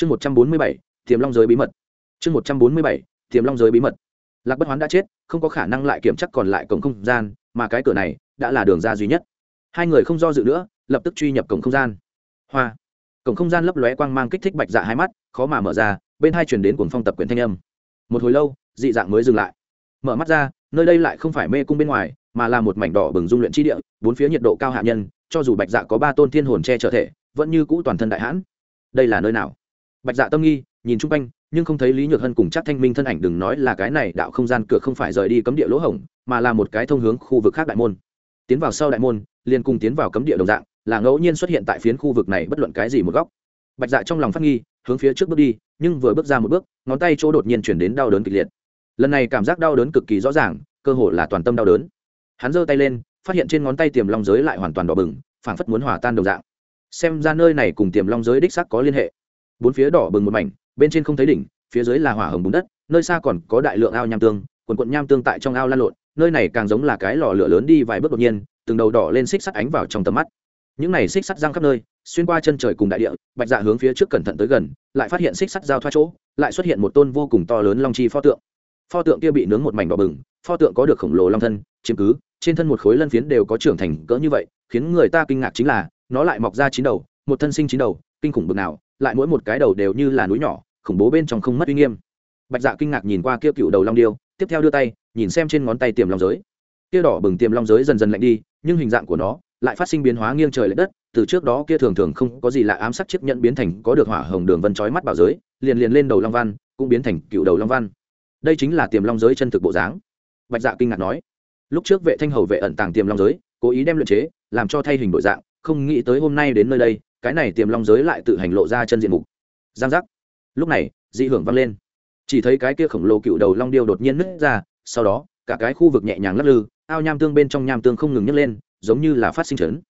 chương một trăm bốn mươi bảy, tiềm long giới bí mật. Chương một trăm bốn mươi bảy, tiềm long giới bí mật. Lạc bất hoán đã chết, không có khả năng lại kiểm chắc còn lại cổng không gian, mà cái cửa này đã là đường ra duy nhất. Hai người không do dự nữa, lập tức truy nhập cổng không gian. Hoa! Cổng không gian lấp lóe quang mang kích thích bạch dạ hai mắt, khó mà mở ra, bên hai chuyển đến cuồng phong tập quyển thanh âm. Một hồi lâu, dị dạng mới dừng lại. Mở mắt ra, nơi đây lại không phải mê cung bên ngoài, mà là một mảnh đỏ bừng dung luyện chi địa, bốn phía nhiệt độ cao hạ nhân, cho dù bạch dạ có ba tôn thiên hồn che trở thể, vẫn như cũ toàn thân đại hãn. Đây là nơi nào? Bạch dạ tâm nghi, nhìn chung quanh, nhưng không thấy lý nhược hân cùng chắc thanh minh thân ảnh, đừng nói là cái này, đạo không gian cửa không phải rời đi cấm địa lỗ hổng, mà là một cái thông hướng khu vực khác đại môn. Tiến vào sau đại môn, liền cùng tiến vào cấm địa đồng dạng, là ngẫu nhiên xuất hiện tại phiến khu vực này bất luận cái gì một góc. Bạch dạ trong lòng phát nghi, hướng phía trước bước đi, nhưng vừa bước ra một bước, ngón tay chỗ đột nhiên chuyển đến đau đớn kịch liệt. Lần này cảm giác đau đớn cực kỳ rõ ràng, cơ hồ là toàn tâm đau đớn. Hắn giơ tay lên, phát hiện trên ngón tay tiềm long giới lại hoàn toàn đỏ bừng, phảng phất muốn hỏa tan đồng dạng. Xem ra nơi này cùng tiềm long giới đích sắc có liên hệ bốn phía đỏ bừng một mảnh, bên trên không thấy đỉnh, phía dưới là hỏa hồng bùn đất, nơi xa còn có đại lượng ao nham tương, quần quận nham tương tại trong ao lan lộn, nơi này càng giống là cái lò lửa lớn đi vài bước đột nhiên, từng đầu đỏ lên xích sắt ánh vào trong tầm mắt. Những này xích sắt giang khắp nơi, xuyên qua chân trời cùng đại địa, bạch dạ hướng phía trước cẩn thận tới gần, lại phát hiện xích sắt giao thoa chỗ, lại xuất hiện một tôn vô cùng to lớn long chi pho tượng. Pho tượng kia bị nướng một mảnh đỏ bừng, pho tượng có được khổng lồ long thân, chiếm cứ, trên thân một khối lân phiến đều có trưởng thành cỡ như vậy, khiến người ta kinh ngạc chính là, nó lại mọc ra chín đầu, một thân sinh chín đầu, kinh khủng bực nào lại mỗi một cái đầu đều như là núi nhỏ, khủng bố bên trong không mất uy nghiêm. Bạch dạ kinh ngạc nhìn qua kia cựu đầu long điêu, tiếp theo đưa tay, nhìn xem trên ngón tay tiềm long giới. Kia đỏ bừng tiềm long giới dần dần lạnh đi, nhưng hình dạng của nó lại phát sinh biến hóa nghiêng trời l ệ đất, từ trước đó kia thường thường không có gì lạ ám sát chiếc nhận biến thành có được hỏa hồng đường vân trói mắt bảo giới, liền liền lên đầu long văn, cũng biến thành cựu đầu long văn. Đây chính là tiềm long giới chân thực bộ dáng. Bạch dạ kinh ngạc nói. Lúc trước vệ thanh hầu vệ ẩn tàng tiềm long giới, cố ý đem luyện chế, làm cho thay hình đổi dạng, không nghĩ tới hôm nay đến nơi đây cái này tiềm long giới lại tự hành lộ ra chân diện mục. Giang giác. Lúc này, dị hưởng vang lên. Chỉ thấy cái kia khổng lồ cựu đầu long điêu đột nhiên nứt ra, sau đó, cả cái khu vực nhẹ nhàng lắc lư, ao nham tương bên trong nham tương không ngừng nhấc lên, giống như là phát sinh chấn.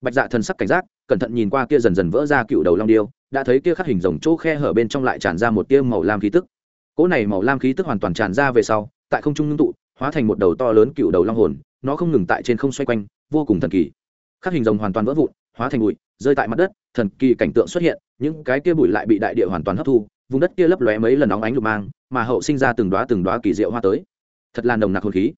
Bạch dạ thần sắc cảnh giác, cẩn thận nhìn qua kia dần dần vỡ ra cựu đầu long điêu, đã thấy kia khắc hình rồng chỗ khe hở bên trong lại tràn ra một tia màu lam khí tức. Cỗ này màu lam khí tức hoàn toàn tràn ra về sau, tại không trung ngưng tụ, hóa thành một đầu to lớn cựu đầu long hồn, nó không ngừng tại trên không xoay quanh, vô cùng thần kỳ. Khắc hình rồng hoàn toàn vỡ vụn, hóa thành bụi rơi tại mặt đất, thần kỳ cảnh tượng xuất hiện, những cái kia bụi lại bị đại địa hoàn toàn hấp thu, vùng đất kia lấp lóe mấy lần óng ánh lục mang, mà hậu sinh ra từng đoá từng đoá kỳ diệu hoa tới. Thật là nồng nặc hồn khí.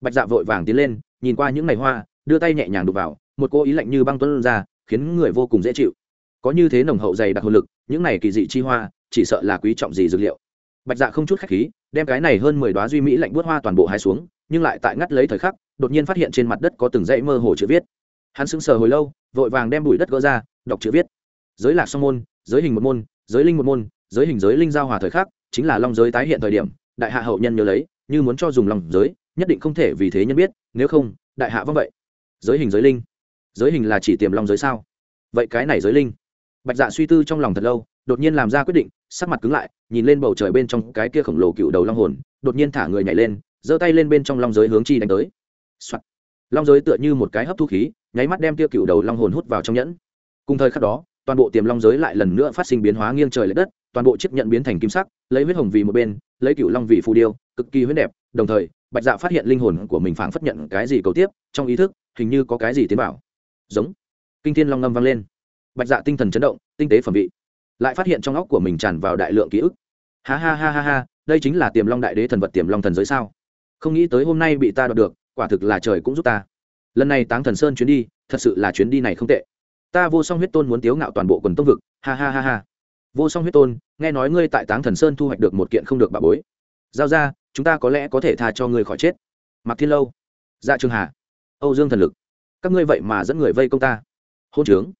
Bạch dạ vội vàng tiến lên, nhìn qua những ngày hoa, đưa tay nhẹ nhàng đục vào, một cô ý lạnh như băng tuấn ra, khiến người vô cùng dễ chịu. Có như thế nồng hậu dày đặc hồn lực, những này kỳ dị chi hoa, chỉ sợ là quý trọng gì dược liệu. Bạch dạ không chút khách khí, đem cái này hơn mười đoá duy mỹ lạnh bút hoa toàn bộ hai xuống, nhưng lại tại ngắt lấy thời khắc, đột nhiên phát hiện trên mặt đất có từng dãy mơ hồ chữ viết. Hắn sững sờ hồi lâu vội vàng đem bụi đất gỡ ra, đọc chữ viết. Giới lạc song môn, giới hình một môn, giới linh một môn, giới hình giới linh giao hòa thời khắc, chính là long giới tái hiện thời điểm, đại hạ hậu nhân nhớ lấy, như muốn cho dùng lòng giới, nhất định không thể vì thế nhân biết, nếu không, đại hạ vâng vậy. Giới hình giới linh. Giới hình là chỉ tiềm long giới sao? Vậy cái này giới linh. Bạch dạ suy tư trong lòng thật lâu, đột nhiên làm ra quyết định, sắc mặt cứng lại, nhìn lên bầu trời bên trong cái kia khổng lồ cựu đầu long hồn, đột nhiên thả người nhảy lên, giơ tay lên bên trong long giới hướng chi đánh tới、Soạn. long giới tựa như một cái hấp thu khí nháy mắt đem tiêu cựu đầu long hồn hút vào trong nhẫn. Cùng thời khắc đó, toàn bộ tiềm long giới lại lần nữa phát sinh biến hóa nghiêng trời l ệ đất, toàn bộ chiếc nhận biến thành kim sắc, lấy huyết hồng vì một bên, lấy cựu long vì phù điêu, cực kỳ huyết đẹp, đồng thời, bạch dạ phát hiện linh hồn của mình phảng phất nhận cái gì cầu tiếp, trong ý thức, hình như có cái gì tiến bảo giống. Kinh thiên long ngâm vang lên. Bạch dạ tinh thần chấn động, tinh tế phẩm vị. Lại phát hiện trong óc của mình tràn vào đại lượng ký ức. Ha ha ha ha ha, đây chính là tiềm long đại đế thần vật tiềm long thần giới sao? Không nghĩ tới hôm nay bị ta đoạt được, quả thực là trời cũng giúp ta lần này táng thần sơn chuyến đi, thật sự là chuyến đi này không tệ. Ta vô song huyết tôn muốn tiếu ngạo toàn bộ quần tông vực, ha ha ha ha. Vô song huyết tôn, nghe nói ngươi tại táng thần sơn thu hoạch được một kiện không được bà bối. Giao ra, chúng ta có lẽ có thể tha cho ngươi khỏi chết. Mặc thiên lâu. Dạ trường hà. Âu dương thần lực. Các ngươi vậy mà dẫn người vây công ta. Hôn trướng.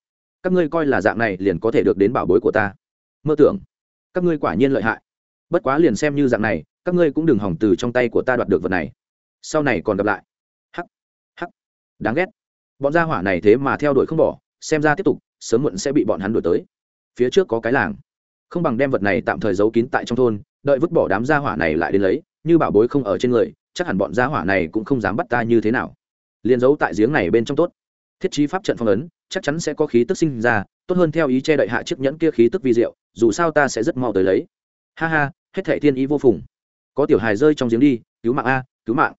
Các ngươi coi là dạng này liền có thể được đến bảo bối của ta. Mơ tưởng. Các ngươi quả nhiên lợi hại. Bất quá liền xem như dạng này, các ngươi cũng đừng hỏng từ trong tay của ta đoạt được vật này. Sau này còn gặp lại đáng ghét. Bọn gia hỏa này thế mà theo đuổi không bỏ, xem ra tiếp tục, sớm muộn sẽ bị bọn hắn đuổi tới. Phía trước có cái làng. Không bằng đem vật này tạm thời giấu kín tại trong thôn, đợi vứt bỏ đám gia hỏa này lại đến lấy, như bảo bối không ở trên người, chắc hẳn bọn gia hỏa này cũng không dám bắt ta như thế nào. Liền giấu tại giếng này bên trong tốt. Thiết trí pháp trận phong ấn, chắc chắn sẽ có khí tức sinh ra, tốt hơn theo ý che đậy hạ chiếc nhẫn kia khí tức vi diệu, dù sao ta sẽ rất mau tới lấy. Ha ha, hết thệ thiên ý vô phùng. Có tiểu hài rơi trong giếng đi, cứu mạng a, cứu mạng.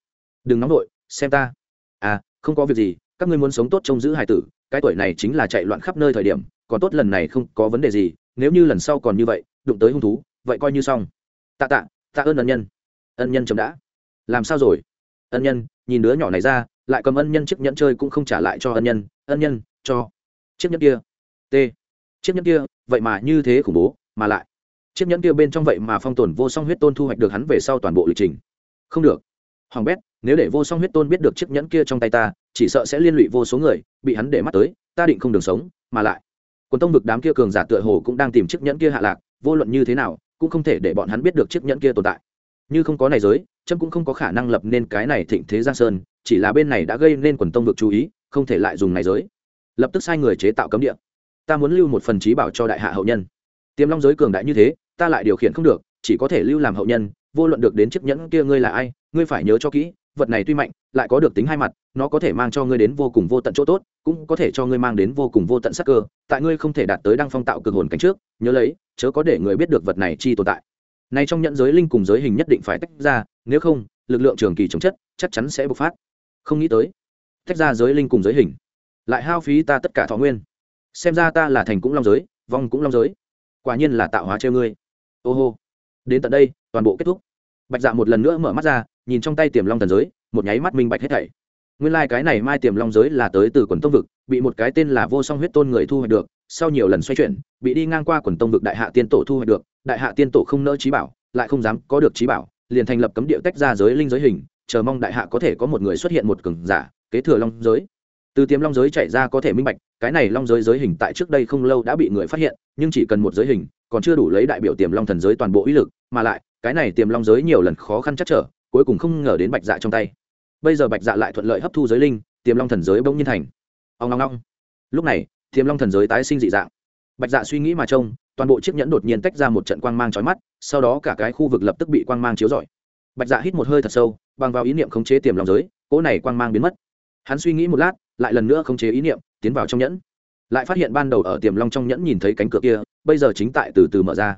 Đừng nóng đội xem ta. À không có việc gì, các ngươi muốn sống tốt trông giữ hải tử, cái tuổi này chính là chạy loạn khắp nơi thời điểm, còn tốt lần này không có vấn đề gì, nếu như lần sau còn như vậy, đụng tới hung thú, vậy coi như xong. Tạ tạ tạ ơn ân nhân. Ân nhân chấm đã. Làm sao rồi? Ân nhân, nhìn đứa nhỏ này ra, lại cầm ân nhân chiếc nhẫn chơi cũng không trả lại cho ân nhân. Ân nhân, cho. Chiếc nhẫn kia. T. Chiếc nhẫn kia, vậy mà như thế khủng bố, mà lại. Chiếc nhẫn kia bên trong vậy mà phong tồn vô song huyết tôn thu hoạch được hắn về sau toàn bộ lịch trình. Không được hoàng bét, nếu để vô song huyết tôn biết được chiếc nhẫn kia trong tay ta, chỉ sợ sẽ liên lụy vô số người, bị hắn để mắt tới, ta định không đường sống, mà lại, quần tông vực đám kia cường giả tựa hồ cũng đang tìm chiếc nhẫn kia hạ lạc, vô luận như thế nào, cũng không thể để bọn hắn biết được chiếc nhẫn kia tồn tại. Như không có này giới trâm cũng không có khả năng lập nên cái này thịnh thế giang sơn, chỉ là bên này đã gây nên quần tông vực chú ý, không thể lại dùng này giới. Lập tức sai người chế tạo cấm địa. Ta muốn lưu một phần trí bảo cho đại hạ hậu nhân. Tiềm long giới cường đại như thế, ta lại điều khiển không được, chỉ có thể lưu làm hậu nhân vô luận được đến chiếc nhẫn kia ngươi là ai, ngươi phải nhớ cho kỹ, vật này tuy mạnh, lại có được tính hai mặt, nó có thể mang cho ngươi đến vô cùng vô tận chỗ tốt, cũng có thể cho ngươi mang đến vô cùng vô tận sắc cơ, tại ngươi không thể đạt tới đăng phong tạo cực hồn cánh trước, nhớ lấy, chớ có để người biết được vật này chi tồn tại. Này trong nhận giới linh cùng giới hình nhất định phải tách ra, nếu không, lực lượng trường kỳ chống chất, chắc chắn sẽ bộc phát. Không nghĩ tới, tách ra giới linh cùng giới hình, lại hao phí ta tất cả thọ nguyên. Xem ra ta là thành cũng long giới, vong cũng long giới. Quả nhiên là tạo hóa treo ngươi. Ô hô, đến tận đây toàn bộ kết thúc. Bạch dạ một lần nữa mở mắt ra, nhìn trong tay tiềm long thần giới, một nháy mắt minh bạch hết thảy. Nguyên lai、like、cái này mai tiềm long giới là tới từ quần tông vực, bị một cái tên là vô song huyết tôn người thu hoạch được, sau nhiều lần xoay chuyển, bị đi ngang qua quần tông vực đại hạ tiên tổ thu hoạch được, đại hạ tiên tổ không nỡ trí bảo, lại không dám có được trí bảo, liền thành lập cấm địa tách ra giới linh giới hình, chờ mong đại hạ có thể có một người xuất hiện một cường giả, kế thừa long giới. Từ tiềm long giới chạy ra có thể minh bạch, cái này long giới giới hình tại trước đây không lâu đã bị người phát hiện, nhưng chỉ cần một giới hình còn chưa đủ lấy đại biểu tiềm long thần giới toàn bộ uy lực, mà lại, cái này tiềm long giới nhiều lần khó khăn chắc trở, cuối cùng không ngờ đến bạch dạ trong tay. Bây giờ bạch dạ lại thuận lợi hấp thu giới linh, tiềm long thần giới bỗng nhiên thành. Ông ngong ngong lúc này, tiềm long thần giới tái sinh dị dạng. Bạch dạ suy nghĩ mà trông, toàn bộ chiếc nhẫn đột nhiên tách ra một trận quang mang trói mắt, sau đó cả cái khu vực lập tức bị quang mang chiếu rọi. Bạch dạ hít một hơi thật sâu, bằng vào ý niệm khống chế tiềm long giới, cỗ này quang mang biến mất. Hắn suy nghĩ một lát, lại lần nữa khống chế ý niệm, tiến vào trong nhẫn lại phát hiện ban đầu ở tiềm long trong nhẫn nhìn thấy cánh cửa kia, bây giờ chính tại từ từ mở ra.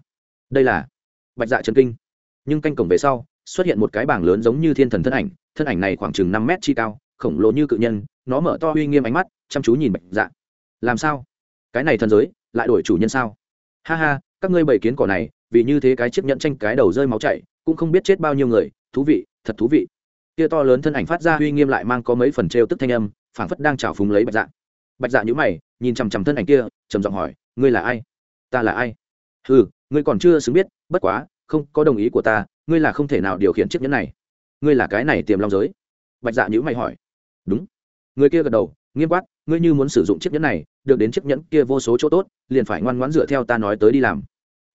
Đây là bạch dạ trần kinh. Nhưng canh cổng về sau, xuất hiện một cái bảng lớn giống như thiên thần thân ảnh thân ảnh này khoảng chừng năm mét chi cao, khổng lồ như cự nhân, nó mở to uy nghiêm ánh mắt, chăm chú nhìn bạch dạ. Làm sao? Cái này thần giới, lại đổi chủ nhân sao? Ha ha, các ngươi bày kiến cỏ này, vì như thế cái chiếc nhẫn tranh cái đầu rơi máu chảy, cũng không biết chết bao nhiêu người, thú vị, thật thú vị. Kia to lớn thân ảnh phát ra uy nghiêm lại mang có mấy phần trêu tức thanh âm, phảng phất đang trào phúng lấy bạch dạ bạch dạ nhữ mày, nhìn chằm chằm thân ảnh kia, trầm giọng hỏi, ngươi là ai? Ta là ai? Ừ ngươi còn chưa xứng biết, bất quá, không có đồng ý của ta, ngươi là không thể nào điều khiển chiếc nhẫn này. Ngươi là cái này tiềm long giới. Bạch dạ nhữ mày hỏi. Đúng. Người kia gật đầu, nghiêm quát, ngươi như muốn sử dụng chiếc nhẫn này, được đến chiếc nhẫn kia vô số chỗ tốt, liền phải ngoan ngoãn dựa theo ta nói tới đi làm.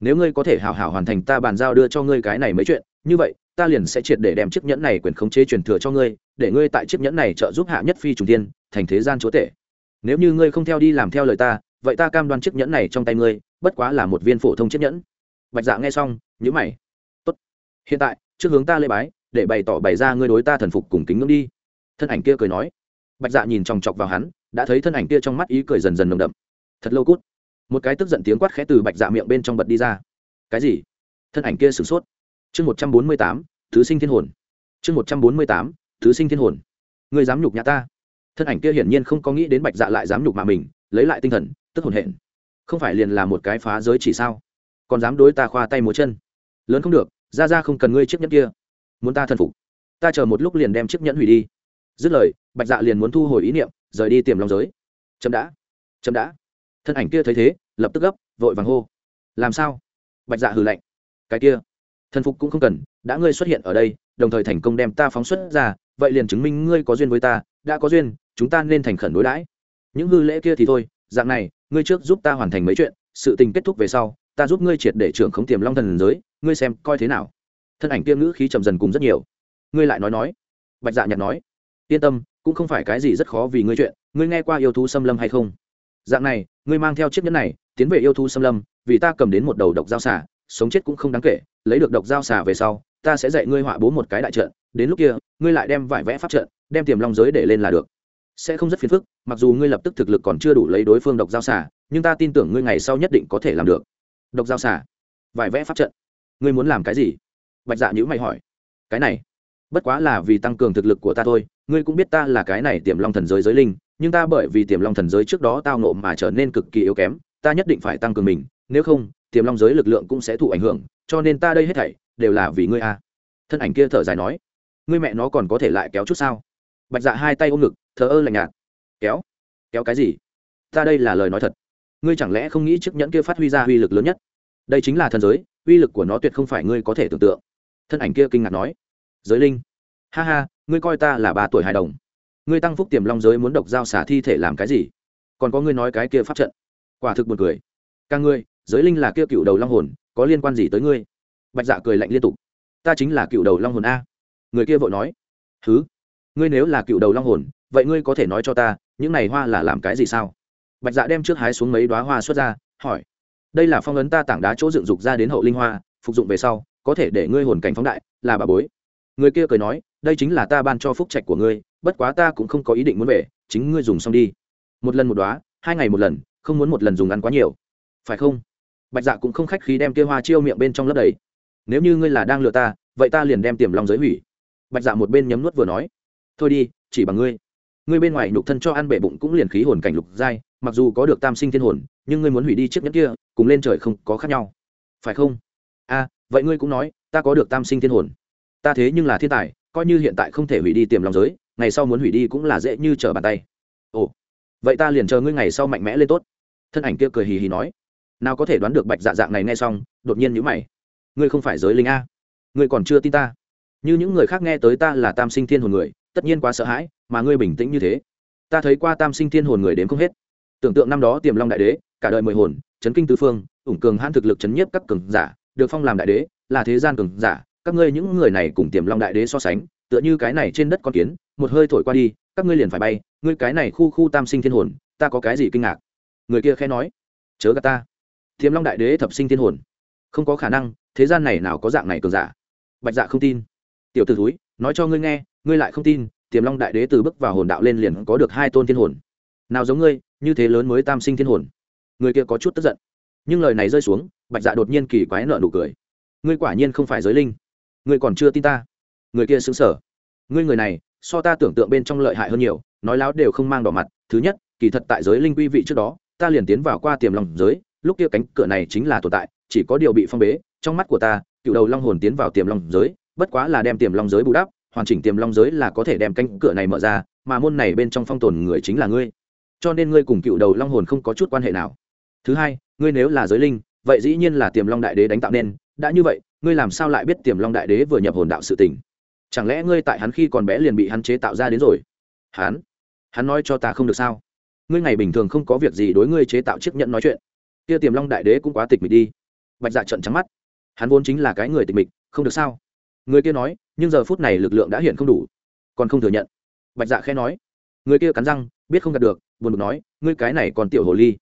Nếu ngươi có thể hảo hảo hoàn thành ta bàn giao đưa cho ngươi cái này mấy chuyện, như vậy, ta liền sẽ triệt để đem chiếc nhẫn này quyền khống chế truyền thừa cho ngươi, để ngươi tại chiếc nhẫn này trợ giúp hạ nhất phi trùng tiên thành thế gian chúa tể nếu như ngươi không theo đi làm theo lời ta, vậy ta cam đoan chiếc nhẫn này trong tay ngươi, bất quá là một viên phổ thông chiếc nhẫn. Bạch dạ nghe xong nhữ mày. Tốt. Hiện tại, trước hướng ta lê bái, để bày tỏ bày ra ngươi đối ta thần phục cùng kính ngưỡng đi. Thân ảnh kia cười nói. Bạch dạ nhìn chòng chọc vào hắn, đã thấy thân ảnh kia trong mắt ý cười dần dần nồng đậm. Thật lâu cút. Một cái tức giận tiếng quát khẽ từ bạch dạ miệng bên trong bật đi ra. Cái gì? Thân ảnh kia sửng sốt. Chương một trăm bốn mươi tám, thứ sinh thiên hồn. Chương một trăm bốn mươi tám, thứ sinh thiên hồn. Ngươi dám nhục nhà ta? Thân ảnh kia hiển nhiên không có nghĩ đến bạch dạ lại dám nhục mà mình, lấy lại tinh thần, tức hồn hển. Không phải liền là một cái phá giới chỉ sao? Còn dám đối ta khoa tay múa chân? Lớn không được, ra ra không cần ngươi chiếc nhẫn kia. Muốn ta thần phục? Ta chờ một lúc liền đem chiếc nhẫn hủy đi. Dứt lời, bạch dạ liền muốn thu hồi ý niệm, rời đi tiềm lòng giới. Chậm đã chậm đã. Thân ảnh kia thấy thế, lập tức gấp, vội vàng hô. Làm sao? Bạch dạ hừ lạnh. Cái kia, thần phục cũng không cần, đã ngươi xuất hiện ở đây, đồng thời thành công đem ta phóng xuất ra, vậy liền chứng minh ngươi có duyên với ta, đã có duyên chúng ta nên thành khẩn đối đãi. Những hư lễ kia thì thôi, dạng này, ngươi trước giúp ta hoàn thành mấy chuyện, sự tình kết thúc về sau, ta giúp ngươi triệt để trưởng khống tiềm long thần giới, ngươi xem coi thế nào. Thân ảnh kia ngữ khí trầm dần cùng rất nhiều. Ngươi lại nói nói. Bạch dạ nhặt nói. Yên tâm, cũng không phải cái gì rất khó vì ngươi chuyện, ngươi nghe qua yêu thú xâm lâm hay không? Dạng này, ngươi mang theo chiếc nhẫn này, tiến về yêu thú xâm lâm, vì ta cầm đến một đầu độc dao xả sống chết cũng không đáng kể, lấy được độc dao xả về sau, ta sẽ dạy ngươi họa bố một cái đại trận, đến lúc kia, ngươi lại đem vải vẽ pháp trận, đem tiềm long giới để lên là được sẽ không rất phiền phức, mặc dù ngươi lập tức thực lực còn chưa đủ lấy đối phương độc giao xả nhưng ta tin tưởng ngươi ngày sau nhất định có thể làm được. Độc giao xả vải vẽ pháp trận. Ngươi muốn làm cái gì? Bạch dạ nhữ mày hỏi. Cái này, bất quá là vì tăng cường thực lực của ta thôi, ngươi cũng biết ta là cái này tiềm long thần giới giới linh, nhưng ta bởi vì tiềm long thần giới trước đó tao nộ mà trở nên cực kỳ yếu kém, ta nhất định phải tăng cường mình, nếu không, tiềm long giới lực lượng cũng sẽ thụ ảnh hưởng, cho nên ta đây hết thảy đều là vì ngươi a. Thân ảnh kia thở dài nói. Ngươi mẹ nó còn có thể lại kéo chút sao? Bạch dạ hai tay ôm ngực thờ ơ lạnh nhạt. Kéo. Kéo cái gì? Ta đây là lời nói thật. Ngươi chẳng lẽ không nghĩ chiếc nhẫn kia phát huy ra uy lực lớn nhất? Đây chính là thần giới, uy lực của nó tuyệt không phải ngươi có thể tưởng tượng. Thân ảnh kia kinh ngạc nói. Giới linh. Ha ha, ngươi coi ta là ba tuổi hài đồng. Ngươi tăng phúc tiềm long giới muốn độc giao xả thi thể làm cái gì? Còn có ngươi nói cái kia pháp trận. Quả thực buồn cười. Ca ngươi, giới linh là kia cựu đầu long hồn, có liên quan gì tới ngươi? Bạch dạ cười lạnh liên tục. Ta chính là cựu đầu long hồn a. Người kia vội nói. Thứ ngươi nếu là cựu đầu long hồn vậy ngươi có thể nói cho ta, những này hoa là làm cái gì sao? Bạch dạ đem trước hái xuống mấy đoá hoa xuất ra, hỏi. Đây là phong ấn ta tảng đá chỗ dựng dục ra đến hậu linh hoa, phục dụng về sau, có thể để ngươi hồn cảnh phóng đại, là bà bối. Người kia cười nói, đây chính là ta ban cho phúc trạch của ngươi, bất quá ta cũng không có ý định muốn về, chính ngươi dùng xong đi. Một lần một đoá hai ngày một lần, không muốn một lần dùng ăn quá nhiều. Phải không? Bạch dạ cũng không khách khí đem kia hoa chiêu miệng bên trong lấp đầy. Nếu như ngươi là đang lừa ta, vậy ta liền đem tiềm long giới hủy. Bạch dạ một bên nhấm nuốt vừa nói. Thôi đi, chỉ bằng ngươi ngươi bên ngoài nhục thân cho ăn bể bụng cũng liền khí hồn cảnh lục giai, mặc dù có được tam sinh thiên hồn, nhưng ngươi muốn hủy đi chiếc nhẫn kia, cùng lên trời không có khác nhau. Phải không? A vậy ngươi cũng nói, ta có được tam sinh thiên hồn. Ta thế nhưng là thiên tài, coi như hiện tại không thể hủy đi tiềm lòng giới, ngày sau muốn hủy đi cũng là dễ như trở bàn tay. Ồ, vậy ta liền chờ ngươi ngày sau mạnh mẽ lên tốt. Thân ảnh kia cười hì hì nói. Nào có thể đoán được bạch dạ dạng này nghe xong, đột nhiên nhữ mày. Ngươi không phải giới linh a. Ngươi còn chưa tin ta. Như những người khác nghe tới ta là tam sinh thiên hồn người tất nhiên quá sợ hãi, mà ngươi bình tĩnh như thế. Ta thấy qua tam sinh thiên hồn người đến không hết. Tưởng tượng năm đó tiềm long đại đế, cả đời mười hồn, chấn kinh tư phương, ủng cường hãn thực lực chấn nhiếp các cường giả, được phong làm đại đế, là thế gian cường giả. Các ngươi những người này cùng tiềm long đại đế so sánh, tựa như cái này trên đất con kiến, một hơi thổi qua đi, các ngươi liền phải bay. Ngươi cái này khu khu tam sinh thiên hồn, ta có cái gì kinh ngạc? Người kia khẽ nói, chớ gạt ta. Tiềm long đại đế thập sinh thiên hồn. Không có khả năng, thế gian này nào có dạng này cường giả? Bạch dạ không tin. Tiểu t ử thúi nói cho ngươi nghe, ngươi lại không tin, tiềm long đại đế từ bước vào hồn đạo lên liền có được hai tôn thiên hồn. Nào giống ngươi, như thế lớn mới tam sinh thiên hồn. Người kia có chút tức giận. Nhưng lời này rơi xuống, bạch dạ đột nhiên kỳ quái nợ nụ cười. Ngươi quả nhiên không phải giới linh. Ngươi còn chưa tin ta. Người kia xứng sở ngươi người này, so ta tưởng tượng bên trong lợi hại hơn nhiều, nói láo đều không mang đỏ mặt. Thứ nhất, kỳ thật tại giới linh quy vị trước đó, ta liền tiến vào qua tiềm lòng giới, lúc kia cánh cửa này chính là tồn tại, chỉ có điều bị phong bế, trong mắt của ta, cựu đầu long hồn tiến vào tiềm long giới bất quá là đem tiềm long giới bù đắp, hoàn chỉnh tiềm long giới là có thể đem cánh cửa này mở ra, mà môn này bên trong phong tồn người chính là ngươi. Cho nên ngươi cùng cựu đầu long hồn không có chút quan hệ nào. Thứ hai, ngươi nếu là giới linh, vậy dĩ nhiên là tiềm long đại đế đánh tạo nên. Đã như vậy, ngươi làm sao lại biết tiềm long đại đế vừa nhập hồn đạo sự tình? Chẳng lẽ ngươi tại hắn khi còn bé liền bị hắn chế tạo ra đến rồi? Hắn? Hắn nói cho ta không được sao? Ngươi ngày bình thường không có việc gì đối ngươi chế tạo chiếc nhẫn nói chuyện. Kia tiềm long đại đế cũng quá tịch mịch đi. Bạch dạ trận trắng mắt. Hắn vốn chính là cái người tịch mịch, không được sao? Người kia nói, nhưng giờ phút này lực lượng đã hiện không đủ, còn không thừa nhận. Bạch dạ khẽ nói. Người kia cắn răng, biết không gạt được, buồn bực nói, ngươi cái này còn tiểu hồ ly.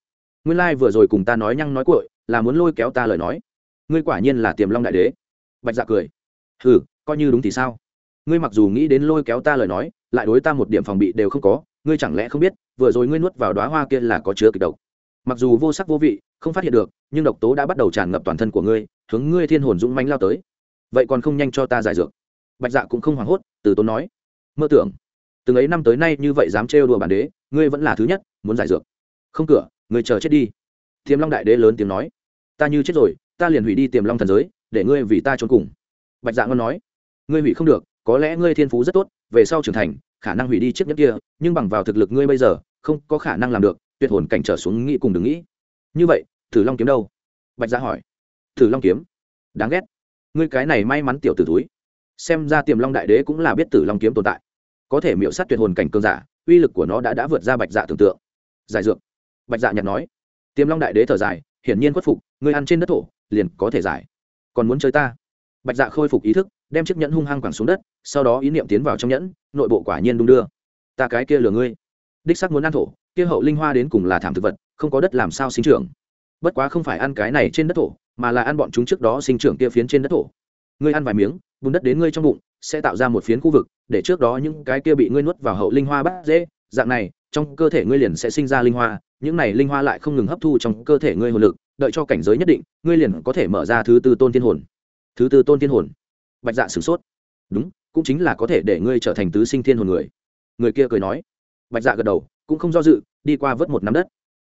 Nguyên lai vừa rồi cùng ta nói nhăng nói cội là muốn lôi kéo ta lời nói. Ngươi quả nhiên là tiềm long đại đế. Bạch dạ cười. Hừ, coi như đúng thì sao? Ngươi mặc dù nghĩ đến lôi kéo ta lời nói, lại đối ta một điểm phòng bị đều không có, ngươi chẳng lẽ không biết, vừa rồi ngươi nuốt vào đoá hoa kia là có chứa kịch độc. Mặc dù vô sắc vô vị, không phát hiện được, nhưng độc tố đã bắt đầu tràn ngập toàn thân của ngươi, hướng ngươi thiên hồn dũng manh lao tới vậy còn không nhanh cho ta giải dược bạch dạ cũng không hoảng hốt từ tốn nói mơ tưởng từng ấy năm tới nay như vậy dám trêu đùa bản đế ngươi vẫn là thứ nhất muốn giải dược không cửa ngươi chờ chết đi tiềm long đại đế lớn tiếng nói ta như chết rồi ta liền hủy đi tiềm long thần giới để ngươi vì ta trốn cùng bạch dạ ngon nói ngươi hủy không được có lẽ ngươi thiên phú rất tốt về sau trưởng thành khả năng hủy đi chiếc nhất kia nhưng bằng vào thực lực ngươi bây giờ không có khả năng làm được tuyệt hồn cảnh trở xuống nghĩ cùng đừng nghĩ như vậy thử long kiếm đâu bạch dạ hỏi thử long kiếm đáng ghét ngươi cái này may mắn tiểu tử túi xem ra tiềm long đại đế cũng là biết tử long kiếm tồn tại. Có thể miễu sát tuyệt hồn cảnh cơn giả, uy lực của nó đã đã vượt ra bạch dạ tưởng tượng. Giải dược. Bạch dạ nhặt nói. Tiềm long đại đế thở dài, hiển nhiên khuất phục, ngươi ăn trên đất thổ, liền có thể giải. Còn muốn chơi ta? Bạch dạ khôi phục ý thức, đem chiếc nhẫn hung hăng quẳng xuống đất, sau đó ý niệm tiến vào trong nhẫn, nội bộ quả nhiên đung đưa. Ta cái kia lừa ngươi. Đích sắc muốn ăn thổ, kia hậu linh hoa đến cùng là thảm thực vật, không có đất làm sao sinh trưởng. Bất quá không phải ăn cái này trên đất thổ mà là ăn bọn chúng trước đó sinh trưởng kia phiến trên đất thổ. Ngươi ăn vài miếng, bùn đất đến ngươi trong bụng, sẽ tạo ra một phiến khu vực, để trước đó những cái kia bị ngươi nuốt vào hậu linh hoa bắt dễ, dạng này, trong cơ thể ngươi liền sẽ sinh ra linh hoa, những này linh hoa lại không ngừng hấp thu trong cơ thể ngươi hồn lực, đợi cho cảnh giới nhất định, ngươi liền có thể mở ra thứ tư tôn thiên hồn. Thứ tư tôn thiên hồn. Bạch dạ sửng sốt. Đúng, cũng chính là có thể để ngươi trở thành tứ sinh thiên hồn người. Người kia cười nói. Bạch dạ gật đầu, cũng không do dự, đi qua vớt một nắm đất.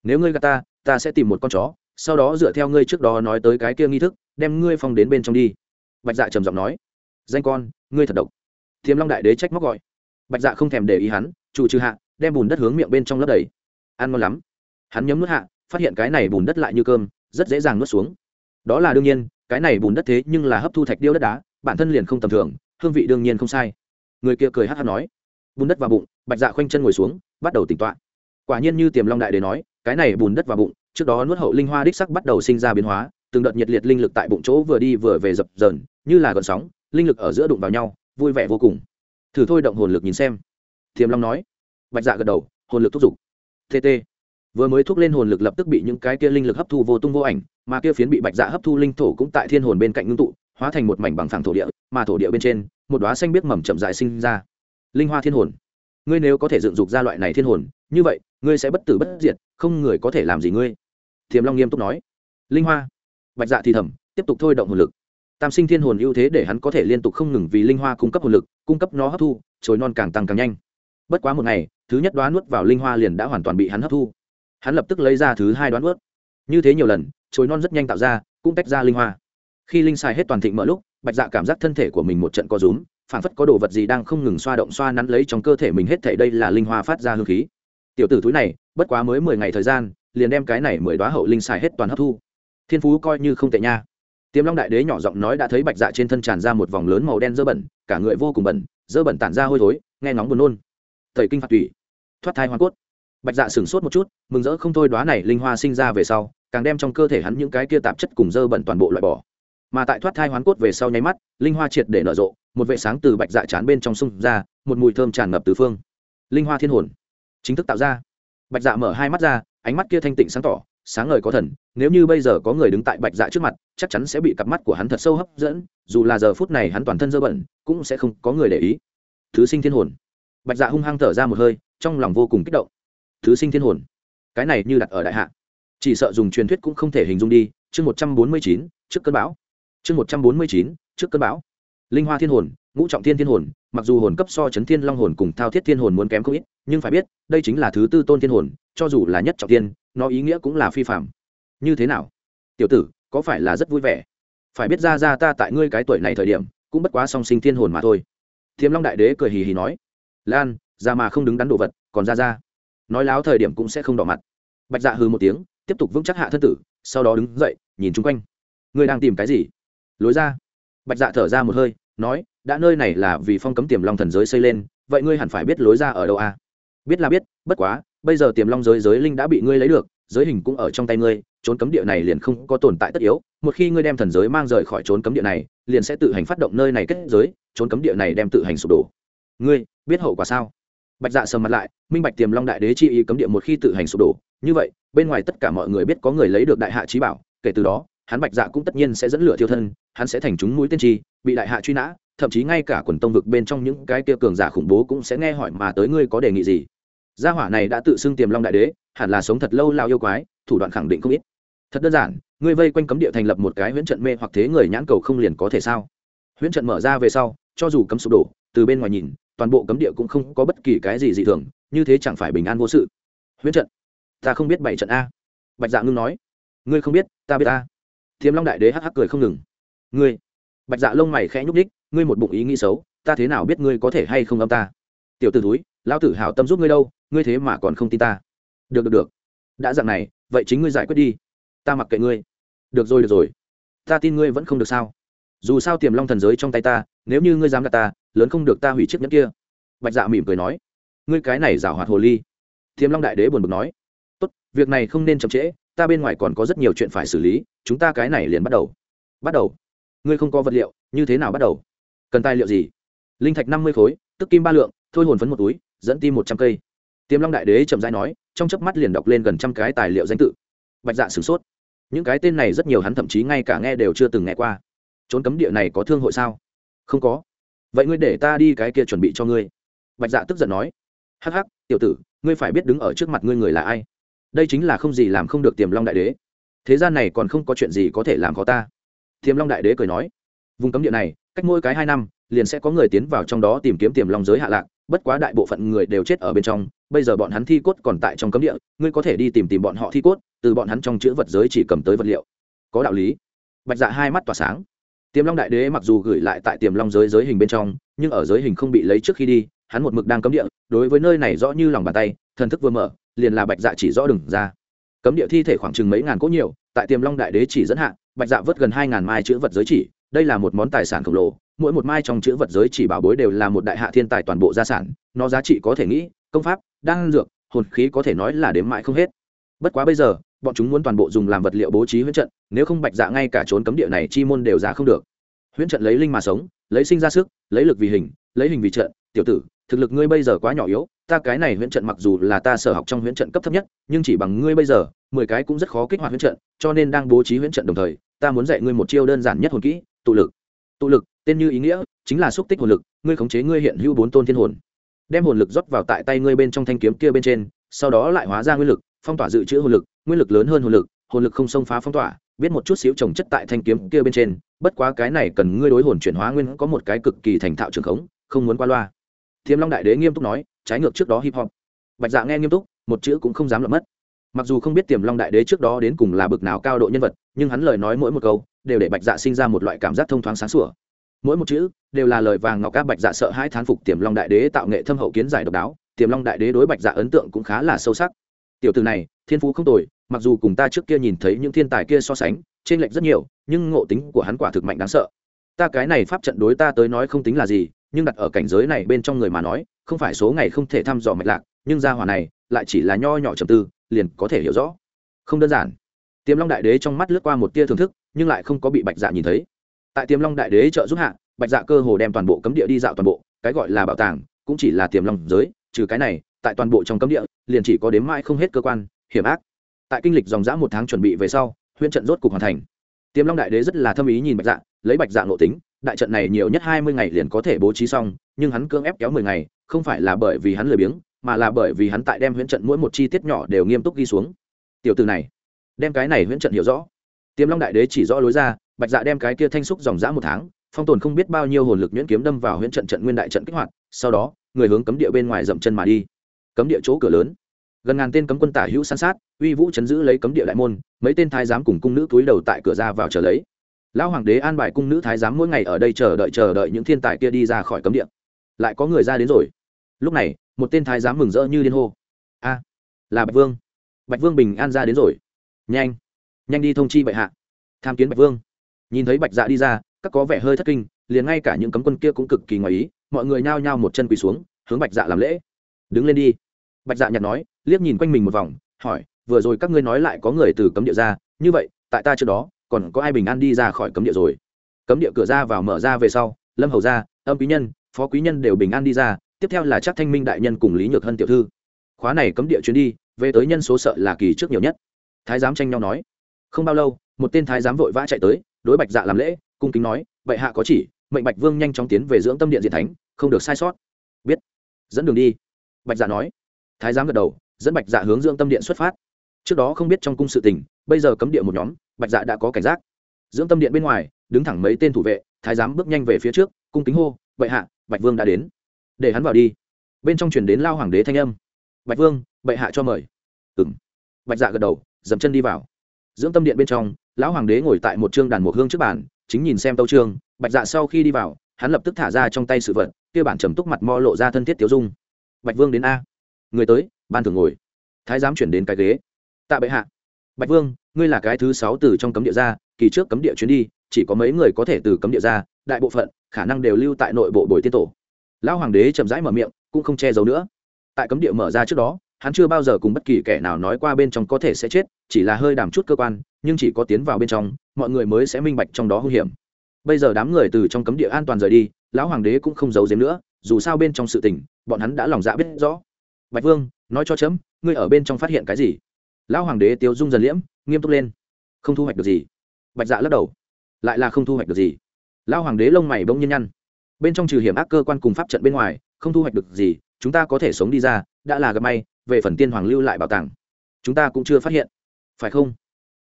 Nếu ngươi gạt ta ta sẽ tìm một con chó sau đó dựa theo ngươi trước đó nói tới cái kia nghi thức, đem ngươi phong đến bên trong đi. Bạch dạ trầm giọng nói. Danh con, ngươi thật độc. Thiềm long đại đế trách móc gọi. Bạch dạ không thèm để ý hắn, Chủ trừ hạ, đem bùn đất hướng miệng bên trong lấp đầy. Ăn ngon lắm. Hắn nhấm nuốt hạ, phát hiện cái này bùn đất lại như cơm, rất dễ dàng nuốt xuống. Đó là đương nhiên, cái này bùn đất thế nhưng là hấp thu thạch điêu đất đá, bản thân liền không tầm thường, hương vị đương nhiên không sai. Người kia cười hát hát nói. Bùn đất vào bụng, bạch dạ khoanh chân ngồi xuống, bắt đầu tỉnh tọa. Quả nhiên như tiềm long đại đế nói, cái này bùn đất vào bụng trước đó nuốt hậu linh hoa đích sắc bắt đầu sinh ra biến hóa, từng đợt nhiệt liệt linh lực tại bụng chỗ vừa đi vừa về dập dờn, như là gợn sóng, linh lực ở giữa đụng vào nhau, vui vẻ vô cùng. Thử thôi động hồn lực nhìn xem. Thiềm long nói. Bạch dạ gật đầu, hồn lực thúc giục. Tt vừa mới thúc lên hồn lực lập tức bị những cái kia linh lực hấp thu vô tung vô ảnh, mà kia phiến bị bạch dạ hấp thu linh thổ cũng tại thiên hồn bên cạnh ngưng tụ, hóa thành một mảnh bằng phẳng thổ địa, mà thổ địa bên trên, một đoá xanh biết mầm chậm dại sinh ra. Linh hoa thiên hồn. Ngươi nếu có thể dựng dục ra loại này thiên hồn, như vậy, ngươi sẽ bất tử bất diệt, không người có thể làm gì ngươi thiềm long nghiêm túc nói. Linh hoa. Bạch dạ thì thầm, tiếp tục thôi động hồn lực. Tam sinh thiên hồn ưu thế để hắn có thể liên tục không ngừng vì linh hoa cung cấp hồn lực, cung cấp nó hấp thu, trồi non càng tăng càng nhanh. Bất quá một ngày, thứ nhất đoán nuốt vào linh hoa liền đã hoàn toàn bị hắn hấp thu. Hắn lập tức lấy ra thứ hai đoán nuốt. Như thế nhiều lần, trồi non rất nhanh tạo ra, cũng tách ra linh hoa. Khi linh xài hết toàn thịnh mở lúc, bạch dạ cảm giác thân thể của mình một trận co rúm phản phất có đồ vật gì đang không ngừng xoa động xoa nắn lấy trong cơ thể mình hết thể đây là linh hoa phát ra hương khí. Tiểu tử túi này, bất quá mới mười ngày thời gian liền đem cái này mười đoá hậu linh xài hết toàn hấp thu. Thiên phú coi như không tệ nha. Tiềm long đại đế nhỏ giọng nói đã thấy bạch dạ trên thân tràn ra một vòng lớn màu đen dơ bẩn, cả người vô cùng bẩn, dơ bẩn tản ra hôi thối, nghe ngóng buồn nôn. Thầy kinh phạt tủy. Thoát thai hoa cốt. Bạch dạ sửng sốt một chút, mừng rỡ không thôi đoá này linh hoa sinh ra về sau, càng đem trong cơ thể hắn những cái kia tạp chất cùng dơ bẩn toàn bộ loại bỏ. Mà tại thoát thai hoán cốt về sau nháy mắt, linh hoa triệt để nở rộ, một vệ sáng từ bạch dạ chán bên trong sông ra, một mùi thơm tràn ngập từ phương. Linh hoa thiên hồn. Chính thức tạo ra. Bạch dạ mở hai mắt ra ánh mắt kia thanh tịnh sáng tỏ, sáng ngời có thần, nếu như bây giờ có người đứng tại bạch dạ trước mặt, chắc chắn sẽ bị cặp mắt của hắn thật sâu hấp dẫn, dù là giờ phút này hắn toàn thân dơ bẩn, cũng sẽ không có người để ý. Thứ sinh thiên hồn. Bạch dạ hung hăng thở ra một hơi, trong lòng vô cùng kích động. Thứ sinh thiên hồn. Cái này như đặt ở đại hạ. Chỉ sợ dùng truyền thuyết cũng không thể hình dung đi, chương một trăm bốn mươi chín, trước cơn bão. Chương một trăm bốn mươi chín, trước cơn bão. Linh hoa thiên hồn, ngũ trọng thiên thiên hồn, mặc dù hồn cấp so chấn thiên long hồn cùng thao thiết thiên hồn muốn kém không ít, nhưng phải biết, đây chính là thứ tư tôn thiên hồn cho dù là nhất trọng tiên, nó ý nghĩa cũng là phi phạm như thế nào? Tiểu tử có phải là rất vui vẻ? Phải biết ra ra ta tại ngươi cái tuổi này thời điểm cũng bất quá song sinh thiên hồn mà thôi. Thiếm long đại đế cười hì hì nói lan ra mà không đứng đắn đồ vật còn ra ra. Nói láo thời điểm cũng sẽ không đỏ mặt. Bạch dạ hư một tiếng tiếp tục vững chắc hạ thân tử sau đó đứng dậy nhìn chung quanh. Ngươi đang tìm cái gì? Lối ra. Bạch dạ thở ra một hơi nói đã nơi này là vì phong cấm tiềm long thần giới xây lên vậy ngươi hẳn phải biết lối ra ở đâu à? Biết là biết, bất quá, bây giờ tiềm long giới giới linh đã bị ngươi lấy được, giới hình cũng ở trong tay ngươi, trốn cấm địa này liền không có tồn tại tất yếu. Một khi ngươi đem thần giới mang rời khỏi trốn cấm địa này, liền sẽ tự hành phát động nơi này kết giới, trốn cấm địa này đem tự hành sụp đổ. Ngươi, biết hậu quả sao? Bạch dạ sầm mặt lại, minh bạch tiềm long đại đế chi ý cấm địa một khi tự hành sụp đổ, như vậy, bên ngoài tất cả mọi người biết có người lấy được đại hạ trí bảo, kể từ đó, hắn bạch dạ cũng tất nhiên sẽ dẫn lửa thiêu thân, hắn sẽ thành chúng mũi tiên tri bị đại hạ truy nã, thậm chí ngay cả quần tông vực bên trong những cái kia cường giả khủng bố cũng sẽ nghe hỏi mà tới ngươi có đề nghị gì gia hỏa này đã tự xưng tiềm long đại đế, hẳn là sống thật lâu lao yêu quái, thủ đoạn khẳng định không ít. Thật đơn giản, ngươi vây quanh cấm địa thành lập một cái huyễn trận mê hoặc thế người nhãn cầu không liền có thể sao? Huyễn trận mở ra về sau, cho dù cấm sụp đổ, từ bên ngoài nhìn, toàn bộ cấm địa cũng không có bất kỳ cái gì dị thường, như thế chẳng phải bình an vô sự. Huyễn trận, ta không biết bảy trận a. Bạch dạ ngưng nói, ngươi không biết, ta biết ta thiếm long đại đế hắc hắc cười không ngừng. Ngươi, bạch dạ lông mày khẽ nhúc ních ngươi một bụng ý nghĩ xấu, ta thế nào biết ngươi có thể hay không âm ta? Tiểu t ử túi lão tử hảo tâm giúp ngươi đâu, ngươi thế mà còn không tin ta. Được được được. Đã dặn này, vậy chính ngươi giải quyết đi. Ta mặc kệ ngươi. Được rồi được rồi. Ta tin ngươi vẫn không được sao? Dù sao tiềm long thần giới trong tay ta, nếu như ngươi dám gạt ta, lớn không được ta hủy chiếc nhẫn kia. Bạch dạ mỉm cười nói. Ngươi cái này giảo hoạt hồ ly. Tiềm long đại đế buồn bực nói. Tốt, việc này không nên chậm trễ, ta bên ngoài còn có rất nhiều chuyện phải xử lý, chúng ta cái này liền bắt đầu. Bắt đầu. Ngươi không có vật liệu, như thế nào bắt đầu? Cần tài liệu gì? Linh thạch năm mươi khối, tức kim ba lượng, thôi hồn phấn một túi dẫn tim một trăm cây. Tiềm long đại đế chậm rãi nói, trong chớp mắt liền đọc lên gần trăm cái tài liệu danh tự. Bạch dạ sửng sốt. Những cái tên này rất nhiều hắn thậm chí ngay cả nghe đều chưa từng nghe qua. Trốn cấm địa này có thương hội sao? Không có. Vậy ngươi để ta đi cái kia chuẩn bị cho ngươi. Bạch dạ tức giận nói. Hắc hắc, tiểu tử, ngươi phải biết đứng ở trước mặt ngươi người là ai. Đây chính là không gì làm không được tiềm long đại đế. Thế gian này còn không có chuyện gì có thể làm khó ta. Tiềm long đại đế cười nói. Vùng cấm địa này, cách mỗi cái hai năm, liền sẽ có người tiến vào trong đó tìm kiếm tiềm long giới hạ lạc bất quá đại bộ phận người đều chết ở bên trong, bây giờ bọn hắn thi cốt còn tại trong cấm địa, ngươi có thể đi tìm tìm bọn họ thi cốt, từ bọn hắn trong chữ vật giới chỉ cầm tới vật liệu. Có đạo lý. Bạch dạ hai mắt tỏa sáng. Tiềm long đại đế mặc dù gửi lại tại tiềm long giới giới hình bên trong, nhưng ở giới hình không bị lấy trước khi đi, hắn một mực đang cấm địa, đối với nơi này rõ như lòng bàn tay, thần thức vừa mở, liền là bạch dạ chỉ rõ đừng ra. Cấm địa thi thể khoảng chừng mấy ngàn cỗ nhiều, tại tiềm long đại đế chỉ dẫn hạ, bạch dạ vớt gần hai ngàn mai chữ vật giới chỉ, đây là một món tài sản khổng lồ mỗi một mai trong chữ vật giới chỉ bảo bối đều là một đại hạ thiên tài toàn bộ gia sản, nó giá trị có thể nghĩ, công pháp, đan dược, hồn khí có thể nói là đếm mãi không hết. Bất quá bây giờ, bọn chúng muốn toàn bộ dùng làm vật liệu bố trí huyễn trận, nếu không bạch dạ ngay cả trốn cấm địa này chi môn đều ra không được. Huyễn trận lấy linh mà sống, lấy sinh ra sức, lấy lực vì hình, lấy hình vì trận, tiểu tử, thực lực ngươi bây giờ quá nhỏ yếu, ta cái này huyễn trận mặc dù là ta sở học trong huyễn trận cấp thấp nhất, nhưng chỉ bằng ngươi bây giờ, mười cái cũng rất khó kích hoạt huyễn trận, cho nên đang bố trí huyễn trận đồng thời, ta muốn dạy ngươi một chiêu đơn giản nhất hồn kỹ, tụ lực. Tụ lực tên như ý nghĩa chính là xúc tích hồn lực, ngươi khống chế ngươi hiện hữu bốn tôn thiên hồn. Đem hồn lực rót vào tại tay ngươi bên trong thanh kiếm kia bên trên, sau đó lại hóa ra nguyên lực, phong tỏa dự trữ hồn lực, nguyên lực lớn hơn hồn lực hồn lực không xông phá phong tỏa, biết một chút xíu trồng chất tại thanh kiếm kia bên trên, bất quá cái này cần ngươi đối hồn chuyển hóa nguyên có một cái cực kỳ thành thạo trường khống, không muốn qua loa. Thiêm long đại đế nghiêm túc nói, trái ngược trước đó hip hop. Bạch dạ nghe nghiêm túc, một chữ cũng không dám lọt mất. Mặc dù không biết tiềm long đại đế trước đó đến cùng là bực nào cao độ nhân vật, nhưng hắn lời nói mỗi một câu đều để bạch dạ sinh ra một loại cảm giác thông thoáng sáng sủa mỗi một chữ đều là lời vàng ngọc các bạch dạ sợ hai thán phục tiềm long đại đế tạo nghệ thâm hậu kiến giải độc đáo tiềm long đại đế đối bạch dạ ấn tượng cũng khá là sâu sắc tiểu từ này thiên phú không tồi mặc dù cùng ta trước kia nhìn thấy những thiên tài kia so sánh trên lệch rất nhiều nhưng ngộ tính của hắn quả thực mạnh đáng sợ ta cái này pháp trận đối ta tới nói không tính là gì nhưng đặt ở cảnh giới này bên trong người mà nói không phải số ngày không thể thăm dò mạch lạc nhưng gia hỏa này lại chỉ là nho nhỏ trầm tư liền có thể hiểu rõ không đơn giản tiềm long đại đế trong mắt lướt qua một tia thưởng thức nhưng lại không có bị bạch dạ nhìn thấy tại tiềm long đại đế trợ giúp hạ, bạch dạ cơ hồ đem toàn bộ cấm địa đi dạo toàn bộ, cái gọi là bảo tàng cũng chỉ là tiềm long giới, trừ cái này, tại toàn bộ trong cấm địa, liền chỉ có đếm mãi không hết cơ quan, hiểm ác. Tại kinh lịch dòng dã một tháng chuẩn bị về sau huyễn trận rốt cục hoàn thành. Tiềm long đại đế rất là thâm ý nhìn bạch dạ lấy bạch dạ nội tính, đại trận này nhiều nhất hai mươi ngày liền có thể bố trí xong, nhưng hắn cưỡng ép kéo mười ngày, không phải là bởi vì hắn lười biếng, mà là bởi vì hắn tại đem huyễn trận mỗi một chi tiết nhỏ đều nghiêm túc ghi xuống. Tiểu từ này, đem cái này huyễn trận hiểu rõ. Tiềm long đại đế chỉ rõ lối ra bạch dạ đem cái kia thanh xúc dòng dã một tháng, phong tồn không biết bao nhiêu hồn lực nhuyễn kiếm đâm vào huyễn trận trận nguyên đại trận kích hoạt, sau đó, người hướng cấm địa bên ngoài dậm chân mà đi. Cấm địa chỗ cửa lớn. Gần ngàn tên cấm quân tả hữu san sát, uy vũ chấn giữ lấy cấm địa đại môn, mấy tên thái giám cùng cung nữ túi đầu tại cửa ra vào chờ lấy. Lão hoàng đế an bài cung nữ thái giám mỗi ngày ở đây chờ đợi chờ đợi những thiên tài kia đi ra khỏi cấm địa. Lại có người ra đến rồi. Lúc này, một tên thái giám mừng rỡ như liên hô. A, là bạch vương. Bạch vương bình an ra đến rồi. Nhanh. Nhanh đi thông chi bệ hạ. Tham kiến bạch vương nhìn thấy bạch dạ đi ra, các có vẻ hơi thất kinh, liền ngay cả những cấm quân kia cũng cực kỳ ngoài ý, mọi người nhao nhao một chân quỳ xuống, hướng bạch dạ làm lễ. Đứng lên đi. Bạch dạ nhặt nói, liếc nhìn quanh mình một vòng, hỏi, vừa rồi các ngươi nói lại có người từ cấm địa ra, như vậy, tại ta trước đó, còn có ai bình an đi ra khỏi cấm địa rồi? Cấm địa cửa ra vào mở ra về sau, lâm hầu ra, âm quý nhân, phó quý nhân đều bình an đi ra, tiếp theo là chắc thanh minh đại nhân cùng lý nhược hân tiểu thư. Khóa này cấm địa chuyến đi, về tới nhân số sợ là kỳ trước nhiều nhất. Thái giám tranh nhau nói. Không bao lâu, một tên thái giám vội vã chạy tới đối bạch dạ làm lễ, cung kính nói, bệ hạ có chỉ, mệnh bạch vương nhanh chóng tiến về dưỡng tâm điện diện thánh, không được sai sót. Biết. Dẫn đường đi. Bạch dạ nói. Thái giám gật đầu, dẫn bạch dạ hướng dưỡng tâm điện xuất phát. Trước đó không biết trong cung sự tình, bây giờ cấm địa một nhóm, bạch dạ đã có cảnh giác. Dưỡng tâm điện bên ngoài, đứng thẳng mấy tên thủ vệ, thái giám bước nhanh về phía trước, cung kính hô, bệ hạ, bạch vương đã đến. Để hắn vào đi. Bên trong chuyển đến lao hoàng đế thanh âm. Bạch vương, bệ hạ cho mời. Ừng bạch dạ gật đầu, dậm chân đi vào. Dưỡng tâm điện bên trong lão hoàng đế ngồi tại một trương đàn mộc hương trước bàn, chính nhìn xem tâu trương, bạch dạ sau khi đi vào, hắn lập tức thả ra trong tay sự vật, kia bản trầm túc mặt mo lộ ra thân thiết tiêu dung. Bạch vương đến a. Người tới, ban thường ngồi. Thái giám chuyển đến cái ghế. Tạ bệ hạ. Bạch vương, ngươi là cái thứ sáu từ trong cấm địa ra, kỳ trước cấm địa chuyến đi, chỉ có mấy người có thể từ cấm địa ra, đại bộ phận, khả năng đều lưu tại nội bộ bồi tiên tổ. Lão hoàng đế chậm rãi mở miệng, cũng không che giấu nữa. Tại cấm địa mở ra trước đó hắn chưa bao giờ cùng bất kỳ kẻ nào nói qua bên trong có thể sẽ chết, chỉ là hơi đàm chút cơ quan, nhưng chỉ có tiến vào bên trong, mọi người mới sẽ minh bạch trong đó hung hiểm. Bây giờ đám người từ trong cấm địa an toàn rời đi, lão hoàng đế cũng không giấu giếm nữa, dù sao bên trong sự tình, bọn hắn đã lòng dạ biết rõ. Bạch vương, nói cho chấm, ngươi ở bên trong phát hiện cái gì? Lão hoàng đế tiêu dung dần liễm, nghiêm túc lên. Không thu hoạch được gì. Bạch dạ lắc đầu. Lại là không thu hoạch được gì. Lão hoàng đế lông mày bỗng nhiên nhăn. Bên trong trừ hiểm ác cơ quan cùng pháp trận bên ngoài, không thu hoạch được gì, chúng ta có thể sống đi ra, đã là gặp may về phần tiên hoàng lưu lại bảo tàng. Chúng ta cũng chưa phát hiện. Phải không?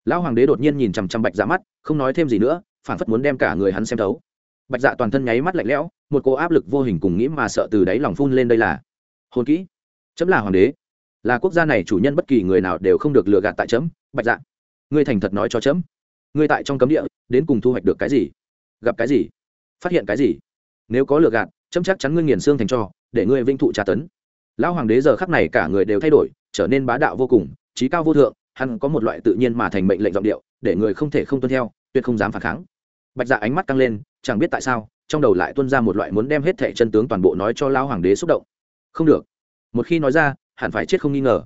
Lão hoàng đế đột nhiên nhìn chằm chằm bạch dạ mắt, không nói thêm gì nữa, phản phất muốn đem cả người hắn xem thấu. Bạch dạ toàn thân nháy mắt lạnh lẽo, một cô áp lực vô hình cùng nghĩ mà sợ từ đáy lòng phun lên đây là hồn kỹ. Chấm là hoàng đế. Là quốc gia này chủ nhân bất kỳ người nào đều không được lừa gạt tại chấm. Bạch dạ ngươi thành thật nói cho chấm. Ngươi tại trong cấm địa, đến cùng thu hoạch được cái gì? Gặp cái gì? Phát hiện cái gì? Nếu có lừa gạt, chấm chắc chắn ngươi nghiền xương thành cho để ngươi vinh thụ tra tấn lão hoàng đế giờ khắc này cả người đều thay đổi, trở nên bá đạo vô cùng, trí cao vô thượng, hắn có một loại tự nhiên mà thành mệnh lệnh giọng điệu, để người không thể không tuân theo, tuyệt không dám phản kháng. Bạch dạ ánh mắt căng lên, chẳng biết tại sao, trong đầu lại tuân ra một loại muốn đem hết thẻ chân tướng toàn bộ nói cho lão hoàng đế xúc động. Không được. Một khi nói ra, hẳn phải chết không nghi ngờ.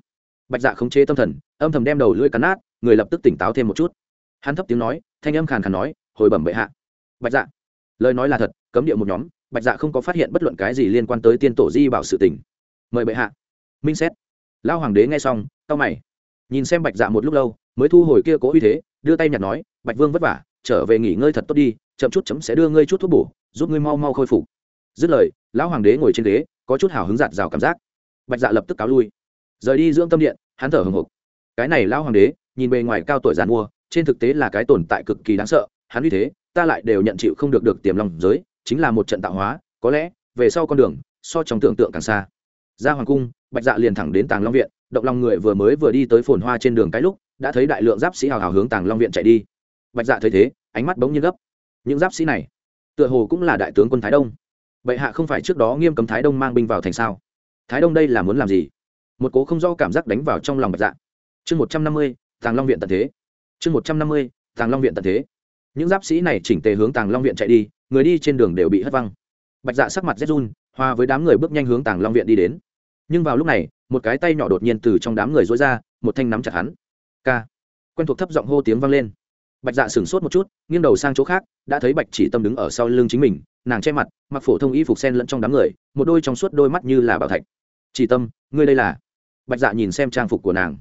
Bạch dạ khống chế tâm thần, âm thầm đem đầu lưỡi cắn nát, người lập tức tỉnh táo thêm một chút. Hắn thấp tiếng nói, thanh âm khàn khàn nói, hồi bẩm bệ hạ. Bạch dạ. Lời nói là thật, cấm địa một nhóm, bạch dạ không có phát hiện bất luận cái gì liên quan tới tiên tổ di bảo sự tình mời bệ hạ. Minh xét. Lao hoàng đế nghe xong tao mày. Nhìn xem bạch dạ một lúc lâu, mới thu hồi kia cố uy thế, đưa tay nhặt nói, bạch vương vất vả, trở về nghỉ ngơi thật tốt đi, chậm chút chấm sẽ đưa ngươi chút thuốc bổ, giúp ngươi mau mau khôi phục. Dứt lời, lão hoàng đế ngồi trên ghế, có chút hào hứng giạt rào cảm giác. Bạch dạ lập tức cáo lui. Rời đi dưỡng tâm điện, hắn thở hừng hực cái này lão hoàng đế, nhìn bề ngoài cao tuổi giàn mua trên thực tế là cái tồn tại cực kỳ đáng sợ, hắn uy thế, ta lại đều nhận chịu không được được tiềm lòng giới, chính là một trận tạo hóa, có lẽ, về sau con đường, so trong tưởng tượng càng xa ra hoàng cung, bạch dạ liền thẳng đến tàng long viện, động lòng người vừa mới vừa đi tới phồn hoa trên đường cái lúc, đã thấy đại lượng giáp sĩ hào hào hướng tàng long viện chạy đi. Bạch dạ thấy thế, ánh mắt bỗng nhiên gấp. Những giáp sĩ này, tựa hồ cũng là đại tướng quân thái đông. Bệ hạ không phải trước đó nghiêm cấm thái đông mang binh vào thành sao? Thái đông đây là muốn làm gì? Một cố không do cảm giác đánh vào trong lòng bạch dạ. Chương một trăm năm mươi, tàng long viện tận thế. Chương một trăm năm mươi, tàng long viện tận thế. Những giáp sĩ này chỉnh tề hướng tàng long viện chạy đi, người đi trên đường đều bị hất văng. Bạch dạ sắc mặt rét run, hòa với đám người bước nhanh hướng tàng long viện đi đến nhưng vào lúc này, một cái tay nhỏ đột nhiên từ trong đám người dối ra, một thanh nắm chặt hắn. K. Quen thuộc thấp giọng hô tiếng vang lên. Bạch dạ sửng sốt một chút, nghiêng đầu sang chỗ khác, đã thấy bạch chỉ tâm đứng ở sau lưng chính mình, nàng che mặt, mặc phổ thông y phục sen lẫn trong đám người, một đôi trong suốt đôi mắt như là bảo thạch. Chỉ tâm, ngươi đây là? Bạch dạ nhìn xem trang phục của nàng.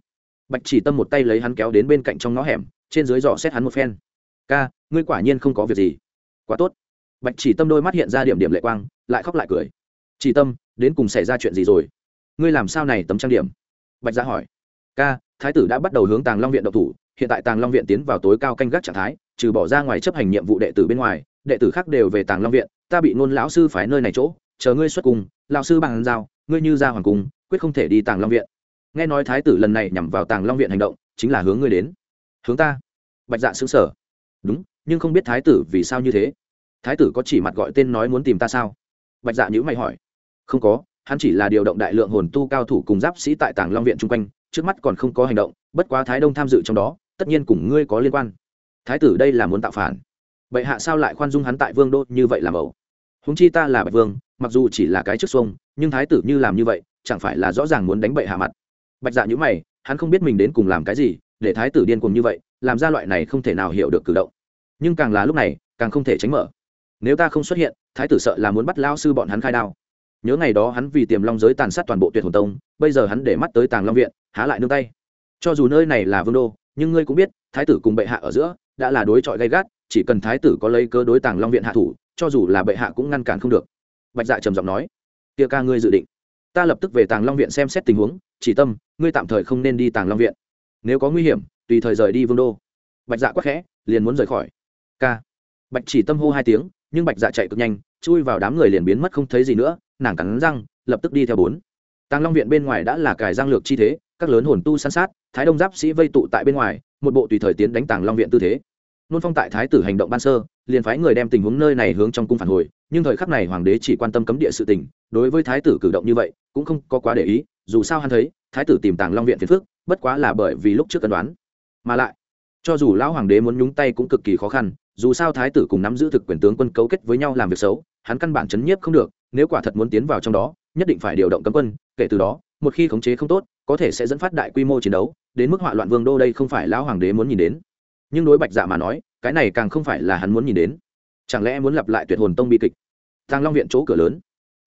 Bạch chỉ tâm một tay lấy hắn kéo đến bên cạnh trong ngõ hẻm, trên dưới dò xét hắn một phen. Ca, ngươi quả nhiên không có việc gì. Quá tốt. Bạch chỉ tâm đôi mắt hiện ra điểm điểm lệ quang, lại khóc lại cười. Chỉ tâm, đến cùng xảy ra chuyện gì rồi? Ngươi làm sao này tấm trang điểm? Bạch dạ hỏi. Ca, thái tử đã bắt đầu hướng tàng long viện độc thủ, hiện tại tàng long viện tiến vào tối cao canh gác trạng thái, trừ bỏ ra ngoài chấp hành nhiệm vụ đệ tử bên ngoài, đệ tử khác đều về tàng long viện, ta bị ngôn lão sư phái nơi này chỗ, chờ ngươi xuất cùng lão sư bằng giao, ngươi như ra hoàng cung, quyết không thể đi tàng long viện. Nghe nói thái tử lần này nhằm vào tàng long viện hành động, chính là hướng ngươi đến. Hướng ta. Bạch dạ xứng sở đúng, nhưng không biết thái tử vì sao như thế. Thái tử có chỉ mặt gọi tên nói muốn tìm ta sao? Bạch dạ nhữ mày hỏi. Không có hắn chỉ là điều động đại lượng hồn tu cao thủ cùng giáp sĩ tại tàng long viện chung quanh, trước mắt còn không có hành động, bất quá thái đông tham dự trong đó, tất nhiên cùng ngươi có liên quan. Thái tử đây là muốn tạo phản. Bệ hạ sao lại khoan dung hắn tại vương đô như vậy làm ẩu? Húng chi ta là bạch vương, mặc dù chỉ là cái trước xuông, nhưng thái tử như làm như vậy, chẳng phải là rõ ràng muốn đánh bệ hạ mặt. Bạch dạ nhữ mày, hắn không biết mình đến cùng làm cái gì, để thái tử điên cùng như vậy, làm ra loại này không thể nào hiểu được cử động. Nhưng càng là lúc này, càng không thể tránh mở. Nếu ta không xuất hiện, thái tử sợ là muốn bắt lao sư bọn hắn khai đao nhớ ngày đó hắn vì tiềm long giới tàn sát toàn bộ tuyệt hồn tông, bây giờ hắn để mắt tới tàng long viện, há lại nương tay. Cho dù nơi này là vương đô, nhưng ngươi cũng biết, thái tử cùng bệ hạ ở giữa, đã là đối chọi gay gắt, chỉ cần thái tử có lấy cơ đối tàng long viện hạ thủ, cho dù là bệ hạ cũng ngăn cản không được. Bạch dạ trầm giọng nói tia ca ngươi dự định, ta lập tức về tàng long viện xem xét tình huống, chỉ tâm, ngươi tạm thời không nên đi tàng long viện. Nếu có nguy hiểm, tùy thời rời đi vương đô. Bạch dạ quắc khẽ, liền muốn rời khỏi. Ca. Bạch chỉ tâm hô hai tiếng, nhưng bạch dạ chạy cực nhanh chui vào đám người liền biến mất không thấy gì nữa, nàng cắn răng, lập tức đi theo bốn. Tàng long viện bên ngoài đã là cài giang lược chi thế, các lớn hồn tu san sát, thái đông giáp sĩ vây tụ tại bên ngoài, một bộ tùy thời tiến đánh tàng long viện tư thế. Nôn phong tại thái tử hành động ban sơ, liền phái người đem tình huống nơi này hướng trong cung phản hồi, nhưng thời khắc này hoàng đế chỉ quan tâm cấm địa sự tình, đối với thái tử cử động như vậy, cũng không có quá để ý, dù sao hắn thấy, thái tử tìm tàng long viện phiền phước bất quá là bởi vì lúc trước cân đoán. Mà lại, cho dù lão hoàng đế muốn nhúng tay cũng cực kỳ khó khăn dù sao thái tử cùng nắm giữ thực quyền tướng quân cấu kết với nhau làm việc xấu, hắn căn bản chấn nhiếp không được, nếu quả thật muốn tiến vào trong đó, nhất định phải điều động cấm quân, kể từ đó, một khi khống chế không tốt, có thể sẽ dẫn phát đại quy mô chiến đấu, đến mức họa loạn vương đô đây không phải lão hoàng đế muốn nhìn đến. Nhưng đối bạch dạ mà nói, cái này càng không phải là hắn muốn nhìn đến. Chẳng lẽ muốn lặp lại tuyệt hồn tông bi kịch? Thang long viện chỗ cửa lớn.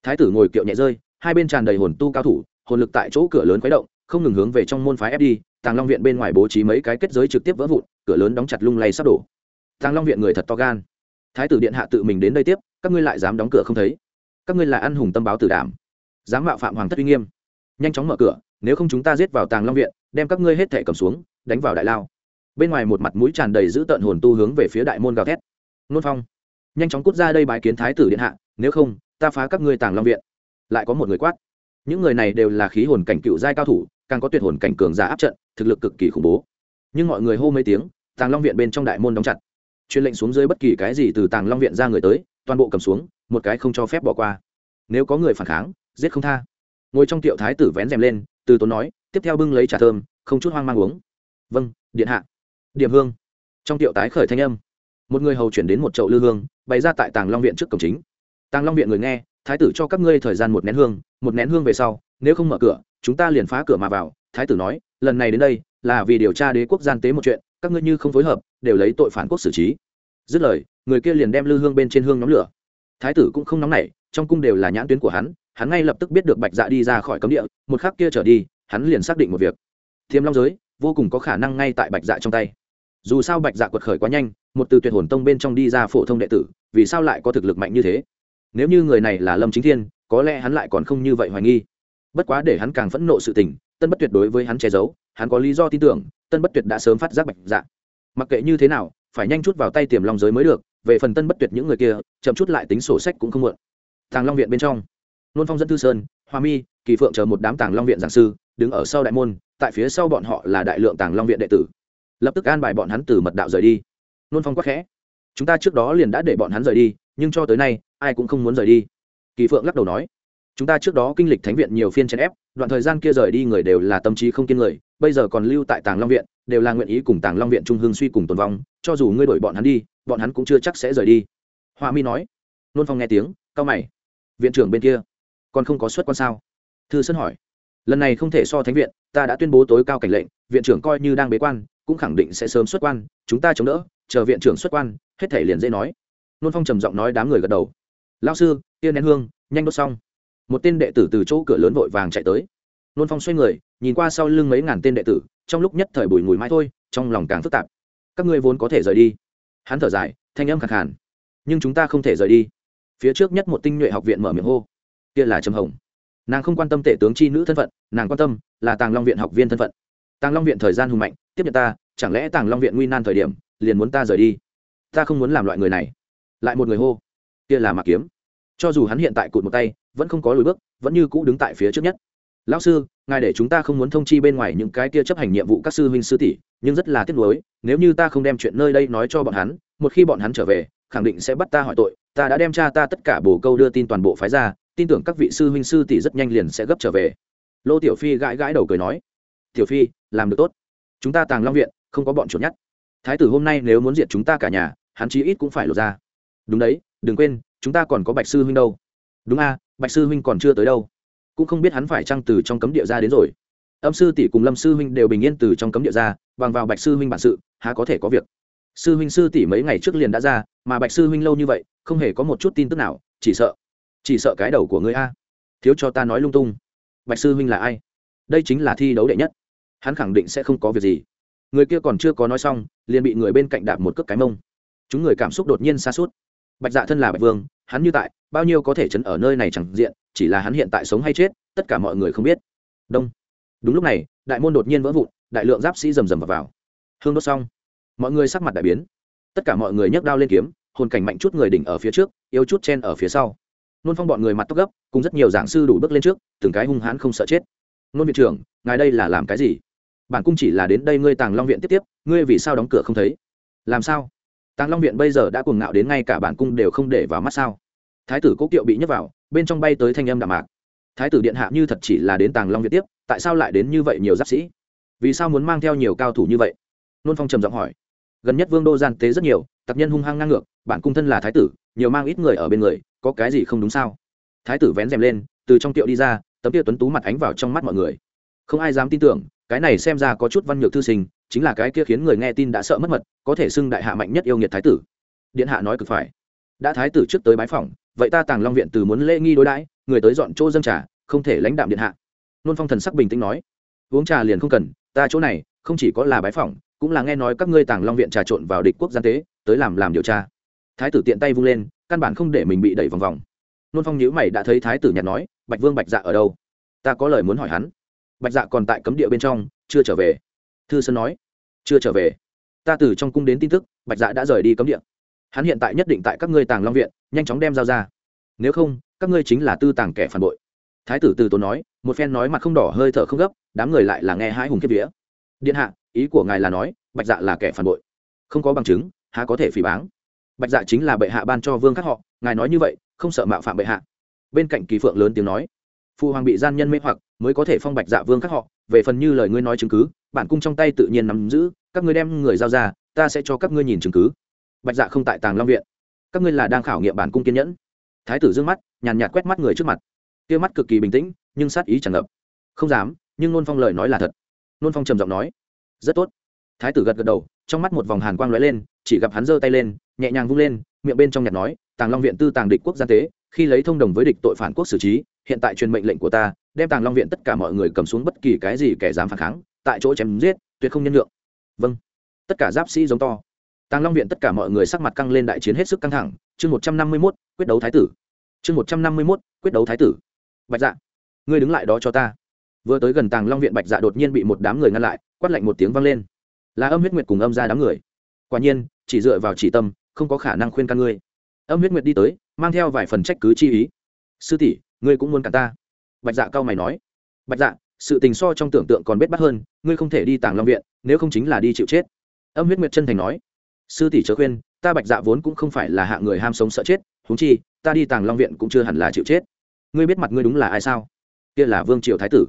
Thái tử ngồi kiệu nhẹ rơi, hai bên tràn đầy hồn tu cao thủ, hồn lực tại chỗ cửa lớn khuấy động, không ngừng hướng về trong môn phái ép đi. tàng long viện bên ngoài bố trí mấy cái kết giới trực tiếp vỡ vụn, cửa lớn đóng chặt lung lay sắp đổ tàng long viện người thật to gan. Thái tử điện hạ tự mình đến đây tiếp, các ngươi lại dám đóng cửa không thấy. Các ngươi là ăn hùng tâm báo tử đảm dám mạo phạm hoàng thất uy nghiêm. Nhanh chóng mở cửa, nếu không chúng ta giết vào tàng long viện, đem các ngươi hết thẻ cầm xuống, đánh vào đại lao. Bên ngoài một mặt mũi tràn đầy giữ tợn hồn tu hướng về phía đại môn gào thét. Nôn phong, nhanh chóng cút ra đây bài kiến thái tử điện hạ, nếu không, ta phá các ngươi tàng long viện. Lại có một người quát. Những người này đều là khí hồn cảnh cựu giai cao thủ, càng có tuyệt hồn cảnh cường giả áp trận, thực lực cực kỳ khủng bố. Nhưng mọi người hô mấy tiếng, tàng long viện bên trong đại môn đóng chặt truyền lệnh xuống dưới bất kỳ cái gì từ tàng long viện ra người tới, toàn bộ cầm xuống, một cái không cho phép bỏ qua. Nếu có người phản kháng, giết không tha. Ngồi trong tiệu thái tử vén rèm lên, từ tốn nói, tiếp theo bưng lấy trà thơm, không chút hoang mang uống. Vâng điện hạ. Điểm hương. Trong tiệu tái khởi thanh âm, một người hầu chuyển đến một chậu lư hương, bày ra tại tàng long viện trước cổng chính. Tàng long viện người nghe, thái tử cho các ngươi thời gian một nén hương, một nén hương về sau, nếu không mở cửa, chúng ta liền phá cửa mà vào. Thái tử nói, lần này đến đây, là vì điều tra đế quốc gian tế một chuyện, các ngươi như không phối hợp đều lấy tội phản quốc xử trí. Dứt lời, người kia liền đem lư hương bên trên hương nhóm lửa. Thái tử cũng không nóng nảy, trong cung đều là nhãn tuyến của hắn hắn ngay lập tức biết được bạch dạ đi ra khỏi cấm địa, một khắc kia trở đi, hắn liền xác định một việc. Thiêm long giới, vô cùng có khả năng ngay tại bạch dạ trong tay. Dù sao bạch dạ quật khởi quá nhanh, một từ tuyệt hồn tông bên trong đi ra phổ thông đệ tử, vì sao lại có thực lực mạnh như thế? Nếu như người này là lâm chính thiên, có lẽ hắn lại còn không như vậy hoài nghi. Bất quá để hắn càng phẫn nộ sự tình, tân bất tuyệt đối với hắn che giấu, hắn có lý do tin tưởng, tân bất tuyệt đã sớm phát giác bạch dạ mặc kệ như thế nào, phải nhanh chút vào tay tiềm long giới mới được, về phần tân bất tuyệt những người kia, chậm chút lại tính sổ sách cũng không muộn tàng long viện bên trong, nôn phong dẫn thư sơn, hoa mi, kỳ phượng chờ một đám tàng long viện giảng sư, đứng ở sau đại môn, tại phía sau bọn họ là đại lượng tàng long viện đệ tử. Lập tức an bài bọn hắn từ mật đạo rời đi. Nôn phong quắc khẽ, chúng ta trước đó liền đã để bọn hắn rời đi, nhưng cho tới nay, ai cũng không muốn rời đi. Kỳ phượng lắc đầu nói, chúng ta trước đó kinh lịch thánh viện nhiều phiên chèn ép, đoạn thời gian kia rời đi người đều là tâm trí không kiên người, bây giờ còn lưu tại tàng long viện đều là nguyện ý cùng tàng long viện trung hương suy cùng tồn vong, cho dù ngươi đổi bọn hắn đi, bọn hắn cũng chưa chắc sẽ rời đi. Hoa mi nói. Nôn phong nghe tiếng cao mày. Viện trưởng bên kia, còn không có xuất quan sao? Thư sân hỏi. Lần này không thể so thánh viện, ta đã tuyên bố tối cao cảnh lệnh, viện trưởng coi như đang bế quan, cũng khẳng định sẽ sớm xuất quan, chúng ta chống đỡ, chờ viện trưởng xuất quan, hết thể liền dễ nói. Nôn phong trầm giọng nói đám người gật đầu. Lao sư tiên nén hương, nhanh đốt xong. Một tên đệ tử từ chỗ cửa lớn vội vàng chạy tới nôn phong xoay người, nhìn qua sau lưng mấy ngàn tên đệ tử, trong lúc nhất thời bùi mùi mai thôi, trong lòng càng phức tạp. Các ngươi vốn có thể rời đi. Hắn thở dài, thanh âm khẳng hẳn nhưng chúng ta không thể rời đi. Phía trước nhất một tinh nhuệ học viện mở miệng hô. Kia là trầm hồng. Nàng không quan tâm tể tướng c h i nữ thân phận, nàng quan tâm là tàng long viện học viên thân phận. Tàng long viện thời gian hùng mạnh, tiếp nhận ta, chẳng lẽ tàng long viện nguy nan thời điểm, liền muốn ta rời đi? Ta không muốn làm loại người này. Lại một người hô. Kia là mạc kiếm. Cho dù hắn hiện tại cụt một tay, vẫn không có lùi bước, vẫn như cũ đứng tại phía trước nhất lão sư, ngài để chúng ta không muốn thông chi bên ngoài những cái kia chấp hành nhiệm vụ các sư huynh sư tỷ, nhưng rất là tiếc nuối, nếu như ta không đem chuyện nơi đây nói cho bọn hắn, một khi bọn hắn trở về, khẳng định sẽ bắt ta hỏi tội, ta đã đem cha ta tất cả bồ câu đưa tin toàn bộ phái ra, tin tưởng các vị sư huynh sư tỷ rất nhanh liền sẽ gấp trở về. Lô tiểu phi gãi gãi đầu cười nói, tiểu phi, làm được tốt. Chúng ta tàng long viện, không có bọn chuột nhắt thái tử hôm nay nếu muốn diệt chúng ta cả nhà, hắn chí ít cũng phải lột ra. Đúng đấy, đừng quên, chúng ta còn có bạch sư huynh đâu. Đúng a, bạch sư huynh còn chưa tới đâu cũng không biết hắn phải trăng từ trong cấm địa ra đến rồi. Âm sư tỷ cùng lâm sư huynh đều bình yên từ trong cấm địa ra, bằng vào bạch sư huynh bản sự, há có thể có việc. Sư huynh sư tỷ mấy ngày trước liền đã ra, mà bạch sư huynh lâu như vậy, không hề có một chút tin tức nào, chỉ sợ chỉ sợ cái đầu của ngươi a. Thiếu cho ta nói lung tung. Bạch sư huynh là ai? Đây chính là thi đấu đệ nhất. Hắn khẳng định sẽ không có việc gì. Người kia còn chưa có nói xong, liền bị người bên cạnh đạp một cước cái mông. Chúng người cảm xúc đột nhiên xa suốt bạch dạ thân là bạch vương hắn như tại bao nhiêu có thể chấn ở nơi này chẳng diện chỉ là hắn hiện tại sống hay chết tất cả mọi người không biết. Đông. Đúng lúc này đại môn đột nhiên vỡ vụn đại lượng giáp sĩ rầm rầm vào, vào. hương đốt xong. Mọi người sắc mặt đại biến. Tất cả mọi người nhấc đao lên kiếm hồn cảnh mạnh chút người đỉnh ở phía trước yếu chút chen ở phía sau. Nôn phong bọn người mặt tóc gấp cùng rất nhiều giảng sư đủ bước lên trước từng cái hung hãn không sợ chết. Nôn viện trưởng ngài đây là làm cái gì? Bản cung chỉ là đến đây ngươi tàng long viện tiếp tiếp ngươi vì sao đóng cửa không thấy? Làm sao? Tàng long viện bây giờ đã cuồng ngạo đến ngay cả bản cung đều không để vào mắt sao? Thái tử cố kiệu bị nhấc vào, bên trong bay tới thanh âm đạm mạc. Thái tử điện hạ như thật chỉ là đến tàng long viện tiếp, tại sao lại đến như vậy nhiều giáp sĩ? Vì sao muốn mang theo nhiều cao thủ như vậy? Nôn phong trầm giọng hỏi. Gần nhất vương đô gian tế rất nhiều, tặc nhân hung hăng ngang ngược, bản cung thân là thái tử, nhiều mang ít người ở bên người, có cái gì không đúng sao? Thái tử vén rèm lên, từ trong tiệu đi ra, tấm tiệu tuấn tú mặt ánh vào trong mắt mọi người. Không ai dám tin tưởng, cái này xem ra có chút văn nhược thư sinh chính là cái kia khiến người nghe tin đã sợ mất mật, có thể xưng đại hạ mạnh nhất yêu nghiệt thái tử. Điện hạ nói cực phải. Đã thái tử trước tới bái phỏng, vậy ta tàng long viện từ muốn lễ nghi đối đãi, người tới dọn chỗ dân trà, không thể lãnh đạm điện hạ. Nôn phong thần sắc bình tĩnh nói. Uống trà liền không cần, ta chỗ này, không chỉ có là bái phỏng, cũng là nghe nói các ngươi tàng long viện trà trộn vào địch quốc gian tế, tới làm làm điều tra. Thái tử tiện tay vung lên, căn bản không để mình bị đẩy vòng vòng. Nôn phong nhíu mày đã thấy thái tử nhặt nói, bạch vương bạch dạ ở đâu? Ta có lời muốn hỏi hắn. Bạch dạ còn tại cấm địa bên trong, chưa trở về thư sơn nói, chưa trở về. Ta từ trong cung đến tin tức, bạch dạ đã rời đi cấm địa. Hắn hiện tại nhất định tại các ngươi tàng long viện, nhanh chóng đem giao ra. Nếu không, các ngươi chính là tư tàng kẻ phản bội. Thái tử từ tốn nói, một phen nói mặt không đỏ, hơi thở không gấp, đám người lại là nghe hai hùng kiếp vía. Điện hạ, ý của ngài là nói, bạch dạ là kẻ phản bội. Không có bằng chứng, há có thể phỉ báng? Bạch dạ chính là bệ hạ ban cho vương các họ, ngài nói như vậy, không sợ mạo phạm bệ hạ. Bên cạnh kỳ phượng lớn tiếng nói phụ hoàng bị gian nhân mê hoặc, mới có thể phong bạch dạ vương các họ về phần như lời ngươi nói chứng cứ, bản cung trong tay tự nhiên nắm giữ, các ngươi đem người giao ra, ta sẽ cho các ngươi nhìn chứng cứ. Bạch dạ không tại tàng long viện. Các ngươi là đang khảo nghiệm bản cung kiên nhẫn. Thái tử d ư ơ n g mắt, nhàn nhạt quét mắt người trước mặt. Kia mắt cực kỳ bình tĩnh, nhưng sát ý tràn ngập. Không dám, nhưng nôn phong lời nói là thật. Nôn phong trầm giọng nói, rất tốt. Thái tử gật gật đầu, trong mắt một vòng hàn quang lóe lên, chỉ gặp hắn giơ tay lên, nhẹ nhàng vung lên, miệng bên trong nhạt nói, tàng long viện tư tàng địch quốc gia tế, khi lấy thông đồng với địch tội phản quốc xử trí, hiện tại truyền mệnh lệnh của ta đem tàng long viện tất cả mọi người cầm xuống bất kỳ cái gì kẻ dám phản kháng, tại chỗ chém giết, tuyệt không nhân lượng vâng. Tất cả giáp sĩ giống to. Tàng long viện tất cả mọi người sắc mặt căng lên đại chiến hết sức căng thẳng. Chương một trăm năm mươi mốt, quyết đấu thái tử. Chương một trăm năm mươi mốt, quyết đấu thái tử. Bạch dạ ngươi đứng lại đó cho ta. Vừa tới gần tàng long viện, bạch dạ đột nhiên bị một đám người ngăn lại, quát lạnh một tiếng vang lên. Là âm huyết nguyệt cùng âm ra đám người. Quả nhiên, chỉ dựa vào chỉ tâm, không có khả năng khuyên can ngươi. Âm huyết nguyệt đi tới, mang theo vài phần trách cứ chi ý. Sư tỷ, ngươi cũng muốn cả ta? Bạch dạ cao mày nói, bạch dạ sự tình so trong tưởng tượng còn bết bắt hơn, ngươi không thể đi tàng long viện, nếu không chính là đi chịu chết. Âm huyết nguyệt chân thành nói, sư tỷ chớ khuyên, ta bạch dạ vốn cũng không phải là hạ người ham sống sợ chết húng chi, ta đi tàng long viện cũng chưa hẳn là chịu chết. Ngươi biết mặt ngươi đúng là ai sao? Kia là vương triều thái tử.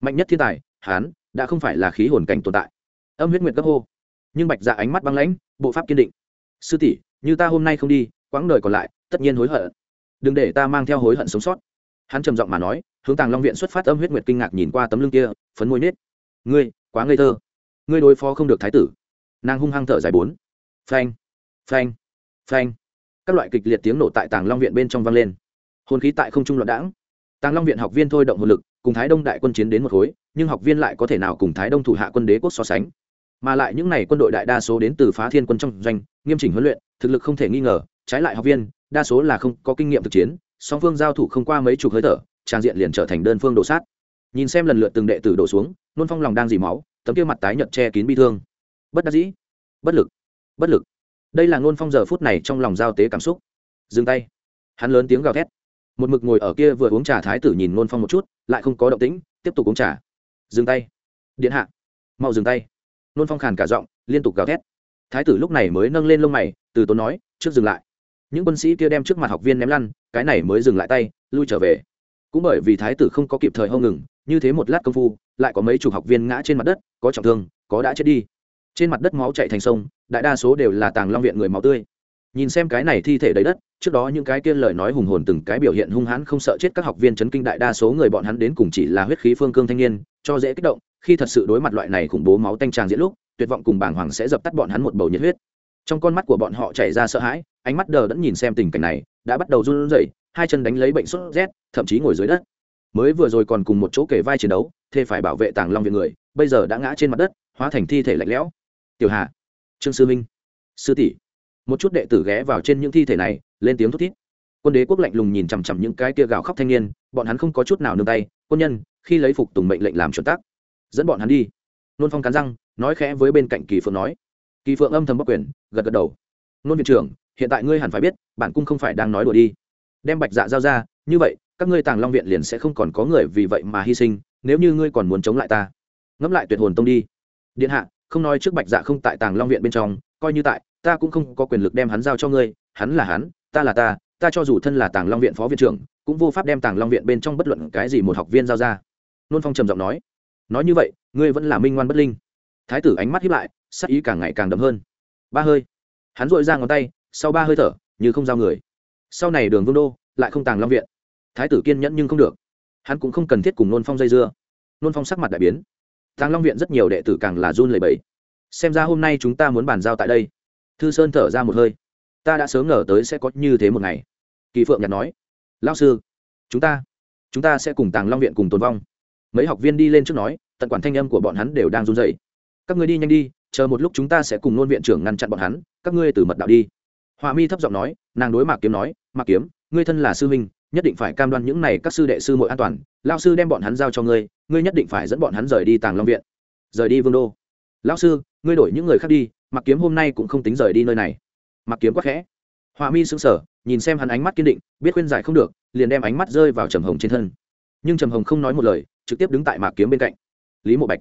Mạnh nhất thiên tài hán đã không phải là khí hồn cảnh tồn tại. Âm huyết nguyệt cấp hô, nhưng bạch dạ ánh mắt băng lãnh, bộ pháp kiên định. Sư tỷ, như ta hôm nay không đi, quãng đời còn lại, tất nhiên hối hận. Đừng để ta mang theo hối hận sống sót. Hắn trầm giọng mà nói hướng tàng long viện xuất phát âm huyết nguyệt kinh ngạc nhìn qua tấm lưng kia, phấn môi nết. Ngươi, quá ngây thơ. Ngươi đối phó không được thái tử. Nàng hung hăng thở dài bốn. Phanh phanh phanh. Các loại kịch liệt tiếng nổ tại tàng long viện bên trong vang lên. Hồn khí tại không trung loạn đãng. Tàng long viện học viên thôi động hồn lực, cùng thái đông đại quân chiến đến một khối, nhưng học viên lại có thể nào cùng thái đông thủ hạ quân đế quốc so sánh. Mà lại những n à y quân đội đại đa số đến từ phá thiên quân trong doanh, nghiêm chỉnh huấn luyện, thực lực không thể nghi ngờ, trái lại học viên, đa số là không có kinh nghiệm thực chiến, song phương giao thủ không qua mấy chục hơi thở trang diện liền trở thành đơn phương đổ sát. Nhìn xem lần lượt từng đệ tử đổ xuống, nôn phong lòng đang dì máu, tấm kia mặt tái nhợt che kín bi thương. Bất đắc dĩ, bất lực bất lực. Đây là nôn phong giờ phút này trong lòng giao tế cảm xúc. Dừng tay. Hắn lớn tiếng gào thét. Một mực ngồi ở kia vừa uống trà thái tử nhìn nôn phong một chút, lại không có động tĩnh, tiếp tục uống trà. Dừng tay. Điện hạ. Mau dừng tay. Nôn phong khàn cả giọng, liên tục gào thét. Thái tử lúc này mới nâng lên lông mày, từ tốn nói, trước dừng lại. Những quân sĩ kia đem trước mặt học viên ném lăn, cái này mới dừng lại tay, lui trở về cũng bởi vì thái tử không có kịp thời hông ngừng, như thế một lát công phu, lại có mấy chục học viên ngã trên mặt đất, có trọng thương, có đã chết đi. Trên mặt đất máu chạy thành sông, đại đa số đều là tàng long viện người máu tươi. Nhìn xem cái này thi thể đầy đất, trước đó những cái kia lời nói hùng hồn từng cái biểu hiện hung hãn không sợ chết các học viên chấn kinh đại đa số người bọn hắn đến cùng chỉ là huyết khí phương cương thanh niên, cho dễ kích động, khi thật sự đối mặt loại này khủng bố máu tanh tràng diễn lúc, tuyệt vọng cùng bàng hoàng sẽ dập tắt bọn hắn một bầu nhiệt huyết. Trong con mắt của bọn họ chảy ra sợ hãi, ánh mắt đờ đẫn nhìn xem tình cảnh này, đã bắt đầu run rẩy hai chân đánh lấy bệnh sốt rét, thậm chí ngồi dưới đất. Mới vừa rồi còn cùng một chỗ kể vai chiến đấu, thê phải bảo vệ tàng long viện người, bây giờ đã ngã trên mặt đất, hóa thành thi thể lạnh lẽo. Tiểu hà, trương sư minh, sư tỷ. Một chút đệ tử ghé vào trên những thi thể này, lên tiếng thút thít. Quân đế quốc lạnh lùng nhìn chằm chằm những cái kia gào khóc thanh niên, bọn hắn không có chút nào nương tay, quân nhân, khi lấy phục tùng mệnh lệnh làm chuẩn tắc, dẫn bọn hắn đi. Nôn phong cắn răng, nói khẽ với bên cạnh kỳ phượng nói. Kỳ phượng âm thầm bất quyền, gật gật đầu. Nôn viện trưởng, hiện tại ngươi hẳn phải biết, bản cung không phải đang nói đùa đi đem bạch dạ giao ra, như vậy, các ngươi tàng long viện liền sẽ không còn có người vì vậy mà hy sinh, nếu như ngươi còn muốn chống lại ta. Ngẫm lại tuyệt hồn tông đi. Điện hạ, không nói trước bạch dạ không tại tàng long viện bên trong, coi như tại, ta cũng không có quyền lực đem hắn giao cho ngươi, hắn là hắn, ta là ta ta cho dù thân là tàng long viện phó viện trưởng, cũng vô pháp đem tàng long viện bên trong bất luận cái gì một học viên giao ra. Nôn phong trầm giọng nói. Nói như vậy, ngươi vẫn là minh ngoan bất linh. Thái tử ánh mắt hiếp lại, sắc ý càng ngày càng đậm hơn. Ba hơi. Hắn dội ra ngón tay, sau ba hơi thở, như không giao người sau này đường vương đô lại không tàng long viện thái tử kiên nhẫn nhưng không được hắn cũng không cần thiết cùng nôn phong dây dưa nôn phong sắc mặt đại biến tàng long viện rất nhiều đệ tử càng là run lầy bẫy xem ra hôm nay chúng ta muốn bàn giao tại đây thư sơn thở ra một hơi ta đã sớm ngờ tới sẽ có như thế một ngày kỳ phượng nhặt nói lao sư chúng ta chúng ta sẽ cùng tàng long viện cùng tồn vong mấy học viên đi lên trước nói tận quản thanh âm của bọn hắn đều đang run dậy các ngươi đi nhanh đi chờ một lúc chúng ta sẽ cùng nôn viện trưởng ngăn chặn bọn hắn các ngươi từ mật đạo đi họa mi thấp giọng nói nàng đối mạc kiếm nói mạc kiếm, ngươi thân là sư huynh, nhất định phải cam đoan những này các sư đệ sư muội an toàn. Lao sư đem bọn hắn giao cho ngươi ngươi nhất định phải dẫn bọn hắn rời đi tàng long viện. Rời đi vương đô? Lão sư, ngươi đổi những người khác đi mặc kiếm hôm nay cũng không tính rời đi nơi này. Mặc kiếm quắc khẽ. Họa mi sững sờ, nhìn xem hắn ánh mắt kiên định, biết khuyên giải không được, liền đem ánh mắt rơi vào trầm hồng trên thân. Nhưng trầm hồng không nói một lời, trực tiếp đứng tại mạc kiếm bên cạnh. Lý mộ bạch.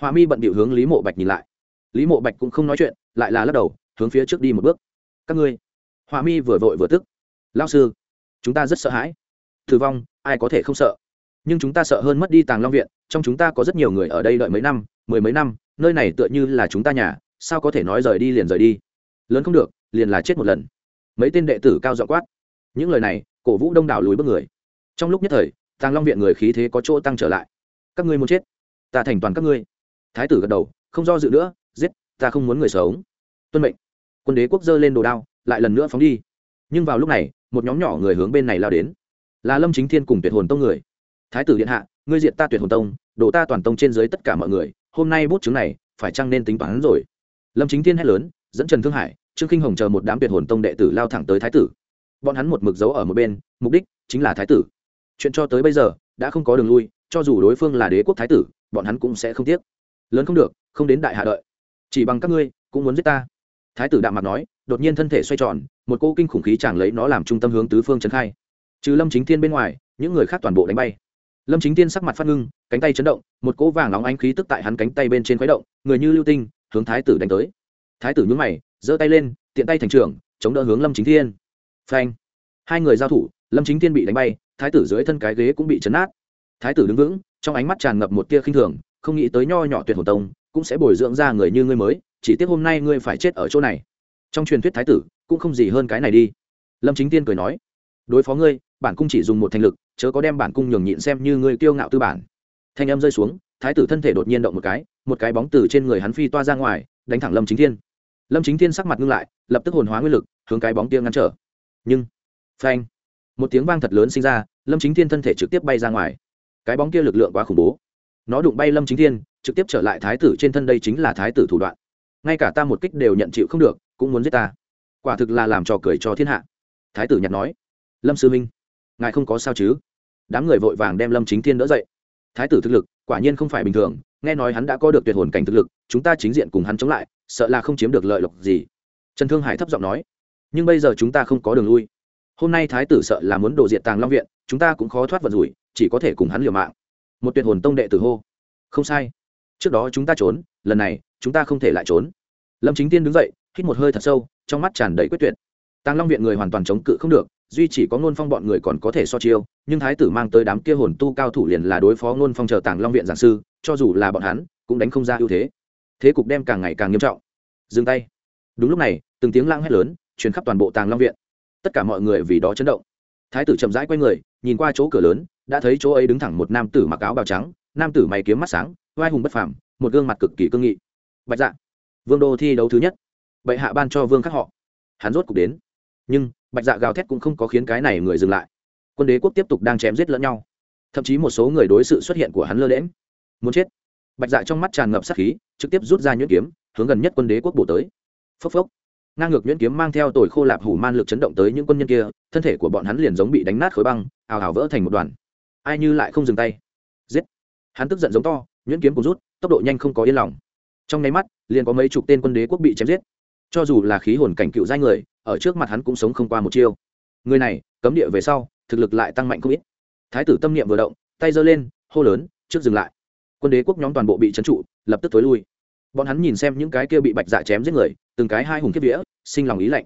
Họa mi bận bịu hướng lý mộ bạch nhìn lại. Lý mộ bạch cũng không nói chuyện, lại là lắc đầu, hướng phía trước đi một bước. Các ngươi? Họa mi vừa vội vừa tức lao sư, chúng ta rất sợ hãi. Thử vong, ai có thể không sợ? Nhưng chúng ta sợ hơn mất đi tàng long viện, trong chúng ta có rất nhiều người ở đây đợi mấy năm, mười mấy năm, nơi này tựa như là chúng ta nhà, sao có thể nói rời đi liền rời đi? Lớn không được, liền là chết một lần. Mấy tên đệ tử cao dọ quát. Những lời này, cổ vũ đông đảo lùi bước người. Trong lúc nhất thời, tàng long viện người khí thế có chỗ tăng trở lại. Các ngươi muốn chết, ta thành toàn các ngươi. Thái tử gật đầu, không do dự nữa, giết, ta không muốn người sống. Tuân mệnh. Quân đế quốc dơ lên đồ đao, lại lần nữa phóng đi nhưng vào lúc này, một nhóm nhỏ người hướng bên này lao đến. Là lâm chính thiên cùng tuyệt hồn tông người. Thái tử điện hạ, ngươi diện ta tuyệt hồn tông, đổ ta toàn tông trên dưới tất cả mọi người, hôm nay bút chứng này phải chăng nên tính toán rồi? Lâm chính thiên hét lớn, dẫn trần thương hải, trương kinh hồng chờ một đám tuyệt hồn tông đệ tử lao thẳng tới thái tử. Bọn hắn một mực dấu ở một bên, mục đích chính là thái tử. Chuyện cho tới bây giờ, đã không có đường lui, cho dù đối phương là đế quốc thái tử, bọn hắn cũng sẽ không tiếc. Lớn không được, không đến đại hạ đợi. Chỉ bằng các ngươi, cũng muốn giết ta. Thái tử đạm mặt nói đột nhiên thân thể xoay tròn, một cô kinh khủng khí chàng lấy nó làm trung tâm hướng tứ phương trấn khai. Trừ lâm chính thiên bên ngoài, những người khác toàn bộ đánh bay. Lâm chính thiên sắc mặt phát ngưng, cánh tay chấn động, một cỗ vàng nóng ánh khí tức tại hắn cánh tay bên trên khuấy động, người như lưu tinh, hướng thái tử đánh tới. Thái tử nhúng mày, giơ tay lên, tiện tay thành trưởng, chống đỡ hướng lâm chính thiên. Phanh! Hai người giao thủ, lâm chính thiên bị đánh bay, thái tử dưới thân cái ghế cũng bị chấn nát. Thái tử đứng vững, trong ánh mắt tràn ngập một tia khinh thường, không nghĩ tới nho nhỏ tuyệt hồn tông cũng sẽ bồi dưỡng ra người như ngươi mới, chỉ tiếc hôm nay ngươi phải chết ở chỗ này trong truyền thuyết thái tử cũng không gì hơn cái này đi. Lâm chính tiên cười nói, đối phó ngươi, bản cung chỉ dùng một thành lực, chớ có đem bản cung nhường nhịn xem như ngươi kiêu ngạo tư bản. Thanh em rơi xuống, thái tử thân thể đột nhiên động một cái một cái bóng từ trên người hắn phi toa ra ngoài, đánh thẳng lâm chính thiên. Lâm chính thiên sắc mặt ngưng lại, lập tức hồn hóa nguyên lực, hướng cái bóng kia ngăn trở. Nhưng, phanh, một tiếng vang thật lớn sinh ra, lâm chính thiên thân thể trực tiếp bay ra ngoài. Cái bóng kia lực lượng quá khủng bố. Nó đụng bay lâm chính thiên, trực tiếp trở lại thái tử trên thân đây chính là thái tử thủ đoạn. Ngay cả ta một kích đều nhận chịu không được cũng muốn giết ta. Quả thực là làm trò cười cho thiên hạ. Thái tử nhặt nói. Lâm sư minh ngài không có sao chứ? Đám người vội vàng đem lâm chính thiên đỡ dậy. Thái tử thực lực, quả nhiên không phải bình thường. Nghe nói hắn đã có được tuyệt hồn cảnh thực lực, chúng ta chính diện cùng hắn chống lại, sợ là không chiếm được lợi lộc gì. Trần thương hải thấp giọng nói. Nhưng bây giờ chúng ta không có đường lui. Hôm nay thái tử sợ là muốn đổ diện tàng long viện, chúng ta cũng khó thoát vận rủi, chỉ có thể cùng hắn liều mạng. Một tuyệt hồn tông đệ tử hô. Không sai. Trước đó chúng ta trốn, lần này, chúng ta không thể lại trốn. Lâm chính tiên đứng dậy hít một hơi thật sâu, trong mắt tràn đầy quyết tuyệt. Tàng long viện người hoàn toàn chống cự không được, duy chỉ có ngôn phong bọn người còn có thể so chiêu, nhưng thái tử mang tới đám kia hồn tu cao thủ liền là đối phó ngôn phong chờ tàng long viện giảng sư, cho dù là bọn hắn, cũng đánh không ra ưu thế. Thế cục đem càng ngày càng nghiêm trọng. Dừng tay. Đúng lúc này, từng tiếng lang hét lớn, truyền khắp toàn bộ tàng long viện. Tất cả mọi người vì đó chấn động. Thái tử chậm rãi quay người, nhìn qua chỗ cửa lớn, đã thấy chỗ ấy đứng thẳng một nam tử mặc áo bào trắng, nam tử mày kiếm mắt sáng vai hùng bất phàm, một gương mặt cực kỳ cương nghị. Bạch dạ. Vương đô thi đấu thứ nhất bệ hạ ban cho vương khắc họ. Hắn rốt cục đến. Nhưng, bạch dạ gào thét cũng không có khiến cái này người dừng lại. Quân đế quốc tiếp tục đang chém giết lẫn nhau. Thậm chí một số người đối sự xuất hiện của hắn lơ lễm muốn chết. Bạch dạ trong mắt tràn ngập sát khí, trực tiếp rút ra nhuyễn kiếm, hướng gần nhất quân đế quốc bổ tới. Phốc phốc. Ngang ngược nhuyễn kiếm mang theo tồi khô lạp hủ man lực chấn động tới những quân nhân kia, thân thể của bọn hắn liền giống bị đánh nát khối băng, ào ào vỡ thành một đoàn. Ai như lại không dừng tay. Giết. Hắn tức giận giống to, nhuyễn kiếm cùng rút, tốc độ nhanh không có yên lòng. Trong nháy mắt, liền có mấy chục tên quân đế quốc bị chém giết cho dù là khí hồn cảnh cựu giai người, ở trước mặt hắn cũng sống không qua một chiêu. Người này, cấm địa về sau, thực lực lại tăng mạnh không ít. Thái tử tâm niệm vừa động, tay giơ lên, hô lớn, trước dừng lại. Quân đế quốc nhóm toàn bộ bị trấn trụ, lập tức tối lui. Bọn hắn nhìn xem những cái kia bị bạch dạ chém giết người, từng cái hai hùng kiếp vĩa sinh lòng ý lạnh.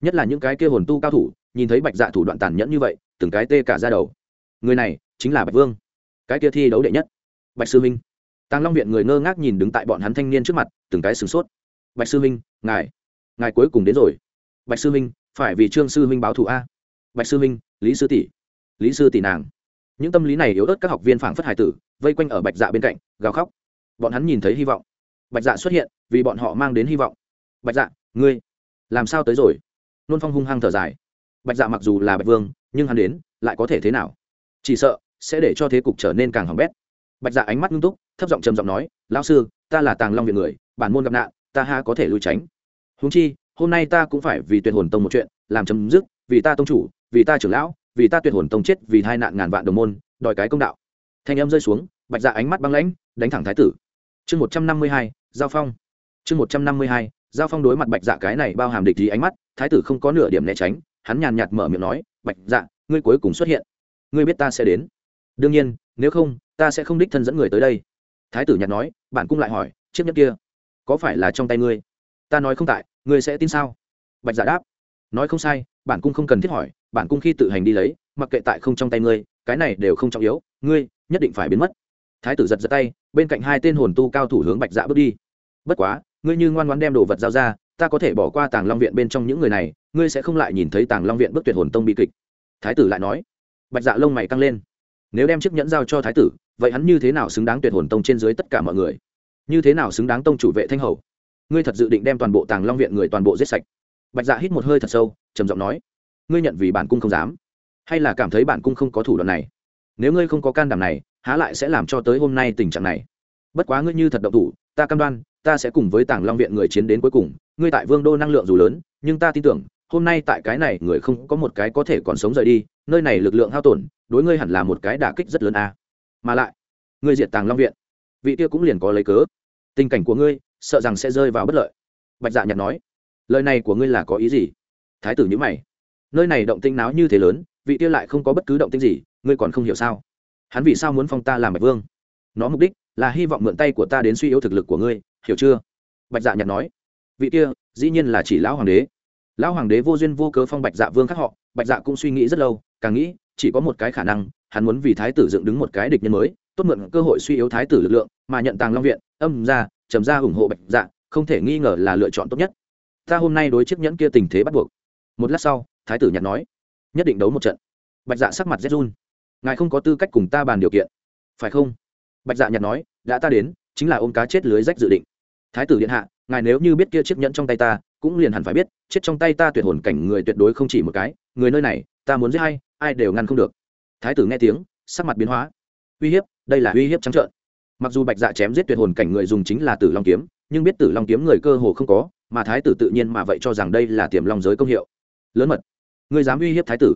Nhất là những cái kia hồn tu cao thủ, nhìn thấy bạch dạ thủ đoạn tàn nhẫn như vậy, từng cái tê cả ra đầu. Người này, chính là bạch vương, cái kia thi đấu đệ nhất. Bạch sư minh. Tàng long viện người ngơ ngác nhìn đứng tại bọn hắn thanh niên trước mặt, từng cái sửng sốt. Bạch sư minh, ngài ngài cuối cùng đến rồi. Bạch sư minh phải vì trương sư minh báo thù a. Bạch sư minh lý sư tỷ. Lý sư tỷ nàng. Những tâm lý này yếu ớt các học viên phảng phất hải tử, vây quanh ở bạch dạ bên cạnh, gào khóc. Bọn hắn nhìn thấy hy vọng. Bạch dạ xuất hiện, vì bọn họ mang đến hy vọng. Bạch dạ ngươi, làm sao tới rồi? Nôn phong hung hăng thở dài. Bạch dạ mặc dù là bạch vương, nhưng hắn đến, lại có thể thế nào? Chỉ sợ, sẽ để cho thế cục trở nên càng hỏng bét. Bạch dạ ánh mắt nghiêm túc, thấp giọng trầm giọng nói, lão sư, ta là tàng long viện người, bản môn gặp nạn, ta ha có thể lui tránh húng chi, hôm nay ta cũng phải vì tuyệt hồn tông một chuyện, làm chấm dứt, vì ta tông chủ, vì ta trưởng lão, vì ta tuyệt hồn tông chết vì hai nạn ngàn vạn đồng môn, đòi cái công đạo. Thanh âm rơi xuống, bạch dạ ánh mắt băng lãnh, đánh thẳng thái tử. Chương một trăm năm mươi hai, giao phong. Chương một trăm năm mươi hai, giao phong đối mặt bạch dạ cái này bao hàm địch gì ánh mắt, thái tử không có nửa điểm né tránh, hắn nhàn nhạt mở miệng nói, bạch dạ ngươi cuối cùng xuất hiện. Ngươi biết ta sẽ đến. Đương nhiên, nếu không, ta sẽ không đích thân dẫn người tới đây. Thái tử nhạt nói, bản cung lại hỏi, chiếc nhẫn kia có phải là trong tay ngươi? Ta nói không tại ngươi sẽ tin sao? Bạch dạ đáp, nói không sai, bản cung không cần thiết hỏi, bản cung khi tự hành đi lấy, mặc kệ tại không trong tay ngươi, cái này đều không trọng yếu, ngươi nhất định phải biến mất. Thái tử giật giật tay, bên cạnh hai tên hồn tu cao thủ hướng bạch dạ bước đi. Bất quá, ngươi như ngoan ngoan đem đồ vật giao ra, ta có thể bỏ qua tàng long viện bên trong những người này, ngươi sẽ không lại nhìn thấy tàng long viện bước tuyệt hồn tông bị kịch. Thái tử lại nói, bạch dạ lông mày căng lên, nếu đem chiếc nhẫn giao cho thái tử, vậy hắn như thế nào xứng đáng tuyệt hồn tông trên dưới tất cả mọi người? Như thế nào xứng đáng tông chủ vệ thanh hầu? Ngươi thật dự định đem toàn bộ tàng long viện người toàn bộ giết sạch bạch dạ hít một hơi thật sâu trầm giọng nói ngươi nhận vì bản cung không dám hay là cảm thấy bản cung không có thủ đoạn này nếu ngươi không có can đảm này há lại sẽ làm cho tới hôm nay tình trạng này bất quá ngươi như thật động thủ ta cam đoan ta sẽ cùng với tàng long viện người chiến đến cuối cùng ngươi tại vương đô năng lượng dù lớn nhưng ta tin tưởng hôm nay tại cái này người không có một cái có thể còn sống rời đi nơi này lực lượng hao tổn đối ngươi hẳn là một cái đả kích rất lớn a à. mà lại ngươi diệt tàng long viện vị kia cũng liền có lấy cớ tình cảnh của ngươi sợ rằng sẽ rơi vào bất lợi. Bạch dạ nhặt nói, lời này của ngươi là có ý gì? Thái tử nhữ mày, nơi này động tinh náo như thế lớn, vị kia lại không có bất cứ động tinh gì, ngươi còn không hiểu sao? Hắn vì sao muốn phong ta làm bạch vương? Nó mục đích là hy vọng mượn tay của ta đến suy yếu thực lực của ngươi, hiểu chưa? Bạch dạ nhặt nói, vị kia, dĩ nhiên là chỉ lão hoàng đế. Lão hoàng đế vô duyên vô cớ phong bạch dạ vương khác họ. Bạch dạ cũng suy nghĩ rất lâu, càng nghĩ, chỉ có một cái khả năng, hắn muốn vì thái tử dựng đứng một cái địch nhân mới, tốt mượn cơ hội suy yếu thái tử lực lượng, mà nhận tàng long viện, âm ra trầm ra ủng hộ bạch dạ không thể nghi ngờ là lựa chọn tốt nhất. Ta hôm nay đối chiếc nhẫn kia tình thế bắt buộc. Một lát sau, thái tử nhặt nói, nhất định đấu một trận. Bạch dạ sắc mặt rét run. Ngài không có tư cách cùng ta bàn điều kiện. Phải không? Bạch dạ nhặt nói, đã ta đến, chính là ôm cá chết lưới rách dự định. Thái tử điện hạ, ngài nếu như biết kia chiếc nhẫn trong tay ta, cũng liền hẳn phải biết, chết trong tay ta tuyệt hồn cảnh người tuyệt đối không chỉ một cái, người nơi này, ta muốn giết hay ai đều ngăn không được. Thái tử nghe tiếng, sắc mặt biến hóa. Uy hiếp, đây là uy hiếp trắng trợn mặc dù bạch dạ chém giết tuyệt hồn cảnh người dùng chính là tử long kiếm, nhưng biết tử long kiếm người cơ hồ không có, mà thái tử tự nhiên mà vậy cho rằng đây là tiềm long giới công hiệu. Lớn mật, ngươi dám uy hiếp thái tử?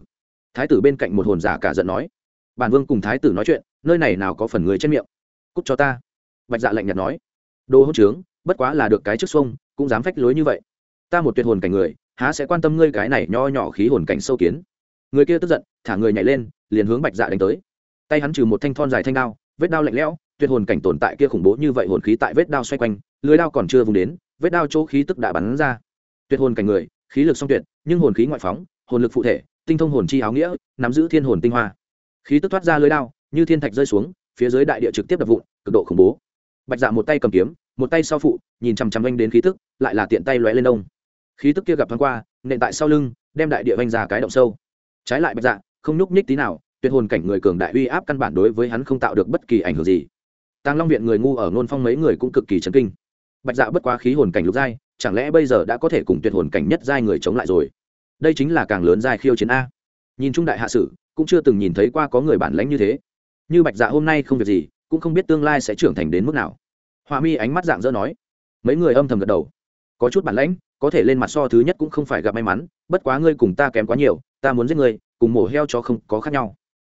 Thái tử bên cạnh một hồn giả cả giận nói. Bản vương cùng thái tử nói chuyện, nơi này nào có phần người chết miệng? Cút cho ta. Bạch dạ lạnh nhạt nói. Đồ hỗn trướng, bất quá là được cái trước xuông, cũng dám phách lối như vậy. Ta một tuyệt hồn cảnh người, há sẽ quan tâm ngươi cái này nho nhỏ khí hồn cảnh sâu kiến? Người kia tức giận, thả người nhảy lên, liền hướng bạch dạ đánh tới. Tay hắn trừ một thanh thon dài thanh đao, vết đao lạnh lẽo tuyệt hồn cảnh tồn tại kia khủng bố như vậy hồn khí tại vết đao xoay quanh, lưới đao còn chưa vùng đến, vết đao chỗ khí tức đã bắn ra. Tuyệt hồn cảnh người, khí lực song tuyệt, nhưng hồn khí ngoại phóng, hồn lực phụ thể, tinh thông hồn chi áo nghĩa, nắm giữ thiên hồn tinh hoa. Khí tức thoát ra lưới đao, như thiên thạch rơi xuống, phía dưới đại địa trực tiếp đập vụn, cực độ khủng bố. Bạch dạ một tay cầm kiếm, một tay sau phụ, nhìn chằm chằm anh đến khí tức, lại là tiện tay lóe lên đông khí tức kia gặp thoáng qua, nện tại sau lưng, đem đại địa vanh ra cái động sâu. Trái lại bạch dạ không nhúc nhích tí nào, tuyệt hồn cảnh người cường đại uy áp căn bản đối với hắn không tạo được bất kỳ ảnh hưởng gì tàng long viện người ngu ở Nôn phong mấy người cũng cực kỳ chấn kinh. Bạch dạ bất quá khí hồn cảnh lục giai, chẳng lẽ bây giờ đã có thể cùng tuyệt hồn cảnh nhất giai người chống lại rồi? Đây chính là càng lớn giai khiêu chiến a. Nhìn trung đại hạ sử, cũng chưa từng nhìn thấy qua có người bản lãnh như thế. Như bạch dạ hôm nay không việc gì, cũng không biết tương lai sẽ trưởng thành đến mức nào. Hoa mi ánh mắt dạng dỡ nói. Mấy người âm thầm gật đầu. Có chút bản lãnh, có thể lên mặt so thứ nhất cũng không phải gặp may mắn, bất quá ngươi cùng ta kém quá nhiều, ta muốn giết ngươi, cùng mổ heo cho không có khác nhau.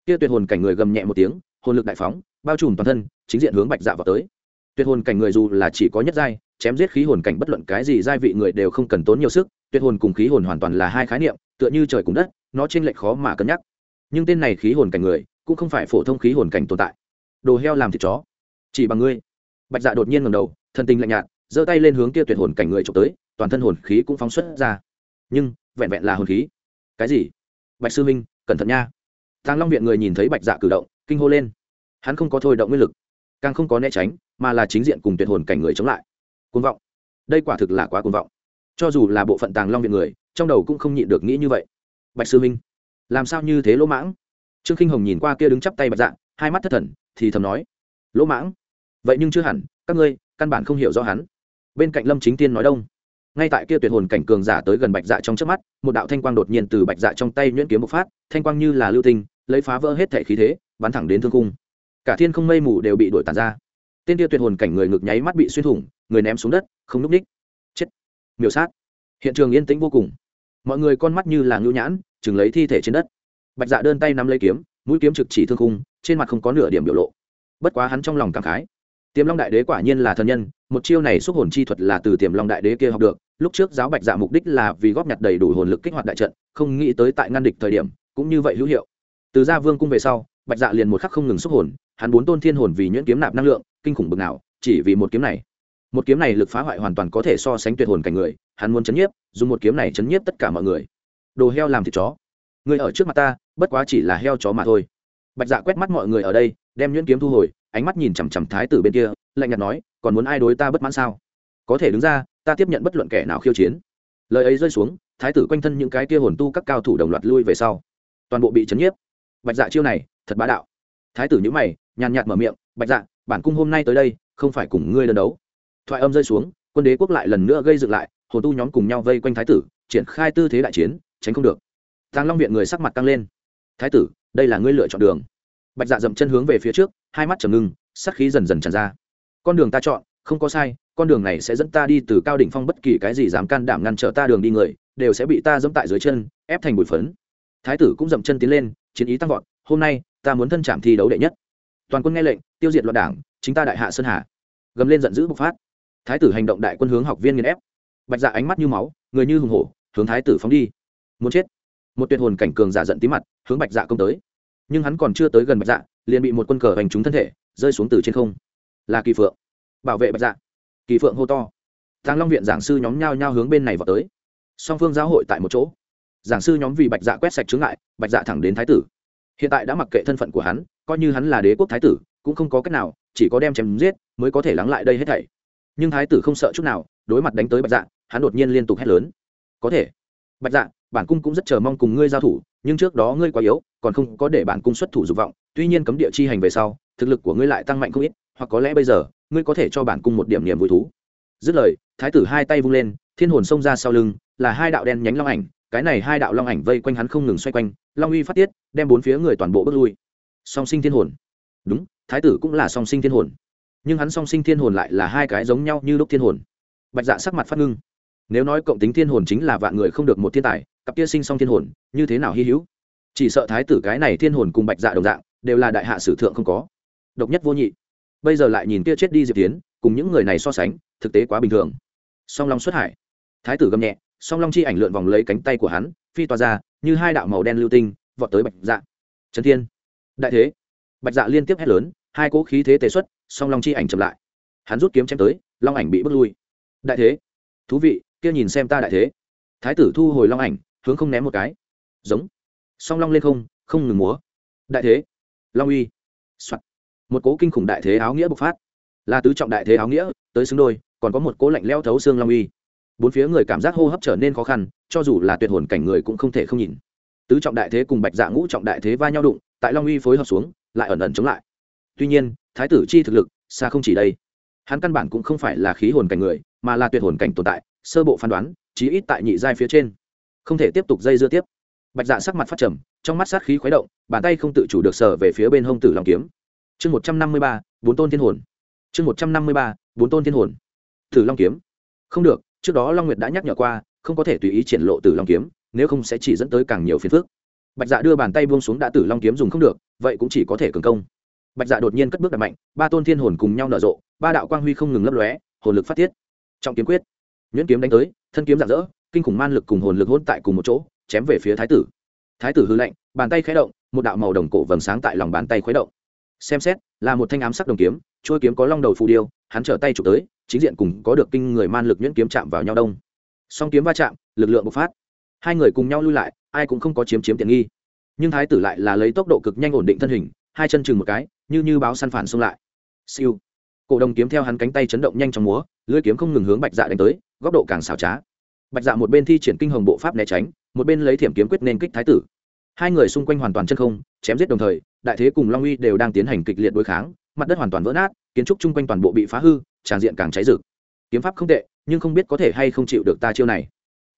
Kia tuyệt hồn cảnh người gầm nhẹ một tiếng hồn lực đại phóng, bao trùm toàn thân, chính diện hướng bạch dạ vào tới. Tuyệt hồn cảnh người dù là chỉ có nhất giai, chém giết khí hồn cảnh bất luận cái gì giai vị người đều không cần tốn nhiều sức, tuyệt hồn cùng khí hồn hoàn toàn là hai khái niệm, tựa như trời cùng đất, nó trên lệch khó mà cân nhắc. Nhưng tên này khí hồn cảnh người, cũng không phải phổ thông khí hồn cảnh tồn tại. Đồ heo làm thịt chó. Chỉ bằng ngươi. Bạch dạ đột nhiên ngầm đầu, thần tình lạnh nhạt, giơ tay lên hướng kia tuyệt hồn cảnh người trộm tới, toàn thân hồn khí cũng phóng xuất ra. Nhưng, vẹn vẹn là hồn khí. Cái gì? Bạch sư minh, cẩn thận nha. Tàng long viện người nhìn thấy bạch dạ cử động kinh hô lên. Hắn không có thôi động nguyên lực càng không có né tránh mà là chính diện cùng tuyệt hồn cảnh người chống lại. Côn vọng. Đây quả thực là quá côn vọng. Cho dù là bộ phận tàng long viện người trong đầu cũng không nhịn được nghĩ như vậy. Bạch sư minh làm sao như thế lỗ mãng? Trương k i n h hồng nhìn qua kia đứng chắp tay bạch dạng, hai mắt thất thần thì thầm nói lỗ mãng? Vậy nhưng chưa hẳn các ngươi căn bản không hiểu rõ hắn. Bên cạnh lâm chính tiên nói đông. Ngay tại kia tuyệt hồn cảnh cường giả tới gần bạch dạ trong trước mắt một đạo thanh quang đột nhiên từ bạch dạ trong tay nhuyễn kiếm một phát thanh quang như là lưu tinh lấy phá vỡ hết thể khí thế bắn thẳng đến thương cung cả thiên không mây mù đều bị đổi tàn ra. Tên kia tuyệt hồn cảnh người ngực nháy mắt bị xuyên thủng người ném xuống đất không núp ních. Chết. Miểu sát. Hiện trường yên tĩnh vô cùng. Mọi người con mắt như là ngưu nhãn chừng lấy thi thể trên đất. Bạch dạ đơn tay nắm lấy kiếm mũi kiếm trực chỉ thương khung, trên mặt không có nửa điểm biểu lộ. Bất quá hắn trong lòng cảm khái. Tiềm long đại đế quả nhiên là thần nhân một chiêu này xúc hồn chi thuật là từ tiềm long đại đế kia học được. Lúc trước giáo bạch dạ mục đích là vì góp nhặt đầy đủ hồn lực kích hoạt đại trận không nghĩ tới tại ngăn địch thời điểm cũng như vậy hữu hiệu từ gia vương cung về sau, bạch dạ liền một khắc không ngừng xúc hồn, hắn bốn tôn thiên hồn vì nhuyễn kiếm nạp năng lượng, kinh khủng bực nào, chỉ vì một kiếm này. Một kiếm này lực phá hoại hoàn toàn có thể so sánh tuyệt hồn cảnh người, hắn muốn chấn nhiếp, dùng một kiếm này chấn nhiếp tất cả mọi người. Đồ heo làm thịt chó. Người ở trước mặt ta, bất quá chỉ là heo chó mà thôi. Bạch dạ quét mắt mọi người ở đây, đem nhuyễn kiếm thu hồi, ánh mắt nhìn chằm chằm thái tử bên kia, lạnh nhạt nói, còn muốn ai đối ta bất mãn sao? Có thể đứng ra, ta tiếp nhận bất luận kẻ nào khiêu chiến. Lời ấy rơi xuống, thái tử quanh thân những cái kia hồn tu các cao thủ đồng loạt lui về sau, toàn bộ bị chấn nhiếp bạch dạ chiêu này, thật bá đạo. Thái tử nhữ mày, nhàn nhạt mở miệng, bạch dạ bản cung hôm nay tới đây, không phải cùng ngươi đơn đấu. Thoại âm rơi xuống, quân đế quốc lại lần nữa gây dựng lại, hồn tu nhóm cùng nhau vây quanh thái tử, triển khai tư thế đại chiến, tránh không được. Tàng long viện người sắc mặt tăng lên. Thái tử, đây là ngươi lựa chọn đường. Bạch dạ dậm chân hướng về phía trước, hai mắt trầm ngưng, sắc khí dần dần tràn ra. Con đường ta chọn, không có sai, con đường này sẽ dẫn ta đi từ cao đỉnh phong bất kỳ cái gì dám can đảm ngăn trở ta đường đi người, đều sẽ bị ta dẫm tại dưới chân, ép thành bụi phấn. Thái tử cũng dậm chân tiến lên chiến ý tăng vọt, hôm nay, ta muốn thân trảm thi đấu đệ nhất. Toàn quân nghe lệnh, tiêu diệt loạn đảng, chính ta đại hạ sơn hà. Gầm lên giận dữ bộc phát. Thái tử hành động đại quân hướng học viên nghiền ép. Bạch dạ ánh mắt như máu, người như hùng hổ, hướng thái tử phóng đi. Muốn chết. Một tuyệt hồn cảnh cường giả giận tí mặt, hướng bạch dạ công tới. Nhưng hắn còn chưa tới gần bạch dạ liền bị một quân cờ hành trúng thân thể, rơi xuống từ trên không. Là kỳ phượng. Bảo vệ bạch dạ. Kỳ phượng hô to. Thang long viện giảng sư nhóm nhao nhao hướng bên này vào tới. Song phương giáo hội tại một chỗ giảng sư nhóm vì bạch dạ quét sạch chướng ngại, bạch dạ thẳng đến thái tử. Hiện tại đã mặc kệ thân phận của hắn, coi như hắn là đế quốc thái tử, cũng không có cách nào, chỉ có đem chém giết mới có thể lắng lại đây hết thảy. Nhưng thái tử không sợ chút nào, đối mặt đánh tới bạch dạ hắn đột nhiên liên tục hét lớn. Có thể. Bạch dạ bản cung cũng rất chờ mong cùng ngươi giao thủ, nhưng trước đó ngươi quá yếu, còn không có để bản cung xuất thủ dục vọng, tuy nhiên cấm địa chi hành về sau, thực lực của ngươi lại tăng mạnh không ít, hoặc có lẽ bây giờ, ngươi có thể cho bản cung một điểm niềm vui thú. Dứt lời, thái tử hai tay vung lên, thiên hồn xông ra sau lưng, là hai đạo đen nhánh long ảnh cái này hai đạo long ảnh vây quanh hắn không ngừng xoay quanh, long uy phát tiết, đem bốn phía người toàn bộ bước lui. Song sinh thiên hồn. Đúng, thái tử cũng là song sinh thiên hồn. Nhưng hắn song sinh thiên hồn lại là hai cái giống nhau như lúc thiên hồn. Bạch dạ sắc mặt phát ngưng. Nếu nói cộng tính thiên hồn chính là vạn người không được một thiên tài, cặp kia sinh song thiên hồn, như thế nào hy hữu? Chỉ sợ thái tử cái này thiên hồn cùng bạch dạ đồng dạng, đều là đại hạ sử thượng không có. Độc nhất vô nhị. Bây giờ lại nhìn kia chết đi diệp tiến, cùng những người này so sánh, thực tế quá bình thường. Song long xuất hải. Thái tử gầm nhẹ song long chi ảnh lượn vòng lấy cánh tay của hắn, phi toa ra, như hai đạo màu đen lưu tinh, vọt tới bạch dạ. Trần thiên. Đại thế. Bạch dạ liên tiếp hét lớn, hai cỗ khí thế tề xuất, song long chi ảnh chậm lại. Hắn rút kiếm chém tới, long ảnh bị bước lui. Đại thế. Thú vị, kia nhìn xem ta đại thế. Thái tử thu hồi long ảnh, hướng không ném một cái. Giống. Song long lên không không ngừng múa. Đại thế. Long uy. Soạn. một cố kinh khủng đại thế áo nghĩa bộc phát. Là tứ trọng đại thế áo nghĩa, tới xứng đôi, còn có một cố lạnh leo thấu xương long uy bốn phía người cảm giác hô hấp trở nên khó khăn, cho dù là tuyệt hồn cảnh người cũng không thể không nhìn. Tứ trọng đại thế cùng bạch dạ ngũ trọng đại thế va nhau đụng, tại long uy phối hợp xuống, lại ẩn ẩn chống lại. Tuy nhiên, thái tử chi thực lực, xa không chỉ đây. Hắn căn bản cũng không phải là khí hồn cảnh người, mà là tuyệt hồn cảnh tồn tại, sơ bộ phán đoán, chí ít tại nhị giai phía trên. Không thể tiếp tục dây dưa tiếp. Bạch dạ sắc mặt phát trầm, trong mắt sát khí khuấy động, bàn tay không tự chủ được sờ về phía bên hông tử long kiếm. Chương một trăm năm mươi ba, bốn tôn thiên hồn. Chương một trăm năm mươi ba, bốn tôn thiên hồn. Tử long kiếm. Không được trước đó long nguyệt đã nhắc nhở qua, không có thể tùy ý triển lộ tử long kiếm, nếu không sẽ chỉ dẫn tới càng nhiều phiền phức. Bạch dạ đưa bàn tay buông xuống đã tử long kiếm dùng không được, vậy cũng chỉ có thể cường công. Bạch dạ đột nhiên cất bước đặt mạnh, ba tôn thiên hồn cùng nhau nở rộ, ba đạo quang huy không ngừng lấp lóe, hồn lực phát tiết. Trọng kiếm quyết, nhuyễn kiếm đánh tới, thân kiếm rạng rỡ, kinh khủng man lực cùng hồn lực hôn tại cùng một chỗ, chém về phía thái tử. Thái tử hư lệnh bàn tay khé động, một đạo màu đồng cổ vầng sáng tại lòng bàn tay khuấy động. Xem xét, là một thanh ám sắc đồng kiếm trôi kiếm có long đầu phù điêu, hắn trở tay chụp tới chính diện cùng có được kinh người man lực nhuyễn kiếm chạm vào nhau đông. Song kiếm va chạm, lực lượng bộc phát. Hai người cùng nhau lui lại, ai cũng không có chiếm chiếm tiện nghi. Nhưng thái tử lại là lấy tốc độ cực nhanh ổn định thân hình, hai chân chừng một cái, như như báo săn phản xông lại. Siêu. Cổ đồng kiếm theo hắn cánh tay chấn động nhanh trong múa, lưỡi kiếm không ngừng hướng bạch dạ đánh tới, góc độ càng xảo trá. Bạch dạ một bên thi triển kinh hồng bộ pháp né tránh, một bên lấy thiểm kiếm quyết nên kích thái tử. Hai người xung quanh hoàn toàn chân không, chém giết đồng thời, đại thế cùng long uy đều đang tiến hành kịch liệt đối kháng, mặt đất hoàn toàn vỡ nát, kiến trúc chung quanh toàn bộ bị phá hư tràn diện càng cháy rực. Kiếm pháp không tệ, nhưng không biết có thể hay không chịu được ta chiêu này.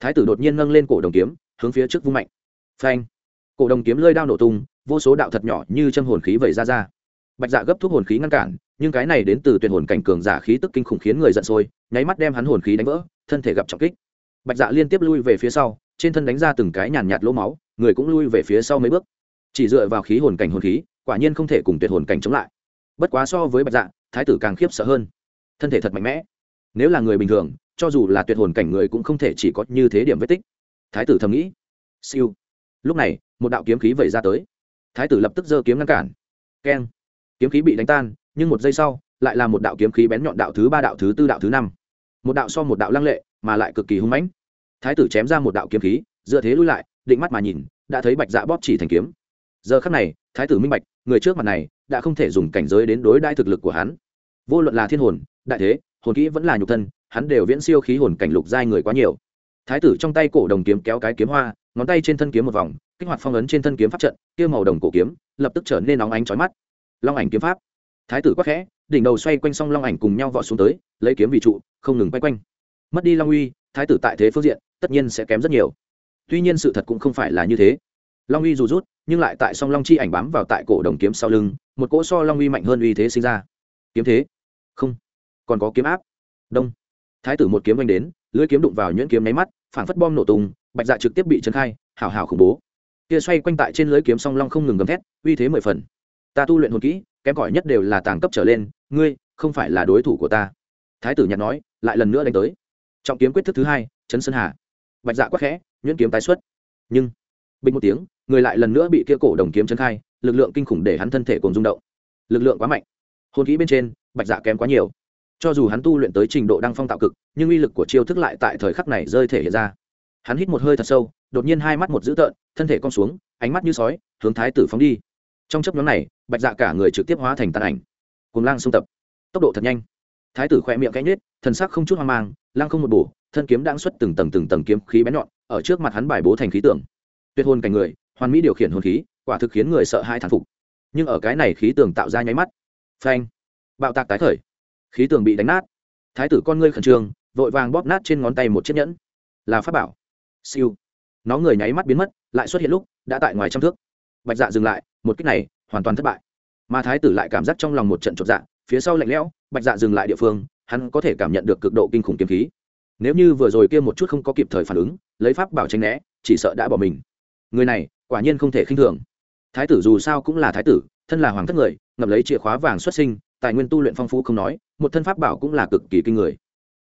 Thái tử đột nhiên nâng lên cổ đồng kiếm, hướng phía trước vung mạnh. Phanh! Cổ đồng kiếm lơi đao nổ tung, vô số đạo thật nhỏ như châm hồn khí vẩy ra ra. Bạch dạ gấp thuốc hồn khí ngăn cản, nhưng cái này đến từ tuyệt hồn cảnh cường giả khí tức kinh khủng khiến người giận sôi, nháy mắt đem hắn hồn khí đánh vỡ, thân thể gặp trọng kích. Bạch dạ liên tiếp lui về phía sau, trên thân đánh ra từng cái nhàn nhạt lỗ máu, người cũng lui về phía sau mấy bước. Chỉ dựa vào khí hồn cảnh hồn khí, quả nhiên không thể cùng tuyệt hồn cảnh chống lại. Bất quá so với bạch dạ thái tử càng khiếp sợ hơn thân thể thật mạnh mẽ. Nếu là người bình thường, cho dù là tuyệt hồn cảnh người cũng không thể chỉ có như thế điểm vết tích. Thái tử thầm nghĩ. Siêu. Lúc này, một đạo kiếm khí vẩy ra tới. Thái tử lập tức giơ kiếm ngăn cản. Keng. Kiếm khí bị đánh tan, nhưng một giây sau, lại là một đạo kiếm khí bén nhọn đạo thứ ba, đạo thứ tư, đạo thứ năm. Một đạo so một đạo lăng lệ, mà lại cực kỳ hung mãnh. Thái tử chém ra một đạo kiếm khí, dựa thế lui lại, định mắt mà nhìn, đã thấy bạch dạ bóp chỉ thành kiếm. Giờ khắc này, thái tử minh bạch, người trước mặt này, đã không thể dùng cảnh giới đến đối đãi thực lực của hắn. Vô luận là thiên hồn đại thế, hồn kỹ vẫn là nhục thân, hắn đều viễn siêu khí hồn cảnh lục giai người quá nhiều. Thái tử trong tay cổ đồng kiếm kéo cái kiếm hoa, ngón tay trên thân kiếm một vòng, kích hoạt phong ấn trên thân kiếm pháp trận, kia màu đồng cổ kiếm, lập tức trở nên nóng ánh chói mắt. Long ảnh kiếm pháp. Thái tử quắc khẽ, đỉnh đầu xoay quanh song long ảnh cùng nhau vọt xuống tới, lấy kiếm vị trụ, không ngừng quay quanh. Mất đi long uy, thái tử tại thế phương diện, tất nhiên sẽ kém rất nhiều. Tuy nhiên sự thật cũng không phải là như thế. Long uy dù rút, nhưng lại tại song long chi ảnh bám vào tại cổ đồng kiếm sau lưng, một cỗ so long uy mạnh hơn uy thế sinh ra. Kiếm thế. Không còn có kiếm áp. Đông. Thái tử một kiếm oanh đến, lưỡi kiếm đụng vào nhuyễn kiếm nháy mắt phảng phất bom nổ tung, bạch dạ trực tiếp bị trấn khai hào hào khủng bố. Kia xoay quanh tại trên lưỡi kiếm song long không ngừng gầm thét, uy thế mười phần. Ta tu luyện hồn kỹ, kém cỏi nhất đều là tàng cấp trở lên, ngươi không phải là đối thủ của ta. Thái tử nhặt nói, lại lần nữa đánh tới. Trọng kiếm quyết thức thứ hai chấn sơn hà. Bạch dạ quắc khẽ, nhuyễn kiếm tái xuất. Nhưng, bình một tiếng, người lại lần nữa bị kia cổ đồng kiếm chấn khai, lực lượng kinh khủng để hắn thân thể cùng rung động. Lực lượng quá mạnh. Hồn kỹ bên trên, bạch dạ kém quá nhiều cho dù hắn tu luyện tới trình độ đăng phong tạo cực, nhưng uy lực của chiêu thức lại tại thời khắc này rơi thể hiện ra. Hắn hít một hơi thật sâu, đột nhiên hai mắt một dữ tợn, thân thể cong xuống, ánh mắt như sói, hướng thái tử phóng đi. Trong chấp nhóm này, bạch dạ cả người trực tiếp hóa thành tàn ảnh. Cùng lang xung tập. Tốc độ thật nhanh. Thái tử khỏe miệng cánh nết, thần sắc không chút hoang mang lang không một bổ, thân kiếm đang xuất từng tầng từng tầng kiếm khí bén nhọn, ở trước mặt hắn bài bố thành khí tượng. Tuyệt hồn cảnh người, hoàn mỹ điều khiển hồn khí, quả thực khiến người sợ hai thán phục. Nhưng ở cái này khí tường tạo ra nháy mắt. Phanh. Bạo tạc tái khởi khí tường bị đánh nát. Thái tử con ngươi khẩn trương, vội vàng bóp nát trên ngón tay một chiếc nhẫn. Là pháp bảo. Siêu. Nó người nháy mắt biến mất, lại xuất hiện lúc, đã tại ngoài trăm thước. Bạch dạ dừng lại, một cách này, hoàn toàn thất bại. Mà thái tử lại cảm giác trong lòng một trận chột dạ phía sau lạnh lẽo, bạch dạ dừng lại địa phương, hắn có thể cảm nhận được cực độ kinh khủng kiếm khí. Nếu như vừa rồi kia một chút không có kịp thời phản ứng, lấy pháp bảo tranh né, chỉ sợ đã bỏ mình. Người này, quả nhiên không thể khinh thường. Thái tử dù sao cũng là thái tử, thân là hoàng thất người ngập lấy chìa khóa vàng xuất sinh tài nguyên tu luyện phong phú không nói, một thân pháp bảo cũng là cực kỳ kinh người.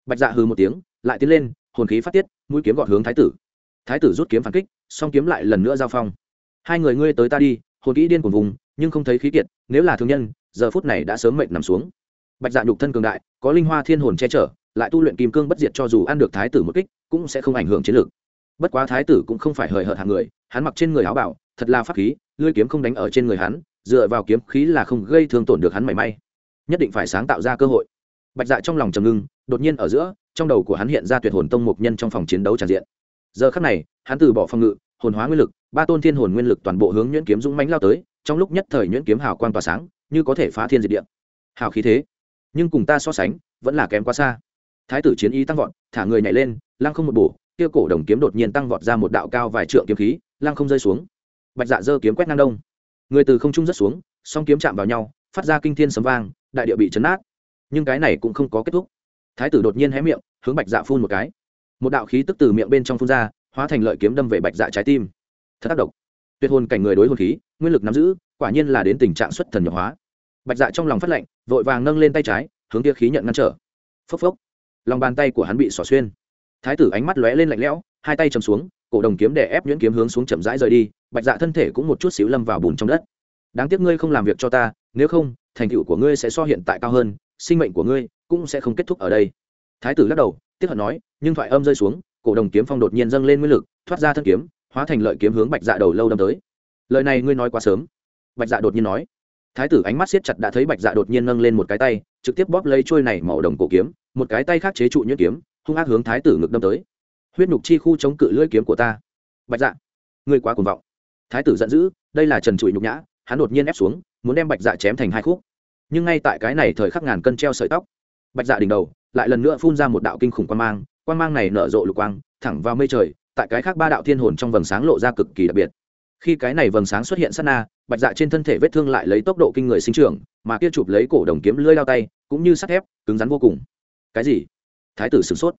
Bạch dạ hừ một tiếng, lại tiến lên, hồn khí phát tiết, mũi kiếm gọn hướng thái tử. Thái tử rút kiếm phản kích, song kiếm lại lần nữa giao phong. Hai người ngươi tới ta đi, hồn kỹ điên cuồng vùng, nhưng không thấy khí kiệt, nếu là thương nhân, giờ phút này đã sớm mệnh nằm xuống. Bạch dạ nhục thân cường đại, có linh hoa thiên hồn che chở, lại tu luyện kim cương bất diệt cho dù ăn được thái tử một kích, cũng sẽ không ảnh hưởng chiến lược. Bất quá thái tử cũng không phải hời hợt hàng người, hắn mặc trên người áo bảo thật là pháp khí, lưỡi kiếm không đánh ở trên người hắn, dựa vào kiếm khí là không gây thương tổn được hắn mảy may nhất định phải sáng tạo ra cơ hội. Bạch dạ trong lòng trầm ngưng, đột nhiên ở giữa, trong đầu của hắn hiện ra tuyệt hồn tông mục nhân trong phòng chiến đấu tràn diện. Giờ khắc này, hắn từ bỏ phòng ngự, hồn hóa nguyên lực, ba tôn thiên hồn nguyên lực toàn bộ hướng nhuyễn kiếm dũng mánh lao tới, trong lúc nhất thời nhuyễn kiếm hào quang tỏa sáng, như có thể phá thiên diệt địa. Hào khí thế. Nhưng cùng ta so sánh, vẫn là kém quá xa. Thái tử chiến ý tăng vọt, thả người nhảy lên, lăng không một bổ, kia cổ đồng kiếm đột nhiên tăng vọt ra một đạo cao vài trượng kiếm khí, lăng không rơi xuống. Bạch dạ dơ kiếm quét ngang đông. Người từ không trung rất xuống, song kiếm chạm vào nhau, phát ra kinh thiên sấm vang đại địa bị chấn nát nhưng cái này cũng không có kết thúc. Thái tử đột nhiên hé miệng, hướng bạch dạ phun một cái. Một đạo khí tức từ miệng bên trong phun ra, hóa thành lợi kiếm đâm về bạch dạ trái tim. Thật tác động tuyệt hồn cảnh người đối hồn khí, nguyên lực nắm giữ, quả nhiên là đến tình trạng xuất thần nhập hóa. Bạch dạ trong lòng phát lệnh, vội vàng nâng lên tay trái, hướng kia khí nhận ngăn trở. Phốc phốc. Lòng bàn tay của hắn bị xỏ xuyên. Thái tử ánh mắt lóe lên lạnh lẽo, hai tay chầm xuống, cổ đồng kiếm để ép nhuyễn kiếm hướng xuống chậm rãi rời đi, bạch dạ thân thể cũng một chút xíu lâm vào bùn trong đất. Đáng tiếc ngươi không làm việc cho ta, nếu không thành tựu của ngươi sẽ so hiện tại cao hơn, sinh mệnh của ngươi cũng sẽ không kết thúc ở đây. Thái tử lắc đầu, tiếp hận nói, nhưng thoại âm rơi xuống, cổ đồng kiếm phong đột nhiên dâng lên nguyên lực, thoát ra thân kiếm, hóa thành lợi kiếm hướng bạch dạ đầu lâu đâm tới. Lời này ngươi nói quá sớm. Bạch dạ đột nhiên nói. Thái tử ánh mắt siết chặt đã thấy bạch dạ đột nhiên nâng lên một cái tay, trực tiếp bóp lấy trôi này màu đồng cổ kiếm, một cái tay khác chế trụ nhuyễn kiếm, hung ác hướng thái tử ngực đâm tới. Huyết nhục chi khu chống cự lưỡi kiếm của ta. Bạch dạ ngươi quá cuồng vọng. Thái tử giận dữ, đây là trần trụi nhục nhã. Hắn đột nhiên ép xuống muốn đem bạch dạ chém thành hai khúc. Nhưng ngay tại cái này thời khắc ngàn cân treo sợi tóc, bạch dạ đỉnh đầu lại lần nữa phun ra một đạo kinh khủng quan mang quan mang này nở rộ lục quang, thẳng vào mây trời, tại cái khác ba đạo thiên hồn trong vầng sáng lộ ra cực kỳ đặc biệt. Khi cái này vầng sáng xuất hiện sát na, bạch dạ trên thân thể vết thương lại lấy tốc độ kinh người sinh trưởng, mà kia chụp lấy cổ đồng kiếm lưỡi lao tay, cũng như sắt thép, cứng rắn vô cùng. Cái gì? Thái tử sửng sốt.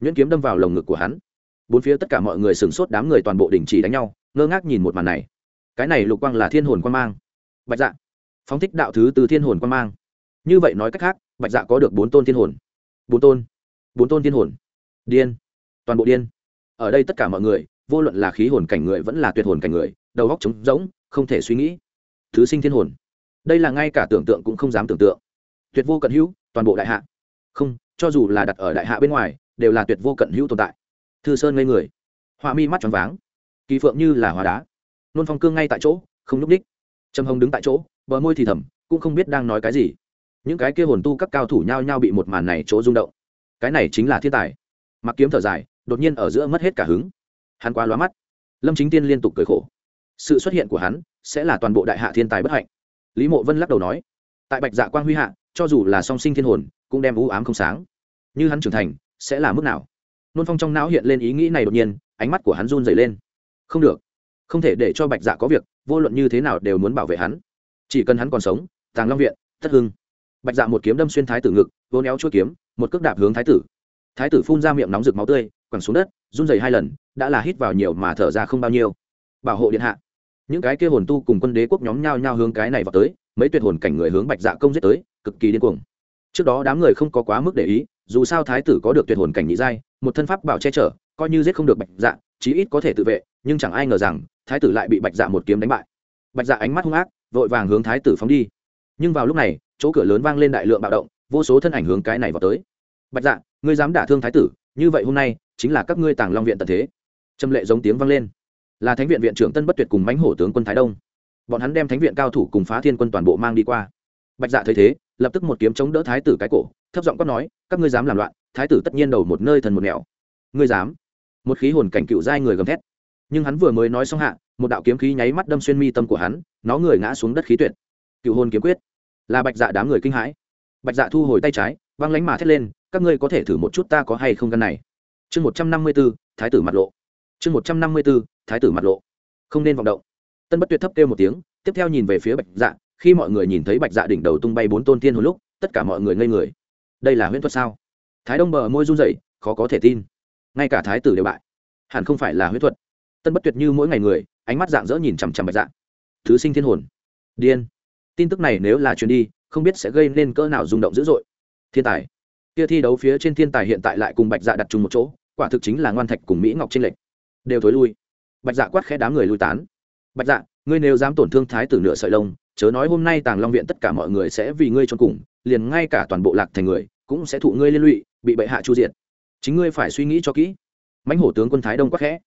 Nhuyễn kiếm đâm vào lồng ngực của hắn. Bốn phía tất cả mọi người sửng sốt, đám người toàn bộ đình chỉ đánh nhau, ngơ ngác nhìn một màn này. Cái này lục quang là thiên hồn quan mang. Bạch dạ phóng thích đạo thứ từ thiên hồn quan mang. Như vậy nói cách khác, bạch dạ có được bốn tôn thiên hồn. Bốn tôn. Bốn tôn thiên hồn. Điên. Toàn bộ điên. Ở đây tất cả mọi người, vô luận là khí hồn cảnh người vẫn là tuyệt hồn cảnh người, đầu góc trống rỗng, không thể suy nghĩ. Thứ sinh thiên hồn. Đây là ngay cả tưởng tượng cũng không dám tưởng tượng. Tuyệt vô cận hữu, toàn bộ đại hạ. Không, cho dù là đặt ở đại hạ bên ngoài, đều là tuyệt vô cận hữu tồn tại. Thư sơn ngây người. Họa mi mắt tròn váng. Kỳ phượng như là hóa đá. Nôn phong cương ngay tại chỗ, không núp đích trầm hồng đứng tại chỗ bờ môi thì thầm, cũng không biết đang nói cái gì. Những cái kia hồn tu các cao thủ nhao nhao bị một màn này chỗ rung động. Cái này chính là thiên tài. Mặc kiếm thở dài, đột nhiên ở giữa mất hết cả hứng. Hắn quá lóa mắt. Lâm chính tiên liên tục cười khổ. Sự xuất hiện của hắn sẽ là toàn bộ đại hạ thiên tài bất hạnh. Lý mộ vân lắc đầu nói, tại bạch dạ quang huy hạ, cho dù là song sinh thiên hồn, cũng đem u ám không sáng. Như hắn trưởng thành, sẽ là mức nào? Nôn phong trong não hiện lên ý nghĩ này đột nhiên, ánh mắt của hắn run dày lên. Không được. Không thể để cho bạch dạ có việc, vô luận như thế nào đều muốn bảo vệ hắn chỉ cần hắn còn sống, tàng long viện, thất hưng, bạch dạ một kiếm đâm xuyên thái tử ngực, vô néo chuỗi kiếm, một cước đạp hướng thái tử. Thái tử phun ra miệng nóng rực máu tươi, quẳng xuống đất, run dày hai lần, đã là hít vào nhiều mà thở ra không bao nhiêu. Bảo hộ điện hạ. Những cái kia hồn tu cùng quân đế quốc nhóm nhau nhau hướng cái này vào tới, mấy tuyệt hồn cảnh người hướng bạch dạ công giết tới, cực kỳ điên cuồng. Trước đó đám người không có quá mức để ý, dù sao thái tử có được tuyệt hồn cảnh nhị giai, một thân pháp bảo che chở, coi như giết không được bạch dạ chí ít có thể tự vệ, nhưng chẳng ai ngờ rằng, thái tử lại bị bạch dạ một kiếm đánh bại. Bạch dạ ánh mắt hung ác vội vàng hướng thái tử phóng đi. Nhưng vào lúc này, chỗ cửa lớn vang lên đại lượng bạo động, vô số thân ảnh hướng cái này vào tới. Bạch dạ ngươi dám đả thương thái tử, như vậy hôm nay, chính là các ngươi tàng long viện tận thế. Trâm lệ giống tiếng vang lên. Là thánh viện viện trưởng tân bất tuyệt cùng mãnh hổ tướng quân thái đông. Bọn hắn đem thánh viện cao thủ cùng phá thiên quân toàn bộ mang đi qua. Bạch dạ thấy thế, lập tức một kiếm chống đỡ thái tử cái cổ, thấp giọng quát nói, các ngươi dám làm loạn, thái tử tất nhiên đầu một nơi thần một nẻo. Ngươi dám? Một khí hồn cảnh cựu giai người gầm thét. Nhưng hắn vừa mới nói xong hạ một đạo kiếm khí nháy mắt đâm xuyên mi tâm của hắn, nó người ngã xuống đất khí tuyệt. Cựu hồn kiếm quyết. Là bạch dạ đám người kinh hãi. Bạch dạ thu hồi tay trái, văng lánh mà thét lên, các ngươi có thể thử một chút ta có hay không căn này? Chương một trăm năm mươi b ố thái tử mặt lộ. Chương một trăm năm mươi b ố thái tử mặt lộ. Không nên vọng động. Tân bất tuyệt thấp kêu một tiếng, tiếp theo nhìn về phía bạch dạ khi mọi người nhìn thấy bạch dạ đỉnh đầu tung bay bốn tôn tiên hồi lúc, tất cả mọi người ngây người. Đây là huyễn thuật sao? Thái đông bờ môi run rẩy, khó có thể tin. Ngay cả thái tử đều bại. Hẳn không phải là huyễn thuật. Tân bất tuyệt như mỗi ngày người ánh mắt dạng dỡ nhìn chằm chằm bạch dạ. Thứ sinh thiên hồn. Điên. Tin tức này nếu là truyền đi, không biết sẽ gây nên cỡ nào rung động dữ dội. Thiên tài. Kia thi đấu phía trên thiên tài hiện tại lại cùng bạch dạ đặt chung một chỗ, quả thực chính là ngoan thạch cùng mỹ ngọc trên lệch. Đều thối lui. Bạch dạ quát khẽ đám người lui tán. Bạch dạ ngươi nếu dám tổn thương thái tử nửa sợi lông, chớ nói hôm nay tàng long viện tất cả mọi người sẽ vì ngươi trốn cùng, liền ngay cả toàn bộ lạc thành người cũng sẽ thụ ngươi liên lụy, bị bệ hạ chu diệt. Chính ngươi phải suy nghĩ cho kỹ. Mãnh hổ tướng quân thái đông quắc khẽ.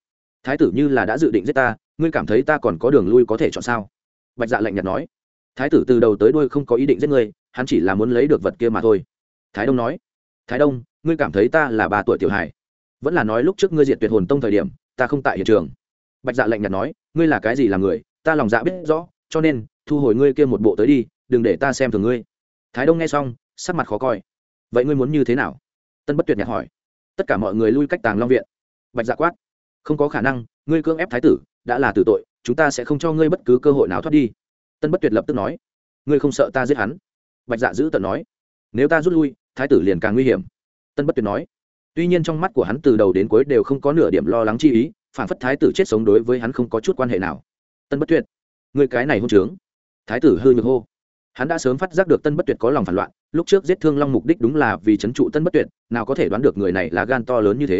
Thái tử như là đã dự định giết ta ngươi cảm thấy ta còn có đường lui có thể chọn sao? Bạch dạ lạnh nhạt nói. Thái tử từ đầu tới đuôi không có ý định giết ngươi, hắn chỉ là muốn lấy được vật kia mà thôi. Thái đông nói. Thái đông, ngươi cảm thấy ta là ba tuổi tiểu hải? vẫn là nói lúc trước ngươi diệt tuyệt hồn tông thời điểm, ta không tại hiện trường. Bạch dạ lạnh nhạt nói. Ngươi là cái gì là người? Ta lòng dạ biết rõ, cho nên, thu hồi ngươi kia một bộ tới đi, đừng để ta xem thường ngươi. Thái đông nghe xong, sắc mặt khó coi. Vậy ngươi muốn như thế nào? Tân bất tuyệt nhạt hỏi. Tất cả mọi người lui cách tàng long viện. Bạch dạ quát. Không có khả năng, ngươi cưỡng ép thái tử đã là tử tội, chúng ta sẽ không cho ngươi bất cứ cơ hội nào thoát đi. Tân bất tuyệt lập tức nói. Ngươi không sợ ta giết hắn? Bạch dạ giữ tận nói. Nếu ta rút lui, thái tử liền càng nguy hiểm. Tân bất tuyệt nói. Tuy nhiên trong mắt của hắn từ đầu đến cuối đều không có nửa điểm lo lắng chi ý, phản phất thái tử chết sống đối với hắn không có chút quan hệ nào. Tân bất tuyệt người cái này hôn trướng. Thái tử hư nhược hô. Hắn đã sớm phát giác được tân bất tuyệt có lòng phản loạn, lúc trước giết thương long mục đích đúng là vì c h ấ n trụ tân bất tuyệt, nào có thể đoán được người này là gan to lớn như thế.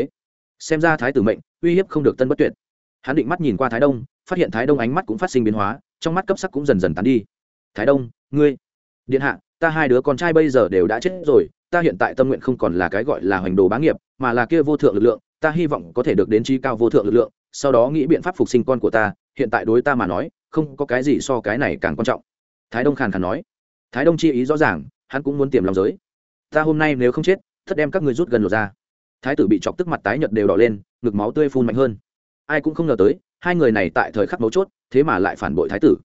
Xem ra thái tử mệnh, uy hiếp không được tân bất tuyệt hắn định mắt nhìn qua thái đông, phát hiện thái đông ánh mắt cũng phát sinh biến hóa, trong mắt cấp sắc cũng dần dần tán đi. Thái đông, ngươi, điện hạ, ta hai đứa con trai bây giờ đều đã chết rồi, ta hiện tại tâm nguyện không còn là cái gọi là hoành đồ bá nghiệp, mà là kia vô thượng lực lượng, ta hy vọng có thể được đến chi cao vô thượng lực lượng, sau đó nghĩ biện pháp phục sinh con của ta, hiện tại đối ta mà nói, không có cái gì so cái này càng quan trọng. Thái đông khàn khàn nói. Thái đông chi ý rõ ràng, hắn cũng muốn tiềm lòng giới. Ta hôm nay nếu không chết thất đem các người rút gần lột ra. Thái tử bị chọc tức mặt tái nhợt đều đỏ lên, ngực máu tươi phun mạnh hơn ai cũng không ngờ tới, hai người này tại thời khắc mấu chốt, thế mà lại phản bội thái tử.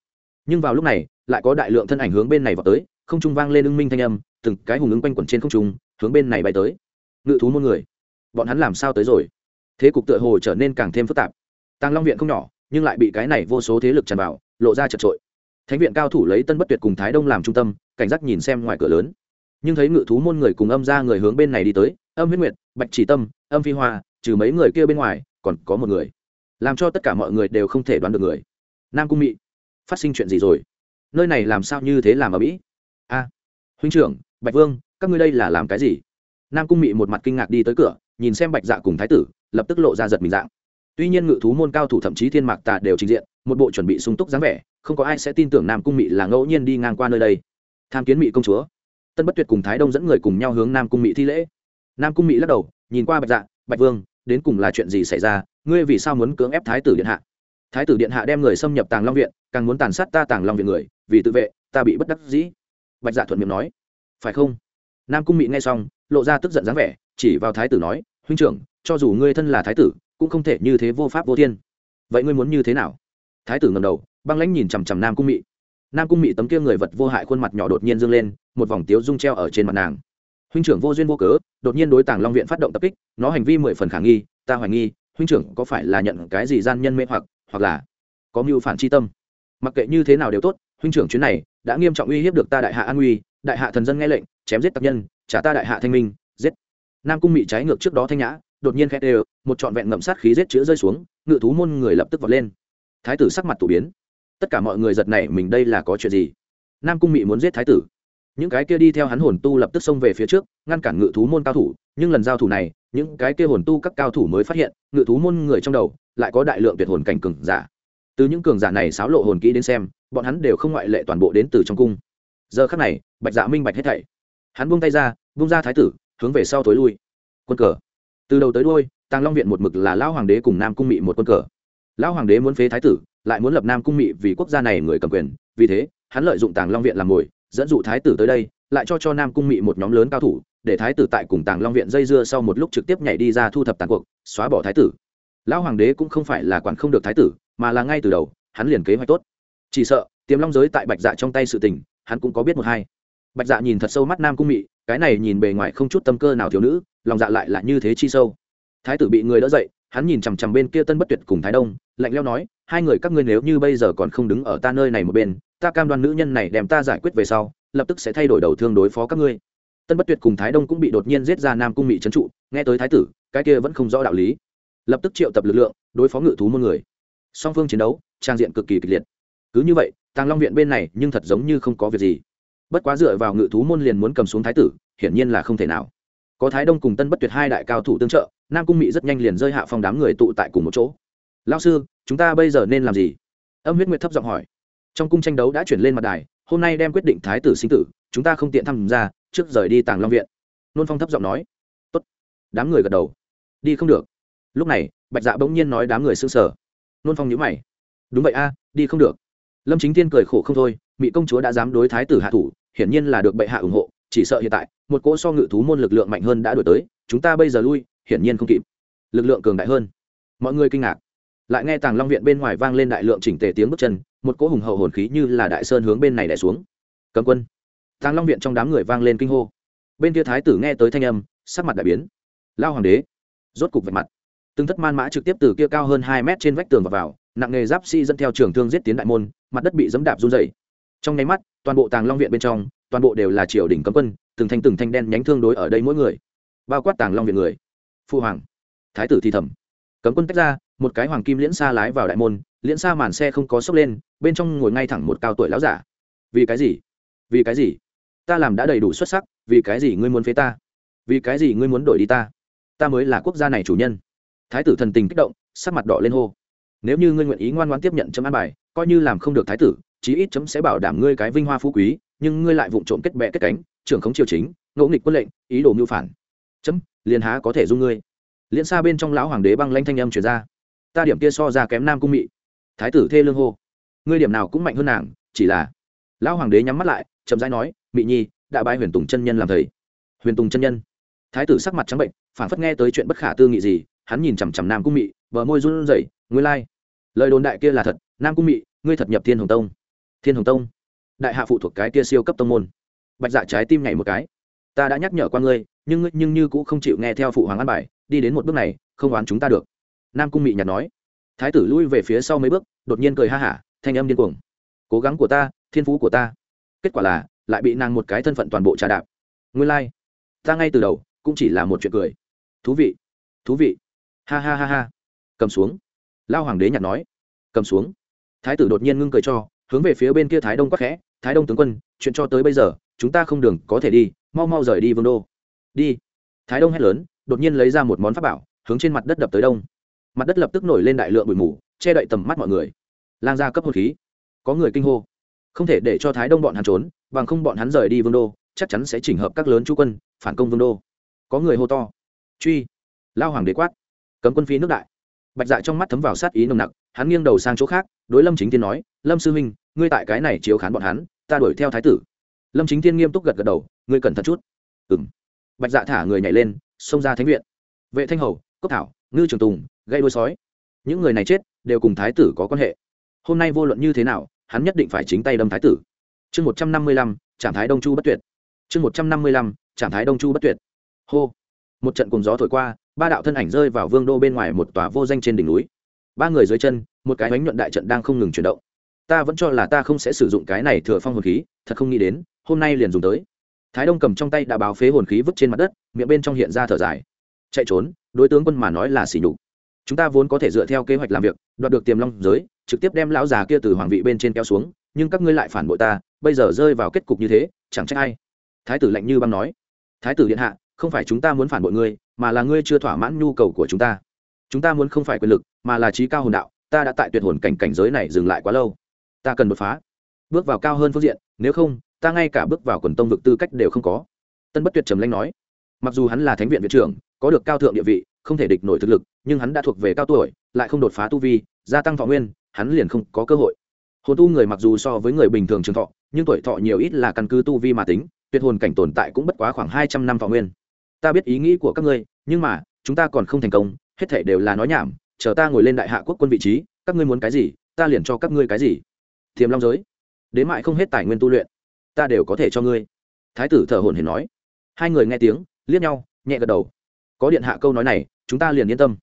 Nhưng vào lúc này, lại có đại lượng thân ảnh hướng bên này vào tới, không trung vang lên ưng minh thanh âm, từng cái hùng ứng quanh quẩn trên không trung, hướng bên này bay tới. Ngự thú môn người, bọn hắn làm sao tới rồi? Thế cục tựa hồ trở nên càng thêm phức tạp. Tàng long viện không nhỏ, nhưng lại bị cái này vô số thế lực tràn vào, lộ ra chật trội. Thánh viện cao thủ lấy tân bất tuyệt cùng thái đông làm trung tâm, cảnh giác nhìn xem ngoài cửa lớn. Nhưng thấy ngự thú môn người cùng âm ra người hướng bên này đi tới, âm huyết nguyệt, bạch chỉ tâm, âm phi hoa, trừ mấy người kia bên ngoài, còn có một người làm cho tất cả mọi người đều không thể đoán được người. Nam cung mị, phát sinh chuyện gì rồi? Nơi này làm sao như thế làm ở mỹ? A, huynh trưởng, bạch vương, các ngươi đây là làm cái gì? Nam cung mị một mặt kinh ngạc đi tới cửa, nhìn xem bạch dạ cùng thái tử, lập tức lộ ra giật mình dạng. Tuy nhiên ngự thú môn cao thủ thậm chí thiên mạc tà đều trình diện, một bộ chuẩn bị sung túc dáng vẻ, không có ai sẽ tin tưởng nam cung mị là ngẫu nhiên đi ngang qua nơi đây. Tham kiến mị công chúa. Tân bất tuyệt cùng thái đông dẫn người cùng nhau hướng nam cung mị thi lễ. Nam cung mị lắc đầu, nhìn qua bạch dạ bạch vương, đến cùng là chuyện gì xảy ra? Ngươi vì sao muốn cưỡng ép thái tử điện hạ? Thái tử điện hạ đem người xâm nhập tàng long viện, càng muốn tàn sát ta tàng long viện người, vì tự vệ, ta bị bất đắc dĩ. Bạch dạ thuận miệng nói. Phải không? Nam cung mị nghe xong, lộ ra tức giận dáng vẻ, chỉ vào thái tử nói, huynh trưởng, cho dù ngươi thân là thái tử, cũng không thể như thế vô pháp vô thiên. Vậy ngươi muốn như thế nào? Thái tử ngầm đầu, băng lãnh nhìn chằm chằm nam cung mị. Nam cung mị tấm kia người vật vô hại khuôn mặt nhỏ đột nhiên dâng lên, một vòng tiếu rung treo ở trên mặt nàng. Huynh trưởng vô duyên vô cớ, đột nhiên đối tàng long viện phát động tập kích, nó hành vi mười phần khả nghi, ta hoài nghi huynh trưởng có phải là nhận cái gì gian nhân mê hoặc hoặc là có mưu phản chi tâm? Mặc kệ như thế nào đều tốt, huynh trưởng chuyến này đã nghiêm trọng uy hiếp được ta đại hạ an uy, đại hạ thần dân nghe lệnh, chém giết tập nhân, trả ta đại hạ thanh minh, giết. Nam cung mị trái ngược trước đó thanh nhã, đột nhiên khét đều, một trọn vẹn ngậm sát khí giết chữa rơi xuống, ngự thú môn người lập tức vọt lên. Thái tử sắc mặt tủ biến. Tất cả mọi người giật này mình đây là có chuyện gì? Nam cung mị muốn giết thái tử những cái kia đi theo hắn hồn tu lập tức xông về phía trước, ngăn cản ngự thú môn cao thủ, nhưng lần giao thủ này, những cái kia hồn tu các cao thủ mới phát hiện, ngự thú môn người trong đầu lại có đại lượng tuyệt hồn cảnh cường giả. Từ những cường giả này xáo lộ hồn kỹ đến xem, bọn hắn đều không ngoại lệ toàn bộ đến từ trong cung. Giờ khắc này, bạch dạ minh bạch hết thảy. Hắn buông tay ra, buông ra thái tử, hướng về sau tối lui. Quân cờ. Từ đầu tới đuôi, tàng long viện một mực là lão hoàng đế cùng nam cung mị một quân cờ. Lão hoàng đế muốn phế thái tử, lại muốn lập nam cung mị vì quốc gia này người cầm quyền, vì thế, hắn lợi dụng tàng long viện làm mồi dẫn dụ thái tử tới đây, lại cho cho nam cung mị một nhóm lớn cao thủ, để thái tử tại cùng tàng long viện dây dưa sau một lúc trực tiếp nhảy đi ra thu thập tàn cuộc, xóa bỏ thái tử. Lão hoàng đế cũng không phải là quản không được thái tử, mà là ngay từ đầu, hắn liền kế hoạch tốt. Chỉ sợ, tiềm long giới tại bạch dạ trong tay sự tình, hắn cũng có biết một hai. Bạch dạ nhìn thật sâu mắt nam cung mị, cái này nhìn bề ngoài không chút tâm cơ nào thiếu nữ, lòng dạ lại là như thế chi sâu. Thái tử bị người đỡ dậy, hắn nhìn chằm chằm bên kia tân bất tuyệt cùng thái đông, lạnh leo nói, hai người các ngươi nếu như bây giờ còn không đứng ở ta nơi này một bên ta cam đoan nữ nhân này đem ta giải quyết về sau, lập tức sẽ thay đổi đầu thương đối phó các ngươi. Tân bất tuyệt cùng thái đông cũng bị đột nhiên giết ra nam cung mị trấn trụ, nghe tới thái tử, cái kia vẫn không rõ đạo lý. Lập tức triệu tập lực lượng, đối phó ngự thú môn người. Song phương chiến đấu, trang diện cực kỳ kịch liệt. Cứ như vậy, tàng long viện bên này nhưng thật giống như không có việc gì. Bất quá dựa vào ngự thú môn liền muốn cầm xuống thái tử, hiển nhiên là không thể nào. Có thái đông cùng tân bất tuyệt hai đại cao thủ tương trợ, nam cung mỹ rất nhanh liền rơi hạ phong đám người tụ tại cùng một chỗ. Lao sư, chúng ta bây giờ nên làm gì? Âm huyết nguyệt thấp giọng hỏi trong cung tranh đấu đã chuyển lên mặt đài, hôm nay đem quyết định thái tử sinh tử, chúng ta không tiện tham gia, trước rời đi tàng long viện. Nôn phong thấp giọng nói. Tốt. Đám người gật đầu. Đi không được. Lúc này, bạch dạ bỗng nhiên nói đám người s ư n g sở nôn phong nhữ mày. Đúng vậy a, đi không được. Lâm chính tiên cười khổ không thôi mỹ công chúa đã dám đối thái tử hạ thủ, hiển nhiên là được bệ hạ ủng hộ, chỉ sợ hiện tại, một cỗ so ngự thú môn lực lượng mạnh hơn đã đổi tới, chúng ta bây giờ lui, hiển nhiên không kịp. Lực lượng cường đại hơn. Mọi người kinh ngạc. Lại nghe tàng long viện bên ngoài vang lên đại lượng chỉnh tề tiếng bước chân một cỗ hùng hậu hồn khí như là đại sơn hướng bên này đè xuống. Cấm quân. Tàng long viện trong đám người vang lên kinh hô. Bên kia thái tử nghe tới thanh âm, sắc mặt đại biến. Lao hoàng đế. Rốt cục vạch mặt. Từng thất man mã trực tiếp từ kia cao hơn hai mét trên vách tường và vào, nặng nghề giáp si dẫn theo trường thương giết tiến đại môn, mặt đất bị dẫm đạp run dày trong nháy mắt, toàn bộ tàng long viện bên trong, toàn bộ đều là triều đình cấm quân, từng thanh từng thanh đen nhánh thương đối ở đây mỗi người. Bao quát tàng long viện người. Phu hoàng. Thái tử thì thầm. Cấm quân tách ra, một cái hoàng kim liễn xa lái vào đại môn, liễn xa màn xe không có sốc lên bên trong ngồi ngay thẳng một cao tuổi lão giả. Vì cái gì? Vì cái gì? Ta làm đã đầy đủ xuất sắc, vì cái gì ngươi muốn phế ta? Vì cái gì ngươi muốn đổi đi ta? Ta mới là quốc gia này chủ nhân. Thái tử thần tình kích động, sắc mặt đỏ lên hô. Nếu như ngươi nguyện ý ngoan ngoan tiếp nhận chấm an bài, coi như làm không được thái tử, chí ít chấm sẽ bảo đảm ngươi cái vinh hoa phú quý, nhưng ngươi lại vụng trộm kết bệ kết cánh, trưởng khống triều chính, ngỗ nghịch quân lệnh, ý đồ mưu phản. Chấm, liền há có thể dung ngươi. Liễn xa bên trong lão hoàng đế băng lanh thanh âm chuyển ra. Ta điểm kia so ra kém nam cung mị. Thái tử thê lương hô ngươi điểm nào cũng mạnh hơn nàng, chỉ là lão hoàng đế nhắm mắt lại, chậm rãi nói, mị nhi, đã bái huyền tùng chân nhân làm thầy. Huyền tùng chân nhân. Thái tử sắc mặt trắng bệnh, phản phất nghe tới chuyện bất khả tư nghị gì, hắn nhìn chằm chằm nam cung mị, bờ môi run rẩy, ngươi lai、like. lời đồn đại kia là thật, nam cung mị, ngươi thật nhập thiên hồng tông. Thiên hồng tông? Đại hạ phụ thuộc cái kia siêu cấp tông môn. Bạch dạ trái tim nhảy một cái. Ta đã nhắc nhở qua ngươi, nhưng ngươi, nhưng như cũng không chịu nghe theo phụ hoàng an bài, đi đến một bước này, không oán chúng ta được. Nam cung mị nhặt nói. Thái tử lui về phía sau mấy bước, đột nhiên cười ha hả thanh âm điên cuồng. Cố gắng của ta, thiên phú của ta. Kết quả là, lại bị nàng một cái thân phận toàn bộ trà đạp. Nguyên lai、like. ta ngay từ đầu cũng chỉ là một chuyện cười. Thú vị thú vị. Ha ha ha ha. Cầm xuống. Lao hoàng đế nhặt nói. Cầm xuống. Thái tử đột nhiên ngưng cười cho, hướng về phía bên kia thái đông quắc khẽ. Thái đông tướng quân, chuyện cho tới bây giờ, chúng ta không đường có thể đi, mau mau rời đi vương đô. Đi. Thái đông hét lớn, đột nhiên lấy ra một món pháp bảo, hướng trên mặt đất đập tới đông. Mặt đất lập tức nổi lên đại lượng bụi mù, che đậy tầm mắt mọi người lang ra cấp hồn khí. Có người kinh hô, không thể để cho thái đông bọn hắn trốn, bằng không bọn hắn rời đi vương đô, chắc chắn sẽ chỉnh hợp các lớn chú quân, phản công vương đô. Có người hô to, truy! Lao hoàng đế quát, cấm quân phi nước đại. Bạch dạ trong mắt thấm vào sát ý nồng nặc, hắn nghiêng đầu sang chỗ khác, đối lâm chính thiên nói, lâm sư huynh, ngươi tại cái này chiếu khán bọn hắn, ta đuổi theo thái tử. Lâm chính thiên nghiêm túc gật gật đầu, ngươi cẩn thận chút. Ừ m bạch dạ thả người nhảy lên, xông ra thánh viện. Vệ thanh hầu, cốc thảo, ngư trường tùng gây đuôi sói. Những người này chết, đều cùng thái tử có quan hệ hôm nay vô luận như thế nào, hắn nhất định phải chính tay đâm thái tử. Chương một trăm năm mươi lăm, trạng thái đông chu bất tuyệt. Chương một trăm năm mươi lăm, trạng thái đông chu bất tuyệt. Hô. Một trận cùng gió thổi qua, ba đạo thân ảnh rơi vào vương đô bên ngoài một tòa vô danh trên đỉnh núi. Ba người dưới chân, một cái bánh nhuận đại trận đang không ngừng chuyển động. Ta vẫn cho là ta không sẽ sử dụng cái này thừa phong hồn khí, thật không nghĩ đến, hôm nay liền dùng tới. Thái đông cầm trong tay đã báo phế hồn khí vứt trên mặt đất, miệng bên trong hiện ra thở dài. Chạy trốn, đối tướng quân mà nói là xỉ nhục chúng ta vốn có thể dựa theo kế hoạch làm việc, đoạt được tiềm long giới, trực tiếp đem lão già kia từ hoàng vị bên trên kéo xuống, nhưng các ngươi lại phản bội ta, bây giờ rơi vào kết cục như thế, chẳng trách ai. Thái tử lạnh như băng nói. Thái tử điện hạ, không phải chúng ta muốn phản bội ngươi, mà là ngươi chưa thỏa mãn nhu cầu của chúng ta. Chúng ta muốn không phải quyền lực, mà là trí cao hồn đạo, ta đã tại tuyệt hồn cảnh cảnh giới này dừng lại quá lâu. Ta cần đột phá. Bước vào cao hơn phương diện, nếu không, ta ngay cả bước vào quần tông vực tư cách đều không có. Tân bất tuyệt trầm lanh nói. Mặc dù hắn là thánh viện viện trưởng có được cao thượng địa vị, không thể địch nổi thực lực, nhưng hắn đã thuộc về cao tuổi, lại không đột phá tu vi, gia tăng thọ nguyên, hắn liền không có cơ hội. Hồn tu người mặc dù so với người bình thường trường thọ, nhưng tuổi thọ nhiều ít là căn cứ tu vi mà tính, tuyệt hồn cảnh tồn tại cũng bất quá khoảng hai trăm năm thọ nguyên. Ta biết ý nghĩ của các ngươi, nhưng mà, chúng ta còn không thành công, hết thể đều là nói nhảm, chờ ta ngồi lên đại hạ quốc quân vị trí, các ngươi muốn cái gì, ta liền cho các ngươi cái gì. Thiềm long giới, đến mại không hết tài nguyên tu luyện, ta đều có thể cho ngươi. Thái tử thở hồn hển nói. Hai người nghe tiếng, liếc nhau, nhẹ gật đầu có điện hạ câu nói này, chúng ta liền yên tâm.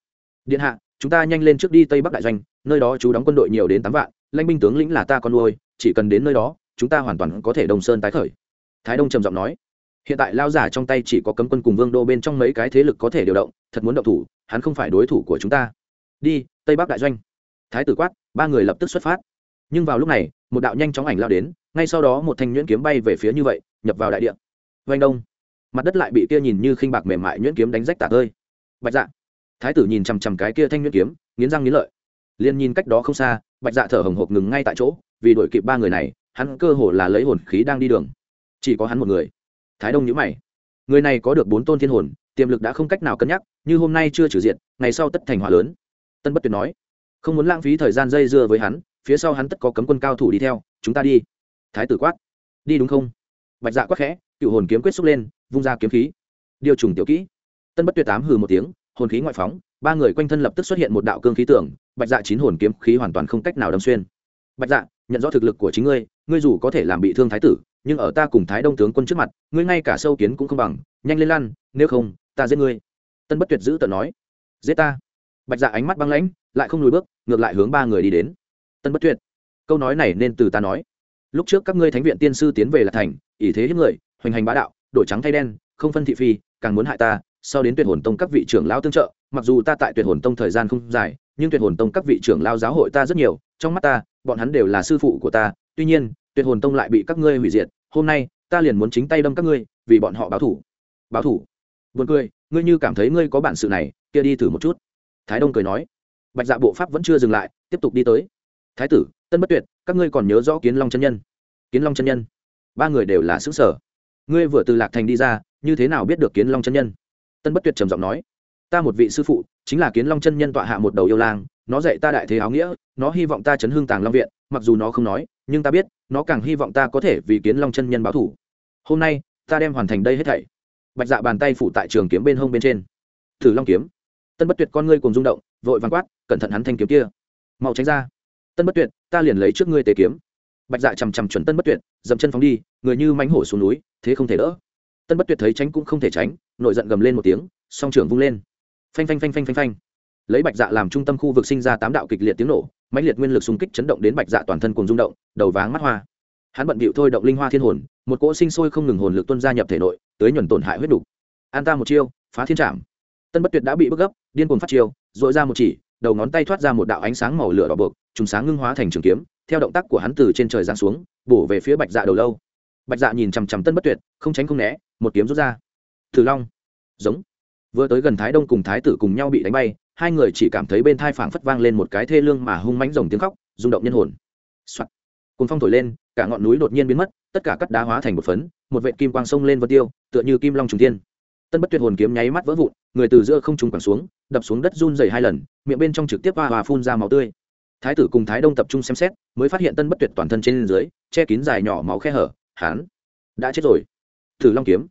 Điện hạ, chúng ta nhanh lên trước đi tây bắc đại doanh, nơi đó chú đóng quân đội nhiều đến tám vạn, lãnh binh tướng lĩnh là ta con nuôi, chỉ cần đến nơi đó, chúng ta hoàn toàn có thể đồng sơn tái khởi. Thái đông trầm giọng nói. Hiện tại lao giả trong tay chỉ có cấm quân cùng vương đô bên trong mấy cái thế lực có thể điều động, thật muốn động thủ, hắn không phải đối thủ của chúng ta. Đi, tây bắc đại doanh. Thái tử quát, ba người lập tức xuất phát. Nhưng vào lúc này, một đạo nhanh chóng ảnh lao đến, ngay sau đó một thanh nhuyễn kiếm bay về phía như vậy, nhập vào đại điện vanh đông mặt đất lại bị kia nhìn như khinh bạc mềm mại nhuyễn kiếm đánh rách tả tơi. Bạch dạ. Thái tử nhìn chằm chằm cái kia thanh nhuyễn kiếm, nghiến răng nghiến lợi. Liền nhìn cách đó không xa, bạch dạ thở hồng hộc ngừng ngay tại chỗ, vì đuổi kịp ba người này, hắn cơ hồ là lấy hồn khí đang đi đường. Chỉ có hắn một người. Thái đông nhữ mày. Người này có được bốn tôn thiên hồn, tiềm lực đã không cách nào cân nhắc, như hôm nay chưa trừ diện ngày sau tất thành hỏa lớn. Tân bất tuyệt nói, không muốn lãng phí thời gian dây dưa với hắn, phía sau hắn tất có cấm quân cao thủ đi theo, chúng ta đi. Thái tử quát, đi đúng không? Bạch dạ quát khẽ, cựu hồn kiếm quyết xúc lên vung ra kiếm khí. Điều trùng tiểu kỹ. Tân bất tuyệt tám hừ một tiếng, hồn khí ngoại phóng, ba người quanh thân lập tức xuất hiện một đạo cương khí tưởng bạch dạ chín hồn kiếm khí hoàn toàn không cách nào đâm xuyên. Bạch dạ nhận rõ thực lực của chính ngươi ngươi dù có thể làm bị thương thái tử, nhưng ở ta cùng thái đông tướng quân trước mặt, ngươi ngay cả sâu kiến cũng không bằng, nhanh lên lăn, nếu không, ta giết ngươi. Tân bất tuyệt giữ tận nói. Giết ta? Bạch dạ ánh mắt băng lãnh, lại không lùi bước, ngược lại hướng ba người đi đến. Tân bất tuyệt, câu nói này nên từ ta nói. Lúc trước các ngươi thánh viện tiên sư tiến về là thành, ỷ thế hiếp người, hoành hành bá đạo đổi trắng thay đen, không phân thị phi, càng muốn hại ta, sau đến tuyệt hồn tông các vị trưởng lao tương trợ, mặc dù ta tại tuyệt hồn tông thời gian không dài, nhưng tuyệt hồn tông các vị trưởng lao giáo hội ta rất nhiều, trong mắt ta, bọn hắn đều là sư phụ của ta, tuy nhiên, tuyệt hồn tông lại bị các ngươi hủy diệt, hôm nay, ta liền muốn chính tay đâm các ngươi, vì bọn họ báo thủ. Báo thủ? Vượt cười, ngươi như cảm thấy ngươi có bản sự này, kia đi thử một chút. Thái đông cười nói. Bạch dạ bộ pháp vẫn chưa dừng lại, tiếp tục đi tới. Thái tử, tân bất tuyệt, các ngươi còn nhớ rõ kiến long chân nhân? Kiến long chân nhân? Ba người đều là xứ sở ngươi vừa từ lạc thành đi ra, như thế nào biết được kiến long chân nhân? Tân bất tuyệt trầm giọng nói, ta một vị sư phụ, chính là kiến long chân nhân tọa hạ một đầu yêu lang, nó dạy ta đại thế áo nghĩa, nó hy vọng ta chấn hương tàng long viện, mặc dù nó không nói, nhưng ta biết, nó càng hy vọng ta có thể vì kiến long chân nhân báo thủ. Hôm nay, ta đem hoàn thành đây hết thảy. Bạch dạ bàn tay phủ tại trường kiếm bên hông bên trên. Thử long kiếm. Tân bất tuyệt con ngươi cùng rung động, vội vàng quát, cẩn thận hắn thanh kiếm kia. Mau tránh ra. Tân bất tuyệt, ta liền lấy trước ngươi tề kiếm bạch dạ chằm chằm chuẩn tân bất tuyệt dậm chân phóng đi người như mánh hổ xuống núi thế không thể đỡ. Tân bất tuyệt thấy tránh cũng không thể tránh nội giận gầm lên một tiếng song trưởng vung lên. Phanh phanh phanh phanh phanh phanh. Lấy bạch dạ làm trung tâm khu vực sinh ra tám đạo kịch liệt tiếng nổ mãnh liệt nguyên lực xung kích chấn động đến bạch dạ toàn thân cùng rung động đầu váng mắt hoa. Hắn bận bịu thôi động linh hoa thiên hồn một cỗ sinh sôi không ngừng hồn lực tuân gia nhập thể nội tới nhuần tổn hại huyết đủ. an ta một chiêu phá thiên trạm tân bất tuyệt đã bị bức gấp điên cuồng phát chiêu dội ra một chỉ đầu ngón tay thoát ra một đạo ánh sáng màu lửa đỏ bực, trùng sáng ngưng hóa thành trường kiếm theo động tác của hắn từ trên trời giáng xuống, bổ về phía bạch dạ đầu lâu. Bạch dạ nhìn chằm chằm tân bất tuyệt, không tránh không né, một kiếm rút ra. Thử long. Giống. Vừa tới gần thái đông cùng thái tử cùng nhau bị đánh bay, hai người chỉ cảm thấy bên thai phảng phất vang lên một cái thê lương mà hung mãnh rồng tiếng khóc, rung động nhân hồn、Soạn. cùng phong thổi lên, cả ngọn núi đột nhiên biến mất, tất cả cắt đá hóa thành một phấn, một vệ kim quang sông lên vân tiêu, tựa như kim long trùng thiên. Tân bất tuyệt hồn kiếm nháy mắt vỡ vụn, người từ giữa không trùng quẳng xuống, đập xuống đất run dày hai lần, miệng bên trong trực tiếp hoa hòa phun ra máu tươi thái tử cùng thái đông tập trung xem xét, mới phát hiện tân bất tuyệt toàn thân trên dưới, che kín dài nhỏ máu khe hở hán đã chết rồi. Tử long kiếm.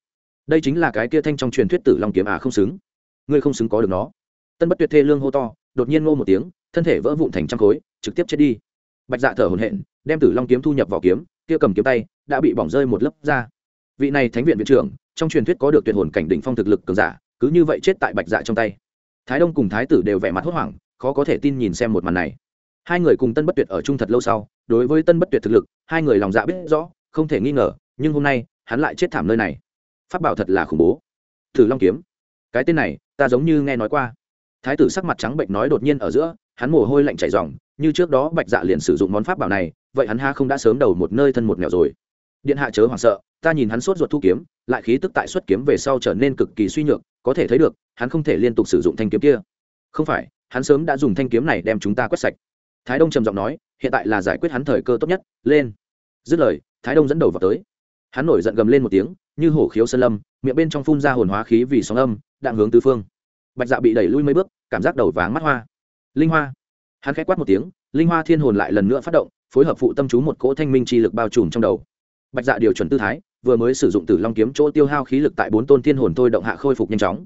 Đây chính là cái kia thanh trong truyền thuyết tử long kiếm à không xứng. Ngươi không xứng có được nó. Tân bất tuyệt thê lương hô to, đột nhiên ngô một tiếng, thân thể vỡ vụn thành trăm khối, trực tiếp chết đi. Bạch dạ thở hồn hện đem tử long kiếm thu nhập vào kiếm, kia cầm kiếm tay, đã bị bỏng rơi một lớp ra. Vị này thánh viện viện trưởng, trong truyền thuyết có được tuyệt hồn cảnh đỉnh phong thực lực cường giả, cứ như vậy chết tại bạch dạ trong tay. Thái đông cùng thái tử đều vẻ mặt hốt hoảng, khó có thể tin nhìn xem một màn này hai người cùng tân bất tuyệt ở chung thật lâu sau, đối với tân bất tuyệt thực lực, hai người lòng dạ biết rõ, không thể nghi ngờ, nhưng hôm nay, hắn lại chết thảm nơi này. Phát bảo thật là khủng bố. Thử long kiếm. Cái tên này, ta giống như nghe nói qua. Thái tử sắc mặt trắng bệnh nói đột nhiên ở giữa, hắn mồ hôi lạnh chảy ròng, như trước đó bạch dạ liền sử dụng món pháp bảo này, vậy hắn ha không đã sớm đầu một nơi thân một nẻo rồi. Điện hạ chớ hoảng sợ, ta nhìn hắn sốt ruột thu kiếm, lại khí tức tại xuất kiếm về sau trở nên cực kỳ suy nhược, có thể thấy được, hắn không thể liên tục sử dụng thanh kiếm kia. Không phải, hắn sớm đã dùng thanh kiếm này đem chúng ta quét sạch thái đông trầm giọng nói, hiện tại là giải quyết hắn thời cơ tốt nhất, lên. Dứt lời, thái đông dẫn đầu vào tới. Hắn nổi giận gầm lên một tiếng, như hổ khiếu sơn lâm, miệng bên trong phun ra hồn hóa khí vì sóng âm đạn hướng tứ phương. Bạch dạ bị đẩy lui mấy bước, cảm giác đầu váng mắt hoa. Linh hoa. Hắn k h á c quát một tiếng, linh hoa thiên hồn lại lần nữa phát động, phối hợp phụ tâm chú một cỗ thanh minh chi lực bao trùm trong đầu. Bạch dạ điều chuẩn tư thái, vừa mới sử dụng tử long kiếm chỗ tiêu hao khí lực tại bốn tôn thiên hồn thôi động hạ khôi phục nhanh chóng.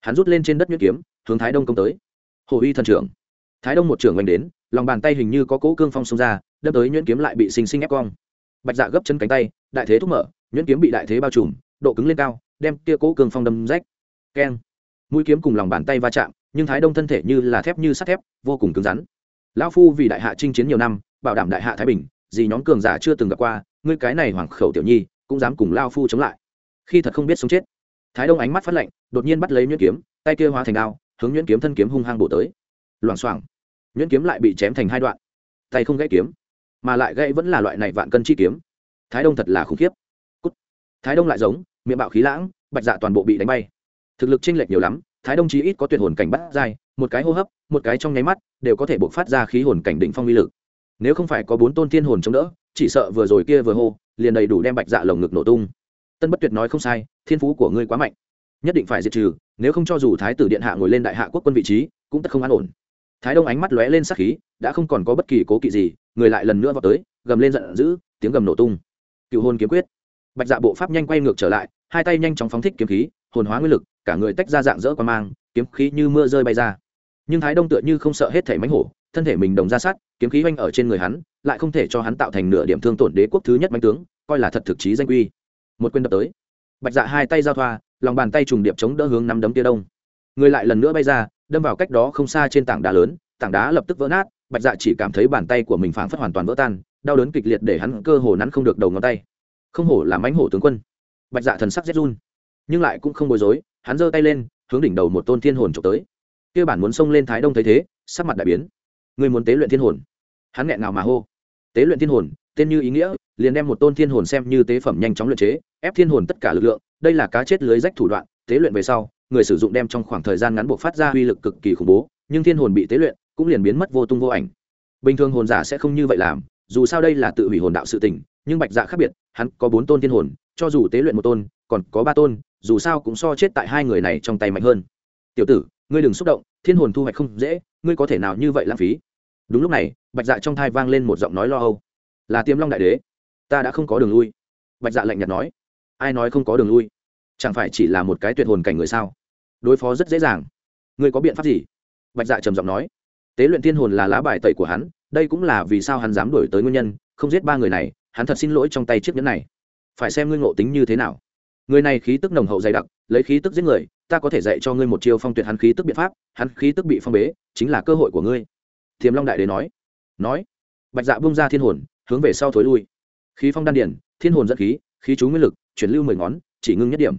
Hắn rút lên trên đất nhuyễn kiếm, hướng thái đông công tới. Hồ uy thần trưởng thái đông một trưởng oanh đến, lòng bàn tay hình như có cỗ cương phong xông ra, đâm tới nhuyễn kiếm lại bị xinh xinh ép cong. Bạch dạ gấp chân cánh tay, đại thế thúc mở, nhuyễn kiếm bị đại thế bao trùm, độ cứng lên cao, đem kia cỗ cương phong đâm rách. Keng. Mũi kiếm cùng lòng bàn tay va chạm, nhưng thái đông thân thể như là thép như sắt thép, vô cùng cứng rắn. Lão phu vì đại hạ chinh chiến nhiều năm, bảo đảm đại hạ thái bình gì nhóm cường giả chưa từng gặp qua, ngươi cái này hoàng khẩu tiểu nhi, cũng dám cùng lao phu chống lại. Khi thật không biết sống chết. Thái đông ánh mắt phát lạnh, đột nhiên bắt lấy nhuyễn kiếm, tay kia hóa thành đao, hướng nhuyễn kiếm thân kiếm hung hăng bổ tới loảng xoảng. Nhuyễn kiếm lại bị chém thành hai đoạn. Tay không gãy kiếm, mà lại gãy vẫn là loại này vạn cân chi kiếm. Thái đông thật là khủng khiếp. Cút. thái đông lại giống, miệng bạo khí lãng, bạch dạ toàn bộ bị đánh bay. Thực lực chênh lệch nhiều lắm, thái đông chí ít có tuyệt hồn cảnh bắt dai một cái hô hấp, một cái trong nháy mắt đều có thể buộc phát ra khí hồn cảnh đỉnh phong uy lực. Nếu không phải có bốn tôn thiên hồn chống đỡ, chỉ sợ vừa rồi kia vừa hô, liền đầy đủ đem bạch dạ lồng ngực nổ tung. Tân bất tuyệt nói không sai, thiên phú của ngươi quá mạnh. Nhất định phải diệt trừ, nếu không cho dù thái tử điện hạ ngồi lên đại hạ quốc quân vị trí, cũng tất không an ổn thái đông ánh mắt lóe lên sắc khí, đã không còn có bất kỳ cố kỵ gì, người lại lần nữa vào tới, gầm lên giận dữ, tiếng gầm nổ tung. Cựu hôn kiếm quyết. Bạch dạ bộ pháp nhanh quay ngược trở lại, hai tay nhanh chóng phóng thích kiếm khí, hồn hóa nguyên lực, cả người tách ra dạng dỡ qua mang, kiếm khí như mưa rơi bay ra. Nhưng thái đông tựa như không sợ hết thể mánh hổ, thân thể mình đồng ra sát, kiếm khí oanh ở trên người hắn, lại không thể cho hắn tạo thành nửa điểm thương tổn đế quốc thứ nhất mánh tướng, coi là thật thực chí danh quy một quyền đập tới. Bạch dạ hai tay giao thoa, lòng bàn tay trùng điệp chống đỡ hướng nắm đấm tia đông người lại lần nữa bay ra, đâm vào cách đó không xa trên tảng đá lớn, tảng đá lập tức vỡ nát, bạch dạ chỉ cảm thấy bàn tay của mình phảng phất hoàn toàn vỡ tan, đau đớn kịch liệt để hắn cơ hồ nắn không được đầu ngón tay. Không hổ là mánh hổ tướng quân. Bạch dạ thần sắc rét run, nhưng lại cũng không bối rối, hắn giơ tay lên, hướng đỉnh đầu một tôn thiên hồn trộm tới. Kia bản muốn xông lên thái đông thấy thế, sắc mặt đại biến. Người muốn tế luyện thiên hồn. Hắn nghẹn ngào mà hô. Tế luyện thiên hồn, tên như ý nghĩa, liền đem một tôn thiên hồn xem như tế phẩm nhanh chóng luyện chế, ép thiên hồn tất cả lực lượng, đây là cá chết lưới rách thủ đoạn, tế luyện về sau người sử dụng đem trong khoảng thời gian ngắn buộc phát ra uy lực cực kỳ khủng bố, nhưng thiên hồn bị tế luyện cũng liền biến mất vô tung vô ảnh. Bình thường hồn giả sẽ không như vậy làm, dù sao đây là tự hủy hồn đạo sự tình, nhưng bạch dạ khác biệt, hắn có bốn tôn thiên hồn, cho dù tế luyện một tôn, còn có ba tôn, dù sao cũng so chết tại hai người này trong tay mạnh hơn. Tiểu tử, ngươi đừng xúc động, thiên hồn thu hoạch không dễ, ngươi có thể nào như vậy lãng phí? Đúng lúc này, bạch dạ trong thai vang lên một giọng nói lo âu. Là tiềm long đại đế, ta đã không có đường lui. Bạch dạ lạnh nhạt nói. Ai nói không có đường lui? Chẳng phải chỉ là một cái tuyệt hồn cảnh người sao? Đối phó rất dễ dàng. Ngươi có biện pháp gì? Bạch dạ trầm giọng nói. Tế luyện thiên hồn là lá bài tẩy của hắn, đây cũng là vì sao hắn dám đổi tới nguyên nhân, không giết ba người này, hắn thật xin lỗi trong tay chiếc nhẫn này. Phải xem ngươi ngộ tính như thế nào. Người này khí tức nồng hậu dày đặc, lấy khí tức giết người, ta có thể dạy cho ngươi một chiêu phong tuyệt hắn khí tức biện pháp, hắn khí tức bị phong bế, chính là cơ hội của ngươi. Thiềm long đại đế nói. Nói. Bạch dạ bung ra thiên hồn, hướng về sau thối lui. Khí phong đan điển thiên hồn dẫn khí khí chú nguyên lực, chuyển lưu mười ngón, chỉ ngưng nhất điểm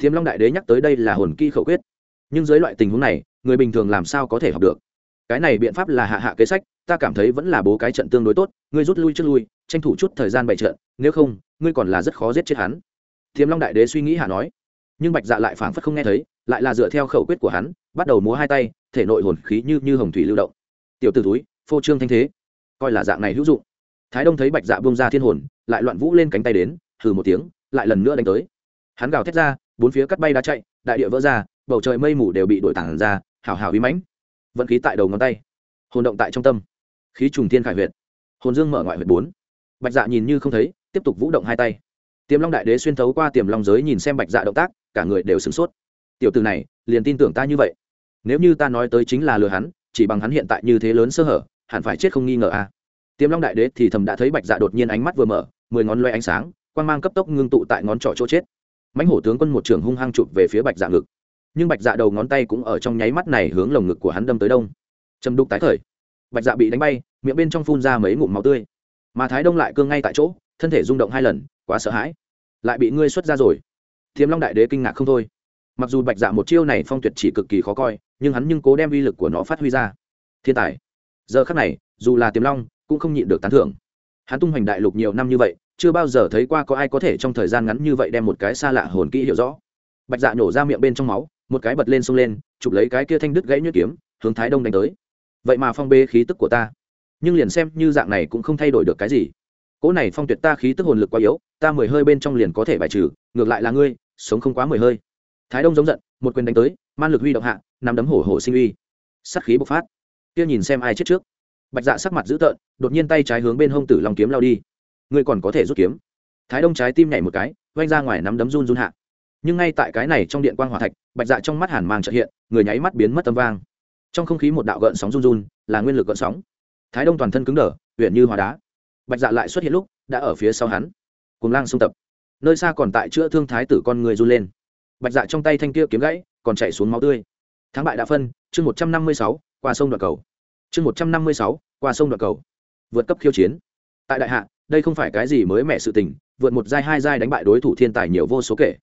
thiếm long đại đế nhắc tới đây là hồn kỹ khẩu quyết. Nhưng dưới loại tình huống này, người bình thường làm sao có thể học được? Cái này biện pháp là hạ hạ kế sách, ta cảm thấy vẫn là bố cái trận tương đối tốt, ngươi rút lui trước lui, tranh thủ chút thời gian bày trận, nếu không, ngươi còn là rất khó giết chết hắn. Thiếm long đại đế suy nghĩ hạ nói. Nhưng bạch dạ lại phảng phất không nghe thấy, lại là dựa theo khẩu quyết của hắn, bắt đầu múa hai tay, thể nội hồn khí như như hồng thủy lưu động. Tiểu t ử túi phô trương thanh thế. Coi là dạng này hữu dụng. Thái đông thấy bạch dạ bông ra thiên hồn, lại loạn vũ lên cánh tay đến thử một tiếng, lại lần nữa đánh tới. Hắn gào thét ra bốn phía cắt bay đá chạy, đại địa vỡ ra, bầu trời mây mù đều bị đổi tản ra, hào hào bí mãnh. Vận khí tại đầu ngón tay, hồn động tại trong tâm. Khí trùng thiên khải huyệt, hồn dương mở ngoại huyệt bốn. Bạch dạ nhìn như không thấy, tiếp tục vũ động hai tay. Tiềm long đại đế xuyên thấu qua tiềm long giới nhìn xem bạch dạ động tác, cả người đều sửng sốt. Tiểu từ này, liền tin tưởng ta như vậy. Nếu như ta nói tới chính là lừa hắn, chỉ bằng hắn hiện tại như thế lớn sơ hở, hẳn phải chết không nghi ngờ a. À. tiềm long đại đế thì thầm đã thấy bạch dạ đột nhiên ánh mắt vừa mở, mười ngón loe ánh sáng quan g mang cấp tốc ngưng tụ tại ngón trỏ chỗ chết mãnh hổ tướng quân một trường hung hăng chụp về phía bạch dạ ngực. Nhưng bạch dạ đầu ngón tay cũng ở trong nháy mắt này hướng lồng ngực của hắn đâm tới đông. Châm đục tái thời bạch dạ bị đánh bay, miệng bên trong phun ra mấy ngụm máu tươi. Mà thái đông lại cương ngay tại chỗ, thân thể rung động hai lần, quá sợ hãi. Lại bị ngươi xuất ra rồi. Thiếm long đại đế kinh ngạc không thôi. Mặc dù bạch dạ một chiêu này phong tuyệt chỉ cực kỳ khó coi, nhưng hắn nhưng cố đem uy lực của nó phát huy ra. Thiên tài. Giờ khắc này, dù là tiềm long cũng không nhịn được tán thưởng. Hắn tung hoành đại lục nhiều năm như vậy chưa bao giờ thấy qua có ai có thể trong thời gian ngắn như vậy đem một cái xa lạ hồn kỹ hiểu rõ. Bạch dạ nhổ ra miệng bên trong máu, một cái bật lên xông lên, chụp lấy cái kia thanh đứt gãy nhuyễn kiếm, hướng thái đông đánh tới. Vậy mà phong bê khí tức của ta. Nhưng liền xem như dạng này cũng không thay đổi được cái gì. Cỗ này phong tuyệt ta khí tức hồn lực quá yếu, ta mười hơi bên trong liền có thể bài trừ, ngược lại là ngươi, sống không quá mười hơi. Thái đông giống giận, một quyền đánh tới, man lực huy động hạ nằm đấm hổ hổ sinh uy. Sắt khí bộc phát. Kia nhìn xem ai chết trước. Bạch dạ sắc mặt dữ tợn, đột nhiên tay trái hướng bên hông tử long kiếm lao đi ngươi còn có thể rút kiếm. Thái đông trái tim nhảy một cái vanh ra ngoài nắm đấm run run hạ. Nhưng ngay tại cái này trong điện quan g hỏa thạch, bạch dạ trong mắt hàn mang trợ hiện, người nháy mắt biến mất tâm vang. Trong không khí một đạo gợn sóng run run, là nguyên lực gợn sóng. Thái đông toàn thân cứng đờ huyện như hóa đá. Bạch dạ lại xuất hiện lúc, đã ở phía sau hắn. Cùng lang sông tập. Nơi xa còn tại chữa thương thái tử con người run lên. Bạch dạ trong tay thanh kia kiếm gãy, còn chạy xuống máu tươi. Thắng bại đã phân, chương một trăm năm mươi sáu, qua sông đoạn cầu. Chương một trăm năm mươi sáu, qua sông đoạn cầu. Vượt cấp khiêu chiến. Tại đại hạ đây không phải cái gì mới mẻ sự tình, vượt một giai, hai giai đánh bại đối thủ thiên tài nhiều vô số kể.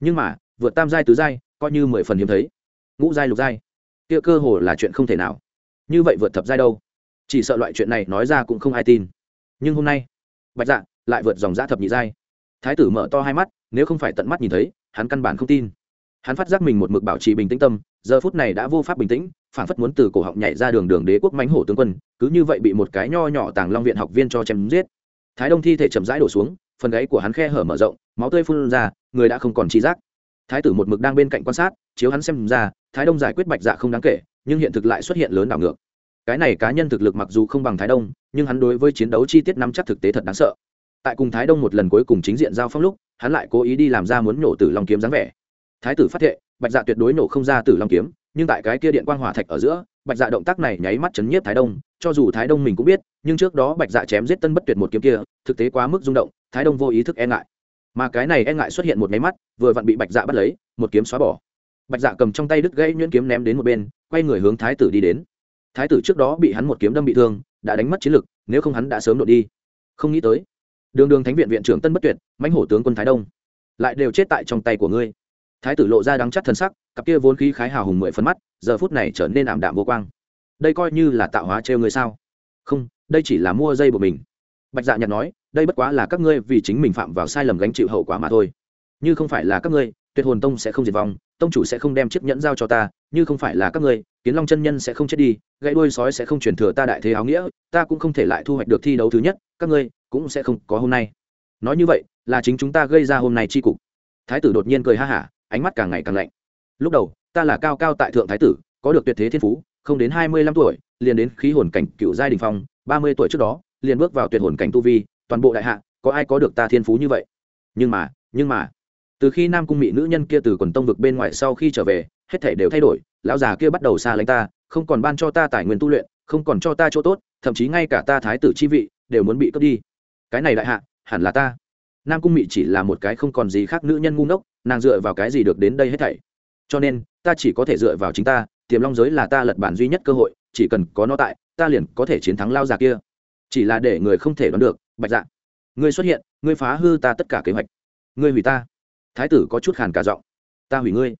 Nhưng mà, vượt tam giai tứ giai, coi như mười phần hiếm thấy. Ngũ giai, lục giai, kia cơ hồ là chuyện không thể nào. Như vậy vượt thập giai đâu? Chỉ sợ loại chuyện này nói ra cũng không ai tin. Nhưng hôm nay, bạch dạ lại vượt dòng giã thập nhị giai. Thái tử mở to hai mắt, nếu không phải tận mắt nhìn thấy, hắn căn bản không tin. Hắn phát giác mình một mực bảo trì bình tĩnh tâm, giờ phút này đã vô pháp bình tĩnh phản phất muốn từ cổ họng nhảy ra đường đường đế quốc mánh hổ tướng quân, cứ như vậy bị một cái nho nhỏ tàng long viện học viên cho chém giết thái đông thi thể chậm rãi đổ xuống, phần gáy của hắn khe hở mở rộng, máu tươi phun ra, người đã không còn trí giác. Thái tử một mực đang bên cạnh quan sát, chiếu hắn xem ra, thái đông giải quyết bạch dạ không đáng kể, nhưng hiện thực lại xuất hiện lớn đảo ngược. Cái này cá nhân thực lực mặc dù không bằng thái đông, nhưng hắn đối với chiến đấu chi tiết nắm chắc thực tế thật đáng sợ. Tại cùng thái đông một lần cuối cùng chính diện giao phong lúc, hắn lại cố ý đi làm ra muốn nổ tử long kiếm dáng vẻ. Thái tử phát thệ, bạch dạ tuyệt đối nổ không ra tử long kiếm, nhưng tại cái kia điện quang hỏa thạch ở giữa bạch dạ động tác này nháy mắt chấn nhiếp thái đông, cho dù thái đông mình cũng biết, nhưng trước đó bạch dạ chém giết tân bất tuyệt một kiếm kia, thực tế quá mức rung động, thái đông vô ý thức e ngại. Mà cái này e ngại xuất hiện một nháy mắt, vừa vặn bị bạch dạ bắt lấy, một kiếm xóa bỏ. Bạch dạ cầm trong tay đứt gãy nhuyễn kiếm ném đến một bên, quay người hướng thái tử đi đến. Thái tử trước đó bị hắn một kiếm đâm bị thương, đã đánh mất chiến lực, nếu không hắn đã sớm đội đi. Không nghĩ tới, đường đường thánh viện viện trưởng tân bất tuyệt, mãnh hổ tướng quân thái đông, lại đều chết tại trong tay của ngươi thái tử lộ ra đắng chắc thân sắc, cặp kia vốn khí khái hào hùng mười phân mắt, giờ phút này trở nên ảm đạm vô quang. Đây coi như là tạo hóa trêu ngươi sao? Không, đây chỉ là mua dây của mình. Bạch dạ nhặt nói, đây bất quá là các ngươi vì chính mình phạm vào sai lầm gánh chịu hậu quả mà thôi. Như không phải là các ngươi, tuyệt hồn tông sẽ không diệt vong, tông chủ sẽ không đem chiếc nhẫn giao cho ta, như không phải là các ngươi, kiến long chân nhân sẽ không chết đi, gãy đuôi sói sẽ không truyền thừa ta đại thế áo nghĩa, ta cũng không thể lại thu hoạch được thi đấu thứ nhất, các ngươi cũng sẽ không có hôm nay. Nói như vậy, là chính chúng ta gây ra hôm nay chi cục. Thái tử đột nhiên cười ha hả ánh mắt càng ngày càng lạnh. Lúc đầu, ta là cao cao tại thượng thái tử, có được tuyệt thế thiên phú, không đến hai mươi lăm tuổi, liền đến khí hồn cảnh cựu giai đình phong, ba mươi tuổi trước đó, liền bước vào tuyệt hồn cảnh tu vi, toàn bộ đại hạ, có ai có được ta thiên phú như vậy? Nhưng mà nhưng mà, từ khi nam cung mỹ nữ nhân kia từ quần tông vực bên ngoài sau khi trở về, hết thể đều thay đổi, lão già kia bắt đầu xa lánh ta, không còn ban cho ta tài nguyên tu luyện, không còn cho ta chỗ tốt, thậm chí ngay cả ta thái tử chi vị, đều muốn bị cướp đi. Cái này đại hạ, hẳn là ta nam cung mị chỉ là một cái không còn gì khác nữ nhân ngu ngốc, nàng dựa vào cái gì được đến đây hết thảy? Cho nên, ta chỉ có thể dựa vào chính ta, tiềm long giới là ta lật bản duy nhất cơ hội, chỉ cần có nó tại, ta liền có thể chiến thắng lao già kia. Chỉ là để người không thể đoán được, bạch dạ ngươi xuất hiện, ngươi phá hư ta tất cả kế hoạch. Ngươi hủy ta. Thái tử có chút khàn cả giọng. Ta hủy ngươi.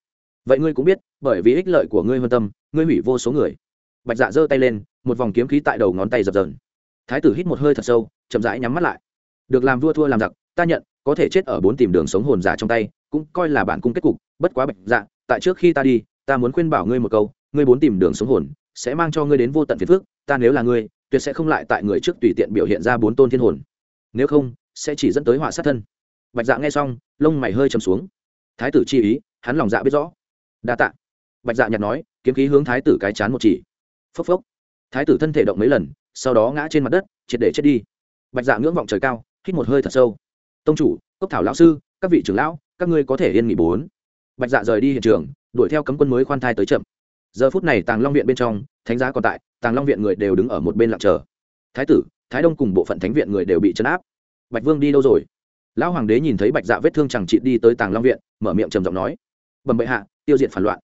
Vậy ngươi cũng biết, bởi vì ích lợi của ngươi hơn tâm, ngươi hủy vô số người. Bạch dạ giơ tay lên, một vòng kiếm khí tại đầu ngón tay dập dờn. Thái tử hít một hơi thật sâu, chậm rãi nhắm mắt lại. Được làm vua thua làm giặc ta nhận, có thể chết ở bốn tìm đường sống hồn giả trong tay, cũng coi là bản cung kết cục, bất quá bạch dạ tại trước khi ta đi, ta muốn khuyên bảo ngươi một câu, ngươi bốn tìm đường sống hồn, sẽ mang cho ngươi đến vô tận phiền phước ta nếu là ngươi, tuyệt sẽ không lại tại người trước tùy tiện biểu hiện ra bốn tôn thiên hồn. Nếu không, sẽ chỉ dẫn tới họa sát thân. Bạch dạ nghe xong, lông mày hơi chầm xuống. Thái tử chi ý, hắn lòng dạ biết rõ. Đa tạ. Bạch dạ nhặt nói, kiếm khí hướng thái tử cái chán một chỉ. Phốc phốc. Thái tử thân thể động mấy lần, sau đó ngã trên mặt đất, triệt để chết đi. Bạch dạ ngưỡng vọng trời cao, hít một hơi thật sâu tông chủ, cốc thảo lão sư, các vị trưởng lão, các ngươi có thể yên nghỉ bốn. Bạch dạ rời đi hiện trường, đuổi theo cấm quân mới khoan thai tới chậm. Giờ phút này tàng long viện bên trong, thánh giá còn tại, tàng long viện người đều đứng ở một bên lặng chờ. Thái tử, thái đông cùng bộ phận thánh viện người đều bị chấn áp. Bạch vương đi đâu rồi? Lão hoàng đế nhìn thấy bạch dạ vết thương chẳng trị đi tới tàng long viện, mở miệng trầm giọng nói. Bẩm bệ hạ, tiêu diệt phản loạn.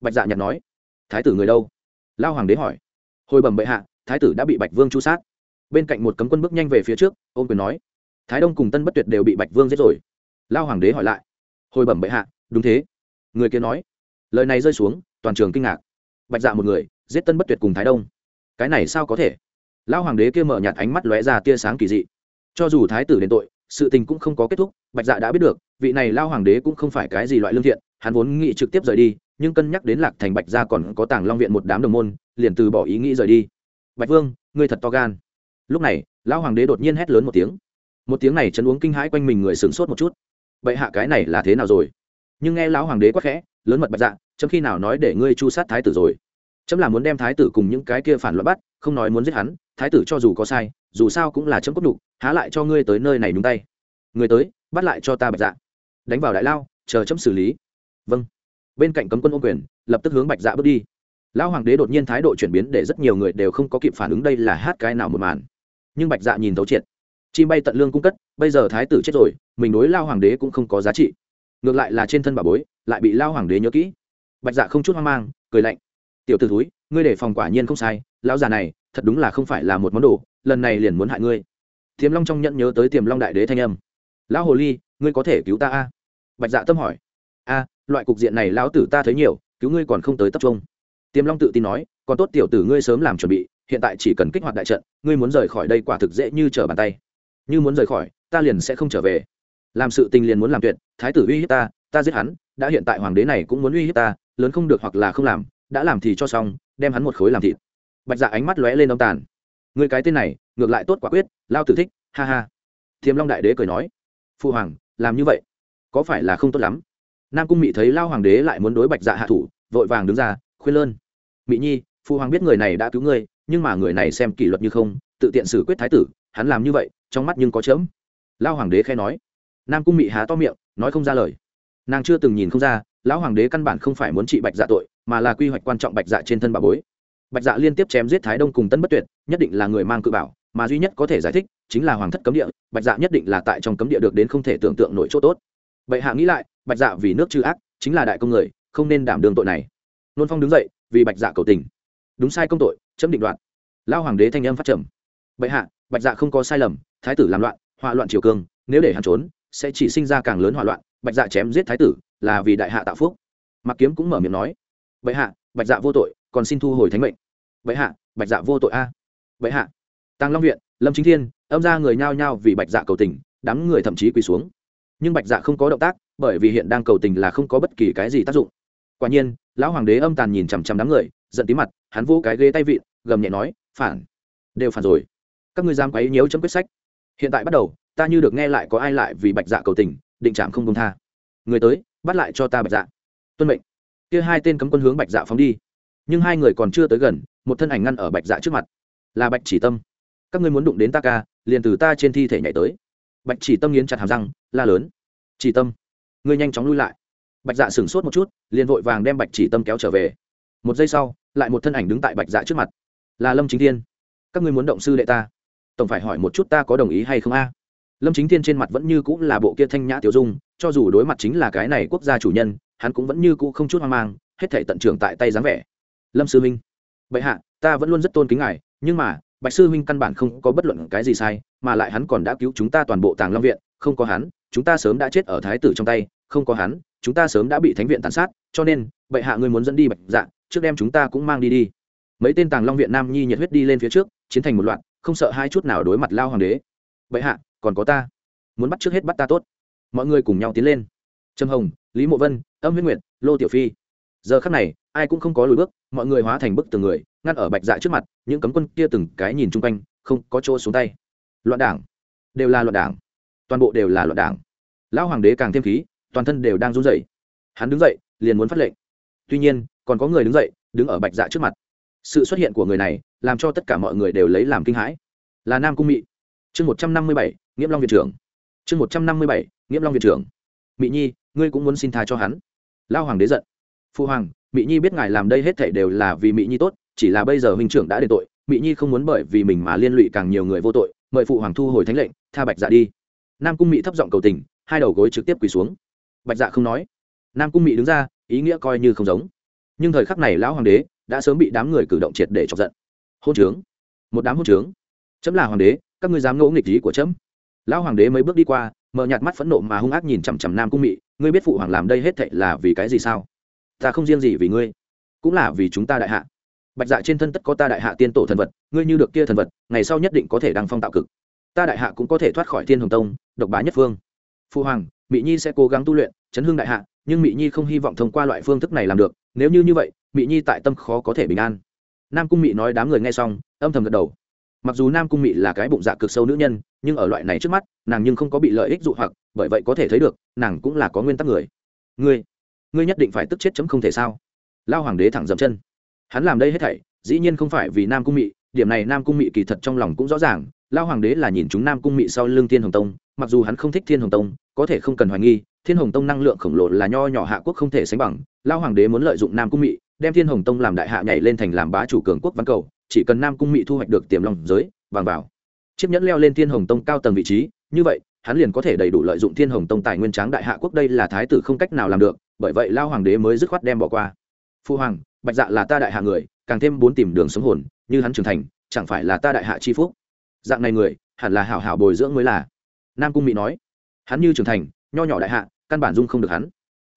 Bạch dạ nhặt nói. Thái tử người đâu? Lão hoàng đế hỏi. Hồi bẩm bệ hạ, thái tử đã bị bạch vương chu sát. Bên cạnh một cấm quân bước nhanh về phía trước ôm quyền nói thái đông cùng tân bất tuyệt đều bị bạch vương giết rồi. Lao hoàng đế hỏi lại. Hồi bẩm bệ hạ, đúng thế. Người kia nói. Lời này rơi xuống, toàn trường kinh ngạc. Bạch dạ một người, giết tân bất tuyệt cùng thái đông. Cái này sao có thể? Lao hoàng đế kia mở nhạt ánh mắt lóe ra tia sáng kỳ dị. Cho dù thái tử đến tội, sự tình cũng không có kết thúc, bạch dạ đã biết được, vị này lao hoàng đế cũng không phải cái gì loại lương thiện, hắn vốn nghĩ trực tiếp rời đi, nhưng cân nhắc đến lạc thành bạch gia còn có tàng long viện một đám đồng môn, liền từ bỏ ý nghĩ rời đi. Bạch vương, ngươi thật to gan. Lúc này lão hoàng đế đột nhiên hét lớn một tiếng một tiếng này chấn uống kinh hãi quanh mình người sửng sốt một chút. Vậy hạ cái này là thế nào rồi? Nhưng nghe lão hoàng đế quát khẽ, lớn mật bạch dạ chấm khi nào nói để ngươi chu sát thái tử rồi? Chấm là muốn đem thái tử cùng những cái kia phản loạn bắt, không nói muốn giết hắn, thái tử cho dù có sai, dù sao cũng là chấm cốt đục há lại cho ngươi tới nơi này nhúng tay. Người tới, bắt lại cho ta bạch dạ. Đánh vào đại lao, chờ chấm xử lý. Vâng. Bên cạnh cấm quân ô quyền, lập tức hướng bạch dạ bước đi. Lão hoàng đế đột nhiên thái độ chuyển biến để rất nhiều người đều không có kịp phản ứng đây là hát cái nào một màn. Nhưng bạch dạ nhìn thấu triệt chim bay tận lương cung cất, bây giờ thái tử chết rồi, mình đối lao hoàng đế cũng không có giá trị. Ngược lại là trên thân bà bối, lại bị lao hoàng đế nhớ kỹ. Bạch dạ không chút hoang mang, cười lạnh. Tiểu t ử thúi, ngươi để phòng quả nhiên không sai, lão già này, thật đúng là không phải là một món đồ, lần này liền muốn hại ngươi. Thiềm long trong nhận nhớ tới tiềm long đại đế thanh âm. Lão hồ ly, ngươi có thể cứu ta a? Bạch dạ tâm hỏi. A, loại cục diện này lão tử ta thấy nhiều, cứu ngươi còn không tới tập trung. Tiềm long tự tin nói, còn tốt tiểu tử ngươi sớm làm chuẩn bị, hiện tại chỉ cần kích hoạt đại trận, ngươi muốn rời khỏi đây quả thực dễ như trở bàn tay như muốn rời khỏi, ta liền sẽ không trở về. Làm sự tình liền muốn làm tuyệt, thái tử uy hiếp ta ta giết hắn, đã hiện tại hoàng đế này cũng muốn uy hiếp ta, lớn không được hoặc là không làm, đã làm thì cho xong, đem hắn một khối làm thịt. Bạch dạ ánh mắt lóe lên ông tàn. Người cái tên này, ngược lại tốt quả quyết, lao tử thích, ha ha. Thiềm long đại đế cười nói. Phu hoàng, làm như vậy, có phải là không tốt lắm? Nam cung mị thấy lao hoàng đế lại muốn đối bạch dạ hạ thủ, vội vàng đứng ra, khuyên lơn. Mỹ nhi, phu hoàng biết người này đã cứu ngươi, nhưng mà người này xem kỷ luật như không, tự tiện xử quyết thái tử hắn làm như vậy, trong mắt nhưng có chớm. Lao hoàng đế khẽ nói. Nam cung mị há to miệng, nói không ra lời. Nàng chưa từng nhìn không ra, lão hoàng đế căn bản không phải muốn trị bạch dạ tội, mà là quy hoạch quan trọng bạch dạ trên thân bà bối. Bạch dạ liên tiếp chém giết thái đông cùng tân bất tuyệt, nhất định là người mang cự bảo, mà duy nhất có thể giải thích chính là hoàng thất cấm địa, bạch dạ nhất định là tại trong cấm địa được đến không thể tưởng tượng nổi chỗ tốt. Bệ hạ nghĩ lại, bạch dạ vì nước trừ ác, chính là đại công người, không nên đảm đường tội này. Nôn phong đứng dậy, vì bạch dạ cầu tình. Đúng sai công tội, chấm định đoạt. Lao hoàng đế thanh âm phát trầm. Bệ hạ bạch dạ không có sai lầm, thái tử làm loạn hòa loạn triều cương nếu để hắn trốn, sẽ chỉ sinh ra càng lớn hỏa loạn, bạch dạ chém giết thái tử, là vì đại hạ tạo phúc. Mặc kiếm cũng mở miệng nói, bệ hạ, bạch dạ vô tội, còn xin thu hồi thánh mệnh. Bệ hạ, bạch dạ vô tội a. À. bệ hạ. Tăng long viện, lâm chính thiên, âm ra người nhao nhao vì bạch dạ cầu tình, đám người thậm chí quỳ xuống. Nhưng bạch dạ không có động tác, bởi vì hiện đang cầu tình là không có bất kỳ cái gì tác dụng. Quả nhiên, lão hoàng đế âm tàn nhìn chằm chằm đám người, giận tí mặt, hắn vô cái ghế tay vịn, gầm nhẹ nói, phản. Đều phản rồi các ngươi dám quấy nhiễu chấm quyết sách. Hiện tại bắt đầu, ta như được nghe lại có ai lại vì bạch dạ cầu tình, định trạm không công tha. Người tới, bắt lại cho ta bạch dạ. Tuân mệnh. Kia hai tên cấm quân hướng bạch dạ phóng đi. Nhưng hai người còn chưa tới gần, một thân ảnh ngăn ở bạch dạ trước mặt. Là bạch chỉ tâm. Các ngươi muốn đụng đến ta ca, liền từ ta trên thi thể nhảy tới. Bạch chỉ tâm nghiến chặt hàm răng, la lớn. Chỉ tâm, ngươi nhanh chóng lui lại. Bạch dạ sửng sốt một chút, liền vội vàng đem bạch chỉ tâm kéo trở về. Một giây sau, lại một thân ảnh đứng tại bạch dạ trước mặt. Là lâm chính thiên. Các ngươi muốn động sư đệ ta tổng phải hỏi một chút ta có đồng ý hay không a? Lâm chính thiên trên mặt vẫn như cũng là bộ kia thanh nhã tiểu dung, cho dù đối mặt chính là cái này quốc gia chủ nhân, hắn cũng vẫn như cũ không chút hoang mang, hết thể tận trưởng tại tay dáng vẻ. Lâm sư minh, bệ hạ, ta vẫn luôn rất tôn kính ngài, nhưng mà, bạch sư minh căn bản không có bất luận cái gì sai, mà lại hắn còn đã cứu chúng ta toàn bộ tàng long viện, không có hắn, chúng ta sớm đã chết ở thái tử trong tay, không có hắn, chúng ta sớm đã bị thánh viện tàn sát, cho nên, bệ hạ ngươi muốn dẫn đi bạch dạ trước đem chúng ta cũng mang đi đi. Mấy tên tàng long viện nam nhi nhiệt huyết đi lên phía trước, chiến thành một loạt không sợ hai chút nào đối mặt lao hoàng đế. Bệ hạ, còn có ta. Muốn bắt trước hết bắt ta tốt. Mọi người cùng nhau tiến lên. Trâm hồng, lý mộ vân, âm huyết nguyệt, lô tiểu phi. Giờ khắc này, ai cũng không có lùi bước, mọi người hóa thành bức từng người, ngăn ở bạch dạ trước mặt, những cấm quân kia từng cái nhìn chung quanh, không có chỗ xuống tay. Loạn đảng. Đều là loạn đảng. Toàn bộ đều là loạn đảng. Lão hoàng đế càng thêm khí, toàn thân đều đang run rẩy. Hắn đứng dậy, liền muốn phát lệnh. Tuy nhiên, còn có người đứng dậy, đứng ở bạch dạ trước mặt. Sự xuất hiện của người này làm cho tất cả mọi người đều lấy làm kinh hãi. Là nam cung mị. Chương một trăm năm mươi bảy, nghiễm long viện trưởng. Chương một trăm năm mươi bảy, nghiễm long viện trưởng. Mị nhi, ngươi cũng muốn xin tha cho hắn. Lao hoàng đế giận. Phu hoàng, mị nhi biết ngài làm đây hết thảy đều là vì mị nhi tốt, chỉ là bây giờ huynh trưởng đã đền tội, mị nhi không muốn bởi vì mình mà liên lụy càng nhiều người vô tội, mời phụ hoàng thu hồi thánh lệnh, tha bạch dạ đi. Nam cung mị thấp giọng cầu tình, hai đầu gối trực tiếp quỳ xuống. Bạch dạ không nói. Nam cung mị đứng ra, ý nghĩa coi như không giống. Nhưng thời khắc này lão hoàng đế đã sớm bị đám người cử động triệt để chọc giận hôn trướng. Một đám hôn trướng. Chấm là hoàng đế, các ngươi dám ngỗ nghịch lý của chấm. Lão hoàng đế mấy bước đi qua, mở nhạt mắt phẫn nộ mà hung ác nhìn chằm chằm nam cung mị. Ngươi biết phụ hoàng làm đây hết thệ là vì cái gì sao? Ta không riêng gì vì ngươi, cũng là vì chúng ta đại hạ. Bạch dạ trên thân tất có ta đại hạ tiên tổ thần vật, ngươi như được kia thần vật, ngày sau nhất định có thể đăng phong tạo cực. Ta đại hạ cũng có thể thoát khỏi thiên hồng tông, độc bá nhất phương. Phụ hoàng mỹ nhi sẽ cố gắng tu luyện, chấn hương đại hạ, nhưng mỹ nhi không hy vọng thông qua loại phương thức này làm được. Nếu như như vậy mỹ nhi tại tâm khó có thể bình an nam cung Mị nói đám người nghe xong, âm thầm gật đầu. Mặc dù nam cung Mị là cái bụng dạ cực sâu nữ nhân, nhưng ở loại này trước mắt, nàng nhưng không có bị lợi ích dụ hoặc, bởi vậy có thể thấy được, nàng cũng là có nguyên tắc người. Ngươi ngươi nhất định phải tức chết chấm không thể sao? Lao hoàng đế thẳng dậm chân. Hắn làm đây hết thảy, dĩ nhiên không phải vì nam cung mị, điểm này nam cung mị kỳ thật trong lòng cũng rõ ràng, lao hoàng đế là nhìn chúng nam cung mị sau lưng thiên hồng tông, mặc dù hắn không thích thiên hồng tông, có thể không cần hoài nghi, thiên hồng tông năng lượng khổng lồ là nho nhỏ hạ quốc không thể sánh bằng, lao hoàng đế muốn lợi dụng nam cung mị đem thiên hồng tông làm đại hạ nhảy lên thành làm bá chủ cường quốc văn cầu, chỉ cần nam cung mỹ thu hoạch được tiềm lòng giới, vàng vào. Chiếc nhẫn leo lên thiên hồng tông cao tầng vị trí, như vậy, hắn liền có thể đầy đủ lợi dụng thiên hồng tông tài nguyên tráng đại hạ quốc đây là thái tử không cách nào làm được, bởi vậy lao hoàng đế mới dứt khoát đem bỏ qua. Phu hoàng, bạch dạ là ta đại hạ người, càng thêm bốn tìm đường sống hồn, như hắn trưởng thành, chẳng phải là ta đại hạ chi phúc? Dạng này người, hẳn là hảo hảo bồi dưỡng mới là. Nam cung mỹ nói. Hắn như trưởng thành, nho nhỏ đại hạ, căn bản dung không được hắn.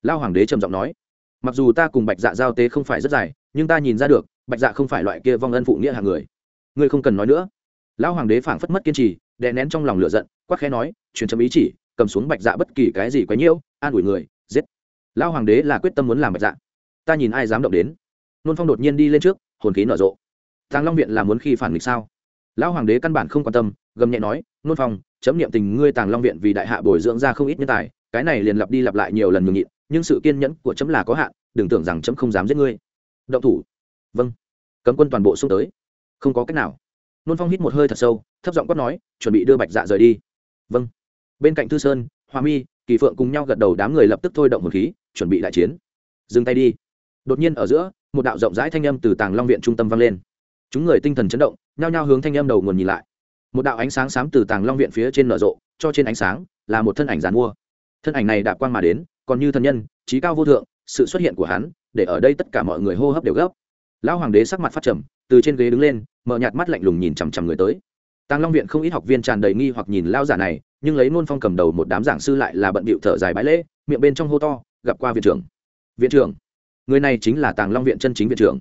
Lao hoàng đế trầm giọng nói mặc dù ta cùng bạch dạ giao tế không phải rất dài, nhưng ta nhìn ra được, bạch dạ không phải loại kia vong ân phụ nghĩa hạng người. Ngươi không cần nói nữa. Lão hoàng đế phảng phất mất kiên trì, đè nén trong lòng lửa giận quắc khẽ nói, truyền chấm ý chỉ, cầm xuống bạch dạ bất kỳ cái gì quấy nhiễu, an ủi người, giết. Lão hoàng đế là quyết tâm muốn làm bạch dạ. Ta nhìn ai dám động đến. Nôn phong đột nhiên đi lên trước, hồn khí nở rộ. Tàng long viện là muốn khi phản nghịch sao? Lão hoàng đế căn bản không quan tâm, gầm nhẹ nói, nôn phong, chấm niệm tình ngươi tàng long viện vì đại hạ bồi dưỡng ra không ít nhân tài, cái này liền lặp đi lặp lại nhiều lần nhường nhịn nhưng sự kiên nhẫn của chấm là có hạn, đừng tưởng rằng chấm không dám giết ngươi. Động thủ. Vâng. Cấm quân toàn bộ xung tới. Không có cách nào. Nôn phong hít một hơi thật sâu, thấp giọng quát nói, chuẩn bị đưa bạch dạ rời đi. Vâng. Bên cạnh thư sơn, hoa mi, kỳ phượng cùng nhau gật đầu đám người lập tức thôi động hồn khí, chuẩn bị đại chiến. Dừng tay đi. Đột nhiên ở giữa, một đạo rộng rãi thanh âm từ tàng long viện trung tâm vang lên. Chúng người tinh thần chấn động, nhao nhao hướng thanh âm đầu nguồn nhìn lại. Một đạo ánh sáng xám từ tàng long viện phía trên nở rộ, cho trên ánh sáng, là một thân ảnh giàn mua. Thân ảnh này đạp quang mà đến còn như thần nhân, trí cao vô thượng, sự xuất hiện của hắn, để ở đây tất cả mọi người hô hấp đều gấp. Lão hoàng đế sắc mặt phát trầm, từ trên ghế đứng lên, mở nhạt mắt lạnh lùng nhìn chằm chằm người tới. Tàng long viện không ít học viên tràn đầy nghi hoặc nhìn lao giả này, nhưng lấy nôn phong cầm đầu một đám giảng sư lại là bận bịu thở dài bãi lễ, miệng bên trong hô to, gặp qua viện trưởng. Viện trưởng? Người này chính là tàng long viện chân chính viện trưởng.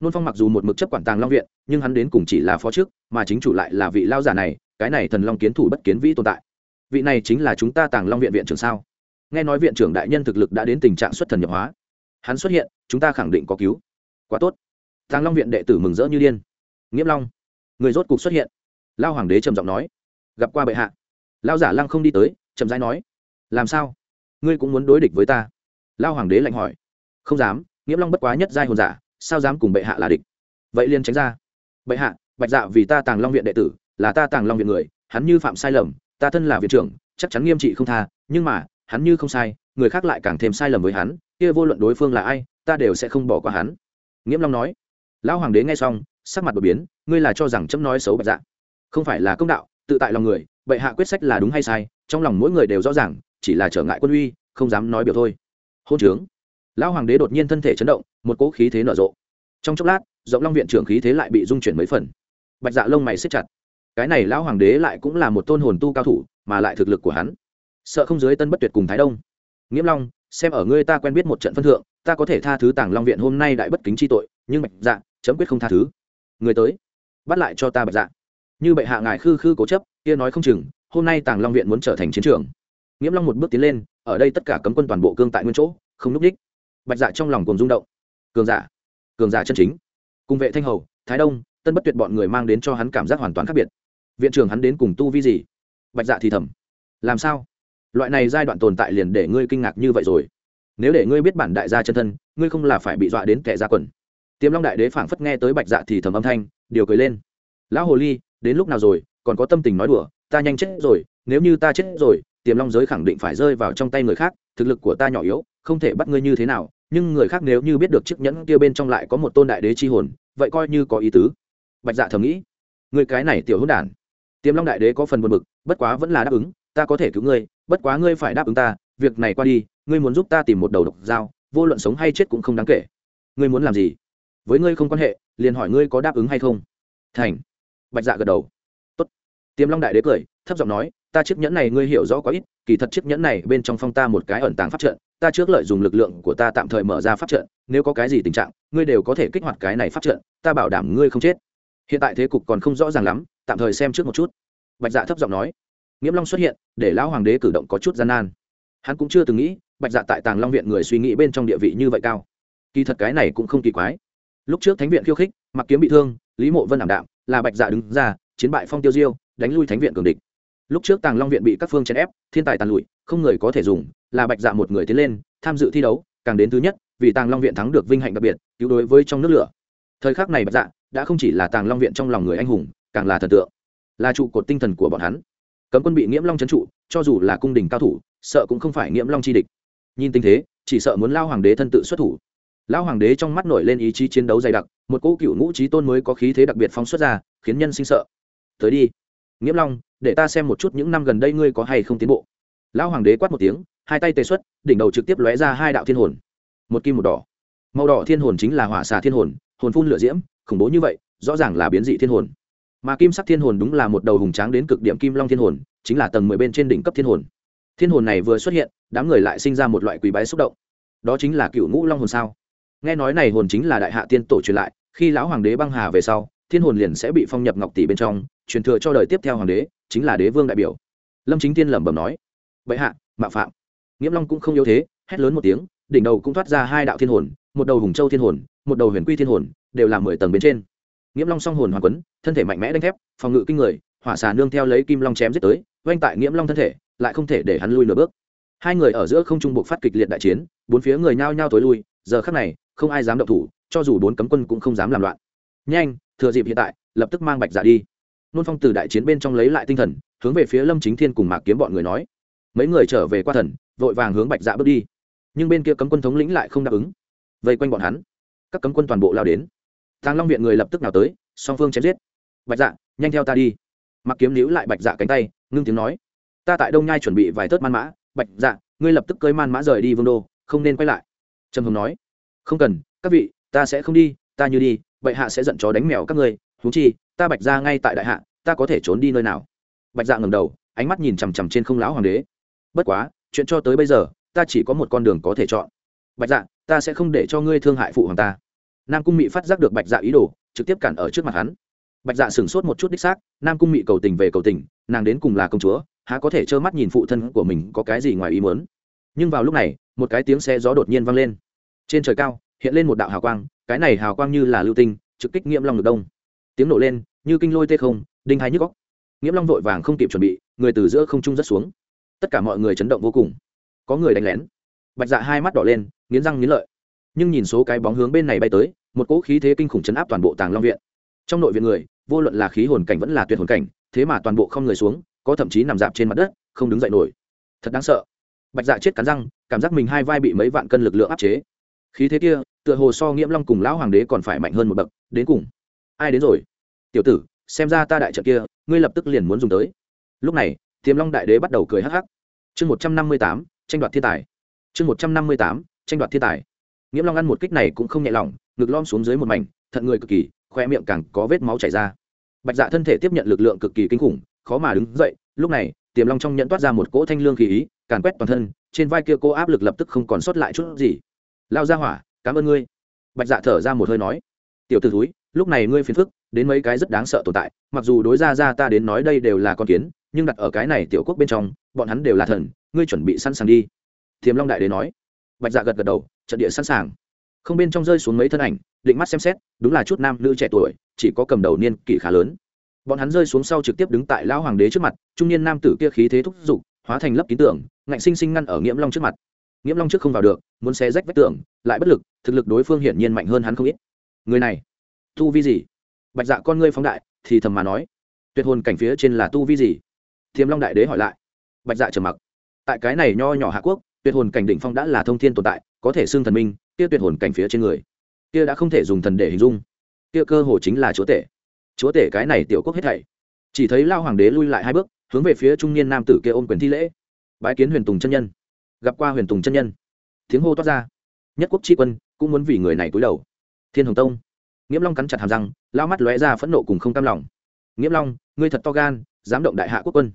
Nôn phong mặc dù một mực chấp quản tàng long viện, nhưng hắn đến cùng chỉ là phó chức mà chính chủ lại là vị lao giả này, cái này thần long kiến thủ bất kiến vĩ tồn tại. Vị này chính là chúng ta tàng long viện viện trưởng sao? Nghe nói viện trưởng đại nhân thực lực đã đến tình trạng xuất thần nhập hóa. Hắn xuất hiện, chúng ta khẳng định có cứu. Quá tốt. Tàng long viện đệ tử mừng rỡ như điên. Nghiễm long, người rốt cục xuất hiện. Lao hoàng đế trầm giọng nói, gặp qua bệ hạ. Lao giả lăng không đi tới, chậm rãi nói, làm sao? Ngươi cũng muốn đối địch với ta? Lao hoàng đế lạnh hỏi. Không dám, nghiễm long bất quá nhất giai hồn giả, sao dám cùng bệ hạ là địch? Vậy liền tránh ra. Bệ hạ, bạch dạ vì ta tàng long viện đệ tử, là ta tàng long viện người, hắn như phạm sai lầm, ta thân là viện trưởng, chắc chắn nghiêm trị không tha, nhưng mà hắn như không sai, người khác lại càng thêm sai lầm với hắn, kia vô luận đối phương là ai, ta đều sẽ không bỏ qua hắn. Nghiễm long nói. Lão hoàng đế nghe xong, sắc mặt đột biến, ngươi là cho rằng chấm nói xấu bạch dạ? Không phải là công đạo, tự tại lòng người, bệ hạ quyết sách là đúng hay sai, trong lòng mỗi người đều rõ ràng, chỉ là trở ngại quân uy, không dám nói biểu thôi. Hôn trướng. Lão hoàng đế đột nhiên thân thể chấn động, một cỗ khí thế nở rộ. Trong chốc lát, rộng long viện trưởng khí thế lại bị dung chuyển mấy phần. Bạch dạ lông mày xếp chặt. Cái này lão hoàng đế lại cũng là một tôn hồn tu cao thủ, mà lại thực lực của hắn sợ không dưới tân bất tuyệt cùng thái đông. Nghiễm long, xem ở ngươi ta quen biết một trận phân thượng, ta có thể tha thứ tàng long viện hôm nay đại bất kính chi tội, nhưng bạch dạ chấm quyết không tha thứ. Người tới, bắt lại cho ta bạch dạ. Như bệ hạ ngài khư khư cố chấp, kia nói không chừng, hôm nay tàng long viện muốn trở thành chiến trường. Nghiễm long một bước tiến lên, ở đây tất cả cấm quân toàn bộ cương tại nguyên chỗ, không núp đích. Bạch dạ trong lòng cùng rung động. Cường giả cường giả chân chính. Cùng vệ thanh hầu, thái đông, tân bất tuyệt bọn người mang đến cho hắn cảm giác hoàn toàn khác biệt. Viện trưởng hắn đến cùng tu vi gì? Bạch dạ thì thầm. Làm sao? Loại này giai đoạn tồn tại liền để ngươi kinh ngạc như vậy rồi. Nếu để ngươi biết bản đại gia chân thân, ngươi không là phải bị dọa đến kẻ ra quần. Tiềm long đại đế phảng phất nghe tới bạch dạ thì thầm âm thanh, điều cười lên. Lão hồ ly, đến lúc nào rồi, còn có tâm tình nói đùa, ta nhanh chết rồi, nếu như ta chết rồi tiềm long giới khẳng định phải rơi vào trong tay người khác, thực lực của ta nhỏ yếu, không thể bắt ngươi như thế nào, nhưng người khác nếu như biết được chiếc nhẫn kia bên trong lại có một tôn đại đế chi hồn, vậy coi như có ý tứ. Bạch dạ thầm nghĩ, người cái này tiểu hữu đản. Tiềm long đại đế có phần buồn bực, bất quá vẫn là đáp ứng ta có thể cứu ngươi, bất quá ngươi phải đáp ứng ta, việc này qua đi, ngươi muốn giúp ta tìm một đầu độc dao, vô luận sống hay chết cũng không đáng kể. Ngươi muốn làm gì? Với ngươi không quan hệ, liền hỏi ngươi có đáp ứng hay không. Thành. Bạch dạ gật đầu. Tốt. tiềm long đại đế cười, thấp giọng nói, ta chiếc nhẫn này ngươi hiểu rõ quá ít, kỳ thật chiếc nhẫn này bên trong phong ta một cái ẩn tàng pháp trận, ta trước lợi dùng lực lượng của ta tạm thời mở ra pháp trận, nếu có cái gì tình trạng, ngươi đều có thể kích hoạt cái này pháp trận, ta bảo đảm ngươi không chết. Hiện tại thế cục còn không rõ ràng lắm, tạm thời xem trước một chút. Bạch dạ thấp giọng nói nghiễm long xuất hiện, để lão hoàng đế cử động có chút gian nan. Hắn cũng chưa từng nghĩ, bạch dạ tại tàng long viện người suy nghĩ bên trong địa vị như vậy cao. Kỳ thật cái này cũng không kỳ quái. Lúc trước thánh viện khiêu khích, mặc kiếm bị thương, lý mộ vân ảm đạm, là bạch dạ đứng ra, chiến bại phong tiêu diêu, đánh lui thánh viện cường địch. Lúc trước tàng long viện bị các phương chèn ép, thiên tài tàn lụi, không người có thể dùng, là bạch dạ một người tiến lên, tham dự thi đấu, càng đến thứ nhất, vì tàng long viện thắng được vinh hạnh đặc biệt, cứu đối với trong nước lửa. Thời khắc này bạch dạ đã không chỉ là tàng long viện trong lòng người anh hùng, càng là thần tượng, là trụ cột tinh thần của bọn hắn cấm quân bị nghiễm long trấn trụ, cho dù là cung đình cao thủ, sợ cũng không phải nghiễm long chi địch. Nhìn tình thế, chỉ sợ muốn lao hoàng đế thân tự xuất thủ. Lão hoàng đế trong mắt nổi lên ý chí chiến đấu dày đặc, một cỗ cựu ngũ trí tôn mới có khí thế đặc biệt phóng xuất ra, khiến nhân sinh sợ. Tới đi. Nghiễm long, để ta xem một chút những năm gần đây ngươi có hay không tiến bộ. Lão hoàng đế quát một tiếng, hai tay tê xuất, đỉnh đầu trực tiếp lóe ra hai đạo thiên hồn. Một kim một đỏ. Màu đỏ thiên hồn chính là hỏa xà thiên hồn hồn phun lửa diễm, khủng bố như vậy, rõ ràng là biến dị thiên hồn mà kim sắc thiên hồn đúng là một đầu hùng tráng đến cực điểm kim long thiên hồn, chính là tầng mười bên trên đỉnh cấp thiên hồn. Thiên hồn này vừa xuất hiện, đám người lại sinh ra một loại quý bái xúc động. Đó chính là cựu ngũ long hồn sao? Nghe nói này hồn chính là đại hạ tiên tổ truyền lại, khi lão hoàng đế băng hà về sau, thiên hồn liền sẽ bị phong nhập ngọc tỷ bên trong, truyền thừa cho đời tiếp theo hoàng đế, chính là đế vương đại biểu. Lâm chính tiên lẩm bẩm nói, bệ hạ, mạo phạm. Nghiễm long cũng không yếu thế, hét lớn một tiếng, đỉnh đầu cũng thoát ra hai đạo thiên hồn, một đầu hùng châu thiên hồn, một đầu huyền quy thiên hồn, đều là mười tầng bên trên nghiễm long song hồn hoàn quấn, thân thể mạnh mẽ đánh thép, phòng ngự kinh người, hỏa xà nương theo lấy kim long chém giết tới oanh tại nghiễm long thân thể, lại không thể để hắn lui nửa bước. Hai người ở giữa không trung buộc phát kịch liệt đại chiến, bốn phía người nhao nhao tối lui, giờ khắc này, không ai dám động thủ, cho dù bốn cấm quân cũng không dám làm loạn. Nhanh, thừa dịp hiện tại, lập tức mang bạch dạ đi. Nôn phong từ đại chiến bên trong lấy lại tinh thần, hướng về phía lâm chính thiên cùng mạc kiếm bọn người nói. Mấy người trở về qua thần, vội vàng hướng bạch dạ bước đi. Nhưng bên kia cấm quân thống lĩnh lại không đáp ứng. Vây quanh bọn hắn, các cấm quân toàn bộ lao đến thang long viện người lập tức nào tới, song phương chém giết. Bạch dạ nhanh theo ta đi. Mặc kiếm níu lại bạch dạ cánh tay, ngưng tiếng nói. Ta tại đông nhai chuẩn bị vài tớt man mã. Bạch dạ ngươi lập tức cưới man mã rời đi vương đô, không nên quay lại. Trầm hồng nói. Không cần, các vị, ta sẽ không đi, ta như đi, bệ hạ sẽ giận chó đánh mèo các ngươi. Thú chi, ta bạch ra ngay tại đại hạ, ta có thể trốn đi nơi nào? Bạch dạ ngầm đầu, ánh mắt nhìn chằm chằm trên không lão hoàng đế. Bất quá, chuyện cho tới bây giờ, ta chỉ có một con đường có thể chọn. Bạch dạ ta sẽ không để cho ngươi thương hại phụ hoàng ta nam cung mị phát giác được bạch dạ ý đồ, trực tiếp cản ở trước mặt hắn. Bạch dạ sửng sốt một chút đích xác, nam cung mị cầu tình về cầu tình, nàng đến cùng là công chúa, há có thể trơ mắt nhìn phụ thân của mình có cái gì ngoài ý muốn. Nhưng vào lúc này, một cái tiếng xe gió đột nhiên vang lên. Trên trời cao, hiện lên một đạo hào quang, cái này hào quang như là lưu tinh, trực kích nghiễm long ngực đông. Tiếng nổ lên, như kinh lôi tê không, đinh hai nhức góc nghiễm long vội vàng không kịp chuẩn bị, người từ giữa không trung rất xuống. Tất cả mọi người chấn động vô cùng. Có người đánh lén. Bạch dạ hai mắt đỏ lên, nghiến răng nghiến lợi nhưng nhìn số cái bóng hướng bên này bay tới, một cỗ khí thế kinh khủng chấn áp toàn bộ tàng long viện. Trong nội viện người, vô luận là khí hồn cảnh vẫn là tuyệt hồn cảnh, thế mà toàn bộ không người xuống, có thậm chí nằm dạp trên mặt đất, không đứng dậy nổi. Thật đáng sợ. Bạch dạ chết cắn răng, cảm giác mình hai vai bị mấy vạn cân lực lượng áp chế. Khí thế kia, tựa hồ so nghiễm long cùng lão hoàng đế còn phải mạnh hơn một bậc, đến cùng, ai đến rồi? Tiểu tử, xem ra ta đại trận kia, ngươi lập tức liền muốn dùng tới. Lúc này, tiềm long đại đế bắt đầu cười hắc hắc. Chương một trăm năm mươi tám, tranh đoạt thiên tài. Chương một trăm năm mươi tám, tranh đoạt thiên tài nghiễm long ăn một kích này cũng không nhẹ lòng, ngực lom xuống dưới một mảnh, thận người cực kỳ khoe miệng càng có vết máu chảy ra. Bạch dạ thân thể tiếp nhận lực lượng cực kỳ kinh khủng, khó mà đứng dậy, lúc này, tiềm long trong nhận toát ra một cỗ thanh lương khí ý, càn quét toàn thân, trên vai kia cô áp lực lập tức không còn sót lại chút gì. Lao ra hỏa, cảm ơn ngươi. Bạch dạ thở ra một hơi nói. Tiểu t ử túi lúc này ngươi phiền phức, đến mấy cái rất đáng sợ tồn tại, mặc dù đối ra ra ta đến nói đây đều là con kiến, nhưng đặt ở cái này tiểu quốc bên trong, bọn hắn đều là thần, ngươi chuẩn bị sẵn sàng đi. Thiềm long đại đế nói. Bạch dạ gật gật đầu trận địa sẵn sàng. Không bên trong rơi xuống mấy thân ảnh, định mắt xem xét, đúng là chút nam nữ trẻ tuổi, chỉ có cầm đầu niên kỷ khá lớn. Bọn hắn rơi xuống sau trực tiếp đứng tại lão hoàng đế trước mặt, trung niên nam tử kia khí thế thúc giục, hóa thành lấp ký tưởng ngạnh sinh sinh ngăn ở nghiễm long trước mặt. Nghiễm long trước không vào được, muốn xé rách vách tường, lại bất lực, thực lực đối phương hiển nhiên mạnh hơn hắn không ít. Người này, tu vi gì? Bạch dạ con ngươi phóng đại, thì thầm mà nói. Tuyệt hồn cảnh phía trên là tu vi gì? Thiềm long đại đế hỏi lại. Bạch dạ trầm mặc. Tại cái này nho nhỏ hạ quốc, tuyệt hồn cảnh đỉnh phong đã là thông thiên tồn tại có thể xưng thần minh, kia tuyệt hồn cảnh phía trên người. Kia đã không thể dùng thần để hình dung. Kia cơ hồ chính là chúa tể. Chúa tể cái này tiểu quốc hết thảy. Chỉ thấy lao hoàng đế lui lại hai bước, hướng về phía trung niên nam tử kia ôm quyền thi lễ. Bái kiến huyền tùng chân nhân. Gặp qua huyền tùng chân nhân. Tiếng hô toát ra. Nhất quốc tri quân cũng muốn vì người này cúi đầu. Thiên hồng tông. Nghiễm long cắn chặt hàm răng, lao mắt lóe ra phẫn nộ cùng không cam lòng. Nghiễm long, ngươi thật to gan, dám động đại hạ quốc quân.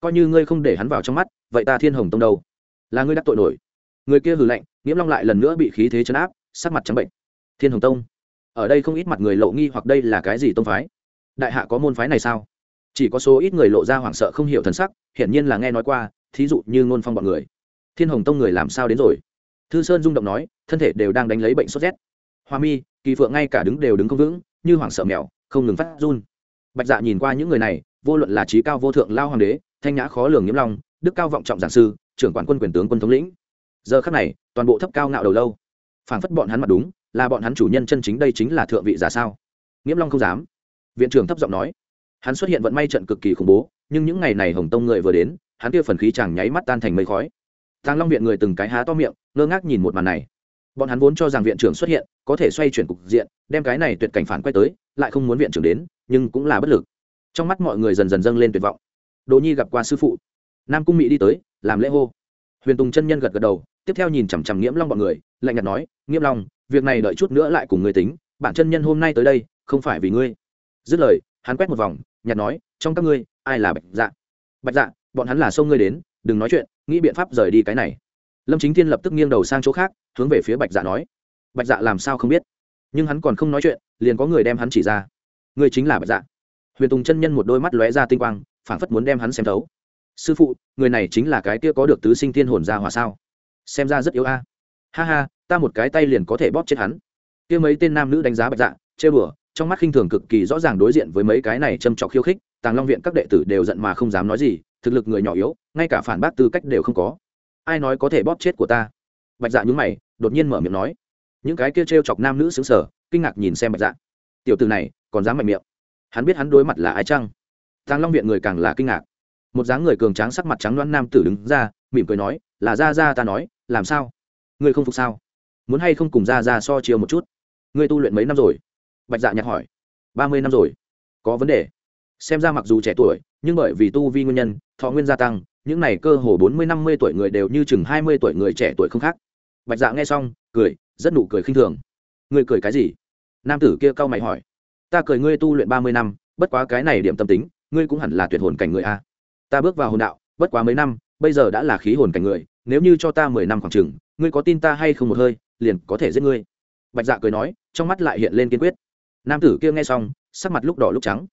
Coi như ngươi không để hắn vào trong mắt, vậy ta thiên hồng tông đâu? Là ngươi đắc tội nổi người kia hừ lạnh, nghiễm long lại lần nữa bị khí thế chấn áp, sắc mặt trắng bệnh. Thiên hồng tông, ở đây không ít mặt người lộ nghi hoặc đây là cái gì tông phái? Đại hạ có môn phái này sao? Chỉ có số ít người lộ ra hoảng sợ không hiểu thần sắc, hiển nhiên là nghe nói qua, thí dụ như ngôn phong bọn người. Thiên hồng tông người làm sao đến rồi? Thư sơn rung động nói, thân thể đều đang đánh lấy bệnh sốt rét. Hoa mi, kỳ phượng ngay cả đứng đều đứng không vững, như hoảng sợ mèo, không ngừng phát run. Bạch dạ nhìn qua những người này, vô luận là trí cao vô thượng lao hoàng đế, thanh nhã khó lường nhiễm long, đức cao vọng trọng giảng sư, trưởng quản quân quyền tướng quân thống lĩnh giờ khắc này, toàn bộ thấp cao ngạo đầu lâu. Phảng phất bọn hắn mặt đúng, là bọn hắn chủ nhân chân chính đây chính là thượng vị giả sao? Nghiễm long không dám. Viện trưởng thấp giọng nói. Hắn xuất hiện vận may trận cực kỳ khủng bố, nhưng những ngày này hồng tông người vừa đến, hắn kia phần khí chẳng nháy mắt tan thành mây khói. Tàng long viện người từng cái há to miệng, ngơ ngác nhìn một màn này. Bọn hắn vốn cho rằng viện trưởng xuất hiện, có thể xoay chuyển cục diện, đem cái này tuyệt cảnh phản quay tới, lại không muốn viện trưởng đến, nhưng cũng là bất lực. Trong mắt mọi người dần dần dâng lên tuyệt vọng. Đỗ nhi gặp qua sư phụ. Nam cung mỹ đi tới, làm lễ hô. Huyền tùng chân nhân gật gật đầu tiếp theo nhìn chằm chằm nghiễm long bọn người, lạnh nhạt nói, nghiễm long, việc này đợi chút nữa lại cùng ngươi tính, bản chân nhân hôm nay tới đây, không phải vì ngươi. Dứt lời, hắn quét một vòng, nhạt nói, trong các ngươi, ai là bạch dạ? Bạch dạ bọn hắn là xông ngươi đến, đừng nói chuyện, nghĩ biện pháp rời đi cái này. Lâm chính thiên lập tức nghiêng đầu sang chỗ khác, hướng về phía bạch dạ nói, bạch dạ làm sao không biết? Nhưng hắn còn không nói chuyện, liền có người đem hắn chỉ ra. Ngươi chính là bạch dạ. Huyền tùng chân nhân một đôi mắt lóe ra tinh quang, phảng phất muốn đem hắn xem thấu. Sư phụ, người này chính là cái kia có được tứ sinh thiên hồn ra hòa sao? Xem ra rất yếu a. Ha ha, ta một cái tay liền có thể bóp chết hắn. Kia mấy tên nam nữ đánh giá bạch dạ chê bừa, trong mắt khinh thường cực kỳ rõ ràng đối diện với mấy cái này châm trọc khiêu khích, tàng long viện các đệ tử đều giận mà không dám nói gì, thực lực người nhỏ yếu, ngay cả phản bác tư cách đều không có. Ai nói có thể bóp chết của ta? Bạch dạ nhúng mày, đột nhiên mở miệng nói. Những cái kia t r e o chọc nam nữ xứng sở kinh ngạc nhìn xem bạch dạ. Tiểu từ này, còn dám mạnh miệng? Hắn biết hắn đối mặt là ai chăng? Tàng long viện người càng là kinh ngạc. Một dáng người cường tráng sắc mặt trắng đoán nam tử đứng ra mỉm cười nói, là ra ra ta nói, làm sao? Ngươi không phục sao? Muốn hay không cùng ra ra so chiều một chút? Ngươi tu luyện mấy năm rồi? Bạch dạ nhạc hỏi. Ba mươi năm rồi. Có vấn đề. Xem ra mặc dù trẻ tuổi, nhưng bởi vì tu vi nguyên nhân, thọ nguyên gia tăng, những này cơ hồ bốn mươi, năm mươi tuổi người đều như chừng hai mươi tuổi người trẻ tuổi không khác. Bạch dạ nghe xong, cười, rất nụ cười khinh thường. Ngươi cười cái gì? Nam tử kia cau mày hỏi. Ta cười ngươi tu luyện ba mươi năm, bất quá cái này điểm tâm tính, ngươi cũng hẳn là tuyệt hồn cảnh người a. Ta bước vào hồn đạo, bất quá mấy năm bây giờ đã là khí hồn cảnh người, nếu như cho ta mười năm khoảng chừng, ngươi có tin ta hay không một hơi, liền có thể giết ngươi. Bạch dạ cười nói, trong mắt lại hiện lên kiên quyết. Nam tử kia nghe xong, sắc mặt lúc đỏ lúc trắng.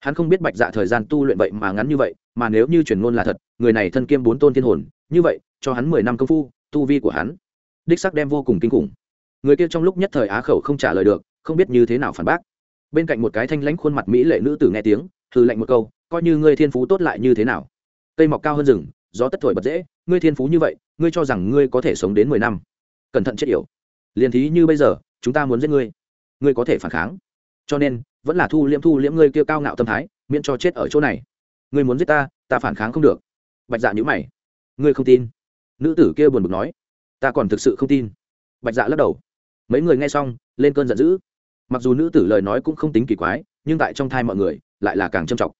Hắn không biết bạch dạ thời gian tu luyện vậy mà ngắn như vậy, mà nếu như truyền ngôn là thật, người này thân kiêm bốn tôn thiên hồn, như vậy, cho hắn mười năm công phu, tu vi của hắn, đích sắc đem vô cùng kinh khủng. Người kia trong lúc nhất thời á khẩu không trả lời được, không biết như thế nào phản bác. Bên cạnh một cái thanh lãnh khuôn mặt mỹ lệ nữ tử nghe tiếng, hừ lạnh một câu, coi như ngươi thiên phú tốt lại như thế nào? Cây mọc cao hơn rừng gió tất thổi bật dễ, ngươi thiên phú như vậy, ngươi cho rằng ngươi có thể sống đến mười năm. Cẩn thận chết yểu. Liền thí như bây giờ, chúng ta muốn giết ngươi. Ngươi có thể phản kháng. Cho nên, vẫn là thu liễm thu liễm ngươi kia cao ngạo tâm thái, miễn cho chết ở chỗ này. Ngươi muốn giết ta ta phản kháng không được. Bạch dạ nhữ mày. Ngươi không tin? Nữ tử kia buồn bực nói. Ta còn thực sự không tin. Bạch dạ lắc đầu. Mấy người nghe xong, lên cơn giận dữ. Mặc dù nữ tử lời nói cũng không tính kỳ quái, nhưng tại trong thai mọi người, lại là càng trầm trọng.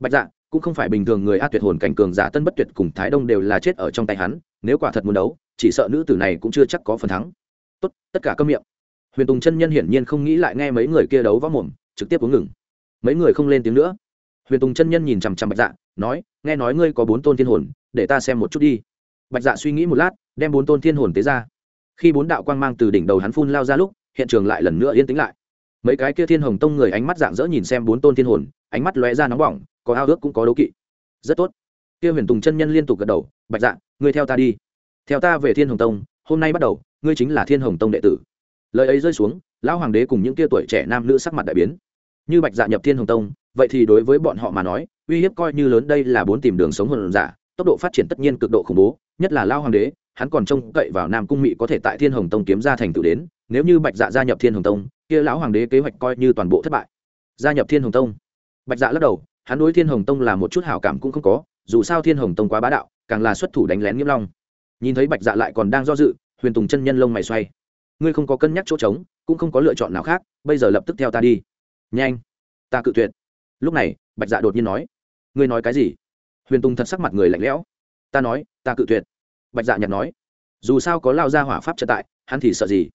Bạch dạ cũng không phải bình thường người a tuyệt hồn cảnh cường giả tân bất tuyệt cùng thái đông đều là chết ở trong tay hắn, nếu quả thật muốn đấu, chỉ sợ nữ tử này cũng chưa chắc có phần thắng. Tốt, tất cả câm miệng. Huyền tùng chân nhân hiển nhiên không nghĩ lại nghe mấy người kia đấu võ mồm, trực tiếp uống ngừng. Mấy người không lên tiếng nữa. Huyền tùng chân nhân nhìn chằm chằm bạch dạ nói, nghe nói ngươi có bốn tôn thiên hồn, để ta xem một chút đi. Bạch dạ suy nghĩ một lát, đem bốn tôn thiên hồn tế ra. Khi bốn đạo quang mang từ đỉnh đầu hắn phun lao ra lúc, hiện trường lại lần nữa yên tĩnh lại. Mấy cái kia thiên hồng tông người ánh mắt dạng dỡ nhìn xem bốn tôn thiên hồn, ánh mắt lóe ra nóng bỏng có ao ước cũng có đấu kỵ. Rất tốt. Kia huyền tùng chân nhân liên tục gật đầu, bạch dạ ngươi theo ta đi. Theo ta về thiên hồng tông, hôm nay bắt đầu, ngươi chính là thiên hồng tông đệ tử. Lời ấy rơi xuống, lão hoàng đế cùng những tia tuổi trẻ nam nữ sắc mặt đại biến. Như bạch dạ nhập thiên hồng tông, vậy thì đối với bọn họ mà nói, uy hiếp coi như lớn đây là bốn tìm đường sống hồn giả, tốc độ phát triển tất nhiên cực độ khủng bố, nhất là lao hoàng đế, hắn còn trông cậy vào nam cung mỹ có thể tại thiên hồng tông kiếm ra thành tựu đến, nếu như bạch dạ gia nhập thiên hồng tông, kia lão hoàng đế kế hoạch coi như toàn bộ thất bại. Gia nhập thiên hồng tông. Bạch dạ lắc đầu hắn đối thiên hồng tông là một chút hảo cảm cũng không có, dù sao thiên hồng tông quá bá đạo, càng là xuất thủ đánh lén nghiêm long. Nhìn thấy bạch dạ lại còn đang do dự, huyền tùng chân nhân lông mày xoay. Ngươi không có cân nhắc chỗ trống, cũng không có lựa chọn nào khác, bây giờ lập tức theo ta đi. Nhanh, ta cự tuyệt. Lúc này, bạch dạ đột nhiên nói. Ngươi nói cái gì? Huyền tùng thật sắc mặt người lạnh lẽo. Ta nói, ta cự tuyệt. Bạch dạ nhặt nói. Dù sao có lao ra hỏa pháp trợ tại, hắn thì sợ gì?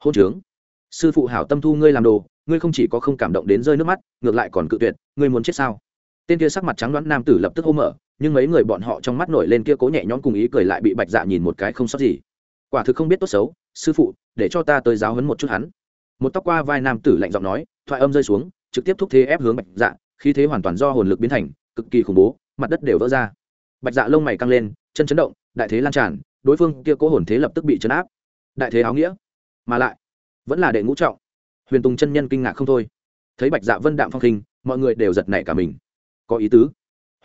Hôn trướng. Sư phụ hảo tâm thu ngươi làm đồ, ngươi không chỉ có không cảm động đến rơi nước mắt, ngược lại còn cự tuyệt, ngươi muốn chết sao? Tên kia sắc mặt trắng đoán nam tử lập tức hô mở, nhưng mấy người bọn họ trong mắt nổi lên kia cố nhẹ nhõm cùng ý cười lại bị bạch dạ nhìn một cái không sót gì. Quả thực không biết tốt xấu, sư phụ, để cho ta tới giáo hấn một chút hắn. Một tóc qua vai nam tử lạnh giọng nói, thoại âm rơi xuống, trực tiếp thúc thế ép hướng bạch dạ khí thế hoàn toàn do hồn lực biến thành, cực kỳ khủng bố, mặt đất đều vỡ ra. Bạch dạ lông mày căng lên, chân chấn động, đại thế lan tràn, đối phương kia cố hồn thế lập tức bị chấn áp. Đại thế áo nghĩa. Mà lại, vẫn là đệ ngũ trọng. Huyền tùng chân nhân kinh ngạc không thôi. Thấy bạch dạ vân đạm phong khinh, mọi người đều giật nảy cả mình có ý tứ.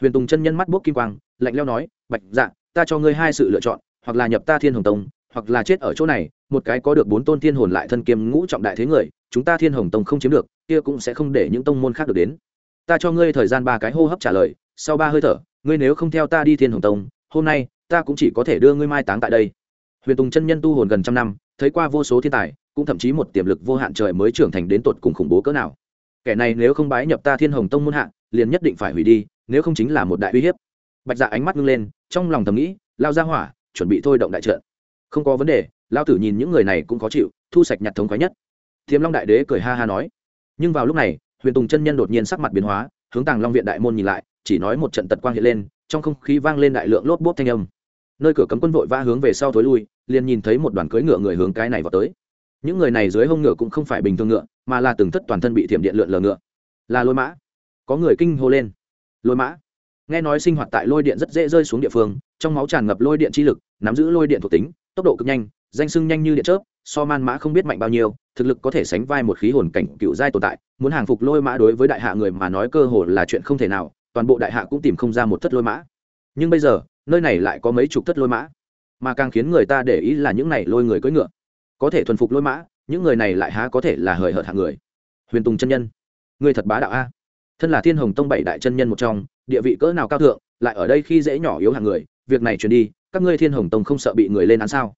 Huyền tùng chân nhân mắt bốc kim quang, lạnh leo nói, bạch dạ ta cho ngươi hai sự lựa chọn, hoặc là nhập ta thiên hồng tông, hoặc là chết ở chỗ này, một cái có được bốn tôn thiên hồn lại thân kiêm ngũ trọng đại thế người, chúng ta thiên hồng tông không chiếm được, kia cũng sẽ không để những tông môn khác được đến. Ta cho ngươi thời gian ba cái hô hấp trả lời, sau ba hơi thở, ngươi nếu không theo ta đi thiên hồng tông, hôm nay, ta cũng chỉ có thể đưa ngươi mai táng tại đây. Huyền tùng chân nhân tu hồn gần trăm năm, thấy qua vô số thiên tài, cũng thậm chí một tiềm lực vô hạn trời mới trưởng thành đến tột cùng khủng bố cỡ nào. Kẻ này nếu không bái nhập ta thiên hồng tông muôn hạ liền nhất định phải hủy đi, nếu không chính là một đại uy hiếp. Bạch dạ ánh mắt ngưng lên, trong lòng thầm nghĩ, lao ra hỏa, chuẩn bị thôi động đại trận. Không có vấn đề, lao tử nhìn những người này cũng khó chịu, thu sạch nhặt thống khoái nhất. Thiếm long đại đế cười ha ha nói. Nhưng vào lúc này, huyền tùng chân nhân đột nhiên sắc mặt biến hóa, hướng tàng long viện đại môn nhìn lại, chỉ nói một trận tật quang hiện lên, trong không khí vang lên đại lượng lốp bốp thanh âm. Nơi cửa cấm quân vội va hướng về sau thối lui, liền nhìn thấy một đoàn cưỡi ngựa người hướng cái này vào tới. Những người này dưới hông ngựa cũng không phải bình thường ngựa, mà là từng thất toàn thân bị thiểm điện lượn lờ ngựa. Là lôi mã có người kinh hô lên. Lôi mã. Nghe nói sinh hoạt tại lôi điện rất dễ rơi xuống địa phương, trong máu tràn ngập lôi điện chi lực, nắm giữ lôi điện thuộc tính, tốc độ cực nhanh, danh sưng nhanh như điện chớp, so man mã không biết mạnh bao nhiêu, thực lực có thể sánh vai một khí hồn cảnh cựu giai tồn tại, muốn hàng phục lôi mã đối với đại hạ người mà nói cơ hồ là chuyện không thể nào, toàn bộ đại hạ cũng tìm không ra một thất lôi mã. Nhưng bây giờ, nơi này lại có mấy chục thất lôi mã, mà càng khiến người ta để ý là những này lôi người cưỡi ngựa. Có thể thuần phục lôi mã, những người này lại há có thể là hời hợt hạng người. Huyền tùng chân nhân người thật bá đạo a thân là thiên hồng tông bảy đại chân nhân một trong, địa vị cỡ nào cao thượng, lại ở đây khi dễ nhỏ yếu hàng người, việc này truyền đi, các ngươi thiên hồng tông không sợ bị người lên án sao?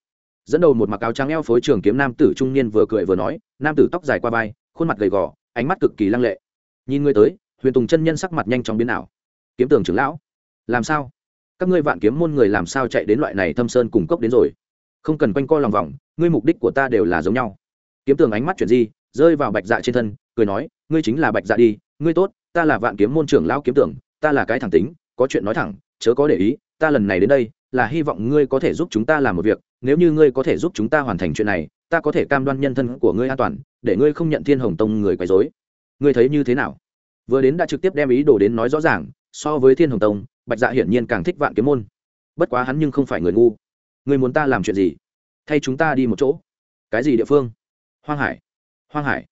Dẫn đầu một mặc áo trắng eo phối trường kiếm nam tử trung niên vừa cười vừa nói, nam tử tóc dài qua vai, khuôn mặt gầy gò, ánh mắt cực kỳ lăng lệ. Nhìn ngươi tới, huyền tùng chân nhân sắc mặt nhanh chóng biến ảo. Kiếm tường trưởng lão, làm sao? Các ngươi vạn kiếm môn người làm sao chạy đến loại này thâm sơn cùng cốc đến rồi? Không cần quanh co lòng vòng, ngươi mục đích của ta đều là giống nhau. Kiếm tường ánh mắt chuyển di, rơi vào bạch dạ trên thân, cười nói, ngươi chính là bạch dạ đi, ngươi tốt ta là vạn kiếm môn trưởng lão kiếm tưởng, ta là cái thẳng tính, có chuyện nói thẳng, chớ có để ý, ta lần này đến đây, là hy vọng ngươi có thể giúp chúng ta làm một việc, nếu như ngươi có thể giúp chúng ta hoàn thành chuyện này, ta có thể cam đoan nhân thân của ngươi an toàn, để ngươi không nhận thiên hồng tông người quấy dối ngươi thấy như thế nào? Vừa đến đã trực tiếp đem ý đồ đến nói rõ ràng, so với thiên hồng tông, bạch dạ hiển nhiên càng thích vạn kiếm môn. Bất quá hắn nhưng không phải người ngu. Ngươi muốn ta làm chuyện gì? Thay chúng ta đi một chỗ. Cái gì địa phương? Hoang hải. Hoang hải.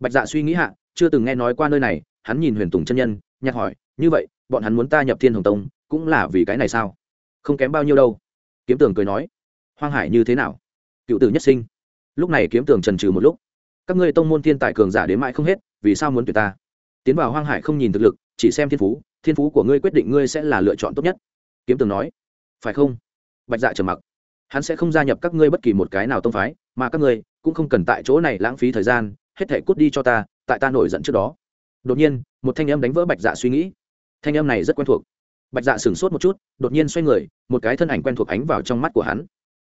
Bạch dạ suy nghĩ hạ, chưa từng nghe nói qua nơi này hắn nhìn huyền tùng chân nhân, nhạc hỏi, như vậy, bọn hắn muốn ta nhập thiên hồng tông, cũng là vì cái này sao? Không kém bao nhiêu đâu. Kiếm tường cười nói, hoang hải như thế nào? Cựu tử nhất sinh. Lúc này kiếm tường trần trừ một lúc, các ngươi tông môn thiên tài cường giả đến mãi không hết, vì sao muốn tuyệt ta? Tiến vào hoang hải không nhìn thực lực, chỉ xem thiên phú thiên phú của ngươi quyết định ngươi sẽ là lựa chọn tốt nhất. Kiếm tường nói, phải không? Bạch dạ trầm mặc, hắn sẽ không gia nhập các ngươi bất kỳ một cái nào tông phái, mà các ngươi cũng không cần tại chỗ này lãng phí thời gian, hết thể cút đi cho ta, tại ta nổi giận trước đó đột nhiên, một thanh em đánh vỡ bạch dạ suy nghĩ. Thanh em này rất quen thuộc. Bạch dạ sửng sốt một chút, đột nhiên xoay người, một cái thân ảnh quen thuộc ánh vào trong mắt của hắn.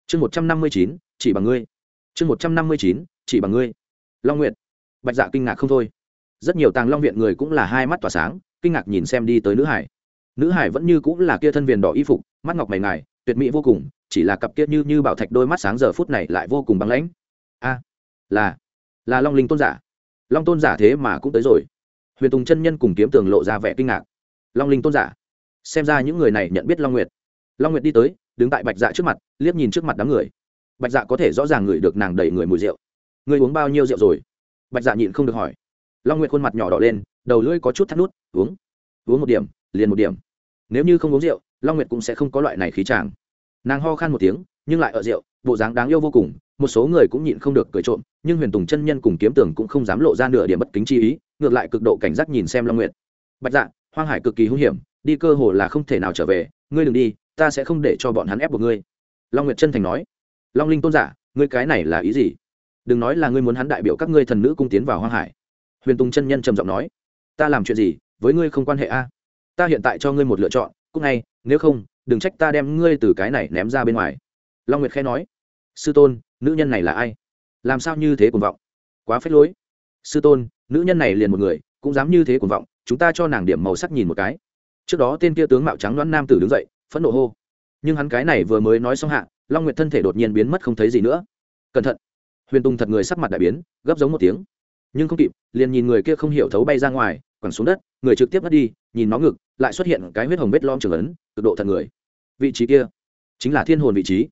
Chương một trăm năm mươi chín, chỉ bằng ngươi. Chương một trăm năm mươi chín, chỉ bằng ngươi. Long nguyệt. Bạch dạ kinh ngạc không thôi. Rất nhiều tàng long viện người cũng là hai mắt tỏa sáng, kinh ngạc nhìn xem đi tới nữ hải. Nữ hải vẫn như cũng là kia thân viền đỏ y phục, mắt ngọc mày ngài, tuyệt mỹ vô cùng, chỉ là cặp kia như như bảo thạch đôi mắt sáng giờ phút này lại vô cùng băng lãnh. A, là là long linh tôn giả. Long tôn giả thế mà cũng tới rồi huyền tùng chân nhân cùng kiếm tường lộ ra vẻ kinh ngạc. Long linh tôn giả. Xem ra những người này nhận biết long nguyệt. Long nguyệt đi tới, đứng tại bạch dạ trước mặt, liếc nhìn trước mặt đám người. Bạch dạ có thể rõ ràng ngửi được nàng đẩy người mùi rượu. Ngươi uống bao nhiêu rượu rồi? Bạch dạ nhịn không được hỏi. Long nguyệt khuôn mặt nhỏ đỏ lên, đầu lưỡi có chút thắt nút, uống. Uống một điểm, liền một điểm. Nếu như không uống rượu, long nguyệt cũng sẽ không có loại này khí tràng nàng ho khan một tiếng, nhưng lại ở rượu, bộ dáng đáng yêu vô cùng, một số người cũng nhịn không được cười trộm nhưng huyền tùng chân nhân cùng kiếm tường cũng không dám lộ ra nửa điểm bất kính chi ý, ngược lại cực độ cảnh giác nhìn xem long nguyệt. Bạch dạ hoang hải cực kỳ hung hiểm, đi cơ hồ là không thể nào trở về, ngươi đừng đi, ta sẽ không để cho bọn hắn ép buộc ngươi. Long nguyệt chân thành nói. Long linh tôn giả, ngươi cái này là ý gì? Đừng nói là ngươi muốn hắn đại biểu các ngươi thần nữ cung tiến vào hoang hải. Huyền tùng chân nhân trầm giọng nói. Ta làm chuyện gì, với ngươi không quan hệ a? Ta hiện tại cho ngươi một lựa chọn cúc ngay, nếu không, đừng trách ta đem ngươi từ cái này ném ra bên ngoài. Long nguyệt khẽ nói. Sư tôn, nữ nhân này là ai? Làm sao như thế cuồng vọng? Quá phết lối. Sư tôn, nữ nhân này liền một người, cũng dám như thế cuồng vọng, chúng ta cho nàng điểm màu sắc nhìn một cái. Trước đó tên kia tướng mạo trắng đoán nam tử đứng dậy, phẫn nộ hô. Nhưng hắn cái này vừa mới nói xong hạ, long nguyệt thân thể đột nhiên biến mất không thấy gì nữa. Cẩn thận. Huyền tùng thật người sắc mặt đại biến, gấp giống một tiếng. Nhưng không kịp, liền nhìn người kia không hiểu thấu bay ra ngoài, quẳng xuống đất, người trực tiếp mất đi, nhìn nó ngực, lại xuất hiện cái huyết hồng vết lom trường ấn, cực độ thật người. Vị trí kia chính là thiên hồn vị trí.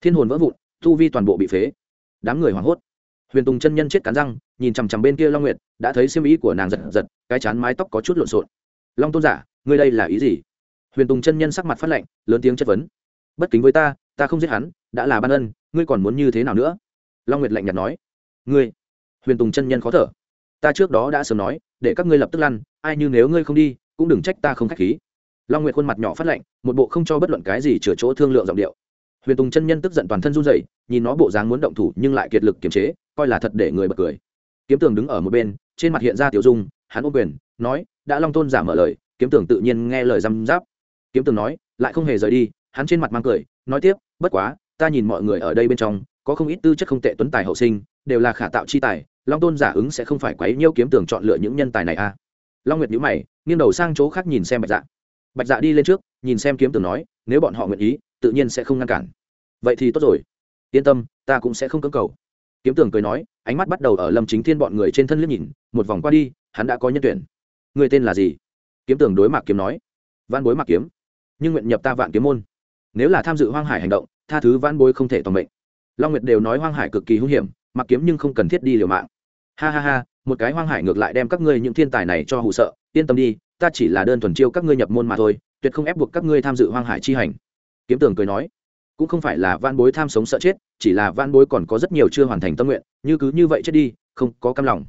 Thiên hồn vỡ vụn, tu vi toàn bộ bị phế đám người hoảng hốt. Huyền tùng chân nhân chết cắn răng, nhìn chằm chằm bên kia long nguyệt, đã thấy xiêm ý của nàng giật giật, cái chán mái tóc có chút lộn xộn. Long tôn giả, ngươi đây là ý gì? Huyền tùng chân nhân sắc mặt phát lạnh, lớn tiếng chất vấn. Bất kính với ta ta không giết hắn, đã là ban ân, ngươi còn muốn như thế nào nữa? Long nguyệt lạnh nhạt nói. Ngươi? Huyền tùng chân nhân khó thở. Ta trước đó đã sớm nói, để các ngươi lập tức lăn, ai như nếu ngươi không đi, cũng đừng trách ta không k h á c h khí. Long nguyệt khuôn mặt nhỏ phát lạnh, một bộ không cho bất luận cái gì chừa chỗ thương lượng giọng điệu huyền tùng chân nhân tức giận toàn thân run dậy nhìn nó bộ dáng muốn động thủ nhưng lại kiệt lực kiềm chế, coi là thật để người bật cười. Kiếm tường đứng ở một bên, trên mặt hiện ra tiểu dung, hắn ôm quyền, nói, đã long tôn giả mở lời, kiếm tường tự nhiên nghe lời răm giáp kiếm tường nói, lại không hề rời đi. Hắn trên mặt mang cười, nói tiếp, bất quá, ta nhìn mọi người ở đây bên trong, có không ít tư chất không tệ tuấn tài hậu sinh, đều là khả tạo chi tài, long tôn giả ứng sẽ không phải quấy nhiêu kiếm tường chọn lựa những nhân tài này à? Long nguyệt nhữ mày, nghiêng đầu sang chỗ khác nhìn xem bạch dạ. Bạch dạ đi lên trước, nhìn xem kiếm tường nói, nếu bọn họ nguyện ý tự nhiên sẽ không ngăn cản. Vậy thì tốt rồi. Yên tâm, ta cũng sẽ không cưỡng cầu. Kiếm tường cười nói, ánh mắt bắt đầu ở lâm chính thiên bọn người trên thân liếc nhìn, một vòng qua đi, hắn đã có nhân tuyển. Người tên là gì? Kiếm tường đối mặt kiếm nói. Văn bối mạc kiếm. Nhưng nguyện nhập ta vạn kiếm môn. Nếu là tham dự hoang hải hành động, tha thứ văn bối không thể toàn mệnh. Long nguyệt đều nói hoang hải cực kỳ hung hiểm, mặc kiếm nhưng không cần thiết đi liều mạng. Ha ha ha, một cái hoang hải ngược lại đem các ngươi những thiên tài này cho hụ sợ, yên tâm đi, ta chỉ là đơn thuần chiêu các ngươi nhập môn mà thôi, tuyệt không ép buộc các ngươi tham dự hoang hải chi hành kiếm tường cười nói, cũng không phải là van bối tham sống sợ chết, chỉ là van bối còn có rất nhiều chưa hoàn thành tâm nguyện, như cứ như vậy chết đi, không có cam lòng.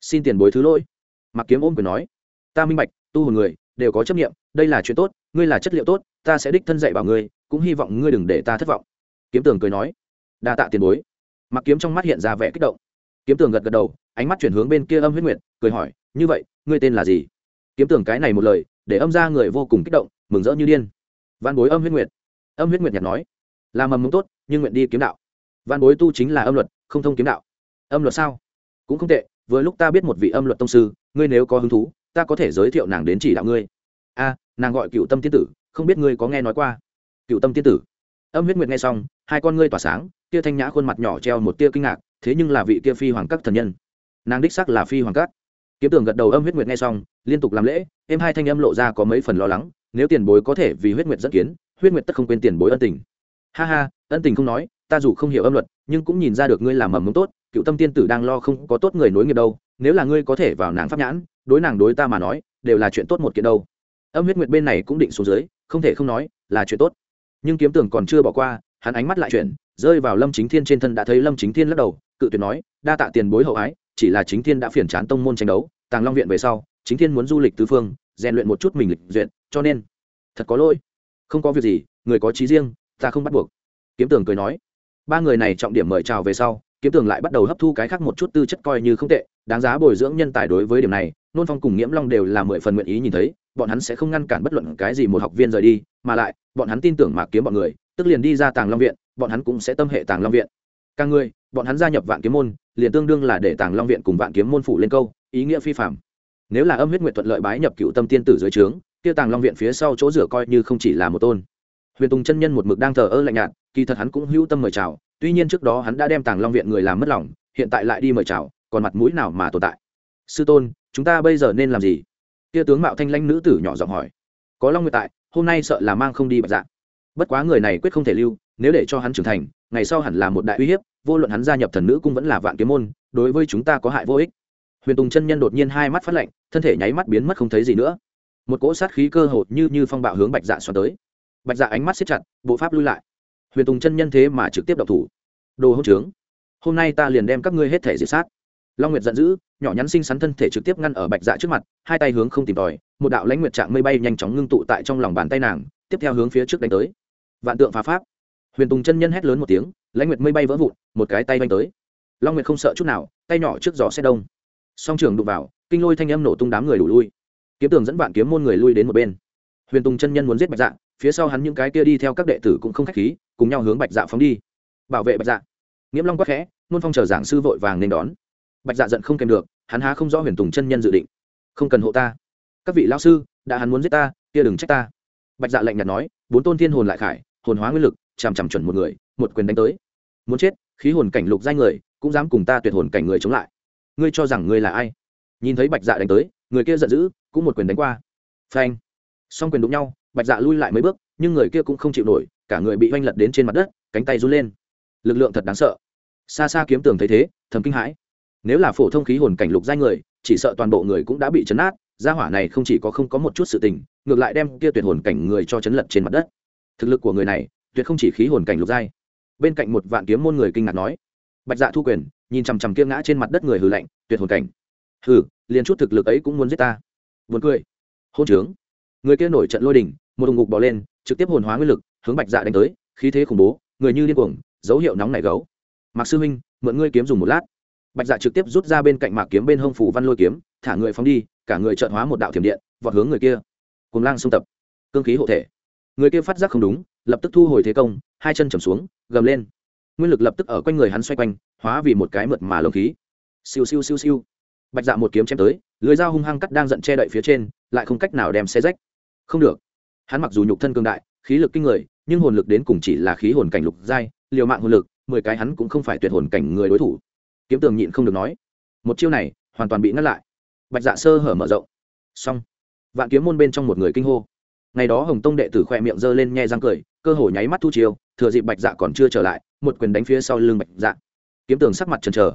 Xin tiền bối thứ lỗi. Mặc kiếm ôm cười nói, ta minh bạch, tu hồn người đều có chấp nghiệm đây là chuyện tốt, ngươi là chất liệu tốt, ta sẽ đích thân dạy bảo ngươi, cũng hy vọng ngươi đừng để ta thất vọng. Kiếm tường cười nói, đa tạ tiền bối. Mặc kiếm trong mắt hiện ra vẻ kích động. Kiếm tường gật gật đầu, ánh mắt chuyển hướng bên kia âm huyết nguyệt, cười hỏi, như vậy, ngươi tên là gì? Kiếm tường cái này một lời, để âm ra người vô cùng kích động, mừng rỡ như điên. Văn bối âm huyết nguyệt âm huyết nguyệt nhạt nói, là mầm mống tốt, nhưng nguyện đi kiếm đạo. Văn bối tu chính là âm luật, không thông kiếm đạo. Âm luật sao? Cũng không tệ, vừa lúc ta biết một vị âm luật tông sư, ngươi nếu có hứng thú, ta có thể giới thiệu nàng đến chỉ đạo ngươi. A, nàng gọi cựu tâm tiên tử, không biết ngươi có nghe nói qua? Cựu tâm tiên tử. Âm huyết nguyệt nghe xong, hai con ngươi tỏa sáng tia thanh nhã khuôn mặt nhỏ treo một tia kinh ngạc, thế nhưng là vị kia phi hoàng các thần nhân. Nàng đích sắc là phi hoàng các. Kiếm tưởng gật đầu âm huyết nguyệt nghe xong, liên tục làm lễ em hai thanh âm lộ ra có mấy phần lo lắng, nếu tiền bối có thể vì huyết nguyệt dẫn kiến huyết nguyệt tất không quên tiền bối ân tình. Ha ha, ân tình không nói, ta dù không hiểu âm luật, nhưng cũng nhìn ra được ngươi làm mầm mống tốt, cựu tâm tiên tử đang lo không có tốt người nối nghiệp đâu, nếu là ngươi có thể vào nàng pháp nhãn, đối nàng đối ta mà nói, đều là chuyện tốt một kiện đâu. Âm huyết nguyệt bên này cũng định xuống dưới, không thể không nói, là chuyện tốt. Nhưng kiếm tưởng còn chưa bỏ qua, hắn ánh mắt lại chuyển, rơi vào lâm chính thiên trên thân đã thấy lâm chính thiên lắc đầu, cự tuyệt nói, đa tạ tiền bối hậu ái, chỉ là chính thiên đã phiền chán tông môn tranh đấu, tàng long viện về sau, chính thiên muốn du lịch tứ phương, rèn luyện một chút mình lịch duyện cho nên, thật có lỗi không có việc gì, người có trí riêng, ta không bắt buộc. Kiếm tường cười nói. Ba người này trọng điểm mời chào về sau, kiếm tường lại bắt đầu hấp thu cái khác một chút tư chất coi như không tệ, đáng giá bồi dưỡng nhân tài đối với điểm này, nôn phong cùng nghiễm long đều là mười phần nguyện ý nhìn thấy, bọn hắn sẽ không ngăn cản bất luận cái gì một học viên rời đi, mà lại, bọn hắn tin tưởng mạc kiếm bọn người, tức liền đi ra tàng long viện, bọn hắn cũng sẽ tâm hệ tàng long viện. Càng người, bọn hắn gia nhập vạn kiếm môn, liền tương đương là để tàng long viện cùng vạn kiếm môn phủ lên câu, ý nghĩa phi phạm nếu là âm huyết nguyện thuận lợi bái nhập cựu tâm tiên tử dưới trướng kia tàng long viện phía sau chỗ rửa coi như không chỉ là một tôn. Huyền tùng chân nhân một mực đang thờ ơ lạnh nhạt, kỳ thật hắn cũng hữu tâm mời chào, tuy nhiên trước đó hắn đã đem tàng long viện người làm mất lòng, hiện tại lại đi mời chào, còn mặt mũi nào mà tồn tại? Sư tôn, chúng ta bây giờ nên làm gì? Kia tướng mạo thanh lanh nữ tử nhỏ giọng hỏi. Có long nguyệt tại, hôm nay sợ là mang không đi bạch dạ. Bất quá người này quyết không thể lưu, nếu để cho hắn trưởng thành, ngày sau hẳn là một đại uy hiếp, vô luận hắn gia nhập thần nữ cung vẫn là vạn kiếm môn, đối với chúng ta có hại vô ích. Huyền tùng chân nhân đột nhiên hai mắt phát lạnh, thân thể nháy mắt biến mất không thấy gì nữa một cỗ sát khí cơ hồ như như phong bạo hướng bạch dạ xoắn tới. Bạch dạ ánh mắt xếp chặt, bộ pháp lui lại. Huyền tùng chân nhân thế mà trực tiếp đậu thủ. Đồ hỗn trướng, hôm nay ta liền đem các ngươi hết thể diệt sát. Long nguyệt giận dữ, nhỏ nhắn xinh xắn thân thể trực tiếp ngăn ở bạch dạ trước mặt, hai tay hướng không tìm tòi, một đạo lãnh nguyệt trạng mây bay nhanh chóng ngưng tụ tại trong lòng bàn tay nàng, tiếp theo hướng phía trước đánh tới. Vạn tượng phá pháp. Huyền tùng chân nhân hét lớn một tiếng, lãnh nguyệt mây bay vỡ vụn, một cái tay vanh tới. Long nguyệt không sợ chút nào, tay nhỏ trước gió xe đông. Song trường đụng vào, kinh lôi thanh âm nổ tung đám người đủ lui kiếm tường dẫn vạn kiếm môn người lui đến một bên. Huyền tùng chân nhân muốn giết bạch dạ phía sau hắn những cái kia đi theo các đệ tử cũng không k h á c h khí, cùng nhau hướng bạch dạ phóng đi. Bảo vệ bạch dạ. Nghiễm long quắc khẽ, nôn phong chờ giảng sư vội vàng nên đón. Bạch dạ giận không kèm được, hắn há không rõ huyền tùng chân nhân dự định. Không cần hộ ta. Các vị lao sư, đã hắn muốn giết ta, kia đừng trách ta. Bạch dạ lạnh nhạt nói, bốn tôn thiên hồn lại khải, hồn hóa nguyên lực, chằm chằm chuẩn một người, một quyền đánh tới. Muốn chết, khí hồn cảnh lục danh người, cũng dám cùng ta tuyệt hồn cảnh người chống lại. Ngươi cho rằng ngươi là ai? Nhìn thấy bạch dạ đánh tới, người kia giận dữ cũng một quyền đánh qua. Phanh. Song quyền đụng nhau, bạch dạ lui lại mấy bước, nhưng người kia cũng không chịu nổi, cả người bị oanh lật đến trên mặt đất, cánh tay run lên. Lực lượng thật đáng sợ. Xa xa kiếm tường thấy thế, thầm kinh hãi. Nếu là phổ thông khí hồn cảnh lục danh người, chỉ sợ toàn bộ người cũng đã bị chấn át gia hỏa này không chỉ có không có một chút sự tình, ngược lại đem kia tuyệt hồn cảnh người cho chấn lật trên mặt đất. Thực lực của người này, tuyệt không chỉ khí hồn cảnh lục giai. Bên cạnh một vạn kiếm môn người kinh ngạc nói, bạch dạ thu quyền, nhìn chằm chằm kia ngã trên mặt đất người hừ lạnh, tuyệt hồn cảnh. Hừ, liền chút thực lực ấy cũng muốn giết ta buồn cười. Hôn trướng. Người kia nổi trận lôi đình, một hùng ngục bỏ lên, trực tiếp hồn hóa nguyên lực, hướng bạch dạ đánh tới, khí thế khủng bố, người như điên cuồng, dấu hiệu nóng nảy gấu. Mạc sư huynh mượn ngươi kiếm dùng một lát. Bạch dạ trực tiếp rút ra bên cạnh mạc kiếm bên hông phủ văn lôi kiếm, thả người phóng đi, cả người trợn hóa một đạo thiểm điện, vọt hướng người kia. Cùng lang xung tập. Cương khí hộ thể. Người kia phát giác không đúng, lập tức thu hồi thế công, hai chân trầm xuống, gầm lên. Nguyên lực lập tức ở quanh người hắn xoay quanh, hóa vì một cái mượt mà lồng khí. Siêu siêu siêu siêu. Bạch dạ một kiếm chém tới lưới dao hung hăng cắt đang giận che đậy phía trên, lại không cách nào đem xe rách. Không được. Hắn mặc dù nhục thân cương đại, khí lực kinh người, nhưng hồn lực đến cùng chỉ là khí hồn cảnh lục giai, liều mạng hồn lực, mười cái hắn cũng không phải tuyệt hồn cảnh người đối thủ. Kiếm tường nhịn không được nói, một chiêu này, hoàn toàn bị ngăn lại. Bạch dạ sơ hở mở rộng. Xong. Vạn kiếm môn bên trong một người kinh hô. Ngày đó hồng tông đệ tử khoe miệng giơ lên nhe răng cười, cơ hồ nháy mắt thu chiêu, thừa dịp bạch dạ còn chưa trở lại, một quyền đánh phía sau lưng bạch dạ. Kiếm tường sắc mặt trần trờ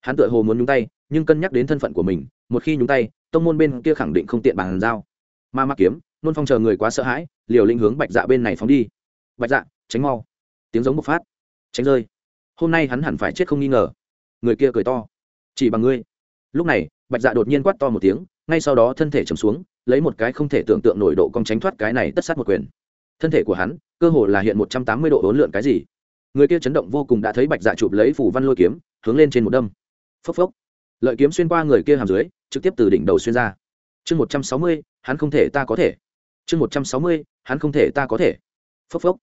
hắn tựa hồ muốn nhúng tay, nhưng cân nhắc đến thân phận của mình một khi nhúng tay, tông môn bên kia khẳng định không tiện bàn giao. Ma mắc kiếm, nôn phong chờ người quá sợ hãi, liều linh hướng bạch dạ bên này phóng đi. Bạch dạ tránh mau. Tiếng giống bộc phát. Tránh rơi. Hôm nay hắn hẳn phải chết không nghi ngờ. Người kia cười to. Chỉ bằng ngươi. Lúc này, bạch dạ đột nhiên quát to một tiếng, ngay sau đó thân thể chầm xuống, lấy một cái không thể tưởng tượng nổi độ cong tránh thoát cái này tất sát một quyền. Thân thể của hắn, cơ hồ là hiện một trăm tám mươi độ hỗn lượn cái gì. Người kia chấn động vô cùng đã thấy bạch dạ chụp lấy phủ văn lôi kiếm, hướng lên trên một đâm. Phốc phốc. Lợi kiếm xuyên qua người kia hàm dưới trực tiếp từ đỉnh đầu xuyên ra. Chương một trăm sáu mươi, hắn không thể ta có thể. Chương một trăm sáu mươi, hắn không thể ta có thể. Phốc phốc.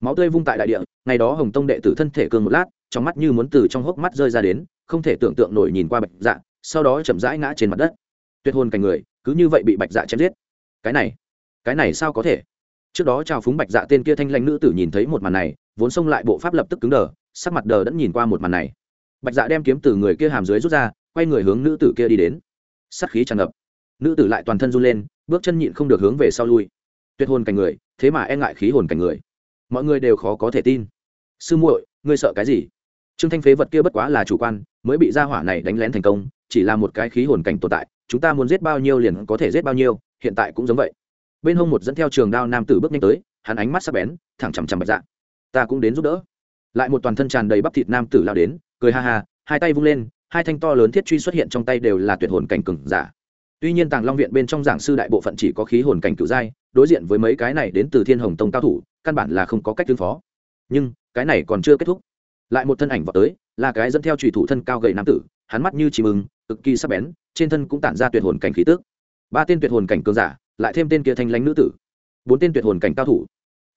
Máu tươi vung tại đại địa, ngày đó hồng tông đệ tử thân thể cường một lát, trong mắt như muốn từ trong hốc mắt rơi ra đến, không thể tưởng tượng nổi nhìn qua bạch dạ sau đó chậm rãi ngã trên mặt đất. Tuyệt hồn cảnh người, cứ như vậy bị bạch dạ chém giết. Cái này cái này sao có thể? Trước đó trào phúng bạch dạ tên kia thanh lãnh nữ tử nhìn thấy một màn này, vốn xông lại bộ pháp lập tức cứng đờ, sắc mặt đờ đẫn nhìn qua một màn này. Bạch dạ đem kiếm từ người kia hàm dưới rút ra, quay người hướng nữ tử kia đi đến sát khí tràn ngập. Nữ tử lại toàn thân run lên, bước chân nhịn không được hướng về sau lui. Tuyệt hồn cảnh người, thế mà e ngại khí hồn cảnh người. Mọi người đều khó có thể tin. Sư muội, ngươi sợ cái gì? Trương thanh phế vật kia bất quá là chủ quan, mới bị gia hỏa này đánh lén thành công, chỉ là một cái khí hồn cảnh tồn tại, chúng ta muốn giết bao nhiêu liền có thể giết bao nhiêu, hiện tại cũng giống vậy. Bên hông một dẫn theo trường đao nam tử bước nhanh tới, hắn ánh mắt sắc bén, thẳng chằm chằm bạch dạ. Ta cũng đến giúp đỡ. Lại một toàn thân tràn đầy bắp thịt nam tử lao đến, cười ha ha, hai tay vung lên hai thanh to lớn thiết truy xuất hiện trong tay đều là tuyệt hồn cảnh cường giả. Tuy nhiên tàng long viện bên trong giảng sư đại bộ phận chỉ có khí hồn cảnh cửu giai đối diện với mấy cái này đến từ thiên hồng tông cao thủ căn bản là không có cách tương phó. Nhưng cái này còn chưa kết thúc. Lại một thân ảnh vọt tới là cái dẫn theo chủy thủ thân cao gầy nam tử hắn mắt như chỉ mừng, cực kỳ sắc bén trên thân cũng tản ra tuyệt hồn cảnh khí tức. ba tên tuyệt hồn cảnh cường giả lại thêm tên kia thanh lãnh nữ tử. Bốn tên tuyệt hồn cảnh cao thủ.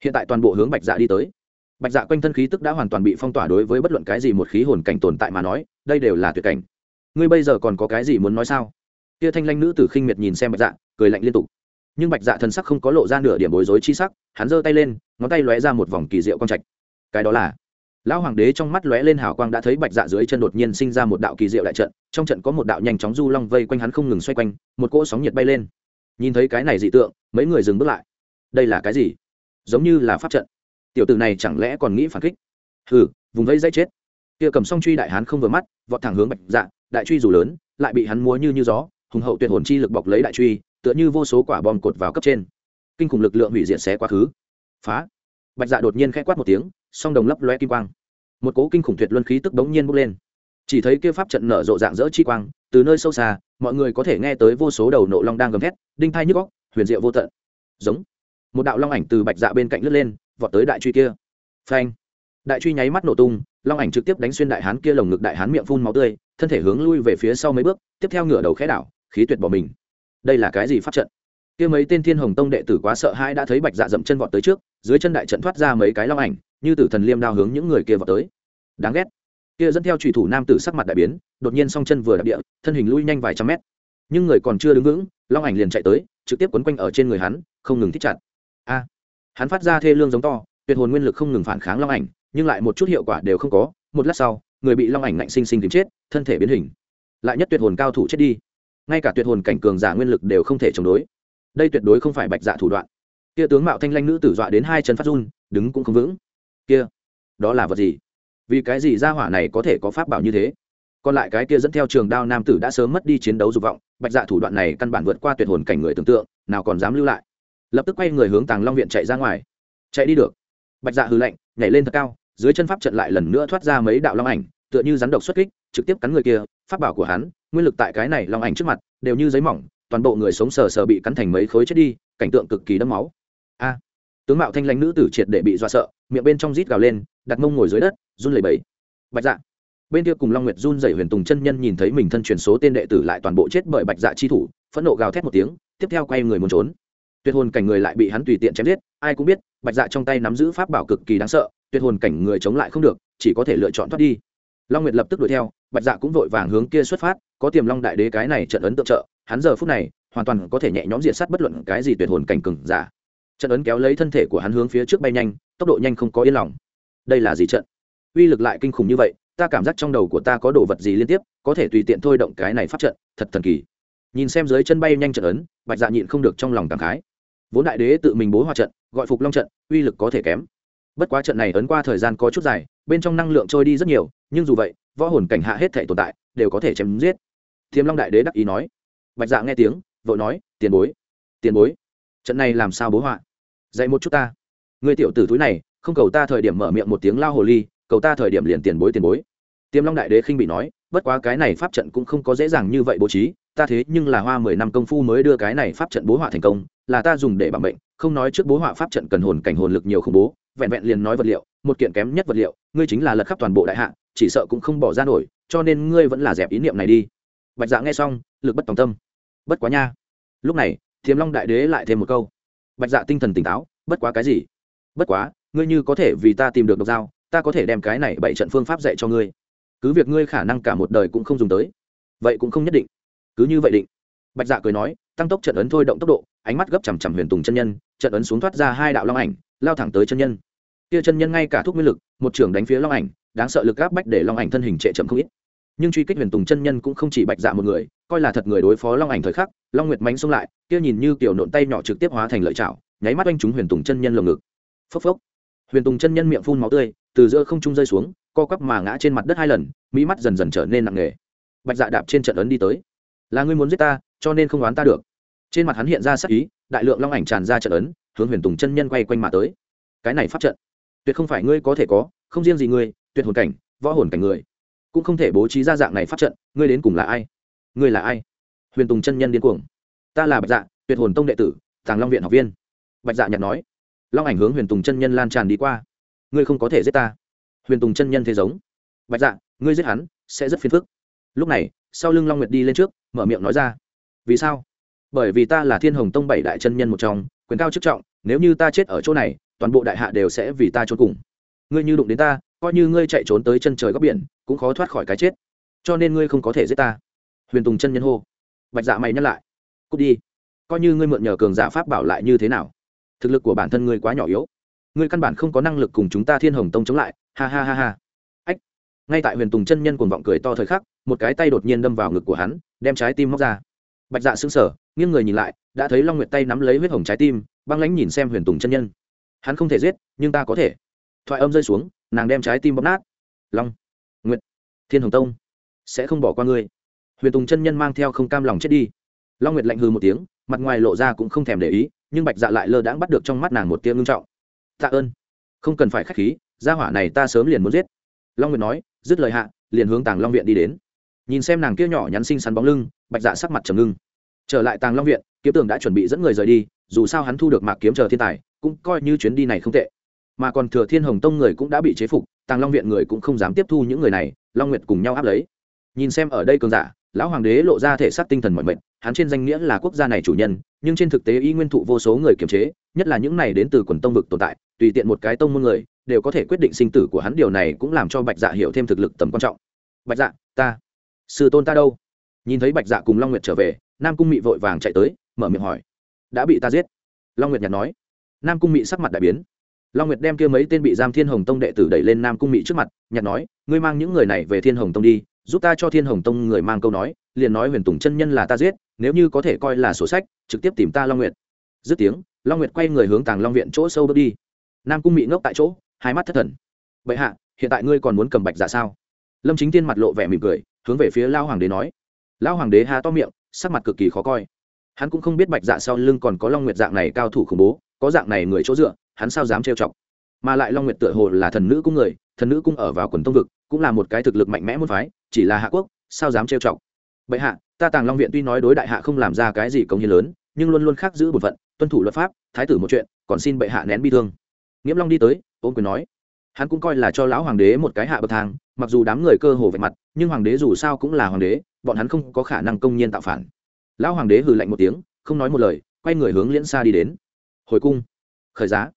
Hiện tại toàn bộ hướng bạch dạ đi tới bạch dạ quanh thân khí tức đã hoàn toàn bị phong tỏa đối với bất luận cái gì một khí hồn cảnh tồn tại mà nói, đây đều là tuyệt cảnh. Ngươi bây giờ còn có cái gì muốn nói sao? Kia thanh Lanh nữ tử khinh miệt nhìn xem bạch dạ cười lạnh liên tục. Nhưng bạch dạ thần sắc không có lộ ra nửa điểm bối rối chi sắc, hắn giơ tay lên, ngón tay lóe ra một vòng kỳ diệu quang trạch. Cái đó là lão hoàng đế trong mắt lóe lên hào quang đã thấy bạch dạ dưới chân đột nhiên sinh ra một đạo kỳ diệu đại trận, trong trận có một đạo nhanh chóng du long vây quanh hắn không ngừng xoay quanh, một cỗ sóng nhiệt bay lên. Nhìn thấy cái này dị tượng, mấy người dừng bước lại. Đây là cái gì? Giống như là pháp trận tiểu tử này chẳng lẽ còn nghĩ phản kích? Hừ, vùng vây dây chết. Kia cầm song truy đại hán không vừa mắt, vọt thẳng hướng bạch dạ đại truy dù lớn, lại bị hắn múa như như gió, hùng hậu tuyệt hồn chi lực bọc lấy đại truy, tựa như vô số quả bom cột vào cấp trên. Kinh khủng lực lượng hủy diệt xé quá khứ. Phá. Bạch dạ đột nhiên khẽ quát một tiếng, song đồng lấp loe kim quang. Một cố kinh khủng tuyệt luân khí tức bỗng nhiên bốc lên. Chỉ thấy kia pháp trận nở rộ dạng dỡ chi quang, từ nơi sâu xa, mọi người có thể nghe tới vô số đầu nộ long đang gầm thét, đinh thai nhức góc huyền diệu vô tận. Giống. Một đạo long ảnh từ bạch dạ bên cạnh lướt lên vọt tới đại truy kia. Phanh. Đại truy nháy mắt nổ tung, long ảnh trực tiếp đánh xuyên đại hán kia lồng ngực đại hán miệng phun máu tươi, thân thể hướng lui về phía sau mấy bước, tiếp theo ngửa đầu khẽ đảo, khí tuyệt bỏ mình. Đây là cái gì pháp trận? Kia mấy tên thiên hồng tông đệ tử quá sợ hãi đã thấy bạch dạ dậm chân vọt tới trước, dưới chân đại trận thoát ra mấy cái long ảnh, như tử thần liêm đao hướng những người kia vọt tới. Đáng ghét. Kia dẫn theo trùy thủ nam tử sắc mặt đại biến, đột nhiên song chân vừa đạp địa, thân hình lui nhanh vài trăm mét. Nhưng người còn chưa đứng vững, long ảnh liền chạy tới, trực tiếp quấn quanh ở trên người hắn, không ngừng thích chặt. A hắn phát ra thê lương giống to, tuyệt hồn nguyên lực không ngừng phản kháng long ảnh, nhưng lại một chút hiệu quả đều không có, một lát sau, người bị long ảnh nạnh sinh sinh tìm chết, thân thể biến hình. Lại nhất tuyệt hồn cao thủ chết đi. Ngay cả tuyệt hồn cảnh cường giả nguyên lực đều không thể chống đối. Đây tuyệt đối không phải bạch dạ thủ đoạn. Kia tướng mạo thanh lanh nữ tử dọa đến hai chân phát run, đứng cũng không vững. Kia, đó là vật gì? Vì cái gì ra hỏa này có thể có pháp bảo như thế? Còn lại cái kia dẫn theo trường đao nam tử đã sớm mất đi chiến đấu dục vọng, bạch dạ thủ đoạn này căn bản vượt qua tuyệt hồn cảnh người tưởng tượng, nào còn dám lưu lại lập tức quay người hướng tàng long viện chạy ra ngoài chạy đi được bạch dạ hư lạnh, nhảy lên thật cao, dưới chân pháp trận lại lần nữa thoát ra mấy đạo long ảnh, tựa như rắn độc xuất kích, trực tiếp cắn người kia, pháp bảo của hắn, nguyên lực tại cái này long ảnh trước mặt, đều như giấy mỏng, toàn bộ người sống sờ sờ bị cắn thành mấy khối chết đi, cảnh tượng cực kỳ đẫm máu. A, tướng mạo thanh lãnh nữ tử triệt để bị dọa sợ, miệng bên trong rít gào lên, đặt mông ngồi dưới đất, run lẩy bẩy. Bạch dạ bên kia cùng long nguyệt run dày huyền tùng chân nhân nhìn thấy mình thân truyền số tên đệ tử lại toàn bộ chết bởi bạch dạ chi thủ, phẫn nộ gào thét một tiếng, tiếp theo quay người muốn trốn tuyệt hồn cảnh người lại bị hắn tùy tiện chém giết, ai cũng biết, bạch dạ trong tay nắm giữ pháp bảo cực kỳ đáng sợ, tuyệt hồn cảnh người chống lại không được, chỉ có thể lựa chọn thoát đi. Long nguyệt lập tức đuổi theo, bạch dạ cũng vội vàng hướng kia xuất phát, có tiềm long đại đế cái này trận ấn tượng trợ, hắn giờ phút này, hoàn toàn có thể nhẹ nhõm diệt sát bất luận cái gì tuyệt hồn cảnh cừng giả. Trận ấn kéo lấy thân thể của hắn hướng phía trước bay nhanh, tốc độ nhanh không có yên lòng. Đây là gì trận? Uy lực lại kinh khủng như vậy, ta cảm giác trong đầu của ta có đồ vật gì liên tiếp, có thể tùy tiện thôi động cái này phát trận, thật thần kỳ. Nhìn xem dưới chân bay nhanh trận ấn, bạch dạ nhịn không được trong lòng cảm khái vốn đại đế tự mình bố hòa trận, gọi phục long trận, uy lực có thể kém. Bất quá trận này ấn qua thời gian có chút dài, bên trong năng lượng trôi đi rất nhiều, nhưng dù vậy, võ hồn cảnh hạ hết thể tồn tại, đều có thể chém giết. Thiêm long đại đế đắc ý nói. Bạch dạ nghe tiếng, vội nói, tiền bối tiền bối, trận này làm sao bố họa? Dạy một chút ta. Người tiểu tử túi này, không cầu ta thời điểm mở miệng một tiếng lao hồ ly, cầu ta thời điểm liền tiền bối tiền bối. Tiêm long đại đế khinh bị nói, bất quá cái này pháp trận cũng không có dễ dàng như vậy bố trí, ta thế nhưng là hoa mười năm công phu mới đưa cái này pháp trận bố họa thành công là ta dùng để bảo mệnh, không nói trước bố họa pháp trận cần hồn cảnh hồn lực nhiều khủng bố, vẹn vẹn liền nói vật liệu, một kiện kém nhất vật liệu, ngươi chính là lật khắp toàn bộ đại hạ, chỉ sợ cũng không bỏ ra nổi, cho nên ngươi vẫn là dẹp ý niệm này đi. Bạch dạ nghe xong, lực bất tòng tâm. Bất quá nha. Lúc này, thiềm long đại đế lại thêm một câu. Bạch dạ tinh thần tỉnh táo, bất quá cái gì? Bất quá, ngươi như có thể vì ta tìm được độc dao, ta có thể đem cái này bảy trận phương pháp dạy cho ngươi. Cứ việc ngươi khả năng cả một đời cũng không dùng tới, vậy cũng không nhất định. Cứ như vậy định bạch dạ cười nói, tăng tốc trận ấn thôi động tốc độ, ánh mắt gấp chằm chằm huyền tùng chân nhân, trận ấn xuống thoát ra hai đạo long ảnh, lao thẳng tới chân nhân. Kia chân nhân ngay cả thuốc nguyên lực, một trưởng đánh phía long ảnh, đáng sợ lực gáp bách để long ảnh thân hình trệ chậm không ít. Nhưng truy kích huyền tùng chân nhân cũng không chỉ bạch dạ một người, coi là thật người đối phó long ảnh thời khắc, long nguyệt mánh xông lại, kia nhìn như kiểu nộn tay nhỏ trực tiếp hóa thành lợi chảo, nháy mắt oanh chúng huyền tùng chân nhân lồng ngực. Phốc phốc. Huyền tùng chân nhân miệng phun máu tươi, từ giữa không trung rơi xuống, co quắp mà ngã trên mặt đất hai lần, mỹ mắt dần dần trở nên nặng nề. Bạch dạ đạp trên trận ấn đi tới. Là ngươi muốn giết ta cho nên không đoán ta được. Trên mặt hắn hiện ra sắc ý, đại lượng long ảnh tràn ra trận ấn, hướng huyền tùng chân nhân quay quanh mà tới. Cái này pháp trận, tuyệt không phải ngươi có thể có, không riêng gì ngươi, tuyệt hồn cảnh, võ hồn cảnh người, cũng không thể bố trí ra dạng này pháp trận, ngươi đến cùng là ai? Ngươi là ai? Huyền tùng chân nhân điên cuồng. Ta là bạch dạ tuyệt hồn tông đệ tử, tàng long viện học viên. Bạch dạ nhặt nói. Long ảnh hướng huyền tùng chân nhân lan tràn đi qua. Ngươi không có thể giết ta. Huyền tùng chân nhân thế giống. Bạch dạ ngươi giết hắn, sẽ rất phiền phức. Lúc này, sau lưng long nguyệt đi lên trước, mở miệng nói ra vì sao? Bởi vì ta là thiên hồng tông bảy đại chân nhân một trong, quyền cao chức trọng, nếu như ta chết ở chỗ này, toàn bộ đại hạ đều sẽ vì ta trốn cùng. Ngươi như đụng đến ta, coi như ngươi chạy trốn tới chân trời góc biển, cũng khó thoát khỏi cái chết. Cho nên ngươi không có thể giết ta. Huyền tùng chân nhân hô. Bạch dạ mày nhắc lại. Cút đi. Coi như ngươi mượn nhờ cường giả pháp bảo lại như thế nào? Thực lực của bản thân ngươi quá nhỏ yếu. Ngươi căn bản không có năng lực cùng chúng ta thiên hồng tông chống lại. Ha ha ha ha. Ách. Ngay tại huyền tùng chân nhân cuồng vọng cười to thời khắc, một cái tay đột nhiên đâm vào ngực của hắn, đem trái tim móc ra bạch dạ xứng sở nghiêng người nhìn lại, đã thấy long nguyệt tay nắm lấy huyết hồng trái tim, băng lãnh nhìn xem huyền tùng chân nhân. Hắn không thể giết, nhưng ta có thể. Thoại âm rơi xuống, nàng đem trái tim bóp nát. Long nguyệt, thiên hồng tông, sẽ không bỏ qua ngươi. Huyền tùng chân nhân mang theo không cam lòng chết đi. Long nguyệt lạnh hư một tiếng, mặt ngoài lộ ra cũng không thèm để ý, nhưng bạch dạ lại lơ đãng bắt được trong mắt nàng một tia ngưng trọng. Tạ ơn. Không cần phải k h á c h khí, gia hỏa này ta sớm liền muốn giết. Long nguyệt nói, dứt lời hạ, liền hướng tàng long viện đi đến. Nhìn xem nàng kia nhỏ nhắn xinh xắn bóng lưng bạch dạ sắc mặt trầm ngưng. Trở lại tàng long viện, kiếm tường đã chuẩn bị dẫn người rời đi, dù sao hắn thu được mạc kiếm chờ thiên tài, cũng coi như chuyến đi này không tệ. Mà còn thừa thiên hồng tông người cũng đã bị chế phục, tàng long viện người cũng không dám tiếp thu những người này, long nguyệt cùng nhau áp lấy. Nhìn xem ở đây cường giả, lão hoàng đế lộ ra thể xác tinh thần mọi mệnh hắn trên danh nghĩa là quốc gia này chủ nhân, nhưng trên thực tế y nguyên thụ vô số người kiềm chế, nhất là những này đến từ quần tông vực tồn tại, tùy tiện một cái tông môn người, đều có thể quyết định sinh tử của hắn, điều này cũng làm cho bạch dạ hiểu thêm thực lực tầm quan trọng. Bạch dạ ta, sư tôn ta đâu? Nhìn thấy bạch dạ cùng long nguyệt trở về, nam cung mị vội vàng chạy tới, mở miệng hỏi, đã bị ta giết? Long nguyệt nhặt nói. Nam cung mị sắc mặt đại biến. Long nguyệt đem kia mấy tên bị giam thiên hồng tông đệ tử đẩy lên nam cung mị trước mặt nhặt nói, ngươi mang những người này về thiên hồng tông đi, giúp ta cho thiên hồng tông người mang câu nói, liền nói huyền tùng chân nhân là ta giết, nếu như có thể coi là sổ sách, trực tiếp tìm ta long nguyệt. Dứt tiếng, long nguyệt quay người hướng tàng long viện chỗ sâu bước đi. Nam cung mị ngốc tại chỗ, hai mắt thất thần. Bệ hạ, hiện tại ngươi còn muốn cầm bạch dạ sao? Lâm chính tiên mặt lộ vẻ mỉm cười, hướng về phía lao hoàng đế nói lão hoàng đế há to miệng, sắc mặt cực kỳ khó coi. Hắn cũng không biết bạch dạ sau lưng còn có long nguyệt dạng này cao thủ khủng bố, có dạng này người chỗ dựa, hắn sao dám trêu chọc? Mà lại long nguyệt tựa hồ là thần nữ cung người, thần nữ cung ở vào quần tông vực, cũng là một cái thực lực mạnh mẽ môn phái, chỉ là hạ quốc, sao dám trêu chọc? Bệ hạ, ta tàng long viện tuy nói đối đại hạ không làm ra cái gì công hiến lớn, nhưng luôn luôn khác giữ bổn phận, tuân thủ luật pháp, thái tử một chuyện, còn xin bệ hạ nén bi thương. Nghiễm long đi tới ôm quyền nói. Hắn cũng coi là cho lão hoàng đế một cái hạ bậc thang mặc dù đám người cơ hồ vạch mặt, nhưng hoàng đế dù sao cũng là hoàng đế, bọn hắn không có khả năng công nhiên tạo phản. Lão hoàng đế hừ lạnh một tiếng, không nói một lời, quay người hướng liễn xa đi đến. Hồi cung. Khởi giá.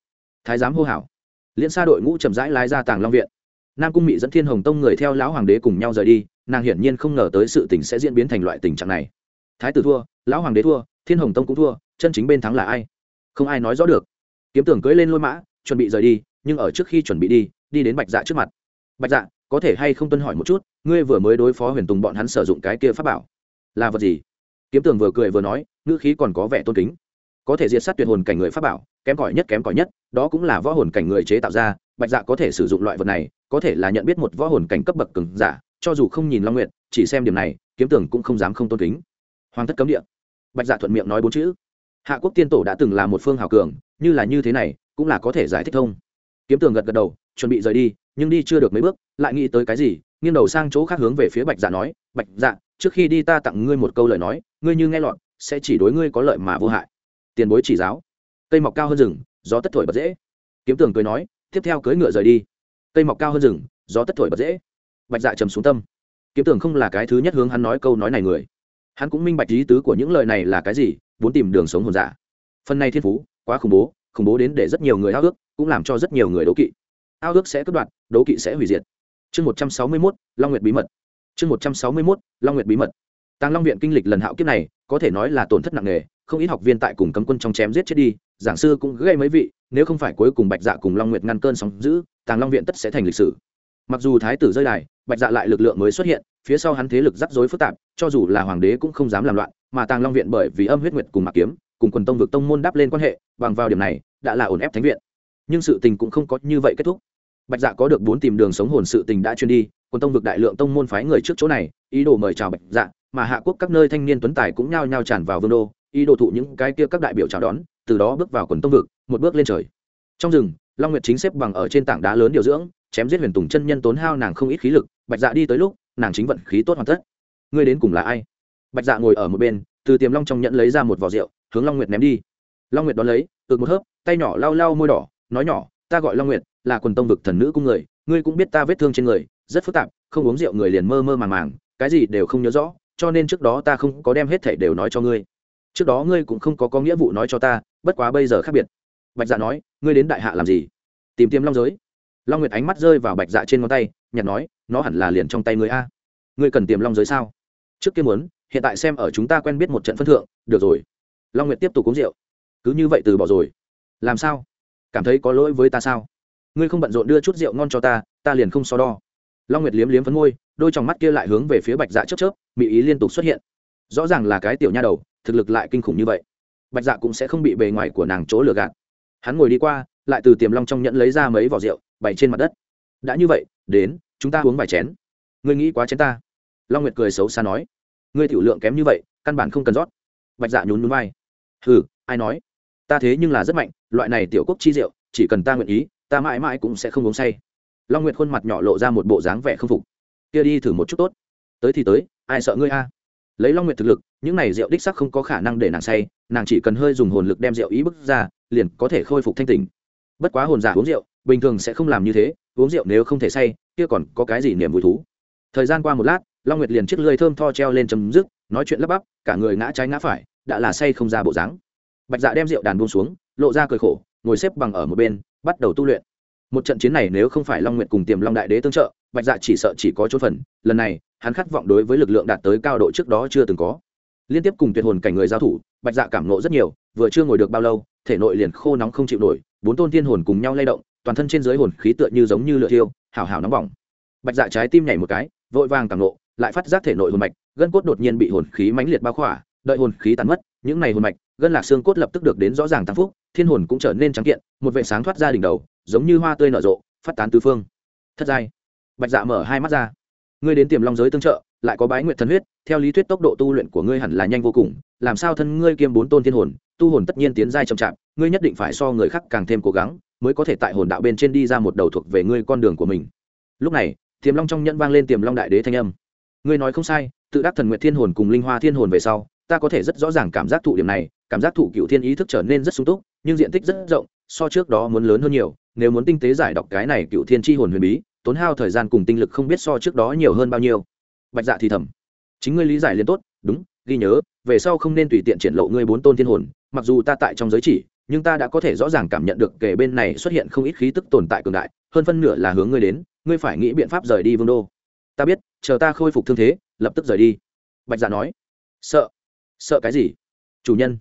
Thái giám hô hào. Liễn xa đội ngũ chậm rãi lái ra tàng long viện. Nam cung mỹ dẫn thiên hồng tông người theo lão hoàng đế cùng nhau rời đi, nàng hiển nhiên không ngờ tới sự tình sẽ diễn biến thành loại tình trạng này. Thái tử thua, lão hoàng đế thua, thiên hồng tông cũng thua, chân chính bên thắng là ai? Không ai nói rõ được. Kiếm tưởng cưỡi lên lôi mã, chuẩn bị rời đi, nhưng ở trước khi chuẩn bị đi đi đến bạch dạ trước mặt. Bạch dạ có thể hay không tuân hỏi một chút, ngươi vừa mới đối phó huyền tùng bọn hắn sử dụng cái kia pháp bảo, là vật gì? Kiếm tường vừa cười vừa nói, ngữ khí còn có vẻ tôn kính. Có thể diệt sát tuyệt hồn cảnh người pháp bảo, kém cỏi nhất kém cỏi nhất, đó cũng là võ hồn cảnh người chế tạo ra, bạch dạ có thể sử dụng loại vật này, có thể là nhận biết một võ hồn cảnh cấp bậc cứng giả, cho dù không nhìn long nguyện chỉ xem điểm này, kiếm tường cũng không dám không tôn kính. Hoàng thất cấm địa. Bạch dạ thuận miệng nói bốn chữ. Hạ quốc tiên tổ đã từng là một phương hào cường, như là như thế này, cũng là có thể giải thích thông kiếm tường gật gật đầu, chuẩn bị rời đi, nhưng đi chưa được mấy bước, lại nghĩ tới cái gì, nghiêng đầu sang chỗ khác hướng về phía bạch dạ nói, bạch dạ trước khi đi ta tặng ngươi một câu lời nói, ngươi như nghe lọt, sẽ chỉ đối ngươi có lợi mà vô hại. Tiền bối chỉ giáo. Cây mọc cao hơn rừng, gió tất thổi bật dễ. Kiếm tường cười nói, tiếp theo cưỡi ngựa rời đi. Cây mọc cao hơn rừng, gió tất thổi bật dễ. Bạch dạ trầm xuống tâm. Kiếm tường không là cái thứ nhất hướng hắn nói câu nói này người. Hắn cũng minh bạch ý tứ của những lời này là cái gì, muốn tìm đường sống hồn giả. Phần này thiên phú, quá khủng bố khủng bố đến để rất nhiều người ao ước, cũng làm cho rất nhiều người đố kỵ. Ao ước sẽ cướp đoạt, đố kỵ sẽ hủy diệt. Chương một trăm sáu mươi mốt, long nguyệt bí mật. Chương một trăm sáu mươi mốt, long nguyệt bí mật. Tàng long viện kinh lịch lần hạo kiếp này, có thể nói là tổn thất nặng nề, không ít học viên tại cùng cấm quân trong chém giết chết đi, giảng sư cũng gây mấy vị, nếu không phải cuối cùng bạch dạ cùng long nguyệt ngăn cơn sóng giữ tàng long viện tất sẽ thành lịch sử. Mặc dù thái tử rơi đài, bạch dạ lại lực lượng mới xuất hiện, phía sau hắn thế lực rắc rối phức tạp, cho dù là hoàng đế cũng không dám làm loạn, mà tàng long viện bởi vì âm huyết nguyệt cùng mạc kiếm cùng quần tông vực tông môn đáp lên quan hệ, bằng vào điểm này, đã là ổn ép thánh viện. Nhưng sự tình cũng không có như vậy kết thúc. Bạch dạ có được bốn tìm đường sống hồn sự tình đã chuyên đi, quần tông vực đại lượng tông môn phái người trước chỗ này, ý đồ mời chào bạch dạ mà hạ quốc các nơi thanh niên tuấn tài cũng nhao nhao tràn vào vương đô, ý đồ thụ những cái kia các đại biểu chào đón, từ đó bước vào quần tông vực, một bước lên trời. Trong rừng, long nguyệt chính xếp bằng ở trên tảng đá lớn điều dưỡng, chém giết huyền tùng chân nhân tốn hao nàng không ít khí lực, bạch dạ đi tới lúc, nàng chính vận khí tốt hoàn tất. Ngươi đến cùng là ai? Bạch dạ ngồi ở một bên, từ tiềm long trong nhẫn lấy ra một vò rượu hướng long nguyệt ném đi. Long nguyệt đón lấy, ực một hớp, tay nhỏ lau lau môi đỏ, nói nhỏ, ta gọi long nguyệt, là quần tông vực thần nữ cung người, ngươi cũng biết ta vết thương trên người, rất phức tạp, không uống rượu người liền mơ mơ màng màng, cái gì đều không nhớ rõ, cho nên trước đó ta không có đem hết thảy đều nói cho ngươi. Trước đó ngươi cũng không có có nghĩa vụ nói cho ta, bất quá bây giờ khác biệt. Bạch dạ nói, ngươi đến đại hạ làm gì? Tìm tiêm long giới. Long nguyệt ánh mắt rơi vào bạch dạ trên ngón tay nhặt nói, nó hẳn là liền trong tay ngươi a. Ngươi cần tiềm long giới sao? Trước kia muốn, hiện tại xem ở chúng ta quen biết một trận phân thượng, được rồi long nguyệt tiếp tục uống rượu cứ như vậy từ bỏ rồi làm sao cảm thấy có lỗi với ta sao ngươi không bận rộn đưa chút rượu ngon cho ta ta liền không so đo long nguyệt liếm liếm phấn môi đôi t mắt kia lại hướng về phía bạch dạ chớp chớp mỹ ý liên tục xuất hiện rõ ràng là cái tiểu nha đầu thực lực lại kinh khủng như vậy bạch dạ cũng sẽ không bị bề ngoài của nàng chỗ lừa gạt hắn ngồi đi qua lại từ tiềm long trong nhẫn lấy ra mấy vỏ rượu bày trên mặt đất đã như vậy đến chúng ta uống vài chén ngươi nghĩ quá chén ta long nguyệt cười xấu xa nói ngươi tiểu lượng kém như vậy căn bản không cần rót bạch dạ nhún nhún vai hừ, ai nói? Ta thế nhưng là rất mạnh, loại này tiểu quốc chi rượu, chỉ cần ta nguyện ý, ta mãi mãi cũng sẽ không uống say. Long nguyệt khuôn mặt nhỏ lộ ra một bộ dáng vẻ không phục. Kia đi thử một chút tốt. Tới thì tới, ai sợ ngươi a? Lấy long nguyệt thực lực, những này rượu đích sắc không có khả năng để nàng say, nàng chỉ cần hơi dùng hồn lực đem rượu ý bức ra, liền có thể khôi phục thanh tình bất quá hồn giả uống rượu, bình thường sẽ không làm như thế, uống rượu nếu không thể say, kia còn có cái gì niềm vui thú? Thời gian qua một lát, long nguyệt liền chiếc lưới thơm tho treo lên chấm dứt, nói chuyện lắp bắp, cả người ngã trái ngã phải đã là say không ra bộ dáng. Bạch dạ đem rượu đàn buông xuống, lộ ra cười khổ, ngồi xếp bằng ở một bên, bắt đầu tu luyện. Một trận chiến này nếu không phải long nguyệt cùng tiềm long đại đế tương trợ, bạch dạ chỉ sợ chỉ có chỗ phần, lần này, hắn khát vọng đối với lực lượng đạt tới cao độ trước đó chưa từng có. Liên tiếp cùng tuyệt hồn cảnh người giao thủ, bạch dạ cảm nộ rất nhiều, vừa chưa ngồi được bao lâu, thể nội liền khô nóng không chịu nổi, bốn tôn thiên hồn cùng nhau lay động, toàn thân trên dưới hồn khí tựa như giống như lửa thiêu, hào hào nóng bỏng. Bạch dạ trái tim nhảy một cái, vội vàng cảm nộ lại phát giác thể nội hồn mạch, gân cốt đột nhiên bị hồn khí mãnh liệt bao khỏa đợi hồn khí tàn mất, những này hồn mạch, gân lạc xương cốt lập tức được đến rõ ràng tăng phúc, thiên hồn cũng trở nên trắng kiện, một vệ sáng thoát ra đỉnh đầu, giống như hoa tươi nở rộ, phát tán tứ phương. Thất giai. Bạch dạ mở hai mắt ra. Ngươi đến tiềm long giới tương trợ, lại có bái nguyện thần huyết, theo lý thuyết tốc độ tu luyện của ngươi hẳn là nhanh vô cùng, làm sao thân ngươi kiêm bốn tôn thiên hồn, tu hồn tất nhiên tiến giai chậm chạp, ngươi nhất định phải so người khác càng thêm cố gắng, mới có thể tại hồn đạo bên trên đi ra một đầu thuộc về ngươi con đường của mình. Lúc này, tiềm long trong nhẫn vang lên tiềm long đại đế thanh âm. Ngươi nói không sai, tự đắc thần nguyện thiên hồn cùng linh hoa thiên hồn về sau ta có thể rất rõ ràng cảm giác thụ điểm này, cảm giác thụ cựu thiên ý thức trở nên rất sung túc, nhưng diện tích rất rộng, so trước đó muốn lớn hơn nhiều, nếu muốn tinh tế giải đọc cái này cựu thiên tri hồn huyền bí, tốn hao thời gian cùng tinh lực không biết so trước đó nhiều hơn bao nhiêu. Bạch dạ thì thầm, chính ngươi lý giải liền tốt, đúng, ghi nhớ, về sau không nên tùy tiện triển lộ ngươi bốn tôn thiên hồn, mặc dù ta tại trong giới chỉ, nhưng ta đã có thể rõ ràng cảm nhận được kể bên này xuất hiện không ít khí tức tồn tại cường đại, hơn phân nửa là hướng ngươi đến, ngươi phải nghĩ biện pháp rời đi vương đô. Ta biết, chờ ta khôi phục thương thế, lập tức rời đi. Bạch dạ nói, sợ sợ cái gì? Chủ nhân,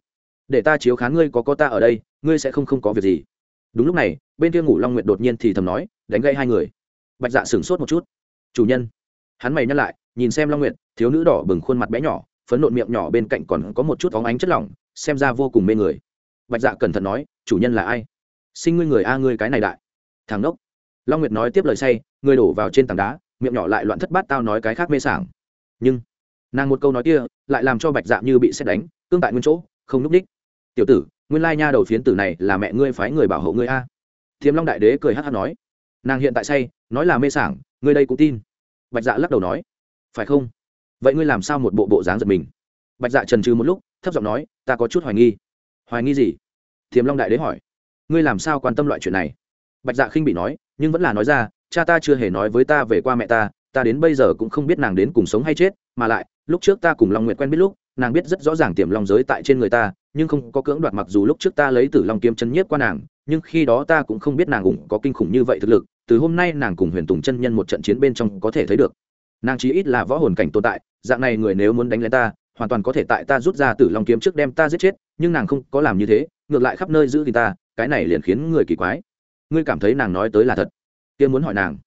để ta chiếu khán ngươi có có ta ở đây, ngươi sẽ không không có việc gì. Đúng lúc này, bên kia ngủ long nguyệt đột nhiên thì thầm nói, đánh gây hai người. Bạch dạ sửng sốt một chút. Chủ nhân, hắn mày nhắc lại, nhìn xem long nguyệt, thiếu nữ đỏ bừng khuôn mặt bé nhỏ, phấn nộn miệng nhỏ bên cạnh còn có một chút phóng ánh chất lỏng, xem ra vô cùng mê người. Bạch dạ cẩn thận nói, chủ nhân là ai? Sinh ngươi người a ngươi cái này đại. Thằng đốc long nguyệt nói tiếp lời say ngươi đổ vào trên tảng đá, miệng nhỏ lại loạn thất bát tao nói cái khác mê sảng. Nhưng nàng một câu nói kia lại làm cho bạch dạ như bị xét đánh, cương tại nguyên chỗ, không núp đích. Tiểu tử, nguyên lai nha đầu phiến tử này là mẹ ngươi phái người bảo hộ ngươi a. Thiếm long đại đế cười hát hát nói. Nàng hiện tại say, nói là mê sảng, ngươi đây cũng tin. Bạch dạ lắc đầu nói. Phải không? Vậy ngươi làm sao một bộ bộ dáng giật mình? Bạch dạ trần trừ một lúc, thấp giọng nói, ta có chút hoài nghi. Hoài nghi gì? Thiếm long đại đế hỏi. Ngươi làm sao quan tâm loại chuyện này? Bạch dạ khinh bị nói, nhưng vẫn là nói ra, cha ta chưa hề nói với ta về qua mẹ ta ta đến bây giờ cũng không biết nàng đến cùng sống hay chết, mà lại, lúc trước ta cùng long nguyện quen biết lúc, nàng biết rất rõ ràng tiềm long giới tại trên người ta, nhưng không có cưỡng đoạt mặc dù lúc trước ta lấy tử long kiếm chân nhiếp qua nàng, nhưng khi đó ta cũng không biết nàng cũng có kinh khủng như vậy thực lực, từ hôm nay nàng cùng huyền tùng chân nhân một trận chiến bên trong có thể thấy được. Nàng chí ít là võ hồn cảnh tồn tại, dạng này người nếu muốn đánh lên ta, hoàn toàn có thể tại ta rút ra tử long kiếm trước đem ta giết chết, nhưng nàng không có làm như thế, ngược lại khắp nơi giữ thì ta, cái này liền khiến người kỳ quái. Ngươi cảm thấy nàng nói tới là thật? Kia muốn hỏi nàng.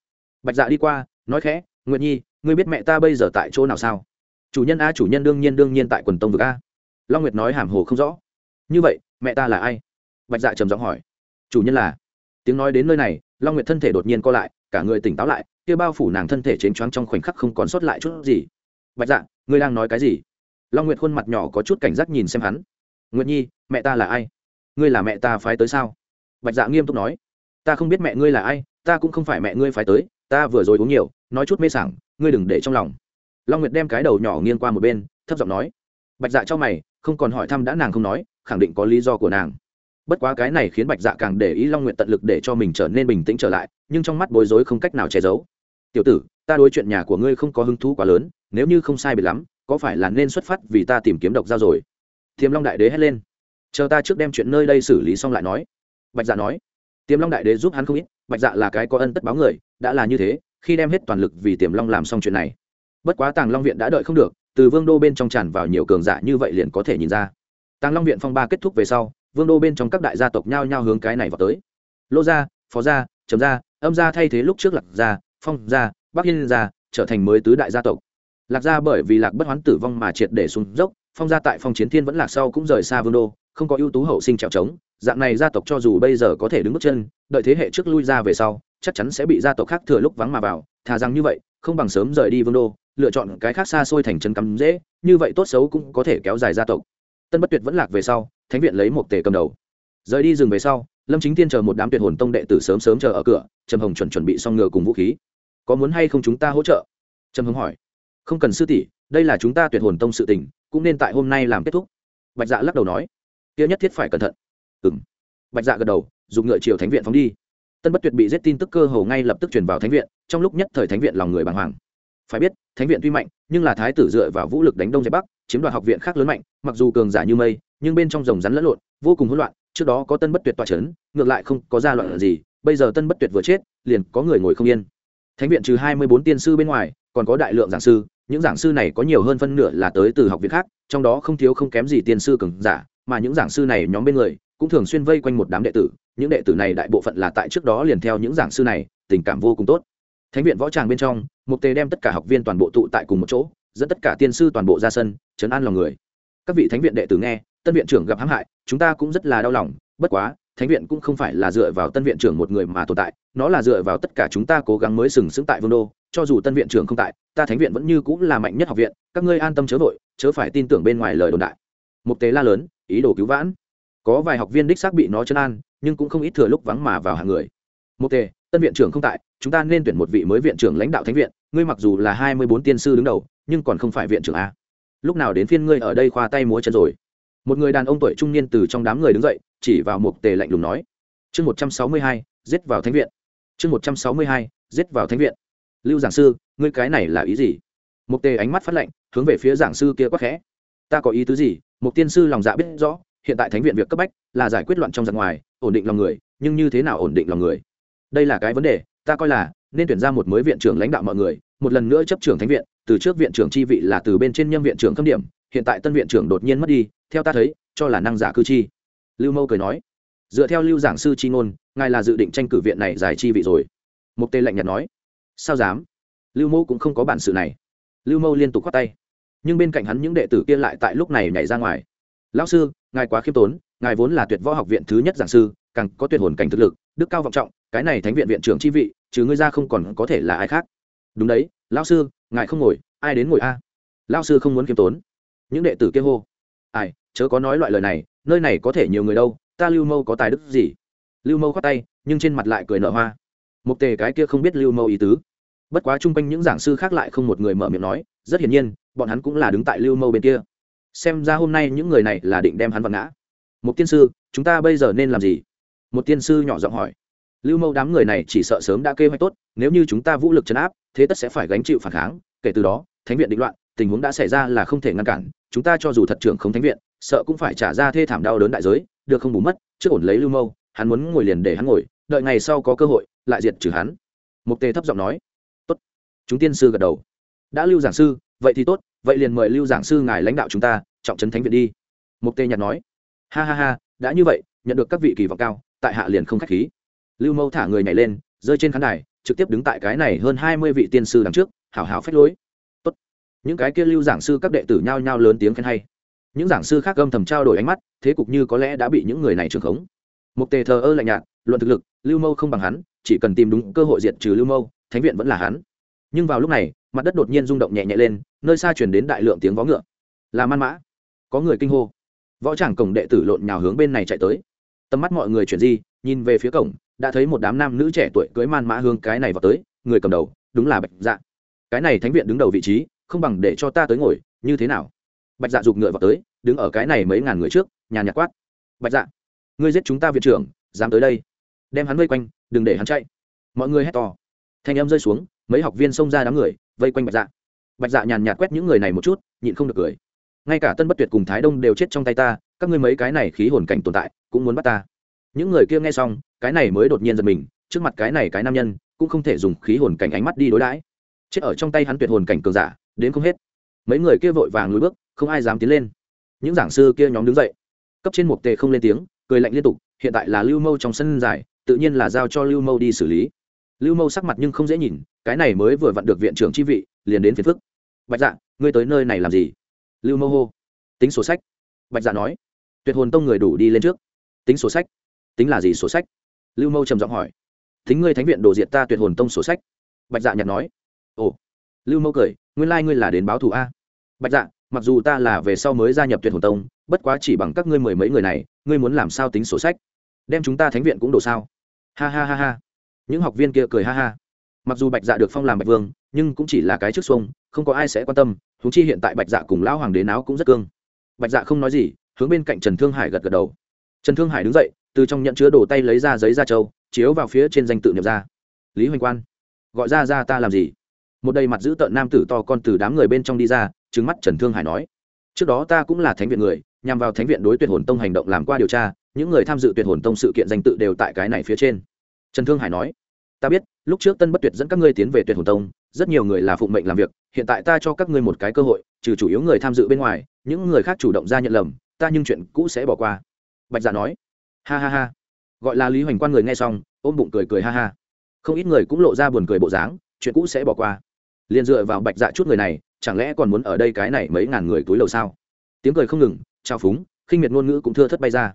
Bạch dạ đi qua, nói khẽ nguyện nhi, ngươi biết mẹ ta bây giờ tại chỗ nào sao? Chủ nhân a, chủ nhân đương nhiên đương nhiên tại quần tông vực a. Long nguyệt nói hàm hồ không rõ. Như vậy, mẹ ta là ai? Bạch dạ trầm giọng hỏi. Chủ nhân là. Tiếng nói đến nơi này, long nguyệt thân thể đột nhiên co lại, cả người tỉnh táo lại, kia bao phủ nàng thân thể chến choáng trong khoảnh khắc không còn sót lại chút gì. Bạch dạ ngươi đang nói cái gì? Long nguyệt khuôn mặt nhỏ có chút cảnh giác nhìn xem hắn. Nguyệt nhi, mẹ ta là ai? Ngươi là mẹ ta phái tới sao? Bạch dạ nghiêm túc nói. Ta không biết mẹ ngươi là ai, ta cũng không phải mẹ ngươi phái tới ta vừa rồi uống nhiều, nói chút mê sảng, ngươi đừng để trong lòng. Long nguyệt đem cái đầu nhỏ nghiêng qua một bên, thấp giọng nói. Bạch dạ cho mày, không còn hỏi thăm đã nàng không nói, khẳng định có lý do của nàng. Bất quá cái này khiến bạch dạ càng để ý long nguyện tận lực để cho mình trở nên bình tĩnh trở lại, nhưng trong mắt bối rối không cách nào che giấu. Tiểu tử, ta đối chuyện nhà của ngươi không có hứng thú quá lớn, nếu như không sai biệt lắm, có phải là nên xuất phát vì ta tìm kiếm độc dao rồi? Tiềm long đại đế hét lên. Chờ ta trước đem chuyện nơi đây xử lý xong lại nói. Bạch dạ nói. Tiềm long đại đế giúp hắn không ít, bạch dạ là cái có ân tất báo người đã là như thế, khi đem hết toàn lực vì tiềm long làm xong chuyện này. Bất quá tàng long viện đã đợi không được, từ vương đô bên trong tràn vào nhiều cường giả như vậy liền có thể nhìn ra. Tàng long viện phong ba kết thúc về sau, vương đô bên trong các đại gia tộc nhao nhao hướng cái này vào tới. Lô gia, phó gia, trầm gia, âm gia thay thế lúc trước lạc gia, phong gia, bắc yên gia, trở thành mới tứ đại gia tộc. Lạc gia bởi vì lạc bất hoán tử vong mà triệt để xuống dốc, phong gia tại phong chiến thiên vẫn lạc sau cũng rời xa vương đô không có ưu tú hậu sinh trèo trống, dạng này gia tộc cho dù bây giờ có thể đứng bước chân, đợi thế hệ trước lui ra về sau, chắc chắn sẽ bị gia tộc khác thừa lúc vắng mà vào, thà rằng như vậy, không bằng sớm rời đi vương đô, lựa chọn cái khác xa xôi thành trấn cắm dễ, như vậy tốt xấu cũng có thể kéo dài gia tộc. Tân bất tuyệt vẫn lạc về sau, thánh viện lấy một tề cầm đầu. Rời đi rừng về sau, lâm chính tiên chờ một đám tuyệt hồn tông đệ tử sớm sớm chờ ở cửa, trầm hồng chuẩn chuẩn bị xong ngựa cùng vũ khí. Có muốn hay không chúng ta hỗ trợ? Trầm hồng hỏi. Không cần sư tỷ, đây là chúng ta tuyệt hồn tông sự tình, cũng nên tại hôm nay làm kết thúc. Bạch dạ lắc đầu nói kia nhất thiết phải cẩn thận. Ừng bạch dạ gật đầu, dùng ngựa chiều thánh viện phóng đi. Tân bất tuyệt bị giết tin tức cơ hồ ngay lập tức chuyển vào thánh viện, trong lúc nhất thời thánh viện lòng người bàng hoàng. Phải biết, thánh viện tuy mạnh, nhưng là thái tử dựa vào vũ lực đánh đông giải bắc, chiếm đoạt học viện khác lớn mạnh, mặc dù cường giả như mây, nhưng bên trong rồng rắn lẫn lộn, vô cùng hỗn loạn, trước đó có tân bất tuyệt toa c h ấ n ngược lại không có ra loạn gì, bây giờ tân bất tuyệt vừa chết, liền có người ngồi không yên. Thánh viện trừ hai mươi bốn tiên sư bên ngoài, còn có đại lượng giảng sư, những giảng sư này có nhiều hơn phân nửa là tới từ học viện khác, trong đó không thiếu không kém gì tiên sư cường giả mà những giảng sư này nhóm bên người cũng thường xuyên vây quanh một đám đệ tử. Những đệ tử này đại bộ phận là tại trước đó liền theo những giảng sư này, tình cảm vô cùng tốt. Thánh viện võ tràng bên trong, mục tề đem tất cả học viên toàn bộ tụ tại cùng một chỗ, dẫn tất cả tiên sư toàn bộ ra sân chấn an lòng người. Các vị thánh viện đệ tử nghe, tân viện trưởng gặp hãm hại, chúng ta cũng rất là đau lòng, bất quá, thánh viện cũng không phải là dựa vào tân viện trưởng một người mà tồn tại, nó là dựa vào tất cả chúng ta cố gắng mới sừng sững tại vương đô, cho dù tân viện trưởng không tại, ta thánh viện vẫn như cũng là mạnh nhất học viện, các ngươi an tâm chớ vội, chớ phải tin tưởng bên ngoài lời đồn đại. Mục tế la lớn ý đồ cứu vãn. Có vài học viên đích xác bị nó chấn an, nhưng cũng không ít thừa lúc vắng mà vào hàng người. Một tề, tân viện trưởng không tại, chúng ta nên tuyển một vị mới viện trưởng lãnh đạo thánh viện, ngươi mặc dù là hai mươi bốn tiên sư đứng đầu, nhưng còn không phải viện trưởng a. Lúc nào đến phiên ngươi ở đây khoa tay múa chân rồi? Một người đàn ông tuổi trung niên từ trong đám người đứng dậy, chỉ vào một tề lạnh lùng nói. Chương một trăm sáu mươi hai, giết vào thánh viện. Chương một trăm sáu mươi hai, giết vào thánh viện. Lưu giảng sư, ngươi cái này là ý gì? Một tề ánh mắt phát lạnh, hướng về phía giảng sư kia quắc khẽ ta có ý tứ gì? Một tiên sư lòng dạ biết rõ, hiện tại thánh viện việc cấp bách là giải quyết loạn trong giặc ngoài, ổn định lòng người, nhưng như thế nào ổn định lòng người? Đây là cái vấn đề, ta coi là nên tuyển ra một mới viện trưởng lãnh đạo mọi người, một lần nữa chấp trưởng thánh viện, từ trước viện trưởng chi vị là từ bên trên nhâm viện trưởng khâm điểm, hiện tại tân viện trưởng đột nhiên mất đi, theo ta thấy, cho là năng giả cư chi. Lưu mâu cười nói, dựa theo lưu giảng sư chi ngôn, ngài là dự định tranh cử viện này giải chi vị rồi. Mục tê lạnh nhạt nói, sao dám? Lưu mâu cũng không có bản sự này. Lưu mâu liên tục khoát tay nhưng bên cạnh hắn những đệ tử kia lại tại lúc này nhảy ra ngoài. Lão sư, ngài quá khiêm tốn, ngài vốn là tuyệt võ học viện thứ nhất giảng sư, càng có tuyệt hồn cảnh thực lực, đức cao vọng trọng, cái này thánh viện viện trưởng chi vị, trừ ngươi ra không còn có thể là ai khác. Đúng đấy, lão sư, ngài không ngồi, ai đến ngồi a? Lão sư không muốn khiêm tốn. Những đệ tử kia hô. Ai, chớ có nói loại lời này, nơi này có thể nhiều người đâu, ta lưu mâu có tài đức gì? Lưu mâu khoát tay, nhưng trên mặt lại cười nở hoa. Mục tề cái kia không biết lưu mâu ý tứ. Bất quá chung quanh những giảng sư khác lại không một người mở miệng nói rất hiển nhiên, bọn hắn cũng là đứng tại lưu mâu bên kia. Xem ra hôm nay những người này là định đem hắn vào ngã. Một tiên sư, chúng ta bây giờ nên làm gì? Một tiên sư nhỏ giọng hỏi. Lưu mâu đám người này chỉ sợ sớm đã kê hoạch tốt, nếu như chúng ta vũ lực chấn áp, thế tất sẽ phải gánh chịu phản kháng. Kể từ đó, thánh viện định loạn, tình huống đã xảy ra là không thể ngăn cản. Chúng ta cho dù thật trưởng không thánh viện, sợ cũng phải trả ra thê thảm đau đớn đại giới, được không bù mất, trước ổn lấy lưu mâu, hắn muốn ngồi liền để hắn ngồi, đợi ngày sau có cơ hội, lại diệt trừ hắn. Mục tề thấp giọng nói. Tốt. Chúng tiên sư gật đầu đã lưu giảng sư, vậy thì tốt, vậy liền mời lưu giảng sư ngài lãnh đạo chúng ta, trọng trấn thánh viện đi. Mục tề nhạt nói. Ha ha ha, đã như vậy, nhận được các vị kỳ vọng cao, tại hạ liền không khách khí. Lưu mâu thả người nhảy lên, rơi trên khán đài, trực tiếp đứng tại cái này hơn hai mươi vị tiên sư đằng trước hảo hảo phách lối. Tốt. những cái kia lưu giảng sư các đệ tử nhao nhao lớn tiếng khen hay. Những giảng sư khác âm thầm trao đổi ánh mắt, thế cục như có lẽ đã bị những người này trừng khống. Mục tề thờ ơ lạnh nhạt, luận thực lực, lưu mâu không bằng hắn, chỉ cần tìm đúng cơ hội diệt trừ lưu mâu, thánh viện vẫn là hắn. Nhưng vào lúc này mặt đất đột nhiên rung động nhẹ nhẹ lên, nơi xa chuyển đến đại lượng tiếng vó ngựa. Là man mã. Có người kinh hô. Võ tràng cổng đệ tử lộn nhào hướng bên này chạy tới. Tầm mắt mọi người chuyển di, nhìn về phía cổng, đã thấy một đám nam nữ trẻ tuổi cưới man mã hướng cái này vào tới, người cầm đầu, đúng là bạch dạ. Cái này thánh viện đứng đầu vị trí, không bằng để cho ta tới ngồi, như thế nào? Bạch dạ giục ngựa vào tới, đứng ở cái này mấy ngàn người trước nhà nhạc quát. Bạch dạ ngươi giết chúng ta viện trưởng, dám tới đây. Đem hắn vây quanh, đừng để hắn chạy. Mọi người hét to. Thanh âm rơi xuống, mấy học viên xông ra đám người vây quanh bạch dạ. Bạch dạ nhàn nhạt quét những người này một chút, nhịn không được cười. Ngay cả tân bất tuyệt cùng thái đông đều chết trong tay ta, các ngươi mấy cái này khí hồn cảnh tồn tại, cũng muốn bắt ta. Những người kia nghe xong, cái này mới đột nhiên giật mình, trước mặt cái này cái nam nhân, cũng không thể dùng khí hồn cảnh ánh mắt đi đối đãi. Chết ở trong tay hắn tuyệt hồn cảnh cường giả, đến không hết. Mấy người kia vội vàng lùi bước, không ai dám tiến lên. Những giảng sư kia nhóm đứng dậy. Cấp trên một tề không lên tiếng, cười lạnh liên tục, hiện tại là lưu mâu trong sân dài, tự nhiên là giao cho lưu mâu đi xử lý lưu mâu sắc mặt nhưng không dễ nhìn, cái này mới vừa vặn được viện trưởng chi vị, liền đến phiền phức. Bạch dạ ngươi tới nơi này làm gì? Lưu mâu hô. Tính sổ sách. Bạch dạ nói. Tuyệt hồn tông người đủ đi lên trước. Tính sổ sách. Tính là gì sổ sách? Lưu mâu trầm giọng hỏi. Thính ngươi thánh viện đổ diệt ta tuyệt hồn tông sổ sách. Bạch dạ nhặt nói. Ồ. Lưu mâu cười, nguyên lai ngươi là đến báo thù a. Bạch dạ mặc dù ta là về sau mới gia nhập tuyệt hồn tông, bất quá chỉ bằng các ngươi mười mấy người này, ngươi muốn làm sao tính sổ sách? Đem chúng ta thánh viện cũng đổ sao? Ha ha ha ha những học viên kia cười ha ha. Mặc dù bạch dạ được phong làm bạch vương nhưng cũng chỉ là cái trước xuông không có ai sẽ quan tâm húng chi hiện tại bạch dạ cùng lão hoàng đế áo cũng rất cương. Bạch dạ không nói gì hướng bên cạnh trần thương hải gật gật đầu. Trần thương hải đứng dậy từ trong nhận chứa đồ tay lấy ra giấy ra châu, chiếu vào phía trên danh tự nhập ra. Lý hoành quan gọi ra ra ta làm gì? Một đầy mặt giữ tợn nam tử to con từ đám người bên trong đi ra trứng mắt trần thương hải nói. Trước đó ta cũng là thánh viện người nhằm vào thánh viện đối tuyệt hồn tông hành động làm qua điều tra những người tham dự tuyệt hồn tông sự kiện danh tự đều tại cái này phía trên trần thương hải nói, ta biết, lúc trước tân bất tuyệt dẫn các ngươi tiến về tuyệt hồn tông, rất nhiều người là phụng mệnh làm việc, hiện tại ta cho các ngươi một cái cơ hội, trừ chủ yếu người tham dự bên ngoài, những người khác chủ động ra nhận lầm, ta nhưng chuyện cũ sẽ bỏ qua. Bạch dạ nói, ha ha ha. Gọi là lý hoành quan người nghe xong, ôm bụng cười cười ha ha. Không ít người cũng lộ ra buồn cười bộ dáng, chuyện cũ sẽ bỏ qua. Liền dựa vào bạch dạ chút người này, chẳng lẽ còn muốn ở đây cái này mấy ngàn người túi lầu sao? Tiếng cười không ngừng trao phúng, khinh miệt ngôn ngữ cũng thưa thất bay ra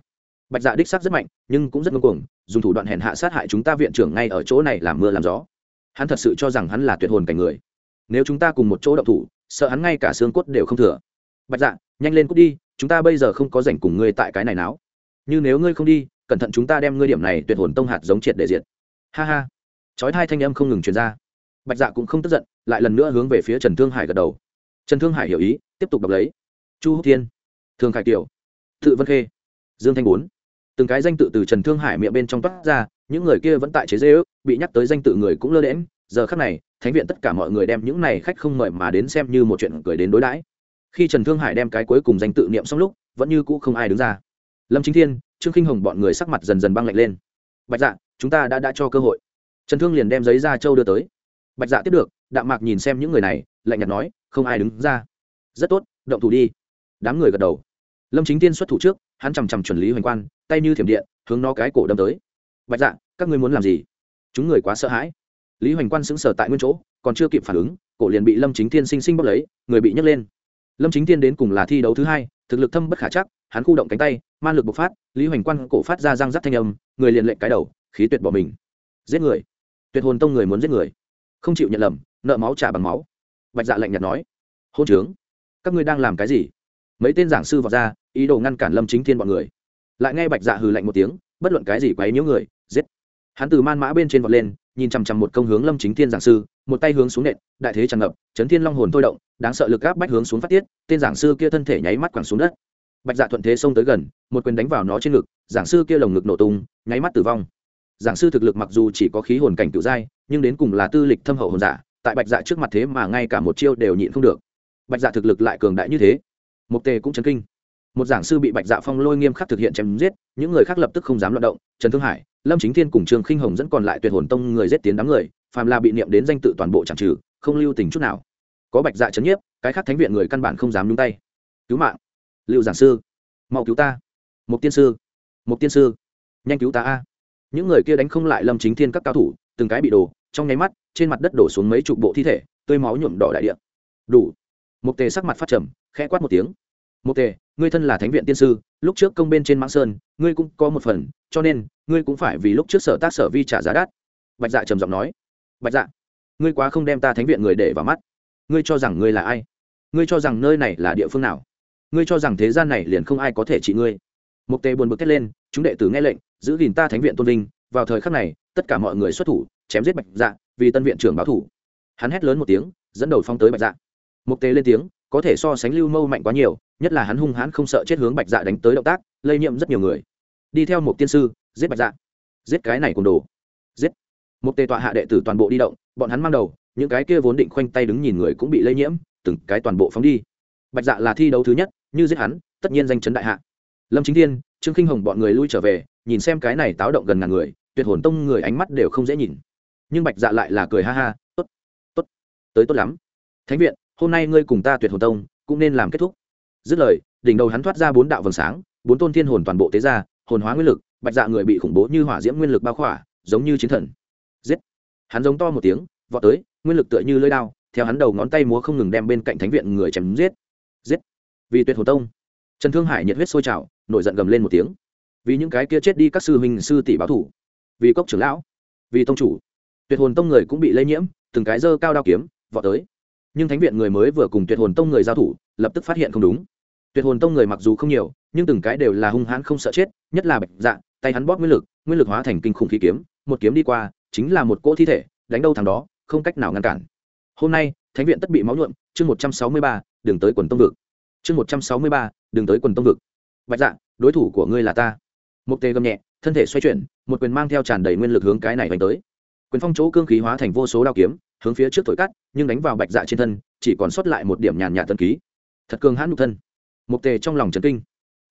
bạch dạ đích xác rất mạnh, nhưng cũng rất ngưng cuồng, dùng thủ đoạn hèn hạ sát hại chúng ta viện trưởng ngay ở chỗ này làm mưa làm gió. Hắn thật sự cho rằng hắn là tuyệt hồn cảnh người. Nếu chúng ta cùng một chỗ đậu thủ, sợ hắn ngay cả xương cốt đều không thừa. Bạch dạ nhanh lên cút đi, chúng ta bây giờ không có rảnh cùng ngươi tại cái này náo. Như nếu ngươi không đi, cẩn thận chúng ta đem ngươi điểm này tuyệt hồn tông hạt giống triệt để diệt. Ha ha. Chói hai thanh âm không ngừng truyền ra. Bạch dạ cũng không tức giận, lại lần nữa hướng về phía trần thương hải gật đầu. Trần thương hải hiểu ý, tiếp tục đọc lấy. Chu húc thiên, thương khải kiều, tự vân khê, dương thanh bốn từng cái danh tự từ trần thương hải miệng bên trong toát ra, những người kia vẫn tại chế dê ước bị nhắc tới danh tự người cũng lơ đễm giờ khắc này, thánh viện tất cả mọi người đem những này khách không mời mà đến xem như một chuyện cười đến đối đãi. Khi trần thương hải đem cái cuối cùng danh tự niệm xong lúc, vẫn như cũ không ai đứng ra. Lâm chính thiên, trương khinh hồng bọn người sắc mặt dần dần băng lạnh lên. Bạch dạ chúng ta đã đã cho cơ hội. Trần thương liền đem giấy ra châu đưa tới. Bạch dạ tiếp được, đạm mạc nhìn xem những người này, lạnh nhạt nói, không ai đứng ra. Rất tốt, động thủ đi. Đám người gật đầu. Lâm chính tiên xuất thủ trước hắn chằm chằm chuẩn lý hoành quan, tay như thiểm điện, hướng nó cái cổ đâm tới. Bạch dạ các ngươi muốn làm gì? Chúng người quá sợ hãi. Lý hoành quan sững sờ tại nguyên chỗ, còn chưa kịp phản ứng, cổ liền bị lâm chính thiên sinh sinh bóc lấy, người bị nhấc lên. Lâm chính thiên đến cùng là thi đấu thứ hai, thực lực thâm bất khả chắc, hắn khu động cánh tay, man lực bộc phát, lý hoành quan cổ phát ra răng rắc thanh âm, người liền lệnh cái đầu, khí tuyệt bỏ mình. Giết người. Tuyệt hồn tông người muốn giết người. Không chịu nhận lầm, nợ máu trả bằng máu. Bạch dạ lạnh nhạt nói. Hôn trướng. Các ngươi đang làm cái gì? Mấy tên giảng sư vào ra ý đồ ngăn cản lâm chính thiên bọn người. Lại nghe bạch dạ hừ lạnh một tiếng, bất luận cái gì quấy nhiễu người, giết. Hắn từ man mã bên trên vọt lên, nhìn chằm chằm một công hướng lâm chính thiên giảng sư, một tay hướng xuống nện, đại thế tràn ngập, chấn thiên long hồn thôi động, đáng sợ lực áp bách hướng xuống phát tiết, tên giảng sư kia thân thể nháy mắt quẳng xuống đất. Bạch dạ thuận thế xông tới gần, một quyền đánh vào nó trên ngực, giảng sư kia lồng ngực nổ tung, nháy mắt tử vong. Giảng sư thực lực mặc dù chỉ có khí hồn cảnh cựu giai, nhưng đến cùng là tư lịch thâm hậu hồn giả, tại bạch dạ trước mặt thế mà ngay cả một chiêu đều nhịn không được. Bạch dạ thực lực lại cường đại như thế. Mục tề cũng chấn kinh một giảng sư bị bạch dạ phong lôi nghiêm khắc thực hiện chém giết, những người khác lập tức không dám loạt động, trần thương hải, lâm chính thiên cùng trương khinh hồng dẫn còn lại tuyệt hồn tông người giết tiến đám người, phàm là bị niệm đến danh tự toàn bộ chẳng trừ, không lưu tình chút nào. Có bạch dạ chấn nhiếp, cái khác thánh viện người căn bản không dám nhúng tay. Cứu mạng. Liệu giảng sư. Mau cứu ta. Một tiên sư. Một tiên sư. Nhanh cứu ta a. Những người kia đánh không lại lâm chính thiên các cao thủ, từng cái bị đổ, trong nháy mắt, trên mặt đất đổ xuống mấy chục bộ thi thể, tươi máu nhuộm đỏ đại địa. Đủ. Một tề sắc mặt phát trầm, khẽ quát một tiếng. Một tề ngươi thân là thánh viện tiên sư, lúc trước công bên trên mãng sơn, ngươi cũng có một phần, cho nên, ngươi cũng phải vì lúc trước sở tác sở vi trả giá đắt. Bạch dạ trầm giọng nói. Bạch dạ ngươi quá không đem ta thánh viện người để vào mắt. Ngươi cho rằng ngươi là ai? Ngươi cho rằng nơi này là địa phương nào? Ngươi cho rằng thế gian này liền không ai có thể trị ngươi? Mục tề buồn bực thét lên, chúng đệ tử nghe lệnh, giữ gìn ta thánh viện tôn vinh, vào thời khắc này, tất cả mọi người xuất thủ, chém giết bạch dạ vì tân viện trưởng báo thủ. Hắn hét lớn một tiếng, dẫn đầu phong tới bạch dạ. Mục tề lên tiếng có thể so sánh lưu mâu mạnh quá nhiều, nhất là hắn hung hãn không sợ chết hướng bạch dạ đánh tới động tác, lây nhiễm rất nhiều người. Đi theo một tiên sư, giết bạch dạ. Giết cái này cùng đồ. Giết. Một tề tọa hạ đệ tử toàn bộ đi động, bọn hắn mang đầu, những cái kia vốn định khoanh tay đứng nhìn người cũng bị lây nhiễm, từng cái toàn bộ phóng đi. Bạch dạ là thi đấu thứ nhất, như giết hắn, tất nhiên danh chấn đại hạ. Lâm chính thiên, trương khinh hồng bọn người lui trở về, nhìn xem cái này táo động gần ngàn người, tuyệt hồn tông người ánh mắt đều không dễ nhìn. Nhưng bạch dạ lại là cười ha ha, tốt tốt, tới tốt lắm. Thánh viện hôm nay ngươi cùng ta tuyệt hồn tông, cũng nên làm kết thúc. Dứt lời, đỉnh đầu hắn thoát ra bốn đạo vầng sáng, bốn tôn thiên hồn toàn bộ tế ra, hồn hóa nguyên lực, bạch dạ người bị khủng bố như hỏa diễm nguyên lực bao khỏa, giống như chiến thần. Giết! Hắn giống to một tiếng, vọt tới, nguyên lực tựa như lưỡi đao, theo hắn đầu ngón tay múa không ngừng đem bên cạnh thánh viện người chém giết. Giết! Vì tuyệt hồn tông, trần thương hải nhiệt huyết sôi trào, nổi giận gầm lên một tiếng. Vì những cái kia chết đi các sư huynh, sư tỷ báo thủ. Vì cốc trưởng lão, vì tông chủ, tuyệt hồn tông người cũng bị lây nhiễm, từng cái dơ cao đao kiếm, vọt tới nhưng thánh viện người mới vừa cùng tuyệt hồn tông người giao thủ, lập tức phát hiện không đúng. Tuyệt hồn tông người mặc dù không nhiều, nhưng từng cái đều là hung hãn không sợ chết, nhất là bạch dạ tay hắn bóp nguyên lực nguyên lực hóa thành kinh khủng khí kiếm, một kiếm đi qua, chính là một cỗ thi thể, đánh đâu thằng đó, không cách nào ngăn cản. Hôm nay, thánh viện tất bị máu nhuộm, chương một trăm sáu mươi ba đường tới quần tông vực. Chương một trăm sáu mươi ba đường tới quần tông vực. Bạch dạ đối thủ của ngươi là ta. Mục tê gầm nhẹ, thân thể xoay chuyển, một quyền mang theo tràn đầy nguyên lực hướng cái này đánh tới. Quyền phong chỗ cương khí hóa thành vô số đao kiếm hướng phía trước thổi cắt nhưng đánh vào bạch dạ trên thân, chỉ còn sót lại một điểm nhàn nhạt tân ký. Thật cường hãn nhục thân. Mục tề trong lòng trấn kinh.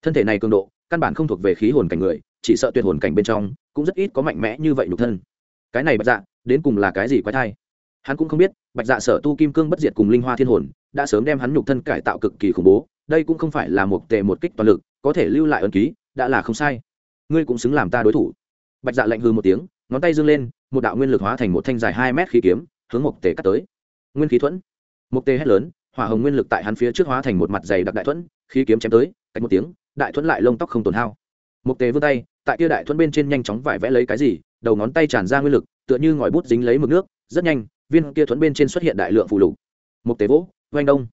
Thân thể này cường độ, căn bản không thuộc về khí hồn cảnh người, chỉ sợ tuyệt hồn cảnh bên trong, cũng rất ít có mạnh mẽ như vậy nhục thân. Cái này bạch dạ đến cùng là cái gì quái thai? Hắn cũng không biết, bạch dạ sở tu kim cương bất diệt cùng linh hoa thiên hồn, đã sớm đem hắn nhục thân cải tạo cực kỳ khủng bố, đây cũng không phải là một tề một kích toàn lực, có thể lưu lại ân ký, đã là không sai. Ngươi cũng xứng làm ta đối thủ. Bạch dạ lạnh hư một tiếng, ngón tay dương lên, một đạo nguyên lực hóa thành một thanh dài hai mét khí kiếm hướng một tề cắt tới. Nguyên khí thuẫn. Một tề hét lớn, hỏa hồng nguyên lực tại hắn phía trước hóa thành một mặt dày đặc đại thuẫn, khí kiếm chém tới cách một tiếng, đại thuẫn lại lông tóc không tổn hao. Một tề vươn tay, tại kia đại thuẫn bên trên nhanh chóng vải vẽ lấy cái gì, đầu ngón tay tràn ra nguyên lực, tựa như ngòi bút dính lấy mực nước, rất nhanh, viên kia thuẫn bên trên xuất hiện đại lượng phù lục. Một tề vỗ, oanh đông.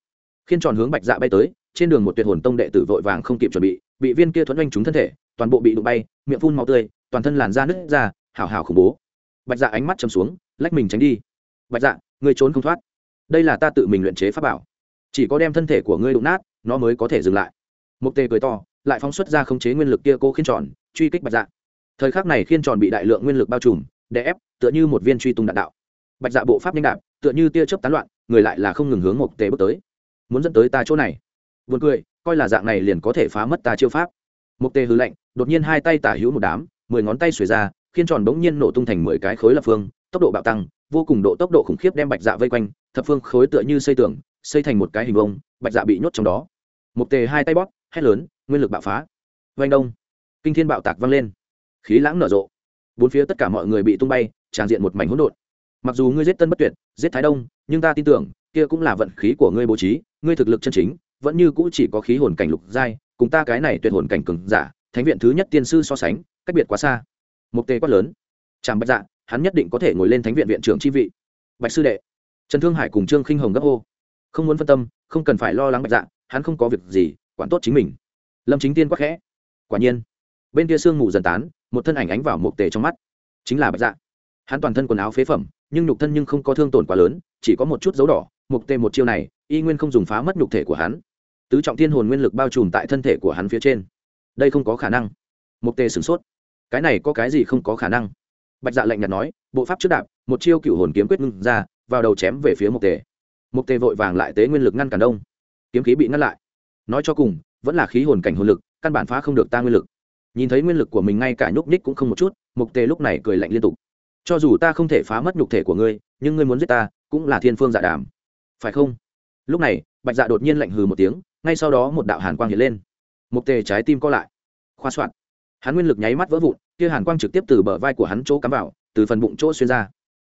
Khiên tròn hướng bạch dạ bay tới, trên đường một tuyệt hồn tông đệ tử vội vàng không kịp chuẩn bị bị viên kia thuẫn oanh trúng thân thể, toàn bộ bị đụng bay, miệng phun màu tươi, toàn thân làn da nứt ra, hảo hảo khủng bố. Bạch dạ ánh mắt chầm xuống, lách mình tránh đi bạch dạ ngươi trốn không thoát. Đây là ta tự mình luyện chế pháp bảo. Chỉ có đem thân thể của ngươi đụng nát, nó mới có thể dừng lại. Mục tê cười to, lại phóng xuất ra khống chế nguyên lực kia cô khiên tròn, truy kích bạch dạ. Thời khắc này khiên tròn bị đại lượng nguyên lực bao trùm, đè ép, tựa như một viên truy tung đạn đạo. Bạch dạ bộ pháp nhanh đạp, tựa như tia chớp tán loạn, người lại là không ngừng hướng mục tê bước tới. Muốn dẫn tới ta chỗ này. Buồn cười, coi là dạng này liền có thể phá mất ta chiêu pháp. Mục tê hư lạnh, đột nhiên hai tay tả hữu một đám, mười ngón tay xuề ra, khiên tròn bỗng nhiên nổ tung thành mười cái khối lập phương, tốc độ bạo tăng vô cùng độ tốc độ khủng khiếp đem bạch dạ vây quanh, thập phương khối tựa như xây tường, xây thành một cái hình vông bạch dạ bị nhốt trong đó. Một tề hai tay bóp, hét lớn, nguyên lực bạo phá! Vanh đông, kinh thiên bạo tạc vang lên. Khí lãng nở rộ. Bốn phía tất cả mọi người bị tung bay, tràn diện một mảnh hỗn độn. Mặc dù ngươi giết tân bất tuyệt, giết thái đông, nhưng ta tin tưởng, kia cũng là vận khí của ngươi bố trí, ngươi thực lực chân chính, vẫn như cũ chỉ có khí hồn cảnh lục giai, cùng ta cái này tuyệt hồn cảnh cường giả, thánh viện thứ nhất tiên sư so sánh, cách biệt quá xa. Một tề quát lớn. Chàng bạch dạ hắn nhất định có thể ngồi lên thánh viện viện trưởng chi vị. Bạch sư đệ, trần thương hải cùng trương khinh hồng gấp ô không muốn phân tâm, không cần phải lo lắng bạch dạ hắn không có việc gì, quản tốt chính mình. Lâm chính tiên quắc khẽ. Quả nhiên, bên kia sương mù dần tán, một thân ảnh ánh vào một tề trong mắt. Chính là bạch dạ. Hắn toàn thân quần áo phế phẩm, nhưng nhục thân nhưng không có thương tổn quá lớn, chỉ có một chút dấu đỏ mục tề một chiêu này, y nguyên không dùng phá mất nhục thể của hắn. Tứ trọng thiên hồn nguyên lực bao trùm tại thân thể của hắn phía trên. Đây không có khả năng. Mục tề sửng sốt. Cái này có cái gì không có khả năng? Bạch dạ lạnh nhạt nói, bộ pháp trước đạp, một chiêu cựu hồn kiếm quyết ngưng ra, vào đầu chém về phía mục tề. Mục tề vội vàng lại tế nguyên lực ngăn cản đông. Kiếm khí bị ngăn lại. Nói cho cùng, vẫn là khí hồn cảnh hồn lực, căn bản phá không được ta nguyên lực. Nhìn thấy nguyên lực của mình ngay cả nhúc ních cũng không một chút mục tề lúc này cười lạnh liên tục. Cho dù ta không thể phá mất nhục thể của ngươi, nhưng ngươi muốn giết ta, cũng là thiên phương dạ đàm phải không? Lúc này, bạch dạ đột nhiên lạnh hừ một tiếng, ngay sau đó một đạo hàn quang hiện lên. Mục tề trái tim co lại. Khoa soạn hắn nguyên lực nháy mắt vỡ vụn kia hàn quang trực tiếp từ bờ vai của hắn chỗ cắm vào từ phần bụng chỗ xuyên ra.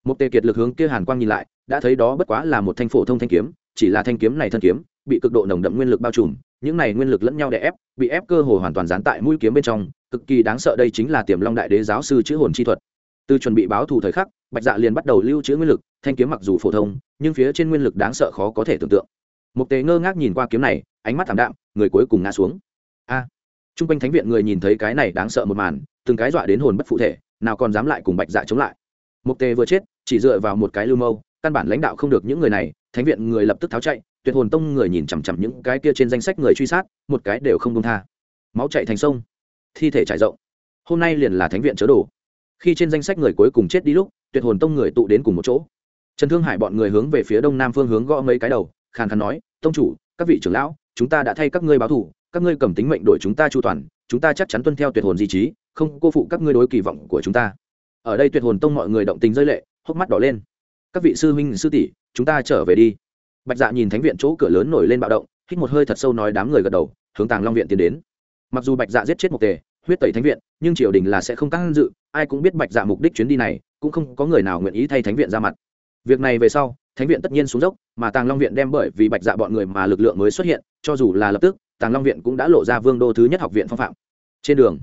Một tề kiệt lực hướng kia hàn quang nhìn lại đã thấy đó bất quá là một thanh phổ thông thanh kiếm chỉ là thanh kiếm này thân kiếm bị cực độ nồng đậm nguyên lực bao trùm những này nguyên lực lẫn nhau đè ép bị ép cơ hồ hoàn toàn dán tại mũi kiếm bên trong cực kỳ đáng sợ đây chính là tiềm long đại đế giáo sư chữ hồn chi thuật. Từ chuẩn bị báo thù thời khắc bạch dạ liền bắt đầu lưu trữ nguyên lực thanh kiếm mặc dù phổ thông nhưng phía trên nguyên lực đáng sợ khó có thể tưởng tượng. Một tề ngơ ngác nhìn qua kiếm này ánh mắt thảm đạm người cuối cùng ngã xuống. A! à, t r u n g quanh thánh viện người nhìn thấy cái này đáng sợ một màn, từng cái dọa đến hồn bất phụ thể, nào còn dám lại cùng bạch dạ chống lại. Mục tề vừa chết, chỉ dựa vào một cái lưu mâu, căn bản lãnh đạo không được những người này, thánh viện người lập tức tháo chạy, tuyệt hồn tông người nhìn chằm chằm những cái kia trên danh sách người truy sát, một cái đều không công tha. Máu chạy thành sông, thi thể trải rộng. Hôm nay liền là thánh viện chớ đồ khi trên danh sách người cuối cùng chết đi lúc, tuyệt hồn tông người tụ đến cùng một chỗ. Trần thương hải bọn người hướng về phía đông nam phương hướng gõ mấy cái đầu, khàn khàn nói, tông chủ, các vị trưởng lão, chúng ta đã thay các ngươi báo thủ các ngươi cầm tính mệnh đổi chúng ta chu toàn, chúng ta chắc chắn tuân theo tuyệt hồn di trí, không cô phụ các ngươi đối kỳ vọng của chúng ta. Ở đây tuyệt hồn tông mọi người động tình rơi lệ, hốc mắt đỏ lên. Các vị sư huynh sư tỷ, chúng ta trở về đi. Bạch dạ nhìn thánh viện chỗ cửa lớn nổi lên bạo động, hít một hơi thật sâu nói đám người gật đầu, hướng tàng long viện tiến đến. Mặc dù bạch dạ giết chết một tề, huyết tẩy thánh viện, nhưng triều đình là sẽ không tăng dự, ai cũng biết bạch dạ mục đích chuyến đi này, cũng không có người nào nguyện ý thay thánh viện ra mặt. Việc này về sau, thánh viện tất nhiên xuống dốc, mà tàng long viện đem bởi vì bạch dạ bọn người mà lực lượng mới xuất hiện, cho dù là lập tức tàng long viện cũng đã lộ ra vương đô thứ nhất học viện phong phạm. Trên đường,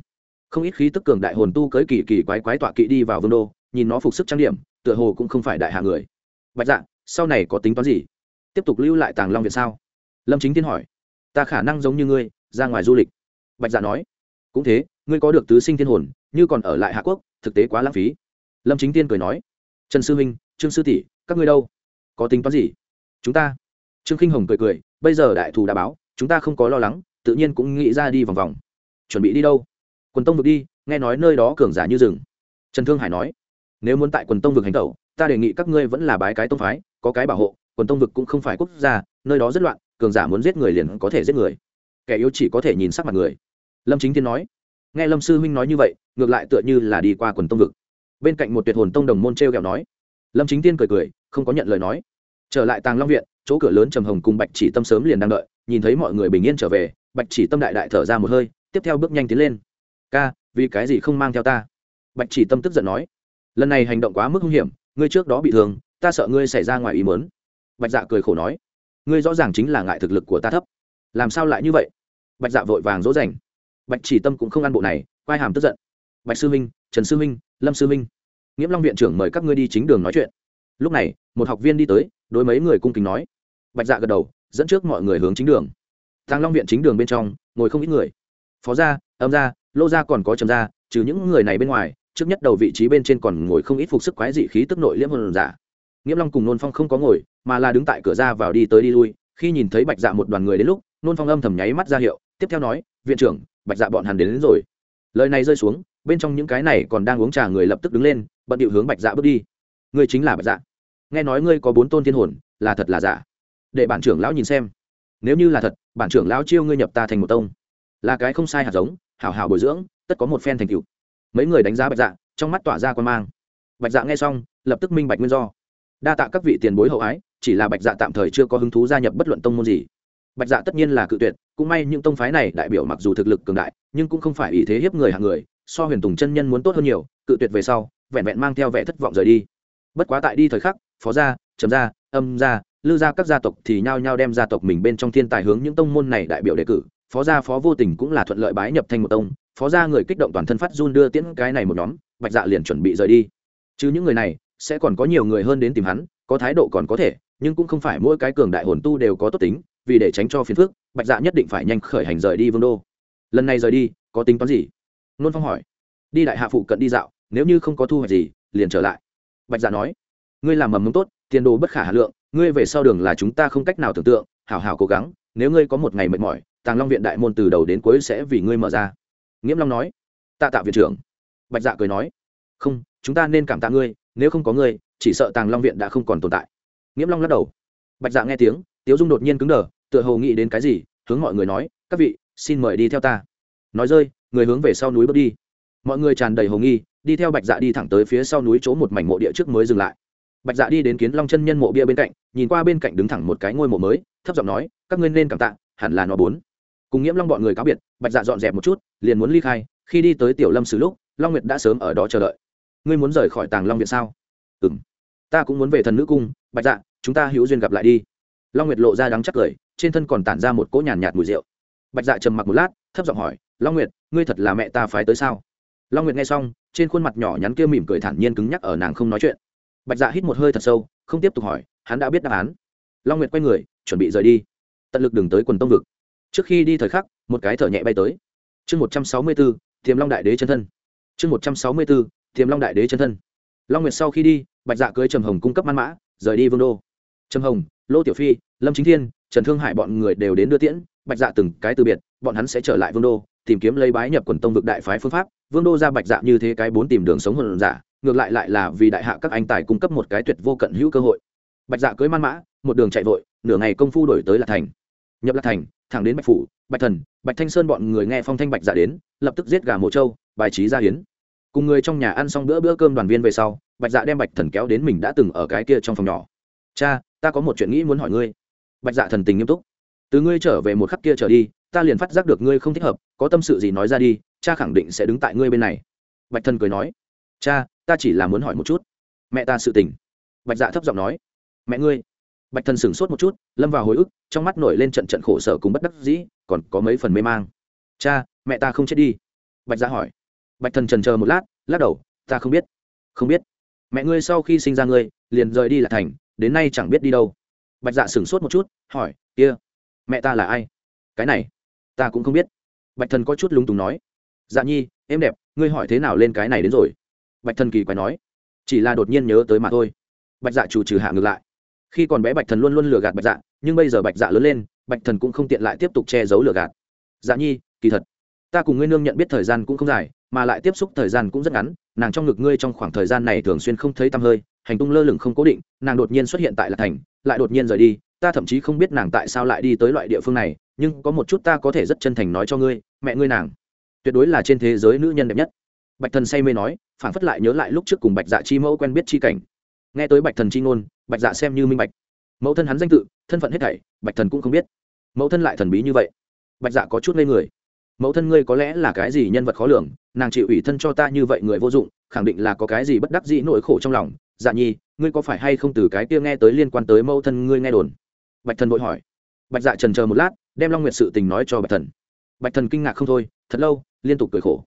không ít khí tức cường đại hồn tu cưới kỳ kỳ quái quái tọa kỵ đi vào vương đô, nhìn nó phục sức trang điểm, tựa hồ cũng không phải đại hạ người. Bạch dạ sau này có tính toán gì? Tiếp tục lưu lại tàng long viện sao? Lâm chính tiên hỏi. Ta khả năng giống như ngươi, ra ngoài du lịch. Bạch dạ nói. Cũng thế, ngươi có được tứ sinh thiên hồn, như còn ở lại hạ quốc, thực tế quá lãng phí. Lâm chính tiên cười nói. Trần sư huynh trương sư tỷ, các ngươi đâu? Có tính toán gì? Chúng ta. Trương khinh hồng cười cười, bây giờ đại thù đã báo chúng ta không có lo lắng, tự nhiên cũng nghĩ ra đi vòng vòng. Chuẩn bị đi đâu? Quần tông vực đi, nghe nói nơi đó cường giả như rừng. Trần thương hải nói, nếu muốn tại quần tông vực hành tẩu, ta đề nghị các ngươi vẫn là bái cái tông phái, có cái bảo hộ, quần tông vực cũng không phải quốc gia, nơi đó rất loạn, cường giả muốn giết người liền có thể giết người. Kẻ yếu chỉ có thể nhìn sắc mặt người. Lâm chính thiên nói, nghe lâm sư huynh nói như vậy, ngược lại tựa như là đi qua quần tông vực. Bên cạnh một tuyệt hồn tông đồng môn t r e o kẹo nói, lâm chính tiên cười cười, không có nhận lời nói. Trở lại tàng long viện, chỗ cửa lớn trầm hồng cùng bạch chỉ tâm sớm liền đang đợi nhìn thấy mọi người bình yên trở về, bạch chỉ tâm đại đại thở ra một hơi, tiếp theo bước nhanh tiến lên. Ca, vì cái gì không mang theo ta? Bạch chỉ tâm tức giận nói. Lần này hành động quá mức hung hiểm, ngươi trước đó bị thương, ta sợ ngươi xảy ra ngoài ý mớn bạch dạ cười khổ nói. Ngươi rõ ràng chính là ngại thực lực của ta thấp. Làm sao lại như vậy? Bạch dạ vội vàng dỗ dành. Bạch chỉ tâm cũng không ăn bộ này quai hàm tức giận. Bạch sư minh trần sư minh lâm sư minh nghiễm long viện trưởng mời các ngươi đi chính đường nói chuyện. Lúc này, một học viên đi tới, đối mấy người cung kính nói. Bạch dạ gật đầu dẫn trước mọi người hướng chính đường. Thang long viện chính đường bên trong ngồi không ít người. Phó gia âm gia lô gia còn có trầm gia trừ những người này bên ngoài trước nhất đầu vị trí bên trên còn ngồi không ít phục sức quái dị khí tức nội liễm hơn giả. Nghiễm long cùng nôn phong không có ngồi mà là đứng tại cửa ra vào đi tới đi lui khi nhìn thấy bạch dạ một đoàn người đến lúc nôn phong âm thầm nháy mắt ra hiệu tiếp theo nói viện trưởng bạch dạ bọn hắn đến, đến rồi. Lời này rơi xuống bên trong những cái này còn đang uống trà người lập tức đứng lên bận điệu hướng bạch dạ bước đi. Ngươi chính là bạch dạ. Nghe nói ngươi có bốn tôn thiên hồn là thật là giả để bản trưởng lão nhìn xem. Nếu như là thật, bản trưởng lão chiêu ngươi nhập ta thành một tông. Là cái không sai hạt giống, hảo hảo bồi dưỡng, tất có một phen thành tựu. Mấy người đánh giá bạch dạ trong mắt tỏa ra quan mang. Bạch dạ nghe xong, lập tức minh bạch nguyên do. Đa tạ các vị tiền bối hậu ái, chỉ là bạch dạ tạm thời chưa có hứng thú gia nhập bất luận tông môn gì. Bạch dạ tất nhiên là cự tuyệt, cũng may những tông phái này đại biểu mặc dù thực lực cường đại, nhưng cũng không phải ý thế hiếp người hạng người, so huyền tùng chân nhân muốn tốt hơn nhiều, cự tuyệt về sau, vẹn vẹn mang theo vẻ thất vọng rời đi. Bất quá tại đi thời khắc, phó gia, trầm gia, âm gia lư gia các gia tộc thì nhao nhao đem gia tộc mình bên trong thiên tài hướng những tông môn này đại biểu đề cử. Phó gia, phó vô tình cũng là thuận lợi bái nhập thành một tông. Phó gia người kích động toàn thân phát run đưa tiễn cái này một nhóm, bạch dạ liền chuẩn bị rời đi. Chứ những người này, sẽ còn có nhiều người hơn đến tìm hắn, có thái độ còn có thể, nhưng cũng không phải mỗi cái cường đại hồn tu đều có tốt tính, vì để tránh cho phiền phức, bạch dạ nhất định phải nhanh khởi hành rời đi vương đô. Lần này rời đi, có tính toán gì? Nôn phong hỏi. Đi đại hạ phụ cận đi dạo, nếu như không có thu hoạch gì, liền trở lại. Bạch dạ nói. Ngươi làm mầm mống tốt, tiền đồ bất khả hà lượng ngươi về sau đường là chúng ta không cách nào tưởng tượng, hảo hảo cố gắng, nếu ngươi có một ngày mệt mỏi, tàng long viện đại môn từ đầu đến cuối sẽ vì ngươi mở ra. Nghiễm long nói. Tạ tạ viện trưởng. Bạch dạ cười nói. Không, chúng ta nên cảm tạ ngươi, nếu không có ngươi, chỉ sợ tàng long viện đã không còn tồn tại. Nghiễm long lắc đầu. Bạch dạ nghe tiếng, tiếu dung đột nhiên cứng đờ, tựa hồ nghĩ đến cái gì, hướng mọi người nói, các vị, xin mời đi theo ta. Nói rơi, người hướng về sau núi bước đi. Mọi người tràn đầy hồ nghi, đi theo bạch dạ đi thẳng tới phía sau núi chỗ một mảnh mộ địa trước mới dừng lại bạch dạ đi đến kiến long chân nhân mộ bia bên cạnh nhìn qua bên cạnh đứng thẳng một cái ngôi mộ mới thấp giọng nói các ngươi nên cảm tạ hẳn là nó bốn. Cùng nghiễm long bọn người cáo biệt bạch dạ dọn dẹp một chút liền muốn ly khai khi đi tới tiểu lâm sứ lúc long nguyệt đã sớm ở đó chờ đợi. Ngươi muốn rời khỏi tàng long viện sao? Ừ m ta cũng muốn về thần nữ cung bạch dạ chúng ta hữu duyên gặp lại đi. Long nguyệt lộ ra đắng chắc cười trên thân còn tản ra một cỗ nhàn nhạt, mùi rượu. Bạch dạ trầm mặc một lát thấp giọng hỏi long nguyệt ngươi thật là mẹ ta phái tới sao? Long nguyệt nghe xong trên khuôn mặt nhỏ nhắn kia mỉm cười thản nhiên cứng nhắc ở nàng không nói chuyện bạch dạ hít một hơi thật sâu, không tiếp tục hỏi, hắn đã biết đáp án. Long nguyệt quay người, chuẩn bị rời đi. Tận lực đừng tới quần tông vực. Trước khi đi thời khắc, một cái thở nhẹ bay tới. Chương một trăm sáu mươi bốn, tiềm long đại đế chân thân. Chương một trăm sáu mươi bốn, tiềm long đại đế chân thân. Long nguyệt sau khi đi, bạch dạ cưới trầm hồng cung cấp man mã, rời đi vương đô. Trầm hồng, lô tiểu phi, lâm chính thiên, trần thương hải bọn người đều đến đưa tiễn. Bạch dạ từng cái từ biệt, bọn hắn sẽ trở lại vương đô, tìm kiếm lấy bái nhập quần tông vực đại phái phương pháp. Vương đô ra bạch dạ như thế cái bốn tìm đường sống hồn giả ngược lại lại là vì đại hạ các anh tài cung cấp một cái tuyệt vô cận hữu cơ hội. Bạch dạ cưới man mã, một đường chạy vội, nửa ngày công phu đổi tới lạc thành. Nhập lạc thành, thẳng đến bạch phủ, bạch thần, bạch thanh sơn bọn người nghe phong thanh bạch dạ đến, lập tức giết gà mổ trâu, bài trí ra hiến. Cùng người trong nhà ăn xong bữa bữa cơm đoàn viên về sau, bạch dạ đem bạch thần kéo đến mình đã từng ở cái kia trong phòng nhỏ. Cha, ta có một chuyện nghĩ muốn hỏi ngươi. Bạch dạ thần tình nghiêm túc. Từ ngươi trở về một khắc kia trở đi, ta liền phát giác được ngươi không thích hợp, có tâm sự gì nói ra đi, cha khẳng định sẽ đứng tại ngươi bên này. Bạch thần cười nói. Cha ta chỉ là muốn hỏi một chút. Mẹ ta sự tình. Bạch dạ thấp giọng nói. Mẹ ngươi. Bạch thần sửng sốt một chút, lâm vào hồi ức, trong mắt nổi lên trận trận khổ sở cùng bất đắc dĩ, còn có mấy phần mê mang. Cha, mẹ ta không chết đi. Bạch dạ hỏi. Bạch thần trần chờ một lát, lắc đầu, ta không biết. Không biết. Mẹ ngươi sau khi sinh ra ngươi, liền rời đi là thành, đến nay chẳng biết đi đâu. Bạch dạ sửng sốt một chút, hỏi, kia, mẹ ta là ai? Cái này, ta cũng không biết. Bạch thần có chút lúng túng nói. Dạ nhi, em đẹp, ngươi hỏi thế nào lên cái này đến rồi? Bạch thần kỳ quái nói, chỉ là đột nhiên nhớ tới mà thôi. Bạch dạ chủ trừ hạ ngược lại. Khi còn bé bạch thần luôn luôn lừa gạt bạch dạ nhưng bây giờ bạch dạ lớn lên, bạch thần cũng không tiện lại tiếp tục che giấu lừa gạt. Dạ nhi, kỳ thật, ta cùng ngươi nương nhận biết thời gian cũng không dài, mà lại tiếp xúc thời gian cũng rất ngắn, nàng trong ngực ngươi trong khoảng thời gian này thường xuyên không thấy tăm hơi, hành tung lơ lửng không cố định, nàng đột nhiên xuất hiện tại lạc thành, lại đột nhiên rời đi, ta thậm chí không biết nàng tại sao lại đi tới loại địa phương này, nhưng có một chút ta có thể rất chân thành nói cho ngươi, mẹ ngươi nàng, tuyệt đối là trên thế giới nữ nhân đẹp nhất bạch thần say mê nói phản phất lại nhớ lại lúc trước cùng bạch dạ chi mẫu quen biết chi cảnh. Nghe tới bạch thần chi ngôn, bạch dạ xem như minh bạch. Mẫu thân hắn danh tự, thân phận hết thảy, bạch thần cũng không biết. Mẫu thân lại thần bí như vậy. Bạch dạ có chút ngây người. Mẫu thân ngươi có lẽ là cái gì nhân vật khó lường, nàng chịu ủy thân cho ta như vậy người vô dụng, khẳng định là có cái gì bất đắc dĩ nỗi khổ trong lòng. Dạ nhi, ngươi có phải hay không từ cái kia nghe tới liên quan tới mẫu thân ngươi nghe đồn? Bạch thần vội hỏi. Bạch dạ trần chờ một lát, đem long nguyệt sự tình nói cho bạch thần. Bạch thần kinh ngạc không thôi, thật lâu, liên tục cười khổ.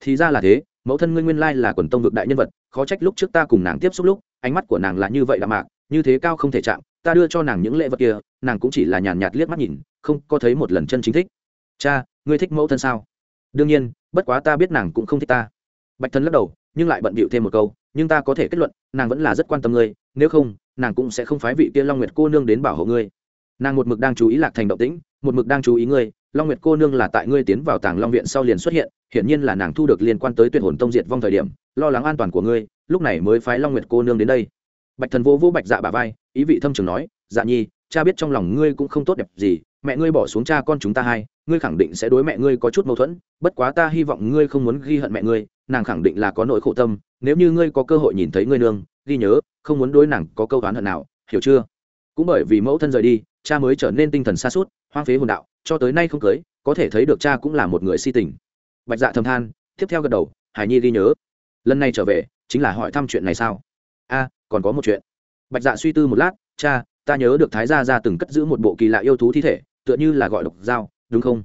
Thì ra là thế mẫu thân ngươi nguyên lai là quần tông vực đại nhân vật, khó trách lúc trước ta cùng nàng tiếp xúc lúc, ánh mắt của nàng là như vậy đạm mạc, như thế cao không thể chạm, ta đưa cho nàng những lễ vật kia, nàng cũng chỉ là nhàn nhạt liếc mắt nhìn, không có thấy một lần chân chính thích. Cha, ngươi thích mẫu thân sao? Đương nhiên, bất quá ta biết nàng cũng không thích ta. Bạch thân lắc đầu, nhưng lại bận bịu thêm một câu, nhưng ta có thể kết luận, nàng vẫn là rất quan tâm ngươi, nếu không, nàng cũng sẽ không phái vị kia long nguyệt cô nương đến bảo hộ ngươi. Nàng một mực đang chú ý lạc thành động tĩnh, một mực đang chú ý ngươi long nguyệt cô nương là tại ngươi tiến vào tàng long viện sau liền xuất hiện, hiển nhiên là nàng thu được liên quan tới tuyệt hồn tông diệt vong thời điểm, lo lắng an toàn của ngươi, lúc này mới phái long nguyệt cô nương đến đây. Bạch thần vô vô bạch dạ bà vai, ý vị thâm trường nói dạ nhi, cha biết trong lòng ngươi cũng không tốt đẹp gì, mẹ ngươi bỏ xuống cha con chúng ta hai, ngươi khẳng định sẽ đối mẹ ngươi có chút mâu thuẫn, bất quá ta hy vọng ngươi không muốn ghi hận mẹ ngươi, nàng khẳng định là có nỗi khổ tâm, nếu như ngươi có cơ hội nhìn thấy ngươi nương, ghi nhớ, không muốn đối nàng có câu oán hận nào, hiểu chưa? Cũng bởi vì mẫu thân rời đi cha mới trở nên tinh thần xa suốt, hoang phế hồn đạo, cho tới nay không cưới, có thể thấy được cha cũng là một người si tình. Bạch dạ thầm than, tiếp theo gật đầu, hải nhi ghi nhớ. Lần này trở về, chính là hỏi thăm chuyện này sao? A, còn có một chuyện. Bạch dạ suy tư một lát, cha, ta nhớ được thái gia ra từng cất giữ một bộ kỳ lạ yêu thú thi thể, tựa như là gọi độc dao, đúng không?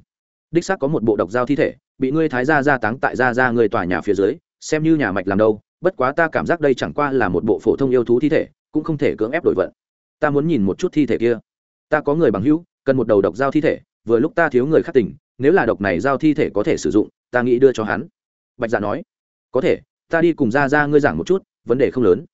Đích xác có một bộ độc dao thi thể, bị ngươi thái gia gia táng tại gia gia người tòa nhà phía dưới, xem như nhà mạch làm đâu, bất quá ta cảm giác đây chẳng qua là một bộ phổ thông yêu thú thi thể, cũng không thể cưỡng ép đổi vận. Ta muốn nhìn một chút thi thể kia ta có người bằng hữu, cần một đầu độc giao thi thể, vừa lúc ta thiếu người khắc tỉnh nếu là độc này giao thi thể có thể sử dụng, ta nghĩ đưa cho hắn. Bạch dạ nói. Có thể, ta đi cùng ra ra ngươi giảng một chút, vấn đề không lớn.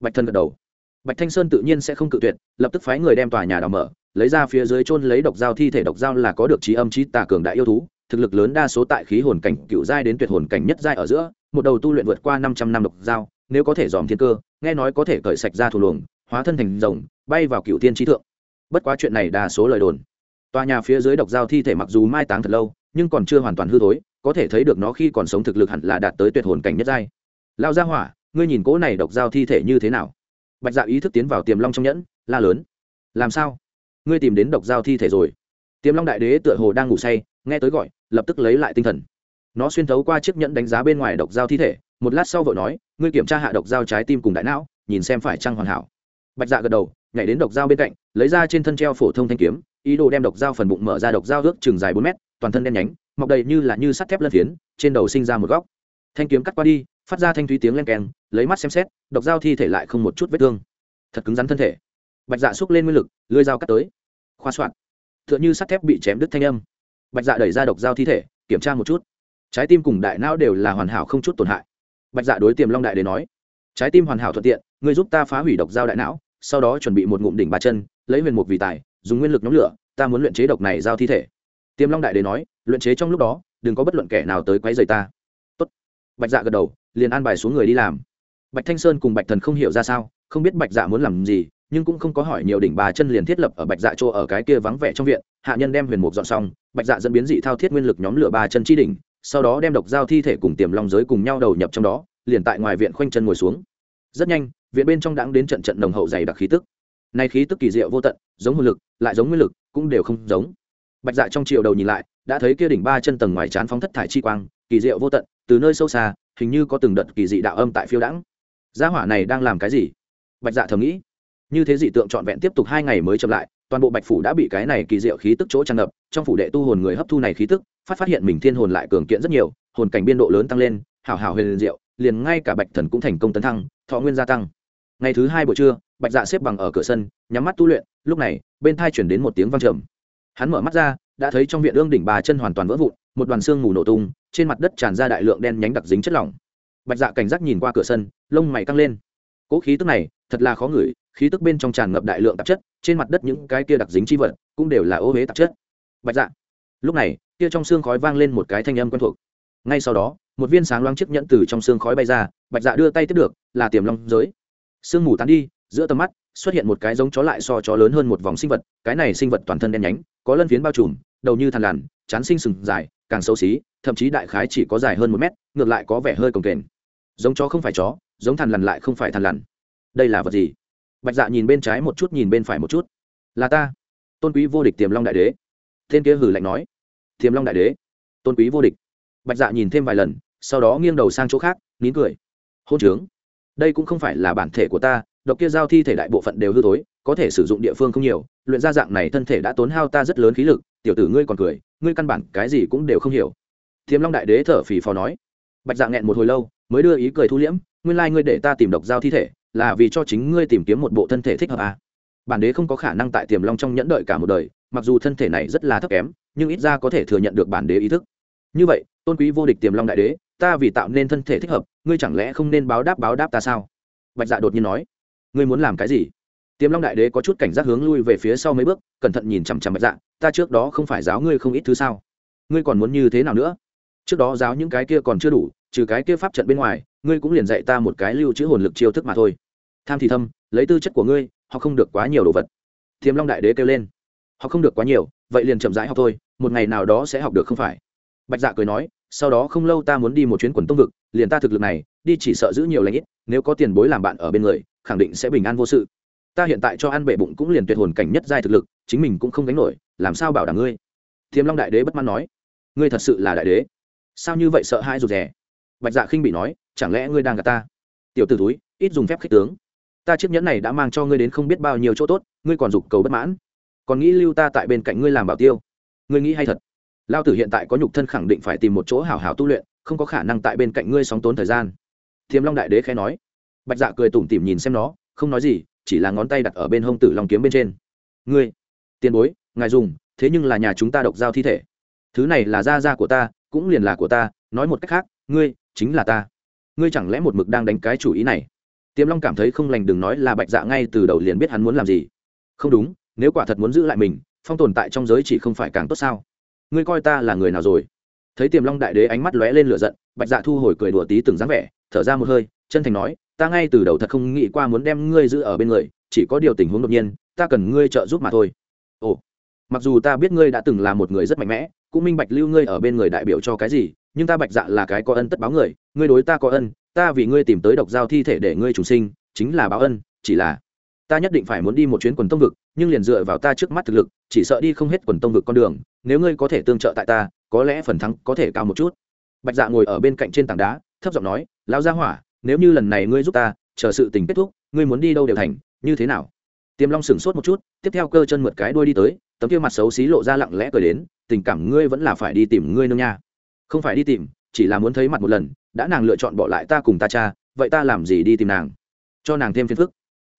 Bạch thân gật đầu. Bạch thanh sơn tự nhiên sẽ không cự tuyệt, lập tức phái người đem tòa nhà đào mở, lấy ra phía dưới trôn lấy độc dao thi thể độc dao là có được trí âm trí tà cường đại yêu thú, thực lực lớn đa số tại khí hồn cảnh, cựu giai đến tuyệt hồn cảnh nhất giai ở giữa, một đầu tu luyện vượt qua năm trăm năm độc dao nếu có thể dòm thiên cơ, nghe nói có thể cởi sạch ra thủ luồng, hóa thân thành rồng, bay vào cựu tiên trí thượng bất quá chuyện này đa số lời đồn. Tòa nhà phía dưới độc giao thi thể mặc dù mai táng thật lâu, nhưng còn chưa hoàn toàn hư thối, có thể thấy được nó khi còn sống thực lực hẳn là đạt tới tuyệt hồn cảnh nhất giai. Lao ra hỏa, ngươi nhìn cỗ này độc giao thi thể như thế nào? Bạch dạ ý thức tiến vào tiềm long trong nhẫn, la lớn. Làm sao? Ngươi tìm đến độc giao thi thể rồi. Tiềm long đại đế tựa hồ đang ngủ say, nghe tới gọi, lập tức lấy lại tinh thần. Nó xuyên thấu qua chiếc nhẫn đánh giá bên ngoài độc giao thi thể, một lát sau vợ nói, ngươi kiểm tra hạ độc giao trái tim cùng đại não, nhìn xem phải trăng hoàn hảo. Bạch dạ gật đầu nhảy đến độc dao bên cạnh, lấy ra trên thân treo phổ thông thanh kiếm, ý đồ đem độc dao phần bụng mở ra độc dao ước chừng dài bốn mét, toàn thân đen nhánh, mọc đầy như là như sắt thép lân phiến, trên đầu sinh ra một góc. Thanh kiếm cắt qua đi, phát ra thanh thúy tiếng len keng, lấy mắt xem xét, độc dao thi thể lại không một chút vết thương. Thật cứng rắn thân thể. Bạch dạ xúc lên nguyên lực lưới dao cắt tới. Khoa soạn. T h ư ợ n h ư sắt thép bị chém đứt thanh âm. Bạch dạ đẩy ra độc dao thi thể, kiểm tra một chút. Trái tim cùng đại não đều là hoàn hảo không chút tổn hại. Bạch dạ đối tiềm long đại để nói. Trái tim hoàn hảo thuận tiện người giúp ta phá hủy độc dao đại não sau đó chuẩn bị một ngụm đỉnh ba chân, lấy huyền mục vì tài, dùng nguyên lực nhóm lửa, ta muốn luyện chế độc này giao thi thể. Tiềm long đại đế nói, luyện chế trong lúc đó, đừng có bất luận kẻ nào tới quấy rầy ta. Tốt. bạch dạ gật đầu, liền an bài xuống người đi làm. Bạch thanh sơn cùng bạch thần không hiểu ra sao, không biết bạch dạ muốn làm gì, nhưng cũng không có hỏi nhiều đỉnh bà chân liền thiết lập ở bạch dạ chỗ ở cái kia vắng vẻ trong viện, hạ nhân đem huyền mục dọn xong, bạch dạ dẫn biến dị thao thiết nguyên lực nhóm lửa ba chân chi đỉnh, sau đó đem độc giao thi thể cùng tiềm long giới cùng nhau đầu nhập trong đó, liền tại ngoài viện khoanh chân ngồi xuống rất nhanh, viện bên trong đãng đến trận trận nồng hậu dày đặc khí tức. Nay khí tức kỳ diệu vô tận, giống hồn lực, lại giống nguyên lực, cũng đều không giống. Bạch dạ trong chiều đầu nhìn lại, đã thấy kia đỉnh ba chân tầng ngoài chán phóng thất thải chi quang, kỳ diệu vô tận, từ nơi sâu xa, hình như có từng đợt kỳ dị đạo âm tại phiêu đãng. Gia hỏa này đang làm cái gì? Bạch dạ thầm nghĩ. Như thế dị tượng trọn vẹn tiếp tục hai ngày mới chậm lại, toàn bộ bạch phủ đã bị cái này kỳ diệu khí tức chỗ tràn ngập, trong phủ đệ tu hồn người hấp thu này khí tức, phát phát hiện mình thiên hồn lại cường kiện rất nhiều, hồn cảnh biên độ lớn tăng lên, hảo hảo huyền diệu, liền ngay cả bạch thần cũng thành công tấn thăng thọ nguyên gia tăng. Ngày thứ hai buổi trưa, bạch dạ xếp bằng ở cửa sân, nhắm mắt tu luyện, lúc này, bên thai chuyển đến một tiếng vang trầm. Hắn mở mắt ra, đã thấy trong viện ương đỉnh bà chân hoàn toàn vỡ vụn, một đoàn xương mù nổ tung, trên mặt đất tràn ra đại lượng đen nhánh đặc dính chất lỏng. Bạch dạ cảnh giác nhìn qua cửa sân, lông mày căng lên. Cỗ khí tức này, thật là khó ngửi, khí tức bên trong tràn ngập đại lượng tạp chất, trên mặt đất những cái kia đặc dính chi vật cũng đều là ô huế tạp chất. Bạch dạ lúc này, kia trong xương khói vang lên một cái thanh âm quen thuộc ngay sau đó, một viên sáng loáng chiếc nhẫn từ trong xương khói bay ra, bạch dạ đưa tay tiếp được, là tiềm long giới. Sương mù tán đi, giữa tầm mắt, xuất hiện một cái giống chó lại so chó lớn hơn một vòng sinh vật, cái này sinh vật toàn thân đen nhánh, có lân phiến bao trùm, đầu như thằn lằn, chán sinh sừng dài, càng xấu xí, thậm chí đại khái chỉ có dài hơn một mét, ngược lại có vẻ hơi cồng kềnh. Giống chó không phải chó, giống thằn lằn lại không phải thằn lằn. Đây là vật gì? Bạch dạ nhìn bên trái một chút, nhìn bên phải một chút. Là ta, tôn quý vô địch tiềm long đại đế. Tên kia hử lạnh nói. Tiềm long đại đế, tôn quý vô địch bạch dạ nhìn thêm vài lần sau đó nghiêng đầu sang chỗ khác nín cười. Hôn trướng. Đây cũng không phải là bản thể của ta độc kia giao thi thể đại bộ phận đều hư tối, có thể sử dụng địa phương không nhiều luyện ra dạng này thân thể đã tốn hao ta rất lớn khí lực tiểu tử ngươi còn cười ngươi căn bản cái gì cũng đều không hiểu. Thiếm long đại đế thở phì phò nói. Bạch dạ nghẹn một hồi lâu mới đưa ý cười thu liễm nguyên lai、like、ngươi để ta tìm độc giao thi thể là vì cho chính ngươi tìm kiếm một bộ thân thể thích hợp à. bản đế không có khả năng tại tiềm long trong nhẫn đợi cả một đời mặc dù thân thể này rất là thấp kém nhưng ít ra có thể thừa nhận được bản đế ý thức như vậy, tôn quý vô địch tiềm long đại đế, ta vì tạo nên thân thể thích hợp, ngươi chẳng lẽ không nên báo đáp báo đáp ta sao? Bạch dạ đột nhiên nói. Ngươi muốn làm cái gì? Tiềm long đại đế có chút cảnh giác hướng lui về phía sau mấy bước, cẩn thận nhìn chằm chằm bạch dạ. Ta trước đó không phải giáo ngươi không ít thứ sao? Ngươi còn muốn như thế nào nữa? Trước đó giáo những cái kia còn chưa đủ, trừ cái kia pháp trận bên ngoài, ngươi cũng liền dạy ta một cái lưu trữ hồn lực chiêu thức mà thôi. Tham thì thâm, lấy tư chất của ngươi họ không được quá nhiều đồ vật. Tiềm long đại đế kêu lên. Họ không được quá nhiều, vậy liền chậm rãi học thôi, một ngày nào đó sẽ học được không phải? Bạch dạ cười nói, sau đó không lâu ta muốn đi một chuyến quần tông vực, liền ta thực lực này, đi chỉ sợ giữ nhiều lãnh ít, nếu có tiền bối làm bạn ở bên người, khẳng định sẽ bình an vô sự. Ta hiện tại cho ăn bệ bụng cũng liền tuyệt hồn cảnh nhất giai thực lực, chính mình cũng không gánh nổi, làm sao bảo đảm ngươi? Thiềm long đại đế bất mãn nói, ngươi thật sự là đại đế. Sao như vậy sợ hai rụt rè? Bạch dạ khinh bị nói, chẳng lẽ ngươi đang gạt ta? Tiểu t ử túi ít dùng phép khích tướng. Ta chiếc nhẫn này đã mang cho ngươi đến không biết bao nhiêu chỗ tốt, ngươi còn dục cầu bất mãn. Còn nghĩ lưu ta tại bên cạnh ngươi làm bảo tiêu. Ngươi nghĩ hay thật? Lao tử hiện tại có nhục thân khẳng định phải tìm một chỗ hào hào tu luyện, không có khả năng tại bên cạnh ngươi sóng tốn thời gian. Thiềm long đại đế khẽ nói. Bạch dạ cười tủm tỉm nhìn xem nó, không nói gì, chỉ là ngón tay đặt ở bên hông tử long kiếm bên trên. Ngươi, tiền bối, ngài dùng, thế nhưng là nhà chúng ta độc giao thi thể. Thứ này là da da của ta, cũng liền là của ta, nói một cách khác, ngươi chính là ta. Ngươi chẳng lẽ một mực đang đánh cái chủ ý này? Tiềm long cảm thấy không lành đừng nói là bạch dạ ngay từ đầu liền biết hắn muốn làm gì. Không đúng, nếu quả thật muốn giữ lại mình, phong tồn tại trong giới chỉ không phải càng tốt sao? Ngươi coi ta là người nào rồi? Thấy tiềm long đại đế ánh mắt lóe lên lửa giận, bạch dạ thu hồi cười đùa tí từng dáng vẻ, thở ra một hơi, chân thành nói, ta ngay từ đầu thật không nghĩ qua muốn đem ngươi giữ ở bên người, chỉ có điều tình huống đột nhiên, ta cần ngươi trợ giúp mà thôi. Ồ, mặc dù ta biết ngươi đã từng là một người rất mạnh mẽ, cũng minh bạch lưu ngươi ở bên người đại biểu cho cái gì, nhưng ta bạch dạ là cái có ân tất báo người, ngươi đối ta có ân, ta vì ngươi tìm tới độc giao thi thể để ngươi trùng sinh, chính là báo ân, chỉ là ta nhất định phải muốn đi một chuyến quần tông vực, nhưng liền dựa vào ta trước mắt thực lực, chỉ sợ đi không hết quần tông vực con đường, nếu ngươi có thể tương trợ tại ta, có lẽ phần thắng có thể cao một chút. Bạch dạ ngồi ở bên cạnh trên tảng đá, thấp giọng nói, lão gia hỏa, nếu như lần này ngươi giúp ta, chờ sự tình kết thúc, ngươi muốn đi đâu đều thành, như thế nào? Tiềm long sửng sốt một chút, tiếp theo cơ chân mượt cái đuôi đi tới, tấm kia mặt xấu xí lộ ra lặng lẽ cười đến, tình cảm ngươi vẫn là phải đi tìm ngươi nương nha. Không phải đi tìm, chỉ là muốn thấy mặt một lần, đã nàng lựa chọn bỏ lại ta cùng ta cha, vậy ta làm gì đi tìm nàng? Cho nàng thêm phiền phức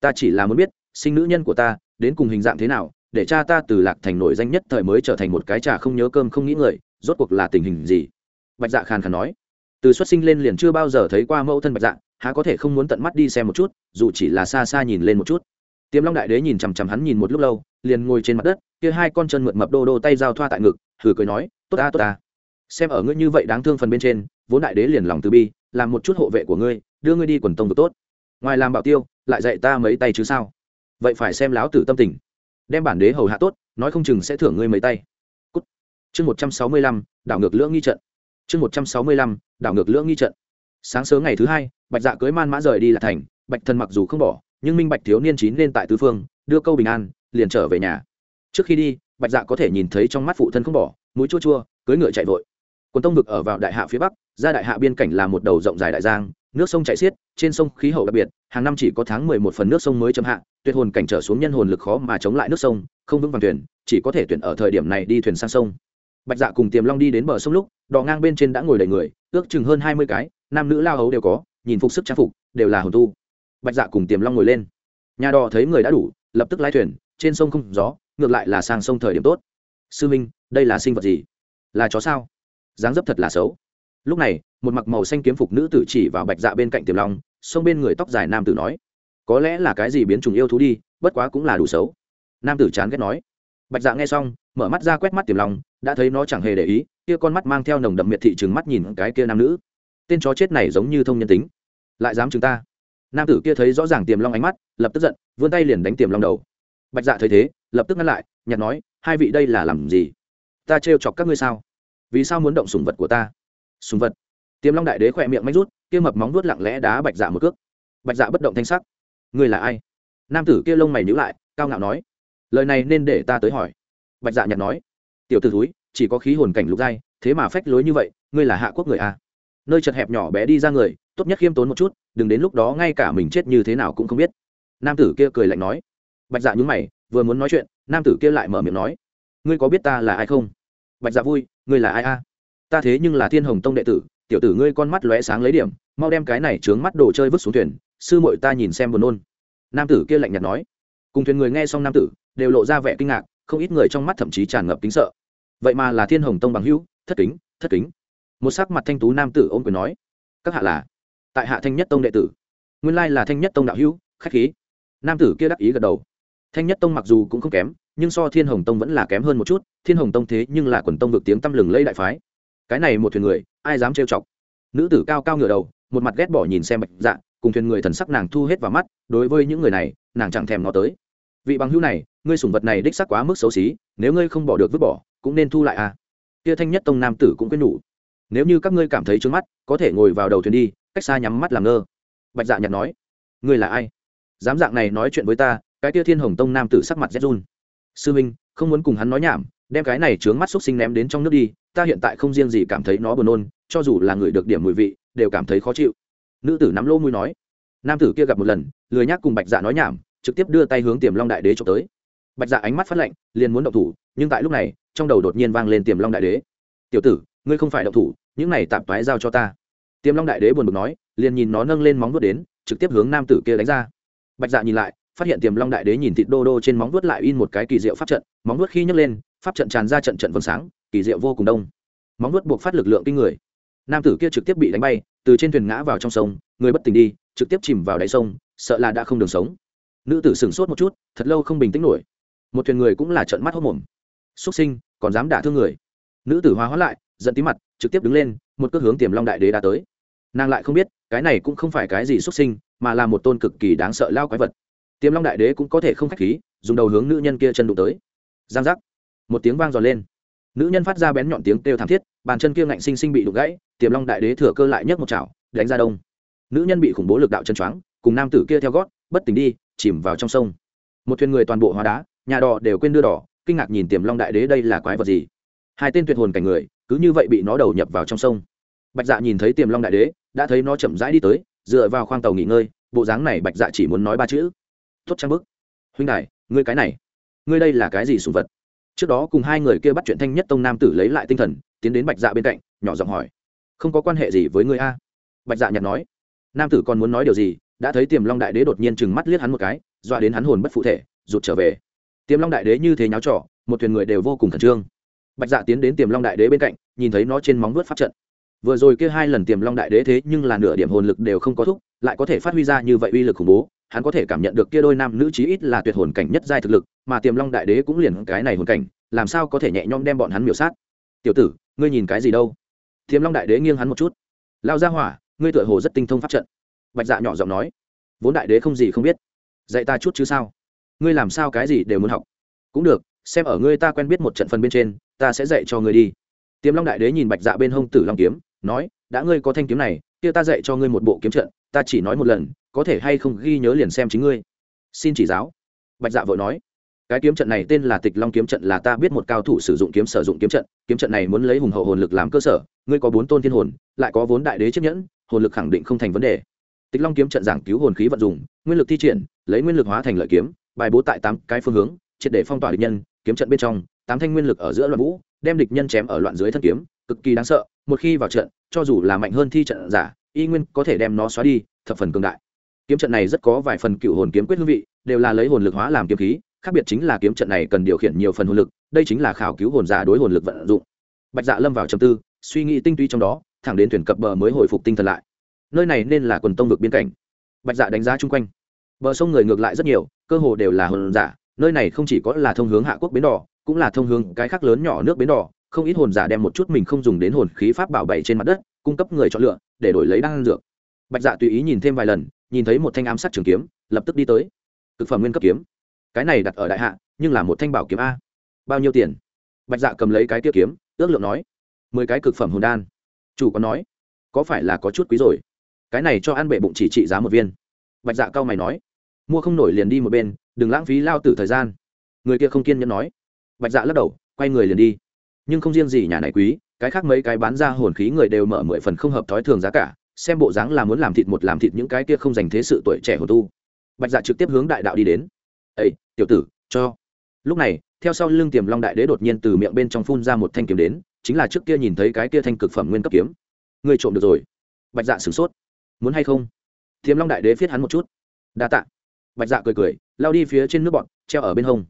ta chỉ là muốn biết, sinh nữ nhân của ta, đến cùng hình dạng thế nào, để cha ta từ lạc thành nổi danh nhất thời mới trở thành một cái trà không nhớ cơm không nghĩ người, rốt cuộc là tình hình gì? Bạch dạ khàn khàn nói. Từ xuất sinh lên liền chưa bao giờ thấy qua mẫu thân bạch dạ há có thể không muốn tận mắt đi xem một chút, dù chỉ là xa xa nhìn lên một chút. Tiêm long đại đế nhìn chằm chằm hắn nhìn một lúc lâu, liền ngồi trên mặt đất, kia hai con chân mượt mập đô đô tay giao thoa tại ngực thử cười nói, tốt ta tốt ta. Xem ở ngươi như vậy đáng thương phần bên trên, vốn đại đế liền lòng từ bi, làm một chút hộ vệ của ngươi, đưa ngươi đi quần tông được tốt. Ngoài làm bảo tiêu lại dạy ta mấy tay chứ sao? Vậy phải xem láo tử tâm tình. Đem bản đế hầu hạ tốt, nói không chừng sẽ thưởng ngươi mấy tay. Cút. chương một trăm sáu mươi lăm, đảo ngược lưỡng nghi trận. Chương một trăm sáu mươi lăm, đảo ngược lưỡng nghi trận. Sáng sớm ngày thứ hai, bạch dạ cưới man mã rời đi là thành. Bạch thần mặc dù không bỏ, nhưng minh bạch thiếu niên chín lên tại tứ phương, đưa câu bình an, liền trở về nhà. Trước khi đi, bạch dạ có thể nhìn thấy trong mắt phụ thân không bỏ, mũi chua chua cưới ngựa chạy vội. Quần tông vực ở vào đại hạ phía bắc, ra đại hạ biên cảnh là một đầu rộng dài đại giang, nước sông chảy xiết, trên sông khí hậu đặc biệt hàng năm chỉ có tháng mười một phần nước sông mới chấm hạ, tuyệt hồn cảnh trở xuống nhân hồn lực khó mà chống lại nước sông, không vững vàng thuyền, chỉ có thể tuyển ở thời điểm này đi thuyền sang sông. Bạch dạ cùng tiềm long đi đến bờ sông lúc, đò ngang bên trên đã ngồi đầy người, ước chừng hơn hai mươi cái, nam nữ lao hấu đều có, nhìn phục sức trang phục, đều là hồn tu. Bạch dạ cùng tiềm long ngồi lên. Nhà đò thấy người đã đủ, lập tức lái thuyền, trên sông không gió, ngược lại là sang sông thời điểm tốt. Sư minh, đây là sinh vật gì? Là chó sao? Dáng dấp thật là xấu. Lúc này, một mặc màu xanh kiếm phục nữ tử chỉ vào bạch dạ bên cạnh tiềm long xông bên người tóc dài nam tử nói, có lẽ là cái gì biến chủng yêu thú đi, bất quá cũng là đủ xấu. Nam tử chán ghét nói. Bạch dạ nghe xong, mở mắt ra quét mắt tiềm long, đã thấy nó chẳng hề để ý, kia con mắt mang theo nồng đậm miệt thị trừng mắt nhìn cái kia nam nữ. Tên chó chết này giống như thông nhân tính. Lại dám chúng ta? Nam tử kia thấy rõ ràng tiềm long ánh mắt, lập tức giận, vươn tay liền đánh tiềm long đầu. Bạch dạ thấy thế, lập tức ngăn lại, nhặt nói, hai vị đây là làm gì? Ta trêu chọc các ngươi sao? Vì sao muốn động sùng vật của ta? Sùng vật? Tiềm long đại đế khỏe miệng mách rút, kia mập móng vuốt lặng lẽ đá bạch dạ một cước. Bạch dạ bất động thanh sắc. Ngươi là ai? Nam tử kia lông mày nhíu lại, cao ngạo nói. Lời này nên để ta tới hỏi. Bạch dạ nhặt nói. Tiểu t ử thúi, chỉ có khí hồn cảnh lục giai, thế mà phách lối như vậy, ngươi là hạ quốc người à? nơi chật hẹp nhỏ bé đi ra người, tốt nhất khiêm tốn một chút, đừng đến lúc đó ngay cả mình chết như thế nào cũng không biết. Nam tử kia cười lạnh nói. Bạch dạ nhúng mày, vừa muốn nói chuyện, nam tử kia lại mở miệng nói. Ngươi có biết ta là ai không? Bạch dạ vui, ngươi là ai a? Ta thế nhưng là thiên hồng tông đệ tử tiểu tử ngươi con mắt lóe sáng lấy điểm, mau đem cái này trướng mắt đồ chơi vứt xuống thuyền, sư muội ta nhìn xem buồn nôn. Nam tử kia lạnh nhạt nói. Cùng thuyền người nghe xong nam tử, đều lộ ra vẻ kinh ngạc, không ít người trong mắt thậm chí tràn ngập kính sợ. Vậy mà là thiên hồng tông bằng hữu, thất kính thất kính. Một sắc mặt thanh tú nam tử ôm quyền nói. Các hạ là, tại hạ thanh nhất tông đệ tử. Nguyên lai là thanh nhất tông đạo hữu, khách khí. Nam tử kia đắc ý gật đầu. Thanh nhất tông mặc dù cũng không kém, nhưng so thiên hồng tông vẫn là kém hơn một chút, thiên hồng tông thế nhưng là quần tông vực tiếng tăm lừng lây đại phái cái này một thuyền người, ai dám trêu chọc? Nữ tử cao cao ngửa đầu, một mặt ghét bỏ nhìn xem bạch dạ cùng thuyền người thần sắc nàng thu hết vào mắt, đối với những người này, nàng chẳng thèm nó tới. Vị bằng hữu này, ngươi sủng vật này đích sắc quá mức xấu xí, nếu ngươi không bỏ được vứt bỏ, cũng nên thu lại à? Kia thanh nhất tông nam tử cũng quyết nhủ nếu như các ngươi cảm thấy trướng mắt, có thể ngồi vào đầu thuyền đi, cách xa nhắm mắt làm ngơ. Bạch dạ nhặt nói. Ngươi là ai? Dám dạng này nói chuyện với ta, cái kia thiên hồng tông nam tử sắc mặt rét run. Sư minh, không muốn cùng hắn nói nhảm đem cái này trướng mắt xúc sinh ném đến trong nước đi, ta hiện tại không riêng gì cảm thấy nó buồn nôn, cho dù là người được điểm mùi vị, đều cảm thấy khó chịu. Nữ tử nắm lô mũi nói. Nam tử kia gặp một lần, lười nhác cùng bạch dạ nói nhảm, trực tiếp đưa tay hướng tiềm long đại đế trộm tới. Bạch dạ ánh mắt phát lạnh, liền muốn động thủ, nhưng tại lúc này, trong đầu đột nhiên vang lên tiềm long đại đế. Tiểu tử, ngươi không phải động thủ, những này tạp toái giao cho ta. Tiềm long đại đế buồn bực nói, liền nhìn nó nâng lên móng vuốt đến, trực tiếp hướng nam tử kia đánh ra. Bạch dạ nhìn lại, phát hiện tiềm long đại đế nhìn thịt đô đô trên móng vuốt lại in một cái kỳ diệu pháp trận, móng vuốt khi nhấc lên pháp trận tràn ra trận trận vầng sáng, kỳ diệu vô cùng đông. Móng vuốt buộc phát lực lượng kinh người. Nam tử kia trực tiếp bị đánh bay, từ trên thuyền ngã vào trong sông, người bất tỉnh đi, trực tiếp chìm vào đáy sông, sợ là đã không đường sống. Nữ tử sửng sốt một chút, thật lâu không bình tĩnh nổi. Một thuyền người cũng là trận mắt hốc mồm. Xuất sinh, còn dám đả thương người? Nữ tử hóa hóa lại, giận tí mặt, trực tiếp đứng lên, một cước hướng tiềm long đại đế đã tới. Nàng lại không biết, cái này cũng không phải cái gì xuất sinh, mà là một tôn cực kỳ đáng sợ lao quái vật. Tiềm long đại đế cũng có thể không k h á c h khí, dùng đầu hướng nữ nhân kia chân đụng tới. Giang giác một tiếng vang giòn lên. Nữ nhân phát ra bén nhọn tiếng kêu thảm thiết, bàn chân kia ngạnh xinh xinh bị đục gãy, tiềm long đại đế thừa cơ lại nhấc một chảo, đánh ra đông. Nữ nhân bị khủng bố lực đạo chân choáng, cùng nam tử kia theo gót, bất tỉnh đi, chìm vào trong sông. Một thuyền người toàn bộ hóa đá, nhà đỏ đều quên đưa đỏ, kinh ngạc nhìn tiềm long đại đế đây là quái vật gì. Hai tên tuyệt hồn cảnh người, cứ như vậy bị nó đầu nhập vào trong sông. Bạch dạ nhìn thấy tiềm long đại đế, đã thấy nó chậm rãi đi tới, dựa vào khoang tàu nghỉ ngơi, bộ dáng này bạch dạ chỉ muốn nói ba chữ. Tốt trang bức. Huynh đại ngươi cái này, ngươi đây là cái gì sùng vật? Trước đó cùng hai người kia bắt chuyện thanh nhất tông nam tử lấy lại tinh thần, tiến đến bạch dạ bên cạnh, nhỏ giọng hỏi, không có quan hệ gì với ngươi a? Bạch dạ nhặt nói, nam tử còn muốn nói điều gì? Đã thấy tiềm long đại đế đột nhiên chừng mắt liếc hắn một cái, dọa đến hắn hồn bất phụ thể, rụt trở về. Tiềm long đại đế như thế nháo trỏ một thuyền người đều vô cùng khẩn trương. Bạch dạ tiến đến tiềm long đại đế bên cạnh, nhìn thấy nó trên móng vuốt pháp trận. Vừa rồi kia hai lần tiềm long đại đế thế nhưng là nửa điểm hồn lực đều không có thúc, lại có thể phát huy ra như vậy uy lực khủng bố hắn có thể cảm nhận được kia đôi nam nữ chí ít là tuyệt hồn cảnh nhất giai thực lực, mà tiềm long đại đế cũng liền cái này hồn cảnh, làm sao có thể nhẹ nhõm đem bọn hắn miểu sát? Tiểu tử, ngươi nhìn cái gì đâu? Tiềm long đại đế nghiêng hắn một chút. Lão gia hỏa, ngươi tựa hồ rất tinh thông pháp trận. Bạch dạ nhỏ giọng nói. Vốn đại đế không gì không biết. Dạy ta chút chứ sao? Ngươi làm sao cái gì đều muốn học? Cũng được, xem ở ngươi ta quen biết một trận phần bên trên, ta sẽ dạy cho ngươi đi. Tiềm long đại đế nhìn bạch dạ bên hông tử long kiếm, nói, đã ngươi có thanh kiếm này, kia ta dạy cho ngươi một bộ kiếm trận, ta chỉ nói một lần có thể hay không ghi nhớ liền xem chính ngươi. Xin chỉ giáo. Bạch dạ vội nói. Cái kiếm trận này tên là tịch long kiếm trận là ta biết một cao thủ sử dụng kiếm sử dụng kiếm trận kiếm trận này muốn lấy hùng hậu hồn lực làm cơ sở, ngươi có bốn tôn thiên hồn, lại có vốn đại đế chấp nhẫn, hồn lực khẳng định không thành vấn đề. Tịch long kiếm trận giảng cứu hồn khí vận dụng, nguyên lực thi triển, lấy nguyên lực hóa thành lợi kiếm, bài bố tại tám cái phương hướng, triệt để phong tỏa địch nhân, kiếm trận bên trong, tám thanh nguyên lực ở giữa loạn vũ, đem địch nhân chém ở loạn dưới thân kiếm, cực kỳ đáng sợ, một khi vào trận, cho dù là mạnh hơn thi trận giả, y nguyên có thể đem nó xóa đi, thập phần cường đại kiếm trận này rất có vài phần cựu hồn kiếm quyết hương vị, đều là lấy hồn lực hóa làm kiếm khí, khác biệt chính là kiếm trận này cần điều khiển nhiều phần hồn lực, đây chính là khảo cứu hồn giả đối hồn lực vận dụng. Bạch dạ lâm vào trầm tư, suy nghĩ tinh túy trong đó, thẳng đến thuyền cập bờ mới hồi phục tinh thần lại. Nơi này nên là quần tông vực biên cảnh. Bạch dạ đánh giá chung quanh. Bờ sông người ngược lại rất nhiều, cơ hồ đều là hồn giả, nơi này không chỉ có là thông hướng hạ quốc bến đỏ, cũng là thông hướng cái khác lớn nhỏ nước bến đỏ. Không ít hồn giả đem một chút mình không dùng đến hồn khí pháp bảo bày trên mặt đất, cung cấp người chọn lựa, để đổi lấy đan dược. Bạch dạ tùy ý nhìn thêm vài lần nhìn thấy một thanh ám sát trường kiếm, lập tức đi tới. Cực phẩm nguyên cấp kiếm. Cái này đặt ở đại hạ, nhưng là một thanh bảo kiếm a. Bao nhiêu tiền? Bạch dạ cầm lấy cái tiêu kiếm, ước lượng nói. Mười cái cực phẩm hồn đan. Chủ có nói, có phải là có chút quý rồi? Cái này cho ăn bệ bụng chỉ trị giá một viên. Bạch dạ cao mày nói, mua không nổi liền đi một bên, đừng lãng phí lao tử thời gian. Người kia không kiên nhẫn nói. Bạch dạ lắc đầu, quay người liền đi. Nhưng không riêng gì nhà này quý, cái khác mấy cái bán ra hồn khí người đều mở mười phần không hợp thói thường giá cả xem bộ dáng là muốn làm thịt một làm thịt những cái kia không dành thế sự tuổi trẻ hồ tu. Bạch dạ trực tiếp hướng đại đạo đi đến. Ấy tiểu tử, cho. Lúc này, theo sau lưng tiềm long đại đế đột nhiên từ miệng bên trong phun ra một thanh kiếm đến, chính là trước kia nhìn thấy cái kia thanh cực phẩm nguyên cấp kiếm. Người trộm được rồi. Bạch dạ sửng sốt. Muốn hay không? Tiềm long đại đế viết hắn một chút. Đa tạ. Bạch dạ cười cười, lao đi phía trên nước bọn, treo ở bên hông.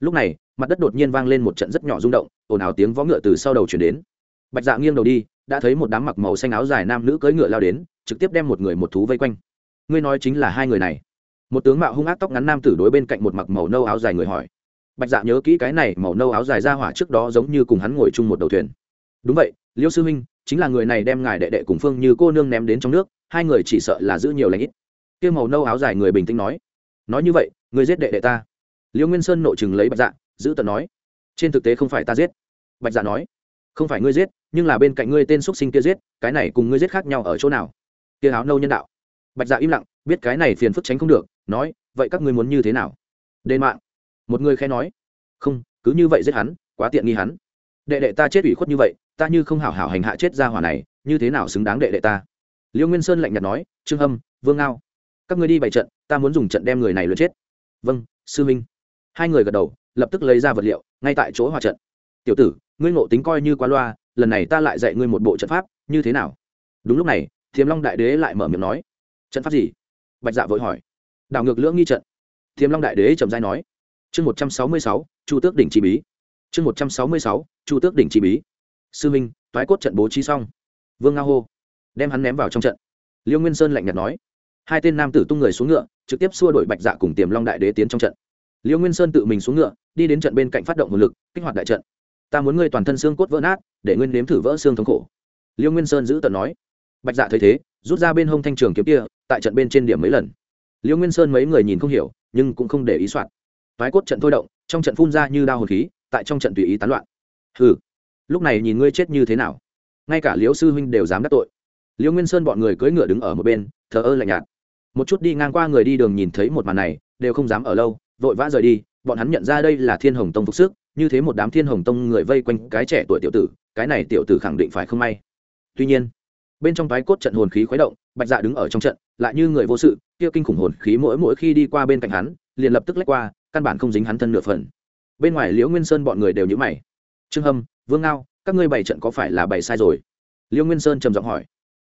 Lúc này, mặt đất đột nhiên vang lên một trận rất nhỏ rung động, ồn ào tiếng vó ngựa từ sau đầu chuyển đến. Bạch dạ nghiêng đầu đi đã thấy một đám mặc màu xanh áo dài nam nữ cưỡi ngựa lao đến, trực tiếp đem một người một thú vây quanh. Ngươi nói chính là hai người này. Một tướng mạo hung ác tóc ngắn nam tử đối bên cạnh một mặc màu nâu áo dài người hỏi. Bạch dạ nhớ kỹ cái này, màu nâu áo dài ra hỏa trước đó giống như cùng hắn ngồi chung một đầu thuyền. Đúng vậy, liêu sư huynh, chính là người này đem ngài đệ đệ cùng phương như cô nương ném đến trong nước, hai người chỉ sợ là giữ nhiều lãnh ít. Kia màu nâu áo dài người bình tĩnh nói. Nói như vậy người giết đệ đệ ta. Liêu nguyên sơn nội chừng lấy bạch dạ giữ tận nói. Trên thực tế không phải ta giết. Bạch dạ nói không phải ngươi giết, nhưng là bên cạnh ngươi tên x sinh kia giết, cái này cùng ngươi giết khác nhau ở chỗ nào? Kia áo nâu nhân đạo. Bạch dạ im lặng, biết cái này phiền phức tránh không được, nói, vậy các ngươi muốn như thế nào? Đền mạng. Một người khẽ nói. Không, cứ như vậy giết hắn, quá tiện nghi hắn. Đệ đệ ta chết ủy khuất như vậy, ta như không hảo hảo hành hạ chết ra hỏa này, như thế nào xứng đáng đệ đệ ta? Liêu nguyên sơn lạnh nhạt nói, trương hâm, vương ngao, các ngươi đi bày trận, ta muốn dùng trận đem người này lượt chết. Vâng sư minh hai người gật đầu, lập tức lấy ra vật liệu, ngay tại chỗ hòa trận. Tiểu tử ngươi ngộ tính coi như quá loa, lần này ta lại dạy ngươi một bộ trận pháp, như thế nào? Đúng lúc này, thiềm long đại đế lại mở miệng nói, trận pháp gì? Bạch dạ vội hỏi. Đảo ngược lưỡng nghi trận. Thiềm long đại đế trầm dai nói, chương một trăm sáu mươi sáu, chu tước đỉnh chi bí. Chương một trăm sáu mươi sáu, chu tước đỉnh chi bí. Sư minh, toái cốt trận bố trí xong. Vương nga hô, đem hắn ném vào trong trận. Liêu nguyên sơn lạnh nhạt nói, hai tên nam tử tung người xuống ngựa, trực tiếp xua đổi bạch dạ cùng tiềm long đại đế tiến trong trận. Liêu nguyên sơn tự mình xuống ngựa, đi đến trận bên cạnh phát động nguồn lực, kích hoạt đại trận ta muốn ngươi toàn thân xương cốt vỡ nát, để nguyên nếm thử vỡ xương thống khổ. Liêu nguyên sơn giữ tận nói. Bạch dạ thấy thế, rút ra bên hông thanh trường kiếm kia, tại trận bên trên điểm mấy lần. Liêu nguyên sơn mấy người nhìn không hiểu, nhưng cũng không để ý soạn. Toái cốt trận thôi động, trong trận phun ra như đao hồn khí, tại trong trận tùy ý tán loạn. Hừ, lúc này nhìn ngươi chết như thế nào? Ngay cả liêu sư huynh đều dám đắc tội. Liêu nguyên sơn bọn người cưỡi ngựa đứng ở một bên, thờ ơ lạnh nhạt. Một chút đi ngang qua người đi đường nhìn thấy một màn này, đều không dám ở lâu, vội vã rời đi bọn hắn nhận ra đây là thiên hồng tông phục sức, như thế một đám thiên hồng tông người vây quanh cái trẻ tuổi tiểu tử, cái này tiểu tử khẳng định phải không may. Tuy nhiên, bên trong toái cốt trận hồn khí khuấy động, bạch dạ đứng ở trong trận, lại như người vô sự, kia kinh khủng hồn khí mỗi mỗi khi đi qua bên cạnh hắn, liền lập tức lách qua, căn bản không dính hắn thân nửa phần. Bên ngoài liễu nguyên sơn bọn người đều nhữ mày. Trương hâm, vương ngao, các ngươi bày trận có phải là bày sai rồi? Liễu nguyên sơn trầm giọng hỏi.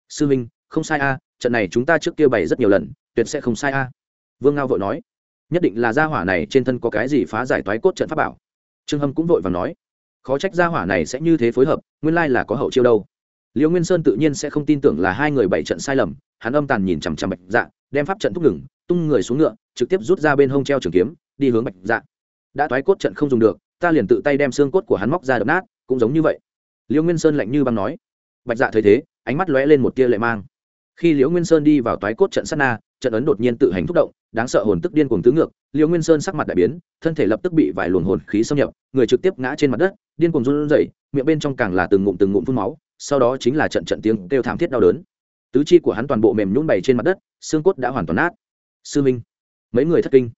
Sư minh, không sai a, trận này chúng ta trước kia bày rất nhiều lần, tuyệt sẽ không sai a. Vương ngao vội nói nhất định là gia hỏa này trên thân có cái gì phá giải toái cốt trận pháp bảo. Trương hâm cũng vội và nói, khó trách gia hỏa này sẽ như thế phối hợp, nguyên lai là có hậu chiêu đâu. Liễu nguyên sơn tự nhiên sẽ không tin tưởng là hai người bảy trận sai lầm, hắn âm tàn nhìn chằm chằm bạch dạ đem pháp trận thúc ngừng, tung người xuống ngựa, trực tiếp rút ra bên hông treo trường kiếm, đi hướng bạch dạ. Đã toái cốt trận không dùng được, ta liền tự tay đem xương cốt của hắn móc ra đập nát, cũng giống như vậy. Liễu nguyên sơn lạnh như băng nói. Bạch dạ thấy thế, ánh mắt lóe lên một tia lệ mang. Khi liễu nguyên sơn đi vào toái cốt trận sát na trận ấn đột nhiên tự hành thúc động, đáng sợ hồn tức điên cuồng tứ ngược liễu nguyên sơn sắc mặt đại biến, thân thể lập tức bị vài luồng hồn khí xâm nhập, người trực tiếp ngã trên mặt đất, điên cuồng run rẩy, miệng bên trong càng là từng ngụm từng ngụm phun máu, sau đó chính là trận trận tiếng kêu thảm thiết đau đớn. Tứ chi của hắn toàn bộ mềm nhún bày trên mặt đất, xương cốt đã hoàn toàn nát. Sư minh, mấy người thất kinh.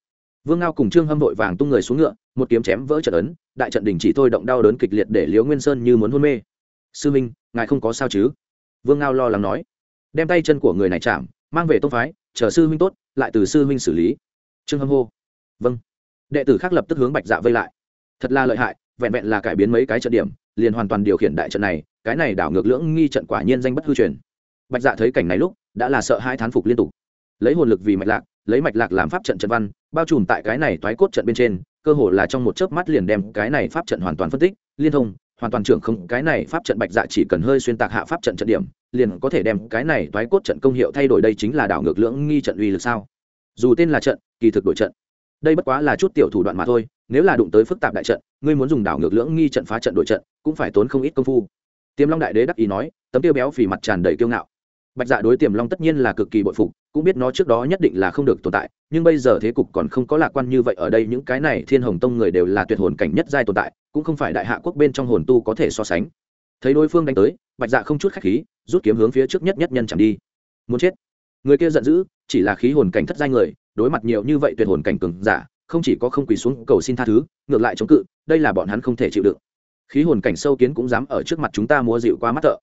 Vương ngao cùng trương hâm vội vàng tung người xuống ngựa, một kiếm chém vỡ trận ấn, đại trận đình chỉ thôi động đau đớn kịch liệt để liễu nguyên sơn như muốn hôn mê. Sư minh, ngài không có sao chứ? Vương ngao lo lắng nói. Đem tay chân của người này chạm mang về tông phái, chờ sư huynh tốt, lại từ sư huynh xử lý. Trương hâm hô. Vâng. Đệ tử khác lập tức hướng bạch dạ vây lại. Thật là lợi hại, vẹn vẹn là cải biến mấy cái trận điểm, liền hoàn toàn điều khiển đại trận này, cái này đảo ngược lưỡng nghi trận quả nhiên danh bất hư truyền. Bạch dạ thấy cảnh này lúc, đã là sợ hai thán phục liên tục. Lấy hồn lực vì mạch lạc, lấy mạch lạc làm pháp trận trận văn, bao trùm tại cái này toái cốt trận bên trên, cơ hồ là trong một chớp mắt liền đem cái này pháp trận hoàn toàn phân tích, liên thông, hoàn toàn trưởng không, cái này pháp trận bạch dạ chỉ cần hơi xuyên tạc hạ pháp trận trận điểm liền có thể đem cái này toái cốt trận công hiệu thay đổi đây chính là đảo ngược lưỡng nghi trận uy lực sao? Dù tên là trận, kỳ thực đổi trận. Đây bất quá là chút tiểu thủ đoạn mà thôi, nếu là đụng tới phức tạp đại trận, ngươi muốn dùng đảo ngược lưỡng nghi trận phá trận đổi trận, cũng phải tốn không ít công phu. Tiềm long đại đế đắc ý nói, tấm tiêu béo phì mặt tràn đầy kiêu ngạo. Bạch dạ đối tiềm long tất nhiên là cực kỳ bội phục, cũng biết nó trước đó nhất định là không được tồn tại, nhưng bây giờ thế cục còn không có lạc quan như vậy ở đây, những cái này thiên hồng tông người đều là tuyệt hồn cảnh nhất giai tồn tại, cũng không phải đại hạ quốc bên trong hồn tu có thể so sánh thấy đối phương đánh tới, bạch dạ không chút khách khí, rút kiếm hướng phía trước nhất nhất nhân chẳng đi. Muốn chết. Người kia giận dữ, chỉ là khí hồn cảnh thất giai người, đối mặt nhiều như vậy tuyệt hồn cảnh cường giả, không chỉ có không quỳ xuống cầu xin tha thứ, ngược lại chống cự, đây là bọn hắn không thể chịu đựng. Khí hồn cảnh sâu kiến cũng dám ở trước mặt chúng ta mua dịu qua mắt thợ.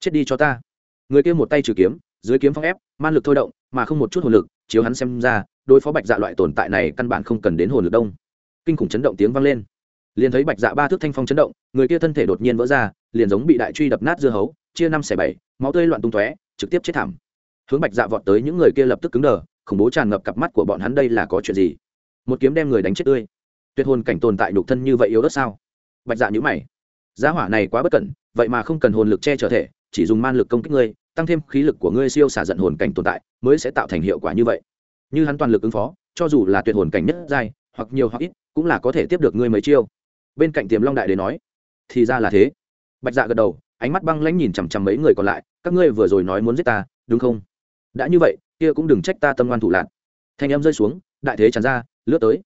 Chết đi cho ta. Người kia một tay trừ kiếm, dưới kiếm phong ép, man lực thôi động, mà không một chút hồn lực, chiếu hắn xem ra, đối phó bạch dạ loại tồn tại này căn bản không cần đến hồn lực đông. Kinh khủng chấn động tiếng vang lên. Liền thấy bạch dạ ba thước thanh phong chấn động, người kia thân thể đột nhiên vỡ ra liền giống bị đại truy đập nát dưa hấu, chia năm xẻ bảy, máu tươi loạn tung tóe, trực tiếp chết thảm. Hướng bạch dạ vọt tới những người kia lập tức cứng đờ, khủng bố tràn ngập cặp mắt của bọn hắn đây là có chuyện gì? Một kiếm đem người đánh chết tươi. Tuyệt hồn cảnh tồn tại nhục thân như vậy yếu đất sao? Bạch dạ nhữ mày. Giá hỏa này quá bất cẩn, vậy mà không cần hồn lực che trở thể, chỉ dùng man lực công kích ngươi, tăng thêm khí lực của ngươi siêu xả giận hồn cảnh tồn tại, mới sẽ tạo thành hiệu quả như vậy. Như hắn toàn lực ứng phó, cho dù là tuyệt hồn cảnh nhất giai, hoặc nhiều hoặc ít, cũng là có thể tiếp được ngươi mấy chiêu. Bên cạnh tiềm long đại đế nói, thì ra là thế bạch dạ gật đầu, ánh mắt băng lãnh nhìn chằm chằm mấy người còn lại, các ngươi vừa rồi nói muốn giết ta, đúng không? Đã như vậy, kia cũng đừng trách ta tâm ngoan thủ lạc thanh em rơi xuống, đại thế tràn ra, lướt tới.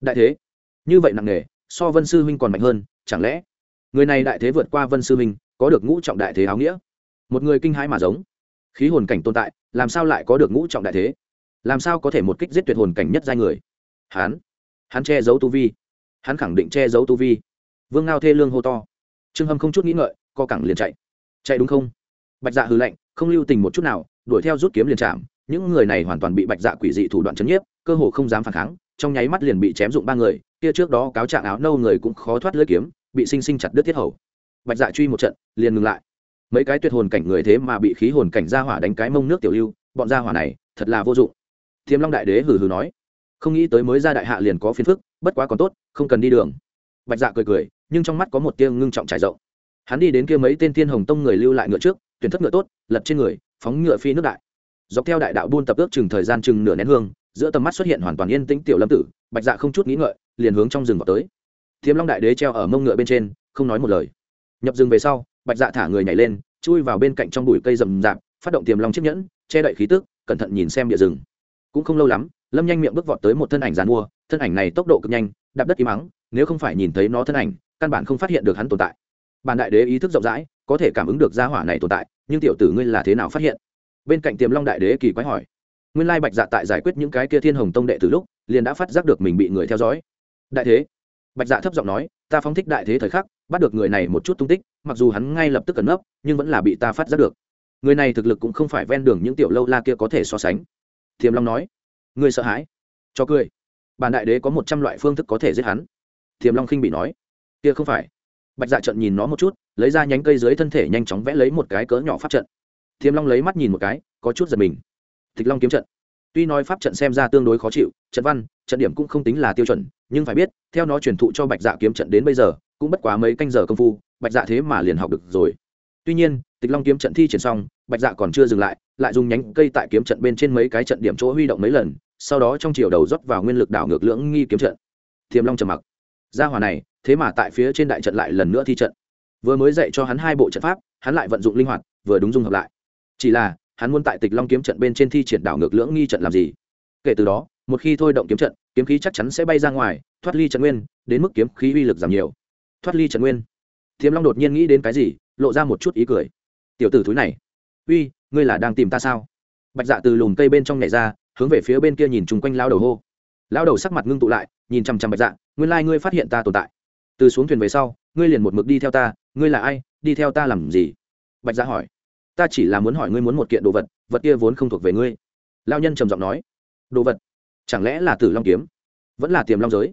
Đại thế? Như vậy nặng nề, so vân sư huynh còn mạnh hơn, chẳng lẽ người này đại thế vượt qua vân sư huynh, có được ngũ trọng đại thế áo nghĩa? Một người kinh hãi mà giống. Khí hồn cảnh tồn tại, làm sao lại có được ngũ trọng đại thế? Làm sao có thể một kích giết tuyệt hồn cảnh nhất giai người? Hắn hắn che giấu tu vi. Hắn khẳng định che giấu tu vi. Vương ngao thê lương hô to trương hâm không chút nghĩ ngợi co cẳng liền chạy chạy đúng không bạch dạ hư lệnh không lưu tình một chút nào đuổi theo rút kiếm liền chạm những người này hoàn toàn bị bạch dạ quỷ dị thủ đoạn chấn nhiếp cơ hồ không dám phản kháng trong nháy mắt liền bị chém dụng ba người kia trước đó cáo trạng áo nâu người cũng khó thoát lưỡi kiếm bị sinh sinh chặt đứt thiết hầu bạch dạ truy một trận liền ngừng lại mấy cái tuyệt hồn cảnh người thế mà bị khí hồn cảnh gia hỏa đánh cái mông nước tiểu lưu bọn gia hỏa này thật là vô dụng thiêm long đại đế hừ hừ nói không nghĩ tới mới ra đại hạ liền có phiền phức bất quá còn tốt không cần đi đường bạch dạ cười cười nhưng trong mắt có một tia ngưng trọng trải rộng. Hắn đi đến kia mấy tên thiên hồng tông người lưu lại ngựa trước, tuyển thất ngựa tốt, lật trên người, phóng ngựa phi nước đại. Dọc theo đại đạo buôn tập ước chừng thời gian chừng nửa nén hương, giữa tầm mắt xuất hiện hoàn toàn yên tĩnh tiểu lâm tử, bạch dạ không chút nghĩ ngợi, liền hướng trong rừng vào tới. Thiếm long đại đế treo ở mông ngựa bên trên, không nói một lời. Nhập rừng về sau, bạch dạ thả người nhảy lên, chui vào bên cạnh trong bụi cây rậm rạp, phát động tiềm long chiếc nhẫn, che đậy khí tức, cẩn thận nhìn xem địa rừng. Cũng không lâu lắm, lâm nhanh miệng bước vọt tới một thân ảnh dàn mua, thân ảnh này tốc độ cực nhanh, đạp đất im mắng nếu không phải nhìn thấy nó thân ảnh căn bản không phát hiện được hắn tồn tại. Bản đại đế ý thức rộng rãi, có thể cảm ứng được gia hỏa này tồn tại, nhưng tiểu tử ngươi là thế nào phát hiện? Bên cạnh tiềm long đại đế kỳ quái hỏi. Nguyên lai bạch dạ tại giải quyết những cái kia thiên hồng tông đệ từ lúc, liền đã phát giác được mình bị người theo dõi. Đại thế. Bạch dạ thấp giọng nói, ta phóng thích đại thế thời khắc, bắt được người này một chút tung tích, mặc dù hắn ngay lập tức cẩn nấp, nhưng vẫn là bị ta phát giác được. Người này thực lực cũng không phải ven đường những tiểu lâu la kia có thể so sánh. Thiềm long nói người sợ hãi. Cho cười. Bản đại đế có một trăm loại phương thức có thể giết hắn. Thiềm long khinh bị nói kia không phải. Bạch dạ trận nhìn nó một chút, lấy ra nhánh cây dưới thân thể nhanh chóng vẽ lấy một cái cỡ nhỏ pháp trận. Thiêm long lấy mắt nhìn một cái, có chút giật mình. Thịch long kiếm trận. Tuy nói pháp trận xem ra tương đối khó chịu, trận văn, trận điểm cũng không tính là tiêu chuẩn, nhưng phải biết, theo nó truyền thụ cho bạch dạ kiếm trận đến bây giờ, cũng bất quá mấy canh giờ công phu, bạch dạ thế mà liền học được rồi. Tuy nhiên tịch long kiếm trận thi triển xong, bạch dạ còn chưa dừng lại lại dùng nhánh cây tại kiếm trận bên trên mấy cái trận điểm chỗ huy động mấy lần, sau đó trong chiều đầu rót vào nguyên lực đảo ngược lưỡng nghi kiếm trận. Thiềm long trầm mặc. Gia hòa này thế mà tại phía trên đại trận lại lần nữa thi trận. Vừa mới dạy cho hắn hai bộ trận pháp, hắn lại vận dụng linh hoạt, vừa đúng dung hợp lại. Chỉ là, hắn muốn tại tịch long kiếm trận bên trên thi triển đảo ngược lưỡng nghi trận làm gì? Kể từ đó, một khi thôi động kiếm trận, kiếm khí chắc chắn sẽ bay ra ngoài, thoát ly trận nguyên, đến mức kiếm khí uy lực giảm nhiều. Thoát ly trận nguyên. Thiếm long đột nhiên nghĩ đến cái gì, lộ ra một chút ý cười. Tiểu tử thúi này, uy, ngươi là đang tìm ta sao? Bạch dạ từ lùm cây bên trong nhảy ra, hướng về phía bên kia nhìn chung quanh lao đầu hô. Lao đầu sắc mặt ngưng tụ lại, nhìn chằm chằm bạch dạ nguyên lai、like、ngươi phát hiện ta tồn tại từ xuống thuyền về sau, ngươi liền một mực đi theo ta, ngươi là ai, đi theo ta làm gì? Bạch dạ hỏi. Ta chỉ là muốn hỏi ngươi muốn một kiện đồ vật vật kia vốn không thuộc về ngươi. Lao nhân trầm giọng nói. Đồ vật? Chẳng lẽ là tử long kiếm? Vẫn là tiềm long giới.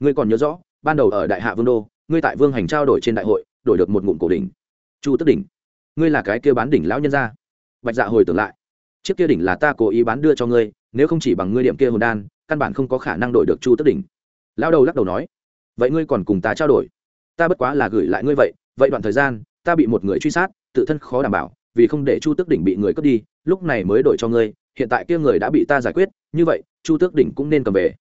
Ngươi còn nhớ rõ, ban đầu ở đại hạ vương đô, ngươi tại vương hành trao đổi trên đại hội, đổi được một ngụm cổ đỉnh. Chu tức đỉnh. Ngươi là cái kia bán đỉnh lão nhân ra bạch dạ hồi tưởng lại. Chiếc kia đỉnh là ta cố ý bán đưa cho ngươi, nếu không chỉ bằng ngươi điểm kia hồn đan, căn bản không có khả năng đổi được chu tức đỉnh. Lão đầu lắc đầu nói vậy ngươi còn cùng ta trao đổi. Ta bất quá là gửi lại ngươi vậy vậy đoạn thời gian, ta bị một người truy sát, tự thân khó đảm bảo, vì không để chu tước đỉnh bị người cướp đi, lúc này mới đổi cho ngươi, hiện tại kia người đã bị ta giải quyết, như vậy, chu tước đỉnh cũng nên cầm về.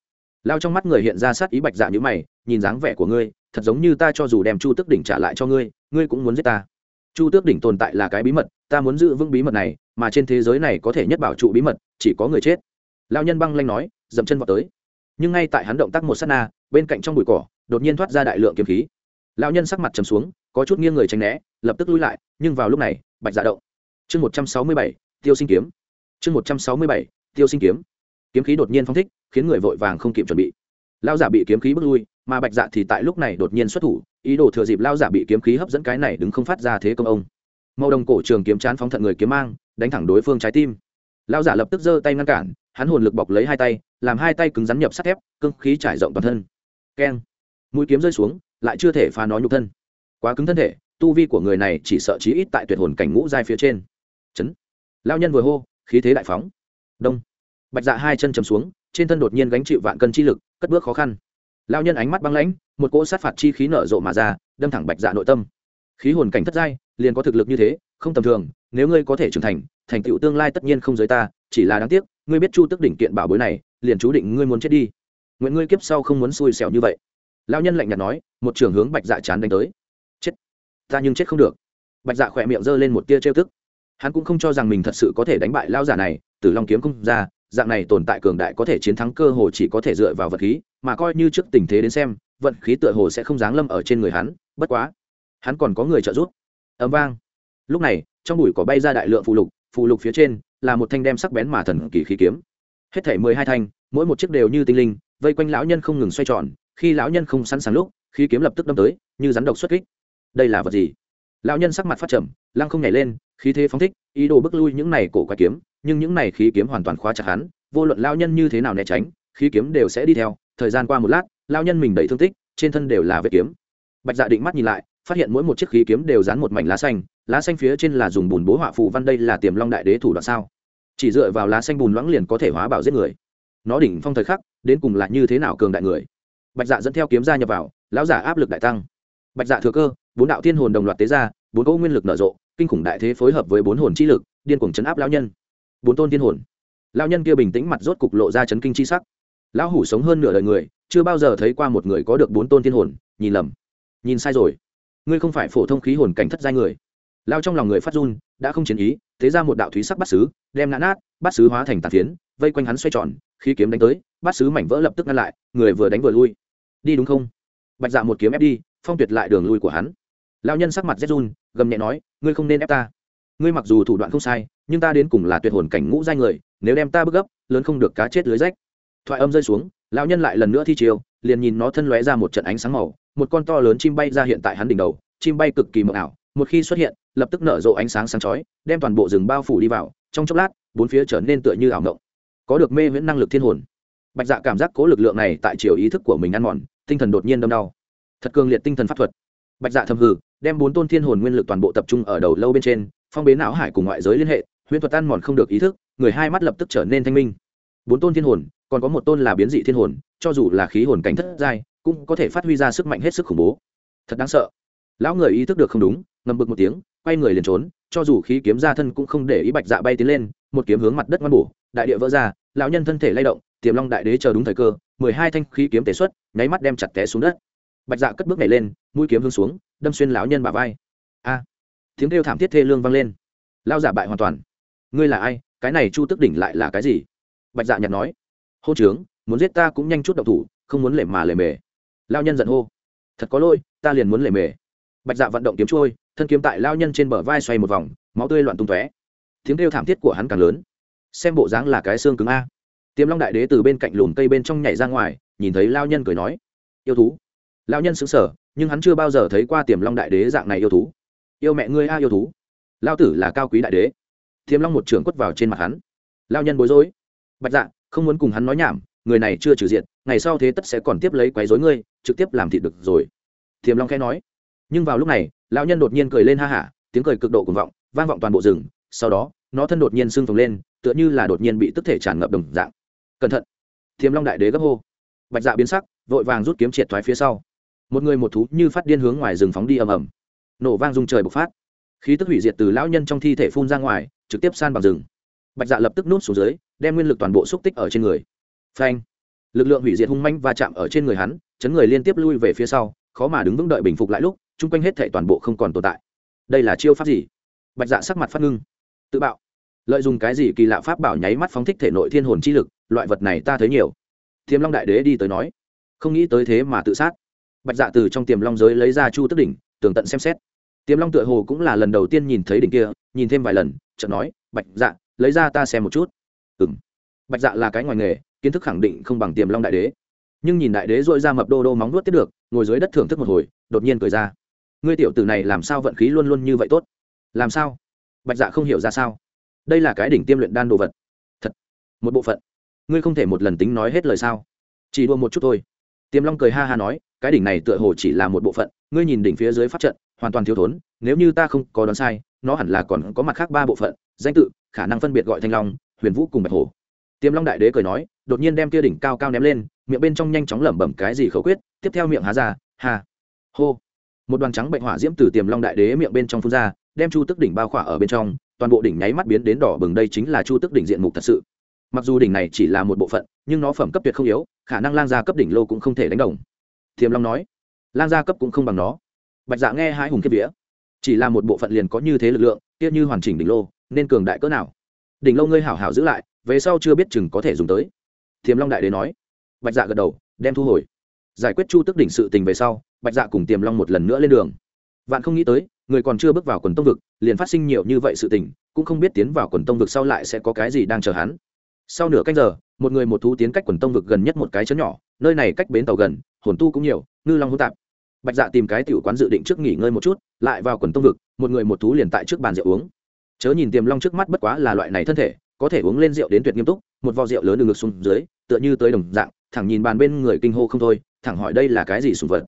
Lao trong mắt người hiện ra sát ý bạch dạ như mày, nhìn dáng vẻ của ngươi, thật giống như ta cho dù đem chu tước đỉnh trả lại cho ngươi ngươi cũng muốn giết ta. Chu tước đỉnh tồn tại là cái bí mật, ta muốn giữ vững bí mật này, mà trên thế giới này có thể nhất bảo trụ bí mật, chỉ có người chết. Lao nhân băng lanh nói, dậm chân vào tới. Nhưng ngay tại hắn động tác một s á t na, bên cạnh trong bụi cỏ đột nhiên thoát ra đại lượng kiếm khí. Lão nhân sắc mặt trầm xuống, có chút nghiêng người tránh né, lập tức lui lại, nhưng vào lúc này, bạch dạ động. Chương một trăm sáu mươi bảy, tiêu sinh kiếm. Chương một trăm sáu mươi bảy, tiêu sinh kiếm. Kiếm khí đột nhiên phong thích, khiến người vội vàng không kịp chuẩn bị. Lao giả bị kiếm khí bước lui, mà bạch dạ thì tại lúc này đột nhiên xuất thủ, ý đồ thừa dịp lao giả bị kiếm khí hấp dẫn cái này đứng không phát ra thế công ông. Màu đồng cổ trường kiếm chán phóng thận người kiếm mang, đánh thẳng đối phương trái tim. Lao giả lập tức giơ tay ngăn cản, hắn hồn lực bọc lấy hai tay, làm hai tay cứng rắn nhập sắt thép cưng khí trải rộng toàn thân. Keng mũi kiếm rơi xuống, lại chưa thể phá nó nhục thân. Quá cứng thân thể, tu vi của người này chỉ sợ chí ít tại tuyệt hồn cảnh ngũ giai phía trên. Chấn. Lao nhân vừa hô, khí thế đại phóng. Đông. Bạch dạ hai chân chầm xuống, trên thân đột nhiên gánh chịu vạn cân chi lực, cất bước khó khăn. Lao nhân ánh mắt băng lãnh, một cỗ sát phạt chi khí nở rộ mà ra, đâm thẳng bạch dạ nội tâm. Khí hồn cảnh thất giai, liền có thực lực như thế, không tầm thường, nếu ngươi có thể trưởng thành thành tựu tương lai tất nhiên không giới ta, chỉ là đáng tiếc, ngươi biết chu tức đỉnh kiện bảo bối này, liền chú định ngươi muốn chết đi. Nguyện ngươi kiếp sau không muốn xui xẻo như vậy lao nhân lạnh nhạt nói, một trường hướng bạch dạ chán đánh tới. Chết! Ta nhưng chết không được. Bạch dạ khỏe miệng giơ lên một tia trêu tức. Hắn cũng không cho rằng mình thật sự có thể đánh bại lao giả này từ long kiếm không ra, dạng này tồn tại cường đại có thể chiến thắng cơ hồ chỉ có thể dựa vào vật khí, mà coi như trước tình thế đến xem, vận khí tựa hồ sẽ không giáng lâm ở trên người hắn, bất quá, hắn còn có người trợ giúp. Ấm vang. Lúc này, trong bụi có bay ra đại lượng phụ lục phụ lục phía trên là một thanh đem sắc bén mà thần kỳ khí kiếm. Hết thể mười hai thanh, mỗi một chiếc đều như tinh linh, vây quanh lão nhân không ngừng xoay tròn khi lão nhân không sẵn sàng lúc, khí kiếm lập tức đâm tới, như rắn độc xuất kích. Đây là vật gì? Lão nhân sắc mặt phát trầm, lăng không nhảy lên, khí thế phóng thích, ý đồ bước lui những này cổ quái kiếm, nhưng những này khí kiếm hoàn toàn khóa chặt hắn, vô luận lão nhân như thế nào né tránh, khí kiếm đều sẽ đi theo. Thời gian qua một lát, lão nhân mình đầy thương tích, trên thân đều là vết kiếm. Bạch dạ định mắt nhìn lại, phát hiện mỗi một chiếc khí kiếm đều dán một mảnh lá xanh lá xanh phía trên là dùng bùn bố họa phù văn, đây là tiềm long đại đế thủ đoạn sao? Chỉ dựa vào lá xanh bùn loãng liền có thể hóa bảo giết người. Nó đỉnh phong thời khắc, đến cùng là như thế nào cường đại người? Bạch dạ dẫn theo kiếm ra nhập vào, lão giả áp lực đại tăng. Bạch dạ thừa cơ, bốn đạo thiên hồn đồng loạt tế ra, bốn cỗ nguyên lực nở rộ, kinh khủng đại thế phối hợp với bốn hồn chi lực, điên cuồng chấn áp lão nhân. Bốn tôn thiên hồn. Lão nhân kia bình tĩnh mặt rốt cục lộ ra chấn kinh chi sắc. Lão hủ sống hơn nửa đời người, chưa bao giờ thấy qua một người có được bốn tôn thiên hồn, nhìn lầm. Nhìn sai rồi. Ngươi không phải phổ thông khí hồn cảnh thất giai người. Lao trong lòng người phát run, đã không chiến ý, thế ra một đạo thúy sắc bắt xứ, đem ngã nát bắt xứ hóa thành tàn phiến, vây quanh hắn xoay tròn khi kiếm đánh tới. Bát sứ mảnh vỡ lập tức ngăn lại, người vừa đánh vừa lui. Đi đúng không? Bạch dạ một kiếm ép đi, phong tuyệt lại đường lui của hắn. Lao nhân sắc mặt rét run, gầm nhẹ nói, ngươi không nên ép ta. Ngươi mặc dù thủ đoạn không sai, nhưng ta đến cùng là tuyệt hồn cảnh ngũ giai người, nếu đem ta bước gấp, lớn không được cá chết lưới rách. Thoại âm rơi xuống, lão nhân lại lần nữa thi chiều liền nhìn nó thân lóe ra một trận ánh sáng màu, một con to lớn chim bay ra hiện tại hắn đỉnh đầu, chim bay cực kỳ mộng ảo, một khi xuất hiện, lập tức nở rộ ánh sáng sáng chói, đem toàn bộ rừng bao phủ đi vào, trong chốc lát, bốn phía trở nên tựa như ảo ngộng. Có được mê viễn năng lực thiên hồn bạch dạ cảm giác cố lực lượng này tại chiều ý thức của mình ăn mòn, tinh thần đột nhiên đâm đau. Thật cường liệt tinh thần pháp thuật. Bạch dạ thầm hừ, đem bốn tôn thiên hồn nguyên lực toàn bộ tập trung ở đầu lâu bên trên, phong bế não hải cùng ngoại giới liên hệ, huyễn thuật ăn mòn không được ý thức, người hai mắt lập tức trở nên thanh minh. Bốn tôn thiên hồn, còn có một tôn là biến dị thiên hồn, cho dù là khí hồn cảnh thất giai, cũng có thể phát huy ra sức mạnh hết sức khủng bố. Thật đáng sợ. Lão người ý thức được không đúng, ngầm bực một tiếng, quay người liền trốn, cho dù khí kiếm ra thân cũng không để ý bạch dạ bay tiến lên, một kiếm hướng mặt đất ngoan bổ, đại địa vỡ ra, lão nhân thân thể lay động tiềm long đại đế chờ đúng thời cơ, mười hai thanh khí kiếm tế xuất, nháy mắt đem chặt té xuống đất. Bạch dạ cất bước nhảy lên, mũi kiếm hướng xuống, đâm xuyên lão nhân bà vai. A! Tiếng kêu thảm thiết thê lương vang lên. Lao giả bại hoàn toàn. Ngươi là ai? Cái này chu tức đỉnh lại là cái gì? Bạch dạ nhặt nói. Hô trướng muốn giết ta cũng nhanh chút độc thủ, không muốn lệ mà lệ mề. Lao nhân giận hô. Thật có lỗi, ta liền muốn lệ mề. Bạch dạ vận động kiếm trôi, thân kiếm tại lao nhân trên bờ vai xoay một vòng, máu tươi loạn tung tóe. Tiếng kêu thảm thiết của hắn càng lớn. Xem bộ dáng là cái xương cứng a tiềm long đại đế từ bên cạnh lùm cây bên trong nhảy ra ngoài, nhìn thấy lao nhân cười nói, yêu thú. Lao nhân xứng sở nhưng hắn chưa bao giờ thấy qua tiềm long đại đế dạng này yêu thú. Yêu mẹ ngươi a, yêu thú. Lao tử là cao quý đại đế. Tiềm long một trưởng quất vào trên mặt hắn. Lao nhân bối rối. Bạch dạ không muốn cùng hắn nói nhảm, người này chưa trừ diện ngày sau thế tất sẽ còn tiếp lấy quấy rối ngươi, trực tiếp làm thịt được rồi. Tiềm long khẽ nói. Nhưng vào lúc này lão nhân đột nhiên cười lên ha hả, tiếng cười cực độ cuồng vọng, vang vọng toàn bộ rừng, sau đó, nó thân đột nhiên sưng phồng lên, tựa như là đột nhiên bị tức thể tràn ngập đồng dạng cẩn thận. Thiềm long đại đế gấp hô. Bạch dạ biến sắc, vội vàng rút kiếm triệt thoái phía sau. Một người một thú như phát điên hướng ngoài rừng phóng đi ầm ầm. Nổ vang rung trời bộc phát. Khí tức hủy diệt từ lão nhân trong thi thể phun ra ngoài, trực tiếp san bằng rừng. Bạch dạ lập tức núp xuống dưới, đem nguyên lực toàn bộ xúc tích ở trên người. Phanh. Lực lượng hủy diệt hung manh va chạm ở trên người hắn, chấn người liên tiếp lui về phía sau, khó mà đứng vững đợi bình phục lại lúc, chung quanh hết thể toàn bộ không còn tồn tại. Đây là chiêu pháp gì? Bạch dạ sắc mặt phát ngưng. Tự bạo. Lợi dụng cái gì kỳ lạ pháp bảo nháy mắt phóng thích thể nội thiên hồn chi lực loại vật này ta thấy nhiều. Thiềm long đại đế đi tới nói, không nghĩ tới thế mà tự sát. Bạch dạ từ trong tiềm long giới lấy ra chu tức đỉnh, tường tận xem xét. Tiềm long tựa hồ cũng là lần đầu tiên nhìn thấy đỉnh kia, nhìn thêm vài lần, chợt nói, bạch dạ lấy ra ta xem một chút. Ừ m bạch dạ là cái ngoài nghề, kiến thức khẳng định không bằng tiềm long đại đế. Nhưng nhìn đại đế dội ra mập đô đô móng nuốt tiếp được, ngồi dưới đất thưởng thức một hồi, đột nhiên cười ra. Ngươi tiểu tử này làm sao vận khí luôn luôn như vậy tốt? Làm sao? Bạch dạ không hiểu ra sao. Đây là cái đỉnh tiêm luyện đan đồ vật. Thật. Một bộ phận ngươi không thể một lần tính nói hết lời sao? Chỉ đua một chút thôi. Tiềm long cười ha ha nói, cái đỉnh này tựa hồ chỉ là một bộ phận, ngươi nhìn đỉnh phía dưới pháp trận, hoàn toàn thiếu thốn, nếu như ta không có đoán sai, nó hẳn là còn có mặt khác ba bộ phận, danh tự, khả năng phân biệt gọi thanh long, huyền vũ cùng bạch hồ tiềm long đại đế cười nói, đột nhiên đem kia đỉnh cao cao ném lên, miệng bên trong nhanh chóng lẩm bẩm cái gì khẩu quyết, tiếp theo miệng há ra hà hô. Một đoàn trắng bệnh hỏa diễm từ tiềm long đại đế miệng bên trong phun ra, đem chu tức đỉnh bao khỏa ở bên trong, toàn bộ đỉnh nháy mắt biến đến đỏ bừng, đây chính là chu tức đỉnh diện mục thật sự mặc dù đỉnh này chỉ là một bộ phận, nhưng nó phẩm cấp tuyệt không yếu, khả năng lang gia cấp đỉnh lô cũng không thể đánh đồng. Thiềm long nói, lang gia cấp cũng không bằng nó. Bạch dạ nghe hai hùng kiếp vía, chỉ là một bộ phận liền có như thế lực lượng, kia như hoàn chỉnh đỉnh lô, nên cường đại cỡ nào? Đỉnh lô ngươi hảo hảo giữ lại, về sau chưa biết chừng có thể dùng tới. Thiềm long đại đế nói, bạch dạ gật đầu, đem thu hồi. Giải quyết chu tức đỉnh sự tình về sau, bạch dạ cùng tiềm long một lần nữa lên đường. Vạn không nghĩ tới, người còn chưa bước vào quần tông vực, liền phát sinh nhiều như vậy sự tình, cũng không biết tiến vào quần tông vực sau lại sẽ có cái gì đang chờ hắn sau nửa canh giờ, một người một thú tiến cách quần tông vực gần nhất một cái chấn nhỏ, nơi này cách bến tàu gần, hồn tu cũng nhiều, ngư long hỗn tạp. Bạch dạ tìm cái tiểu quán dự định trước nghỉ ngơi một chút, lại vào quần tông vực, một người một thú liền tại trước bàn rượu uống. Chớ nhìn tiềm long trước mắt bất quá là loại này thân thể, có thể uống lên rượu đến tuyệt nghiêm túc, một vò rượu lớn đường ngực xuống dưới, tựa như tới đồng dạng, thẳng nhìn bàn bên người kinh hô không thôi, thẳng hỏi đây là cái gì sùng vật.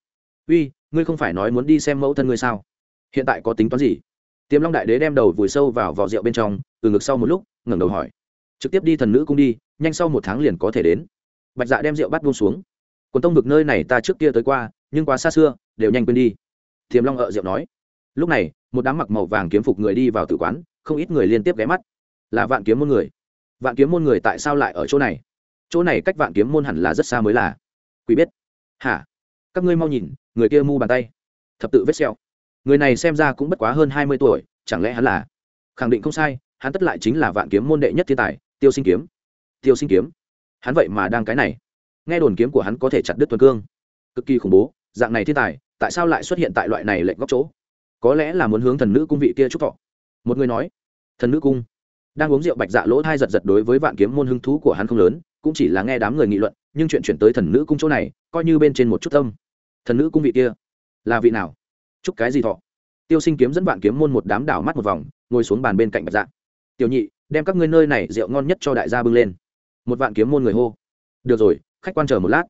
Uy, ngươi không phải nói muốn đi xem mẫu thân ngươi sao? Hiện tại có tính toán gì? Tiềm long đại đế đem đầu vùi sâu vào vò rượu bên trong, từ ngực sau một lúc, ngẩng đầu hỏi trực tiếp đi thần nữ cung đi, nhanh sau một tháng liền có thể đến. Bạch dạ đem rượu bắt buông xuống. Quần tông vực nơi này ta trước kia tới qua, nhưng quá xa xưa, đều nhanh quên đi. Thiềm long ợ rượu nói. Lúc này, một đám mặc màu vàng kiếm phục người đi vào tử quán, không ít người liên tiếp ghé mắt. Là vạn kiếm môn người. Vạn kiếm môn người tại sao lại ở chỗ này? Chỗ này cách vạn kiếm môn hẳn là rất xa mới là. Quý biết. Hả? Các ngươi mau nhìn, người kia mu bàn tay. Thập tự vết xẹo người này xem ra cũng bất quá hơn hai mươi tuổi, chẳng lẽ hắn là? Khẳng định không sai, hắn tất lại chính là vạn kiếm môn đệ nhất thiên tài tiêu sinh kiếm. Tiêu sinh kiếm. Hắn vậy mà đang cái này. Nghe đồn kiếm của hắn có thể chặt đứt tuần cương. Cực kỳ khủng bố, dạng này thiên tài, tại sao lại xuất hiện tại loại này lệnh góc chỗ? Có lẽ là muốn hướng thần nữ cung vị kia chúc thọ. Một người nói, thần nữ cung. Đang uống rượu bạch dạ lỗ thai giật giật đối với vạn kiếm môn hứng thú của hắn không lớn, cũng chỉ là nghe đám người nghị luận, nhưng chuyện chuyển tới thần nữ cung chỗ này, coi như bên trên một chút tâm. Thần nữ cung vị kia, là vị nào? Chúc cái gì thọ? Tiêu sinh kiếm dẫn vạn kiếm môn một đám đảo mắt một vòng, ngồi xuống bàn bên cạnh bạch dạ. Tiểu nhị đem các ngươi nơi này rượu ngon nhất cho đại gia bưng lên. Một vạn kiếm môn người hô. Được rồi, khách quan chờ một lát.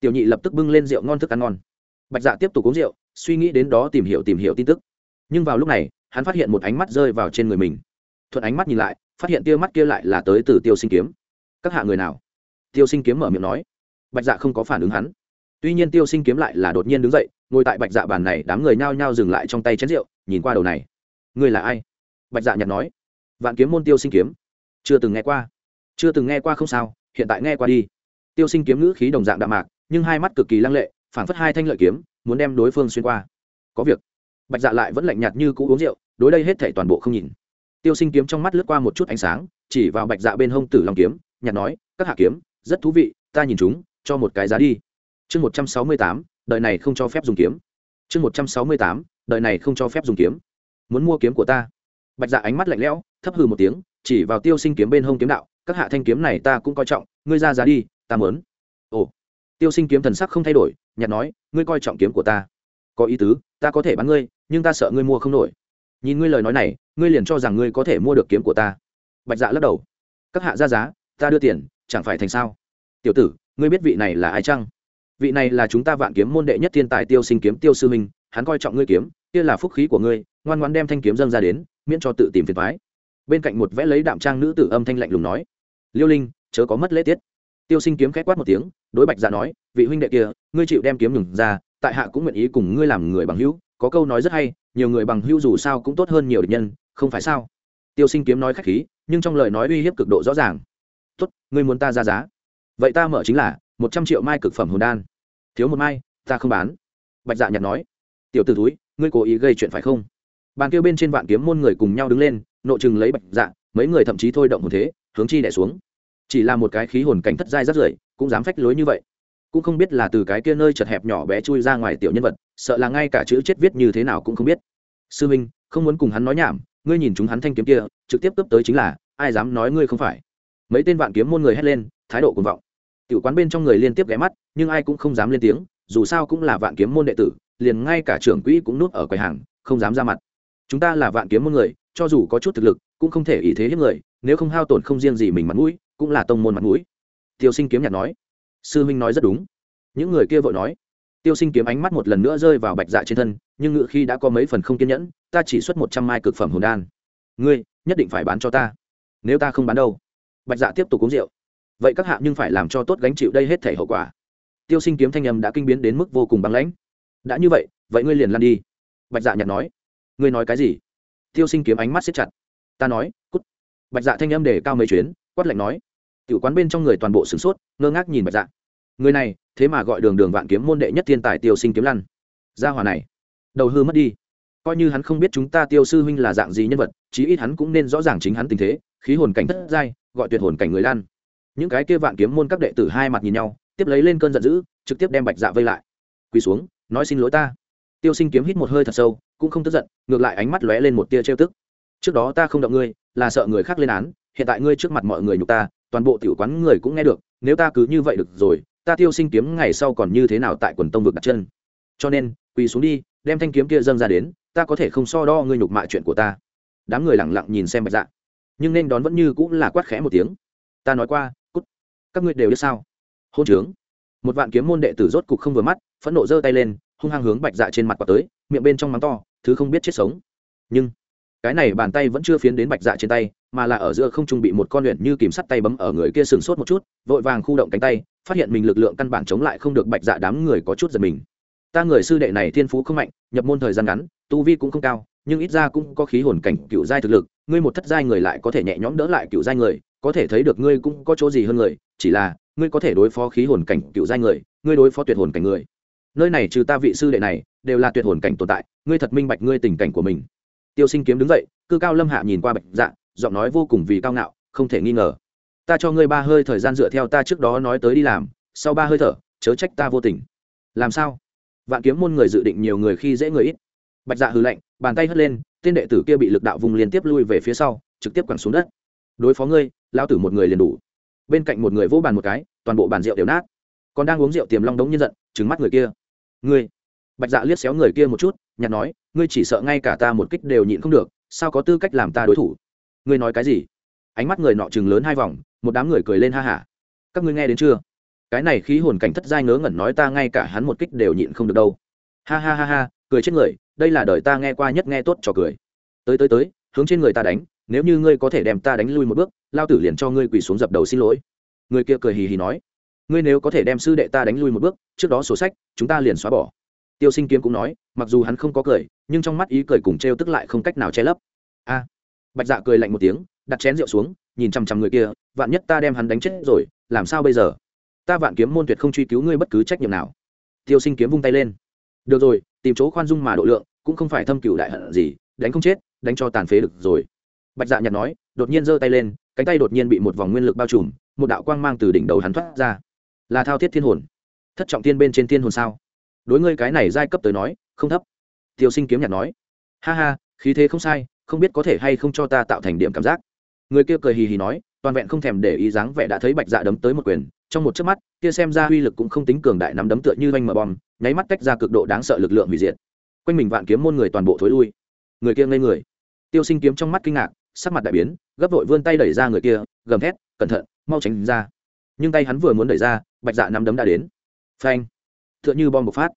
Tiểu nhị lập tức bưng lên rượu ngon thức ăn ngon. Bạch dạ tiếp tục uống rượu, suy nghĩ đến đó tìm hiểu tìm hiểu tin tức. Nhưng vào lúc này, hắn phát hiện một ánh mắt rơi vào trên người mình. Thuận ánh mắt nhìn lại, phát hiện tia mắt kia lại là tới từ tiêu sinh kiếm. Các hạ người nào? Tiêu sinh kiếm mở miệng nói. Bạch dạ không có phản ứng hắn. Tuy nhiên tiêu sinh kiếm lại là đột nhiên đứng dậy, ngồi tại bạch dạ bàn này đám người nhao nhao dừng lại trong tay chén rượu, nhìn qua đầu này. Ngươi là ai? Bạch dạ nhặt nói vạn kiếm môn tiêu sinh kiếm. Chưa từng nghe qua. Chưa từng nghe qua không sao, hiện tại nghe qua đi. Tiêu sinh kiếm ngữ khí đồng dạng đạm mạc, nhưng hai mắt cực kỳ lăng lệ, phảng phất hai thanh lợi kiếm, muốn đem đối phương xuyên qua. Có việc. Bạch dạ lại vẫn lạnh nhạt như cũ uống rượu, đối đây hết thể toàn bộ không nhìn. Tiêu sinh kiếm trong mắt lướt qua một chút ánh sáng, chỉ vào bạch dạ bên hông tử long kiếm, nhạt nói, các hạ kiếm, rất thú vị, ta nhìn chúng, cho một cái giá đi. Chương một trăm sáu mươi tám đợi này không cho phép dùng kiếm. Chương một trăm sáu mươi tám đợi này không cho phép dùng kiếm. Muốn mua kiếm của ta bạch dạ ánh mắt lạnh lẽo, thấp hừ một tiếng, chỉ vào tiêu sinh kiếm bên hông kiếm đạo, các hạ thanh kiếm này ta cũng coi trọng, ngươi ra giá đi, ta mớn ồ. Tiêu sinh kiếm thần sắc không thay đổi nhặt nói, ngươi coi trọng kiếm của ta. Có ý tứ, ta có thể bán ngươi, nhưng ta sợ ngươi mua không nổi. Nhìn ngươi lời nói này, ngươi liền cho rằng ngươi có thể mua được kiếm của ta. Bạch dạ lắc đầu. Các hạ ra giá, ta đưa tiền, chẳng phải thành sao? Tiểu tử, ngươi biết vị này là ai chăng? Vị này là chúng ta vạn kiếm môn đệ nhất thiên tài tiêu sinh kiếm tiêu sư minh hắn coi trọng ngươi kiếm, kia là phúc khí của ngươi, ngoan ngoan đem thanh kiếm dâng ra đến, miễn cho tự tìm phiền thoái bên cạnh một vẽ lấy đạm trang nữ tử âm thanh lạnh lùng nói, liêu linh, chớ có mất lễ tiết. Tiêu sinh kiếm k h á quát một tiếng, đối bạch dạ nói, vị huynh đệ kia, ngươi chịu đem kiếm ngừng ra, tại hạ cũng nguyện ý cùng ngươi làm người bằng hữu, có câu nói rất hay, nhiều người bằng hữu dù sao cũng tốt hơn nhiều địch nhân, không phải sao? Tiêu sinh kiếm nói k h á c h khí, nhưng trong lời nói uy hiếp cực độ rõ ràng. Tốt, ngươi muốn ta ra giá? Vậy ta mở chính là một trăm triệu mai cực phẩm hồn đan. Thiếu một mai, ta không bán. Bạch dạ nhặt nói tiểu t ử túi ngươi cố ý gây chuyện phải không? Bàn kêu bên trên vạn kiếm môn người cùng nhau đứng lên, nộ chừng lấy bạch dạ mấy người thậm chí thôi động hồn thế, hướng chi đẻ xuống. Chỉ là một cái khí hồn cảnh thất giai rất rưởi, cũng dám phách lối như vậy. Cũng không biết là từ cái kia nơi chật hẹp nhỏ bé chui ra ngoài tiểu nhân vật, sợ là ngay cả chữ chết viết như thế nào cũng không biết. Sư minh, không muốn cùng hắn nói nhảm, ngươi nhìn chúng hắn thanh kiếm kia, trực tiếp cướp tới chính là, ai dám nói ngươi không phải? Mấy tên vạn kiếm môn người hét lên, thái độ cuồng vọng. Tiểu quán bên trong người liên tiếp ghé mắt, nhưng ai cũng không dám lên tiếng, dù sao cũng là vạn kiếm môn đệ tử liền ngay cả trưởng quỹ cũng núp ở quầy hàng, không dám ra mặt. Chúng ta là vạn kiếm môn người, cho dù có chút thực lực, cũng không thể ý thế hiếp người, nếu không hao tổn không riêng gì mình mặt mũi, cũng là tông môn mặt mũi. Tiêu sinh kiếm nhạt nói. Sư huynh nói rất đúng. Những người kia vội nói. Tiêu sinh kiếm ánh mắt một lần nữa rơi vào bạch dạ trên thân, nhưng ngự khi đã có mấy phần không kiên nhẫn, ta chỉ xuất một trăm mai cực phẩm hồn đan. Ngươi nhất định phải bán cho ta. Nếu ta không bán đâu. Bạch dạ tiếp tục uống rượu. Vậy các hạ nhưng phải làm cho tốt gánh chịu đây hết thể hậu quả. Tiêu sinh kiếm thanh âm đã kinh biến đến mức vô cùng băng lãnh đã như vậy vậy ngươi liền lăn đi. Bạch dạ nhặt nói. Ngươi nói cái gì? Tiêu sinh kiếm ánh mắt xếp chặt. Ta nói, cút. Bạch dạ thanh âm để cao mấy chuyến, quát lạnh nói. Tiểu quán bên trong người toàn bộ sửng sốt, ngơ ngác nhìn bạch dạ. Người này, thế mà gọi đường đường vạn kiếm môn đệ nhất thiên tài tiêu sinh kiếm lăn. Gia hòa này, đầu hư mất đi. Coi như hắn không biết chúng ta tiêu sư huynh là dạng gì nhân vật, chí ít hắn cũng nên rõ ràng chính hắn tình thế, khí hồn cảnh thất giai, gọi tuyệt hồn cảnh người lan những cái kia vạn kiếm môn các đệ tử hai mặt nhìn nhau, tiếp lấy lên cơn giận dữ, trực tiếp đem bạch dạ vây lại. Quỳ xuống nói xin lỗi ta. Tiêu sinh kiếm hít một hơi thật sâu, cũng không tức giận, ngược lại ánh mắt lóe lên một tia trêu tức. Trước đó ta không động ngươi, là sợ người khác lên án, hiện tại ngươi trước mặt mọi người nhục ta, toàn bộ tiểu quán người cũng nghe được, nếu ta cứ như vậy được rồi, ta tiêu sinh kiếm ngày sau còn như thế nào tại quần tông vực đặt chân? Cho nên, quỳ xuống đi, đem thanh kiếm kia dâng ra đến, ta có thể không so đo ngươi nhục mạ chuyện của ta. Đám người lẳng lặng nhìn xem bạch dạ. Nhưng nên đón vẫn như cũng là quát khẽ một tiếng. Ta nói qua, cút, các ngươi đều biết sao? Hôn trướng một vạn kiếm môn đệ tử rốt cục không vừa mắt, phẫn nộ giơ tay lên, hung hăng hướng bạch dạ trên mặt quả tới, miệng bên trong mắng to, thứ không biết chết sống. Nhưng, cái này bàn tay vẫn chưa phiến đến bạch dạ trên tay, mà là ở giữa không trung bị một con luyện như kìm sắt tay bấm ở người kia sừng sốt một chút, vội vàng khu động cánh tay, phát hiện mình lực lượng căn bản chống lại không được bạch dạ đám người có chút giật mình. Ta người sư đệ này thiên phú không mạnh, nhập môn thời gian ngắn, tu vi cũng không cao, nhưng ít ra cũng có khí hồn cảnh, cựu giai thực lực, ngươi một thất giai người lại có thể nhẹ nhõm đỡ lại cựu giai người, có thể thấy được ngươi cũng có chỗ gì hơn người, chỉ là ngươi có thể đối phó khí hồn cảnh cựu giai người, ngươi đối phó tuyệt hồn cảnh người. Nơi này trừ ta vị sư đệ này, đều là tuyệt hồn cảnh tồn tại, ngươi thật minh bạch ngươi tình cảnh của mình. Tiêu sinh kiếm đứng dậy, cư cao lâm hạ nhìn qua bạch dạ giọng nói vô cùng vì cao ngạo, không thể nghi ngờ. Ta cho ngươi ba hơi thời gian dựa theo ta trước đó nói tới đi làm, sau ba hơi thở, chớ trách ta vô tình. Làm sao? Vạn kiếm môn người dự định nhiều người khi dễ người ít. Bạch dạ hư lạnh, bàn tay hất lên, tên đệ tử kia bị lực đạo vùng liên tiếp lui về phía sau, trực tiếp quẳng xuống đất. Đối phó ngươi, lão tử một người liền đủ bên cạnh một người vỗ bàn một cái, toàn bộ bàn rượu đều nát. Còn đang uống rượu tiềm long đống nhân giận trứng mắt người kia. Ngươi? Bạch dạ liếc xéo người kia một chút nhặt nói, ngươi chỉ sợ ngay cả ta một kích đều nhịn không được, sao có tư cách làm ta đối thủ? Ngươi nói cái gì? Ánh mắt người nọ chừng lớn hai vòng, một đám người cười lên ha hả. Các ngươi nghe đến chưa? Cái này khí hồn cảnh thất giai ngớ ngẩn nói ta ngay cả hắn một kích đều nhịn không được đâu. Ha ha ha ha, cười chết người, đây là đời ta nghe qua nhất nghe tốt cho cười. Tới tới tới, hướng trên người ta đánh, nếu như ngươi có thể đem ta đánh lui một bước lao tử liền cho ngươi quỳ xuống dập đầu xin lỗi. Người kia cười hì hì nói, ngươi nếu có thể đem sư đệ ta đánh lui một bước, trước đó sổ sách, chúng ta liền xóa bỏ. Tiêu sinh kiếm cũng nói, mặc dù hắn không có cười, nhưng trong mắt ý cười cùng t r e o tức lại không cách nào che lấp. A. Bạch dạ cười lạnh một tiếng, đặt chén rượu xuống, nhìn chằm chằm người kia, vạn nhất ta đem hắn đánh chết rồi, làm sao bây giờ? Ta vạn kiếm môn tuyệt không truy cứu ngươi bất cứ trách nhiệm nào. Tiêu sinh kiếm vung tay lên. Được rồi, tìm chỗ khoan dung mà độ lượng, cũng không phải thâm cựu đại hận gì, đánh không chết, đánh cho tàn phế được rồi. Bạch dạ nhặt nói, đột nhiên giơ tay lên cánh tay đột nhiên bị một vòng nguyên lực bao trùm, một đạo quang mang từ đỉnh đầu hắn thoát ra. Là thao thiết thiên hồn. Thất trọng tiên bên trên thiên hồn sao? Đối ngươi cái này giai cấp tới nói, không thấp. Tiêu sinh kiếm nhạt nói. Ha ha, khí thế không sai, không biết có thể hay không cho ta tạo thành điểm cảm giác. Người kia cười hì hì nói, toàn vẹn không thèm để ý dáng vẻ đã thấy bạch dạ đấm tới một quyền, trong một chớp mắt, kia xem ra uy lực cũng không tính cường đại nắm đấm tựa như oanh mờ bom, nháy mắt tách ra cực độ đáng sợ lực lượng hủy diệt. Quanh mình vạn kiếm môn người toàn bộ thối lui. Người kia ngây người. Tiêu sinh kiếm trong mắt kinh ngạc sắc mặt đại biến, gấp vội vươn tay đẩy ra người kia, gầm thét, cẩn thận, mau tránh ra. Nhưng tay hắn vừa muốn đẩy ra, bạch dạ nắm đấm đã đến. Phanh! T h ư ợ n h ư bom bộc phát.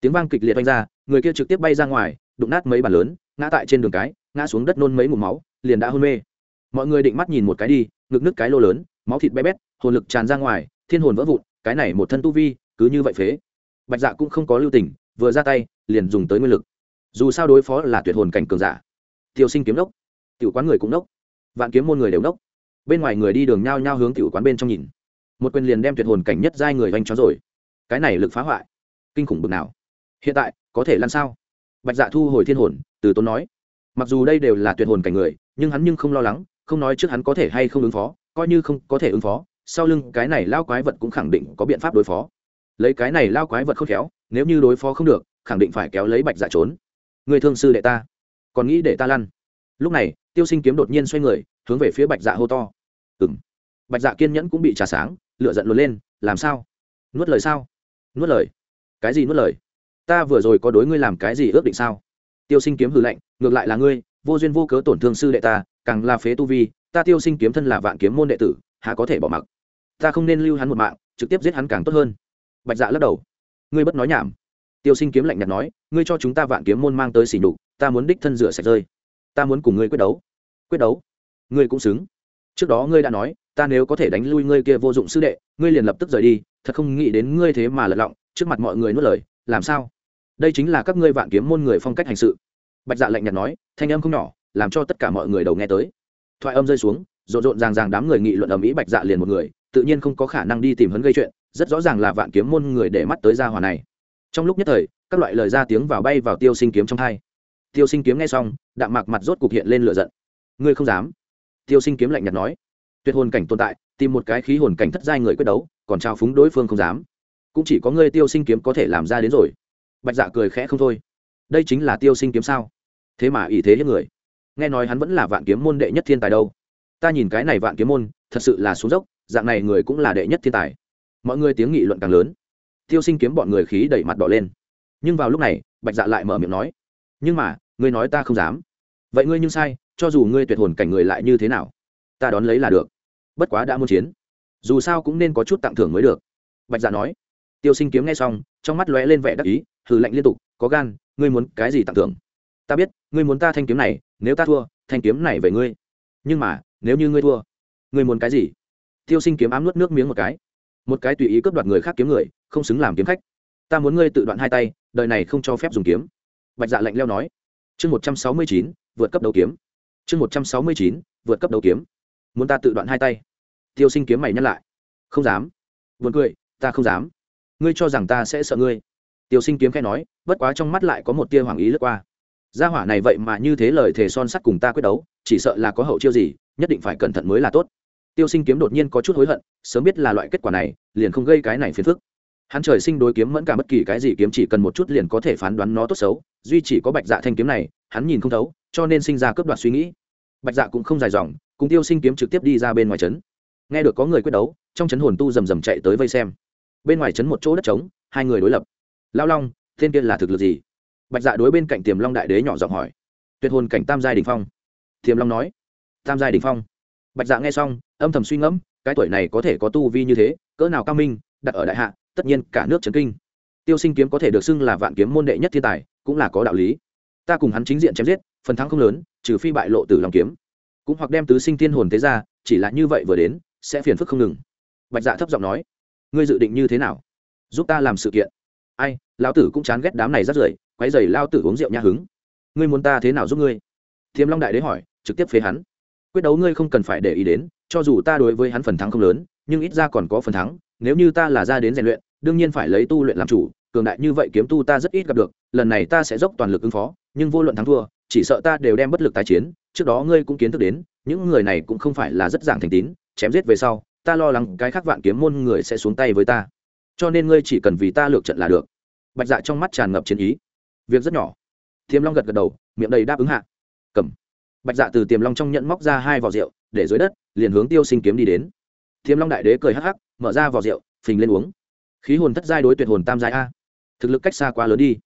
Tiếng vang kịch liệt vang ra, người kia trực tiếp bay ra ngoài, đụng nát mấy bàn lớn, ngã tại trên đường cái, ngã xuống đất nôn mấy mùm máu, liền đã hôn mê. Mọi người định mắt nhìn một cái đi, ngực nước cái lô lớn, máu thịt bé bét, hồn lực tràn ra ngoài, thiên hồn vỡ vụn, cái này một thân tu vi, cứ như vậy phế. Bạch dạ cũng không có lưu tình, vừa ra tay, liền dùng tới nguyên lực. Dù sao đối phó là tuyệt hồn cảnh cường giả. Tiêu sinh kiếm đốc tiểu quán người cũng nốc, vạn kiếm môn người đều nốc. bên ngoài người đi đường nhao nhao hướng tiểu quán bên trong nhìn. Một quyền liền đem tuyệt hồn cảnh nhất giai người vanh cho rồi. Cái này lực phá hoại kinh khủng bực nào. Hiện tại có thể lăn sao? Bạch dạ thu hồi thiên hồn từ tốn nói. Mặc dù đây đều là tuyệt hồn cảnh người nhưng hắn nhưng không lo lắng không nói trước hắn có thể hay không ứng phó coi như không có thể ứng phó sau lưng cái này lao quái vật cũng khẳng định có biện pháp đối phó. Lấy cái này lao quái vật khôn khéo nếu như đối phó không được khẳng định phải kéo lấy bạch dạ trốn. Người thương sư đệ ta còn nghĩ để ta lăn lúc này, tiêu sinh kiếm đột nhiên xoay người, hướng về phía bạch dạ hô to. Ừ m bạch dạ kiên nhẫn cũng bị trà sáng lựa giận luôn lên, làm sao? Nuốt lời sao? Nuốt lời? Cái gì nuốt lời? Ta vừa rồi có đối ngươi làm cái gì ước định sao? Tiêu sinh kiếm hư lệnh ngược lại là ngươi, vô duyên vô cớ tổn thương sư đệ ta, càng là phế tu vi, ta tiêu sinh kiếm thân là vạn kiếm môn đệ tử, há có thể bỏ mặc? Ta không nên lưu hắn một mạng, trực tiếp giết hắn càng tốt hơn. Bạch dạ lắc đầu. Ngươi bất nói nhảm. Tiêu sinh kiếm lạnh nhạt nói, ngươi cho chúng ta vạn kiếm môn mang tới xỉ nhục, ta muốn đích thân rửa sạch rơi ta muốn cùng ngươi quyết đấu. Quyết đấu? Ngươi cũng xứng. Trước đó ngươi đã nói, ta nếu có thể đánh lui ngươi kia vô dụng sư đệ, ngươi liền lập tức rời đi, thật không nghĩ đến ngươi thế mà lật lọng, trước mặt mọi người nuốt lời, làm sao? Đây chính là các ngươi vạn kiếm môn người phong cách hành sự. Bạch dạ lạnh nhạt nói, thanh âm không nhỏ, làm cho tất cả mọi người đầu nghe tới. Thoại âm rơi xuống, rộn rộn ràng ràng đám người nghị luận ầm ĩ bạch dạ liền một người, tự nhiên không có khả năng đi tìm hấn gây chuyện, rất rõ ràng là vạn kiếm môn người để mắt tới gia hỏa này. Trong lúc nhất thời, các loại lời ra tiếng vào bay vào tiêu sinh kiếm trong hai tiêu sinh kiếm nghe xong, đạm mạc mặt rốt cục hiện lên lửa giận. Ngươi không dám. Tiêu sinh kiếm lạnh nhạt nói. Tuyệt hồn cảnh tồn tại, tìm một cái khí hồn cảnh thất giai người quyết đấu, còn trao phúng đối phương không dám. Cũng chỉ có ngươi tiêu sinh kiếm có thể làm ra đến rồi. Bạch dạ cười khẽ không thôi. Đây chính là tiêu sinh kiếm sao? Thế mà ý thế hiếp người. Nghe nói hắn vẫn là vạn kiếm môn đệ nhất thiên tài đâu. Ta nhìn cái này vạn kiếm môn, thật sự là xuống dốc, dạng này người cũng là đệ nhất thiên tài. Mọi người tiếng nghị luận càng lớn. Tiêu sinh kiếm bọn người khí đẩy mặt đỏ lên. Nhưng vào lúc này, bạch dạ lại mở miệng nói. Nhưng mà ngươi nói ta không dám. Vậy ngươi nhưng sai, cho dù ngươi tuyệt hồn cảnh người lại như thế nào, ta đón lấy là được. Bất quá đã muốn chiến, dù sao cũng nên có chút tặng thưởng mới được. Bạch dạ nói. Tiêu sinh kiếm nghe xong, trong mắt lóe lên vẻ đắc ý, hừ lạnh liên tục, có gan, ngươi muốn cái gì tặng thưởng? Ta biết, ngươi muốn ta thanh kiếm này, nếu ta thua, thanh kiếm này về ngươi. Nhưng mà, nếu như ngươi thua, ngươi muốn cái gì? Tiêu sinh kiếm ám nuốt nước miếng một cái. Một cái tùy ý cướp đoạt người khác kiếm người, không xứng làm kiếm khách. Ta muốn ngươi tự đoạn hai tay, đời này không cho phép dùng kiếm. Bạch dạ lạnh leo nói chương một trăm sáu mươi chín, vượt cấp đấu kiếm. Chương một trăm sáu mươi chín, vượt cấp đấu kiếm. Muốn ta tự đoạn hai tay. Tiêu sinh kiếm mày nhắc lại. Không dám. Vượt cười, ta không dám. Ngươi cho rằng ta sẽ sợ ngươi. Tiêu sinh kiếm khai nói, bất quá trong mắt lại có một tia hoàng ý lướt qua. Gia hỏa này vậy mà như thế lời thề son sắt cùng ta quyết đấu, chỉ sợ là có hậu chiêu gì, nhất định phải cẩn thận mới là tốt. Tiêu sinh kiếm đột nhiên có chút hối hận, sớm biết là loại kết quả này, liền không gây cái này phiền phức hắn trời sinh đối kiếm mẫn cả bất kỳ cái gì kiếm chỉ cần một chút liền có thể phán đoán nó tốt xấu, duy chỉ có bạch dạ thanh kiếm này, hắn nhìn không thấu, cho nên sinh ra cướp đoạt suy nghĩ. Bạch dạ cũng không dài dòng, cùng tiêu sinh kiếm trực tiếp đi ra bên ngoài trấn. Nghe được có người quyết đấu, trong trấn hồn tu rầm rầm chạy tới vây xem. Bên ngoài trấn một chỗ đất trống, hai người đối lập. Lao long, tên kia là thực lực gì? Bạch dạ đối bên cạnh tiềm long đại đế nhỏ giọng hỏi. Tuyệt hồn cảnh tam giai đình phong. Tiềm long nói. Tam giai đình phong. Bạch dạ nghe xong, âm thầm suy ngẫm, cái tuổi này có thể có tu vi như thế, cỡ nào cao minh, đặt ở đại hạ tất nhiên cả nước chấn kinh. Tiêu sinh kiếm có thể được xưng là vạn kiếm môn đệ nhất thiên tài, cũng là có đạo lý. Ta cùng hắn chính diện chém giết, phần thắng không lớn, trừ phi bại lộ từ lòng kiếm. Cũng hoặc đem tứ sinh thiên hồn thế ra, chỉ là như vậy vừa đến, sẽ phiền phức không ngừng. Bạch dạ thấp giọng nói, ngươi dự định như thế nào? Giúp ta làm sự kiện. Ai, lão tử cũng chán ghét đám này rất rưởi, quấy giày lao tử uống rượu nha hứng. Ngươi muốn ta thế nào giúp ngươi? Thiêm long đại đế hỏi, trực tiếp phế hắn. Quyết đấu ngươi không cần phải để ý đến, cho dù ta đối với hắn phần thắng không lớn, nhưng ít ra còn có phần thắng, nếu như ta là ra đến rèn luyện đương nhiên phải lấy tu luyện làm chủ, cường đại như vậy kiếm tu ta rất ít gặp được, lần này ta sẽ dốc toàn lực ứng phó, nhưng vô luận thắng thua, chỉ sợ ta đều đem bất lực tái chiến, trước đó ngươi cũng kiến thức đến, những người này cũng không phải là rất giảng thành tín, chém giết về sau, ta lo lắng cái khác vạn kiếm môn người sẽ xuống tay với ta. Cho nên ngươi chỉ cần vì ta lược trận là được. Bạch dạ trong mắt tràn ngập chiến ý. Việc rất nhỏ. Thiềm long gật gật đầu, miệng đầy đáp ứng hạ. Cầm. Bạch dạ từ tiềm long trong nhận móc ra hai vỏ rượu, để dưới đất, liền hướng tiêu sinh kiếm đi đến. Thiềm long đại đế cười hắc hắc, mở ra vỏ rượu, phình lên uống khí hồn thất giai đối tuyệt hồn tam giai a. Thực lực cách xa quá lớn đi.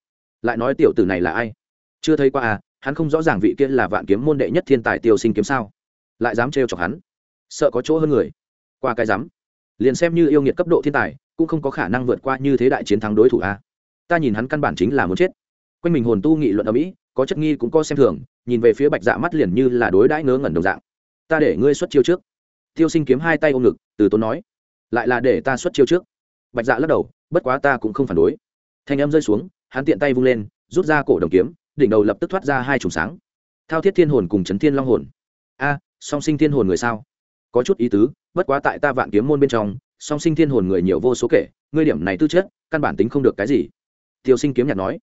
Lại nói tiểu tử này là ai? Chưa thấy qua à hắn không rõ ràng vị kia là vạn kiếm môn đệ nhất thiên tài tiêu sinh kiếm sao. Lại dám trêu chọc hắn. Sợ có chỗ hơn người. Qua cái dám. Liền xem như yêu nghiệt cấp độ thiên tài, cũng không có khả năng vượt qua như thế đại chiến thắng đối thủ a. Ta nhìn hắn căn bản chính là muốn chết. Quanh mình hồn tu nghị luận ở mỹ, có chất nghi cũng có xem thường, nhìn về phía bạch dạ mắt liền như là đối đãi ngớ ngẩn đồng dạng. Ta để ngươi xuất chiêu trước. Tiêu sinh kiếm hai tay ôm ngực, từ tốn nói. Lại là để ta xuất chiêu trước bạch dạ lắc đầu, bất quá ta cũng không phản đối. Thanh em rơi xuống, hắn tiện tay vung lên, rút ra cổ đồng kiếm, đỉnh đầu lập tức thoát ra hai chùm sáng. Thao thiết thiên hồn cùng chấn thiên long hồn. A, song sinh thiên hồn người sao? Có chút ý tứ, bất quá tại ta vạn kiếm môn bên trong, song sinh thiên hồn người nhiều vô số kể, ngươi điểm này tư chất, căn bản tính không được cái gì. Tiêu sinh kiếm nhạt nói.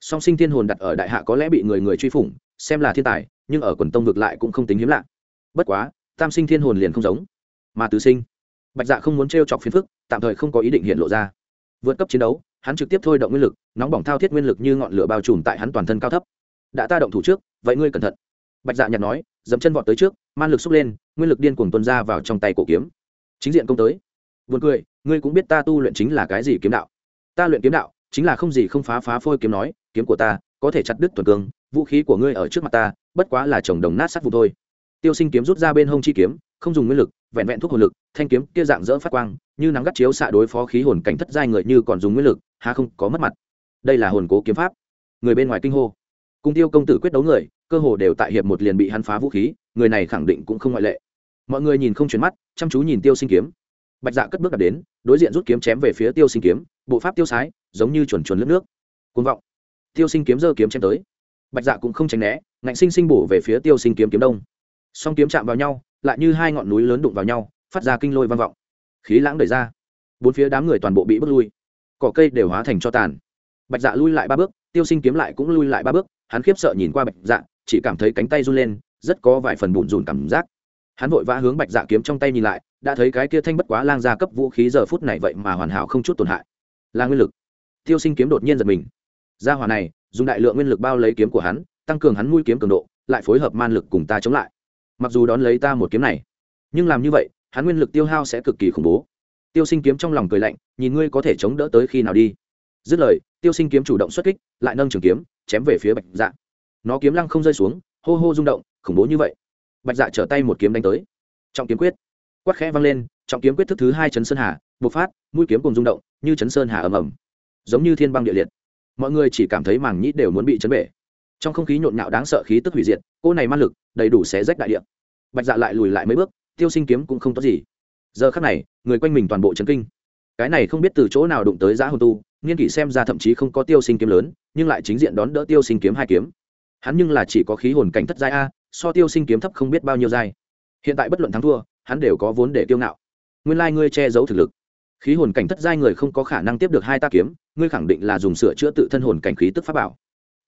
Song sinh thiên hồn đặt ở đại hạ có lẽ bị người người truy phủng, xem là thiên tài, nhưng ở quần tông ngược lại cũng không tính hiếm lạ. Bất quá, tam sinh thiên hồn liền không giống. Mà tứ sinh. Bạch dạ không muốn t r e o chọc phiền phức tạm thời không có ý định hiện lộ ra. Vượt cấp chiến đấu, hắn trực tiếp thôi động nguyên lực, nóng bỏng thao thiết nguyên lực như ngọn lửa bao trùm tại hắn toàn thân cao thấp. Đã ta động thủ trước, vậy ngươi cẩn thận. Bạch dạ nhặt nói dấm chân vọt tới trước, man lực xúc lên, nguyên lực điên cuồng tuân ra vào trong tay cổ kiếm. Chính diện công tới. Vượt cười, ngươi cũng biết ta tu luyện chính là cái gì kiếm đạo. Ta luyện kiếm đạo, chính là không gì không phá phá phôi kiếm nói, kiếm của ta có thể chặt đứt tuần cương, vũ khí của ngươi ở trước mặt ta, bất quá là chồng đồng nát sắt vụ thôi. Tiêu sinh kiếm rút ra bên hông chi kiếm không dùng nguyên lực, vẹn vẹn thuốc hồn lực, thanh kiếm kia dạng dỡ phát quang, như nắng gắt chiếu xạ đối phó khí hồn cảnh thất giai người như còn dùng nguyên lực hà không có mất mặt. Đây là hồn cố kiếm pháp. Người bên ngoài kinh hô. Cung tiêu công tử quyết đấu người, cơ hồ đều tại hiệp một liền bị hắn phá vũ khí, người này khẳng định cũng không ngoại lệ. Mọi người nhìn không chuyển mắt, chăm chú nhìn tiêu sinh kiếm. Bạch dạ cất bước đặt đến, đối diện rút kiếm chém về phía tiêu sinh kiếm, bộ pháp tiêu sái, giống như chuẩn chuẩn lướt nước. Côn vọng. Tiêu sinh kiếm giơ kiếm chém tới. Bạch dạ cũng không tránh né, ngạnh sinh sinh bổ về phía tiêu sinh kiếm kiếm đông. Song kiếm chạm vào nhau lại như hai ngọn núi lớn đụng vào nhau, phát ra kinh lôi vang vọng. Khí lãng đẩy ra. Bốn phía đám người toàn bộ bị bước lui. Cỏ cây đều hóa thành cho tàn. Bạch dạ lui lại ba bước, tiêu sinh kiếm lại cũng lui lại ba bước, hắn khiếp sợ nhìn qua bạch dạ chỉ cảm thấy cánh tay run lên, rất có vài phần bùn rùn cảm giác. Hắn vội vã hướng bạch dạ kiếm trong tay nhìn lại, đã thấy cái kia thanh bất quá lang ra cấp vũ khí giờ phút này vậy mà hoàn hảo không chút tổn hại. Là nguyên lực. Tiêu sinh kiếm đột nhiên giật mình. Gia hỏa này, dùng đại lượng nguyên lực bao lấy kiếm của hắn, tăng cường hắn mũi kiếm cường độ, lại phối hợp man lực cùng ta chống lại mặc dù đón lấy ta một kiếm này, nhưng làm như vậy, hắn nguyên lực tiêu hao sẽ cực kỳ khủng bố. Tiêu sinh kiếm trong lòng cười lạnh, nhìn ngươi có thể chống đỡ tới khi nào đi. Dứt lời, tiêu sinh kiếm chủ động xuất kích, lại nâng trường kiếm, chém về phía bạch dạ. Nó kiếm lăng không rơi xuống, hô hô rung động, khủng bố như vậy. Bạch dạ trở tay một kiếm đánh tới. Trọng kiếm quyết. Quát khẽ vang lên, trọng kiếm quyết thức thứ hai chấn sơn hà, bộc phát, mũi kiếm cùng rung động, như chấn sơn hà ầm ầm. Giống như thiên băng địa liệt. Mọi người chỉ cảm thấy màng nhĩ đều muốn bị chấn bể trong không khí nhộn nhạo đáng sợ khí tức hủy diệt cô này man lực đầy đủ xé rách đại địa. Bạch dạ lại lùi lại mấy bước, tiêu sinh kiếm cũng không tốt gì. Giờ khắc này, người quanh mình toàn bộ chấn kinh. Cái này không biết từ chỗ nào đụng tới giá hồn tu, nghiên kỷ xem ra thậm chí không có tiêu sinh kiếm lớn, nhưng lại chính diện đón đỡ tiêu sinh kiếm hai kiếm. Hắn nhưng là chỉ có khí hồn cảnh thất giai a, so tiêu sinh kiếm thấp không biết bao nhiêu giai. Hiện tại bất luận thắng thua, hắn đều có vốn để kiêu ngạo. Nguyên lai ngươi che giấu thực lực. Khí hồn cảnh thất giai người không có khả năng tiếp được hai ta kiếm, ngươi khẳng định là dùng sửa chữa tự thân hồn cảnh khí tức pháp bảo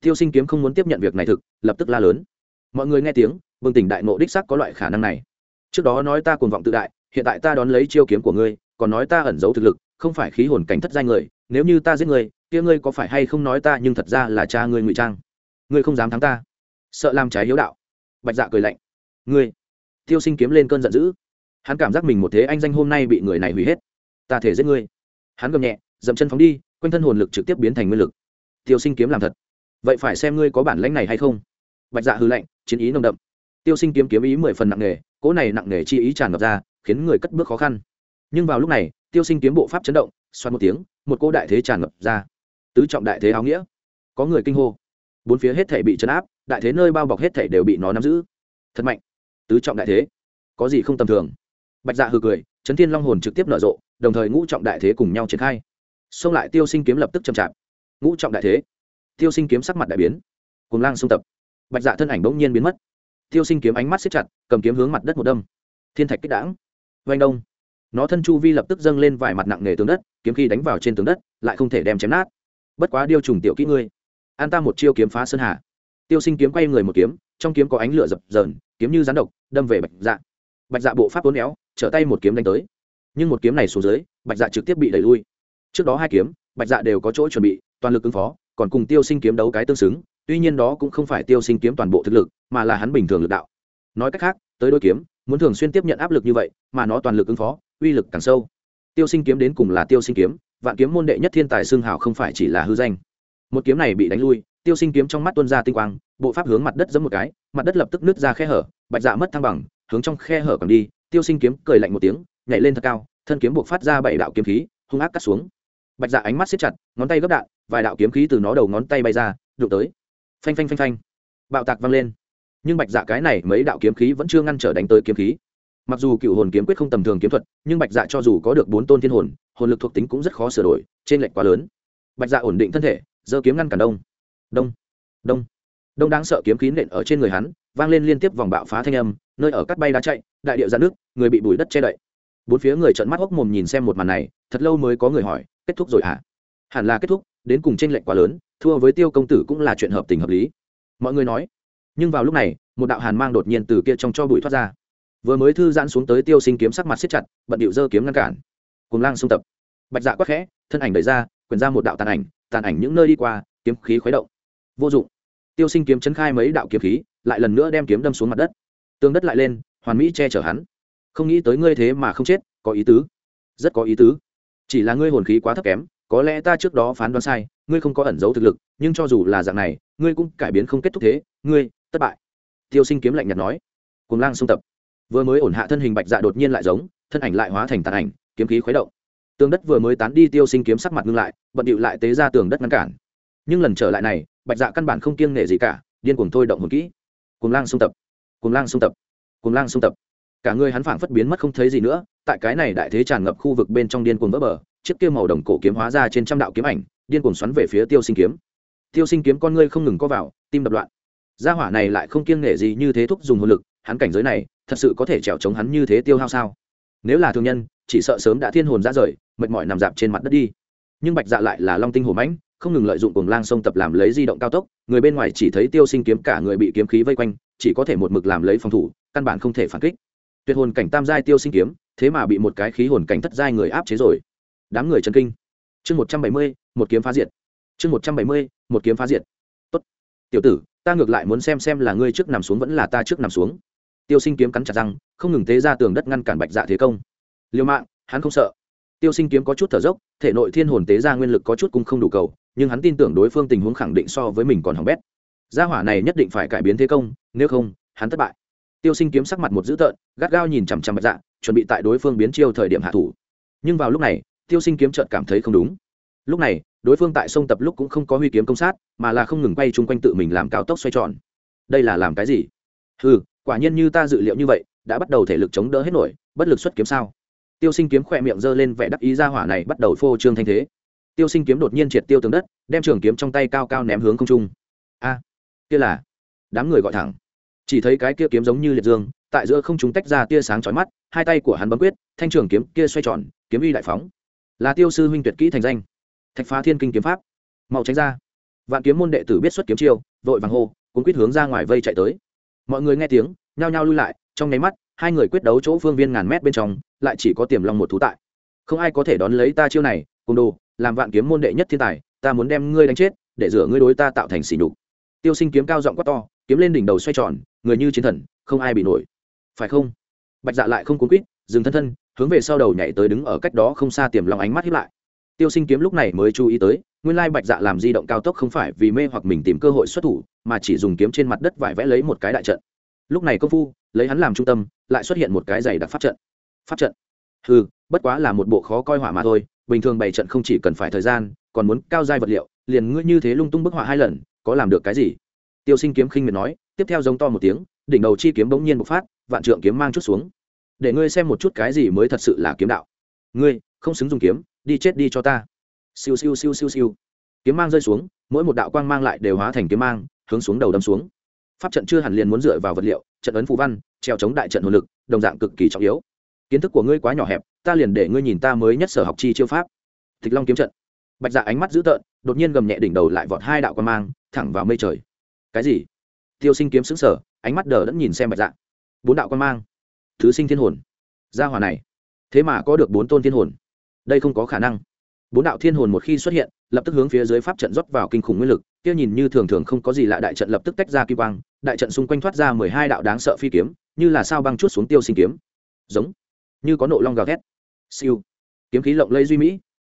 tiêu sinh kiếm không muốn tiếp nhận việc này thực, lập tức la lớn. Mọi người nghe tiếng, bừng tỉnh đại nộ đích sắc có loại khả năng này. Trước đó nói ta cuồng vọng tự đại, hiện tại ta đón lấy chiêu kiếm của ngươi, còn nói ta ẩn giấu thực lực, không phải khí hồn cảnh thất giai người, nếu như ta giết ngươi, kia ngươi có phải hay không nói ta nhưng thật ra là cha ngươi ngụy trang? Ngươi không dám thắng ta. Sợ làm trái hiếu đạo. Bạch dạ cười lạnh. Ngươi. Tiêu sinh kiếm lên cơn giận dữ. Hắn cảm giác mình một thế anh danh hôm nay bị người này hủy hết. Ta thể giết ngươi. Hắn gầm nhẹ, dậm chân phóng đi, quanh thân hồn lực trực tiếp biến thành nguyên lực. Tiêu sinh kiếm làm thật vậy phải xem ngươi có bản lãnh này hay không. Bạch dạ hư lệnh chiến ý nồng đậm. Tiêu sinh kiếm kiếm ý mười phần nặng nề, cỗ này nặng nề chi ý tràn ngập ra, khiến người cất bước khó khăn. Nhưng vào lúc này, tiêu sinh kiếm bộ pháp chấn động xoan một tiếng, một cỗ đại thế tràn ngập ra. Tứ trọng đại thế áo nghĩa. Có người kinh hô. Bốn phía hết thể bị chấn áp, đại thế nơi bao bọc hết thể đều bị nó nắm giữ. Thật mạnh. Tứ trọng đại thế. Có gì không tầm thường? Bạch dạ hừ cười, chấn thiên long hồn trực tiếp nở rộ, đồng thời ngũ trọng đại thế cùng nhau triển khai. Xông lại tiêu sinh kiếm lập tức chậm chạp. Ngũ trọng đại thế tiêu sinh kiếm sắc mặt đại biến. Cùng lang xung tập. Bạch dạ thân ảnh bỗng nhiên biến mất. Tiêu sinh kiếm ánh mắt xếp chặt, cầm kiếm hướng mặt đất một đâm. Thiên thạch kích đảng vanh đông. Nó thân chu vi lập tức dâng lên vài mặt nặng nề tướng đất, kiếm khi đánh vào trên tường đất, lại không thể đem chém nát. Bất quá điêu trùng tiểu kỹ ngươi. An ta một chiêu kiếm phá sơn hà. Tiêu sinh kiếm quay người một kiếm, trong kiếm có ánh lửa dập dờn, kiếm như rắn độc, đâm về bạch dạ. Bạch dạ bộ pháp uốn éo, trở tay một kiếm đánh tới. Nhưng một kiếm này xuống dưới, bạch dạ trực tiếp bị đẩy lui. Trước đó hai kiếm, bạch dạ đều có chỗ chuẩn bị, toàn lực ứng phó còn cùng tiêu sinh kiếm đấu cái tương xứng, tuy nhiên đó cũng không phải tiêu sinh kiếm toàn bộ thực lực, mà là hắn bình thường lực đạo. Nói cách khác, tới đôi kiếm, muốn thường xuyên tiếp nhận áp lực như vậy, mà nó toàn lực ứng phó, uy lực càng sâu. Tiêu sinh kiếm đến cùng là tiêu sinh kiếm, vạn kiếm môn đệ nhất thiên tài xương hảo không phải chỉ là hư danh. Một kiếm này bị đánh lui, tiêu sinh kiếm trong mắt tuân ra tinh quang, bộ pháp hướng mặt đất giấm một cái, mặt đất lập tức nứt ra khe hở, bạch dạ mất thăng bằng, hướng trong khe hở còn đi, tiêu sinh kiếm cười lạnh một tiếng, nhảy lên thật cao, thân kiếm buộc phát ra bảy đạo kiếm khí, hung ác cắt xuống. Bạch dạ ánh mắt xếp chặt, ngón tay gấp đạn vài đạo kiếm khí từ nó đầu ngón tay bay ra, đụng tới. Phanh phanh phanh phanh. Bạo tạc văng lên. Nhưng bạch dạ cái này mấy đạo kiếm khí vẫn chưa ngăn trở đánh tới kiếm khí. Mặc dù cựu hồn kiếm quyết không tầm thường kiếm thuật, nhưng bạch dạ cho dù có được bốn tôn thiên hồn hồn lực thuộc tính cũng rất khó sửa đổi trên lệnh quá lớn. Bạch dạ ổn định thân thể, giơ kiếm ngăn cản đông. Đông. Đông. Đông đáng sợ kiếm khí nện ở trên người hắn, vang lên liên tiếp vòng bạo phá thanh âm, nơi ở cắt bay đá chạy, đại điệu ra nước người bị bùi đất che đậy. Bốn phía người trợn mắt hốc mồm nhìn xem một màn này, thật lâu mới có người hỏi, kết thúc rồi hả? Hẳn là kết thúc đến cùng tranh lệch quá lớn, thua với tiêu công tử cũng là chuyện hợp tình hợp lý. Mọi người nói. Nhưng vào lúc này, một đạo hàn mang đột nhiên từ kia trong cho bụi thoát ra. Vừa mới thư giãn xuống tới tiêu sinh kiếm sắc mặt siết chặt, bận điệu dơ kiếm ngăn cản. Cùng lang xung tập. Bạch dạ quắc khẽ, thân ảnh đẩy ra, quyền ra một đạo tàn ảnh tàn ảnh những nơi đi qua, kiếm khí khuấy động. Vô dụng. Tiêu sinh kiếm chấn khai mấy đạo kiếm khí, lại lần nữa đem kiếm đâm xuống mặt đất. Tường đất lại lên, hoàn mỹ che chở hắn. Không nghĩ tới ngươi thế mà không chết, có ý tứ. Rất có ý tứ. Chỉ là ngươi hồn khí quá thấp kém có lẽ ta trước đó phán đoán sai, ngươi không có ẩn giấu thực lực, nhưng cho dù là dạng này, ngươi cũng cải biến không kết thúc thế, ngươi, thất bại. Tiêu sinh kiếm lạnh nhạt nói. Cùng lang xung tập. Vừa mới ổn hạ thân hình bạch dạ đột nhiên lại giống, thân ảnh lại hóa thành tàn ảnh, kiếm khí khuấy động. Tường đất vừa mới tán đi tiêu sinh kiếm sắc mặt ngưng lại, bận điệu lại tế ra tường đất ngăn cản. Nhưng lần trở lại này, bạch dạ căn bản không kiêng nể gì cả, điên cuồng thôi động hồn kỹ. Cùng lang xung tập. Cùng lang xung tập. Cùng lang xung tập. Cả người hắn phảng phất biến mất không thấy gì nữa, tại cái này đại thế tràn ngập khu vực bên trong điên cuồng vỡ bờ chiếc kia màu đồng cổ kiếm hóa ra trên trăm đạo kiếm ảnh, điên cuồng xoắn về phía tiêu sinh kiếm. Tiêu sinh kiếm con ngươi không ngừng co vào, tim đập loạn. Gia hỏa này lại không kiêng nể gì như thế thúc dùng hồn lực, hắn cảnh giới này, thật sự có thể trèo chống hắn như thế tiêu hao sao? Nếu là thương nhân, chỉ sợ sớm đã thiên hồn ra rời, mệt mỏi nằm dạp trên mặt đất đi. Nhưng bạch dạ lại là long tinh hổ mãnh, không ngừng lợi dụng cuồng lang sông tập làm lấy di động cao tốc, người bên ngoài chỉ thấy tiêu sinh kiếm cả người bị kiếm khí vây quanh, chỉ có thể một mực làm lấy phòng thủ, căn bản không thể phản kích. Tuyệt hồn cảnh tam giai tiêu sinh kiếm, thế mà bị một cái khí hồn cảnh thất giai người áp chế rồi đám người chân kinh. Chương một trăm bảy mươi, một kiếm phá diệt. Chương một trăm bảy mươi, một kiếm phá diệt. Tốt. Tiểu tử, ta ngược lại muốn xem xem là ngươi trước nằm xuống vẫn là ta trước nằm xuống. Tiêu sinh kiếm cắn chặt răng, không ngừng tế ra tường đất ngăn cản bạch dạ thế công. Liêu mạng hắn không sợ. Tiêu sinh kiếm có chút thở dốc, thể nội thiên hồn tế ra nguyên lực có chút cũng không đủ cầu, nhưng hắn tin tưởng đối phương tình huống khẳng định so với mình còn hỏng bét. Gia hỏa này nhất định phải cải biến thế công, nếu không, hắn thất bại. Tiêu sinh kiếm sắc mặt một dữ tợn, gắt gao nhìn chằm chằm bạch dạ chuẩn bị tại đối phương biến chiêu thời điểm hạ thủ. Nhưng vào lúc này tiêu sinh kiếm trợt cảm thấy không đúng. Lúc này, đối phương tại sông tập lúc cũng không có huy kiếm công sát, mà là không ngừng quay chung quanh tự mình làm cao tốc xoay tròn. Đây là làm cái gì? Ừ quả nhiên như ta dự liệu như vậy, đã bắt đầu thể lực chống đỡ hết nổi, bất lực xuất kiếm sao? Tiêu sinh kiếm khỏe miệng giơ lên vẻ đắc ý ra hỏa này bắt đầu phô trương thanh thế. Tiêu sinh kiếm đột nhiên triệt tiêu tường đất, đem trường kiếm trong tay cao cao ném hướng không trung. A, kia là đám người gọi thẳng. Chỉ thấy cái kia kiếm giống như liệt dương, tại giữa không chúng tách ra tia sáng chói mắt, hai tay của hắn bấm quyết, thanh trường kiếm kia xoay tròn, kiếm uy đại phóng là tiêu sư huynh tuyệt kỹ thành danh. Thạch phá thiên kinh kiếm pháp. Mau tránh ra. Vạn kiếm môn đệ tử biết xuất kiếm chiêu, vội vàng hô, cuốn quýt hướng ra ngoài vây chạy tới. Mọi người nghe tiếng, nhao nhao lui lại, trong nháy mắt, hai người quyết đấu chỗ phương viên ngàn mét bên trong, lại chỉ có tiềm long một thú tại. Không ai có thể đón lấy ta chiêu này, cùng đồ, làm vạn kiếm môn đệ nhất thiên tài, ta muốn đem ngươi đánh chết, để rửa ngươi đối ta tạo thành xỉ nhục. Tiêu sinh kiếm cao giọng quát to, kiếm lên đỉnh đầu xoay tròn, người như chiến thần, không ai bị nổi. Phải không? Bạch dạ lại không cuốn quýt dừng thân thân, hướng về sau đầu nhảy tới đứng ở cách đó không xa tiềm lòng ánh mắt hiếp lại. Tiêu sinh kiếm lúc này mới chú ý tới, nguyên lai bạch dạ làm di động cao tốc không phải vì mê hoặc mình tìm cơ hội xuất thủ, mà chỉ dùng kiếm trên mặt đất vải vẽ lấy một cái đại trận. Lúc này công phu, lấy hắn làm trung tâm, lại xuất hiện một cái giày đặc pháp trận. Pháp trận? Ừ bất quá là một bộ khó coi hỏa mà thôi, bình thường bày trận không chỉ cần phải thời gian, còn muốn cao giai vật liệu, liền ngươi như thế lung tung bức họa hai lần, có làm được cái gì? Tiêu sinh kiếm khinh miệt nói, tiếp theo giống to một tiếng, đỉnh đầu chi kiếm bỗng nhiên bộc phát, vạn trượng kiếm mang chút xuống để ngươi xem một chút cái gì mới thật sự là kiếm đạo. Ngươi, không xứng dùng kiếm, đi chết đi cho ta. Siêu siêu siêu siêu siêu. Kiếm mang rơi xuống, mỗi một đạo quang mang lại đều hóa thành kiếm mang, hướng xuống đầu đâm xuống. Pháp trận chưa hẳn liền muốn dựa vào vật liệu, trận ấn phù văn, treo chống đại trận hồn lực, đồng dạng cực kỳ trọng yếu. Kiến thức của ngươi quá nhỏ hẹp, ta liền để ngươi nhìn ta mới nhất sở học chi chiêu pháp. Thích long kiếm trận. Bạch dạ ánh mắt dữ tợn, đột nhiên gầm nhẹ đỉnh đầu lại vọt hai đạo quang mang, thẳng vào mây trời. Cái gì? Tiêu sinh kiếm xứng sở ánh mắt đờ đẫn nhìn xem bạch dạ. Bốn đạo quan mang thứ sinh thiên hồn. Gia hòa này, thế mà có được bốn tôn thiên hồn. Đây không có khả năng. Bốn đạo thiên hồn một khi xuất hiện, lập tức hướng phía dưới pháp trận rót vào kinh khủng nguyên lực, kia nhìn như thường thường không có gì lạ đại trận lập tức tách ra kim quang, đại trận xung quanh thoát ra mười hai đạo đáng sợ phi kiếm, như là sao băng chút xuống tiêu sinh kiếm. Giống như có nộ long gào thét. Siêu. Kiếm khí lộng lây duy mỹ.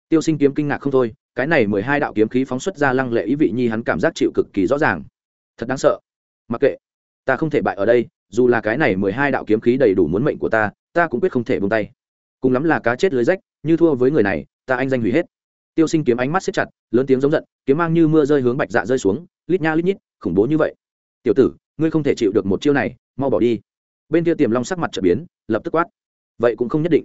Tiêu sinh kiếm kinh ngạc không thôi, cái này mười hai đạo kiếm khí phóng xuất ra lăng lệ ý vị nhi hắn cảm giác chịu cực kỳ rõ ràng. Thật đáng sợ. Mặc kệ, ta không thể bại ở đây dù là cái này mười hai đạo kiếm khí đầy đủ muốn mệnh của ta ta cũng quyết không thể buông tay. Cùng lắm là cá chết lưới rách, như thua với người này, ta anh danh hủy hết. Tiêu sinh kiếm ánh mắt xếp chặt, lớn tiếng giống giận, kiếm mang như mưa rơi hướng bạch dạ rơi xuống, lít nha lít nhít, khủng bố như vậy. Tiểu tử, ngươi không thể chịu được một chiêu này, mau bỏ đi. Bên kia tiềm long sắc mặt trở biến, lập tức quát. Vậy cũng không nhất định.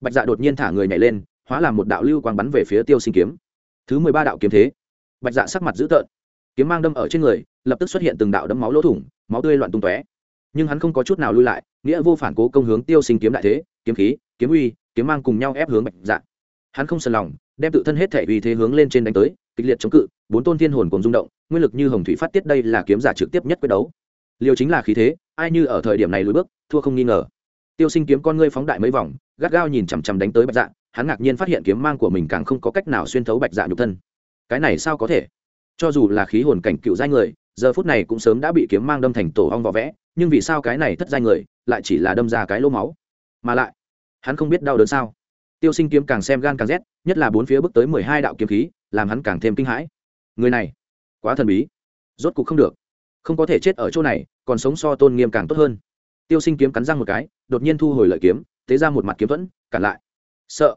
Bạch dạ đột nhiên thả người nhảy lên, hóa làm một đạo lưu quang bắn về phía tiêu sinh kiếm. Thứ mười ba đạo kiếm thế. Bạch dạ sắc mặt dữ tợn. Kiếm mang đâm ở trên người, lập tức xuất hiện từng đạo đấm máu lỗ thủng, máu tươi loạn tung tóe nhưng hắn không có chút nào lui lại, nghĩa vô phản cố công hướng tiêu sinh kiếm đại thế, kiếm khí, kiếm uy, kiếm mang cùng nhau ép hướng bạch dạ. Hắn không sần lòng, đem tự thân hết thể uy thế hướng lên trên đánh tới, kịch liệt chống cự, bốn tôn thiên hồn cùng rung động, nguyên lực như hồng thủy phát tiết đây là kiếm giả trực tiếp nhất quyết đấu. Liều chính là khí thế, ai như ở thời điểm này lùi bước, thua không nghi ngờ. Tiêu sinh kiếm con ngươi phóng đại mấy vòng, gắt gao nhìn chằm chằm đánh tới bạch dạ hắn ngạc nhiên phát hiện kiếm mang của mình càng không có cách nào xuyên thấu bạch dạ nhục thân. Cái này sao có thể? Cho dù là khí hồn cảnh cựu giai người, giờ phút này cũng sớm đã bị kiếm mang đâm thành tổ hong vỏ vẽ nhưng vì sao cái này thất giai người lại chỉ là đâm ra cái lỗ máu? Mà lại, hắn không biết đau đớn sao? Tiêu sinh kiếm càng xem gan càng rét, nhất là bốn phía bước tới mười hai đạo kiếm khí, làm hắn càng thêm kinh hãi. Người này, quá thần bí. Rốt cục không được. Không có thể chết ở chỗ này, còn sống so tôn nghiêm càng tốt hơn. Tiêu sinh kiếm cắn răng một cái, đột nhiên thu hồi lợi kiếm, tế ra một mặt kiếm thuẫn, cản lại. Sợ.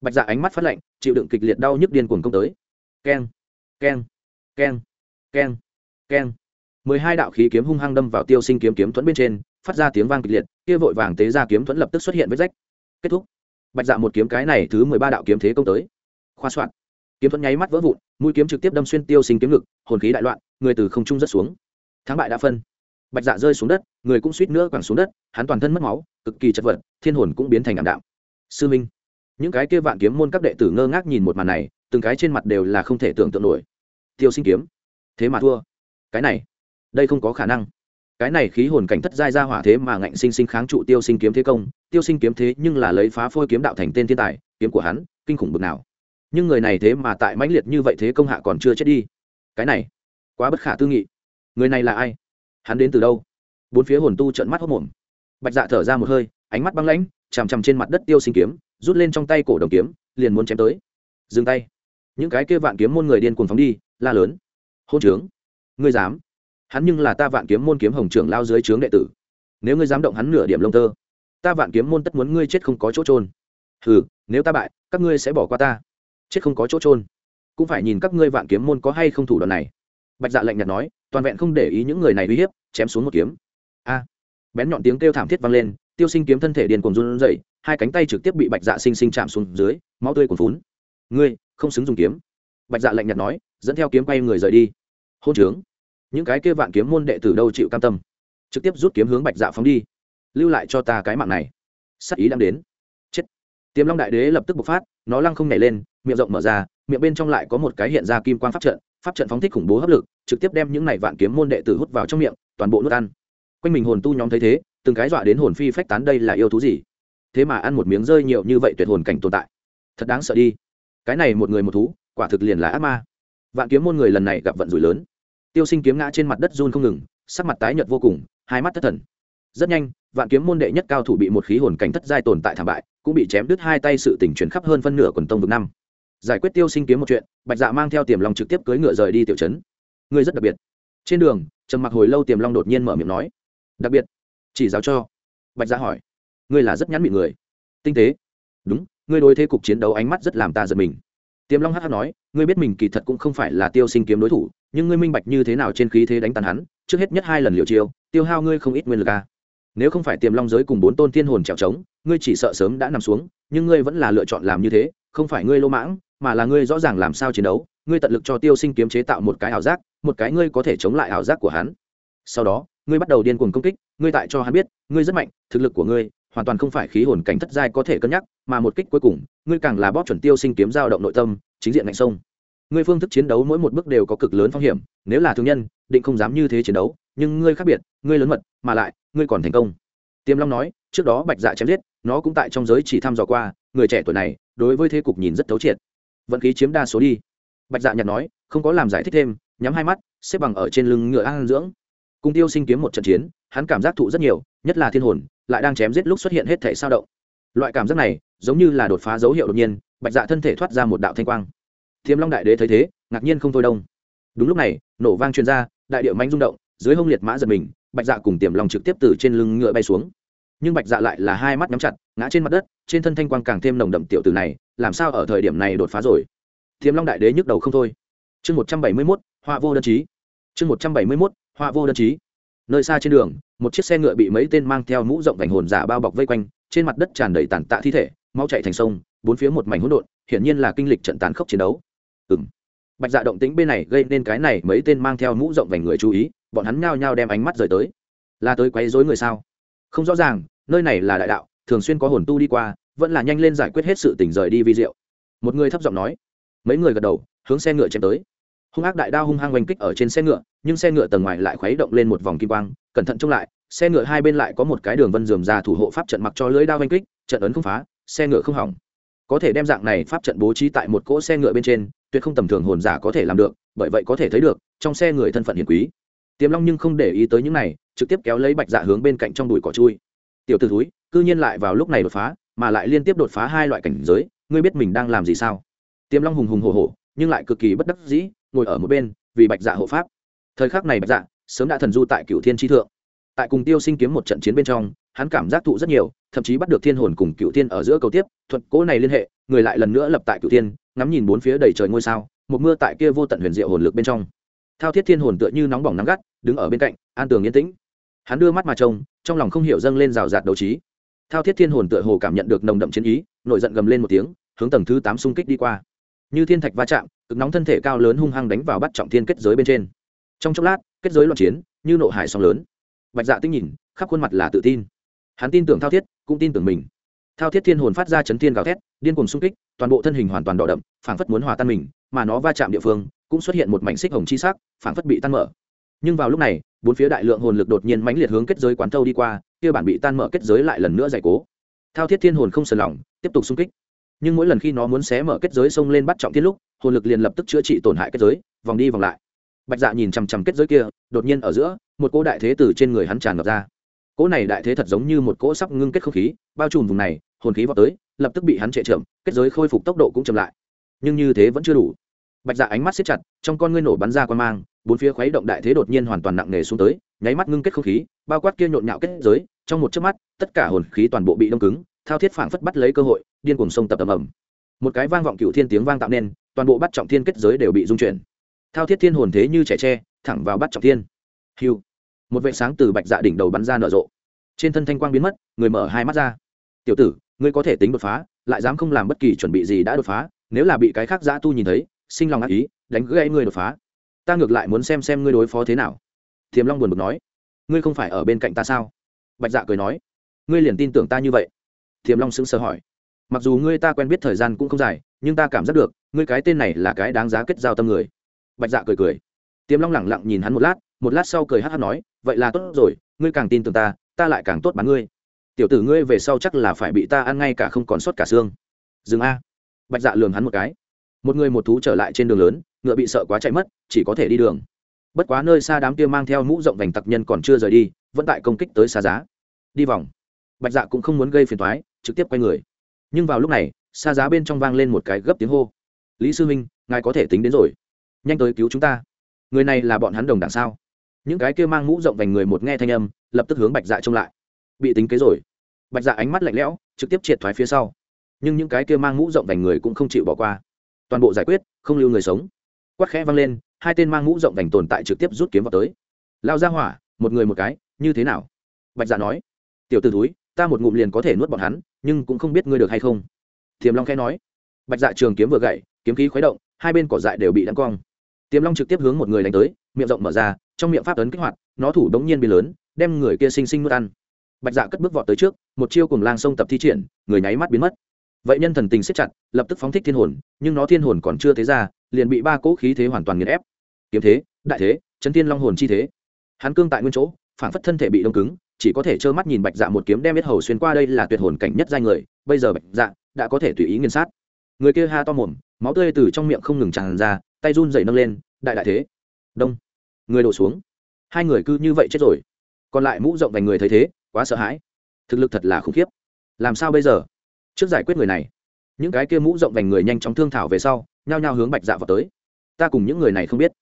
Bạch dạ ánh mắt phát lạnh, chịu đựng kịch liệt đau nhức điên cuồng công tới. Keng keng keng keng keng mười hai đạo khí kiếm hung hăng đâm vào tiêu sinh kiếm kiếm thuẫn bên trên, phát ra tiếng vang kịch liệt, kia vội vàng tế ra kiếm thuẫn lập tức xuất hiện vết rách. Kết thúc. Bạch dạ một kiếm cái này thứ mười ba đạo kiếm thế công tới. Khoa soạn. Kiếm thuẫn nháy mắt vỡ vụn, mũi kiếm trực tiếp đâm xuyên tiêu sinh kiếm ngực, hồn khí đại loạn, người từ không trung rất xuống. Thắng bại đã phân. Bạch dạ rơi xuống đất, người cũng suýt nữa quẳng xuống đất, hắn toàn thân mất máu, cực kỳ chật vật, thiên hồn cũng biến thành ảm đạm. Sư minh, những cái kia vạn kiếm môn các đệ tử ngơ ngác nhìn một màn này, từng cái trên mặt đều là không thể tưởng tượng nổi. Tiêu sinh kiếm. Thế mà thua. Cái này đây không có khả năng. Cái này khí hồn cảnh thất giai ra hỏa thế mà ngạnh sinh sinh kháng trụ tiêu sinh kiếm thế công, tiêu sinh kiếm thế nhưng là lấy phá phôi kiếm đạo thành tên thiên tài, kiếm của hắn, kinh khủng bực nào. Nhưng người này thế mà tại mãnh liệt như vậy thế công hạ còn chưa chết đi. Cái này, quá bất khả tư nghị. Người này là ai? Hắn đến từ đâu? Bốn phía hồn tu trợn mắt hốc mồm. Bạch dạ thở ra một hơi, ánh mắt băng lãnh, chằm chằm trên mặt đất tiêu sinh kiếm, rút lên trong tay cổ đồng kiếm, liền muốn chém tới. Dừng tay. Những cái kia vạn kiếm môn người điên cuồng phóng đi, la lớn. Hôn trướng. Ngươi dám hắn nhưng là ta vạn kiếm môn kiếm hồng trưởng lao dưới trướng đệ tử. Nếu ngươi dám động hắn nửa điểm lông tơ, ta vạn kiếm môn tất muốn ngươi chết không có chỗ trôn hừ, nếu ta bại, các ngươi sẽ bỏ qua ta. Chết không có chỗ trôn cũng phải nhìn các ngươi vạn kiếm môn có hay không thủ đoạn này. Bạch dạ lạnh nhạt nói, toàn vẹn không để ý những người này uy hiếp, chém xuống một kiếm. A. Bén nhọn tiếng kêu thảm thiết vang lên, tiêu sinh kiếm thân thể điền cuồng run rẩy, hai cánh tay trực tiếp bị bạch dạ sinh sinh chạm xuống dưới, máu tươi cuồn phún ngươi, không xứng dùng kiếm. Bạch dạ lạnh nhạt nói, dẫn theo kiếm quay người rời đi. Hôn trướng những cái kia vạn kiếm môn đệ tử đâu chịu cam tâm. Trực tiếp rút kiếm hướng bạch dạ phóng đi. Lưu lại cho ta cái mạng này. Sắc ý đang đến. Chết. Tiềm long đại đế lập tức bộc phát, nó lăng không nhảy lên, miệng rộng mở ra, miệng bên trong lại có một cái hiện ra kim quang pháp trận pháp trận phóng thích khủng bố hấp lực, trực tiếp đem những này vạn kiếm môn đệ tử hút vào trong miệng, toàn bộ nuốt ăn. Quanh mình hồn tu nhóm thấy thế, từng cái dọa đến hồn phi phách tán đây là yêu thú gì? Thế mà ăn một miếng rơi nhiều như vậy tuyệt hồn cảnh tồn tại. Thật đáng sợ đi. Cái này một người một thú, quả thực liền là ác ma. Vạn kiếm môn người lần này gặp vận rủi lớn tiêu sinh kiếm ngã trên mặt đất run không ngừng, sắc mặt tái nhợt vô cùng, hai mắt thất thần. Rất nhanh, vạn kiếm môn đệ nhất cao thủ bị một khí hồn cảnh thất giai tồn tại thảm bại, cũng bị chém đứt hai tay sự tỉnh chuyển khắp hơn phân nửa quần tông vực năm. Giải quyết tiêu sinh kiếm một chuyện, bạch dạ mang theo tiềm long trực tiếp cưỡi ngựa rời đi tiểu trấn. Ngươi rất đặc biệt. Trên đường, trầm mặc hồi lâu tiềm long đột nhiên mở miệng nói, đặc biệt, chỉ giáo cho. Bạch dạ hỏi, ngươi là rất nhắn mịn người. Tinh tế. Đúng, ngươi đối thế cục chiến đấu ánh mắt rất làm ta giật mình. Tiềm long hh nói, ngươi biết mình kỳ thật cũng không phải là tiêu sinh kiếm đối thủ nhưng ngươi minh bạch như thế nào trên khí thế đánh tàn hắn, trước hết nhất hai lần liều chiêu, tiêu hao ngươi không ít nguyên lực a nếu không phải tiềm long giới cùng bốn tôn thiên hồn trèo trống, ngươi chỉ sợ sớm đã nằm xuống, nhưng ngươi vẫn là lựa chọn làm như thế, không phải ngươi lô mãng, mà là ngươi rõ ràng làm sao chiến đấu, ngươi tận lực cho tiêu sinh kiếm chế tạo một cái ảo giác, một cái ngươi có thể chống lại ảo giác của hắn. Sau đó, ngươi bắt đầu điên cuồng công kích, ngươi tại cho hắn biết, ngươi rất mạnh, thực lực của ngươi hoàn toàn không phải khí hồn cảnh thất giai có thể cân nhắc, mà một kích cuối cùng, ngươi càng là bóp chuẩn tiêu sinh kiếm dao động nội tâm, chính diện ngạnh sông ngươi phương thức chiến đấu mỗi một bước đều có cực lớn phong hiểm, nếu là thương nhân, định không dám như thế chiến đấu, nhưng ngươi khác biệt, ngươi lớn mật, mà lại, ngươi còn thành công. Tiềm long nói, trước đó bạch dạ chém giết, nó cũng tại trong giới chỉ thăm dò qua, người trẻ tuổi này, đối với thế cục nhìn rất thấu triệt. Vận khí chiếm đa số đi. Bạch dạ nhặt nói, không có làm giải thích thêm, nhắm hai mắt, xếp bằng ở trên lưng ngựa an dưỡng. Cùng tiêu sinh kiếm một trận chiến, hắn cảm giác thụ rất nhiều, nhất là thiên hồn, lại đang chém giết lúc xuất hiện hết thể sao động. Loại cảm giác này, giống như là đột phá dấu hiệu đột nhiên, bạch dạ thân thể thoát ra một đạo thanh quang. Tiêm long đại đế thấy thế, ngạc nhiên không thôi đông đúng lúc này, nổ vang chuyên r a đại điệu mánh rung động, dưới hông liệt mã giật mình, bạch dạ cùng tiềm long trực tiếp từ trên lưng ngựa bay xuống. Nhưng bạch dạ lại là hai mắt nhắm chặt, ngã trên mặt đất, trên thân thanh quang càng thêm nồng đậm tiểu từ này, làm sao ở thời điểm này đột phá rồi? Thiếm long đại đế nhức đầu không thôi. Chương một trăm bảy mươi mốt, họa vô đơn chí. Chương một trăm bảy mươi mốt, họa vô đơn chí. Nơi xa trên đường, một chiếc xe ngựa bị mấy tên mang theo mũ rộng vành hồn giả bao bọc vây quanh, trên mặt đất tràn đầy tàn tạ thi thể mau chạy thành sông, bốn phía một mảnh hỗn độn, hiển nhiên là kinh lịch trận tàn khốc chiến đấu ừng bạch dạ động tĩnh bên này gây nên cái này mấy tên mang theo mũ rộng vành người chú ý, bọn hắn nhao nhao đem ánh mắt rời tới. Là tới quấy rối người sao? Không rõ ràng, nơi này là đại đạo, thường xuyên có hồn tu đi qua, vẫn là nhanh lên giải quyết hết sự tỉnh rời đi vi diệu. Một người thấp giọng nói. Mấy người gật đầu, hướng xe ngựa chém tới. Hung ác đại đao hung hăng oanh kích ở trên xe ngựa, nhưng xe ngựa tầng ngoài lại khuấy động lên một vòng kim quang, cẩn thận trông lại, xe ngựa hai bên lại có một cái đường vân dườm ra thủ hộ pháp trận mặc cho lưỡi đao oanh kích, trận ấn không phá, xe ngựa không hỏng. Có thể đem dạng này pháp trận bố trí tại một cỗ xe ngựa bên trên tuyệt không tầm thường hồn giả có thể làm được, bởi vậy có thể thấy được, trong xe người thân phận hiền quý. Tiềm long nhưng không để ý tới những này, trực tiếp kéo lấy bạch dạ hướng bên cạnh trong đùi cỏ chui. Tiểu t ử túi cư nhiên lại vào lúc này đột phá, mà lại liên tiếp đột phá hai loại cảnh giới, ngươi biết mình đang làm gì sao? Tiềm long hùng hùng hồ hồ nhưng lại cực kỳ bất đắc dĩ, ngồi ở một bên, vì bạch dạ hộ pháp. Thời khắc này bạch dạ sớm đã thần du tại cựu thiên tri thượng. Tại cùng tiêu sinh kiếm một trận chiến bên trong hắn cảm giác thụ rất nhiều, thậm chí bắt được thiên hồn cùng cựu thiên ở giữa cầu tiếp, thuật cố này liên hệ, người lại lần nữa lập tại cựu thiên, ngắm nhìn bốn phía đầy trời ngôi sao, một mưa tại kia vô tận huyền diệu hồn lực bên trong. Thao thiết thiên hồn tựa như nóng bỏng nắng gắt, đứng ở bên cạnh, an tường yên tĩnh. Hắn đưa mắt mà trông, trong lòng không hiểu dâng lên rào rạt đấu trí. Thao thiết thiên hồn tựa hồ cảm nhận được nồng đậm chiến ý, nổi giận gầm lên một tiếng, hướng tầng thứ tám xung kích đi qua. Như thiên thạch va chạm, cực nóng thân thể cao lớn hung hăng đánh vào bắt trọng thiên kết giới bên trên. Trong chốc lát, kết giới loạn chiến, như nộ hải sóng lớn. Bạch dạ tinh nhìn, khắp khuôn mặt là tự tin hắn tin tưởng thao thiết, cũng tin tưởng mình. Thao thiết thiên hồn phát ra chấn thiên gào thét, điên cùng xung kích, toàn bộ thân hình hoàn toàn đỏ đậm, phảng phất muốn hòa tan mình, mà nó va chạm địa phương, cũng xuất hiện một mảnh xích hồng chi sắc, phảng phất bị tan mở. Nhưng vào lúc này, bốn phía đại lượng hồn lực đột nhiên mãnh liệt hướng kết giới quán thâu đi qua, kia bản bị tan mở kết giới lại lần nữa giải cố. Thao thiết thiên hồn không sờn lỏng tiếp tục xung kích. Nhưng mỗi lần khi nó muốn xé mở kết giới xông lên bắt trọng thiên lúc, hồn lực liền lập tức chữa trị tổn hại kết giới, vòng đi vòng lại. Bạch dạ nhìn chằm chằm kết giới kia, đột nhiên ở giữa, một cô đại thế từ trên người hắn tràn ngập ra cỗ này đại thế thật giống như một cỗ sắp ngưng kết không khí, bao trùm vùng này, hồn khí vào tới, lập tức bị hắn trệ trượm, kết giới khôi phục tốc độ cũng chậm lại. Nhưng như thế vẫn chưa đủ. Bạch dạ ánh mắt siết chặt, trong con ngươi nổ bắn ra quan mang, bốn phía khuấy động đại thế đột nhiên hoàn toàn nặng nề xuống tới, nháy mắt ngưng kết không khí, bao quát kia nhộn nhạo kết giới, trong một chớp mắt, tất cả hồn khí toàn bộ bị đông cứng, thao thiết phảng phất bắt lấy cơ hội, điên cuồng sông tập ầm ầm. Một cái vang vọng cựu thiên tiếng vang tạo nên, toàn bộ bắt trọng thiên kết giới đều bị dung chuyển. Thao thiết thiên hồn thế như trẻ tre, thẳng vào bắt trọng thiên. Hiu một vệ sáng từ bạch dạ đỉnh đầu bắn ra nở rộ. Trên thân thanh quang biến mất, người mở hai mắt ra. Tiểu tử, ngươi có thể tính đột phá, lại dám không làm bất kỳ chuẩn bị gì đã đột phá, nếu là bị cái khác giã tu nhìn thấy, sinh lòng ác ý, đánh gãy ngươi đột phá. Ta ngược lại muốn xem xem ngươi đối phó thế nào. Thiềm long buồn bực nói. Ngươi không phải ở bên cạnh ta sao? Bạch dạ cười nói. Ngươi liền tin tưởng ta như vậy? Thiềm long sững sờ hỏi. Mặc dù ngươi ta quen biết thời gian cũng không dài, nhưng ta cảm giác được, ngươi cái tên này là cái đáng giá kết giao tâm người. Bạch dạ cười cười tiềm long lẳng lặng nhìn hắn một lát một lát sau cười hát hát nói, vậy là tốt rồi, ngươi càng tin tưởng ta ta lại càng tốt bán ngươi. Tiểu tử ngươi về sau chắc là phải bị ta ăn ngay cả không còn sót cả xương. Dừng a. Bạch dạ lường hắn một cái. Một người một thú trở lại trên đường lớn, ngựa bị sợ quá chạy mất, chỉ có thể đi đường. Bất quá nơi xa đám kia mang theo mũ rộng vành tặc nhân còn chưa rời đi, vẫn tại công kích tới xa giá. Đi vòng. Bạch dạ cũng không muốn gây phiền thoái trực tiếp quay người. Nhưng vào lúc này, xa giá bên trong vang lên một cái gấp tiếng hô. Lý sư minh, ngài có thể tính đến rồi. Nhanh tới cứu chúng ta người này là bọn hắn đồng đảng sao? Những cái kia mang mũ rộng vành người một nghe thanh âm, lập tức hướng bạch dạ trông lại. Bị tính kế rồi. Bạch dạ ánh mắt lạnh lẽo, trực tiếp triệt thoái phía sau. Nhưng những cái kia mang mũ rộng vành người cũng không chịu bỏ qua. Toàn bộ giải quyết, không lưu người sống. Quắc khẽ vang lên, hai tên mang mũ rộng vành tồn tại trực tiếp rút kiếm vào tới. Lao ra hỏa, một người một cái, như thế nào? Bạch dạ nói. Tiểu t ử túi ta một ngụm liền có thể nuốt bọn hắn, nhưng cũng không biết ngươi được hay không. Thiềm long khẽ nói. Bạch dạ trường kiếm vừa gậy, kiếm khí khuấy động, hai bên cỏ dại đều bị đắng cong tiềm long trực tiếp hướng một người đánh tới, miệng rộng mở ra, trong miệng pháp ấn kích hoạt, nó thủ đống nhiên bị lớn, đem người kia sinh sinh nuốt ăn. Bạch dạ cất bước vọt tới trước, một chiêu cùng lang sông tập thi triển, người nháy mắt biến mất. Vậy nhân thần tình siết chặt, lập tức phóng thích thiên hồn, nhưng nó thiên hồn còn chưa thế ra, liền bị ba cỗ khí thế hoàn toàn nghiền ép. Kiếm thế, đại thế, chấn thiên long hồn chi thế. Hắn cương tại nguyên chỗ, phản phất thân thể bị đông cứng, chỉ có thể trơ mắt nhìn bạch dạ một kiếm đem biết hầu xuyên qua đây là tuyệt hồn cảnh nhất giai người, bây giờ bạch dạ đã có thể tùy ý nghiền sát. Người kia ha to mồm, máu tươi từ trong miệng không ngừng tràn ra tay run dậy nâng lên, đại đại thế, đông, người đổ xuống. Hai người cứ như vậy chết rồi. Còn lại mũ rộng vành người thấy thế, quá sợ hãi. Thực lực thật là khủng khiếp. Làm sao bây giờ? Trước giải quyết người này, những cái kia mũ rộng vành người nhanh chóng thương thảo về sau, nhao nhao hướng bạch dạ vào tới. Ta cùng những người này không biết.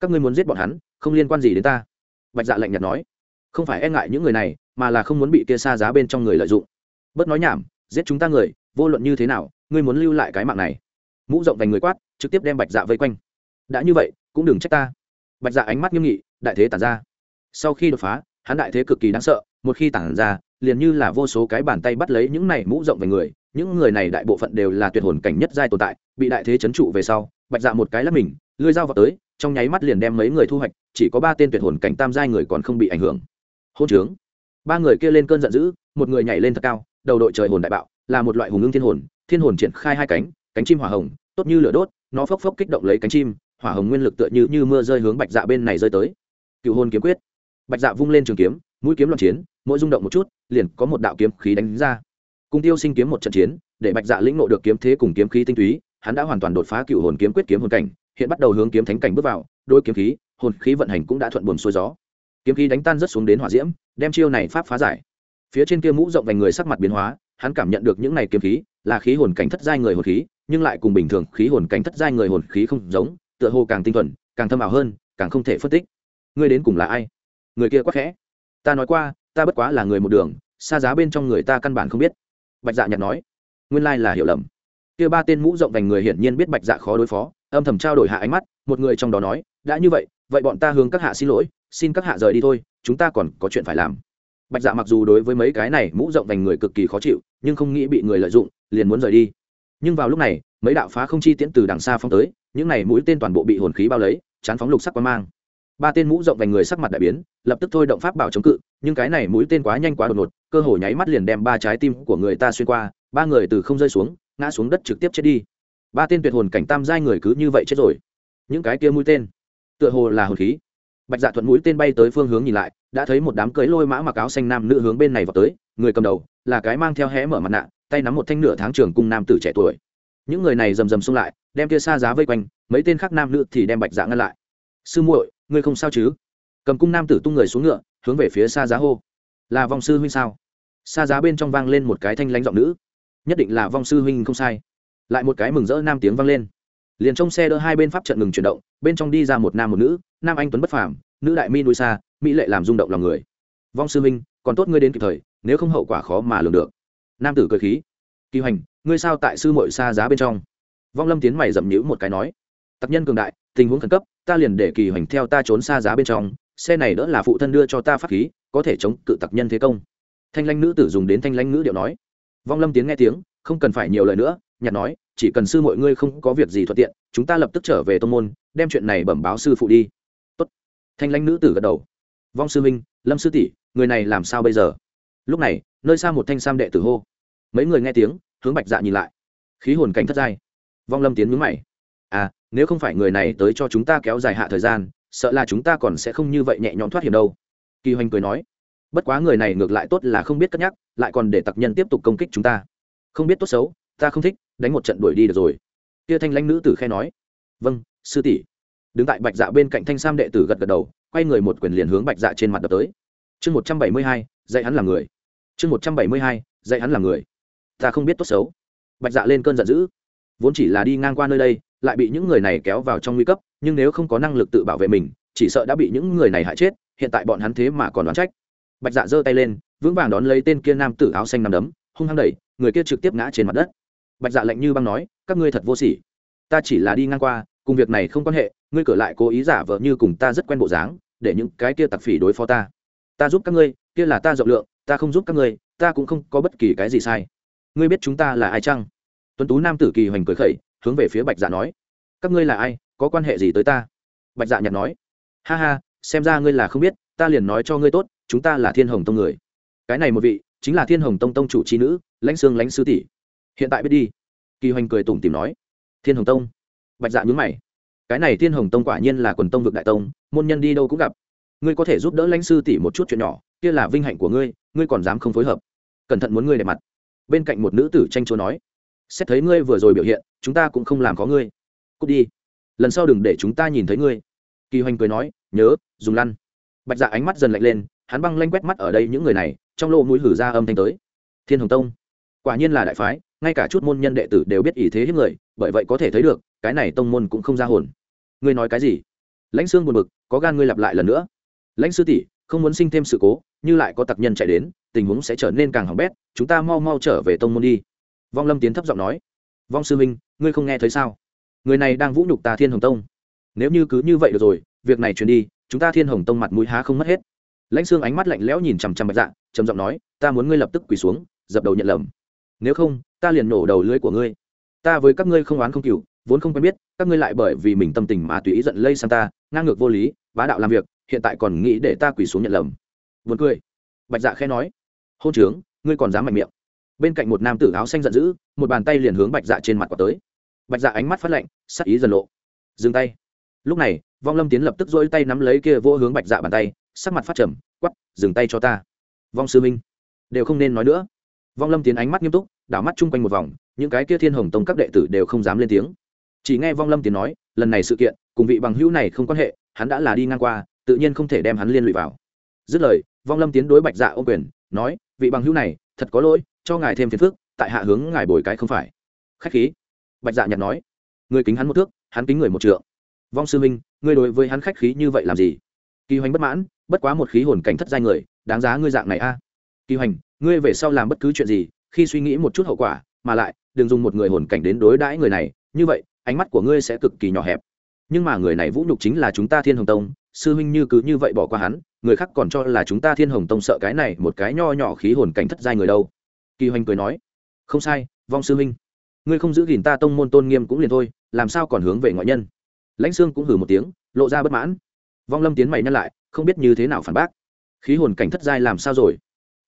Các ngươi muốn giết bọn hắn, không liên quan gì đến ta. Bạch dạ lạnh nhạt nói. Không phải e ngại những người này, mà là không muốn bị kia xa giá bên trong người lợi dụng. Bớt nói nhảm, giết chúng ta người, vô luận như thế nào, ngươi muốn lưu lại cái mạng này. Mũ rộng vành người quát, trực tiếp đem bạch dạ vây quanh đã như vậy, cũng đừng trách ta. Bạch dạ ánh mắt nghiêm nghị, đại thế tản ra. Sau khi đột phá, hắn đại thế cực kỳ đáng sợ, một khi tản ra, liền như là vô số cái bàn tay bắt lấy những này mũ rộng về người, những người này đại bộ phận đều là tuyệt hồn cảnh nhất giai tồn tại, bị đại thế chấn trụ về sau, bạch dạ một cái lắp mình lưới dao vào tới, trong nháy mắt liền đem mấy người thu hoạch, chỉ có ba tên tuyệt hồn cảnh tam giai người còn không bị ảnh hưởng. Hôn trướng. Ba người kia lên cơn giận dữ, một người nhảy lên thật cao, đầu đội trời hồn đại bạo, là một loại hùng ưng thiên hồn thiên hồn triển khai hai cánh cánh chim hỏa hồng, tốt như lửa đốt, nó phốc phốc kích động lấy cánh chim hỏa hồng nguyên lực tựa như như mưa rơi hướng bạch dạ bên này rơi tới. Cựu hồn kiếm quyết. Bạch dạ vung lên trường kiếm, mũi kiếm loạn chiến, mỗi rung động một chút, liền có một đạo kiếm khí đánh ra. Cùng tiêu sinh kiếm một trận chiến, để bạch dạ lĩnh nộ được kiếm thế cùng kiếm khí tinh túy, hắn đã hoàn toàn đột phá cựu hồn kiếm quyết kiếm hồn cảnh, hiện bắt đầu hướng kiếm thánh cảnh bước vào, đôi kiếm khí, hồn khí vận hành cũng đã thuận buồm xuôi gió. Kiếm khí đánh tan rất xuống đến hỏa diễm, đem chiêu này pháp phá giải. Phía trên kia mũ rộng vành người sắc mặt biến hóa, hắn cảm nhận được những này kiếm khí là khí hồn cảnh thất giai người hồn khí, nhưng lại cùng bình thường khí hồn cảnh thất giai người hồn khí không giống tựa hồ càng tinh thuần, càng thâm ảo hơn, càng không thể phân tích. Ngươi đến cùng là ai? Người kia quá khẽ. Ta nói qua, ta bất quá là người một đường, xa giá bên trong người ta căn bản không biết. Bạch dạ nhặt nói. Nguyên lai là hiểu lầm. Kia ba tên mũ rộng vành người hiển nhiên biết bạch dạ khó đối phó, âm thầm trao đổi hạ ánh mắt, một người trong đó nói, đã như vậy vậy bọn ta hướng các hạ xin lỗi, xin các hạ rời đi thôi, chúng ta còn có chuyện phải làm. Bạch dạ mặc dù đối với mấy cái này mũ rộng vành người cực kỳ khó chịu, nhưng không nghĩ bị người lợi dụng, liền muốn rời đi nhưng vào lúc này, mấy đạo phá không chi tiễn từ đằng xa phóng tới, những này mũi tên toàn bộ bị hồn khí bao lấy, chán phóng lục sắc quang mang. Ba tên mũ rộng vành người sắc mặt đại biến, lập tức thôi động pháp bảo chống cự, nhưng cái này mũi tên quá nhanh quá đột ngột, cơ hồ nháy mắt liền đem ba trái tim của người ta xuyên qua, ba người từ không rơi xuống, ngã xuống đất trực tiếp chết đi. Ba tên tuyệt hồn cảnh tam giai người cứ như vậy chết rồi. Những cái kia mũi tên, tựa hồ là hồn khí. Bạch dạ thuận mũi tên bay tới phương hướng nhìn lại, đã thấy một đám cưới lôi mã mặc áo xanh nam nữ hướng bên này vào tới, người cầm đầu là cái mang theo hé mở mặt nạ tay nắm một thanh nửa tháng trường cung nam tử trẻ tuổi. Những người này rầm rầm xung lại, đem kia xa giá vây quanh, mấy tên khác nam nữ thì đem bạch dạ ngăn lại. Sư muội, ngươi không sao chứ? Cầm cung nam tử tung người xuống ngựa, hướng về phía xa giá hô. Là vong sư huynh sao? Xa giá bên trong vang lên một cái thanh lãnh giọng nữ. Nhất định là vong sư huynh không sai. Lại một cái mừng rỡ nam tiếng vang lên. Liền trong xe đỡ hai bên pháp trận ngừng chuyển động, bên trong đi ra một nam một nữ, nam anh tuấn bất phàm, nữ đại mi nuôi xa, mỹ lệ làm rung động lòng người. Vong sư huynh, còn tốt ngươi đến kịp thời, nếu không hậu quả khó mà lường được nam tử cười khí. Kỳ hoành, ngươi sao tại sư mội xa giá bên trong? Vong lâm tiến mày dậm nhữ một cái nói. Tặc nhân cường đại, tình huống khẩn cấp, ta liền để kỳ hoành theo ta trốn xa giá bên trong, xe này đỡ là phụ thân đưa cho ta pháp khí, có thể chống cự tặc nhân thế công. Thanh lanh nữ tử dùng đến thanh lanh ngữ điệu nói. Vong lâm tiến nghe tiếng, không cần phải nhiều lời nữa nhặt nói, chỉ cần sư mọi ngươi không có việc gì thuận tiện, chúng ta lập tức trở về tô n g môn, đem chuyện này bẩm báo sư phụ đi. Tốt. thanh lanh nữ tử gật đầu. Vong sư minh, lâm sư tỷ, người này làm sao bây giờ? Lúc này, nơi xa một thanh sam đệ tử hô. Mấy người nghe tiếng, hướng bạch dạ nhìn lại. Khí hồn cảnh thất giai. Vong lâm tiến mướn mày. À nếu không phải người này tới cho chúng ta kéo dài hạ thời gian, sợ là chúng ta còn sẽ không như vậy nhẹ nhõm thoát hiểm đâu. Kỳ hoành cười nói. Bất quá người này ngược lại tốt là không biết cất nhắc, lại còn để tặc nhân tiếp tục công kích chúng ta. Không biết tốt xấu, ta không thích, đánh một trận đuổi đi được rồi. Kia thanh lãnh nữ tử khe nói. Vâng sư tỷ. Đứng tại bạch dạ bên cạnh thanh sam đệ tử gật gật đầu, quay người một quyền liền hướng bạch dạ trên mặt đập tới. Chương một trăm bảy mươi hai, dạy hắn là người chương một trăm bảy mươi hai, dạy hắn là người. Ta không biết tốt xấu. Bạch dạ lên cơn giận dữ. Vốn chỉ là đi ngang qua nơi đây, lại bị những người này kéo vào trong nguy cấp, nhưng nếu không có năng lực tự bảo vệ mình, chỉ sợ đã bị những người này hại chết, hiện tại bọn hắn thế mà còn đoán trách. Bạch dạ giơ tay lên, vững vàng đón lấy tên kia nam tử áo xanh nằm đấm, hung hăng đẩy, người kia trực tiếp ngã trên mặt đất. Bạch dạ lạnh như băng nói, các ngươi thật vô sỉ. Ta chỉ là đi ngang qua, cùng việc này không quan hệ, ngươi cửa lại cố ý giả vờ như cùng ta rất quen bộ dáng, để những cái kia tặc phỉ đối phó ta. Ta giúp các ngươi, kia là ta rộng lượng ta không giúp các ngươi, ta cũng không có bất kỳ cái gì sai. Ngươi biết chúng ta là ai chăng? Tuấn tú nam tử kỳ hoành cười khẩy, hướng về phía bạch dạ nói. Các ngươi là ai? Có quan hệ gì tới ta? Bạch dạ nhặt nói. Ha ha, xem ra ngươi là không biết, ta liền nói cho ngươi tốt, chúng ta là thiên hồng tông người. Cái này một vị, chính là thiên hồng tông tông chủ trí nữ, lãnh sương lãnh sư tỷ. Hiện tại biết đi. Kỳ hoành cười tủm tìm nói. Thiên hồng tông. Bạch dạ nhướng mày. Cái này thiên hồng tông quả nhiên là quần tông vực đại tông, môn nhân đi đâu cũng gặp. Ngươi có thể giúp đỡ lãnh sư tỷ một chút chuyện nhỏ kia là vinh hạnh của ngươi ngươi còn dám không phối hợp. Cẩn thận muốn ngươi đẹp mặt. Bên cạnh một nữ tử tranh chúa nói, xét thấy ngươi vừa rồi biểu hiện, chúng ta cũng không làm có ngươi. Cút đi. Lần sau đừng để chúng ta nhìn thấy ngươi. Kỳ hoành cười nói, nhớ, dùng lăn. Bạch dạ ánh mắt dần lạnh lên, hắn băng lanh quét mắt ở đây những người này, trong lỗ mũi hử ra âm thanh tới. Thiên hồng tông, quả nhiên là đại phái, ngay cả chút môn nhân đệ tử đều biết ý thế hiếp người, bởi vậy có thể thấy được, cái này tông môn cũng không ra hồn. Ngươi nói cái gì? Lãnh xương buồn bực, có gan ngươi lặp lại lần nữa. Lãnh sư tỷ không muốn sinh thêm sự cố, như lại có tặc nhân chạy đến, tình huống sẽ trở nên càng hỏng bét, chúng ta mau mau trở về tông môn đi. Vong lâm tiến thấp giọng nói. Vong sư minh ngươi không nghe thấy sao? Người này đang vũ nhục ta thiên hồng tông. Nếu như cứ như vậy được rồi, việc này truyền đi, chúng ta thiên hồng tông mặt mũi há không mất hết. Lãnh xương ánh mắt lạnh lẽo nhìn chằm chằm bạch dạ trầm giọng nói, ta muốn ngươi lập tức quỳ xuống, dập đầu nhận lầm. Nếu không, ta liền nổ đầu lưới của ngươi. Ta với các ngươi không oán không cừu, vốn không quen biết, các ngươi lại bởi vì mình tâm tình mà tùy ý giận lây sang ta, ngang ngược vô lý, bá đạo làm việc hiện tại còn nghĩ để ta quỳ xuống nhận lầm. Vượt cười. Bạch dạ khẽ nói. Hôn trướng, ngươi còn dám mạnh miệng. Bên cạnh một nam tử áo xanh giận dữ, một bàn tay liền hướng bạch dạ trên mặt quả tới. Bạch dạ ánh mắt phát lạnh, sắc ý dần lộ. Dừng tay. Lúc này, vong lâm tiến lập tức dỗi tay nắm lấy kia vô hướng bạch dạ bàn tay, sắc mặt phát trầm quắp dừng tay cho ta. Vong sư minh. Đều không nên nói nữa. Vong lâm tiến ánh mắt nghiêm túc, đảo mắt chung quanh một vòng, những cái kia thiên hồng tông các đệ tử đều không dám lên tiếng. Chỉ nghe vong lâm tiến nói, lần này sự kiện, cùng vị bằng hữu này không quan hệ, hắn đã là đi ngang qua tự nhiên không thể đem hắn liên lụy vào. Dứt lời, vong lâm tiến đối bạch dạ ô quyền, nói, vị bằng hữu này, thật có lỗi, cho ngài thêm phiền phức, tại hạ hướng ngài bồi cái không phải. Khách khí. Bạch dạ nhặt nói người kính hắn một thước, hắn kính người một trượng. Vong sư minh ngươi đối với hắn khách khí như vậy làm gì? Kỳ hoành bất mãn, bất quá một khí hồn cảnh thất giai người, đáng giá ngươi dạng này a. Kỳ hoành, ngươi về sau làm bất cứ chuyện gì, khi suy nghĩ một chút hậu quả, mà lại, đừng dùng một người hồn cảnh đến đối đãi người này, như vậy, ánh mắt của ngươi sẽ cực kỳ nhỏ hẹp. Nhưng mà người này vũ nhục chính là chúng ta thiên hồng tông sư huynh như cứ như vậy bỏ qua hắn, người khác còn cho là chúng ta thiên hồng tông sợ cái này một cái nho nhỏ khí hồn cảnh thất giai người đâu. Kỳ hoành cười nói, không sai, vong sư huynh. Ngươi không giữ gìn ta tông môn tôn nghiêm cũng liền thôi, làm sao còn hướng về ngoại nhân? Lãnh sương cũng hử một tiếng, lộ ra bất mãn. Vong lâm tiến mày nhắc lại, không biết như thế nào phản bác. Khí hồn cảnh thất giai làm sao rồi?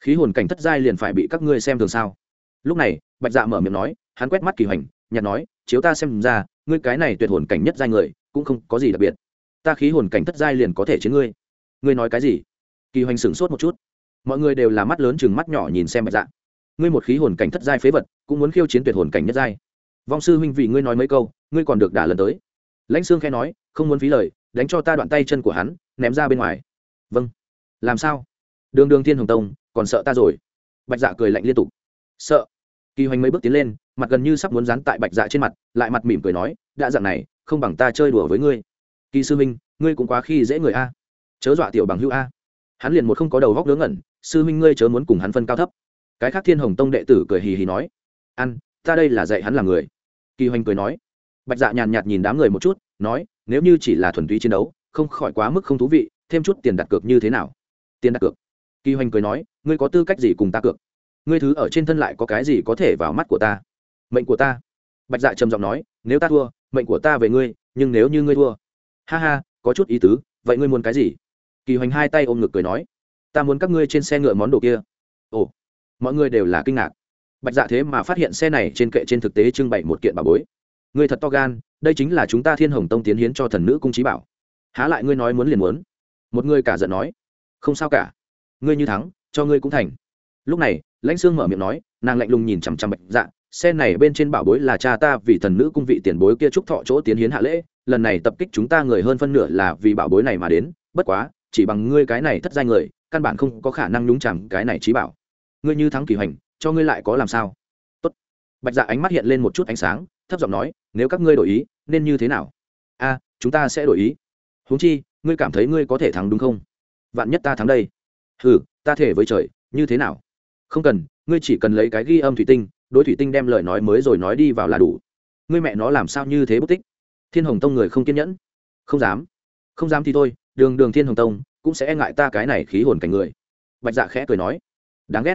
Khí hồn cảnh thất giai liền phải bị các ngươi xem thường sao? Lúc này, bạch dạ mở miệng nói, hắn quét mắt kỳ hoành nhặt nói, chiếu ta xem ra, ngươi cái này tuyệt hồn cảnh nhất giai người, cũng không có gì đặc biệt ta khí hồn cảnh thất giai liền có thể chiến ngươi. Ngươi nói cái gì? Kỳ hoành sửng sốt một chút. Mọi người đều là mắt lớn chừng mắt nhỏ nhìn xem bạch dạ. Ngươi một khí hồn cảnh thất giai phế vật, cũng muốn khiêu chiến tuyệt hồn cảnh nhất giai. Vong sư huynh vì ngươi nói mấy câu, ngươi còn được đả lần tới. Lãnh sương khe nói, không muốn phí lời, đánh cho ta đoạn tay chân của hắn, ném ra bên ngoài. Vâng. Làm sao? Đường đường thiên hồng tông, còn sợ ta rồi. Bạch dạ cười lạnh liên tục. Sợ. Kỳ hoành mấy bước tiến lên, mặt gần như sắp muốn dán tại bạch dạ trên mặt, lại mặt mỉm cười nói, đã dạng này, không bằng ta chơi đùa với ngươi kỳ sư minh ngươi cũng quá khi dễ người a. Chớ dọa tiểu bằng hữu a. Hắn liền một không có đầu góc ngớ ngẩn, sư minh ngươi chớ muốn cùng hắn phân cao thấp. Cái khác thiên hồng tông đệ tử cười hì hì nói, ăn, ta đây là dạy hắn làm người. Kỳ hoành cười nói, bạch dạ nhàn nhạt nhìn đám người một chút, nói, nếu như chỉ là thuần túy chiến đấu, không khỏi quá mức không thú vị, thêm chút tiền đặt cược như thế nào? Tiền đặt cược? Kỳ hoành cười nói, ngươi có tư cách gì cùng ta cược? Ngươi thứ ở trên thân lại có cái gì có thể vào mắt của ta? Mệnh của ta? Bạch dạ trầm giọng nói, nếu ta thua, mệnh của ta về ngươi, nhưng nếu như ngươi thua ha ha, có chút ý tứ, vậy ngươi muốn cái gì? Kỳ hoành hai tay ôm ngực cười nói, ta muốn các ngươi trên xe ngựa món đồ kia. Ồ, mọi người đều là kinh ngạc. Bạch dạ thế mà phát hiện xe này trên kệ trên thực tế trưng bày một kiện bà bối. Ngươi thật to gan, đây chính là chúng ta thiên hồng tông tiến hiến cho thần nữ cung trí bảo. Há lại ngươi nói muốn liền muốn. Một người cả giận nói, không sao cả. Ngươi như thắng, cho ngươi cũng thành. Lúc này, lãnh sương mở miệng nói, nàng lạnh lùng nhìn chằm chằm bạch dạ xe này bên trên bảo bối là cha ta vì thần nữ cung vị tiền bối kia trúc thọ chỗ tiến hiến hạ lễ, lần này tập kích chúng ta người hơn phân nửa là vì bảo bối này mà đến, bất quá, chỉ bằng ngươi cái này thất giai người, căn bản không có khả năng nhúng chẳng cái này trí bảo. Ngươi như thắng kỳ hoành, cho ngươi lại có làm sao? Tốt. bạch dạ ánh mắt hiện lên một chút ánh sáng, thấp giọng nói, nếu các ngươi đổi ý, nên như thế nào? A, chúng ta sẽ đổi ý. Huống chi, ngươi cảm thấy ngươi có thể thắng đúng không? Vạn nhất ta thắng đây. Hừ, ta thể với trời, như thế nào? Không cần, ngươi chỉ cần lấy cái ghi âm thủy tinh đối thủy tinh đem lời nói mới rồi nói đi vào là đủ. Ngươi mẹ nó làm sao như thế bất tích? Thiên hồng tông người không kiên nhẫn. Không dám. Không dám thì thôi, đường đường thiên hồng tông cũng sẽ e ngại ta cái này khí hồn cảnh người. Bạch dạ khẽ cười nói. Đáng ghét.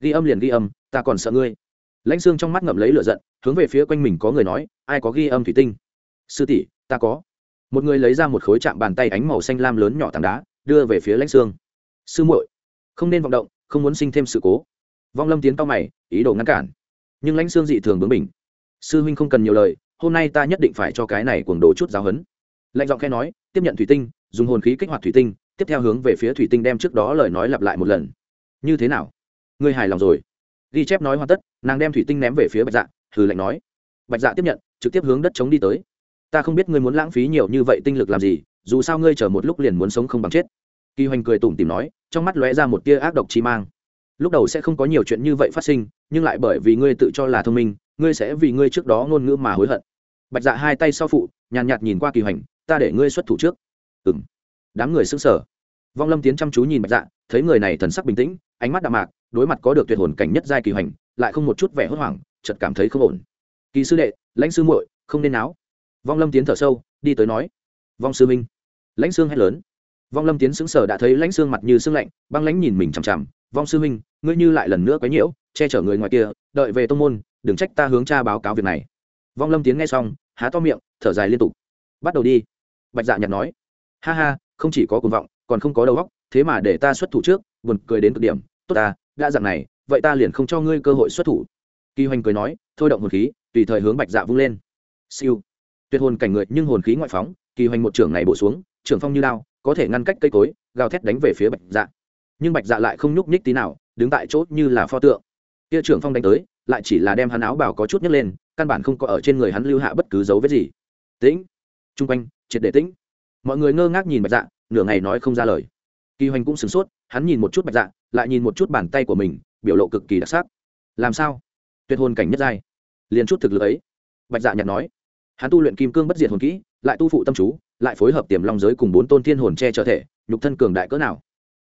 Ghi âm liền ghi âm, ta còn sợ ngươi. Lãnh xương trong mắt ngậm lấy lửa giận, hướng về phía quanh mình có người nói, ai có ghi âm thủy tinh? Sư tỷ, ta có. Một người lấy ra một khối chạm bàn tay ánh màu xanh lam lớn nhỏ tảng đá, đưa về phía lãnh xương sư muội, không nên vọng động, không muốn sinh thêm sự cố. Vong lâm tiến cao mày, ý đồ ngăn cản nhưng lãnh xương dị thường bướng mình sư huynh không cần nhiều lời, hôm nay ta nhất định phải cho cái này cuồng đồ chút giáo hấn. Lạnh giọng khe nói, tiếp nhận thủy tinh, dùng hồn khí kích hoạt thủy tinh, tiếp theo hướng về phía thủy tinh đem trước đó lời nói lặp lại một lần. Như thế nào? Ngươi hài lòng rồi. Ghi chép nói hoàn tất, nàng đem thủy tinh ném về phía bạch dạ hừ lạnh nói. Bạch dạ tiếp nhận, trực tiếp hướng đất chống đi tới. Ta không biết ngươi muốn lãng phí nhiều như vậy tinh lực làm gì, dù sao ngươi chờ một lúc liền muốn sống không bằng chết. Kỳ hoành cười tủm tìm nói, trong mắt lóe ra một tia ác độc chi mang lúc đầu sẽ không có nhiều chuyện như vậy phát sinh nhưng lại bởi vì ngươi tự cho là thông minh ngươi sẽ vì ngươi trước đó ngôn ngữ mà hối hận. Bạch dạ hai tay sau phụ nhàn nhạt, nhìn qua kỳ hoành ta để ngươi xuất thủ trước. Ừ m đám người xứng sở vong lâm tiến chăm chú nhìn bạch dạ thấy người này thần sắc bình tĩnh ánh mắt đạm mạc đối mặt có được tuyệt hồn cảnh nhất giai kỳ hoành lại không một chút vẻ hốt hoảng chật cảm thấy không ổn. Kỳ sư đệ lãnh sư muội không nên náo. Vong lâm tiến thở sâu đi tới nói. Vong sư minh. Lãnh sương hét lớn. Vong lâm tiến xứng sở đã thấy lãnh sương mặt như sương lạnh băng lãnh nhìn mình chằm chằm vong sư minh ngươi như lại lần nữa quấy nhiễu, che chở người ngoài kia, đợi về tông môn, đừng trách ta hướng cha báo cáo việc này. Vong lâm tiến nghe xong, há to miệng, thở dài liên tục. Bắt đầu đi. Bạch dạ nhặt nói. Ha ha, không chỉ có cuồng vọng, còn không có đầu óc, thế mà để ta xuất thủ trước, buồn cười đến cực điểm. Tốt ta, đã dạng này, vậy ta liền không cho ngươi cơ hội xuất thủ. Kỳ hoành cười nói, thôi động hồn khí, tùy thời hướng bạch dạ vung lên. Siêu. Tuyệt hồn cảnh người, nhưng hồn khí ngoại phóng, kỳ hoành một trưởng này bổ xuống, trưởng phong như lao có thể ngăn cách cây cối, gào thét đánh về phía bạch dạ nhưng bạch dạ lại không nhúc nhích tí nào, đứng tại chỗ như là pho tượng. Kia trưởng phong đánh tới, lại chỉ là đem hắn áo bảo có chút nhấc lên, căn bản không có ở trên người hắn lưu hạ bất cứ dấu vết gì. Tĩnh, chung quanh, triệt để tĩnh. Mọi người ngơ ngác nhìn bạch dạ nửa ngày nói không ra lời. Kỳ hoành cũng sửng sốt, hắn nhìn một chút bạch dạ lại nhìn một chút bàn tay của mình, biểu lộ cực kỳ đặc sắc. Làm sao? Tuyệt hồn cảnh nhất giai. Liền chút thực lực ấy. Bạch dạ nhặt nói. Hắn tu luyện kim cương bất diệt hồn kỹ, lại tu phụ tâm chú, lại phối hợp tiềm long giới cùng bốn tôn thiên hồn che trở thể, nhục thân cường đại cỡ nào.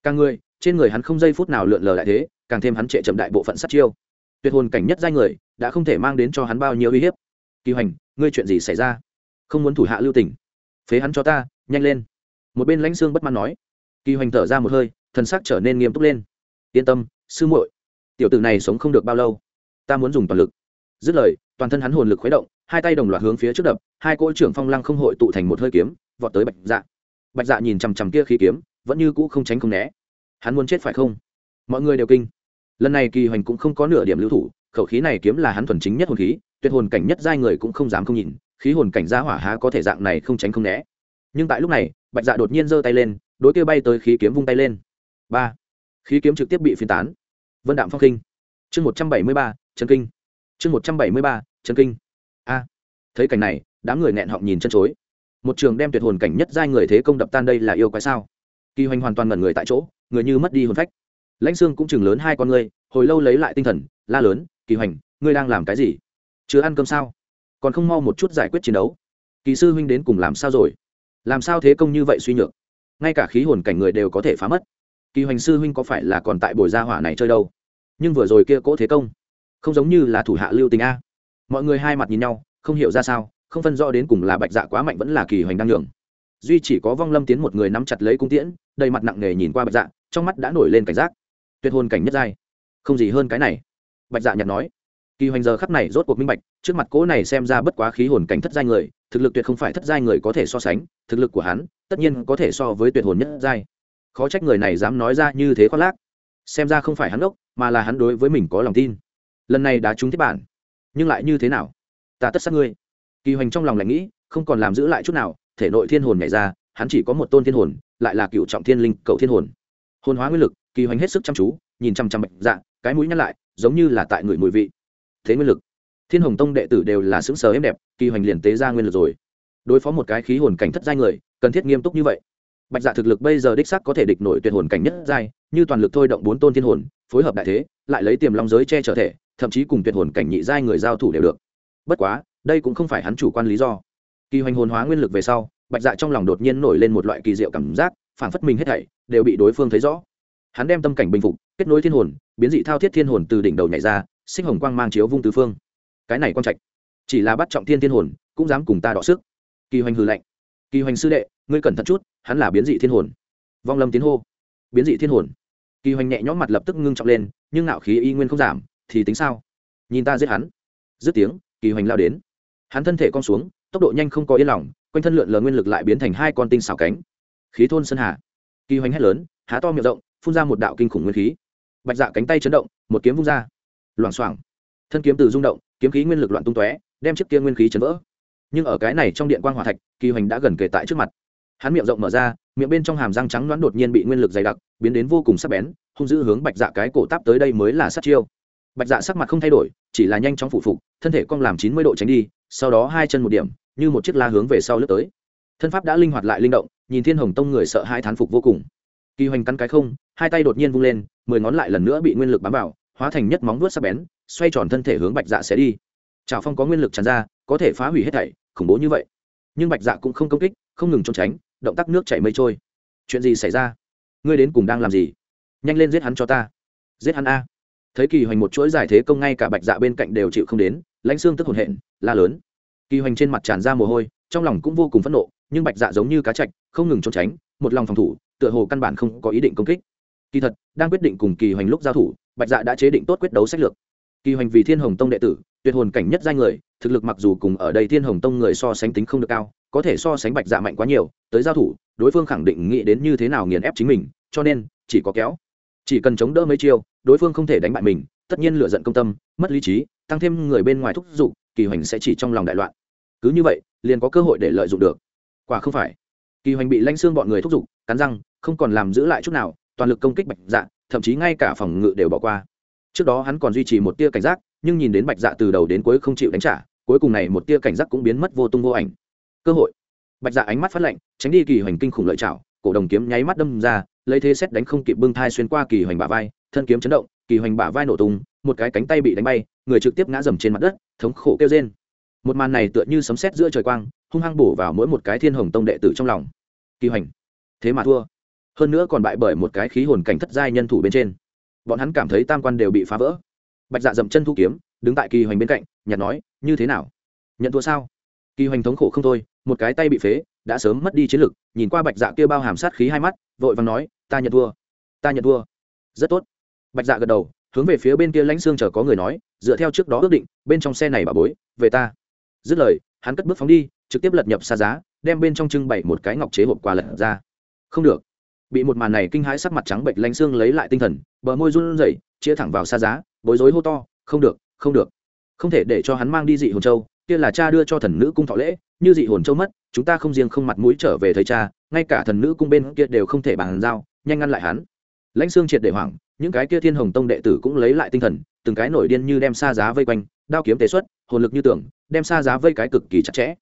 Càng người trên người hắn không giây phút nào lượn lờ lại thế, càng thêm hắn trệ chậm đại bộ phận sát chiêu. Tuyệt hồn cảnh nhất giai người, đã không thể mang đến cho hắn bao nhiêu uy hiếp. Kỳ hoành, ngươi chuyện gì xảy ra? Không muốn thủ hạ lưu tình. Phế hắn cho ta, nhanh lên. Một bên lãnh xương bất mãn nói. Kỳ hoành thở ra một hơi, thần sắc trở nên nghiêm túc lên. Yên tâm, sư muội, tiểu tử này sống không được bao lâu. Ta muốn dùng toàn lực. Dứt lời, toàn thân hắn hồn lực khuấy động, hai tay đồng loạt hướng phía trước đập, hai cỗ trưởng phong lăng không hội tụ thành một hơi kiếm, vọt tới bạch dạ. Bạch dạ nhìn chằm chằm kia khí kiếm, vẫn như cũ không tránh không né hắn muốn chết phải không? Mọi người đều kinh. Lần này kỳ hoành cũng không có nửa điểm lưu thủ, khẩu khí này kiếm là hắn thuần chính nhất hồn khí, tuyệt hồn cảnh nhất giai người cũng không dám không nhìn, khí hồn cảnh gia hỏa há có thể dạng này không tránh không né. Nhưng tại lúc này, bạch dạ đột nhiên giơ tay lên, đối kia bay tới khí kiếm vung tay lên. Ba. Khí kiếm trực tiếp bị phiên tán. Vân đạm phong kinh. Chương một trăm bảy mươi ba, chân kinh. Chương một trăm bảy mươi ba, chân kinh. A. Thấy cảnh này, đám người nghẹn họng nhìn chân chối. Một trường đem tuyệt hồn cảnh nhất giai người thế công đập tan đây là yêu quái sao? Kỳ hoành hoàn toàn ngẩn người tại chỗ người như mất đi hồn phách. Lãnh xương cũng chừng lớn hai con ngươi, hồi lâu lấy lại tinh thần, la lớn, kỳ hoành, ngươi đang làm cái gì? Chưa ăn cơm sao? Còn không mau một chút giải quyết chiến đấu. Kỳ sư huynh đến cùng làm sao rồi? Làm sao thế công như vậy suy nhược? Ngay cả khí hồn cảnh người đều có thể phá mất. Kỳ hoành sư huynh có phải là còn tại bồi gia hỏa này chơi đâu? Nhưng vừa rồi kia cỗ thế công, không giống như là thủ hạ lưu tình a. Mọi người hai mặt nhìn nhau, không hiểu ra sao, không phân rõ đến cùng là bạch dạ quá mạnh vẫn là kỳ hoành đang nhường. Duy chỉ có vong lâm tiến một người nắm chặt lấy cung tiễn, đầy mặt nặng nề nhìn qua bạch dạ trong mắt đã nổi lên cảnh giác. Tuyệt hồn cảnh nhất giai. Không gì hơn cái này. Bạch dạ nhặt nói. Kỳ hoành giờ khắp này rốt cuộc minh bạch, trước mặt cỗ này xem ra bất quá khí hồn cảnh thất giai người, thực lực tuyệt không phải thất giai người có thể so sánh, thực lực của hắn, tất nhiên có thể so với tuyệt hồn nhất giai. Khó trách người này dám nói ra như thế khoác lác. Xem ra không phải hắn ốc, mà là hắn đối với mình có lòng tin. Lần này đã trúng thiết bản. Nhưng lại như thế nào? Ta tất sát ngươi. Kỳ hoành trong lòng lại nghĩ, không còn làm giữ lại chút nào, thể nội thiên hồn nhảy ra, hắn chỉ có một tôn thiên hồn, lại là cựu trọng thiên linh cầu thiên hồn hồn hóa nguyên lực, kỳ hoành hết sức chăm chú, nhìn chăm chăm bệnh dạ cái mũi nhăn lại, giống như là tại người mùi vị. Thế nguyên lực. Thiên hồng tông đệ tử đều là xứng sờ êm đẹp, kỳ hoành liền tế ra nguyên lực rồi. Đối phó một cái khí hồn cảnh thất giai người, cần thiết nghiêm túc như vậy. Bạch dạ thực lực bây giờ đích sắc có thể địch nổi tuyệt hồn cảnh nhất giai, như toàn lực thôi động bốn tôn thiên hồn, phối hợp đại thế, lại lấy tiềm long giới che trở thể, thậm chí cùng tuyệt hồn cảnh nhị giai người giao thủ đều được. Bất quá, đây cũng không phải hắn chủ quan lý do. Kỳ hoành hồn hóa nguyên lực về sau, bạch dạ trong lòng đột nhiên nổi lên một loại kỳ diệu cảm giác phản phất mình hết thảy đều bị đối phương thấy rõ. Hắn đem tâm cảnh bình phục, kết nối thiên hồn, biến dị thao thiết thiên hồn từ đỉnh đầu nhảy ra, sinh hồng quang mang chiếu vung tứ phương. Cái này quan trạch, chỉ là bắt trọng thiên thiên hồn, cũng dám cùng ta đọ sức. Kỳ hoành hư lệnh kỳ hoành sư đệ, ngươi cẩn thận chút, hắn là biến dị thiên hồn. Vong lâm tiến hô. Biến dị thiên hồn. Kỳ hoành nhẹ nhõm mặt lập tức ngưng trọng lên, nhưng nạo khí y nguyên không giảm, thì tính sao? Nhìn ta giết hắn. Dứt tiếng, kỳ hoành lao đến. Hắn thân thể con xuống, tốc độ nhanh không có yên lòng, quanh thân lượn lờ nguyên lực lại biến thành hai con tinh xào cánh khí thôn sơn hà. Kỳ hoành hét lớn, há to miệng rộng, phun ra một đạo kinh khủng nguyên khí. Bạch dạ cánh tay chấn động, một kiếm vung ra. Loảng xoảng. Thân kiếm từ rung động, kiếm khí nguyên lực loạn tung tóe, đem chiếc kia nguyên khí chấn vỡ. Nhưng ở cái này trong điện quan g hòa thạch, kỳ hoành đã gần kề tại trước mặt. Hắn miệng rộng mở ra, miệng bên trong hàm răng trắng đoán đột nhiên bị nguyên lực dày đặc, biến đến vô cùng sắc bén, hung dữ hướng bạch dạ cái cổ táp tới đây mới là sát chiêu. Bạch dạ sắc mặt không thay đổi, chỉ là nhanh chóng phụ phục, thân thể cong làm chín mươi độ tránh đi, sau đó hai chân một điểm, như một chiếc la hướng về sau lướt tới. Thân pháp đã linh hoạt lại linh động nhìn thiên hồng tông người sợ hai thán phục vô cùng. Kỳ hoành cắn cái không, hai tay đột nhiên vung lên, mười ngón lại lần nữa bị nguyên lực bám vào, hóa thành nhất móng vuốt sắc bén, xoay tròn thân thể hướng bạch dạ sẽ đi. Trào phong có nguyên lực tràn ra, có thể phá hủy hết thảy, khủng bố như vậy. Nhưng bạch dạ cũng không công kích, không ngừng trốn tránh, động tác nước chảy mây trôi. Chuyện gì xảy ra? Ngươi đến cùng đang làm gì? Nhanh lên giết hắn cho ta. Giết hắn a. Thấy kỳ hoành một chuỗi giải thế công ngay cả bạch dạ bên cạnh đều chịu không đến, lãnh xương tức hồn hện, la lớn. Kỳ hoành trên mặt tràn ra mồ hôi, trong lòng cũng vô cùng phẫn nộ nhưng bạch dạ giống như cá chạch, không ngừng trốn tránh, một lòng phòng thủ, tựa hồ căn bản không có ý định công kích. Kỳ thật, đang quyết định cùng kỳ hoành lúc giao thủ, bạch dạ đã chế định tốt quyết đấu sách lược. Kỳ hoành vì thiên hồng tông đệ tử, tuyệt hồn cảnh nhất giai người, thực lực mặc dù cùng ở đây thiên hồng tông người so sánh tính không được cao, có thể so sánh bạch dạ mạnh quá nhiều, tới giao thủ, đối phương khẳng định nghĩ đến như thế nào nghiền ép chính mình, cho nên, chỉ có kéo. Chỉ cần chống đỡ mấy chiêu, đối phương không thể đánh bại mình, tất nhiên lựa giận công tâm, mất lý trí, tăng thêm người bên ngoài thúc giục, kỳ hoành sẽ chỉ trong lòng đại loạn. Cứ như vậy, liền có cơ hội để lợi dụng được quả không phải. Kỳ hoành bị lanh xương bọn người thúc giục, cắn răng, không còn làm giữ lại chút nào, toàn lực công kích bạch dạ thậm chí ngay cả phòng ngự đều bỏ qua. Trước đó hắn còn duy trì một tia cảnh giác, nhưng nhìn đến bạch dạ từ đầu đến cuối không chịu đánh trả, cuối cùng này một tia cảnh giác cũng biến mất vô tung vô ảnh. Cơ hội. Bạch dạ ánh mắt phát lạnh, tránh đi kỳ hoành kinh khủng lợi chảo cổ đồng kiếm nháy mắt đâm ra, lấy thế xét đánh không kịp bưng thai xuyên qua kỳ hoành bả vai, thân kiếm chấn động, kỳ hoành bả vai nổ tung, một cái cánh tay bị đánh bay, người trực tiếp ngã dầm trên mặt đất, thống khổ kêu trên một màn này tựa như sấm sét giữa trời quang, hung hăng bổ vào mỗi một cái thiên hồng tông đệ tử trong lòng. Kỳ hoành. Thế mà thua. Hơn nữa còn bại bởi một cái khí hồn cảnh thất giai nhân thủ bên trên. Bọn hắn cảm thấy tam quan đều bị phá vỡ. Bạch dạ dậm chân thu kiếm, đứng tại kỳ hoành bên cạnh nhặt nói, như thế nào? Nhận thua sao? Kỳ hoành thống khổ không thôi, một cái tay bị phế, đã sớm mất đi chiến lực, nhìn qua bạch dạ kia bao hàm sát khí hai mắt, vội vàng nói, ta nhận thua. Ta nhận thua. Rất tốt. Bạch dạ gật đầu, hướng về phía bên kia lãnh xương chờ có người nói, dựa theo trước đó ước định, bên trong xe này bà bối, về ta dứt lời, hắn cất bước phóng đi, trực tiếp lật nhập xa giá, đem bên trong trưng bày một cái ngọc chế hộp quà lật ra. Không được. Bị một màn này kinh hãi sắc mặt trắng bệnh lãnh xương lấy lại tinh thần, bờ môi run rẩy, chia thẳng vào xa giá, bối rối hô to, không được không được. Không thể để cho hắn mang đi dị hồn châu, kia là cha đưa cho thần nữ cung thọ lễ, như dị hồn châu mất, chúng ta không riêng không mặt mũi trở về thấy cha, ngay cả thần nữ cung bên kia đều không thể bàn giao, nhanh ngăn lại hắn. Lãnh xương triệt để hoảng, những cái kia thiên hồng tông đệ tử cũng lấy lại tinh thần, từng cái nổi điên như đem xa giá vây quanh, đao kiếm tế xuất, hồn lực như tưởng đem xa giá vây cái cực kỳ chặt chẽ.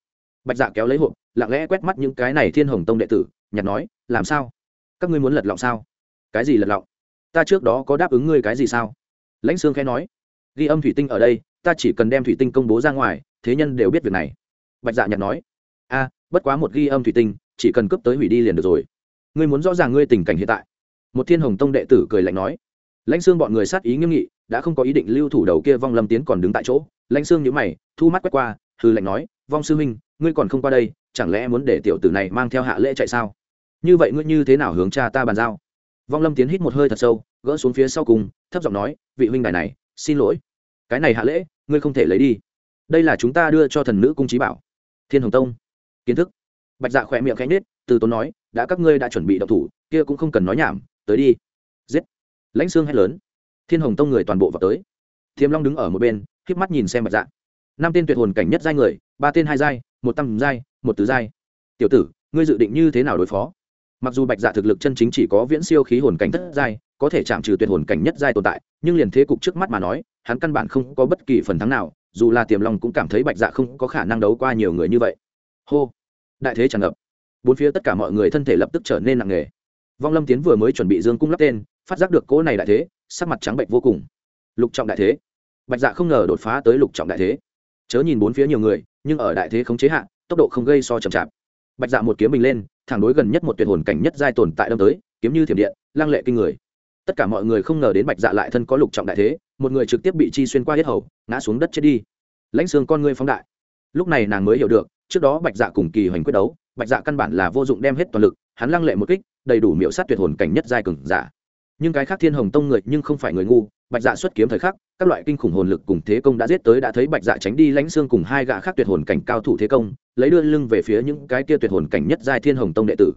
Bạch dạ kéo lấy hộp, lặng lẽ quét mắt những cái này thiên hồng tông đệ tử, nhặt nói, làm sao? Các ngươi muốn lật lọng sao? Cái gì lật lọng? Ta trước đó có đáp ứng ngươi cái gì sao? Lãnh sương khẽ nói, ghi âm thủy tinh ở đây, ta chỉ cần đem thủy tinh công bố ra ngoài, thế nhân đều biết việc này. Bạch dạ nhặt nói, a, bất quá một ghi âm thủy tinh, chỉ cần cướp tới hủy đi liền được rồi. Ngươi muốn rõ ràng ngươi tình cảnh hiện tại. Một thiên hồng tông đệ tử cười lạnh nói. Lãnh xương bọn người sát ý nghiêm nghị đã không có ý định lưu thủ đầu kia vong lâm tiến còn đứng tại chỗ, lãnh xương nhữ mày, thu mắt quét qua hư lệnh nói, vong sư huynh, ngươi còn không qua đây, chẳng lẽ muốn để tiểu tử này mang theo hạ lễ chạy sao? Như vậy ngươi như thế nào hướng cha ta bàn giao? Vong lâm tiến hít một hơi thật sâu, gỡ xuống phía sau cùng, thấp giọng nói, vị huynh đài này, xin lỗi. Cái này hạ lễ, ngươi không thể lấy đi. Đây là chúng ta đưa cho thần nữ cung trí bảo. Thiên hồng tông. Kiến thức. Bạch dạ khỏe miệng khẽ nết từ tốn nói, đã các ngươi đã chuẩn bị đậu thủ, kia cũng không cần nói nhảm, tới đi. Giết. Lãnh xương hét lớn thiên hồng tông người toàn bộ vào tới. Thiềm long đứng ở một bên k mắt nhìn xem bạch dạ. Năm tên tuyệt hồn cảnh nhất giai người, ba tên hai giai, một tam giai, một tứ giai. Tiểu tử, ngươi dự định như thế nào đối phó? Mặc dù bạch dạ thực lực chân chính chỉ có viễn siêu khí hồn cảnh thất giai, có thể chạm trừ tuyệt hồn cảnh nhất giai tồn tại, nhưng liền thế cục trước mắt mà nói, hắn căn bản không có bất kỳ phần thắng nào, dù là tiềm long cũng cảm thấy bạch dạ không có khả năng đấu qua nhiều người như vậy. Hô! Đại thế tràn ngập. Bốn phía tất cả mọi người thân thể lập tức trở nên nặng nề. Vong lâm tiến vừa mới chuẩn bị dương cung lắp tên, phát giác được cỗ này đại thế sắc mặt trắng bệnh vô cùng. Lục trọng đại thế. Bạch dạ không ngờ đột phá tới lục trọng đại thế. Chớ nhìn bốn phía nhiều người, nhưng ở đại thế không chế hạn tốc độ không gây so chậm chạp. Bạch dạ một kiếm mình lên, thẳng đối gần nhất một tuyệt hồn cảnh nhất giai tồn tại đâm tới, kiếm như thiểm điện lang lệ kinh người. Tất cả mọi người không ngờ đến bạch dạ lại thân có lục trọng đại thế, một người trực tiếp bị chi xuyên qua hết hầu, ngã xuống đất chết đi. Lãnh xương con ngươi phóng đại. Lúc này nàng mới hiểu được, trước đó bạch dạ cùng kỳ hoành quyết đấu, bạch dạ căn bản là vô dụng đem hết toàn lực, hắn lăng lệ một kích, đầy đủ miệu sát tuyệt hồn cảnh nhất giai cường giả nhưng cái khác thiên hồng tông người nhưng không phải người ngu, bạch dạ xuất kiếm thời khắc, các loại kinh khủng hồn lực cùng thế công đã giết tới đã thấy bạch dạ tránh đi lãnh xương cùng hai gã khác tuyệt hồn cảnh cao thủ thế công, lấy đưa lưng về phía những cái kia tuyệt hồn cảnh nhất giai thiên hồng tông đệ tử.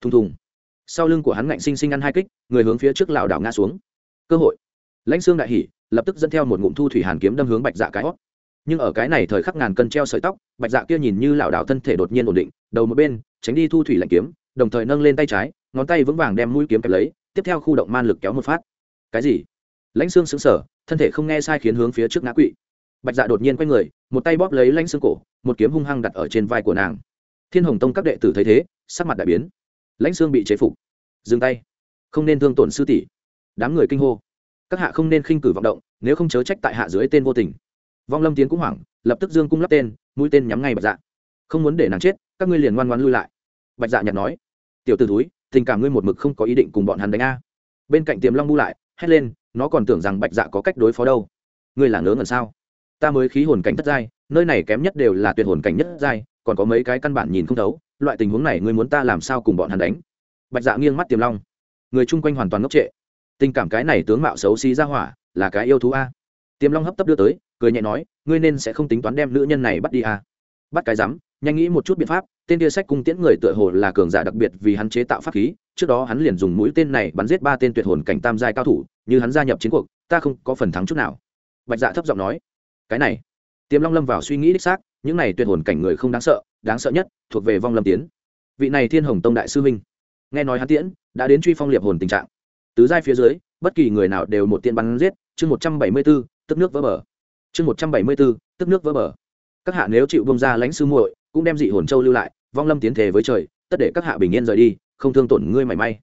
Thùng thùng. Sau lưng của hắn ngạnh sinh sinh ăn hai kích, người hướng phía trước lảo đảo ngã xuống. Cơ hội. Lãnh xương đại hỉ, lập tức dẫn theo một ngụm thu thủy hàn kiếm đâm hướng bạch dạ cái hót. Nhưng ở cái này thời khắc ngàn cân treo sợi tóc, bạch dạ kia nhìn như lảo đảo thân thể đột nhiên ổn định, đầu một bên, tránh đi thu thủy lạnh kiếm, đồng thời nâng lên tay trái, ngón tay vững vàng đem mũi kiếm kẹp lấy tiếp theo khu động man lực kéo một phát. Cái gì? Lãnh xương xứng sở thân thể không nghe sai khiến hướng phía trước ngã quỵ. Bạch dạ đột nhiên quay người, một tay bóp lấy lãnh xương cổ, một kiếm hung hăng đặt ở trên vai của nàng. Thiên hồng tông các đệ tử thấy thế, sắc mặt đại biến. Lãnh xương bị chế phục. Dừng tay. Không nên thương tổn sư tỷ. Đám người kinh hô. Các hạ không nên khinh cử vọng động, nếu không chớ trách tại hạ dưới tên vô tình. Vong lâm tiến cũng hoảng, lập tức dương cung lắp tên, mũi tên nhắm ngay bạch dạ. Không muốn để nàng chết, các ngươi liền ngoan ngoan lui lại. Bạch dạ nhặt nói. Tiểu t ử túi tình cảm ngươi một mực không có ý định cùng bọn hắn đánh a. Bên cạnh tiềm long bu lại, hét lên, nó còn tưởng rằng bạch dạ có cách đối phó đâu. Ngươi là ngớ ngẩn sao? Ta mới khí hồn cảnh thất giai, nơi này kém nhất đều là tuyệt hồn cảnh nhất giai, còn có mấy cái căn bản nhìn không thấu, loại tình huống này ngươi muốn ta làm sao cùng bọn hắn đánh? Bạch dạ nghiêng mắt tiềm long. Người chung quanh hoàn toàn ngốc trệ. Tình cảm cái này tướng mạo xấu xí ra hỏa, là cái yêu thú a. Tiềm long hấp tấp đưa tới, cười nhẹ nói, ngươi nên sẽ không tính toán đem nữ nhân này bắt đi a. Bắt cái rắm nhanh nghĩ một chút biện pháp, tên tia sách cung tiễn người tựa hồ là cường giả đặc biệt vì hắn chế tạo pháp khí, trước đó hắn liền dùng mũi tên này bắn giết ba tên tuyệt hồn cảnh tam giai cao thủ, như hắn gia nhập chiến cuộc, ta không có phần thắng chút nào. Bạch dạ thấp giọng nói, cái này. Tiềm long lâm vào suy nghĩ đích xác, những này tuyệt hồn cảnh người không đáng sợ đáng sợ nhất thuộc về vong lâm tiến vị này thiên hồng tông đại sư minh nghe nói hắn tiễn đã đến truy phong liệp hồn tình trạng. Tứ giai phía dưới, bất kỳ người nào đều một tiên bắn giết, chương một trăm bảy mươi b ố tức nước vỡ bờ. Chương một trăm bảy mươi b ố tức nước vỡ bờ. Các hạ nếu chịu bông ra lãnh sư muội cũng đem dị hồn châu lưu lại, vong lâm tiến thề với trời, tất để các hạ bình yên rời đi, không thương tổn ngươi mảy may.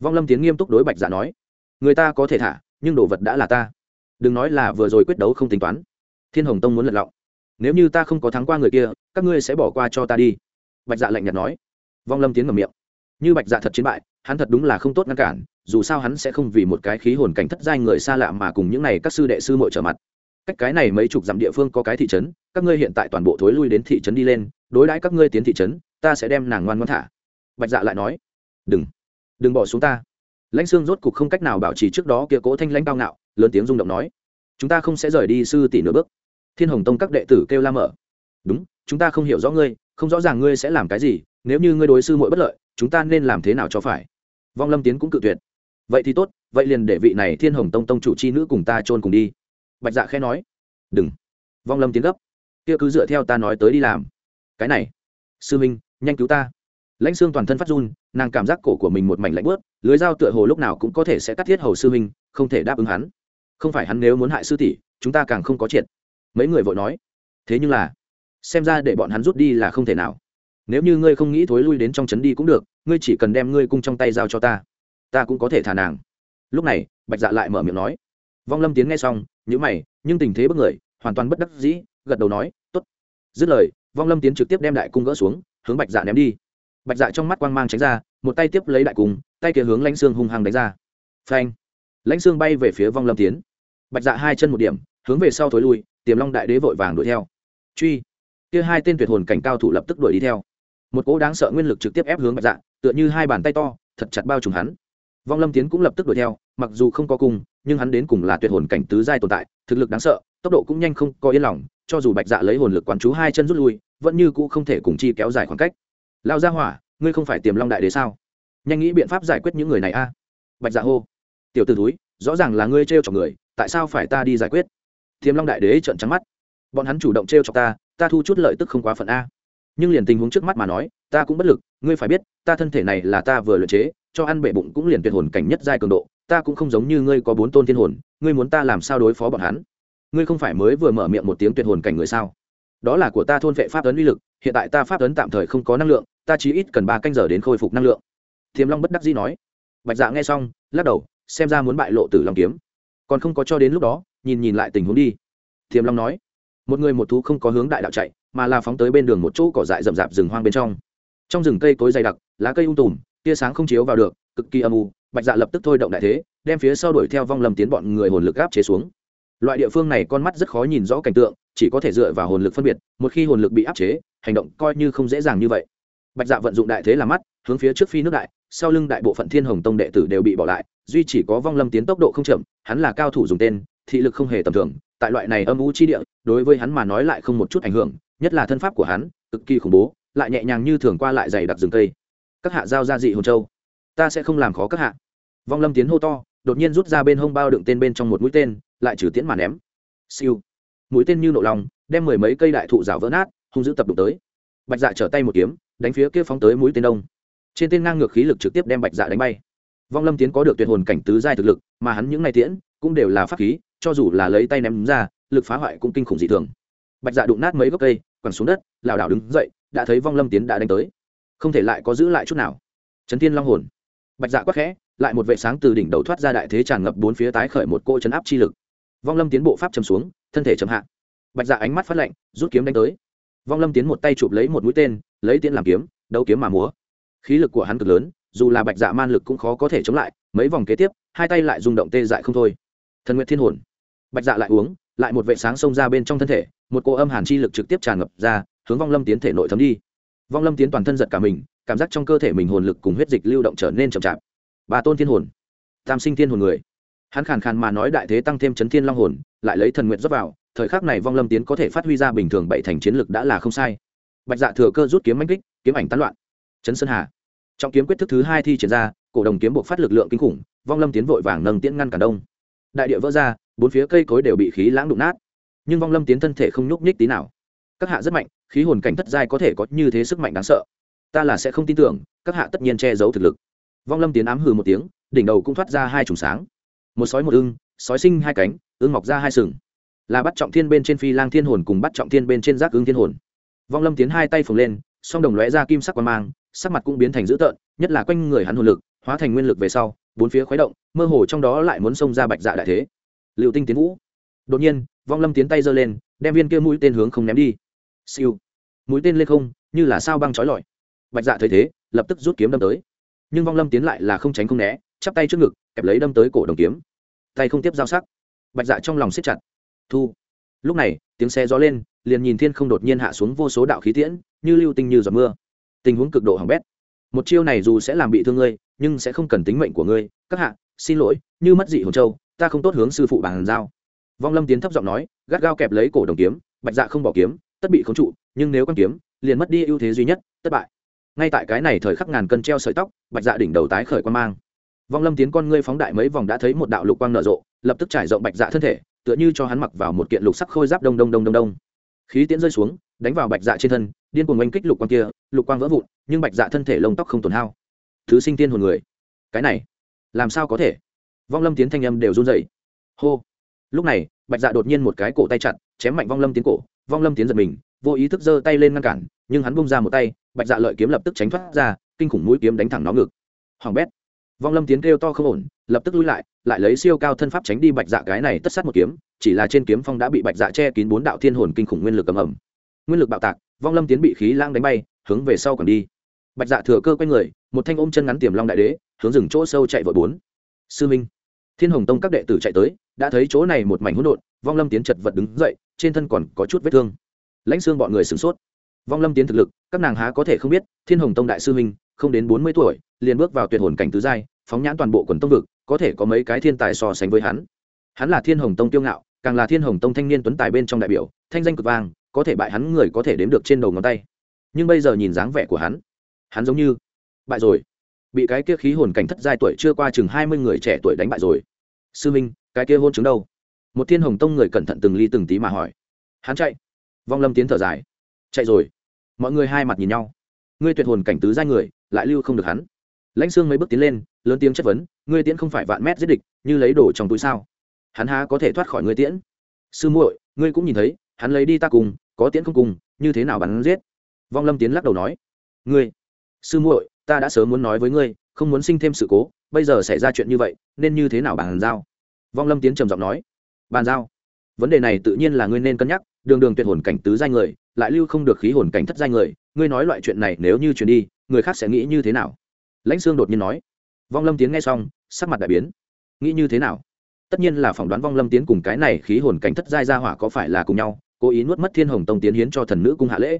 Vong lâm tiến nghiêm túc đối bạch giả dạ nói, người ta có thể thả, nhưng đồ vật đã là ta. Đừng nói là vừa rồi quyết đấu không tính toán. Thiên hồng tông muốn lật lọng, nếu như ta không có thắng qua người kia, các ngươi sẽ bỏ qua cho ta đi. Bạch dạ lạnh nhạt nói. Vong lâm tiến ngầm miệng, như bạch dạ thật chiến bại, hắn thật đúng là không tốt ngăn cản, dù sao hắn sẽ không vì một cái khí hồn cảnh thất giai người xa lạ mà cùng những này các sư đệ sư mội trở mặt. Cách cái này mấy chục dặm địa phương có cái thị trấn, các ngươi hiện tại toàn bộ thối lui đến thị trấn đi lên đối đãi các ngươi tiến thị trấn, ta sẽ đem nàng ngoan ngoan thả. Bạch dạ lại nói, đừng đừng bỏ xuống ta. Lãnh xương rốt cục không cách nào bảo trì trước đó kia cố thanh lãnh cao ngạo, lớn tiếng rung động nói, chúng ta không sẽ rời đi sư tỷ nửa bước. Thiên hồng tông các đệ tử kêu la mở, đúng, chúng ta không hiểu rõ ngươi, không rõ ràng ngươi sẽ làm cái gì, nếu như ngươi đối sư muội bất lợi, chúng ta nên làm thế nào cho phải? Vong lâm tiến cũng cự tuyệt, vậy thì tốt, vậy liền để vị này thiên hồng tông tông chủ c h i nữ cùng ta chôn cùng đi. Bạch dạ khẽ nói, đừng. Vong lâm tiến gấp, kia cứ dựa theo ta nói tới đi làm cái này, sư minh, nhanh cứu ta. Lãnh xương toàn thân phát run, nàng cảm giác cổ của mình một mảnh lạnh bớt lưới dao tựa hồ lúc nào cũng có thể sẽ cắt thiết hầu sư minh, không thể đáp ứng hắn. Không phải hắn nếu muốn hại sư tỷ, chúng ta càng không có triệt. Mấy người vội nói. Thế nhưng là, xem ra để bọn hắn rút đi là không thể nào. Nếu như ngươi không nghĩ thối lui đến trong trấn đi cũng được, ngươi chỉ cần đem ngươi cung trong tay giao cho ta ta cũng có thể thả nàng. Lúc này, bạch dạ lại mở miệng nói. Vong lâm tiến nghe xong nhữ mày, nhưng tình thế bất người, hoàn toàn bất đắc dĩ, gật đầu nói t ố t dứt lời vong lâm tiến trực tiếp đem đại cung gỡ xuống, hướng bạch dạ ném đi. Bạch dạ trong mắt quang mang tránh ra, một tay tiếp lấy đại cung, tay kia hướng lãnh xương hung hăng đánh ra. Phanh! Lãnh xương bay về phía vong lâm tiến. Bạch dạ hai chân một điểm, hướng về sau thối lui, tiềm long đại đế vội vàng đuổi theo. Truy! Kia hai tên tuyệt hồn cảnh cao thủ lập tức đuổi đi theo. Một cỗ đáng sợ nguyên lực trực tiếp ép hướng bạch dạ tựa như hai bàn tay to, thật chặt bao trùm hắn. Vong lâm tiến cũng lập tức đuổi theo, mặc dù không có cùng, nhưng hắn đến cùng là tuyệt hồn cảnh tứ giai tồn tại, thực lực đáng sợ, tốc độ cũng nhanh không có yên lòng, cho dù bạch dạ lấy hồn lực quán chú hai chân rút lui vẫn như cũ không thể cùng chi kéo dài khoảng cách. Lao ra hỏa, ngươi không phải tiềm long đại đế sao? Nhanh nghĩ biện pháp giải quyết những người này a. Bạch dạ hô, tiểu t ử túi rõ ràng là ngươi t r e o chọc người, tại sao phải ta đi giải quyết? Tiềm long đại đế trợn trắng mắt. Bọn hắn chủ động t r e o chọc ta ta thu chút lợi tức không quá phận a. Nhưng liền tình huống trước mắt mà nói, ta cũng bất lực, ngươi phải biết, ta thân thể này là ta vừa luyện chế, cho ăn bệ bụng cũng liền tuyệt hồn cảnh nhất giai cường độ, ta cũng không giống như ngươi có bốn tôn thiên hồn, ngươi muốn ta làm sao đối phó bọn hắn? Ngươi không phải mới vừa mở miệng một tiếng tuyệt hồn cảnh người sao? Đó là của ta thôn vệ pháp ấn uy lực, hiện tại ta pháp ấn tạm thời không có năng lượng, ta chỉ ít cần ba canh giờ đến khôi phục năng lượng. Thiềm long bất đắc dĩ nói. Bạch dạ nghe xong, lắc đầu, xem ra muốn bại lộ tử long kiếm. Còn không có cho đến lúc đó, nhìn nhìn lại tình huống đi. Thiềm long nói. Một người một thú không có hướng đại đạo chạy, mà là phóng tới bên đường một chỗ cỏ dại rậm rạp rừng hoang bên trong. Trong rừng cây cối dày đặc, lá cây ung tùm, tia sáng không chiếu vào được, cực kỳ âm u. Bạch dạ lập tức thôi động đại thế, đem phía sau đuổi theo vong lâm tiến bọn người hồn lực gáp chế xuống. Loại địa phương này con mắt rất khó nhìn rõ cảnh tượng chỉ có thể dựa vào hồn lực phân biệt, một khi hồn lực bị áp chế, hành động coi như không dễ dàng như vậy. Bạch dạ vận dụng đại thế làm mắt, hướng phía trước phi nước đại, sau lưng đại bộ phận thiên hồng tông đệ tử đều bị bỏ lại, duy chỉ có vong lâm tiến tốc độ không chậm, hắn là cao thủ dùng tên, thị lực không hề tầm thường, tại loại này âm u chi địa, đối với hắn mà nói lại không một chút ảnh hưởng, nhất là thân pháp của hắn, cực kỳ khủng bố, lại nhẹ nhàng như thường qua lại dày đặc rừng cây. Các hạ giao ra dị hồn châu, ta sẽ không làm khó các hạ. Vong lâm tiến hô to, đột nhiên rút ra bên hông bao đựng tên bên trong một mũi tên, lại trừ tiễn mà ném. Siêu mũi tên như nộ lòng, đem mười mấy cây đại thụ rào vỡ nát, hung dữ tập đụng tới. Bạch dạ trở tay một kiếm, đánh phía kia phóng tới mũi tên đông trên tên ngang ngược khí lực trực tiếp đem bạch dạ đánh bay. Vong lâm tiến có được tuyệt hồn cảnh tứ giai thực lực, mà hắn những ngày tiễn cũng đều là pháp khí, cho dù là lấy tay ném ra, lực phá hoại cũng kinh khủng dị thường. Bạch dạ đụng nát mấy gốc cây, quẳng xuống đất, lảo đảo đứng dậy, đã thấy vong lâm tiến đã đánh tới. Không thể lại có giữ lại chút nào. Trấn thiên long hồn. Bạch dạ quắc khẽ, lại một vệ sáng từ đỉnh đầu thoát ra đại thế tràn ngập bốn phía tái khởi một cô chấn áp chi lực vong lâm tiến bộ pháp chầm xuống, thân thể chầm hạ. Bạch dạ ánh mắt phát lạnh, rút kiếm đánh tới. Vong lâm tiến một tay chụp lấy một mũi tên, lấy tiến làm kiếm, đấu kiếm mà múa. Khí lực của hắn cực lớn, dù là bạch dạ man lực cũng khó có thể chống lại, mấy vòng kế tiếp, hai tay lại rung động tê dại không thôi. Thần nguyện thiên hồn. Bạch dạ lại uống, lại một vệ sáng xông ra bên trong thân thể, một cô âm hàn chi lực trực tiếp tràn ngập ra, hướng vong lâm tiến thể nội thấm đi. Vong lâm tiến toàn thân giật cả mình, cảm giác trong cơ thể mình hồn lực cùng huyết dịch lưu động trở nên chậm chạp. Bà tôn thiên hồn. Tam sinh thiên hồn người hắn khàn khàn mà nói đại thế tăng thêm chấn thiên long hồn, lại lấy thần nguyện dốc vào, thời khắc này vong lâm tiến có thể phát huy ra bình thường bảy thành chiến lực đã là không sai. Bạch dạ thừa cơ rút kiếm manh kích, kiếm ảnh tán loạn. Chấn sơn hà. Trong kiếm quyết thức thứ hai thi triển ra, cổ đồng kiếm buộc phát lực lượng kinh khủng, vong lâm tiến vội vàng nâng tiễn ngăn cản đông. Đại địa vỡ ra, bốn phía cây cối đều bị khí lãng đụng nát. Nhưng vong lâm tiến thân thể không nhúc nhích tí nào. Các hạ rất mạnh, khí hồn cảnh thất giai có thể có như thế sức mạnh đáng sợ. Ta là sẽ không tin tưởng, các hạ tất nhiên che giấu thực lực. Vong lâm tiến ám hừ một tiếng, đỉnh đầu cũng thoát ra hai trùng sáng một sói một ưng, sói sinh hai cánh, ưng mọc ra hai sừng. Là bắt trọng thiên bên trên phi lang thiên hồn cùng bắt trọng thiên bên trên giác ưng thiên hồn. Vong lâm tiến hai tay phồng lên, song đồng lóe ra kim sắc quan mang, sắc mặt cũng biến thành dữ tợn, nhất là quanh người hắn hồn lực, hóa thành nguyên lực về sau, bốn phía khuấy động, mơ hồ trong đó lại muốn xông ra bạch dạ đại thế. Liệu tinh tiến vũ. Đột nhiên, vong lâm tiến tay giơ lên, đem viên kia mũi tên hướng không ném đi. Siêu. Mũi tên lên không, như là sao băng trói lọi. Bạch dạ thấy thế, lập tức rút kiếm đâm tới. Nhưng vong lâm tiến lại là không tránh không né chắp tay trước ngực, kẹp lấy đâm tới cổ đồng kiếm. Tay không tiếp giao sắc. Bạch dạ trong lòng siết chặt. Thu. Lúc này, tiếng xe gió lên, liền nhìn thiên không đột nhiên hạ xuống vô số đạo khí tiễn, như lưu tinh như giọt mưa. Tình huống cực độ hỏng bét. Một chiêu này dù sẽ làm bị thương ngươi, nhưng sẽ không cần tính mệnh của ngươi. Các hạ, xin lỗi, như mất dị hồn châu, ta không tốt hướng sư phụ bàn giao. Vong lâm tiến thấp giọng nói, gắt gao kẹp lấy cổ đồng kiếm, bạch dạ không bỏ kiếm, tất bị khống trụ, nhưng nếu con kiếm, liền mất đi ưu thế duy nhất, thất bại. Ngay tại cái này thời khắc ngàn cân treo sợi tóc, bạch dạ đỉnh đầu tái khởi quan mang vong lâm tiến con ngươi phóng đại mấy vòng đã thấy một đạo lục quang nở rộ, lập tức trải rộng bạch dạ thân thể, tựa như cho hắn mặc vào một kiện lục sắc khôi giáp đông đông đông đông đông. Khí tiễn rơi xuống, đánh vào bạch dạ trên thân, điên cuồng oanh kích lục quang kia, lục quang vỡ vụn, nhưng bạch dạ thân thể lông tóc không tổn hao. Thứ sinh tiên hồn người. Cái này, làm sao có thể? Vong lâm tiến thanh âm đều run dậy hô. Lúc này, bạch dạ đột nhiên một cái cổ tay chặt, chém mạnh vong lâm tiến cổ. Vong lâm tiến giật mình, vô ý thức giơ tay lên ngăn cản, nhưng hắn bung ra một tay, bạch dạ lợi kiếm lập tức tránh thoát ra, kinh khủng mũi kiếm đánh thẳng nó ngực. Hoàng bét vong lâm tiến kêu to không ổn, lập tức lui lại lại lấy siêu cao thân pháp tránh đi bạch dạ cái này tất sát một kiếm, chỉ là trên kiếm phong đã bị bạch dạ che kín bốn đạo thiên hồn kinh khủng nguyên lực cầm ẩm nguyên lực bạo tạc, vong lâm tiến bị khí lang đánh bay, hướng về sau còn đi. Bạch dạ thừa cơ quay người, một thanh ôm chân ngắn tiềm long đại đế, hướng rừng chỗ sâu chạy vội bốn. Sư minh, thiên hồng tông các đệ tử chạy tới, đã thấy chỗ này một mảnh hỗn độn, vong lâm tiến chật vật đứng dậy, trên thân còn có chút vết thương. Lãnh xương bọn người sửng sốt. Vong lâm tiến thực lực, các nàng há có thể không biết, thiên hồng tông đại sư minh, không đến bốn mươi tuổi, liền bước vào tuyệt hồn cảnh tứ giai phóng nhãn toàn bộ quần tông vực, có thể có mấy cái thiên tài so sánh với hắn. Hắn là thiên hồng tông tiêu ngạo, càng là thiên hồng tông thanh niên tuấn tài bên trong đại biểu, thanh danh cực vang, có thể bại hắn người có thể đếm được trên đầu ngón tay. Nhưng bây giờ nhìn dáng vẻ của hắn hắn giống như bại rồi. Bị cái kia khí hồn cảnh thất giai tuổi chưa qua chừng hai mươi người trẻ tuổi đánh bại rồi. Sư minh, cái kia hôn chứng đâu? Một thiên hồng tông người cẩn thận từng ly từng tí mà hỏi. Hắn chạy. Vong lâm tiến thở dài. Chạy rồi. Mọi người hai mặt nhìn nhau. Ngươi tuyệt hồn cảnh tứ giai người, lại lưu không được hắn. Lãnh xương mấy bước tiến lên lớn tiếng chất vấn, ngươi tiễn không phải vạn mét giết địch, như lấy đồ trong túi sao? Hắn há có thể thoát khỏi ngươi tiễn? Sư muội, ngươi cũng nhìn thấy, hắn lấy đi ta cùng, có tiễn không cùng, như thế nào bắn giết? Vong lâm tiến lắc đầu nói, ngươi, sư muội, ta đã sớm muốn nói với ngươi, không muốn sinh thêm sự cố, bây giờ xảy ra chuyện như vậy, nên như thế nào bàn giao? Vong lâm tiến trầm giọng nói, bàn giao? Vấn đề này tự nhiên là ngươi nên cân nhắc, đường đường tuyệt hồn cảnh tứ giai người, lại lưu không được khí hồn cảnh thất giai người, ngươi nói loại chuyện này nếu như truyền đi, người khác sẽ nghĩ như thế nào? Lãnh sương đột nhiên nói vong lâm tiến nghe xong, sắc mặt đại biến. Nghĩ như thế nào? Tất nhiên là phỏng đoán vong lâm tiến cùng cái này khí hồn cảnh thất giai ra hỏa có phải là cùng nhau, cố ý nuốt mất thiên hồng tông tiến hiến cho thần nữ cung hạ lễ.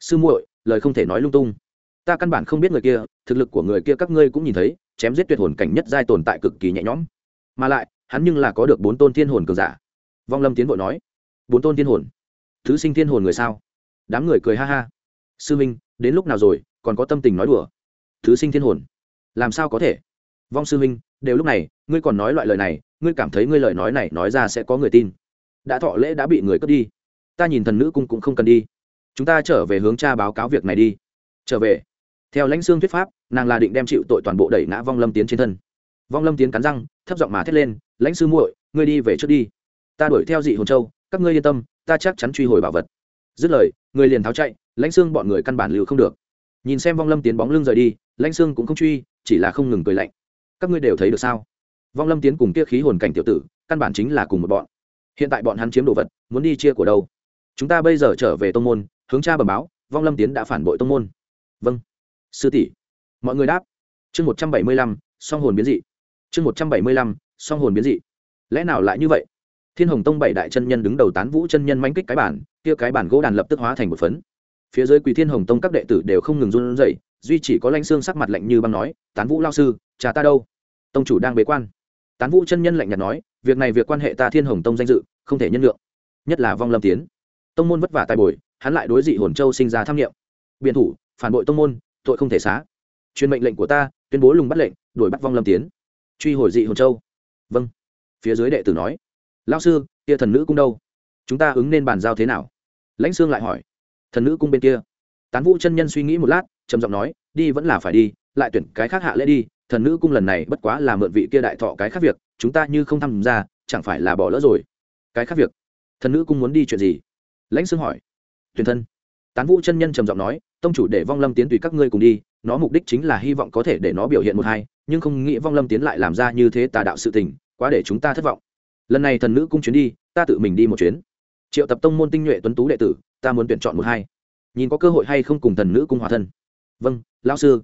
Sư muội, lời không thể nói lung tung. Ta căn bản không biết người kia, thực lực của người kia các ngươi cũng nhìn thấy, chém giết tuyệt hồn cảnh nhất giai tồn tại cực kỳ nhẹ nhõm. Mà lại, hắn nhưng là có được bốn tôn thiên hồn cường giả. Vong lâm tiến vội nói, bốn tôn thiên hồn? Thứ sinh thiên hồn người sao? Đám người cười ha ha. Sư minh, đến lúc nào rồi, còn có tâm tình nói đùa? Thứ sinh thiên hồn? Làm sao có thể? Vong sư minh đều lúc này, ngươi còn nói loại lời này, ngươi cảm thấy ngươi lời nói này nói ra sẽ có người tin. Đã thọ lễ đã bị người cướp đi. Ta nhìn thần nữ cung cũng không cần đi. Chúng ta trở về hướng cha báo cáo việc này đi. Trở về. Theo lãnh xương thuyết pháp, nàng là định đem chịu tội toàn bộ đẩy ngã vong lâm tiến trên thân. Vong lâm tiến cắn răng, thấp giọng mà thét lên, lãnh sư muội, ngươi đi về trước đi. Ta đuổi theo dị hồn châu, các ngươi yên tâm, ta chắc chắn truy hồi bảo vật. Dứt lời, người liền tháo chạy, lãnh xương bọn người căn bản lưu không được. Nhìn xem vong lâm tiến bóng lưng rời đi, lãnh xương cũng không truy, chỉ là không ngừng cười lạnh các ngươi đều thấy được sao? Vong lâm tiến cùng kia khí hồn cảnh tiểu tử, căn bản chính là cùng một bọn. Hiện tại bọn hắn chiếm đồ vật, muốn đi chia của đâu? Chúng ta bây giờ trở về tông môn, hướng cha bẩm báo, vong lâm tiến đã phản bội tông môn. Vâng. Sư tỷ. Mọi người đáp. Chương một trăm bảy mươi lăm, song hồn biến dị. Chương một trăm bảy mươi lăm, song hồn biến dị. Lẽ nào lại như vậy? Thiên hồng tông bảy đại chân nhân đứng đầu tán vũ chân nhân manh kích cái bản, kia cái bản gỗ đàn lập tức hóa thành một phấn. Phía dưới quỳ thiên hồng tông các đệ tử đều không ngừng run rẩy, duy chỉ có lãnh xương sắc mặt lạnh như băng nói, tán vũ lao sư, cha ta đâu? Tông chủ đang bế quan. Tán vũ chân nhân lạnh nhạt nói, việc này việc quan hệ ta thiên hồng tông danh dự, không thể nhân lượng nhất là vong lâm tiến. Tông môn vất vả tài bồi, hắn lại đối dị hồn châu sinh ra tham nghiệm biện thủ, phản bội tông môn, tội không thể xá. Truyền mệnh lệnh của ta, tuyên bố lùng bắt lệnh, đuổi bắt vong lâm tiến. Truy hồi dị hồn châu. Vâng. Phía dưới đệ tử nói lao sư, kia thần nữ cung đâu? Chúng ta ứng nên bàn giao thế nào? Lãnh sương lại hỏi, thần nữ cung bên kia. Tán vũ chân nhân suy nghĩ một lát, trầm giọng nói đi vẫn là phải đi, lại tuyển cái khác hạ lễ đi, thần nữ cung lần này bất quá là mượn vị kia đại thọ cái khác việc, chúng ta như không tham gia, chẳng phải là bỏ lỡ rồi. Cái khác việc. Thần nữ cung muốn đi chuyện gì? Lãnh sương hỏi. Tuyển thân. Tán vũ chân nhân trầm giọng nói, tông chủ để vong lâm tiến tùy các ngươi cùng đi, nó mục đích chính là hy vọng có thể để nó biểu hiện một hai, nhưng không nghĩ vong lâm tiến lại làm ra như thế tà đạo sự tình, quá để chúng ta thất vọng. Lần này thần nữ cung chuyến đi, ta tự mình đi một chuyến. Triệu tập tông môn tinh nhuệ tuấn tú đệ tử, ta muốn tuyển chọn một hai. Nhìn có cơ hội hay không cùng thần nữ cung hòa thân vâng lão sư.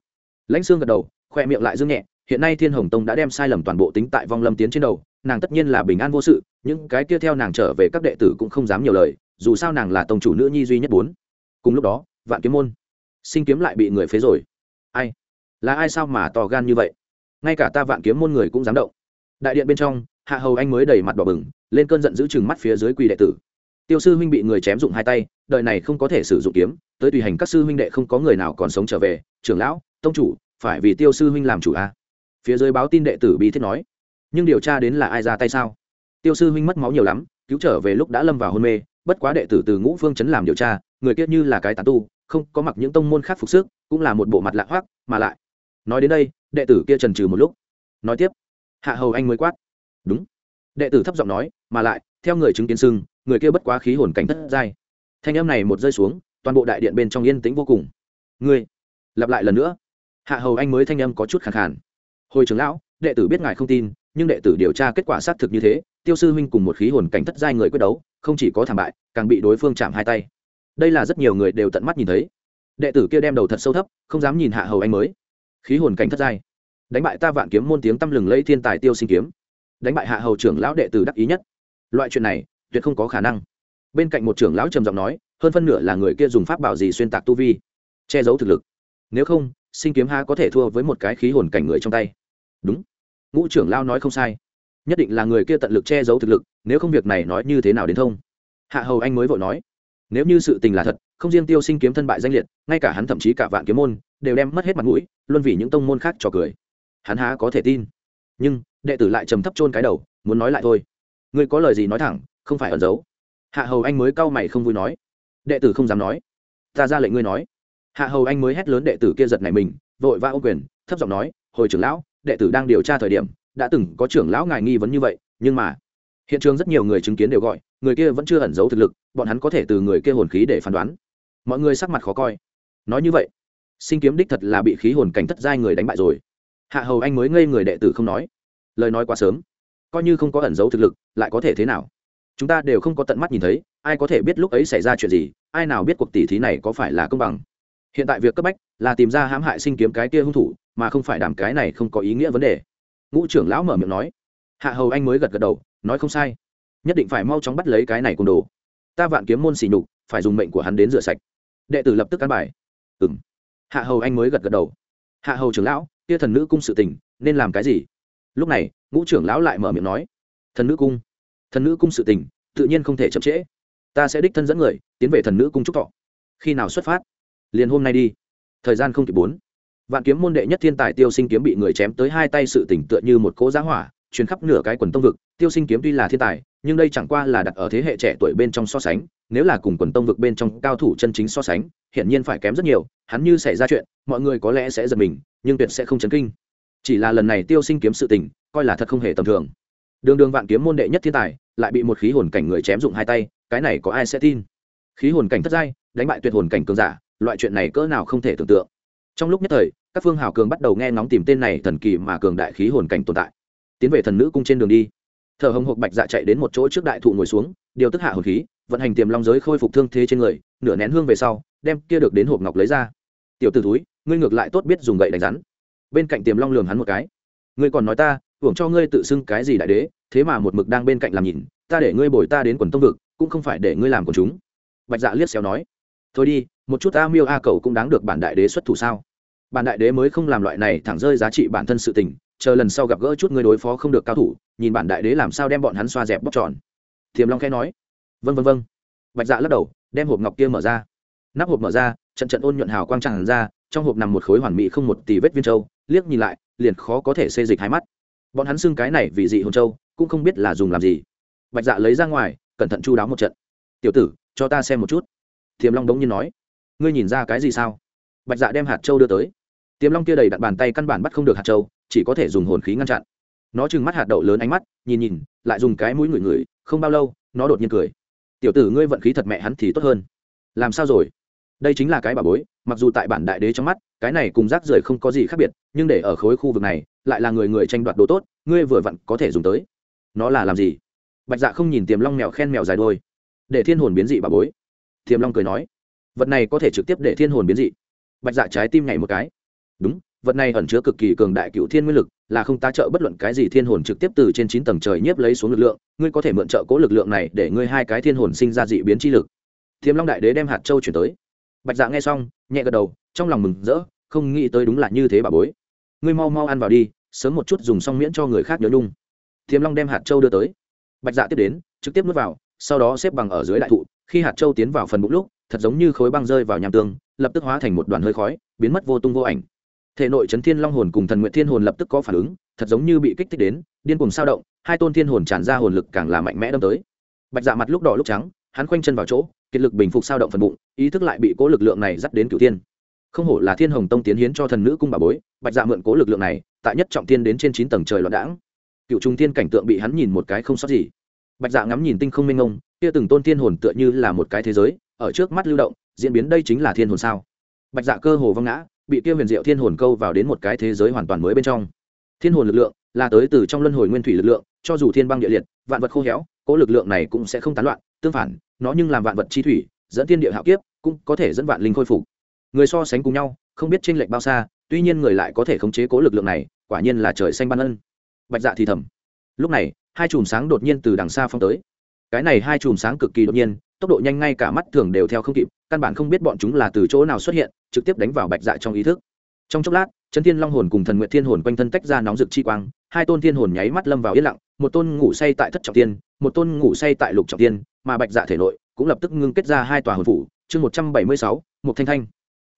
Lãnh sương gật đầu, khoe miệng lại dương nhẹ, hiện nay thiên hồng tông đã đem sai lầm toàn bộ tính tại vong lâm tiến trên đầu, nàng tất nhiên là bình an vô sự, những cái kia theo nàng trở về các đệ tử cũng không dám nhiều lời, dù sao nàng là tông chủ nữ nhi duy nhất bốn. Cùng lúc đó, vạn kiếm môn, sinh kiếm lại bị người phế rồi. Ai? Là ai sao mà to gan như vậy? Ngay cả ta vạn kiếm môn người cũng dám động. Đại điện bên trong, hạ hầu anh mới đầy mặt đỏ bừng, lên cơn giận giữ chừng mắt phía dưới quỳ đệ tử tiêu sư huynh bị người chém dụng hai tay, đời này không có thể sử dụng kiếm, tới tùy hành các sư huynh đệ không có người nào còn sống trở về. Trưởng lão, tông chủ, phải vì tiêu sư huynh làm chủ a à? phía dưới báo tin đệ tử bi thiết nói. Nhưng điều tra đến là ai ra tay sao? Tiêu sư huynh mất máu nhiều lắm, cứu trở về lúc đã lâm vào hôn mê, bất quá đệ tử từ ngũ phương chấn làm điều tra, người kia như là cái tán tu, không có mặc những tông môn khác phục sức, cũng là một bộ mặt lạ hoác mà lại. Nói đến đây, đệ tử kia trần trừ một lúc. Nói tiếp. Hạ hầu anh mới quát. Đúng. Đệ tử thấp giọng nói, mà lại, theo người chứng kiến sưng người kia bất quá khí hồn cảnh thất giai. Thanh âm này một rơi xuống, toàn bộ đại điện bên trong yên tĩnh vô cùng. Ngươi, lặp lại lần nữa. Hạ hầu anh mới thanh âm có chút khẳng khàn. Hồi trưởng lão, đệ tử biết ngài không tin, nhưng đệ tử điều tra kết quả xác thực như thế, tiêu sư huynh cùng một khí hồn cảnh thất giai người quyết đấu, không chỉ có thảm bại, càng bị đối phương chạm hai tay. Đây là rất nhiều người đều tận mắt nhìn thấy. Đệ tử kia đem đầu thật sâu thấp, không dám nhìn hạ hầu anh mới. Khí hồn cảnh thất giai. Đánh bại ta vạn kiếm môn tiếng tăm lừng lẫy thiên tài tiêu sinh kiếm. Đánh bại hạ hầu trưởng lão đệ tử đắc ý nhất. Loại chuyện này tuyệt không có khả năng. Bên cạnh một trưởng lão trầm giọng nói, hơn phân nửa là người kia dùng pháp bảo gì xuyên tạc tu vi. Che giấu thực lực. Nếu không, sinh kiếm ha có thể thua với một cái khí hồn cảnh người trong tay. Đúng. Ngũ trưởng lao nói không sai. Nhất định là người kia tận lực che giấu thực lực, nếu không việc này nói như thế nào đến thông. Hạ hầu anh mới vội nói, nếu như sự tình là thật, không riêng tiêu sinh kiếm thân bại danh liệt, ngay cả hắn thậm chí cả vạn kiếm môn đều đem mất hết mặt mũi, luôn vì những tông môn khác trò cười. Hắn há có thể tin. Nhưng, đệ tử lại trầm thấp chôn cái đầu, muốn nói lại thôi. Ngươi có lời gì nói thẳng không phải ẩn giấu. Hạ hầu anh mới cau mày không vui nói. Đệ tử không dám nói. Ta ra lệnh ngươi nói. Hạ hầu anh mới hét lớn đệ tử kia giật này mình, vội vã ô quyền, thấp giọng nói, hồi trưởng lão, đệ tử đang điều tra thời điểm, đã từng có trưởng lão ngài nghi vấn như vậy, nhưng mà hiện trường rất nhiều người chứng kiến đều gọi, người kia vẫn chưa ẩn giấu thực lực, bọn hắn có thể từ người kia hồn khí để phán đoán. Mọi người sắc mặt khó coi. Nói như vậy, sinh kiếm đích thật là bị khí hồn cảnh thất giai người đánh bại rồi. Hạ hầu anh mới ngây người đệ tử không nói. Lời nói quá sớm, coi như không có ẩn giấu thực lực, lại có thể thế nào? Chúng ta đều không có tận mắt nhìn thấy, ai có thể biết lúc ấy xảy ra chuyện gì, ai nào biết cuộc tỉ thí này có phải là công bằng. Hiện tại việc cấp bách là tìm ra hãm hại sinh kiếm cái kia hung thủ, mà không phải đảm cái này không có ý nghĩa vấn đề. Ngũ trưởng lão mở miệng nói. Hạ hầu anh mới gật gật đầu, nói không sai. Nhất định phải mau chóng bắt lấy cái này cùng đồ. Ta vạn kiếm môn xỉ nhục, phải dùng mệnh của hắn đến rửa sạch. Đệ tử lập tức căn bài. Ừng hạ hầu anh mới gật gật đầu. Hạ hầu trưởng lão, kia thần nữ cung sự tình, nên làm cái gì? Lúc này, ngũ trưởng lão lại mở miệng nói. Thần nữ cung thần nữ cung sự tình, tự nhiên không thể chậm trễ. Ta sẽ đích thân dẫn người, tiến về thần nữ cung trúc thọ. Khi nào xuất phát? Liền hôm nay đi. Thời gian không kịp bốn. Vạn kiếm môn đệ nhất thiên tài tiêu sinh kiếm bị người chém tới hai tay sự tỉnh tựa như một cỗ giá hỏa chuyến khắp nửa cái quần tông vực. Tiêu sinh kiếm tuy là thiên tài, nhưng đây chẳng qua là đặt ở thế hệ trẻ tuổi bên trong so sánh. Nếu là cùng quần tông vực bên trong cao thủ chân chính so sánh, hiển nhiên phải kém rất nhiều. Hắn như xảy ra chuyện, mọi người có lẽ sẽ giật mình, nhưng tuyệt sẽ không chấn kinh. Chỉ là lần này tiêu sinh kiếm sự tình, coi là thật không hề tầm thường đường đường vạn kiếm môn đệ nhất thiên tài, lại bị một khí hồn cảnh người chém dụng hai tay, cái này có ai sẽ tin? Khí hồn cảnh thất giai, đánh bại tuyệt hồn cảnh cường giả, loại chuyện này cỡ nào không thể tưởng tượng. Trong lúc nhất thời, các phương hào cường bắt đầu nghe ngóng tìm tên này thần kỳ mà cường đại khí hồn cảnh tồn tại. Tiến về thần nữ cung trên đường đi. Thở hồng hộc bạch dạ chạy đến một chỗ trước đại thụ ngồi xuống, điều tức hạ hồn khí, vận hành tiềm long giới khôi phục thương thế trên người, nửa nén hương về sau, đem kia được đến hộp ngọc lấy ra. Tiểu t ử túi ngươi ngược lại tốt biết dùng gậy đánh rắn. Bên cạnh tiềm long lường hắn một cái. Ngươi còn nói ta hưởng cho ngươi tự xưng cái gì đại đế, thế mà một mực đang bên cạnh làm nhìn, ta để ngươi bồi ta đến quần tông vực, cũng không phải để ngươi làm của chúng. Bạch dạ liếc xéo nói. Thôi đi, một chút a miêu a cầu cũng đáng được bản đại đế xuất thủ sao? Bản đại đế mới không làm loại này thẳng rơi giá trị bản thân sự tình, chờ lần sau gặp gỡ chút ngươi đối phó không được cao thủ, nhìn bản đại đế làm sao đem bọn hắn xoa dẹp bóc tròn. Thiềm long khẽ nói. Vân vân vân bạch dạ lắc đầu, đem hộp ngọc kia mở ra. Nắp hộp mở ra, trận trận ôn nhuận hào quang tràn ra, trong hộp nằm một khối hoàn mỹ không một tỷ vết viên châu, liếc nhìn lại, liền khó có thể xê dịch hai mắt bọn hắn xưng cái này vì dị hồn châu, cũng không biết là dùng làm gì. Bạch dạ lấy ra ngoài, cẩn thận chu đáo một trận. Tiểu tử, cho ta xem một chút. Thiềm long đống nhiên nói. Ngươi nhìn ra cái gì sao? Bạch dạ đem hạt châu đưa tới. Tiềm long kia đầy đặt bàn tay căn bản bắt không được hạt châu, chỉ có thể dùng hồn khí ngăn chặn. Nó trừng mắt hạt đậu lớn ánh mắt, nhìn nhìn, lại dùng cái mũi ngửi ngửi, không bao lâu, nó đột nhiên cười. Tiểu tử, ngươi vận khí thật mẹ hắn thì tốt hơn. Làm sao rồi? Đây chính là cái bà bối, mặc dù tại bản đại đế trong mắt, cái này cùng rác rưởi không có gì khác biệt, nhưng để ở khối khu vực này, lại là người người tranh đoạt đồ tốt, ngươi vừa vặn có thể dùng tới. Nó là làm gì? Bạch dạ không nhìn tiềm long mèo khen mèo dài đôi để thiên hồn biến dị bà bối. Tiềm long cười nói, vật này có thể trực tiếp để thiên hồn biến dị. Bạch dạ trái tim nhảy một cái. Đúng, vật này ẩn chứa cực kỳ cường đại cựu thiên nguyên lực, là không ta trợ bất luận cái gì thiên hồn trực tiếp từ trên chín tầng trời nhiếp lấy xuống lực lượng, ngươi có thể mượn trợ cố lực lượng này để ngươi hai cái thiên hồn sinh ra dị biến chi lực. Thiếm long đại đế đem hạt châu chuyển tới bạch dạ nghe xong, nhẹ gật đầu, trong lòng mừng rỡ, không nghĩ tới đúng là như thế bà bối. Ngươi mau mau ăn vào đi, sớm một chút dùng xong miễn cho người khác nhớ nhung. Thiềm long đem hạt châu đưa tới. Bạch dạ tiếp đến, trực tiếp nuốt vào, sau đó xếp bằng ở dưới đại thụ, khi hạt châu tiến vào phần bụng lúc, thật giống như khối băng rơi vào nham tương, lập tức hóa thành một đoàn hơi khói, biến mất vô tung vô ảnh. Thể nội chấn thiên long hồn cùng thần nguyện thiên hồn lập tức có phản ứng, thật giống như bị kích thích đến, điên cùng sao động, hai tôn thiên hồn tràn ra hồn lực càng là mạnh mẽ đâm tới. Bạch dạ mặt lúc đỏ lúc trắng, hắn khoanh chân vào chỗ kiệt lực bình phục sao động phần bụng, ý thức lại bị cố lực lượng này dắt đến cửu tiên không hổ là thiên hồng tông tiến hiến cho thần nữ cung bà bối, bạch dạ mượn cố lực lượng này, tại nhất trọng tiên đến trên chín tầng trời loạn đãng. Cựu trung tiên cảnh tượng bị hắn nhìn một cái không sót gì. Bạch dạ ngắm nhìn tinh không minh ngông kia từng tôn thiên hồn tựa như là một cái thế giới, ở trước mắt lưu động, diễn biến đây chính là thiên hồn sao. Bạch dạ cơ hồ văng ngã, bị kia huyền diệu thiên hồn câu vào đến một cái thế giới hoàn toàn mới bên trong. Thiên hồn lực lượng là tới từ trong luân hồi nguyên thủy lực lượng, cho dù thiên băng địa liệt, vạn vật khô héo, cố lực lượng này cũng sẽ không tán loạn tương phản, nó nhưng làm vạn vật chi thủy, dẫn thiên địa hạo kiếp, cũng có thể dẫn vạn linh khôi phục. Người so sánh cùng nhau, không biết chênh lệch bao xa, tuy nhiên người lại có thể khống chế cố lực lượng này, quả nhiên là trời xanh ban ân. Bạch dạ thì thầm. Lúc này, hai chùm sáng đột nhiên từ đằng xa phong tới. Cái này hai chùm sáng cực kỳ đột nhiên, tốc độ nhanh ngay cả mắt thường đều theo không kịp, căn bản không biết bọn chúng là từ chỗ nào xuất hiện, trực tiếp đánh vào bạch dạ trong ý thức. Trong chốc lát, chân thiên long hồn cùng thần nguyện thiên hồn quanh thân tách ra nóng rực chi quang, hai tôn thiên hồn nháy mắt lâm vào yên lặng, một tôn ngủ say tại thất trọng tiên một tôn ngủ say tại lục trọng tiên, mà bạch dạ thể nội cũng lập tức ngưng kết ra hai tòa hồn phủ. Chương một trăm bảy mươi sáu một thanh thanh.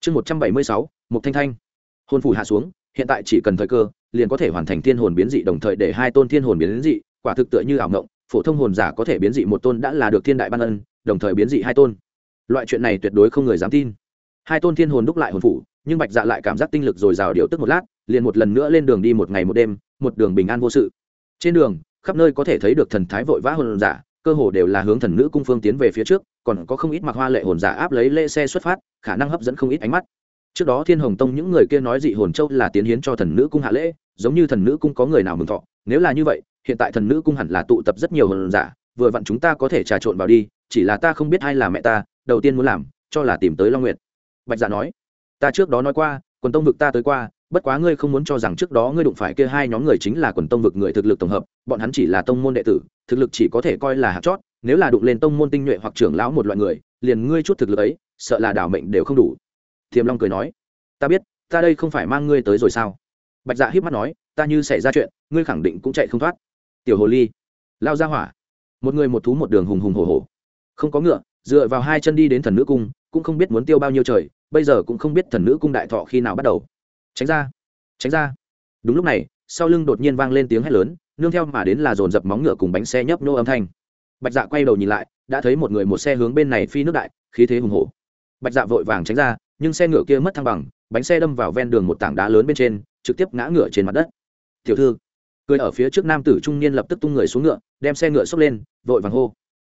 Chương một trăm bảy mươi sáu một thanh thanh. Hồn phủ hạ xuống, hiện tại chỉ cần thời cơ, liền có thể hoàn thành thiên hồn biến dị đồng thời để hai tôn thiên hồn biến dị, quả thực tựa như ảo ngộng phổ thông hồn giả có thể biến dị một tôn đã là được thiên đại ban ân, đồng thời biến dị hai tôn. Loại chuyện này tuyệt đối không người dám tin. Hai tôn thiên hồn đúc lại hồn phủ, nhưng bạch dạ lại cảm giác tinh lực dồi dào điều tức một lát, liền một lần nữa lên đường đi một ngày một đêm, một đường bình an vô sự. Trên đường khắp nơi có thể thấy được thần thái vội vã hồn giả, cơ hồ đều là hướng thần nữ cung phương tiến về phía trước, còn có không ít mặc hoa lệ hồn giả áp lấy lễ xe xuất phát, khả năng hấp dẫn không ít ánh mắt. Trước đó thiên hồng tông những người kia nói dị hồn châu là tiến hiến cho thần nữ cung hạ lễ, giống như thần nữ cung có người nào mừng thọ, nếu là như vậy, hiện tại thần nữ cung hẳn là tụ tập rất nhiều hồn giả, vừa vặn chúng ta có thể trà trộn vào đi, chỉ là ta không biết ai là mẹ ta, đầu tiên muốn làm, cho là tìm tới long nguyệt. Bạch dạ nói, ta trước đó nói qua, quần tông vực ta tới qua bất quá ngươi không muốn cho rằng trước đó ngươi đụng phải kia hai nhóm người chính là quần tông vực người thực lực tổng hợp, bọn hắn chỉ là tông môn đệ tử, thực lực chỉ có thể coi là hạt chót, nếu là đụng lên tông môn tinh nhuệ hoặc trưởng lão một loại người, liền ngươi chút thực lực ấy, sợ là đảo mệnh đều không đủ. Thiềm long cười nói. Ta biết, ta đây không phải mang ngươi tới rồi sao? Bạch dạ hiếp mắt nói, ta như xảy ra chuyện, ngươi khẳng định cũng chạy không thoát. Tiểu hồ ly. Lao ra hỏa. Một người một thú một đường hùng hùng hổ hổ. Không có ngựa, dựa vào hai chân đi đến thần nữ cung, cũng không biết muốn tiêu bao nhiêu trời, bây giờ cũng không biết thần nữ cung đại thọ khi nào bắt đầu tránh ra tránh ra. Đúng lúc này, sau lưng đột nhiên vang lên tiếng hét lớn, nương theo mà đến là dồn dập móng ngựa cùng bánh xe nhấp nô âm thanh. Bạch dạ quay đầu nhìn lại, đã thấy một người một xe hướng bên này phi nước đại, khí thế hùng hổ. Bạch dạ vội vàng tránh ra, nhưng xe ngựa kia mất thăng bằng, bánh xe đâm vào ven đường một tảng đá lớn bên trên, trực tiếp ngã ngựa trên mặt đất. Tiểu thư. Cười ở phía trước nam tử trung niên lập tức tung người xuống ngựa, đem xe ngựa xốc lên, vội vàng hô.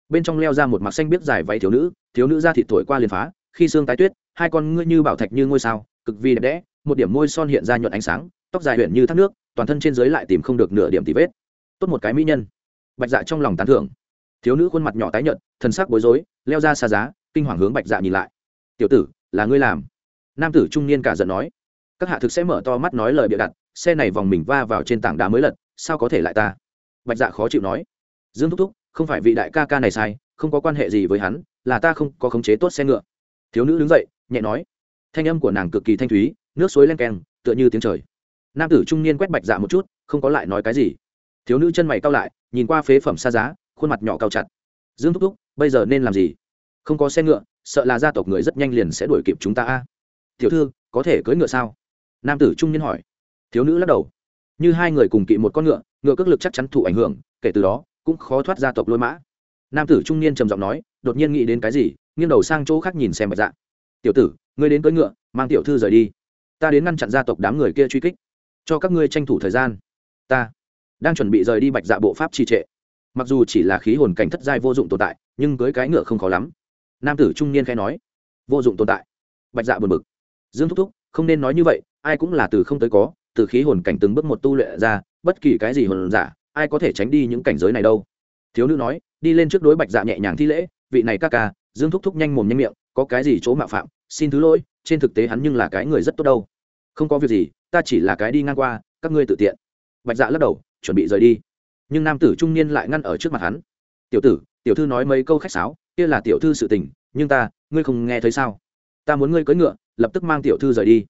Bên trong leo ra một mặc xanh biết dài váy thiếu nữ thiếu nữ ra thịt thổi qua liền phá, khi xương tái tuyết, hai con ngươi như bảo thạch như ngôi sao, cực vi đẹp đẽ một điểm môi son hiện ra nhuận ánh sáng, tóc dài huyện như thác nước, toàn thân trên dưới lại tìm không được nửa điểm tì vết. Tốt một cái mỹ nhân. Bạch dạ trong lòng tán thưởng. Thiếu nữ khuôn mặt nhỏ tái nhợt, thần sắc bối rối, leo ra xa giá, kinh hoàng hướng bạch dạ nhìn lại. Tiểu tử, là ngươi làm? Nam tử trung niên cả giận nói. Các hạ thực sẽ mở to mắt nói lời bịa đặt, xe này vòng mình va vào trên tảng đá mới lật, sao có thể lại ta? Bạch dạ khó chịu nói. Dương thúc thúc, không phải vị đại ca ca này sai, không có quan hệ gì với hắn, là ta không có khống chế tốt xe ngựa. Thiếu nữ đứng dậy, nhẹ nói. Thanh âm của nàng cực kỳ thanh thúy nước suối len keng, tựa như tiếng trời. Nam tử trung niên quét bạch dạ một chút, không có lại nói cái gì. Thiếu nữ chân mày cao lại, nhìn qua phế phẩm xa giá, khuôn mặt nhỏ cao chặt. Dương thúc thúc, bây giờ nên làm gì? Không có xe ngựa, sợ là gia tộc người rất nhanh liền sẽ đuổi kịp chúng ta a. Tiểu thư, có thể cưỡi ngựa sao? Nam tử trung niên hỏi. Thiếu nữ lắc đầu. Như hai người cùng kỵ một con ngựa ngựa cước lực chắc chắn thụ ảnh hưởng, kể từ đó, cũng khó thoát gia tộc lôi mã. Nam tử trung niên trầm giọng nói, đột nhiên nghĩ đến cái gì, nghiêng đầu sang chỗ khác nhìn xem bạch dạ. Tiểu tử, ngươi đến cưỡi ngựa, mang tiểu thư rời đi ta đến ngăn chặn gia tộc đám người kia truy kích, cho các ngươi tranh thủ thời gian. Ta đang chuẩn bị rời đi bạch dạ bộ pháp trì trệ. Mặc dù chỉ là khí hồn cảnh thất giai vô dụng tồn tại, nhưng cưới cái ngựa không khó lắm. Nam tử trung niên khai nói, vô dụng tồn tại. Bạch dạ buồn bực. Dương thúc thúc, không nên nói như vậy, ai cũng là từ không tới có, từ khí hồn cảnh từng bước một tu luyện ra, bất kỳ cái gì hồn giả, ai có thể tránh đi những cảnh giới này đâu. Thiếu nữ nói, đi lên trước đối bạch dạ nhẹ nhàng thi lễ, vị này ca ca, dương thúc thúc nhanh mồm nhanh miệng, có cái gì chỗ mạo phạm, xin thứ lỗi trên thực tế hắn nhưng là cái người rất tốt đâu. Không có việc gì, ta chỉ là cái đi ngang qua, các ngươi tự tiện. Bạch dạ lắc đầu, chuẩn bị rời đi. Nhưng nam tử trung niên lại ngăn ở trước mặt hắn. Tiểu tử, tiểu thư nói mấy câu khách sáo, kia là tiểu thư sự tình, nhưng ta, ngươi không nghe thấy sao? Ta muốn ngươi cưỡi ngựa, lập tức mang tiểu thư rời đi.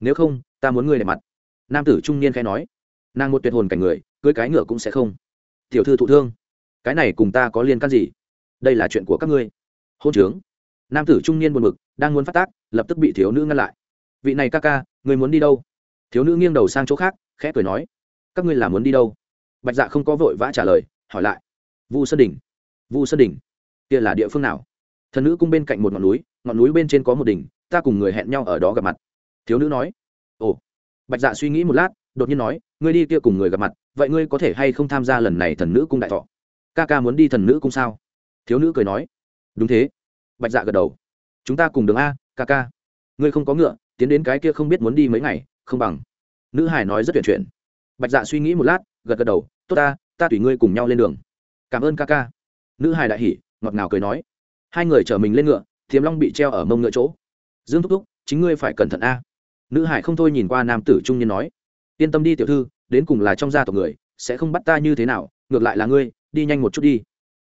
Nếu không, ta muốn ngươi để mặt. Nam tử trung niên khai nói. Nàng một tuyệt hồn cảnh người cưới cái ngựa cũng sẽ không. Tiểu thư thụ thương. Cái này cùng ta có liên can gì? Đây là chuyện của các ngươi. Hôn trướng nam tử trung niên buồn bực, đang muốn phát tác, lập tức bị thiếu nữ ngăn lại. Vị này ca ca, người muốn đi đâu? Thiếu nữ nghiêng đầu sang chỗ khác, khẽ cười nói, các ngươi là muốn đi đâu? Bạch dạ không có vội vã trả lời, hỏi lại, vu sơn đỉnh. Vu sơn đỉnh? Kia là địa phương nào? Thần nữ cung bên cạnh một ngọn núi ngọn núi bên trên có một đỉnh, ta cùng người hẹn nhau ở đó gặp mặt. Thiếu nữ nói, ồ. Bạch dạ suy nghĩ một lát, đột nhiên nói, ngươi đi kia cùng người gặp mặt, vậy ngươi có thể hay không tham gia lần này thần nữ cung đại thọ? Ca ca muốn đi thần nữ cung sao? Thiếu nữ cười nói, đúng thế bạch dạ gật đầu. Chúng ta cùng đường a, ca ca. Ngươi không có ngựa, tiến đến cái kia không biết muốn đi mấy ngày, không bằng. Nữ hải nói rất tuyển chuyển bạch dạ suy nghĩ một lát, gật gật đầu. Tốt ta ta tùy ngươi cùng nhau lên đường. Cảm ơn ca ca. Nữ hải đại hỉ, ngọt ngào cười nói. Hai người chở mình lên ngựa, thiềm long bị treo ở mông ngựa chỗ. Dương thúc thúc, chính ngươi phải cẩn thận a. Nữ hải không thôi nhìn qua nam tử trung niên nói. Yên tâm đi tiểu thư, đến cùng là trong gia tộc người, sẽ không bắt ta như thế nào, ngược lại là ngươi, đi nhanh một chút đi.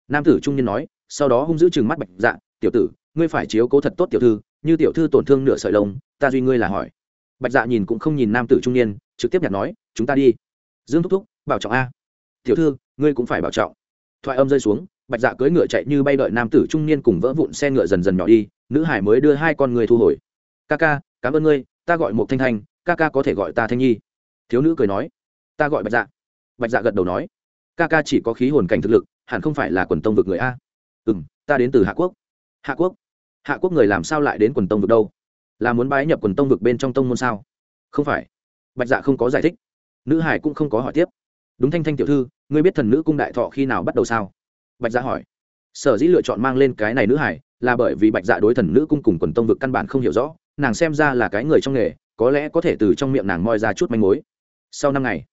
Nam tử trung niên nói, sau đó hung giữ chừng mắt bạch dạ tiểu tử, ngươi phải chiếu cố thật tốt tiểu thư, như tiểu thư tổn thương nửa sợi lông, ta duy ngươi là hỏi. Bạch dạ nhìn cũng không nhìn nam tử trung niên, trực tiếp nhặt nói, chúng ta đi. Dương thúc thúc, bảo trọng a. Tiểu thư, ngươi cũng phải bảo trọng. Thoại âm rơi xuống, bạch dạ cưỡi ngựa chạy như bay đợi nam tử trung niên cùng vỡ vụn xe ngựa dần dần nhỏ đi, nữ hải mới đưa hai con người thu hồi. Ca ca, cảm ơn ngươi, ta gọi một thanh thanh, ca ca có thể gọi ta thanh nhi. Thiếu nữ cười nói. Ta gọi bạch dạ. Bạch dạ gật đầu nói. Ca ca chỉ có khí hồn cảnh thực lực, hẳn không phải là quần tông vực người a. Ừ m ta đến từ hạ quốc hạ quốc. Hạ quốc người làm sao lại đến quần tông vực đâu? Là muốn bái nhập quần tông vực bên trong tông môn sao? Không phải. Bạch dạ không có giải thích. Nữ hải cũng không có hỏi tiếp. Đúng thanh thanh tiểu thư, ngươi biết thần nữ cung đại thọ khi nào bắt đầu sao? Bạch dạ hỏi. Sở dĩ lựa chọn mang lên cái này nữ hải là bởi vì bạch dạ đối thần nữ cung cùng quần tông vực căn bản không hiểu rõ, nàng xem ra là cái người trong nghề, có lẽ có thể từ trong miệng nàng moi ra chút manh mối. Sau năm ngày,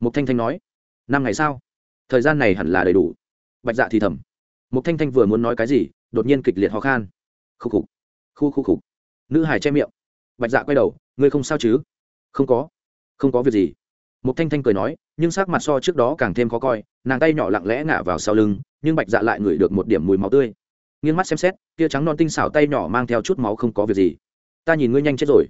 mục thanh thanh nói, năm ngày sau thời gian này hẳn là đầy đủ. Bạch dạ thì thầm. Mục thanh thanh vừa muốn nói cái gì đột nhiên kịch liệt ho khan. Khúc khục khu khu khục. Nữ hải che miệng. Bạch dạ quay đầu, ngươi không sao chứ? Không có không có việc gì. Một thanh thanh cười nói, nhưng sắc mặt so trước đó càng thêm khó coi, nàng tay nhỏ lặng lẽ ngả vào sau lưng, nhưng bạch dạ lại ngửi được một điểm mùi máu tươi. Nghiêng mắt xem xét, tia trắng non tinh xảo tay nhỏ mang theo chút máu không có việc gì. Ta nhìn ngươi nhanh chết rồi.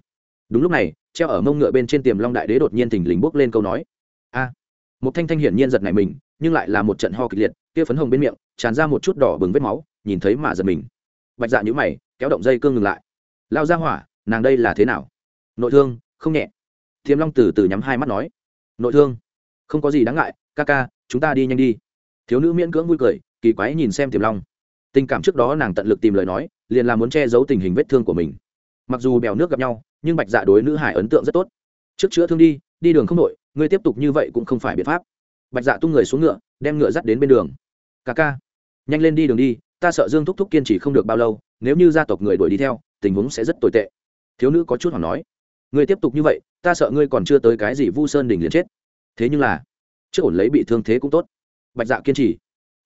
Đúng lúc này, treo ở mông ngựa bên trên tiềm long đại đế đột nhiên thình lình bốc lên câu nói. A. Một thanh thanh hiển nhiên giật này mình, nhưng lại là một trận ho kịch liệt, tia phấn hồng bên miệng, tràn ra một chút đỏ bừng vết máu nhìn thấy mà giật mình. Bạch dạ nhữ mày kéo động dây cương ngừng lại. Lao ra hỏa nàng đây là thế nào? Nội thương không nhẹ. Thiềm long từ từ nhắm hai mắt nói. Nội thương không có gì đáng ngại ca ca chúng ta đi nhanh đi. Thiếu nữ miễn cưỡng vui cười kỳ quái nhìn xem tiềm long. Tình cảm trước đó nàng tận lực tìm lời nói liền là muốn che giấu tình hình vết thương của mình. Mặc dù bèo nước gặp nhau nhưng bạch dạ đối nữ hải ấn tượng rất tốt. Trước chữa thương đi đi đường không nội, ngươi tiếp tục như vậy cũng không phải biện pháp. Bạch dạ tung người xuống ngựa đem ngựa dắt đến bên đường. Ca ca nhanh lên đi đường đi ta sợ dương thúc thúc kiên trì không được bao lâu, nếu như gia tộc người đuổi đi theo, tình huống sẽ rất tồi tệ. Thiếu nữ có chút hoảng nói. Ngươi tiếp tục như vậy, ta sợ ngươi còn chưa tới cái gì vu sơn đỉnh liền chết. Thế nhưng là, trước ổn lấy bị thương thế cũng tốt. Bạch dạ kiên trì.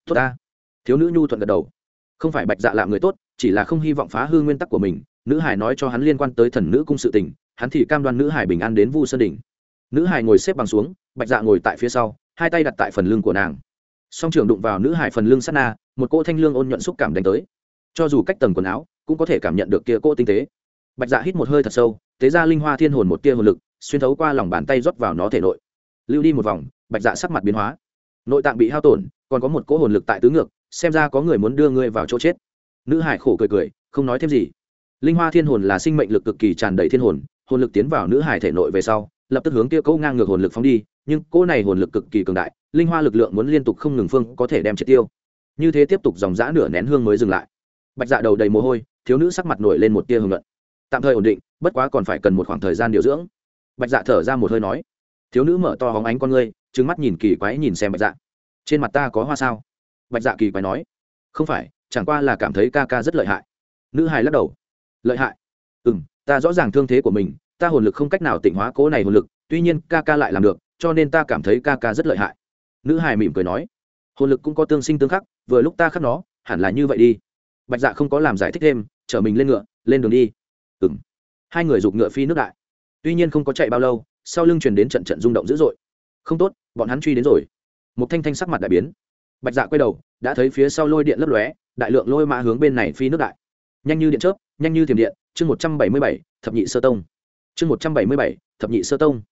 Tốt ta. Thiếu nữ nhu thuận gật đầu. Không phải bạch dạ là người tốt, chỉ là không hy vọng phá hư nguyên tắc của mình. Nữ hải nói cho hắn liên quan tới thần nữ cung sự tình, hắn thì cam đoan nữ hải bình an đến vu sơn đỉnh. Nữ hải ngồi xếp bằng xuống, bạch dạ ngồi tại phía sau, hai tay đặt tại phần lưng của nàng. Song trường đụng vào nữ hải phần lưng sát na một cô thanh lương ôn nhuận xúc cảm đánh tới. Cho dù cách tầng quần áo, cũng có thể cảm nhận được kia cô tinh tế. Bạch dạ hít một hơi thật sâu tế ra linh hoa thiên hồn một tia hồn lực, xuyên thấu qua lòng bàn tay rót vào nó thể nội. Lưu đi một vòng, bạch dạ sắc mặt biến hóa. Nội tạng bị hao tổn, còn có một cỗ hồn lực tại tứ ngược, xem ra có người muốn đưa ngươi vào chỗ chết. Nữ hải khổ cười cười, không nói thêm gì. Linh hoa thiên hồn là sinh mệnh lực cực kỳ tràn đầy thiên hồn hồn lực tiến vào nữ hải thể nội về sau, lập tức hướng kia cỗ ngang ngược hồn lực phóng đi, nhưng cỗ này hồn lực cực kỳ cường đại, linh hoa lực lượng muốn liên tục không ngừng phương có thể đem triệt tiêu như thế tiếp tục dòng dã nửa nén hương mới dừng lại. Bạch dạ đầu đầy mồ hôi, thiếu nữ sắc mặt nổi lên một tia hưởng luận. Tạm thời ổn định, bất quá còn phải cần một khoảng thời gian điều dưỡng. Bạch dạ thở ra một hơi nói. Thiếu nữ mở to hóng ánh con ngươi trứng mắt nhìn kỳ quái nhìn xem bạch dạ. Trên mặt ta có hoa sao? Bạch dạ kỳ quái nói. Không phải, chẳng qua là cảm thấy ca ca rất lợi hại. Nữ hài lắc đầu. Lợi hại? Ừ m ta rõ ràng thương thế của mình, ta hồn lực không cách nào tỉnh hóa cố này hồn lực, tuy nhiên ca ca lại làm được, cho nên ta cảm thấy ca ca rất lợi hại. Nữ hài mỉm cười nói hồn lực cũng có tương sinh tương khắc, vừa lúc ta khắc nó, hẳn là như vậy đi. Bạch dạ không có làm giải thích thêm, chở mình lên ngựa, lên đường đi. Ừng hai người giục ngựa phi nước đại. Tuy nhiên không có chạy bao lâu, sau lưng truyền đến trận trận rung động dữ dội. Không tốt, bọn hắn truy đến rồi. Một thanh thanh sắc mặt đại biến. Bạch dạ quay đầu, đã thấy phía sau lôi điện lấp lóe, đại lượng lôi mã hướng bên này phi nước đại. Nhanh như điện chớp, nhanh như thiểm điện, chương một trăm bảy mươi bảy, thập nhị sơ tông. Chương một trăm bảy mươi bảy, thập nhị sơ tông.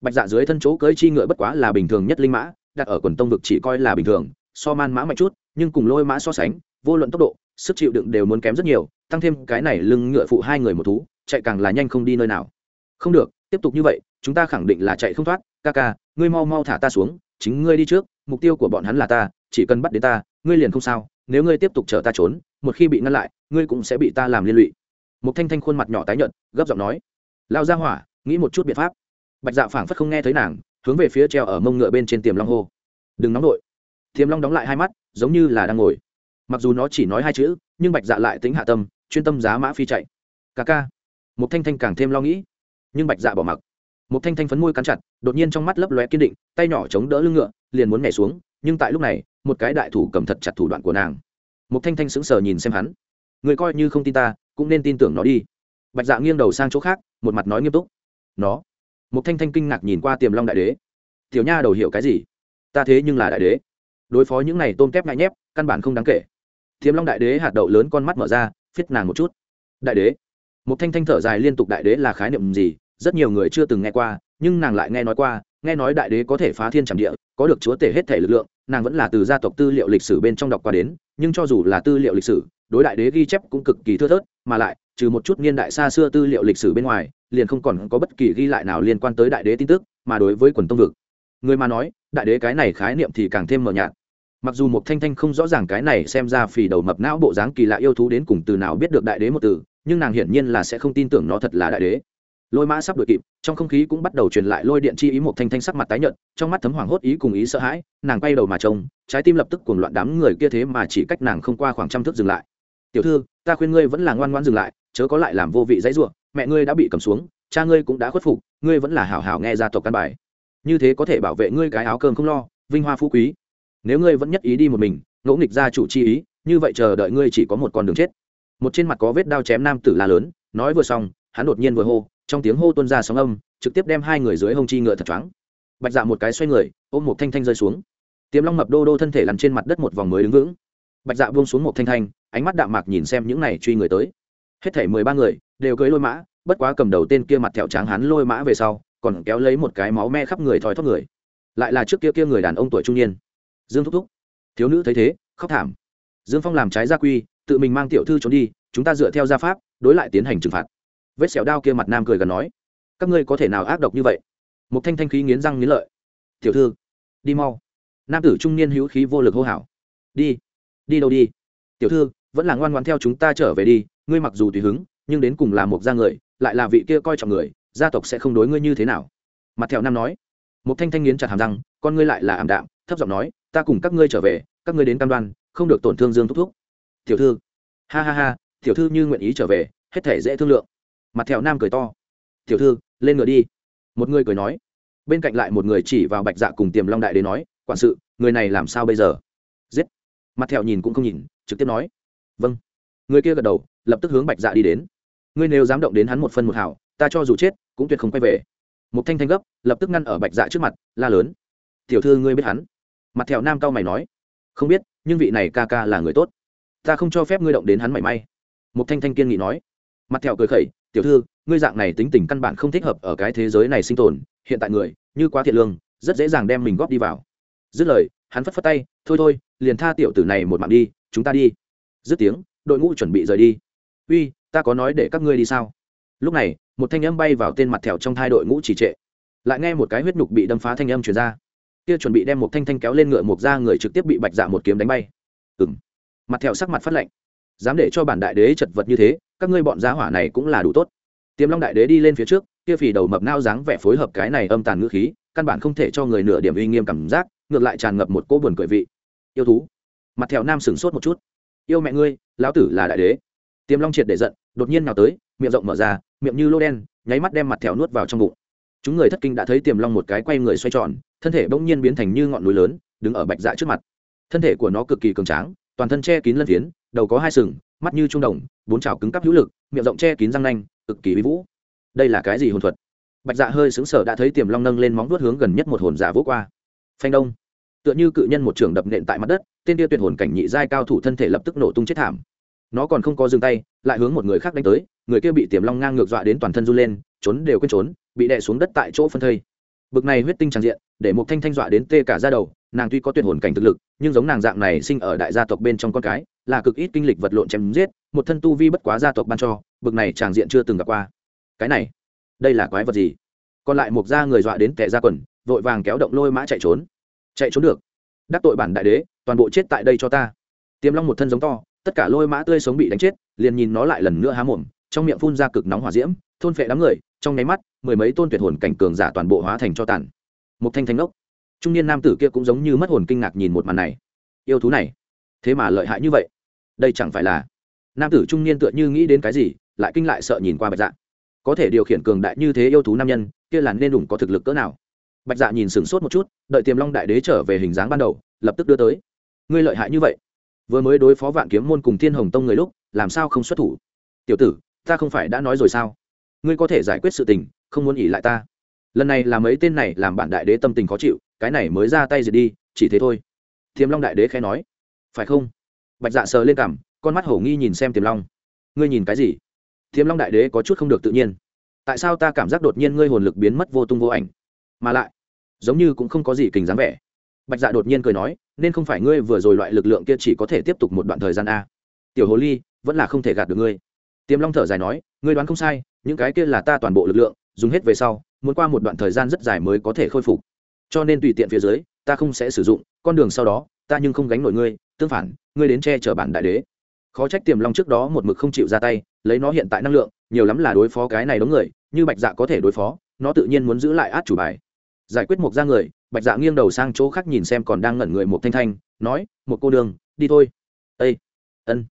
Bạch dạ dưới thân chỗ cưỡi chi ngựa bất quá là bình thường nhất linh mã đặt ở quần tông vực chỉ coi là bình thường, so man mã mạnh chút, nhưng cùng lôi mã so sánh, vô luận tốc độ, sức chịu đựng đều muốn kém rất nhiều, tăng thêm cái này lưng ngựa phụ hai người một thú, chạy càng là nhanh không đi nơi nào. Không được, tiếp tục như vậy, chúng ta khẳng định là chạy không thoát, ca ca, ngươi mau mau thả ta xuống, chính ngươi đi trước, mục tiêu của bọn hắn là ta, chỉ cần bắt đến ta, ngươi liền không sao, nếu ngươi tiếp tục chở ta trốn, một khi bị ngăn lại, ngươi cũng sẽ bị ta làm liên lụy. Một thanh thanh khuôn mặt nhỏ tái nhợt, gấp giọng nói, lao ra hỏa, nghĩ một chút biện pháp. Bạch dạ phảng phất không nghe thấy nàng hướng về phía treo ở mông ngựa bên trên tiềm long hô. Đừng nóng nổi tiềm long đóng lại hai mắt, giống như là đang ngồi. Mặc dù nó chỉ nói hai chữ, nhưng bạch dạ lại tính hạ tâm, chuyên tâm giá mã phi chạy. Ca ca. Một thanh thanh càng thêm lo nghĩ. Nhưng bạch dạ bỏ mặc. Một thanh thanh phấn môi cắn chặt, đột nhiên trong mắt lấp lóe kiên định, tay nhỏ chống đỡ lưng ngựa, liền muốn nhảy xuống, nhưng tại lúc này, một cái đại thủ cầm thật chặt thủ đoạn của nàng. Một thanh thanh sững sờ nhìn xem hắn. Người coi như không tin ta, cũng nên tin tưởng nó đi. Bạch dạ nghiêng đầu sang chỗ khác, một mặt nói nghiêm túc. Nó một thanh thanh kinh ngạc nhìn qua tiềm long đại đế. Tiểu nha đầu hiểu cái gì? Ta thế nhưng là đại đế. Đối phó những này tôm kép ngại nhép, căn bản không đáng kể. Tiềm long đại đế hạt đậu lớn con mắt mở ra, phiết nàng một chút. Đại đế. Một thanh thanh thở dài liên tục đại đế là khái niệm gì? Rất nhiều người chưa từng nghe qua, nhưng nàng lại nghe nói qua, nghe nói đại đế có thể phá thiên trảm địa, có được chúa tể hết thể lực lượng, nàng vẫn là từ gia tộc tư liệu lịch sử bên trong đọc qua đến, nhưng cho dù là tư liệu lịch sử, đối đại đế ghi chép cũng cực kỳ thưa thớt, mà lại, trừ một chút niên đại xa xưa tư liệu lịch sử bên ngoài liền không còn có bất kỳ ghi lại nào liên quan tới đại đế tin tức, mà đối với quần tông vực. Người mà nói, đại đế cái này khái niệm thì càng thêm mờ nhạt. Mặc dù một thanh thanh không rõ ràng cái này xem ra phì đầu mập não bộ dáng kỳ lạ yêu thú đến cùng từ nào biết được đại đế một từ, nhưng nàng hiển nhiên là sẽ không tin tưởng nó thật là đại đế. Lôi mã sắp đuổi kịp, trong không khí cũng bắt đầu truyền lại lôi điện chi ý một thanh thanh sắc mặt tái nhợt, trong mắt thấm hoảng hốt ý cùng ý sợ hãi, nàng quay đầu mà trông, trái tim lập tức cuồng loạn đám người kia thế mà chỉ cách nàng không qua khoảng trăm thước dừng lại. Tiểu thư, ta khuyên ngươi vẫn là ngoan ngoãn dừng lại, chớ có lại làm vô vị dãy ruộng mẹ ngươi đã bị cầm xuống, cha ngươi cũng đã khuất phục, ngươi vẫn là hảo hảo nghe gia tộc căn bài. Như thế có thể bảo vệ ngươi cái áo cơm không lo, vinh hoa phú quý. Nếu ngươi vẫn nhất ý đi một mình, ngỗ nghịch gia chủ chi ý, như vậy chờ đợi ngươi chỉ có một con đường chết. Một trên mặt có vết đao chém nam tử la lớn, nói vừa xong, hắn đột nhiên vừa hô, trong tiếng hô tuôn ra sóng âm, trực tiếp đem hai người dưới hông chi ngựa thật choáng. Bạch dạ một cái xoay người, ôm một thanh thanh rơi xuống. Tiềm long mập đô đô thân thể lằn trên mặt đất một vòng mới đứng vững. Bạch dạ buông xuống một thanh thanh, ánh mắt đạm mạc nhìn xem những này truy người tới hết thể mười ba người, đều cưới lôi mã, bất quá cầm đầu tên kia mặt thẹo tráng hắn lôi mã về sau, còn kéo lấy một cái máu me khắp người thoi thóp người. Lại là trước kia kia người đàn ông tuổi trung niên. Dương thúc thúc. Thiếu nữ thấy thế, khóc thảm. Dương phong làm trái gia quy, tự mình mang tiểu thư trốn đi, chúng ta dựa theo gia pháp, đối lại tiến hành trừng phạt. Vết xẻo đao kia mặt nam cười gần nói, các ngươi có thể nào ác độc như vậy? Một thanh thanh khí nghiến răng nghiến lợi. Tiểu thư, đi mau. Nam tử trung niên hữu khí vô lực hô hào. Đi đi đâu đi? Tiểu thư, vẫn là ngoan ngoan theo chúng ta trở về đi ngươi mặc dù tùy hứng, nhưng đến cùng là một gia người, lại là vị kia coi trọng người, gia tộc sẽ không đối ngươi như thế nào. Mặt theo nam nói. Một thanh thanh nghiến chặt hàm răng, con ngươi lại là ảm đạm, thấp giọng nói, ta cùng các ngươi trở về, các ngươi đến cam đoan, không được tổn thương dương thúc thúc. Tiểu thư. Ha ha ha, tiểu thư như nguyện ý trở về, hết thể dễ thương lượng. Mặt theo nam cười to. Tiểu thư, lên ngựa đi. Một người cười nói. Bên cạnh lại một người chỉ vào bạch dạ cùng tiềm long đại đến nói, quản sự, người này làm sao bây giờ? Giết. Mặt theo nhìn cũng không nhìn, trực tiếp nói. Vâng. Người kia gật đầu lập tức hướng bạch dạ đi đến. Ngươi nếu dám động đến hắn một phân một hảo ta cho dù chết, cũng tuyệt không quay về. Một thanh thanh gấp, lập tức ngăn ở bạch dạ trước mặt, la lớn. Tiểu thư ngươi biết hắn? Mặt thẹo nam cao mày nói. Không biết, nhưng vị này ca ca là người tốt. Ta không cho phép ngươi động đến hắn mảy may. Một thanh thanh kiên nghị nói. Mặt thẹo cười khẩy, tiểu thư, ngươi dạng này tính tình căn bản không thích hợp ở cái thế giới này sinh tồn, hiện tại người, như quá thiện lương, rất dễ dàng đem mình góp đi vào. Dứt lời, hắn phất phất tay, thôi thôi, liền tha tiểu tử này một mạng đi, chúng ta đi. Dứt tiếng, đội ngũ chuẩn bị rời đi uy, ta có nói để các ngươi đi sao? Lúc này, một thanh âm bay vào tên mặt thẹo trong thai đội ngũ chỉ trệ. Lại nghe một cái huyết nhục bị đâm phá thanh âm chuyển ra. Kia chuẩn bị đem một thanh thanh kéo lên ngựa một ra, người trực tiếp bị bạch dạ một kiếm đánh bay. Ừng mặt thẹo sắc mặt phát lạnh. Dám để cho bản đại đế chật vật như thế, các ngươi bọn giá hỏa này cũng là đủ tốt. Tiềm long đại đế đi lên phía trước, kia phì đầu mập nao dáng vẻ phối hợp cái này âm tàn ngữ khí, căn bản không thể cho người nửa điểm uy nghiêm cảm giác, ngược lại tràn ngập một cỗ buồn cười vị. Yêu thú. Mặt thẹo nam sửng sốt một chút. Yêu mẹ ngươi, lão tử là đại đế tiềm long triệt để giận, đột nhiên nào tới, miệng rộng mở ra, miệng như lô đen, nháy mắt đem mặt thẻo nuốt vào trong bụng. Chúng người thất kinh đã thấy tiềm long một cái quay người xoay tròn, thân thể bỗng nhiên biến thành như ngọn núi lớn, đứng ở bạch dạ trước mặt. Thân thể của nó cực kỳ cường tráng, toàn thân che kín lân phiến, đầu có hai sừng, mắt như trung đồng, bốn trào cứng cắp hữu lực, miệng rộng che kín răng nanh, cực kỳ bí vũ. Đây là cái gì hồn thuật? Bạch dạ hơi xứng sở đã thấy tiềm long nâng lên móng vuốt hướng gần nhất một hồn giả vỗ qua. Phanh đông. Tựa như cự nhân một trường đập nện tại mặt đất, tên tia tuyệt hồn cảnh nhị giai cao thủ thân thể lập tức nổ tung chết thảm nó còn không có dừng tay, lại hướng một người khác đánh tới, người kia bị tiềm long ngang ngược dọa đến toàn thân run lên, trốn đều quên trốn, bị đè xuống đất tại chỗ phân thây. Bực này huyết tinh tràn diện, để một thanh thanh dọa đến tê cả ra đầu, nàng tuy có tuyệt hồn cảnh thực lực, nhưng giống nàng dạng này sinh ở đại gia tộc bên trong con cái, là cực ít kinh lịch vật lộn chém giết, một thân tu vi bất quá gia tộc ban cho, bực này tràn diện chưa từng gặp qua. Cái này, đây là quái vật gì? Còn lại một gia người dọa đến tệ ra quần, vội vàng kéo động lôi mã chạy trốn. Chạy trốn được. Đắc tội bản đại đế, toàn bộ chết tại đây cho ta. Tiềm long một thân giống to tất cả lôi mã tươi sống bị đánh chết, liền nhìn nó lại lần nữa há mồm, trong miệng phun ra cực nóng hỏa diễm, thôn phệ đám người, trong nháy mắt, mười mấy tôn tuyệt hồn cảnh cường giả toàn bộ hóa thành cho tàn. Một thanh thanh ốc trung niên nam tử kia cũng giống như mất hồn kinh ngạc nhìn một màn này. Yêu thú này, thế mà lợi hại như vậy. Đây chẳng phải là, nam tử trung niên tựa như nghĩ đến cái gì, lại kinh lại sợ nhìn qua bạch dạ. Có thể điều khiển cường đại như thế yêu thú nam nhân, kia là nên đủng có thực lực cỡ nào? Bạch dạ nhìn sửng sốt một chút, đợi tiềm long đại đế trở về hình dáng ban đầu, lập tức đưa tới. Ngươi lợi hại như vậy vừa mới đối phó vạn kiếm môn cùng thiên hồng tông người lúc, làm sao không xuất thủ? Tiểu tử, ta không phải đã nói rồi sao? Ngươi có thể giải quyết sự tình, không muốn ỉ lại ta. Lần này là mấy tên này làm bạn đại đế tâm tình khó chịu, cái này mới ra tay diệt đi, chỉ thế thôi. Thiềm long đại đế khẽ nói. Phải không? Bạch dạ sờ lên cảm con mắt hổ nghi nhìn xem tiềm long. Ngươi nhìn cái gì? Thiềm long đại đế có chút không được tự nhiên. Tại sao ta cảm giác đột nhiên ngươi hồn lực biến mất vô tung vô ảnh? Mà lại, giống như cũng không có gì kình dáng vẻ. Bạch dạ đột nhiên cười nói nên không phải ngươi vừa rồi loại lực lượng kia chỉ có thể tiếp tục một đoạn thời gian a. Tiểu hồ ly, vẫn là không thể gạt được ngươi. Tiềm long thở dài nói, ngươi đoán không sai, những cái kia là ta toàn bộ lực lượng, dùng hết về sau, muốn qua một đoạn thời gian rất dài mới có thể khôi phục. Cho nên tùy tiện phía dưới, ta không sẽ sử dụng, con đường sau đó, ta nhưng không gánh nổi ngươi, tương phản, ngươi đến che chở bản đại đế. Khó trách tiềm long trước đó một mực không chịu ra tay, lấy nó hiện tại năng lượng, nhiều lắm là đối phó cái này đống người, như bạch dạ có thể đối phó, nó tự nhiên muốn giữ lại át chủ bài giải quyết một ra người, bạch dạ nghiêng đầu sang chỗ khác nhìn xem còn đang ngẩn người một thanh thanh, nói một cô đường đi thôi. Ây ân.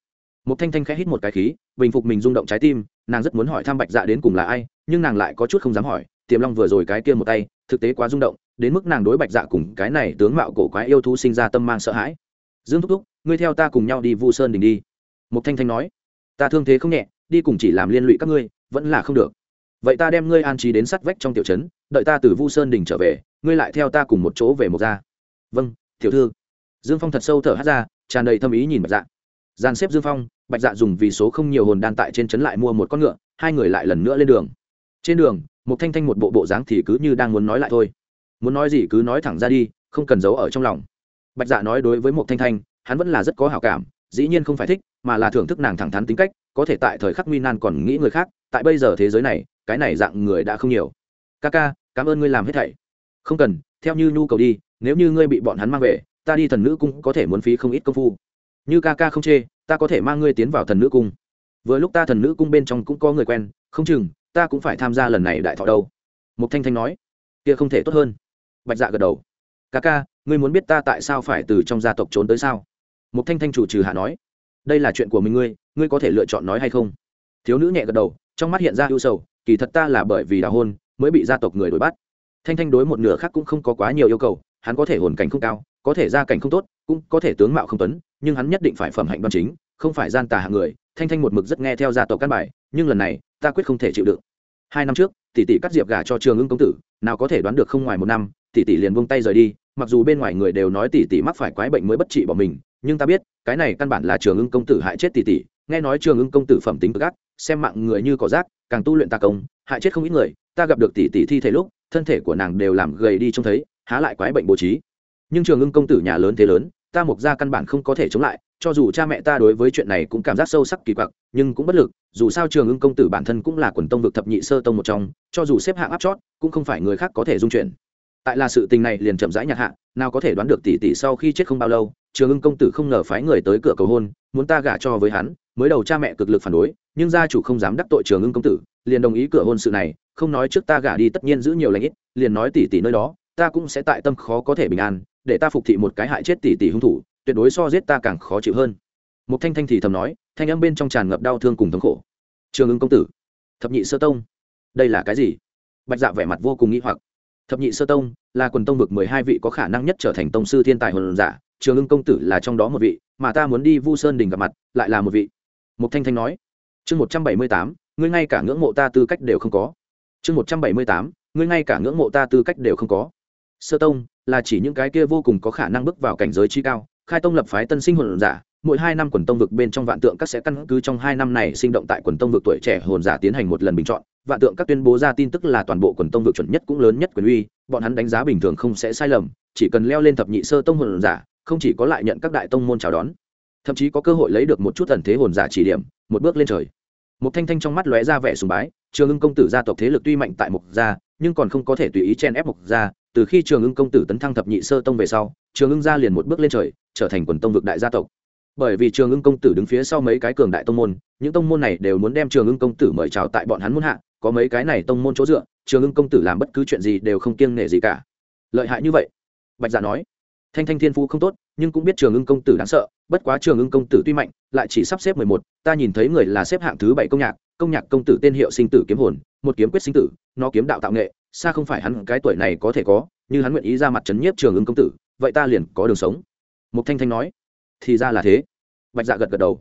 Một thanh thanh khẽ hít một cái khí, bình phục mình rung động trái tim, nàng rất muốn hỏi thăm bạch dạ đến cùng là ai, nhưng nàng lại có chút không dám hỏi, tiềm long vừa rồi cái kia một tay, thực tế quá rung động, đến mức nàng đối bạch dạ cùng cái này tướng mạo cổ quái yêu thú sinh ra tâm mang sợ hãi. Dương thúc thúc, ngươi theo ta cùng nhau đi vu sơn đình đi. Một thanh thanh nói, ta thương thế không nhẹ, đi cùng chỉ làm liên lụy các ngươi, vẫn là không được. Vậy ta đem ngươi an trí đến sắt vách trong tiểu trấn đợi ta từ vu sơn đình trở về, ngươi lại theo ta cùng một chỗ về một ra vâng tiểu thư. Dương phong thật sâu thở hát ra, tràn đầy thâm ý nhìn bạch dạ. Gian xếp dương phong, bạch dạ dùng vì số không nhiều hồn đan tại trên trấn lại mua một con ngựa, hai người lại lần nữa lên đường. Trên đường một thanh thanh một bộ bộ dáng thì cứ như đang muốn nói lại thôi. Muốn nói gì cứ nói thẳng ra đi, không cần giấu ở trong lòng. Bạch dạ nói đối với một thanh thanh, hắn vẫn là rất có hảo cảm, dĩ nhiên không phải thích, mà là thưởng thức nàng thẳng thắn tính cách, có thể tại thời khắc nguy nan còn nghĩ người khác, tại bây giờ thế giới này, cái này dạng người đã không nhiều ca ca, cảm ơn ngươi làm hết thảy. Không cần, theo như nhu cầu đi, nếu như ngươi bị bọn hắn mang về, ta đi thần nữ cung có thể muốn phí không ít công phu. Như ca ca không chê, ta có thể mang ngươi tiến vào thần nữ cung. Vừa lúc ta thần nữ cung bên trong cũng có người quen, không chừng, ta cũng phải tham gia lần này đại thọ đâu. Mục thanh thanh nói. Kia không thể tốt hơn. Bạch dạ gật đầu. Ca ca, ngươi muốn biết ta tại sao phải từ trong gia tộc trốn tới sao? Mục thanh thanh chủ trừ hạ nói. Đây là chuyện của mình ngươi ngươi có thể lựa chọn nói hay không? Thiếu nữ nhẹ gật đầu, trong mắt hiện ra ưu sầu, kỳ thật ta là bởi vì đào hôn mới bị gia tộc người đuổi bắt. Thanh thanh đối một nửa khác cũng không có quá nhiều yêu cầu, hắn có thể hồn cảnh không cao, có thể gia cảnh không tốt, cũng có thể tướng mạo không tuấn, nhưng hắn nhất định phải phẩm hạnh đoan chính, không phải gian tà hạng người. Thanh thanh một mực rất nghe theo gia tộc căn bài, nhưng lần này, ta quyết không thể chịu đựng. Hai năm trước, tỷ tỷ cắt diệp gả cho trường ưng công tử, nào có thể đoán được không ngoài một năm, tỷ tỷ liền buông tay rời đi, mặc dù bên ngoài người đều nói tỷ tỷ mắc phải quái bệnh mới bất trị bỏ mình, nhưng ta biết, cái này căn bản là trường ưng công tử hại chết tỷ tỷ. Nghe nói trường ưng công tử phẩm tính cực ác, xem mạng người như cỏ rác, càng tu luyện tà công hại chết không ít người, ta gặp được tỷ tỷ thi thể lúc, thân thể của nàng đều làm gầy đi trông thấy, há lại quái bệnh bố trí. Nhưng trường ưng công tử nhà lớn thế lớn, ta mục ra căn bản không có thể chống lại, cho dù cha mẹ ta đối với chuyện này cũng cảm giác sâu sắc kỳ quặc, nhưng cũng bất lực, dù sao trường ưng công tử bản thân cũng là quần tông vực thập nhị sơ tông một trong, cho dù xếp hạng áp chót, cũng không phải người khác có thể dung chuyển. Tại là sự tình này liền chậm rãi nhạt hạ, nào có thể đoán được tỷ tỷ sau khi chết không bao lâu, trường ưng công tử không ngờ phái người tới cửa cầu hôn, muốn ta gả cho với hắn, mới đầu cha mẹ cực lực phản đối, nhưng gia chủ không dám đắc tội trường ưng công tử liền đồng ý cửa hôn sự này, không nói trước ta gả đi tất nhiên giữ nhiều lãnh ít, liền nói tỷ tỷ nơi đó, ta cũng sẽ tại tâm khó có thể bình an, để ta phục thị một cái hại chết tỷ tỷ hung thủ, tuyệt đối so giết ta càng khó chịu hơn. Một thanh thanh thì thầm nói, thanh âm bên trong tràn ngập đau thương cùng thống khổ. Trường ưng công tử, thập nhị sơ tông, đây là cái gì? Bạch dạ vẻ mặt vô cùng nghĩ hoặc. Thập nhị sơ tông là quần tông vực mười hai vị có khả năng nhất trở thành tông sư thiên tài hồn giả, trường ưng công tử là trong đó một vị, mà ta muốn đi vu sơn đình gặp mặt, lại là một vị. Mục thanh thanh nói. Chương một trăm bảy mươi tám ngươi ngay cả ngưỡng mộ ta tư cách đều không có. Chương một trăm bảy mươi tám, ngươi ngay cả ngưỡng mộ ta tư cách đều không có. Sơ tông là chỉ những cái kia vô cùng có khả năng bước vào cảnh giới chi cao, khai tông lập phái tân sinh hồn giả, mỗi hai năm quần tông vực bên trong vạn tượng các sẽ căn cứ trong hai năm này sinh động tại quần tông vực tuổi trẻ hồn giả tiến hành một lần bình chọn. Vạn tượng các tuyên bố ra tin tức là toàn bộ quần tông vực chuẩn nhất cũng lớn nhất quyền uy, bọn hắn đánh giá bình thường không sẽ sai lầm, chỉ cần leo lên thập nhị sơ tông hồn giả, không chỉ có lại nhận các đại tông môn chào đón. Thậm chí có cơ hội lấy được một chút tần thế hồn giả chỉ điểm, một bước lên trời một thanh thanh trong mắt lóe ra vẻ sùng bái, trường ưng công tử gia tộc thế lực tuy mạnh tại mục gia, nhưng còn không có thể tùy ý chen ép mục gia. Từ khi trường ưng công tử tấn thăng thập nhị sơ tông về sau, trường ưng gia liền một bước lên trời, trở thành quần tông vực đại gia tộc. Bởi vì trường ưng công tử đứng phía sau mấy cái cường đại tông môn, những tông môn này đều muốn đem trường ưng công tử mời chào tại bọn hắn muốn hạ, có mấy cái này tông môn chỗ dựa, trường ưng công tử làm bất cứ chuyện gì đều không kiêng nể gì cả. Lợi hại như vậy, bạch giả nói thanh thanh thiên phú không tốt, nhưng cũng biết trường ưng công tử đáng sợ, bất quá trường ưng công tử tuy mạnh, lại chỉ sắp xếp mười một, ta nhìn thấy người là xếp hạng thứ bảy công nhạc công nhạc công tử tên hiệu sinh tử kiếm hồn, một kiếm quyết sinh tử, nó kiếm đạo tạo nghệ, xa không phải hắn, cái tuổi này có thể có, như hắn nguyện ý ra mặt trấn nhiếp trường ưng công tử, vậy ta liền có đường sống. Mục thanh thanh nói. Thì ra là thế. Bạch dạ gật gật đầu.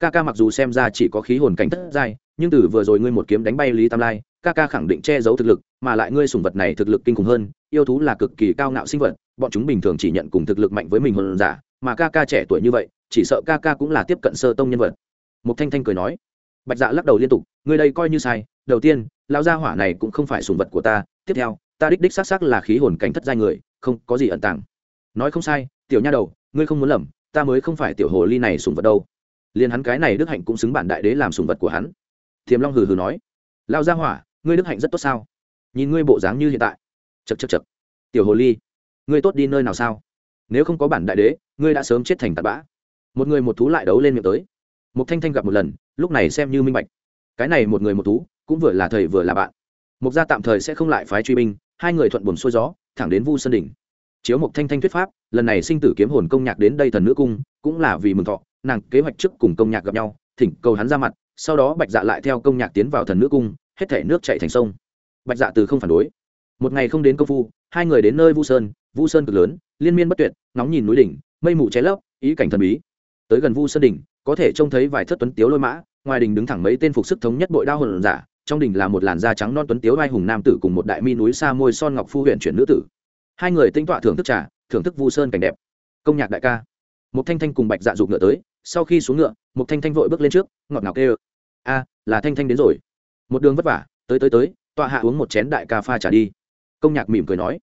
Ca ca mặc dù xem ra chỉ có khí hồn cảnh thất giai, nhưng từ vừa rồi ngươi một kiếm đánh bay lý tam lai, ca ca khẳng định che giấu thực lực, mà lại ngươi sùng vật này thực lực kinh khủng hơn, yêu thú là cực kỳ cao ngạo sinh vật bọn chúng bình thường chỉ nhận cùng thực lực mạnh với mình hơn giả, mà ca ca trẻ tuổi như vậy, chỉ sợ ca ca cũng là tiếp cận sơ tông nhân vật. Một thanh thanh cười nói, bạch dạ lắc đầu liên tục, người đây coi như sai, đầu tiên, lão gia hỏa này cũng không phải sùng vật của ta, tiếp theo, ta đích đích xác xác là khí hồn cảnh thất giai người, không có gì ẩn tàng. Nói không sai, tiểu nha đầu, ngươi không muốn lầm, ta mới không phải tiểu hồ ly này sùng vật đâu. Liền hắn cái này đức hạnh cũng xứng bản đại đế làm sùng vật của hắn. Thiềm long hừ hừ nói lao gia hỏa, ngươi đức hạnh rất tốt sao? Nhìn ngươi bộ dáng như hiện tại. Chật chật chật tiểu hồ ly ngươi tốt đi nơi nào sao? Nếu không có bản đại đế, ngươi đã sớm chết thành tạt bã. Một người một thú lại đấu lên miệng tới. Một thanh thanh gặp một lần, lúc này xem như minh bạch. Cái này một người một thú, cũng vừa là thầy vừa là bạn. Mục gia tạm thời sẽ không lại phái truy binh, hai người thuận buồn xuôi gió, thẳng đến vu sơn đỉnh. Chiếu Mục thanh thanh thuyết pháp, lần này sinh tử kiếm hồn công nhạc đến đây thần nữ cung, cũng là vì mừng thọ, nàng kế hoạch trước cùng công nhạc gặp nhau, thỉnh cầu hắn ra mặt, sau đó bạch dạ lại theo công nhạc tiến vào thần nữ cung, hết thể nước chạy thành sông. Bạch dạ từ không phản đối. Một ngày không đến công phu hai người đến nơi vu sơn vu sơn cực lớn, liên miên bất tuyệt, ngóng nhìn núi đỉnh, mây mù cháy lấp, ý cảnh thần bí. Tới gần vu sơn đỉnh, có thể trông thấy vài thất tuấn tiếu lôi mã, ngoài đỉnh đứng thẳng mấy tên phục sức thống nhất bội đao hồn giả, trong đỉnh là một làn da trắng non tuấn tiếu vai hùng nam tử cùng một đại mi núi xa môi son ngọc phu huyện chuyển nữ tử. Hai người tinh tọa thưởng thức trà, thưởng thức vu sơn cảnh đẹp. Công nhạc đại ca. Một thanh thanh cùng bạch dạ dục ngựa tới, sau khi xuống ngựa một thanh thanh vội bước lên trước, ngọt ngào kêu. A, là thanh thanh đến rồi. Một đường vất vả, tới tới tới, tọa hạ uống một chén đại ca pha trà đi công nhạc mỉm cười nói,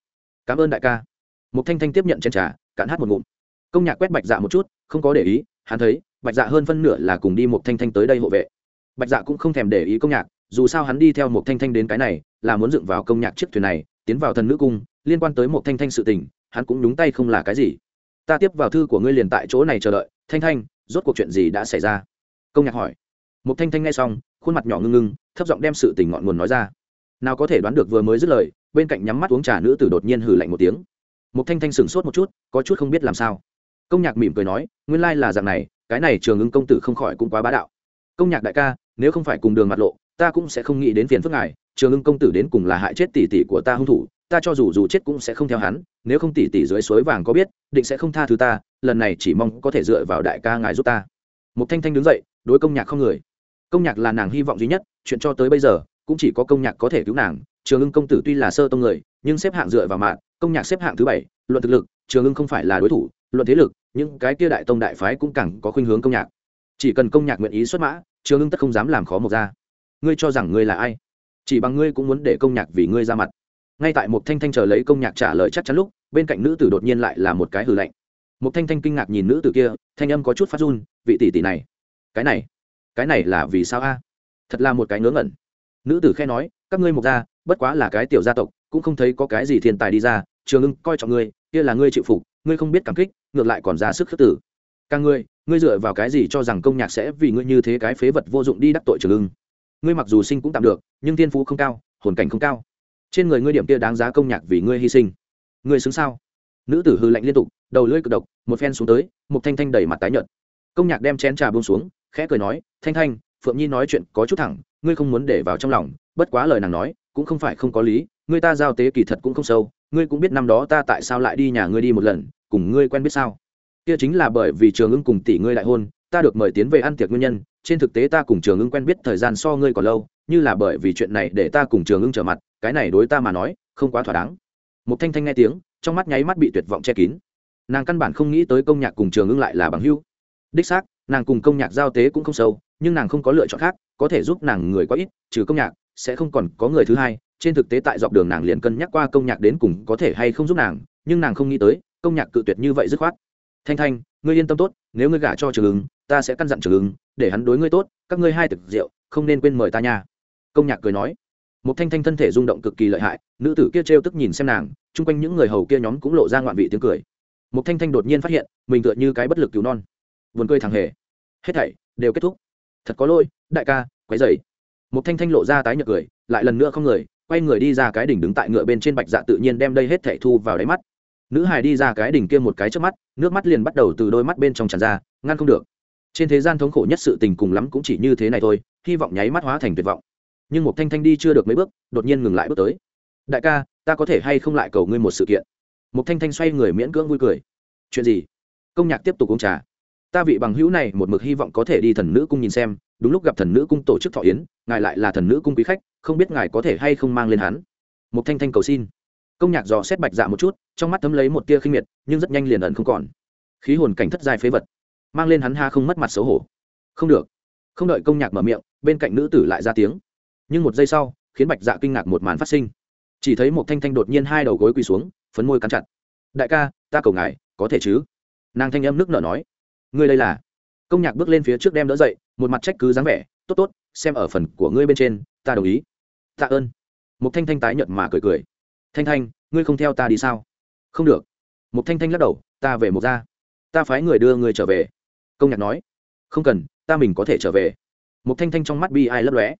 cảm ơn đại ca. Một thanh thanh tiếp nhận chén trà, cạn hát một ngụm. Công nhạc quét bạch dạ một chút, không có để ý, hắn thấy, bạch dạ hơn phân nửa là cùng đi một thanh thanh tới đây hộ vệ. Bạch dạ cũng không thèm để ý công nhạc, dù sao hắn đi theo một thanh thanh đến cái này, là muốn dựng vào công nhạc chiếc thuyền này, tiến vào thần nữ cung, liên quan tới một thanh thanh sự tình, hắn cũng nhúng tay không là cái gì. Ta tiếp vào thư của ngươi liền tại chỗ này chờ đợi, thanh thanh, rốt cuộc chuyện gì đã xảy ra? Công nhạc hỏi. Một thanh thanh nghe xong, khuôn mặt nhỏ ngưng ngưng, thấp giọng đem sự tình ngọn nguồn nói ra nào có thể đoán được vừa mới dứt lời, bên cạnh nhắm mắt uống trà nữ tử đột nhiên hừ lạnh một tiếng. Một thanh thanh sửng sốt một chút, có chút không biết làm sao. Công nhạc mỉm cười nói, nguyên lai là dạng này, cái này trường ứng công tử không khỏi cũng quá bá đạo. Công nhạc đại ca, nếu không phải cùng đường mặt lộ, ta cũng sẽ không nghĩ đến phiền phức ngài, trường ưng công tử đến cùng là hại chết tỷ tỷ của ta hung thủ, ta cho dù dù chết cũng sẽ không theo hắn, nếu không tỷ tỷ dưới suối vàng có biết, định sẽ không tha thứ ta, lần này chỉ mong có thể dựa vào đại ca ngài giúp ta. Một thanh thanh đứng dậy, đối công nhạc không người. Công nhạc là nàng hy vọng duy nhất, chuyện cho tới bây giờ cũng chỉ có công nhạc có thể cứu nàng, trường ưng công tử tuy là sơ tông người, nhưng xếp hạng dựa vào mạng, công nhạc xếp hạng thứ bảy, luận thực lực, trường ưng không phải là đối thủ, luận thế lực, những cái kia đại tông đại phái cũng càng có khuynh hướng công nhạc. Chỉ cần công nhạc nguyện ý xuất mã, trường ưng tất không dám làm khó một ra ngươi cho rằng ngươi là ai? Chỉ bằng ngươi cũng muốn để công nhạc vì ngươi ra mặt. Ngay tại một thanh thanh chờ lấy công nhạc trả lời chắc chắn lúc, bên cạnh nữ tử đột nhiên lại là một cái hư lạnh. Một thanh thanh kinh ngạc nhìn nữ tử kia, thanh âm có chút phát run, vị tỷ tỷ này, cái này cái này là vì sao a? Thật là một cái ngớ ngẩn nữ tử khe nói, các ngươi mục gia, bất quá là cái tiểu gia tộc, cũng không thấy có cái gì thiên tài đi ra, trường ưng coi trọng ngươi, kia là ngươi chịu phục, ngươi không biết cảm kích, ngược lại còn ra sức khước tử. Càng ngươi ngươi dựa vào cái gì cho rằng công nhạc sẽ vì ngươi như thế cái phế vật vô dụng đi đắc tội trường ưng? Ngươi mặc dù sinh cũng tạm được, nhưng thiên phú không cao, hồn cảnh không cao. Trên người ngươi điểm kia đáng giá công nhạc vì ngươi hy sinh. Ngươi xứng sao? Nữ tử hư lạnh liên tục, đầu lưỡi cực độc, một phen xuống tới, một thanh thanh đẩy mặt tái nhợt. Công nhạc đem chén trà buông xuống, khẽ cười nói, thanh thanh, phượng nhi nói chuyện có chút thẳng ngươi không muốn để vào trong lòng, bất quá lời nàng nói, cũng không phải không có lý, ngươi ta giao tế kỳ thật cũng không sâu, ngươi cũng biết năm đó ta tại sao lại đi nhà ngươi đi một lần, cùng ngươi quen biết sao? Kia chính là bởi vì trường ưng cùng tỷ ngươi đại hôn, ta được mời tiến về ăn tiệc nguyên nhân, trên thực tế ta cùng trường ưng quen biết thời gian so ngươi còn lâu, như là bởi vì chuyện này để ta cùng trường ưng trở mặt, cái này đối ta mà nói, không quá thỏa đáng. Một thanh thanh nghe tiếng, trong mắt nháy mắt bị tuyệt vọng che kín. Nàng căn bản không nghĩ tới công nhạc cùng trường ưng lại là bằng hưu đích xác, nàng cùng công nhạc giao tế cũng không sâu nhưng nàng không có lựa chọn khác, có thể giúp nàng người có ít, trừ công nhạc, sẽ không còn có người thứ hai. Trên thực tế tại dọc đường nàng liền cân nhắc qua công nhạc đến cùng có thể hay không giúp nàng, nhưng nàng không nghĩ tới, công nhạc cự tuyệt như vậy dứt khoát. Thanh thanh, ngươi yên tâm tốt, nếu ngươi gả cho trường ứng ta sẽ căn dặn trường ứng để hắn đối ngươi tốt, các ngươi hai thực rượu, không nên quên mời ta nha. Công nhạc cười nói. Một thanh thanh thân thể rung động cực kỳ lợi hại, nữ tử kia trêu tức nhìn xem nàng, chung quanh những người hầu kia nhóm cũng lộ ra ngoạn vị tiếng cười. Một thanh thanh đột nhiên phát hiện, mình tựa như cái bất lực cứu non. Vườn cười thằng hề. Hết thảy đều kết thúc thật có lỗi, đại ca, quấy dày một thanh thanh lộ ra tái nhợt cười, lại lần nữa không người, quay người đi ra cái đỉnh đứng tại ngựa bên trên bạch dạ tự nhiên đem đây hết thảy thu vào đáy mắt. Nữ hài đi ra cái đỉnh kia một cái trước mắt, nước mắt liền bắt đầu từ đôi mắt bên trong tràn ra, ngăn không được. Trên thế gian thống khổ nhất sự tình cùng lắm cũng chỉ như thế này thôi, hy vọng nháy mắt hóa thành tuyệt vọng. Nhưng một thanh thanh đi chưa được mấy bước, đột nhiên ngừng lại bước tới. Đại ca, ta có thể hay không lại cầu ngươi một sự kiện? Một thanh thanh xoay người miễn cưỡng vui cười. Chuyện gì? Công nhạc tiếp tục uống trà ta vị bằng hữu này một mực hy vọng có thể đi thần nữ cung nhìn xem, đúng lúc gặp thần nữ cung tổ chức thọ yến, ngài lại là thần nữ cung quý khách, không biết ngài có thể hay không mang lên hắn. Một thanh thanh cầu xin. Công nhạc dò xét bạch dạ một chút, trong mắt thấm lấy một tia khinh miệt, nhưng rất nhanh liền ẩn không còn. Khí hồn cảnh thất giai phế vật. Mang lên hắn ha không mất mặt xấu hổ. Không được. Không đợi công nhạc mở miệng, bên cạnh nữ tử lại ra tiếng. Nhưng một giây sau, khiến bạch dạ kinh ngạc một màn phát sinh. Chỉ thấy một thanh thanh đột nhiên hai đầu gối quỳ xuống, phấn môi cắn chặt. Đại ca, ta cầu ngài, có thể chứ? Nàng thanh âm nước nở nói ngươi đây là. Công nhạc bước lên phía trước đem đỡ dậy, một mặt trách cứ dáng vẻ, tốt tốt, xem ở phần của ngươi bên trên, ta đồng ý. Tạ ơn. Một thanh thanh tái nhợt mà cười cười. Thanh thanh, ngươi không theo ta đi sao? Không được. Một thanh thanh lắc đầu, ta về một ra. Ta phái người đưa ngươi trở về. Công nhạc nói. Không cần, ta mình có thể trở về. Một thanh thanh trong mắt bi ai lấp lóe.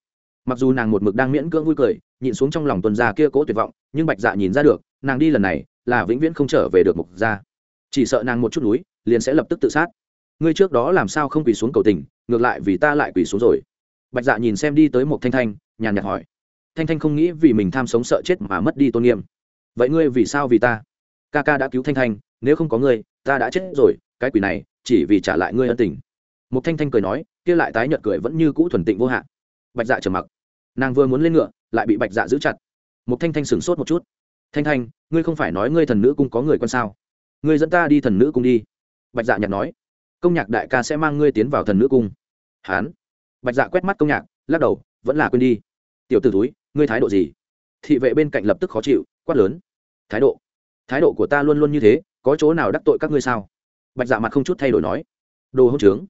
Mặc dù nàng một mực đang miễn cưỡng vui cười, nhịn xuống trong lòng tuần gia kia cố tuyệt vọng, nhưng bạch dạ nhìn ra được, nàng đi lần này là vĩnh viễn không trở về được mục gia. Chỉ sợ nàng một chút núi, liền sẽ lập tức tự sát ngươi trước đó làm sao không quỳ xuống cầu tình, ngược lại vì ta lại quỳ xuống rồi. Bạch dạ nhìn xem đi tới một thanh thanh, nhàn nhạt hỏi. Thanh thanh không nghĩ vì mình tham sống sợ chết mà mất đi tôn nghiêm. Vậy ngươi vì sao vì ta? Ca ca đã cứu thanh thanh, nếu không có ngươi, ta đã chết rồi, cái quỷ này, chỉ vì trả lại ngươi ân tình. Một thanh thanh cười nói, kia lại tái nhợt cười vẫn như cũ thuần tịnh vô hạn. Bạch dạ trầm mặc. Nàng vừa muốn lên ngựa, lại bị bạch dạ giữ chặt. Một thanh thanh sửng sốt một chút. Thanh thanh, ngươi không phải nói ngươi thần nữ cung có người con sao? Ngươi dẫn ta đi thần nữ cung đi. Bạch dạ nhặt nói công nhạc đại ca sẽ mang ngươi tiến vào thần nữ cung. Hán. Bạch dạ quét mắt công nhạc, lắc đầu, vẫn là quên đi. Tiểu t ử túi ngươi thái độ gì? Thị vệ bên cạnh lập tức khó chịu, quát lớn. Thái độ. Thái độ của ta luôn luôn như thế, có chỗ nào đắc tội các ngươi sao? Bạch dạ mặt không chút thay đổi nói. Đồ hông trướng.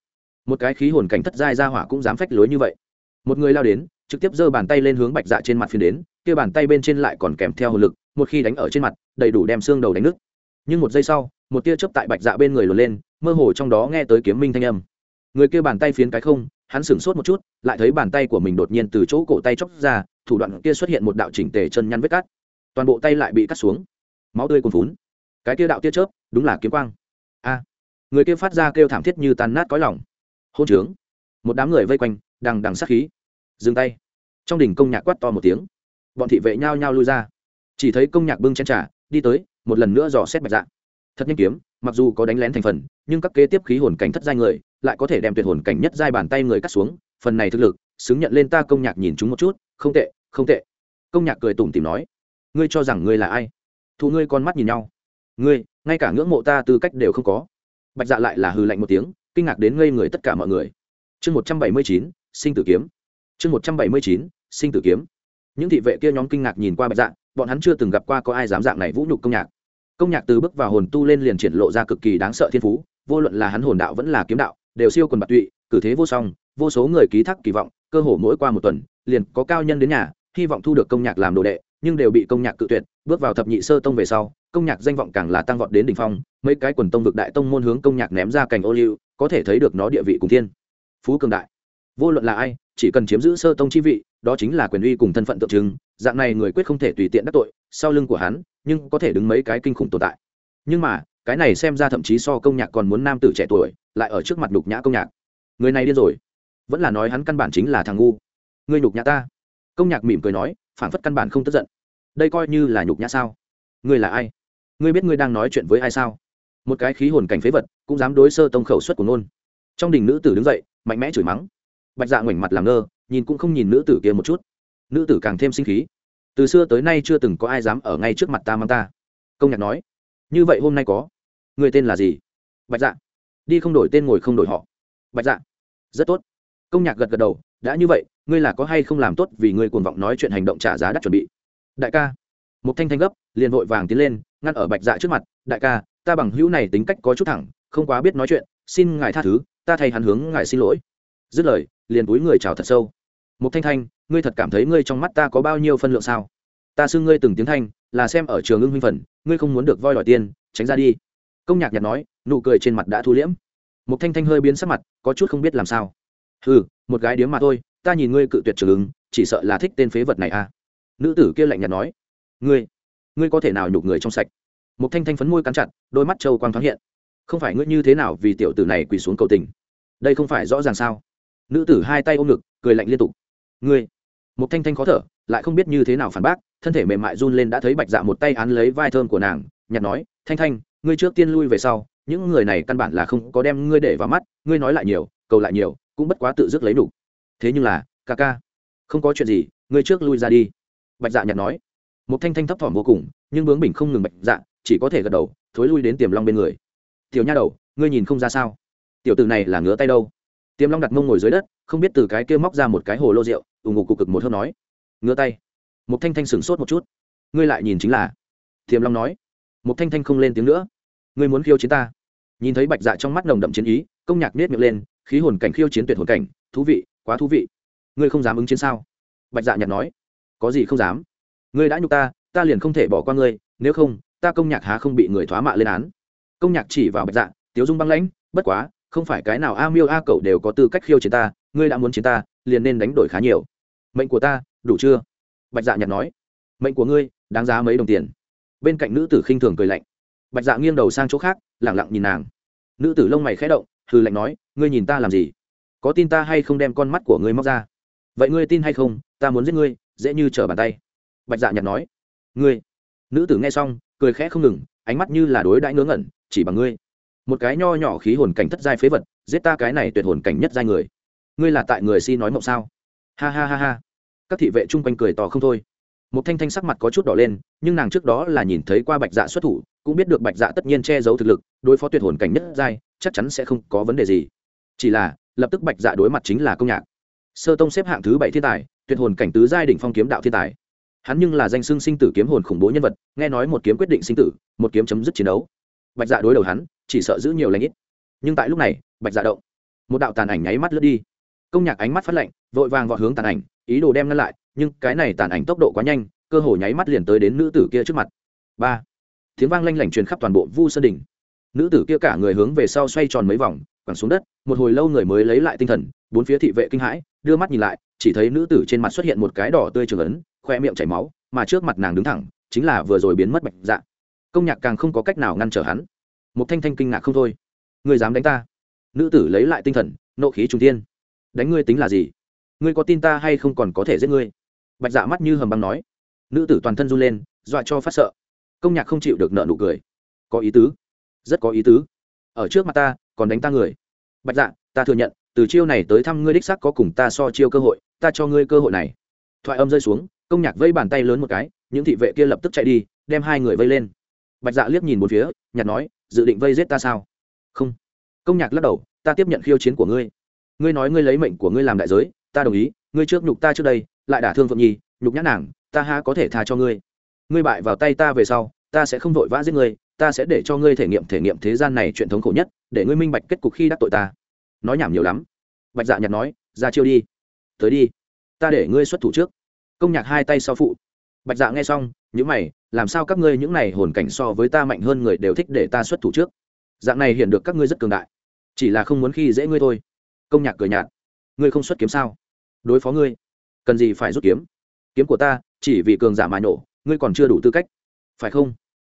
Một cái khí hồn cảnh thất giai ra hỏa cũng dám phách lối như vậy. Một người lao đến, trực tiếp giơ bàn tay lên hướng bạch dạ trên mặt phiến đến, kia bàn tay bên trên lại còn kèm theo hồn lực, một khi đánh ở trên mặt, đầy đủ đem xương đầu đánh nứt. Nhưng một giây sau, một tia chớp tại bạch dạ bên người lùn lên mơ hồ trong đó nghe tới kiếm minh thanh âm. Người kia bàn tay phiến cái không, hắn sửng sốt một chút, lại thấy bàn tay của mình đột nhiên từ chỗ cổ tay chóc ra, thủ đoạn kia xuất hiện một đạo chỉnh tề chân nhăn vết cắt. Toàn bộ tay lại bị cắt xuống. Máu tươi cuồn phún cái kia đạo tia chớp, đúng là kiếm quang. A! Người kia phát ra kêu thảm thiết như tàn nát cõi lòng. Hôn trướng. Một đám người vây quanh, đằng đằng sát khí. Dừng tay. Trong đỉnh công nhạc quát to một tiếng. Bọn thị vệ nhao nhao lui ra. Chỉ thấy công nhạc bưng chen trà, đi tới, một lần nữa dò xét bạch dạ. Thật nhanh kiếm mặc dù có đánh lén thành phần, nhưng các kế tiếp khí hồn cảnh thất giai người lại có thể đem tuyệt hồn cảnh nhất giai bàn tay người cắt xuống, phần này thực lực, xứng nhận lên ta công nhạc nhìn chúng một chút, không tệ không tệ. Công nhạc cười tủm tìm nói, ngươi cho rằng ngươi là ai? Thụ ngươi con mắt nhìn nhau. Ngươi, ngay cả ngưỡng mộ ta tư cách đều không có. Bạch dạ lại là hư lạnh một tiếng, kinh ngạc đến ngây người tất cả mọi người. Chương một trăm bảy mươi chín, sinh tử kiếm. Chương một trăm bảy mươi chín, sinh tử kiếm. Những thị vệ kia nhóm kinh ngạc nhìn qua bạch dạ bọn hắn chưa từng gặp qua có ai dám dạng này vũ nhục công nhạc công nhạc từ bước vào hồn tu lên liền triển lộ ra cực kỳ đáng sợ thiên phú, vô luận là hắn hồn đạo vẫn là kiếm đạo, đều siêu quần bạc tụy, cử thế vô song, vô số người ký thác kỳ vọng, cơ hồ mỗi qua một tuần, liền có cao nhân đến nhà, hy vọng thu được công nhạc làm đồ đệ, nhưng đều bị công nhạc cự tuyệt, bước vào thập nhị sơ tông về sau, công nhạc danh vọng càng là tăng vọt đến đỉnh phong, mấy cái quần tông vực đại tông môn hướng công nhạc ném ra cành ô liu, có thể thấy được nó địa vị cùng thiên phú cường đại. Vô luận là ai chỉ cần chiếm giữ sơ tông chi vị, đó chính là quyền uy cùng thân phận tượng trưng, dạng này người quyết không thể tùy tiện đắc tội, sau lưng của hắn, nhưng có thể đứng mấy cái kinh khủng tồn tại. Nhưng mà, cái này xem ra thậm chí so công nhạc còn muốn nam tử trẻ tuổi, lại ở trước mặt nhục nhã công nhạc. Người này điên rồi. Vẫn là nói hắn căn bản chính là thằng ngu. Ngươi nhục nhã ta. Công nhạc mỉm cười nói phản phất căn bản không tức giận. Đây coi như là nhục nhã sao? Ngươi là ai? Ngươi biết ngươi đang nói chuyện với ai sao? Một cái khí hồn cảnh phế vật, cũng dám đối sơ tông khẩu suất của nôn trong đình nữ tử đứng dậy, mạnh mẽ chửi mắng bạch dạ ngoảnh mặt làm ngơ, nhìn cũng không nhìn nữ tử kia một chút. Nữ tử càng thêm sinh khí. Từ xưa tới nay chưa từng có ai dám ở ngay trước mặt ta mang ta. Công nhạc nói, như vậy hôm nay có? Người tên là gì? Bạch dạ. Đi không đổi tên ngồi không đổi họ. Bạch dạ. Rất tốt. Công nhạc gật gật đầu, đã như vậy, ngươi là có hay không làm tốt vì ngươi cuồng vọng nói chuyện hành động trả giá đắt chuẩn bị? Đại ca. Một thanh thanh gấp, liền vội vàng tiến lên, ngăn ở bạch dạ trước mặt, đại ca, ta bằng hữu này tính cách có chút thẳng, không quá biết nói chuyện, xin ngài tha thứ, ta thay hắn hướng ngài xin lỗi. Dứt lời liền túi người chào thật sâu. Một thanh thanh, ngươi thật cảm thấy ngươi trong mắt ta có bao nhiêu phân lượng sao? Ta xưng ngươi từng tiếng thanh, là xem ở trường ưng huynh phần, ngươi không muốn được voi đòi tiền, tránh ra đi. Công nhạc nhạt nói, nụ cười trên mặt đã thu liễm. Một thanh thanh hơi biến sắc mặt, có chút không biết làm sao. Ừ một gái điếm mà thôi, ta nhìn ngươi cự tuyệt trường ứng chỉ sợ là thích tên phế vật này à? Nữ tử kia lạnh nhạt nói. Ngươi ngươi có thể nào nhục người trong sạch? Một thanh thanh phấn môi cắn chặt, đôi mắt trâu quang thoáng hiện. Không phải ngươi như thế nào vì tiểu tử này quỳ xuống cầu tình? Đây không phải rõ ràng sao? Nữ tử hai tay ôm ngực, cười lạnh liên tục. Ngươi? Một thanh thanh khó thở, lại không biết như thế nào phản bác, thân thể mềm mại run lên đã thấy bạch dạ một tay án lấy vai thơm của nàng nhặt nói, thanh thanh, ngươi trước tiên lui về sau, những người này căn bản là không có đem ngươi để vào mắt, ngươi nói lại nhiều, cầu lại nhiều, cũng bất quá tự dứt lấy đủ. Thế nhưng là, ca ca, không có chuyện gì, ngươi trước lui ra đi. Bạch dạ nhặt nói. Một thanh thanh thấp thỏm vô cùng, nhưng bướng bỉnh không ngừng bạch dạ chỉ có thể gật đầu, thối lui đến tiềm long bên người. Tiểu nha đầu, ngươi nhìn không ra sao? Tiểu tử này là ngứa tay đâu? Tiêm long đặt mông ngồi dưới đất, không biết từ cái kia móc ra một cái hồ lô rượu ủng ngục cục cực một hơi nói ngứa tay. Một thanh thanh sửng sốt một chút. Ngươi lại nhìn chính là? Tiêm long nói. Một thanh thanh không lên tiếng nữa. Ngươi muốn khiêu chiến ta? Nhìn thấy bạch dạ trong mắt nồng đậm chiến ý, công nhạc nết miệng lên, khí hồn cảnh khiêu chiến tuyệt hồn cảnh, thú vị, quá thú vị. Ngươi không dám ứng chiến sao? Bạch dạ nhạt nói. Có gì không dám? Ngươi đã nhục ta ta liền không thể bỏ qua ngươi, nếu không, ta công nhạc há không bị người thoá mạ lên án. Công nhạc chỉ vào bạch dạ tiếu dung băng lãnh, bất quá không phải cái nào a miêu a cậu đều có tư cách khiêu chiến ta, ngươi đã muốn chiến ta, liền nên đánh đổi khá nhiều. Mệnh của ta, đủ chưa? Bạch dạ nhạt nói. Mệnh của ngươi, đáng giá mấy đồng tiền. Bên cạnh nữ tử khinh thường cười lạnh. Bạch dạ nghiêng đầu sang chỗ khác lẳng lặng nhìn nàng. Nữ tử lông mày khẽ động hư lạnh nói, ngươi nhìn ta làm gì? Có tin ta hay không đem con mắt của ngươi móc ra? Vậy ngươi tin hay không, ta muốn giết ngươi, dễ như trở bàn tay. Bạch dạ nhặt nói. Ngươi. Nữ tử nghe xong, cười khẽ không ngừng, ánh mắt như là đối đãi ngớ ngẩn, chỉ bằng ngươi một cái nho nhỏ khí hồn cảnh thất giai phế vật, giết ta cái này tuyệt hồn cảnh nhất giai người. Ngươi là tại người si nói mộng sao? Ha ha ha ha. Các thị vệ chung quanh cười to không thôi. Một thanh thanh sắc mặt có chút đỏ lên, nhưng nàng trước đó là nhìn thấy qua bạch dạ xuất thủ, cũng biết được bạch dạ tất nhiên che giấu thực lực, đối phó tuyệt hồn cảnh nhất giai, chắc chắn sẽ không có vấn đề gì. Chỉ là, lập tức bạch dạ đối mặt chính là công nhạc. Sơ tông xếp hạng thứ bảy thiên tài, tuyệt hồn cảnh tứ giai đỉnh phong kiếm đạo thiên tài. Hắn nhưng là danh xưng sinh tử kiếm hồn khủng bố nhân vật, nghe nói một kiếm quyết định sinh tử, một kiếm chấm dứt chiến đấu. Bạch dạ đối đầu hắn chỉ sợ giữ nhiều lãnh ít. Nhưng tại lúc này, bạch dạ động, một đạo tàn ảnh nháy mắt lướt đi. Công nhạc ánh mắt phát lạnh, vội vàng vọt hướng tàn ảnh, ý đồ đem ngăn lại, nhưng cái này tàn ảnh tốc độ quá nhanh, cơ hồ nháy mắt liền tới đến nữ tử kia trước mặt. Ba, tiếng vang lanh lảnh truyền khắp toàn bộ vu sơn đỉnh nữ tử kia cả người hướng về sau xoay tròn mấy vòng, quẳng xuống đất, một hồi lâu người mới lấy lại tinh thần, bốn phía thị vệ kinh hãi, đưa mắt nhìn lại, chỉ thấy nữ tử trên mặt xuất hiện một cái đỏ tươi trường ấn, khoe miệng chảy máu, mà trước mặt nàng đứng thẳng, chính là vừa rồi biến mất bạch dạ. Công nhạc càng không có cách nào ngăn trở hắn một thanh thanh kinh ngạc không thôi. Người dám đánh ta? Nữ tử lấy lại tinh thần, nộ khí trung tiên đánh ngươi tính là gì? Ngươi có tin ta hay không còn có thể giết ngươi? Bạch dạ mắt như hầm băng nói. Nữ tử toàn thân run lên, dọa cho phát sợ. Công nhạc không chịu được nợ nụ cười. Có ý tứ. Rất có ý tứ. Ở trước mặt ta, còn đánh ta người. Bạch dạ ta thừa nhận, từ chiêu này tới thăm ngươi đích sắc có cùng ta so chiêu cơ hội, ta cho ngươi cơ hội này. Thoại âm rơi xuống, công nhạc vây bàn tay lớn một cái, những thị vệ kia lập tức chạy đi, đem hai người vây lên. Bạch dạ liếc nhìn một phía nhạt nói dự định vây giết ta sao? Không. Công nhạc lắc đầu, ta tiếp nhận khiêu chiến của ngươi. Ngươi nói ngươi lấy mệnh của ngươi làm đại giới, ta đồng ý, ngươi trước nhục ta trước đây, lại đả thương phượng nhi, nhục nhã nàng, ta ha có thể tha cho ngươi. Ngươi bại vào tay ta về sau, ta sẽ không vội vã giết ngươi, ta sẽ để cho ngươi thể nghiệm thể nghiệm thế gian này chuyện thống khổ nhất, để ngươi minh bạch kết cục khi đắc tội ta. Nói nhảm nhiều lắm. Bạch dạ nhạt nói, ra chiêu đi. Tới đi. Ta để ngươi xuất thủ trước. Công nhạc hai tay sau phụ bạch dạ nghe xong những mày, làm sao các ngươi những này hồn cảnh so với ta mạnh hơn người đều thích để ta xuất thủ trước? Dạng này hiện được các ngươi rất cường đại. Chỉ là không muốn khi dễ ngươi thôi. Công nhạc cười nhạt, ngươi không xuất kiếm sao? Đối phó ngươi, cần gì phải rút kiếm? Kiếm của ta, chỉ vì cường giả mà nổ, ngươi còn chưa đủ tư cách, phải không?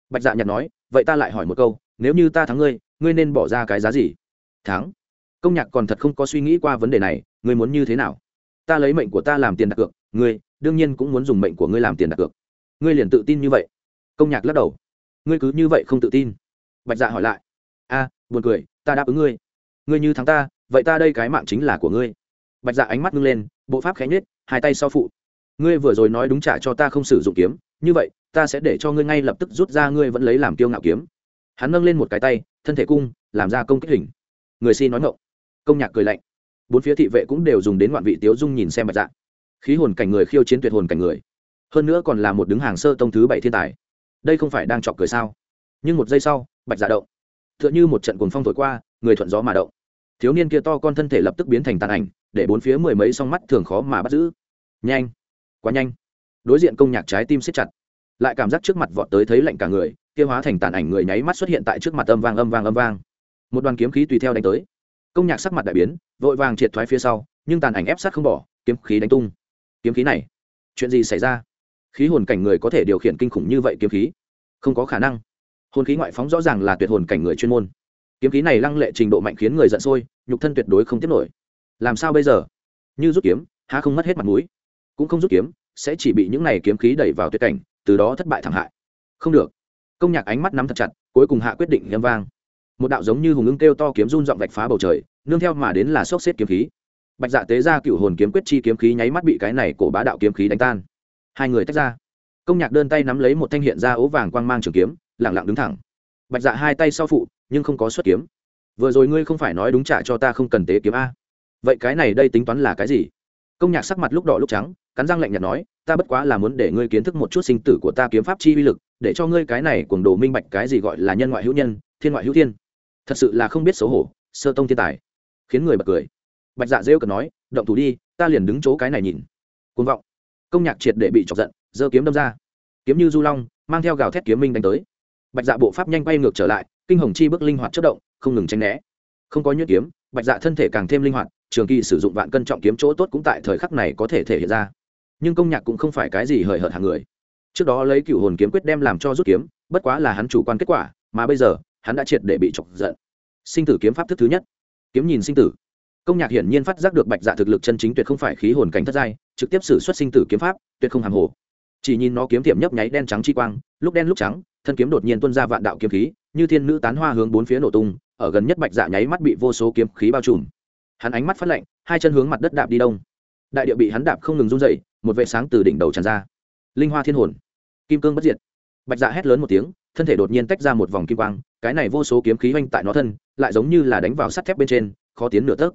Bạch dạ nhạt nói, vậy ta lại hỏi một câu, nếu như ta thắng ngươi ngươi nên bỏ ra cái giá gì? Thắng? Công nhạc còn thật không có suy nghĩ qua vấn đề này, ngươi muốn như thế nào? Ta lấy mệnh của ta làm tiền đặt cược, ngươi đương nhiên cũng muốn dùng mệnh của ngươi làm tiền đặt cược. Ngươi liền tự tin như vậy. Công nhạc lắc đầu. Ngươi cứ như vậy không tự tin. Bạch dạ hỏi lại. A, buồn cười, ta đáp ứng ngươi. Ngươi như thắng ta, vậy ta đây cái mạng chính là của ngươi. Bạch dạ ánh mắt ngưng lên, bộ pháp khẽ nhết hai tay sau phụ. Ngươi vừa rồi nói đúng trả cho ta không sử dụng kiếm, như vậy, ta sẽ để cho ngươi ngay lập tức rút ra ngươi vẫn lấy làm kiêu ngạo kiếm. Hắn nâng lên một cái tay, thân thể cung, làm ra công kích hình. Người xin nói ngộng công nhạc cười lạnh bốn phía thị vệ cũng đều dùng đến ngoạn vị tiếu dung nhìn xem bạch dạ. Khí hồn cảnh người khiêu chiến tuyệt hồn cảnh người. Hơn nữa còn là một đứng hàng sơ tông thứ bảy thiên tài. Đây không phải đang chọc cười sao? Nhưng một giây sau, bạch dạ động. T h ư ợ n h ư một trận cuồng phong thổi qua, người thuận gió mà động. Thiếu niên kia to con thân thể lập tức biến thành tàn ảnh, để bốn phía mười mấy song mắt thường khó mà bắt giữ. Nhanh! Quá nhanh! Đối diện công nhạc trái tim siết chặt. Lại cảm giác trước mặt vọt tới thấy lạnh cả người, kia hóa thành tàn ảnh người nháy mắt xuất hiện tại trước mặt âm vang âm vang âm vang. Một đoàn kiếm khí tùy theo đánh tới công nhạc sắc mặt đại biến, vội vàng triệt thoái phía sau, nhưng tàn ảnh ép sát không bỏ, kiếm khí đánh tung. Kiếm khí này, chuyện gì xảy ra? Khí hồn cảnh người có thể điều khiển kinh khủng như vậy kiếm khí? Không có khả năng. Hồn khí ngoại phóng rõ ràng là tuyệt hồn cảnh người chuyên môn. Kiếm khí này lăng lệ trình độ mạnh khiến người giận sôi, nhục thân tuyệt đối không tiếp nổi. Làm sao bây giờ? Như rút kiếm, há không mất hết mặt mũi? Cũng không rút kiếm, sẽ chỉ bị những này kiếm khí đẩy vào tuyệt cảnh, từ đó thất bại thảm hại. Không được. Công nhạc ánh mắt nắm thật chặt, cuối cùng hạ quyết định nhâm vang một đạo giống như hùng ưng kêu to kiếm run dọn vạch phá bầu trời, nương theo mà đến là sốc xếp kiếm khí. Bạch dạ tế ra cựu hồn kiếm quyết chi kiếm khí nháy mắt bị cái này cổ bá đạo kiếm khí đánh tan. Hai người tách ra. Công nhạc đơn tay nắm lấy một thanh hiện ra ố vàng quang mang trường kiếm lẳng lặng đứng thẳng. Bạch dạ hai tay sau phụ, nhưng không có xuất kiếm. Vừa rồi ngươi không phải nói đúng trả cho ta không cần tế kiếm a. Vậy cái này đây tính toán là cái gì? Công nhạc sắc mặt lúc đỏ lúc trắng, cắn răng lạnh nhạt nói, ta bất quá là muốn để ngươi kiến thức một chút sinh tử của ta kiếm pháp chi uy lực, để cho ngươi cái này cuồng đồ minh bạch cái gì gọi là nhân ngoại hữu nhân, thiên ngoại hữu thiên thật sự là không biết xấu hổ, sơ tông thiên tài. Khiến người bật cười. Bạch dạ rêu cần nói, động thủ đi, ta liền đứng chỗ cái này nhìn. Côn vọng. Công nhạc triệt để bị chọc giận, giơ kiếm đâm ra. Kiếm như du long, mang theo gào thét kiếm minh đánh tới. Bạch dạ bộ pháp nhanh quay ngược trở lại, kinh hồng chi bước linh hoạt chất động, không ngừng tránh né. Không có nhuyễn kiếm, bạch dạ thân thể càng thêm linh hoạt, trường kỳ sử dụng vạn cân trọng kiếm chỗ tốt cũng tại thời khắc này có thể thể hiện ra. Nhưng công nhạc cũng không phải cái gì hời hợt hàng người. Trước đó lấy cựu hồn kiếm quyết đem làm cho rút kiếm, bất quá là hắn chủ quan kết quả, mà bây giờ hắn đã triệt để bị chọc giận. Sinh tử kiếm pháp thức thứ nhất. Kiếm nhìn sinh tử. Công nhạc hiển nhiên phát giác được bạch dạ thực lực chân chính tuyệt không phải khí hồn cảnh thất giai, trực tiếp xử xuất sinh tử kiếm pháp, tuyệt không hàm hồ. Chỉ nhìn nó kiếm tiệm nhấp nháy đen trắng chi quang, lúc đen lúc trắng, thân kiếm đột nhiên tuôn ra vạn đạo kiếm khí, như thiên nữ tán hoa hướng bốn phía nổ tung, ở gần nhất bạch dạ nháy mắt bị vô số kiếm khí bao trùm. Hắn ánh mắt phát lạnh, hai chân hướng mặt đất đạp đi đông. Đại địa bị hắn đạp không ngừng run dậy một vệ sáng từ đỉnh đầu tràn ra. Linh hoa thiên hồn. Kim cương bất diệt. Bạch dạ hét lớn một tiếng, thân thể đột nhiên tách ra một vòng kim quang cái này vô số kiếm khí oanh tại nó thân, lại giống như là đánh vào sắt thép bên trên, khó tiến nửa tấc.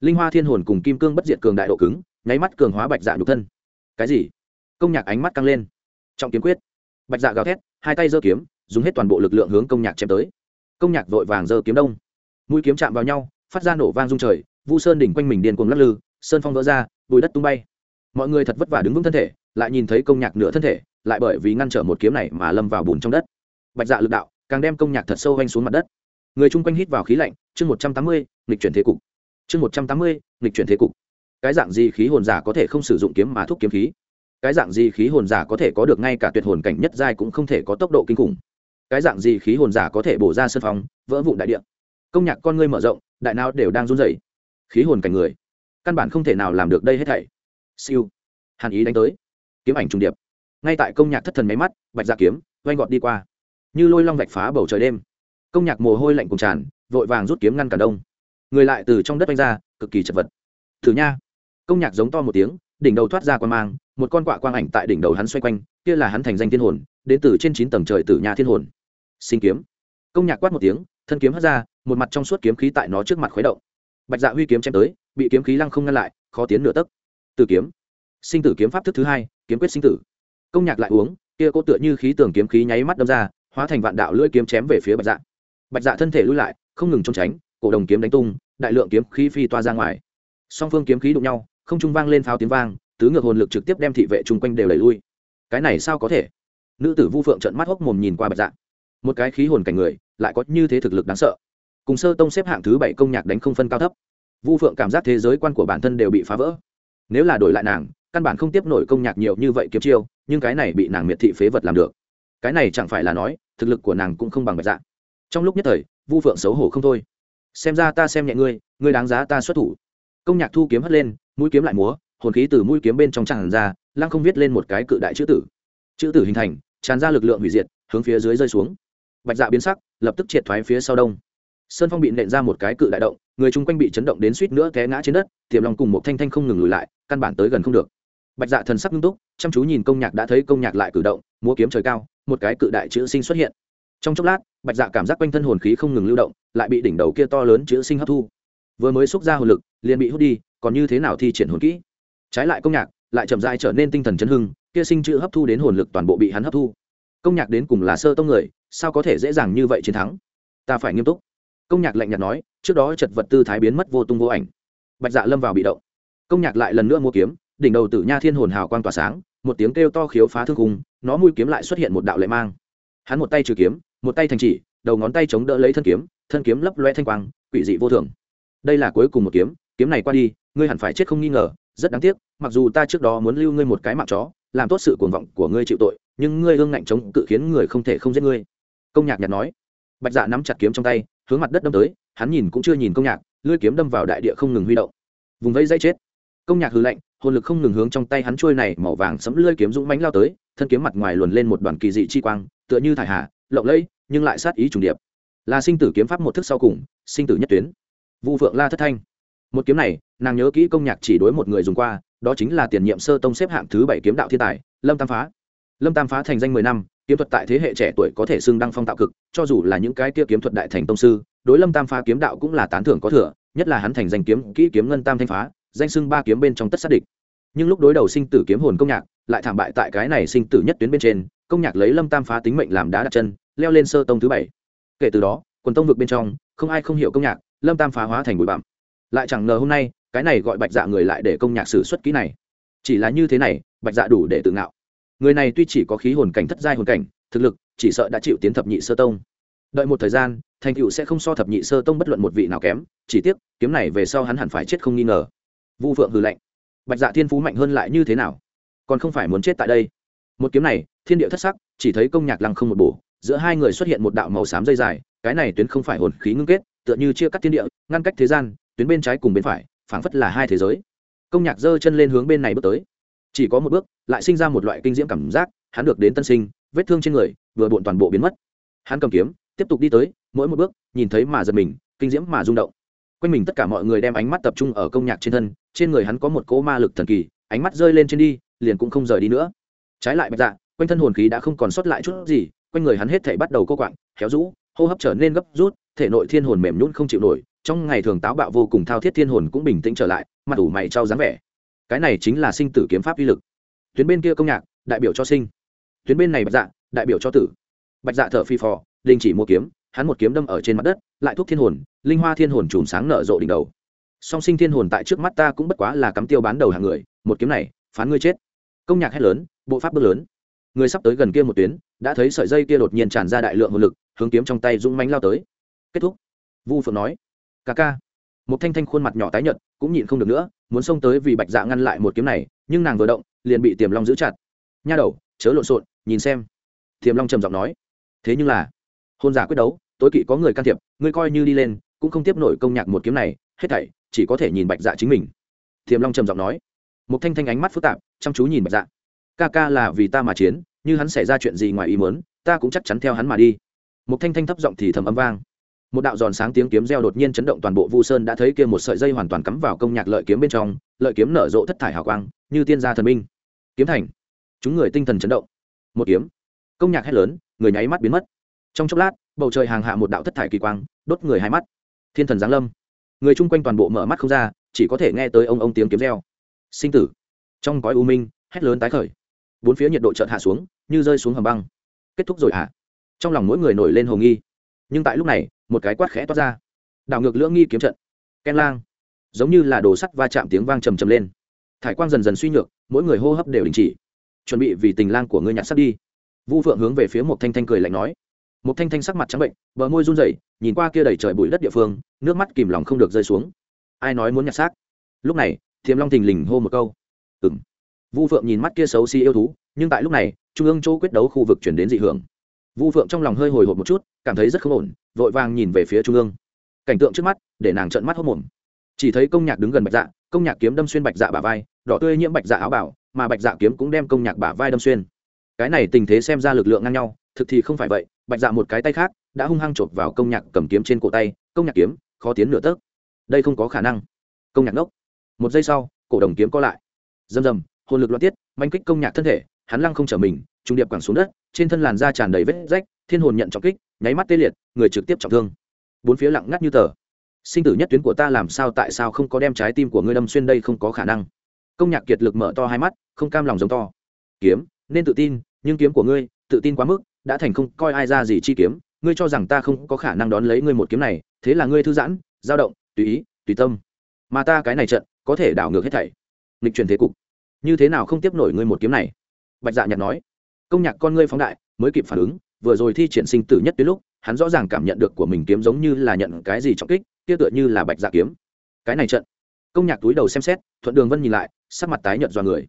Linh hoa thiên hồn cùng kim cương bất diệt cường đại độ cứng, nháy mắt cường hóa bạch dạ nhục thân. Cái gì? Công nhạc ánh mắt căng lên. Trọng kiếm quyết. Bạch dạ gào thét, hai tay giơ kiếm, dùng hết toàn bộ lực lượng hướng công nhạc chém tới. Công nhạc vội vàng giơ kiếm đông. Mũi kiếm chạm vào nhau, phát ra nổ vang rung trời, vu sơn đỉnh quanh mình điên cuồng lắc lư, sơn phong vỡ ra, bùi đất tung bay. Mọi người thật vất vả đứng vững thân thể, lại nhìn thấy công nhạc nửa thân thể, lại bởi vì ngăn trở một kiếm này mà lâm vào bùn trong đất. Bạch dạ lực đạo càng đem công nhạc thật sâu vanh xuống mặt đất. Người chung quanh hít vào khí lạnh, chương một trăm tám mươi, nghịch chuyển thế cục. Chương một trăm tám mươi, nghịch chuyển thế cục. Cái dạng gì khí hồn giả có thể không sử dụng kiếm mà thúc kiếm khí? Cái dạng gì khí hồn giả có thể có được ngay cả tuyệt hồn cảnh nhất giai cũng không thể có tốc độ kinh khủng? Cái dạng gì khí hồn giả có thể bổ ra sân phòng, vỡ vụn đại địa? Công nhạc con ngươi mở rộng, đại não đều đang run rẩy. Khí hồn cảnh người, căn bản không thể nào làm được đây hết thảy. Siêu. Hàn ý đánh tới. Kiếm ảnh trùng điệp. Ngay tại công nhạc thất thần máy mắt, bạch dạ kiếm, oanh gọt đi qua như lôi long vạch phá bầu trời đêm. Công nhạc mồ hôi lạnh cùng tràn, vội vàng rút kiếm ngăn cả đông. Người lại từ trong đất bay ra, cực kỳ chật vật. Thử nha. Công nhạc giống to một tiếng, đỉnh đầu thoát ra quan mang, một con quạ quang ảnh tại đỉnh đầu hắn xoay quanh, kia là hắn thành danh thiên hồn, đến từ trên chín tầng trời tử nha thiên hồn. Sinh kiếm. Công nhạc quát một tiếng, thân kiếm hất ra, một mặt trong suốt kiếm khí tại nó trước mặt khuấy động. Bạch dạ huy kiếm chém tới, bị kiếm khí lăng không ngăn lại, khó tiến nửa tấc. Tử kiếm. Sinh tử kiếm pháp thức thứ hai, kiếm quyết sinh tử. Công nhạc lại uống, kia cô tựa như khí tưởng kiếm khí nháy mắt đâm ra hóa thành vạn đạo lưỡi kiếm chém về phía bạch dạ. Bạch dạ thân thể lui lại, không ngừng trốn tránh, cổ đồng kiếm đánh tung, đại lượng kiếm khí phi toa ra ngoài. Song phương kiếm khí đụng nhau, không trung vang lên pháo tiếng vang, tứ ngược hồn lực trực tiếp đem thị vệ chung quanh đều đẩy lui. Cái này sao có thể? Nữ tử vu phượng trận mắt hốc mồm nhìn qua bạch dạ. Một cái khí hồn cảnh người, lại có như thế thực lực đáng sợ. Cùng sơ tông xếp hạng thứ bảy công nhạc đánh không phân cao thấp. Vu phượng cảm giác thế giới quan của bản thân đều bị phá vỡ. Nếu là đổi lại nàng, căn bản không tiếp nổi công nhạc nhiều như vậy kiếm chiêu, nhưng cái này bị nàng miệt thị phế vật làm được. Cái này chẳng phải là nói thực lực của nàng cũng không bằng bạch dạ. Trong lúc nhất thời, vu phượng xấu hổ không thôi. Xem ra ta xem nhẹ ngươi ngươi đáng giá ta xuất thủ. Công nhạc thu kiếm hất lên, mũi kiếm lại múa, hồn khí từ mũi kiếm bên trong tràn ra, lăng không viết lên một cái cự đại chữ tử. Chữ tử hình thành, tràn ra lực lượng hủy diệt, hướng phía dưới rơi xuống. Bạch dạ biến sắc, lập tức triệt thoái phía sau đông. Sơn phong bị nện ra một cái cự đại động, người chung quanh bị chấn động đến suýt nữa té ngã trên đất, tiềm lòng cùng một thanh thanh không ngừng lùi lại, căn bản tới gần không được bạch dạ thần sắc nghiêm túc, chăm chú nhìn công nhạc đã thấy công nhạc lại cử động, múa kiếm trời cao, một cái cự đại chữ sinh xuất hiện. Trong chốc lát, bạch dạ cảm giác quanh thân hồn khí không ngừng lưu động, lại bị đỉnh đầu kia to lớn chữ sinh hấp thu. Vừa mới xúc ra hồn lực, liền bị hút đi, còn như thế nào thi triển hồn kỹ? Trái lại công nhạc, lại chậm dại trở nên tinh thần chấn hưng, kia sinh chữ hấp thu đến hồn lực toàn bộ bị hắn hấp thu. Công nhạc đến cùng là sơ tông người, sao có thể dễ dàng như vậy chiến thắng? Ta phải nghiêm túc. Công nhạc lạnh nhạt nói, trước đó chật vật tư thái biến mất vô tung vô ảnh. Bạch dạ lâm vào bị động. Công nhạc lại lần nữa mua kiếm đỉnh đầu tử nha thiên hồn hào quang tỏa sáng, một tiếng kêu to khiếu phá thương khung, nó mũi kiếm lại xuất hiện một đạo lệ mang. Hắn một tay trừ kiếm, một tay thành chỉ, đầu ngón tay chống đỡ lấy thân kiếm thân kiếm lấp loe thanh quang, quỷ dị vô thường. Đây là cuối cùng một kiếm kiếm này qua đi, ngươi hẳn phải chết không nghi ngờ, rất đáng tiếc, mặc dù ta trước đó muốn lưu ngươi một cái mạng chó, làm tốt sự cuồng vọng của ngươi chịu tội, nhưng ngươi hương ngạnh chống cự khiến người không thể không giết ngươi. Công nhạc nhạt nói. Bạch dạ nắm chặt kiếm trong tay, hướng mặt đất đâm tới, hắn nhìn cũng chưa nhìn công nhạc, lưỡi kiếm đâm vào đại địa không ngừng huy động. Vùng vẫy dây chết công nhạc hư lạnh, hồn lực không ngừng hướng trong tay hắn trôi này màu vàng sẫm lưỡi kiếm dũng mãnh lao tới, thân kiếm mặt ngoài luồn lên một đoàn kỳ dị chi quang, tựa như thải hà, lộng lẫy, nhưng lại sát ý trùng điệp. Là sinh tử kiếm pháp một thức sau cùng, sinh tử nhất tuyến. Vu phượng la thất thanh. Một kiếm này, nàng nhớ kỹ công nhạc chỉ đối một người dùng qua, đó chính là tiền nhiệm sơ tông xếp hạng thứ bảy kiếm đạo thiên tài, lâm tam phá. Lâm tam phá thành danh mười năm, kiếm thuật tại thế hệ trẻ tuổi có thể xưng đăng phong tạo cực, cho dù là những cái kia kiếm thuật đại thành tông sư, đối lâm tam phá kiếm đạo cũng là tán thưởng có thừa, nhất là hắn thành danh kiếm, kỹ kiếm ngân tam thanh phá danh xưng ba kiếm bên trong tất sát địch. Nhưng lúc đối đầu sinh tử kiếm hồn công nhạc, lại thảm bại tại cái này sinh tử nhất tuyến bên trên, công nhạc lấy lâm tam phá tính mệnh làm đá đặt chân, leo lên sơ tông thứ bảy. Kể từ đó, quần tông vực bên trong, không ai không hiểu công nhạc, lâm tam phá hóa thành bụi bặm. Lại chẳng ngờ hôm nay, cái này gọi bạch dạ người lại để công nhạc xử xuất kỹ này. Chỉ là như thế này, bạch dạ đủ để tự ngạo. Người này tuy chỉ có khí hồn cảnh thất giai hồn cảnh, thực lực chỉ sợ đã chịu tiến thập nhị sơ tông. Đợi một thời gian, thành cựu sẽ không so thập nhị sơ tông bất luận một vị nào kém, chỉ tiếc, kiếm này về sau hắn hẳn phải chết không nghi ngờ vu phượng hừ lạnh. Bạch dạ thiên phú mạnh hơn lại như thế nào? Còn không phải muốn chết tại đây. Một kiếm này, thiên địa thất sắc, chỉ thấy công nhạc lăng không một bổ, giữa hai người xuất hiện một đạo màu xám dây dài, cái này tuyến không phải hồn khí ngưng kết, tựa như chia cắt thiên địa, ngăn cách thế gian, tuyến bên trái cùng bên phải, phảng phất là hai thế giới. Công nhạc giơ chân lên hướng bên này bước tới. Chỉ có một bước, lại sinh ra một loại kinh diễm cảm giác, hắn được đến tân sinh, vết thương trên người, vừa bộn toàn bộ biến mất. Hắn cầm kiếm, tiếp tục đi tới, mỗi một bước, nhìn thấy mà giật mình, kinh diễm mà rung động quanh mình tất cả mọi người đem ánh mắt tập trung ở công nhạc trên thân, trên người hắn có một cỗ ma lực thần kỳ, ánh mắt rơi lên trên đi, liền cũng không rời đi nữa. Trái lại bạch dạ quanh thân hồn khí đã không còn sót lại chút gì, quanh người hắn hết thể bắt đầu cô quạng, héo rũ, hô hấp trở nên gấp rút, thể nội thiên hồn mềm nhún không chịu nổi, trong ngày thường táo bạo vô cùng thao thiết thiên hồn cũng bình tĩnh trở lại, mặt ủ mày trao dáng vẻ. Cái này chính là sinh tử kiếm pháp uy lực. Tuyến bên kia công nhạc, đại biểu cho sinh. Tuyến bên này bạch dạ đại biểu cho tử. Bạch dạ thở phi phò, đình chỉ mua kiếm hắn một kiếm đâm ở trên mặt đất, lại thuốc thiên hồn, linh hoa thiên hồn chùm sáng nở rộ đỉnh đầu. Song sinh thiên hồn tại trước mắt ta cũng bất quá là cắm tiêu bán đầu hàng người, một kiếm này, phán ngươi chết. Công nhạc hét lớn, bộ pháp bước lớn. Người sắp tới gần kia một tuyến, đã thấy sợi dây kia đột nhiên tràn ra đại lượng hồn lực, hướng kiếm trong tay dũng mánh lao tới. Kết thúc. Vu phượng nói, ca ca. Một thanh thanh khuôn mặt nhỏ tái nhợt, cũng nhịn không được nữa, muốn xông tới vì bạch dạ ngăn lại một kiếm này, nhưng nàng vừa động, liền bị tiềm long giữ chặt. Nha đầu, chớ lộn xộn, nhìn xem. Tiềm long trầm giọng nói, thế nhưng là, hôn giả quyết đấu tối kỵ có người can thiệp, ngươi coi như đi lên, cũng không tiếp nổi công nhạc một kiếm này, hết thảy, chỉ có thể nhìn bạch dạ chính mình. Thiềm long trầm giọng nói. Một thanh thanh ánh mắt phức tạp, chăm chú nhìn bạch dạ. Ca ca là vì ta mà chiến, như hắn xảy ra chuyện gì ngoài ý muốn, ta cũng chắc chắn theo hắn mà đi. Một thanh thanh thấp giọng thì thầm âm vang. Một đạo giòn sáng tiếng kiếm reo đột nhiên chấn động toàn bộ vu sơn đã thấy kia một sợi dây hoàn toàn cắm vào công nhạc lợi kiếm bên trong, lợi kiếm nở rộ thất thải hào quang, như tiên gia thần minh. Kiếm thành. Chúng người tinh thần chấn động. Một kiếm. Công nhạc hét lớn, người nháy mắt biến mất. Trong chốc lát bầu trời hàng hạ một đạo thất thải kỳ quang, đốt người hai mắt. Thiên thần giáng lâm. Người chung quanh toàn bộ mở mắt không ra, chỉ có thể nghe tới ông ông tiếng kiếm reo. Sinh tử. Trong gói u minh, hét lớn tái khởi. Bốn phía nhiệt độ chợt hạ xuống, như rơi xuống hầm băng. Kết thúc rồi hả? Trong lòng mỗi người nổi lên hồ nghi. Nhưng tại lúc này, một cái quát khẽ toát ra. Đảo ngược lưỡng nghi kiếm trận. Ken lang. Giống như là đồ sắt va chạm tiếng vang trầm trầm lên. Thải quang dần dần suy nhược, mỗi người hô hấp đều đình chỉ. Chuẩn bị vì tình lang của ngươi nhặt sắt đi. Vu phượng hướng về phía một thanh thanh cười lạnh nói một thanh thanh sắc mặt trắng bệnh, bờ môi run rẩy, nhìn qua kia đầy trời bụi đất địa phương, nước mắt kìm lòng không được rơi xuống. Ai nói muốn nhặt xác? Lúc này thiềm long thình lình hô một câu. Ừng vu phượng nhìn mắt kia xấu xí yêu thú, nhưng tại lúc này, trung ương chỗ quyết đấu khu vực chuyển đến dị hưởng. Vu phượng trong lòng hơi hồi hộp một chút, cảm thấy rất không ổn, vội vàng nhìn về phía trung ương. Cảnh tượng trước mắt, để nàng trợn mắt hốc mồm chỉ thấy công nhạc đứng gần bạch dạ công nhạc kiếm đâm xuyên bạch dạ bả vai, đỏ tươi nhiễm bạch dạ áo bảo, mà bạch dạ kiếm cũng đem công nhạc bả vai đâm xuyên. Cái này tình thế xem ra lực lượng ngang nhau, thực thì không phải vậy bạch dạ một cái tay khác đã hung hăng chộp vào công nhạc cầm kiếm trên cổ tay, công nhạc kiếm, khó tiến nửa tấc. Đây không có khả năng. Công nhạc ngốc. Một giây sau, cổ đồng kiếm co lại. Rầm rầm, hồn lực loạn tiết, manh kích công nhạc thân thể, hắn lăng không trở mình, trung điệp quẳng xuống đất, trên thân làn da tràn đầy vết rách, thiên hồn nhận trọng kích, nháy mắt tê liệt, người trực tiếp trọng thương. Bốn phía lặng ngắt như tờ. Sinh tử nhất tuyến của ta làm sao tại sao không có đem trái tim của ngươi đâm xuyên đây không có khả năng. Công nhạc kiệt lực mở to hai mắt, không cam lòng giống to. Kiếm, nên tự tin, nhưng kiếm của ngươi, tự tin quá mức đã thành không coi ai ra gì chi kiếm, ngươi cho rằng ta không có khả năng đón lấy ngươi một kiếm này, thế là ngươi thư giãn, dao động, tùy ý, tùy tâm. Mà ta cái này trận, có thể đảo ngược hết thảy. Nghịch chuyển thế cục. Như thế nào không tiếp nổi ngươi một kiếm này? Bạch dạ nhạt nói. Công nhạc con ngươi phóng đại, mới kịp phản ứng, vừa rồi thi triển sinh tử nhất đến lúc, hắn rõ ràng cảm nhận được của mình kiếm giống như là nhận cái gì trọng kích, kia tựa như là bạch dạ kiếm. Cái này trận. Công nhạc túi đầu xem xét, thuận đường vân nhìn lại, sắc mặt tái nhợt do người.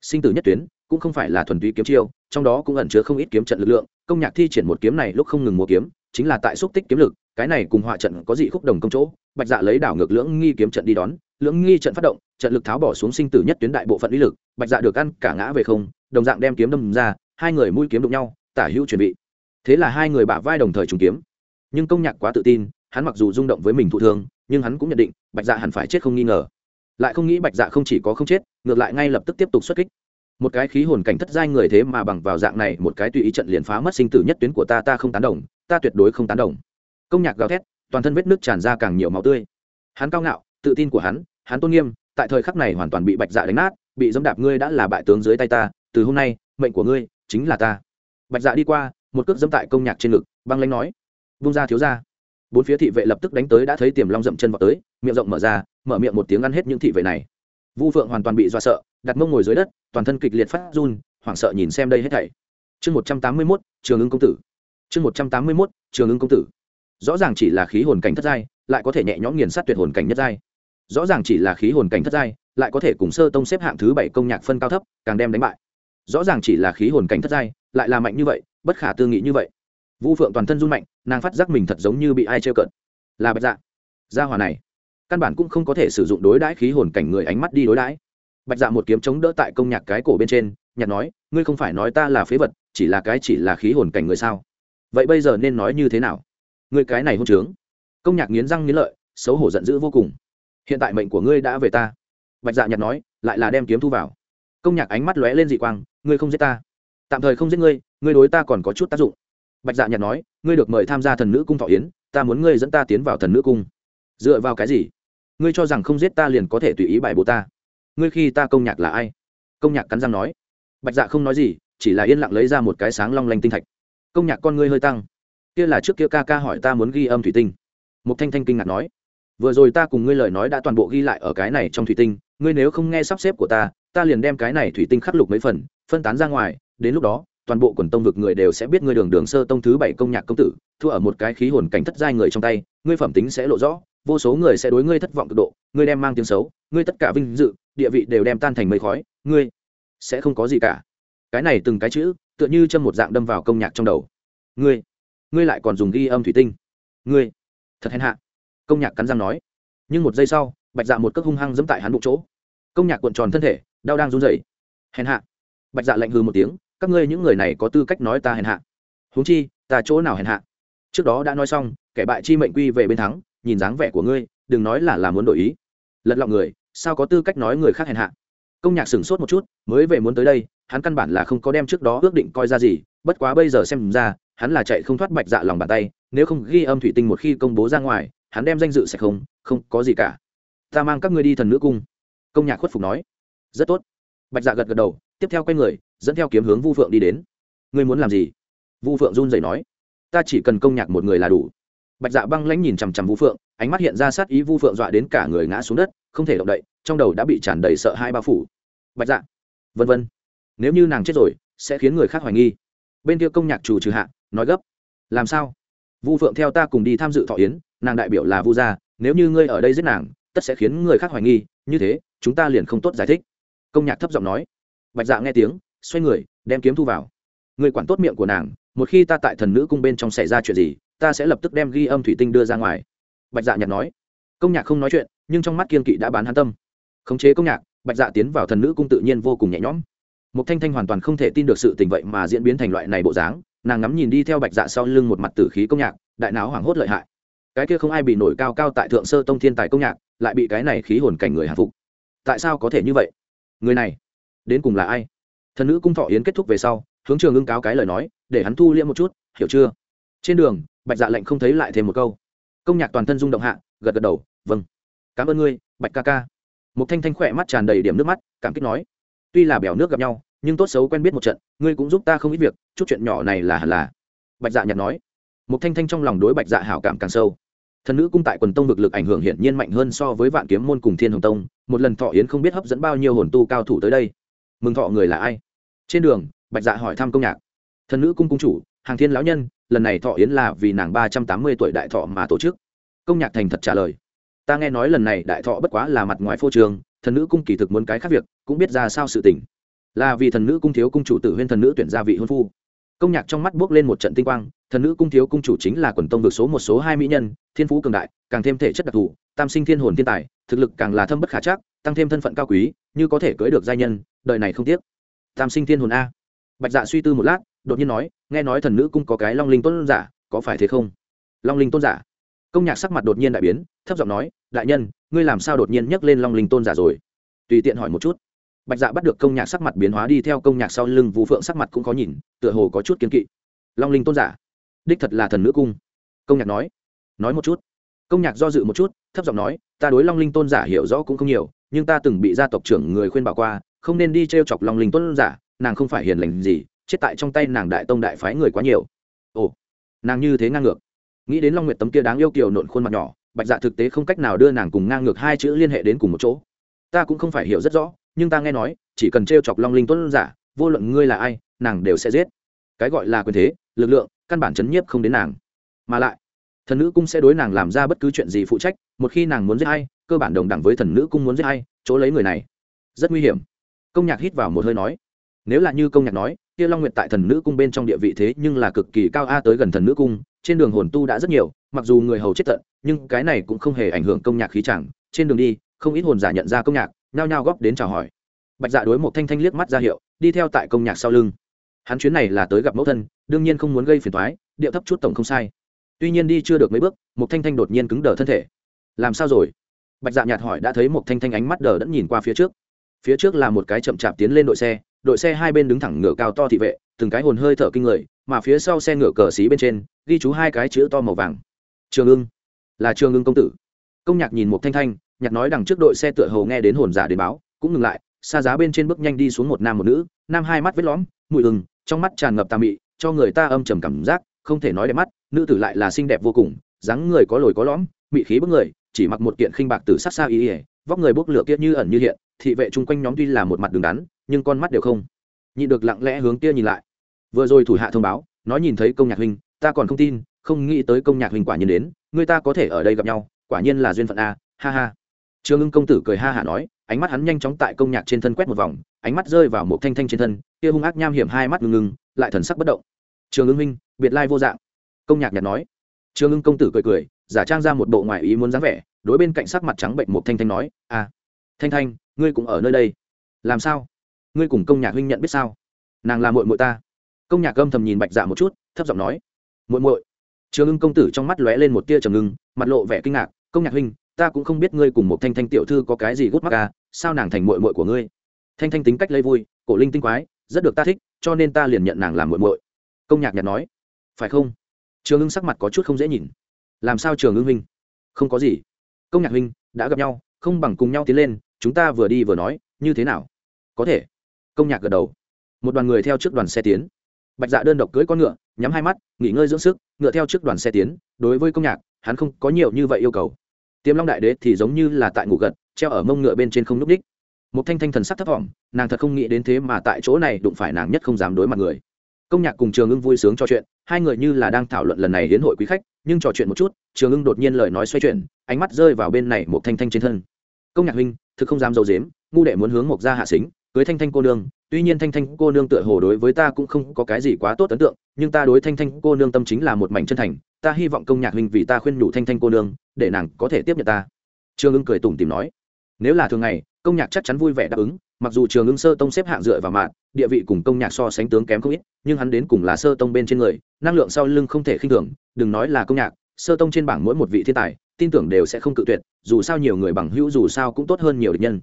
Sinh tử nhất tuyến, cũng không phải là thuần túy kiếm chiêu, trong đó cũng ẩn chứa không ít kiếm trận lực lượng công nhạc thi triển một kiếm này lúc không ngừng mua kiếm, chính là tại xúc tích kiếm lực, cái này cùng họa trận có dị khúc đồng công chỗ, bạch dạ lấy đảo ngược lưỡng nghi kiếm trận đi đón, lưỡng nghi trận phát động, trận lực tháo bỏ xuống sinh tử nhất tuyến đại bộ phận uy lực, bạch dạ được ăn cả ngã về không, đồng dạng đem kiếm đâm ra, hai người mũi kiếm đụng nhau, tả hữu chuẩn bị. Thế là hai người bả vai đồng thời trùng kiếm. Nhưng công nhạc quá tự tin, hắn mặc dù rung động với mình thụ thương, nhưng hắn cũng nhận định bạch dạ hẳn phải chết không nghi ngờ. Lại không nghĩ bạch dạ không chỉ có không chết, ngược lại ngay lập tức tiếp tục xuất kích một cái khí hồn cảnh thất giai người thế mà bằng vào dạng này, một cái tùy ý trận liền phá mất sinh tử nhất tuyến của ta ta không tán đồng, ta tuyệt đối không tán đồng. Công nhạc gào thét, toàn thân vết nước tràn ra càng nhiều máu tươi. Hắn cao ngạo, tự tin của hắn hắn tôn nghiêm, tại thời khắc này hoàn toàn bị bạch dạ đánh nát, bị dẫm đạp ngươi đã là bại tướng dưới tay ta, từ hôm nay, mệnh của ngươi chính là ta. Bạch dạ đi qua, một cước dẫm tại công nhạc trên ngực, băng lãnh nói, vung ra thiếu ra. Bốn phía thị vệ lập tức đánh tới, đã thấy tiềm long dậm chân vào tới, miệng rộng mở ra, mở miệng một tiếng ăn hết những thị vệ này. Vu phượng hoàn toàn bị do sợ đặt mông ngồi dưới đất, toàn thân kịch liệt phát run, hoảng sợ nhìn xem đây hết thảy. Chương một trăm tám mươi mốt, trường ưng công tử. Chương một trăm tám mươi mốt, trường ưng công tử. Rõ ràng chỉ là khí hồn cảnh thất giai, lại có thể nhẹ nhõm nghiền sát tuyệt hồn cảnh nhất giai. Rõ ràng chỉ là khí hồn cảnh thất giai, lại có thể cùng sơ tông xếp hạng thứ bảy công nhạc phân cao thấp, càng đem đánh bại. Rõ ràng chỉ là khí hồn cảnh thất giai, lại là mạnh như vậy, bất khả tư nghị như vậy. Vu phượng toàn thân run mạnh, nàng phát giác mình thật giống như bị ai trêu cận là bạch dạ. Gia hòa này, căn bản cũng không có thể sử dụng đối đãi khí hồn cảnh người ánh mắt đi đối đãi bạch dạ một kiếm chống đỡ tại công nhạc cái cổ bên trên, nhạc nói, ngươi không phải nói ta là phế vật, chỉ là cái chỉ là khí hồn cảnh người sao? Vậy bây giờ nên nói như thế nào? Ngươi cái này hôn trướng. Công nhạc nghiến răng nghiến lợi, xấu hổ giận dữ vô cùng. Hiện tại mệnh của ngươi đã về ta. Bạch dạ nhạc nói, lại là đem kiếm thu vào. Công nhạc ánh mắt lóe lên dị quang, ngươi không giết ta. Tạm thời không giết ngươi ngươi đối ta còn có chút tác dụng. Bạch dạ nhạc nói, ngươi được mời tham gia thần nữ cung thọ yến, ta muốn ngươi dẫn ta tiến vào thần nữ cung. Dựa vào cái gì? Ngươi cho rằng không giết ta liền có thể tùy ý bài bố ta ngươi khi ta công nhạc là ai? Công nhạc cắn răng nói. Bạch dạ không nói gì, chỉ là yên lặng lấy ra một cái sáng long lanh tinh thạch. Công nhạc con ngươi hơi tăng. Kia là trước kia ca ca hỏi ta muốn ghi âm thủy tinh. Một thanh thanh kinh ngạc nói. Vừa rồi ta cùng ngươi lời nói đã toàn bộ ghi lại ở cái này trong thủy tinh, ngươi nếu không nghe sắp xếp của ta ta liền đem cái này thủy tinh khắc lục mấy phần, phân tán ra ngoài, đến lúc đó, toàn bộ quần tông vực người đều sẽ biết ngươi đường đường sơ tông thứ bảy công nhạc công tử, thua ở một cái khí hồn cảnh thất giai người trong tay, ngươi phẩm tính sẽ lộ rõ, vô số người sẽ đối ngươi thất vọng cực độ, ngươi đem mang tiếng xấu, ngươi tất cả vinh dự địa vị đều đem tan thành mây khói, ngươi sẽ không có gì cả. Cái này từng cái chữ, tựa như châm một dạng đâm vào công nhạc trong đầu. Ngươi ngươi lại còn dùng ghi âm thủy tinh. Ngươi, thật hèn hạ. Công nhạc cắn răng nói. Nhưng một giây sau, bạch dạ một cước hung hăng dẫm tại hắn bụng chỗ. Công nhạc cuộn tròn thân thể, đau đang run rẩy. Hèn hạ. Bạch dạ lạnh hư một tiếng, các ngươi những người này có tư cách nói ta hèn hạ. Huống chi, ta chỗ nào hèn hạ? Trước đó đã nói xong, kẻ bại chi mệnh quy về bên thắng, nhìn dáng vẻ của ngươi, đừng nói là làm muốn đổi ý. Lật lọng người sao có tư cách nói người khác hèn hạ? Công nhạc sửng sốt một chút, mới về muốn tới đây, hắn căn bản là không có đem trước đó ước định coi ra gì, bất quá bây giờ xem ra, hắn là chạy không thoát bạch dạ lòng bàn tay, nếu không ghi âm thủy tinh một khi công bố ra ngoài, hắn đem danh dự sẽ không không có gì cả. Ta mang các ngươi đi thần nữ cung. Công nhạc khuất phục nói. Rất tốt. Bạch dạ gật gật đầu, tiếp theo quay người, dẫn theo kiếm hướng vu phượng đi đến. Ngươi muốn làm gì? Vu phượng run rẩy nói. Ta chỉ cần công nhạc một người là đủ. Bạch dạ băng lãnh nhìn chằm chằm vu phượng, ánh mắt hiện ra sát ý vu phượng dọa đến cả người ngã xuống đất không thể động đậy, trong đầu đã bị tràn đầy sợ hai bao phủ. Bạch dạ vân vân. Nếu như nàng chết rồi, sẽ khiến người khác hoài nghi. Bên kia công nhạc chủ trừ hạ, nói gấp. Làm sao? Vu phượng theo ta cùng đi tham dự thọ yến, nàng đại biểu là vu gia, nếu như ngươi ở đây giết nàng, tất sẽ khiến người khác hoài nghi, như thế, chúng ta liền không tốt giải thích. Công nhạc thấp giọng nói. Bạch dạ nghe tiếng, xoay người, đem kiếm thu vào. Người quản tốt miệng của nàng, một khi ta tại thần nữ cung bên trong xảy ra chuyện gì, ta sẽ lập tức đem ghi âm thủy tinh đưa ra ngoài. Bạch dạ nhặt nói. Công nhạc không nói chuyện nhưng trong mắt kiên kỵ đã bán hắn tâm. Khống chế công nhạc, bạch dạ tiến vào thần nữ cung tự nhiên vô cùng nhẹ nhõm. Một thanh thanh hoàn toàn không thể tin được sự tình vậy mà diễn biến thành loại này bộ dáng, nàng ngắm nhìn đi theo bạch dạ sau lưng một mặt tử khí công nhạc, đại não hoảng hốt lợi hại. Cái kia không ai bị nổi cao cao tại thượng sơ tông thiên tài công nhạc, lại bị cái này khí hồn cảnh người hạ phục. Tại sao có thể như vậy? Người này, đến cùng là ai? Thần nữ cung thọ yến kết thúc về sau, hướng trường ưng cáo cái lời nói, để hắn thu liễm một chút, hiểu chưa? Trên đường, bạch dạ lệnh không thấy lại thêm một câu. Công nhạc toàn thân rung động hạ, gật gật đầu vâng cảm ơn ngươi, bạch ca ca. Một thanh thanh khỏe mắt tràn đầy điểm nước mắt, cảm kích nói, tuy là bèo nước gặp nhau, nhưng tốt xấu quen biết một trận, ngươi cũng giúp ta không ít việc, chút chuyện nhỏ này là hẳn là. Bạch dạ nhặt nói. Một thanh thanh trong lòng đối bạch dạ hảo cảm càng sâu. Thần nữ cung tại quần tông vực lực ảnh hưởng hiển nhiên mạnh hơn so với vạn kiếm môn cùng thiên hồng tông, một lần thọ yến không biết hấp dẫn bao nhiêu hồn tu cao thủ tới đây. Mừng thọ người là ai? Trên đường, bạch dạ hỏi thăm công nhạc. Thần nữ cung cung chủ, hàng thiên lão nhân, lần này thọ yến là vì nàng ba trăm tám mươi tuổi đại thọ mà tổ chức. Công nhạc thành thật trả lời ta nghe nói lần này đại thọ bất quá là mặt ngoài phô trường thần nữ cung kỳ thực muốn cái khác việc, cũng biết ra sao sự tình. Là vì thần nữ cung thiếu cung chủ tử huyên thần nữ tuyển gia vị hôn phu. Công nhạc trong mắt bước lên một trận tinh quang, thần nữ cung thiếu cung chủ chính là quần tông được số một số hai mỹ nhân, thiên phú cường đại, càng thêm thể chất đặc thù, tam sinh thiên hồn thiên tài, thực lực càng là thâm bất khả chắc, tăng thêm thân phận cao quý, như có thể cưới được giai nhân, đời này không tiếc. Tam sinh thiên hồn a. Bạch dạ suy tư một lát, đột nhiên nói, nghe nói thần nữ cung có cái long linh tôn giả, có phải thế không? Long linh tôn giả? Công nhạc sắc mặt đột nhiên đại biến, thấp giọng nói, đại nhân, ngươi làm sao đột nhiên nhắc lên long linh tôn giả rồi? Tùy tiện hỏi một chút. Bạch dạ bắt được công nhạc sắc mặt biến hóa đi theo công nhạc sau lưng vũ phượng sắc mặt cũng có nhìn, tựa hồ có chút kiên kỵ. Long linh tôn giả? Đích thật là thần nữ cung. Công nhạc nói. Nói một chút. Công nhạc do dự một chút, thấp giọng nói, ta đối long linh tôn giả hiểu rõ cũng không nhiều, nhưng ta từng bị gia tộc trưởng người khuyên bảo qua, không nên đi t r e o chọc long linh tôn giả, nàng không phải hiền lành gì, chết tại trong tay nàng đại tông đại phái người quá nhiều. Ồ, nàng như thế ngang ngược nghĩ đến long nguyệt tấm kia đáng yêu kiều nộn khuôn mặt nhỏ bạch dạ thực tế không cách nào đưa nàng cùng ngang ngược hai chữ liên hệ đến cùng một chỗ. Ta cũng không phải hiểu rất rõ nhưng ta nghe nói chỉ cần t r e o chọc long linh tuấn giả vô luận ngươi là ai nàng đều sẽ giết. Cái gọi là quyền thế lực lượng căn bản chấn nhiếp không đến nàng. Mà lại thần nữ cung sẽ đối nàng làm ra bất cứ chuyện gì phụ trách một khi nàng muốn giết ai, cơ bản đồng đẳng với thần nữ cung muốn giết ai, chỗ lấy người này rất nguy hiểm. Công nhạc hít vào một hơi nói nếu là như công nhạc nói kia long nguyệt tại thần nữ cung bên trong địa vị thế nhưng là cực kỳ cao a tới gần thần nữ cung trên đường hồn tu đã rất nhiều, mặc dù người hầu chết tận, nhưng cái này cũng không hề ảnh hưởng công nhạc khí chẳng. Trên đường đi, không ít hồn giả nhận ra công nhạc, nhao nhao góp đến chào hỏi. Bạch dạ đối một thanh thanh liếc mắt ra hiệu, đi theo tại công nhạc sau lưng. Hắn chuyến này là tới gặp mẫu thân, đương nhiên không muốn gây phiền toái, điệu thấp chút tổng không sai. Tuy nhiên đi chưa được mấy bước một thanh thanh đột nhiên cứng đờ thân thể. Làm sao rồi? Bạch dạ nhạt hỏi, đã thấy một thanh thanh ánh mắt đờ đẫn nhìn qua phía trước. Phía trước là một cái chậm chạp tiến lên đội xe đội xe hai bên đứng thẳng ngựa cao to thị vệ, từng cái hồn hơi thở kinh người, mà phía sau xe ngựa cờ xí bên trên ghi chú hai cái chữ to màu vàng. Trường ưng. Là trường ưng công tử. Công nhạc nhìn một thanh thanh, nhạc nói đằng trước đội xe tựa hầu nghe đến hồn giả đến báo, cũng ngừng lại, xa giá bên trên bước nhanh đi xuống một nam một nữ, nam hai mắt vết lõm, mùi ừng trong mắt tràn ngập tà mị, cho người ta âm trầm cảm giác, không thể nói đẹp mắt, nữ tử lại là xinh đẹp vô cùng, dáng người có lồi có lõm, mị khí bức người, chỉ mặc một kiện khinh bạc từ sát xa ý ỉa vóc người bốc lửa kia như ẩn như hiện, thị vệ chung quanh nhóm tuy là một mặt đường đắn, nhưng con mắt đều không nhịn được lặng lẽ hướng kia nhìn lại. Vừa rồi thủ hạ thông báo, nói nhìn thấy công nhạc huynh ta còn không tin, không nghĩ tới công nhạc huynh quả nhiên đến, người ta có thể ở đây gặp nhau, quả nhiên là duyên phận a, ha ha. Trương ưng công tử cười ha hả nói, ánh mắt hắn nhanh chóng tại công nhạc trên thân quét một vòng, ánh mắt rơi vào một thanh thanh trên thân, kia hung ác nham hiểm hai mắt ngưng ngưng, lại thần sắc bất động. Trường ưng minh biệt lai vô dạng. Công nhạc nhạt nói. Trương ưng công tử cười cười, giả trang ra một bộ ngoại ý muốn dáng vẻ, đối bên cạnh sắc mặt trắng bệnh một thanh thanh nói à thanh thanh, ngươi cũng ở nơi đây. Làm sao? Ngươi cùng công nhạc huynh nhận biết sao? Nàng là muội muội ta. Công nhạc âm thầm nhìn bạch dạ một chút, thấp giọng nói muội muội. Trương ưng công tử trong mắt lóe lên một tia trầm ngưng, mặt lộ vẻ kinh ngạc, công nhạc huynh, ta cũng không biết ngươi cùng một thanh thanh tiểu thư có cái gì gút mắc à sao nàng thành muội muội của ngươi? Thanh thanh tính cách lây vui, cổ linh tinh quái, rất được ta thích, cho nên ta liền nhận nàng làm muội muội. Công nhạc nhạt nói, phải không? Trường ưng sắc mặt có chút không dễ nhìn. Làm sao trường ưng huynh? Không có gì. Công nhạc huynh, đã gặp nhau, không bằng cùng nhau tiến lên, chúng ta vừa đi vừa nói, như thế nào? Có thể. Công nhạc gật đầu. Một đoàn người theo trước đoàn xe tiến bạch dạ đơn độc cưỡi con ngựa, nhắm hai mắt, nghỉ ngơi dưỡng sức, ngựa theo trước đoàn xe tiến. Đối với công nhạc, hắn không có nhiều như vậy yêu cầu. Tiềm long đại đế thì giống như là tại ngủ gật, treo ở mông ngựa bên trên không núp đích một thanh thanh thần sắc thấp thỏm, nàng thật không nghĩ đến thế mà tại chỗ này đụng phải nàng nhất không dám đối mặt người. Công nhạc cùng trường ưng vui sướng trò chuyện, hai người như là đang thảo luận lần này hiến hội quý khách, nhưng trò chuyện một chút, trường ưng đột nhiên lời nói xoay chuyển, ánh mắt rơi vào bên này một thanh thanh trên thân. Công nhạc huynh, thực không dám dầu dếm ngu đệ muốn hướng mộc ra hạ xính cưới thanh thanh cô nương, tuy nhiên thanh thanh cô nương tựa hồ đối với ta cũng không có cái gì quá tốt ấn tượng, nhưng ta đối thanh thanh cô nương tâm chính là một mảnh chân thành, ta hy vọng công nhạc huynh vì ta khuyên nhủ thanh thanh cô nương, để nàng có thể tiếp nhận ta. Trường ưng cười tủm tìm nói. Nếu là thường ngày, công nhạc chắc chắn vui vẻ đáp ứng, mặc dù trường ưng sơ tông xếp hạng dựa vào mạng, địa vị cùng công nhạc so sánh tướng kém không ít, nhưng hắn đến cùng là sơ tông bên trên người, năng lượng sau lưng không thể khinh thường, đừng nói là công nhạc, sơ tông trên bảng mỗi một vị thiên tài, tin tưởng đều sẽ không cự tuyệt, dù sao nhiều người bằng hữu dù sao cũng tốt hơn nhiều địch nhân.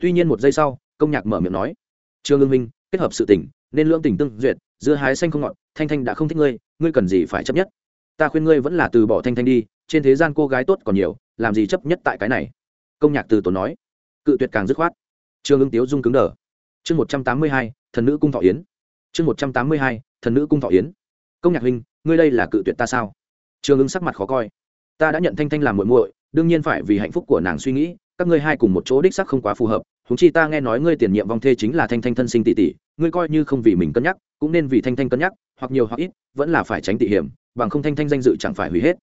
Tuy nhiên một giây sau công nhạc mở miệng nói, trương ương minh, kết hợp sự tình, nên lưỡng tình tương duyệt, dưa hái xanh không ngọt, thanh thanh đã không thích ngươi ngươi cần gì phải chấp nhất? Ta khuyên ngươi vẫn là từ bỏ thanh thanh đi, trên thế gian cô gái tốt còn nhiều, làm gì chấp nhất tại cái này? Công nhạc từ tổ nói. Cự tuyệt càng dứt khoát. Trương ương tiếu dung cứng đờ. Chương một trăm tám mươi hai, thần nữ cung thọ yến. Chương một trăm tám mươi hai, thần nữ cung thọ yến. Công nhạc huynh, ngươi đây là cự tuyệt ta sao? Trương ưng sắc mặt khó coi. Ta đã nhận thanh thanh làm muội muội, đương nhiên phải vì hạnh phúc của nàng suy nghĩ, các ngươi hai cùng một chỗ đích sắc không quá phù hợp húng chi ta nghe nói ngươi tiền nhiệm vong thê chính là thanh thanh thân sinh tỷ tỷ, ngươi coi như không vì mình cân nhắc, cũng nên vì thanh thanh cân nhắc, hoặc nhiều hoặc ít, vẫn là phải tránh tị hiểm, bằng không thanh thanh danh dự chẳng phải hủy hết.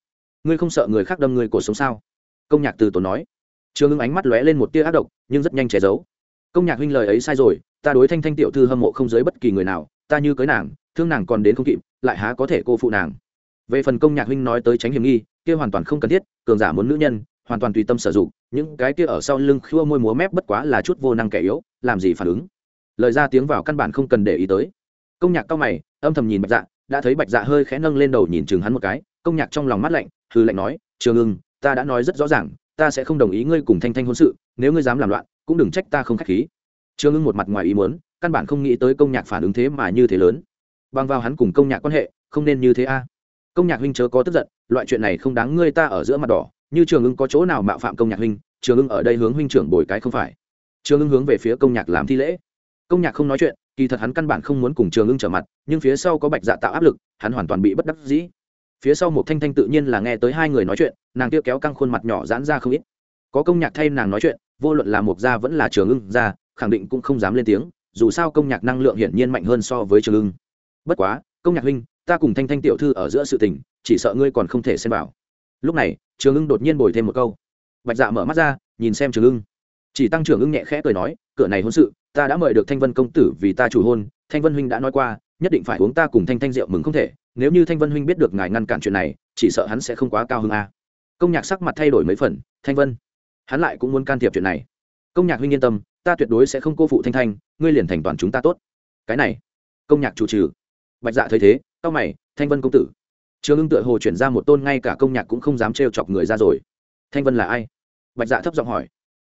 Ngươi không sợ người khác đâm ngươi cổ sống sao? Công nhạc từ tổ nói. Trường ưng ánh mắt lóe lên một tia ác độc, nhưng rất nhanh che giấu. Công nhạc huynh lời ấy sai rồi, ta đối thanh thanh tiểu thư hâm mộ không giới bất kỳ người nào, ta như cưới nàng, thương nàng còn đến không kịp, lại há có thể cô phụ nàng. Về phần công nhạc huynh nói tới tránh hiểm nghi, kia hoàn toàn không cần thiết, cường giả muốn nữ nhân hoàn toàn tùy tâm sử dụng, những cái kia ở sau lưng khua môi múa mép bất quá là chút vô năng kẻ yếu, làm gì phản ứng? Lời ra tiếng vào căn bản không cần để ý tới. Công nhạc cao mày, âm thầm nhìn bạch dạ đã thấy bạch dạ hơi khẽ nâng lên đầu nhìn chừng hắn một cái, công nhạc trong lòng mắt lạnh hư lạnh nói, trường ưng, ta đã nói rất rõ ràng, ta sẽ không đồng ý ngươi cùng thanh thanh hôn sự, nếu ngươi dám làm loạn, cũng đừng trách ta không khách khí. Trường ưng một mặt ngoài ý muốn, căn bản không nghĩ tới công nhạc phản ứng thế mà như thế lớn. Bằng vào hắn cùng công nhạc quan hệ, không nên như thế a. Công nhạc huynh chớ có tức giận, loại chuyện này không đáng ngươi ta ở giữa mặt đỏ như trường ưng có chỗ nào mạo phạm công nhạc huynh, trường ưng ở đây hướng huynh trưởng bồi cái không phải. Trường ưng hướng về phía công nhạc làm thi lễ. Công nhạc không nói chuyện, kỳ thật hắn căn bản không muốn cùng trường ưng trở mặt, nhưng phía sau có bạch dạ tạo áp lực, hắn hoàn toàn bị bất đắc dĩ. Phía sau một thanh thanh tự nhiên là nghe tới hai người nói chuyện, nàng kia kéo căng khuôn mặt nhỏ giãn ra không ít. Có công nhạc thay nàng nói chuyện, vô luận là mục gia vẫn là trường ưng gia, khẳng định cũng không dám lên tiếng, dù sao công nhạc năng lượng hiển nhiên mạnh hơn so với trường ưng. Bất quá, công nhạc huynh, ta cùng thanh thanh tiểu thư ở giữa sự tình, chỉ sợ ngươi còn không thể xem vào lúc này, trường ưng đột nhiên bồi thêm một câu. Bạch dạ mở mắt ra, nhìn xem trường ưng. Chỉ tăng trưởng ưng nhẹ khẽ cười nói, cửa này hôn sự, ta đã mời được thanh vân công tử vì ta chủ hôn, thanh vân huynh đã nói qua, nhất định phải uống ta cùng thanh thanh rượu mừng không thể, nếu như thanh vân huynh biết được ngài ngăn cản chuyện này, chỉ sợ hắn sẽ không quá cao hơn a à. công nhạc sắc mặt thay đổi mấy phần, thanh vân, hắn lại cũng muốn can thiệp chuyện này. Công nhạc huynh yên tâm, ta tuyệt đối sẽ không cô phụ thanh thanh, ngươi liền thành toàn chúng ta tốt. Cái này, công nhạc chủ trừ. Bạch dạ thấy thế tao mày, thanh vân công tử trường ưng tựa hồ chuyển ra một tôn ngay cả công nhạc cũng không dám trêu chọc người ra rồi. Thanh vân là ai? Bạch dạ thấp giọng hỏi.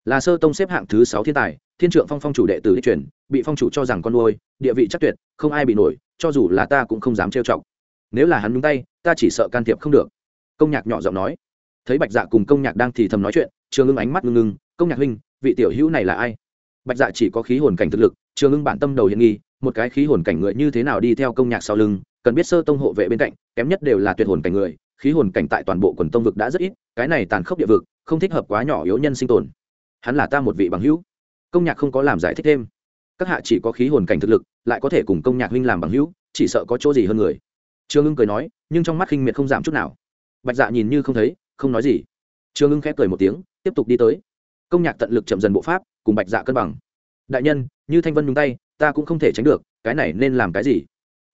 Là sơ tông xếp hạng thứ sáu thiên tài, thiên trượng phong phong chủ đệ tử đi chuyển bị phong chủ cho rằng con nuôi, địa vị chắc tuyệt, không ai bị nổi, cho dù là ta cũng không dám trêu chọc. Nếu là hắn nhúng tay, ta chỉ sợ can thiệp không được. Công nhạc nhỏ giọng nói. Thấy bạch dạ cùng công nhạc đang thì thầm nói chuyện, trường ưng ánh mắt ngưng ngưng, công nhạc huynh, vị tiểu hữu này là ai? Bạch dạ chỉ có khí hồn cảnh thực lực, trường ưng bản tâm đầu hiện nghi một cái khí hồn cảnh người như thế nào đi theo công nhạc sau lưng, cần biết sơ tông hộ vệ bên cạnh, kém nhất đều là tuyệt hồn cảnh người, khí hồn cảnh tại toàn bộ quần tông vực đã rất ít, cái này tàn khốc địa vực, không thích hợp quá nhỏ yếu nhân sinh tồn. Hắn là ta một vị bằng hữu. Công nhạc không có làm giải thích thêm. Các hạ chỉ có khí hồn cảnh thực lực, lại có thể cùng công nhạc huynh làm bằng hữu, chỉ sợ có chỗ gì hơn người. Trương ưng cười nói, nhưng trong mắt khinh miệt không giảm chút nào. Bạch dạ nhìn như không thấy, không nói gì. Trương ưng khép cười một tiếng, tiếp tục đi tới. Công nhạc tận lực chậm dần bộ pháp, cùng bạch dạ cân bằng. Đại nhân, như thanh vân nhúng tay ta cũng không thể tránh được, cái này nên làm cái gì?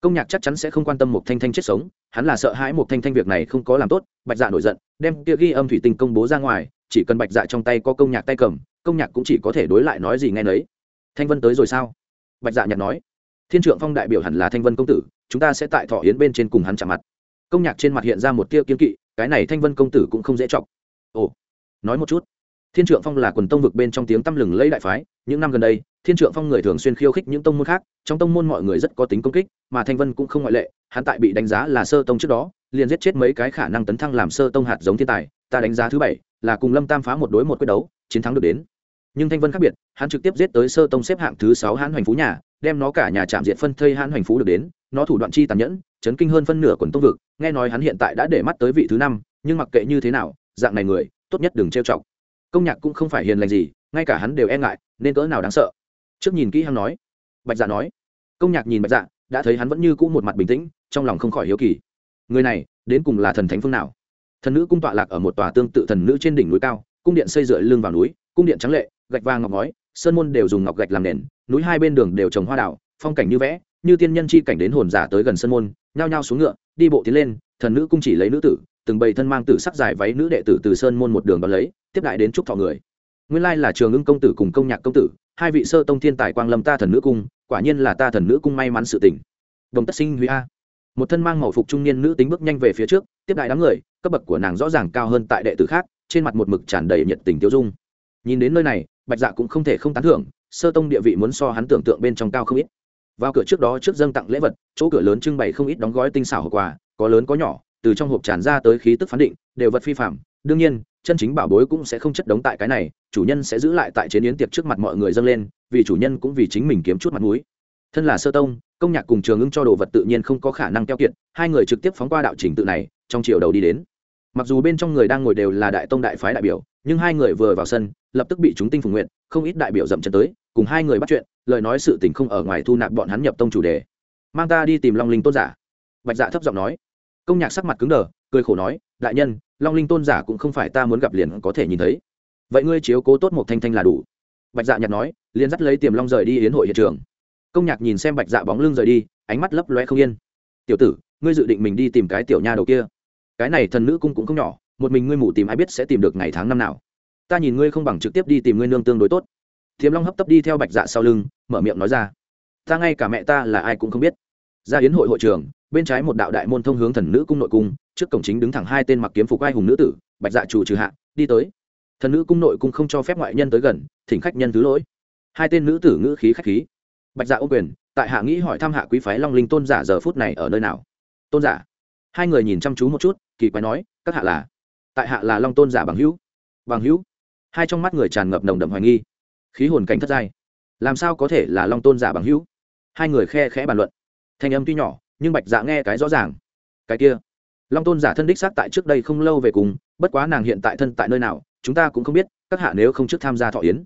Công nhạc chắc chắn sẽ không quan tâm một thanh thanh chết sống, hắn là sợ hãi một thanh thanh việc này không có làm tốt, bạch dạ nổi giận, đem kia ghi âm thủy tinh công bố ra ngoài, chỉ cần bạch dạ trong tay có công nhạc tay cầm, công nhạc cũng chỉ có thể đối lại nói gì nghe nấy. Thanh vân tới rồi sao? Bạch dạ nhạc nói. Thiên trượng phong đại biểu hẳn là thanh vân công tử, chúng ta sẽ tại thọ yến bên trên cùng hắn chạm mặt. Công nhạc trên mặt hiện ra một tia kiên kỵ, cái này thanh vân công tử cũng không dễ chọc. Ồ, nói một chút thiên trượng phong là quần tông vực bên trong tiếng tăm lừng lấy đại phái, những năm gần đây, thiên trượng phong người thường xuyên khiêu khích những tông môn khác, trong tông môn mọi người rất có tính công kích, mà thanh vân cũng không ngoại lệ, hắn tại bị đánh giá là sơ tông trước đó, liền giết chết mấy cái khả năng tấn thăng làm sơ tông hạt giống thiên tài, ta đánh giá thứ bảy, là cùng lâm tam phá một đối một quyết đấu, chiến thắng được đến. Nhưng thanh vân khác biệt, hắn trực tiếp giết tới sơ tông xếp hạng thứ sáu hãn hoành phú nhà, đem nó cả nhà chạm diện phân thây hãn hoành phú được đến, nó thủ đoạn chi tàn nhẫn, chấn kinh hơn phân nửa quần tông vực, nghe nói hắn hiện tại đã để mắt tới vị thứ năm, nhưng mặc kệ như thế nào, dạng này người, tốt nhất đừng trêu chọc công nhạc cũng không phải hiền lành gì, ngay cả hắn đều e ngại, nên cỡ nào đáng sợ. Trước nhìn kỹ hắn nói. Bạch dạ nói. Công nhạc nhìn bạch dạ đã thấy hắn vẫn như cũ một mặt bình tĩnh, trong lòng không khỏi hiếu kỳ. Người này, đến cùng là thần thánh phương nào? Thần nữ cung tọa lạc ở một tòa tương tự thần nữ trên đỉnh núi cao, cung điện xây dựa lưng vào núi, cung điện trắng lệ, gạch vàng ngọc ngói, sơn môn đều dùng ngọc gạch làm nền, núi hai bên đường đều trồng hoa đảo phong cảnh như vẽ, như tiên nhân chi cảnh đến hồn giả tới gần sơn môn, nhao nhao xuống ngựa, đi bộ tiến lên, thần nữ cung chỉ lấy nữ tử từng bầy thân mang tử sắc dài váy nữ đệ tử từ sơn môn một đường đón lấy, tiếp đại đến chúc thọ người. Nguyên lai là trường ưng công tử cùng công nhạc công tử, hai vị sơ tông thiên tài quang lâm ta thần nữ cung, quả nhiên là ta thần nữ cung may mắn sự tình. Đồng tất sinh huy a. Một thân mang màu phục trung niên nữ tính bước nhanh về phía trước, tiếp đại đám người, cấp bậc của nàng rõ ràng cao hơn tại đệ tử khác, trên mặt một mực tràn đầy nhiệt tình tiêu dung. Nhìn đến nơi này, bạch dạ cũng không thể không tán thưởng, sơ tông địa vị muốn so hắn tưởng tượng bên trong cao không ít. Vào cửa trước đó trước dâng tặng lễ vật, chỗ cửa lớn trưng bày không ít đóng gói tinh xảo hậu quà có lớn có nhỏ từ trong hộp tràn ra tới khí tức phán định, đều vật phi phạm. Đương nhiên, chân chính bảo bối cũng sẽ không chất đống tại cái này, chủ nhân sẽ giữ lại tại chế yến tiệc trước mặt mọi người dâng lên, vì chủ nhân cũng vì chính mình kiếm chút mặt mũi. Thân là sơ tông, công nhạc cùng trường ưng cho đồ vật tự nhiên không có khả năng keo kiệt, hai người trực tiếp phóng qua đạo trình tự này, trong chiều đầu đi đến. Mặc dù bên trong người đang ngồi đều là đại tông đại phái đại biểu, nhưng hai người vừa vào sân, lập tức bị chúng tinh phùng nguyện, không ít đại biểu dậm chân tới, cùng hai người bắt chuyện, lời nói sự tình không ở ngoài thu nạp bọn hắn nhập tông chủ đề. Mang ta đi tìm long linh tôn giả. Bạch dạ thấp giọng nói công nhạc sắc mặt cứng đờ, cười khổ nói, đại nhân, long linh tôn giả cũng không phải ta muốn gặp liền có thể nhìn thấy. Vậy ngươi chiếu cố tốt một thanh thanh là đủ. Bạch dạ nhặt nói, liền dắt lấy tiềm long rời đi yến hội hiện trường. Công nhạc nhìn xem bạch dạ bóng lưng rời đi, ánh mắt lấp loe không yên. Tiểu tử, ngươi dự định mình đi tìm cái tiểu nha đầu kia? Cái này thần nữ cung cũng không nhỏ, một mình ngươi mù tìm ai biết sẽ tìm được ngày tháng năm nào. Ta nhìn ngươi không bằng trực tiếp đi tìm ngươi nương tương đối tốt. Thiềm long hấp tấp đi theo bạch dạ sau lưng, mở miệng nói ra, ta ngay cả mẹ ta là ai cũng không biết ra hiến hội hội trường, bên trái một đạo đại môn thông hướng thần nữ cung nội cung, trước cổng chính đứng thẳng hai tên mặc kiếm phục ai hùng nữ tử, bạch dạ chủ trừ hạ, đi tới. Thần nữ cung nội cung không cho phép ngoại nhân tới gần, thỉnh khách nhân thứ lỗi. Hai tên nữ tử ngữ khí khách khí. Bạch dạ ô quyền, tại hạ nghĩ hỏi thăm hạ quý phái long linh tôn giả giờ phút này ở nơi nào? Tôn giả. Hai người nhìn chăm chú một chút, kỳ quái nói, các hạ là? Tại hạ là long tôn giả bằng hữu. Bằng hữu? Hai trong mắt người tràn ngập nồng đậm hoài nghi. Khí hồn cảnh thất giai. Làm sao có thể là long tôn giả bằng hữu? Hai người khe khẽ bàn luận thanh âm tuy nhỏ, nhưng bạch dạ nghe cái rõ ràng. Cái kia, long tôn giả thân đích xác tại trước đây không lâu về cùng, bất quá nàng hiện tại thân tại nơi nào, chúng ta cũng không biết, các hạ nếu không trước tham gia thọ yến.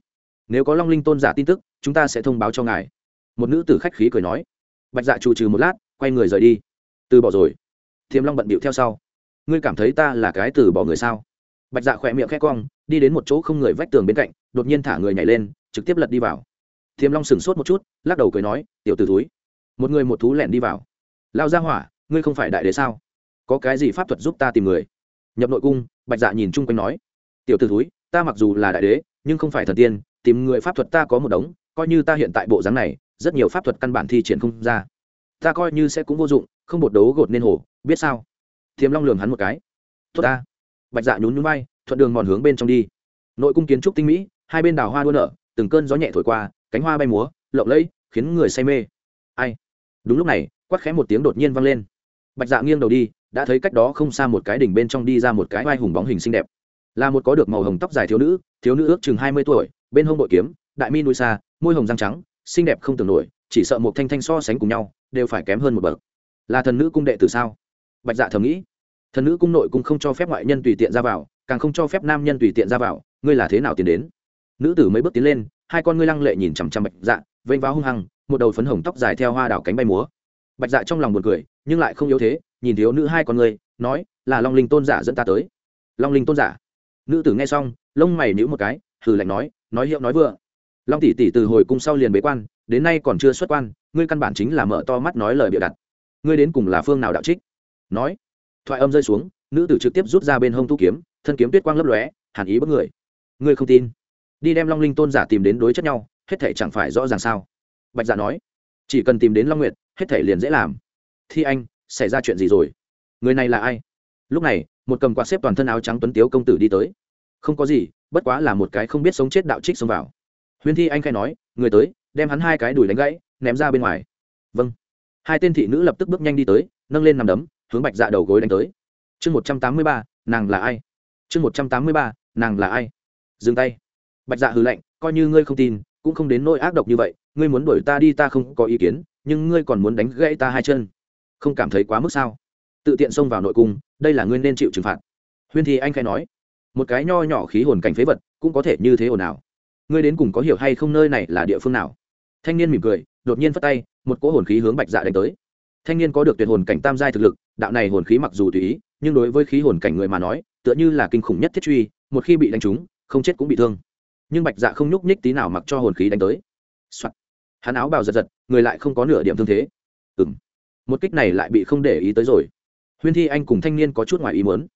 Nếu có long linh tôn giả tin tức, chúng ta sẽ thông báo cho ngài. Một nữ tử khách khí cười nói. Bạch dạ trù trừ một lát, quay người rời đi. Từ bỏ rồi. Thiềm long bận bịu theo sau. Ngươi cảm thấy ta là cái từ bỏ người sao? Bạch dạ khỏe miệng khẽ cong, đi đến một chỗ không người vách tường bên cạnh, đột nhiên thả người nhảy lên, trực tiếp lật đi vào. Thiềm long sửng sốt một chút, lắc đầu cười nói, tiểu t ử túi một người một thú lẹn đi vào. Lao ra hỏa ngươi không phải đại đế sao? Có cái gì pháp thuật giúp ta tìm người? Nhập nội cung bạch dạ nhìn chung quanh nói. Tiểu t ử thúi ta mặc dù là đại đế nhưng không phải thần tiên tìm người pháp thuật ta có một đống coi như ta hiện tại bộ dáng này rất nhiều pháp thuật căn bản thi triển không ra. Ta coi như sẽ cũng vô dụng không bột đấu gột nên hổ, biết sao? Thiềm long lường hắn một cái. Tốt ta. Bạch dạ nhún nhún bay thuận đường mòn hướng bên trong đi. Nội cung kiến trúc tinh mỹ hai bên đào hoa đua nở từng cơn gió nhẹ thổi qua cánh hoa bay múa lộng lẫy khiến người say mê. Ai? Đúng lúc này, quát khẽ một tiếng đột nhiên vang lên. Bạch dạ nghiêng đầu đi, đã thấy cách đó không xa một cái đỉnh bên trong đi ra một cái vai hùng bóng hình xinh đẹp. Là một có được màu hồng tóc dài thiếu nữ thiếu nữ ước chừng hai mươi tuổi, bên hông bội kiếm, đại mi nuôi xa, môi hồng răng trắng, xinh đẹp không tưởng nổi, chỉ sợ một thanh thanh so sánh cùng nhau, đều phải kém hơn một bậc. Là thần nữ cung đệ từ sao? Bạch dạ thầm nghĩ. Thần nữ cung nội cung không cho phép ngoại nhân tùy tiện ra vào, càng không cho phép nam nhân tùy tiện ra vào, ngươi là thế nào tiến đến? Nữ tử mấy bước tiến lên, hai con ngươi lăng lệ nhìn chằm chằm bạch dạ vênh váo hung hăng một đầu phấn hồng tóc dài theo hoa đảo cánh bay múa. Bạch dạ trong lòng buồn cười nhưng lại không yếu thế nhìn thiếu nữ hai con người, nói là long linh tôn giả dẫn ta tới. Long linh tôn giả? Nữ tử nghe xong lông mày nhíu một cái hừ lạnh nói nói hiệu nói vừa. Long tỷ tỷ từ hồi cung sau liền bế quan đến nay còn chưa xuất quan ngươi căn bản chính là mở to mắt nói lời bịa đặt. Ngươi đến cùng là phương nào đạo trích? Nói. Thoại âm rơi xuống nữ tử trực tiếp rút ra bên hông thu kiếm thân kiếm tuyết quang lấp lóe hàn ý bất người. Ngươi không tin? Đi đem long linh tôn giả tìm đến đối chất nhau hết thể chẳng phải rõ ràng sao? Bạch dạ nói, chỉ cần tìm đến long nguyệt, hết thể liền dễ làm. Thi anh, xảy ra chuyện gì rồi? Người này là ai? Lúc này, một cầm quạt xếp toàn thân áo trắng tuấn tiếu công tử đi tới. Không có gì, bất quá là một cái không biết sống chết đạo trích xông vào. Huyền thi anh khai nói, người tới, đem hắn hai cái đùi đánh gãy, ném ra bên ngoài. Vâng. Hai tên thị nữ lập tức bước nhanh đi tới, nâng lên nằm đấm, hướng bạch dạ đầu gối đánh tới. Chương một trăm tám mươi ba, nàng là ai? Chương một trăm tám mươi ba, nàng là ai? Dừng tay. Bạch dạ hừ lạnh, coi như ngươi không tin, cũng không đến nỗi ác độc như vậy ngươi muốn đuổi ta đi ta không có ý kiến, nhưng ngươi còn muốn đánh gãy ta hai chân. Không cảm thấy quá mức sao? Tự tiện xông vào nội cung, đây là ngươi nên chịu trừng phạt. Huyên thì anh khai nói, một cái nho nhỏ khí hồn cảnh phế vật, cũng có thể như thế ồn ào. Ngươi đến cùng có hiểu hay không nơi này là địa phương nào? Thanh niên mỉm cười, đột nhiên phất tay, một cỗ hồn khí hướng bạch dạ đánh tới. Thanh niên có được tuyệt hồn cảnh tam giai thực lực, đạo này hồn khí mặc dù tùy ý, nhưng đối với khí hồn cảnh người mà nói, tựa như là kinh khủng nhất thiết truy, một khi bị đánh trúng, không chết cũng bị thương. Nhưng bạch dạ không nhúc nhích tí nào mặc cho hồn khí đánh tới、Soạn hắn áo bào giật giật, người lại không có nửa điểm thương thế. Ừ m một kích này lại bị không để ý tới rồi. Huyên thi anh cùng thanh niên có chút ngoài ý muốn.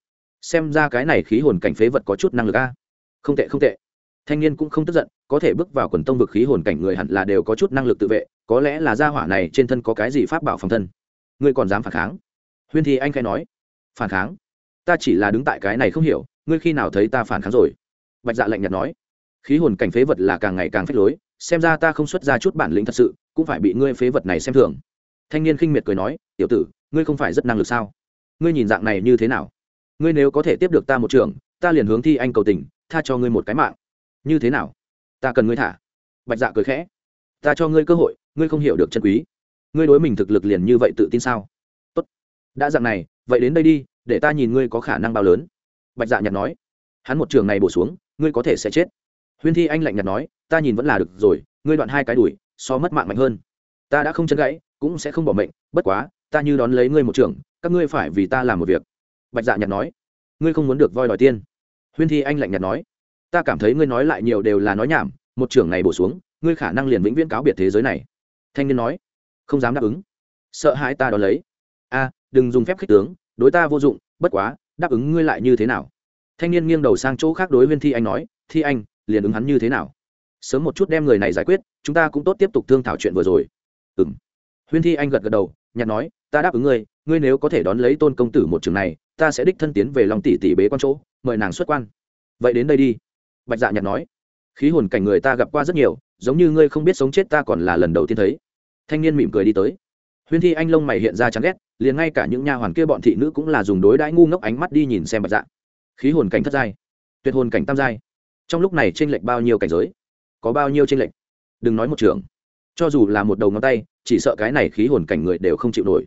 Xem ra cái này khí hồn cảnh phế vật có chút năng lực a. Không tệ không tệ. Thanh niên cũng không tức giận, có thể bước vào quần tông vực khí hồn cảnh người hẳn là đều có chút năng lực tự vệ, có lẽ là gia hỏa này trên thân có cái gì pháp bảo phòng thân. Ngươi còn dám phản kháng? Huyên thi anh khai nói. Phản kháng? Ta chỉ là đứng tại cái này không hiểu, ngươi khi nào thấy ta phản kháng rồi? Bạch dạ lạnh nhạt nói. Khí hồn cảnh phế vật là càng ngày càng phết lối xem ra ta không xuất ra chút bản lĩnh thật sự, cũng phải bị ngươi phế vật này xem thường. Thanh niên khinh miệt cười nói, tiểu tử, ngươi không phải rất năng lực sao? Ngươi nhìn dạng này như thế nào? Ngươi nếu có thể tiếp được ta một trường, ta liền hướng thi anh cầu tình, tha cho ngươi một cái mạng. Như thế nào? Ta cần ngươi thả. Bạch dạ cười khẽ. Ta cho ngươi cơ hội, ngươi không hiểu được chân quý. Ngươi đối mình thực lực liền như vậy tự tin sao? Tốt. Đã dạng này, vậy đến đây đi, để ta nhìn ngươi có khả năng bao lớn. Bạch dạ nhặt nói. Hắn một trường này bổ xuống, ngươi có thể sẽ chết. Huyên thi anh lạnh nhạt nói ta nhìn vẫn là được rồi, ngươi đoạn hai cái đùi so mất mạng mạnh hơn. Ta đã không chân gãy, cũng sẽ không bỏ mệnh, bất quá, ta như đón lấy ngươi một trường các ngươi phải vì ta làm một việc. Bạch dạ nhạt nói. Ngươi không muốn được voi đòi tiên. Huyên thi anh lạnh nhạt nói. Ta cảm thấy ngươi nói lại nhiều đều là nói nhảm, một trưởng này bổ xuống, ngươi khả năng liền vĩnh viễn cáo biệt thế giới này. Thanh niên nói. Không dám đáp ứng. Sợ hãi ta đón lấy. A, đừng dùng phép khích tướng, đối ta vô dụng, bất quá, đáp ứng ngươi lại như thế nào? Thanh niên nghiêng đầu sang chỗ khác đối huyên thi anh nói. Thi anh, liền ứng hắn như thế nào? Sớm một chút đem người này giải quyết, chúng ta cũng tốt tiếp tục thương thảo chuyện vừa rồi. Ừ m huyên thi anh gật gật đầu nhặt nói, ta đáp ứng ngươi ngươi nếu có thể đón lấy tôn công tử một trường này, ta sẽ đích thân tiến về lòng tỷ tỷ bế quan chỗ, mời nàng xuất quan. Vậy đến đây đi. Bạch dạ nhặt nói, khí hồn cảnh người ta gặp qua rất nhiều, giống như ngươi không biết sống chết ta còn là lần đầu tiên thấy. Thanh niên mỉm cười đi tới. Huyên thi anh lông mày hiện ra chán ghét, liền ngay cả những nha hoàn kia bọn thị nữ cũng là dùng đối đãi ngu ngốc ánh mắt đi nhìn xem bạch dạ. Khí hồn cảnh thất giai, tuyệt hồn cảnh tam giai. Trong lúc này tranh lệch bao nhiêu cảnh giới? Có bao nhiêu tranh lệch? Đừng nói một trường. Cho dù là một đầu ngón tay chỉ sợ cái này khí hồn cảnh người đều không chịu nổi.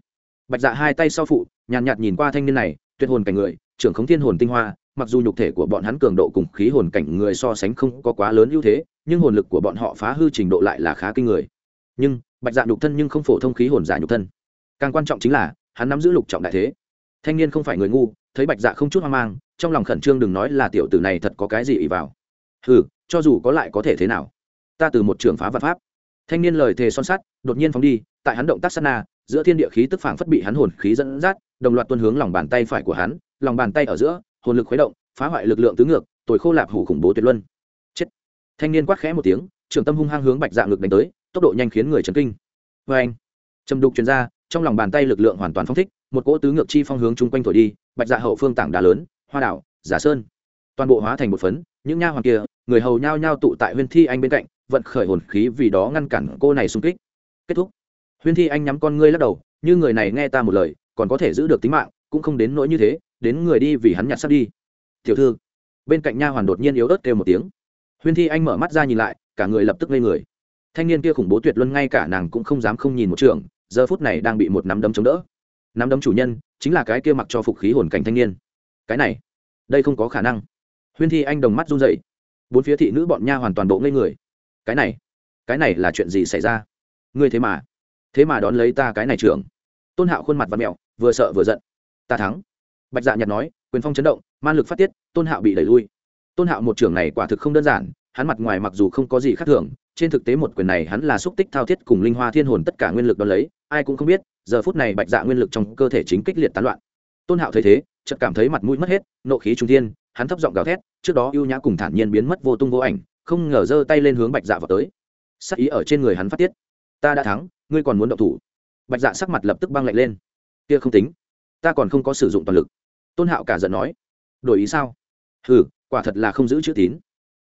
Bạch dạ hai tay sau phụ nhàn nhạt, nhạt nhìn qua thanh niên này tuyệt hồn cảnh người trưởng khống thiên hồn tinh hoa mặc dù nhục thể của bọn hắn cường độ cùng khí hồn cảnh người so sánh không có quá lớn ưu thế nhưng hồn lực của bọn họ phá hư trình độ lại là khá kinh người. Nhưng bạch dạ nhục thân nhưng không phổ thông khí hồn giả nhục thân. Càng quan trọng chính là hắn nắm giữ lục trọng đại thế. Thanh niên không phải người ngu thấy bạch dạ không chút hoang mang trong lòng khẩn trương đừng nói là tiểu tử này thật có cái gì ỉ vào ừ cho dù có lại có thể thế nào? Ta từ một trường phá vật pháp. Thanh niên lời thề son sắt, đột nhiên phóng đi, tại hắn động tác sát na, giữa thiên địa khí tức phảng phất bị hắn hồn khí dẫn dắt, đồng loạt tuân hướng lòng bàn tay phải của hắn, lòng bàn tay ở giữa, hồn lực khuấy động, phá hoại lực lượng tứ ngược, tồi khô lạp hủ khủng bố tuyệt luân. Chết. Thanh niên quát khẽ một tiếng trường tâm hung hăng hướng bạch dạ ngực đánh tới, tốc độ nhanh khiến người chấn kinh. Vê anh trầm đục truyền ra, trong lòng bàn tay lực lượng hoàn toàn phong thích, một cỗ tứ ngược chi phong hướng chung quanh thổi đi, bạch dạ hậu phương tảng đá lớn, hoa đảo, giả sơn. Toàn bộ hóa thành một phấn những nha hoàn kia, người hầu nhao nhao tụ tại huyên thi anh bên cạnh, vận khởi hồn khí vì đó ngăn cản cô này xung kích. Kết thúc. Huyên thi anh nhắm con ngươi lắc đầu, như người này nghe ta một lời, còn có thể giữ được tính mạng, cũng không đến nỗi như thế, đến người đi vì hắn nhặt sắp đi. Tiểu thư. Bên cạnh nha hoàn đột nhiên yếu ớt kêu một tiếng. Huyên thi anh mở mắt ra nhìn lại, cả người lập tức ngây người. Thanh niên kia khủng bố tuyệt luân ngay cả nàng cũng không dám không nhìn một trường, giờ phút này đang bị một nắm đấm chống đỡ. Nắm đấm chủ nhân, chính là cái kia mặc cho phục khí hồn cảnh thanh niên. Cái này, đây không có khả năng huyên thi anh đồng mắt run dậy bốn phía thị nữ bọn nha hoàn toàn bộ ngây người. Cái này cái này là chuyện gì xảy ra? Ngươi thế mà thế mà đón lấy ta cái này trưởng. Tôn hạo khuôn mặt và mẹo, vừa sợ vừa giận. Ta thắng. Bạch dạ nhặt nói, quyền phong chấn động, man lực phát tiết, tôn hạo bị đẩy lui. Tôn hạo một trưởng này quả thực không đơn giản, hắn mặt ngoài mặc dù không có gì khác thường, trên thực tế một quyền này hắn là xúc tích thao thiết cùng linh hoa thiên hồn tất cả nguyên lực đ ó lấy, ai cũng không biết, giờ phút này bạch dạ nguyên lực trong cơ thể chính kích liệt tán loạn. Tôn hạo thấy thế, chợt cảm thấy mặt mũi mất hết, nộ khí trung thiên hắn thấp giọng gào thét, trước đó ưu nhã cùng thản nhiên biến mất vô tung vô ảnh, không ngờ giơ tay lên hướng bạch dạ vào tới. Sắc ý ở trên người hắn phát tiết. Ta đã thắng, ngươi còn muốn động thủ. Bạch dạ sắc mặt lập tức băng lạnh lên. Kia không tính. Ta còn không có sử dụng toàn lực. Tôn hạo cả giận nói. Đổi ý sao? Ừ quả thật là không giữ chữ tín.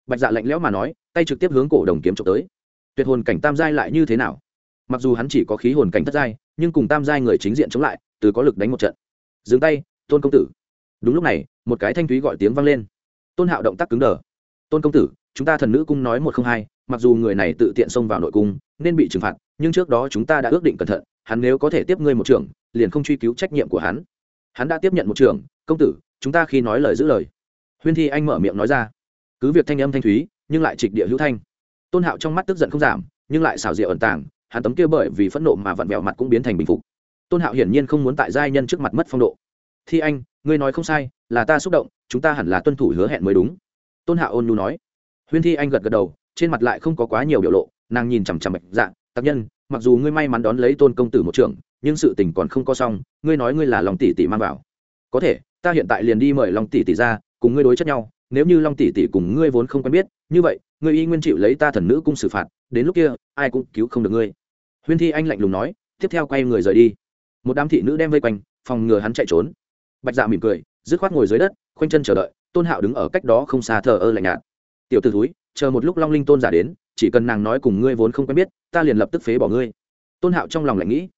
Bạch dạ lạnh lẽo mà nói, tay trực tiếp hướng cổ đồng kiếm trộm tới. Tuyệt hồn cảnh tam giai lại như thế nào? Mặc dù hắn chỉ có khí hồn cảnh thất giai, nhưng cùng tam giai người chính diện chống lại, từ có lực đánh một trận. Dừng tay, tôn công tử đúng lúc này, một cái thanh thúy gọi tiếng vang lên. Tôn hạo động tác cứng đờ. Tôn công tử, chúng ta thần nữ cung nói một không hai, mặc dù người này tự tiện xông vào nội cung, nên bị trừng phạt, nhưng trước đó chúng ta đã ước định cẩn thận, hắn nếu có thể tiếp ngươi một trưởng, liền không truy cứu trách nhiệm của hắn. Hắn đã tiếp nhận một trưởng, công tử, chúng ta khi nói lời giữ lời. Huyên thi anh mở miệng nói ra. Cứ việc thanh âm thanh thúy, nhưng lại trịch địa hữu thanh. Tôn hạo trong mắt tức giận không giảm, nhưng lại xảo diệu ẩn tàng, hắn tấm kia bởi vì phẫn nộ mà vặn vẹo mặt cũng biến thành bình phục. Tôn hạo hiển nhiên không muốn tại giai nhân trước mặt mất phong độ. Thi anh ngươi nói không sai, là ta xúc động, chúng ta hẳn là tuân thủ hứa hẹn mới đúng. Tôn Hạ ôn nhu nói. Huyên thi anh gật gật đầu, trên mặt lại không có quá nhiều biểu lộ, nàng nhìn chằm chằm bạch dạ tác nhân, mặc dù ngươi may mắn đón lấy tôn công tử một trưởng, nhưng sự tình còn không có xong, ngươi nói ngươi là lòng tỷ tỷ mang vào. Có thể, ta hiện tại liền đi mời long tỷ tỷ ra, cùng ngươi đối chất nhau, nếu như long tỷ tỷ cùng ngươi vốn không quen biết, như vậy, ngươi y nguyên chịu lấy ta thần nữ cung xử phạt, đến lúc kia, ai cũng cứu không được ngươi. Huyên thi anh lạnh lùng nói, tiếp theo quay người rời đi. Một đám thị nữ đem vây quanh, phòng ngừa hắn chạy trốn bạch dạ mỉm cười, dứt khoát ngồi dưới đất, khoanh chân chờ đợi, tôn hạo đứng ở cách đó không xa thờ ơ lạnh nhạt. Tiểu t ử thúi, chờ một lúc long linh tôn giả đến, chỉ cần nàng nói cùng ngươi vốn không quen biết, ta liền lập tức phế bỏ ngươi. Tôn hạo trong lòng lạnh nghĩ.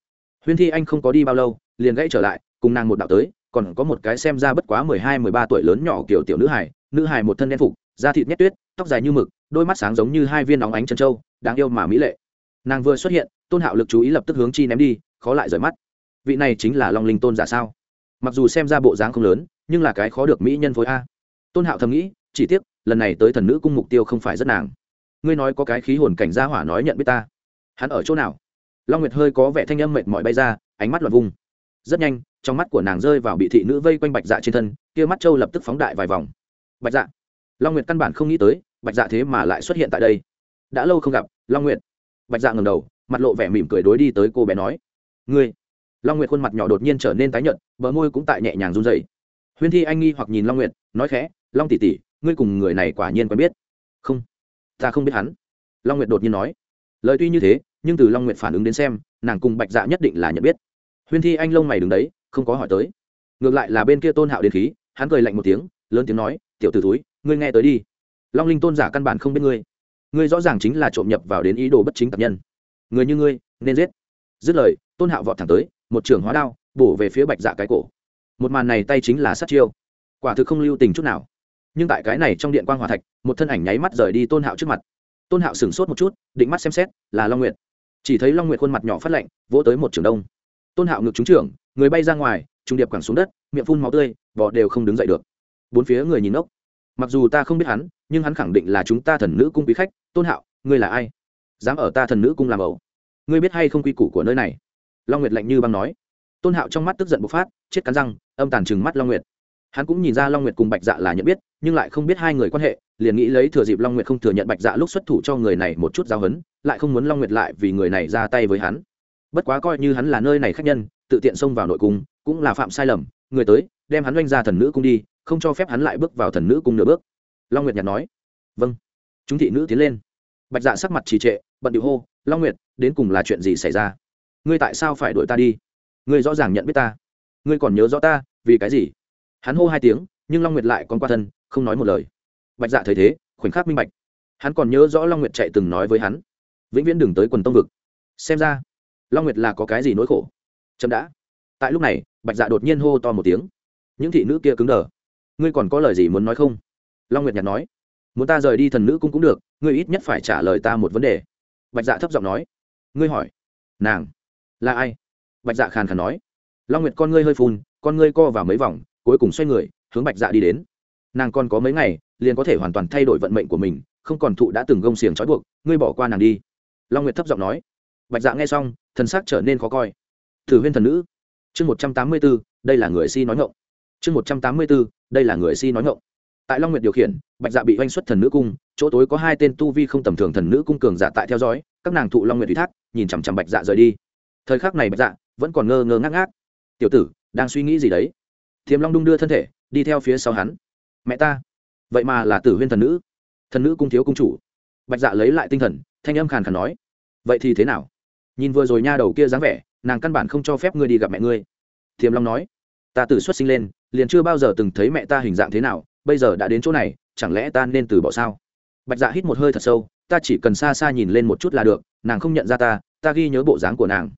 Huyên thi anh không có đi bao lâu, liền gãy trở lại, cùng nàng một đạo tới, còn có một cái xem ra bất quá mười hai, mười ba tuổi lớn nhỏ kiểu tiểu nữ hải nữ hải một thân đen phục, da thịt nhét tuyết, tóc dài như mực, đôi mắt sáng giống như hai viên nóng ánh chân trâu đáng yêu mà mỹ lệ. Nàng vừa xuất hiện, tôn hạo lực chú ý lập tức hướng chi ném đi, khó lại rời mắt. Vị này chính là long linh tôn giả sao? Mặc dù xem ra bộ dáng không lớn, nhưng là cái khó được mỹ nhân phối a. Tôn hạo thầm nghĩ, chỉ tiếc, lần này tới thần nữ cung mục tiêu không phải rất nàng. Ngươi nói có cái khí hồn cảnh gia hỏa nói nhận biết ta. Hắn ở chỗ nào? Long nguyệt hơi có vẻ thanh âm mệt mỏi bay ra, ánh mắt loạn vung. Rất nhanh, trong mắt của nàng rơi vào bị thị nữ vây quanh bạch dạ trên thân, kia mắt trâu lập tức phóng đại vài vòng. Bạch dạ. Long nguyệt căn bản không nghĩ tới, bạch dạ thế mà lại xuất hiện tại đây. Đã lâu không gặp, long nguyệt. Bạch dạ ngầm đầu, mặt lộ vẻ mỉm cười đối đi tới cô bé nói, ngươi long nguyệt khuôn mặt nhỏ đột nhiên trở nên tái nhợt, bờ môi cũng tại nhẹ nhàng run dày huyên thi anh nghi hoặc nhìn long nguyệt, nói khẽ, long tỷ tỷ, ngươi cùng người này quả nhiên quen biết. Không, ta không biết hắn. Long nguyệt đột nhiên nói. Lời tuy như thế, nhưng từ long nguyệt phản ứng đến xem, nàng cùng bạch dạ nhất định là nhận biết. Huyên thi anh lông mày đứng đấy, không có hỏi tới. Ngược lại là bên kia tôn hạo đến khí, hắn cười lạnh một tiếng, lớn tiếng nói, tiểu t ử túi ngươi nghe tới đi. Long linh tôn giả căn bản không biết ngươi. Ngươi rõ ràng chính là trộm nhập vào đến ý đồ bất chính tập nhân. Người như ngươi, nên giết. Dứt lời, tôn hạo vọt thẳng tới một trường hóa đao, bổ về phía bạch dạ cái cổ. Một màn này tay chính là sát chiêu. Quả thực không lưu tình chút nào. Nhưng tại cái này trong điện quan hòa thạch, một thân ảnh nháy mắt rời đi tôn hạo trước mặt. Tôn hạo sửng sốt một chút, định mắt xem xét, là long nguyệt. Chỉ thấy long nguyệt khuôn mặt nhỏ phát lạnh, vỗ tới một trường đông. Tôn hạo ngực trúng trưởng, người bay ra ngoài trung điệp quẳng xuống đất, miệng phun máu tươi vỏ đều không đứng dậy được. Bốn phía người nhìn ốc mặc dù ta không biết hắn, nhưng hắn khẳng định là chúng ta thần nữ cung quý khách. Tôn hạo, ngươi là ai? Dám ở ta thần nữ cung làm ẩu? Ngươi biết hay không quy củ của nơi này? Long nguyệt lạnh như băng nói. Tôn hạo trong mắt tức giận bộc phát, chết cắn răng, âm tàn trừng mắt long nguyệt. Hắn cũng nhìn ra long nguyệt cùng bạch dạ là nhận biết, nhưng lại không biết hai người quan hệ, liền nghĩ lấy thừa dịp long nguyệt không thừa nhận bạch dạ lúc xuất thủ cho người này một chút giao hấn lại không muốn long nguyệt lại vì người này ra tay với hắn. Bất quá coi như hắn là nơi này khách nhân, tự tiện xông vào nội cung, cũng là phạm sai lầm, người tới, đem hắn oanh ra thần nữ cung đi, không cho phép hắn lại bước vào thần nữ cung nửa bước. Long nguyệt nhặt nói. Vâng. Chúng thị nữ tiến lên. Bạch dạ sắc mặt trì trệ, bận điệu hô, long nguyệt, đến cùng là chuyện gì xảy ra? Ngươi tại sao phải đuổi ta đi? Ngươi rõ ràng nhận biết ta. Ngươi còn nhớ rõ ta, vì cái gì? Hắn hô hai tiếng, nhưng long nguyệt lại còn qua thân, không nói một lời. Bạch dạ thấy thế, khoảnh khắc minh bạch. Hắn còn nhớ rõ long nguyệt chạy từng nói với hắn. Vĩnh viễn đừng tới quần tông vực. Xem ra, long nguyệt là có cái gì nỗi khổ? Chậm đã. Tại lúc này, bạch dạ đột nhiên hô to một tiếng. Những thị nữ kia cứng đờ. Ngươi còn có lời gì muốn nói không? Long nguyệt nhạt nói. Muốn ta rời đi thần nữ cũng cũng được, ngươi ít nhất phải trả lời ta một vấn đề. Bạch dạ thấp giọng nói. Ngươi hỏi. Nàng là ai? Bạch dạ khàn khàn nói. Long nguyệt con ngươi hơi phun, con ngươi co vào mấy vòng, cuối cùng xoay người, hướng bạch dạ đi đến. Nàng còn có mấy ngày, liền có thể hoàn toàn thay đổi vận mệnh của mình, không còn thụ đã từng gông xiềng trói buộc, ngươi bỏ qua nàng đi. Long nguyệt thấp giọng nói. Bạch dạ nghe xong, thần sắc trở nên khó coi. Thử huyên thần nữ. Chương một trăm tám mươi b ố đây là người si nói ngộng chương một trăm tám mươi b ố đây là người si nói ngộng tại long nguyệt điều khiển, bạch dạ bị oanh xuất thần nữ cung, chỗ tối có hai tên tu vi không tầm thường thần nữ cung cường giả tại theo dõi, các nàng thụ long nguyệt ủy thác, nhìn chằm chằm bạch dạ rời đi thời khắc này bạch dạ vẫn còn ngơ ngơ ngác ngác. Tiểu tử, đang suy nghĩ gì đấy? Thiềm long đung đưa thân thể, đi theo phía sau hắn. Mẹ ta. Vậy mà là tử huyên thần nữ. Thần nữ cung thiếu cung chủ. Bạch dạ lấy lại tinh thần, thanh âm khàn khàn nói. Vậy thì thế nào? Nhìn vừa rồi nha đầu kia dáng vẻ, nàng căn bản không cho phép ngươi đi gặp mẹ ngươi. Thiềm long nói. Ta từ xuất sinh lên, liền chưa bao giờ từng thấy mẹ ta hình dạng thế nào, bây giờ đã đến chỗ này, chẳng lẽ ta nên từ bỏ sao? Bạch dạ hít một hơi thật sâu, ta chỉ cần xa xa nhìn lên một chút là được, nàng không nhận ra ta ta ghi nhớ bộ dáng của nàng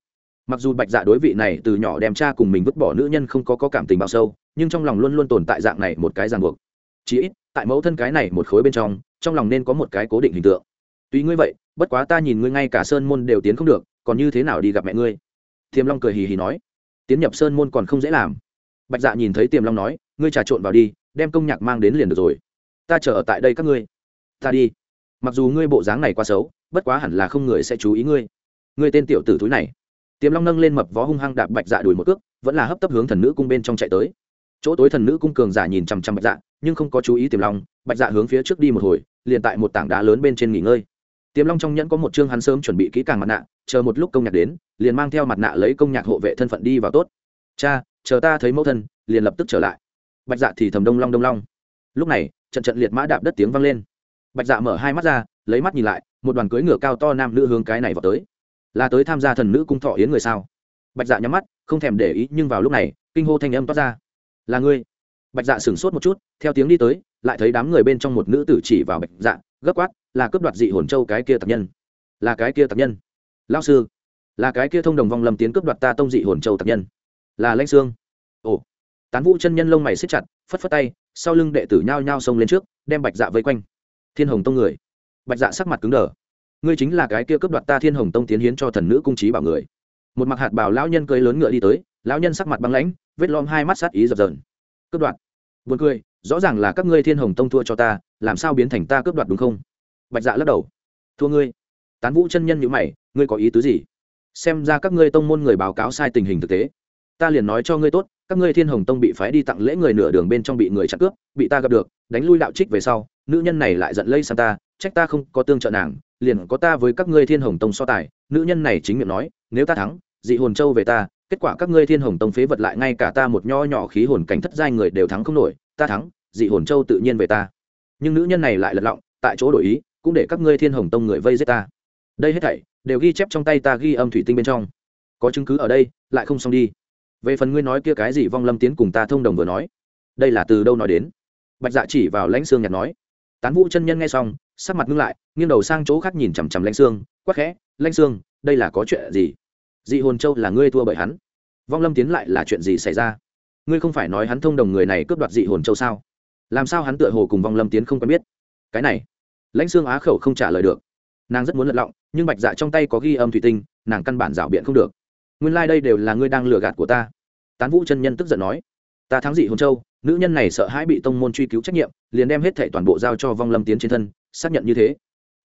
mặc dù bạch dạ đối vị này từ nhỏ đem cha cùng mình vứt bỏ nữ nhân không có, có cảm tình bao sâu nhưng trong lòng luôn luôn tồn tại dạng này một cái ràng buộc. Chí ít tại mẫu thân cái này một khối bên trong trong lòng nên có một cái cố định hình tượng. Tuy ngươi vậy bất quá ta nhìn ngươi ngay cả sơn môn đều tiến không được còn như thế nào đi gặp mẹ ngươi? Tiềm long cười hì hì nói. Tiến nhập sơn môn còn không dễ làm. Bạch dạ nhìn thấy tiềm long nói ngươi trà trộn vào đi đem công nhạc mang đến liền được rồi. Ta chờ ở tại đây các ngươi. Ta đi. Mặc dù ngươi bộ dáng này quá xấu bất quá hẳn là không người sẽ chú ý ngươi. Ngươi tên tiểu tử thúi này tiềm long nâng lên mập vó hung hăng đạp bạch dạ đuổi một cước, vẫn là hấp tấp hướng thần nữ cung bên trong chạy tới. Chỗ tối thần nữ cung cường giả nhìn chằm chằm bạch dạ nhưng không có chú ý tiềm long, bạch dạ hướng phía trước đi một hồi, liền tại một tảng đá lớn bên trên nghỉ ngơi. Tiềm long trong nhẫn có một chương hắn sớm chuẩn bị kỹ càng mặt nạ, chờ một lúc công nhạc đến, liền mang theo mặt nạ lấy công nhạc hộ vệ thân phận đi vào tốt. Cha, chờ ta thấy mẫu thân, liền lập tức trở lại. Bạch dạ thì thầm đông long đông long. Lúc này, trận trận liệt mã đạp đất tiếng vang lên. Bạch dạ mở hai mắt ra, lấy mắt nhìn lại, một đoàn cưỡi ngựa cao to nam nữ hướng cái này vào tới là tới tham gia thần nữ cung thọ yến người sao? Bạch dạ nhắm mắt, không thèm để ý, nhưng vào lúc này, kinh hô thanh âm toát ra. Là ngươi. Bạch dạ sửng sốt một chút, theo tiếng đi tới, lại thấy đám người bên trong một nữ tử chỉ vào bạch dạ gấp quát, là cướp đoạt dị hồn châu cái kia tập nhân. Là cái kia tập nhân? Lao sư. Là cái kia thông đồng vong lâm tiến cướp đoạt ta tông dị hồn châu tập nhân. Là lanh sương ồ. Tán vũ chân nhân lông mày xích chặt, phất phất tay, sau lưng đệ tử nhao nhao xông lên trước, đem bạch dạ vây quanh. Thiên hồng tông người. Bạch dạ sắc mặt cứng đờ ngươi chính là cái kia cướp đoạt ta thiên hồng tông tiến hiến cho thần nữ cung trí bảo người. Một mặc hạt bảo lão nhân cưới lớn ngựa đi tới, lão nhân sắc mặt băng lãnh, vết lom hai mắt sát ý dập dờn. Cướp đoạt. Buồn cười, rõ ràng là các ngươi thiên hồng tông thua cho ta, làm sao biến thành ta cướp đoạt đúng không? Bạch dạ lắc đầu. Thua ngươi. Tán vũ chân nhân nhữ mày, ngươi có ý tứ gì? Xem ra các ngươi tông môn người báo cáo sai tình hình thực tế. Ta liền nói cho ngươi tốt, các ngươi thiên hồng tông bị phái đi tặng lễ người nửa đường bên trong bị người chặn cướp, bị ta gặp được, đánh lui đạo trích về sau nữ nhân này lại giận lây sang ta, trách ta không có tương trợ nàng, liền có ta với các ngươi thiên hồng tông so tài. Nữ nhân này chính miệng nói, nếu ta thắng, dị hồn châu về ta, kết quả các ngươi thiên hồng tông phế vật lại ngay cả ta một nho nhỏ khí hồn cảnh thất giai người đều thắng không nổi, ta thắng, dị hồn châu tự nhiên về ta. Nhưng nữ nhân này lại lật lọng, tại chỗ đổi ý, cũng để các ngươi thiên hồng tông người vây giết ta. Đây hết thảy, đều ghi chép trong tay ta ghi âm thủy tinh bên trong. Có chứng cứ ở đây, lại không xong đi. Về phần ngươi nói kia cái gì vong lâm tiến cùng ta thông đồng vừa nói, đây là từ đâu nói đến? Bạch dạ chỉ vào lãnh xương nhạt nói tán vũ chân nhân nghe xong, sắc mặt ngưng lại, nghiêng đầu sang chỗ khác nhìn chằm chằm lãnh xương quắc khẽ, lãnh xương đây là có chuyện gì? Dị hồn châu là ngươi thua bởi hắn. Vong lâm tiến lại là chuyện gì xảy ra? Ngươi không phải nói hắn thông đồng người này cướp đoạt dị hồn châu sao? Làm sao hắn tựa hồ cùng vong lâm tiến không quen biết? Cái này, lãnh xương á khẩu không trả lời được. Nàng rất muốn lật lọng, nhưng bạch dạ trong tay có ghi âm thủy tinh, nàng căn bản rảo biện không được. Nguyên lai、like、đây đều là ngươi đang lừa gạt của ta. Tán vũ chân nhân tức giận nói ta thắng dị hồn châu, nữ nhân này sợ hãi bị tông môn truy cứu trách nhiệm, liền đem hết thẻ toàn bộ giao cho vong lâm tiến trên thân, xác nhận như thế.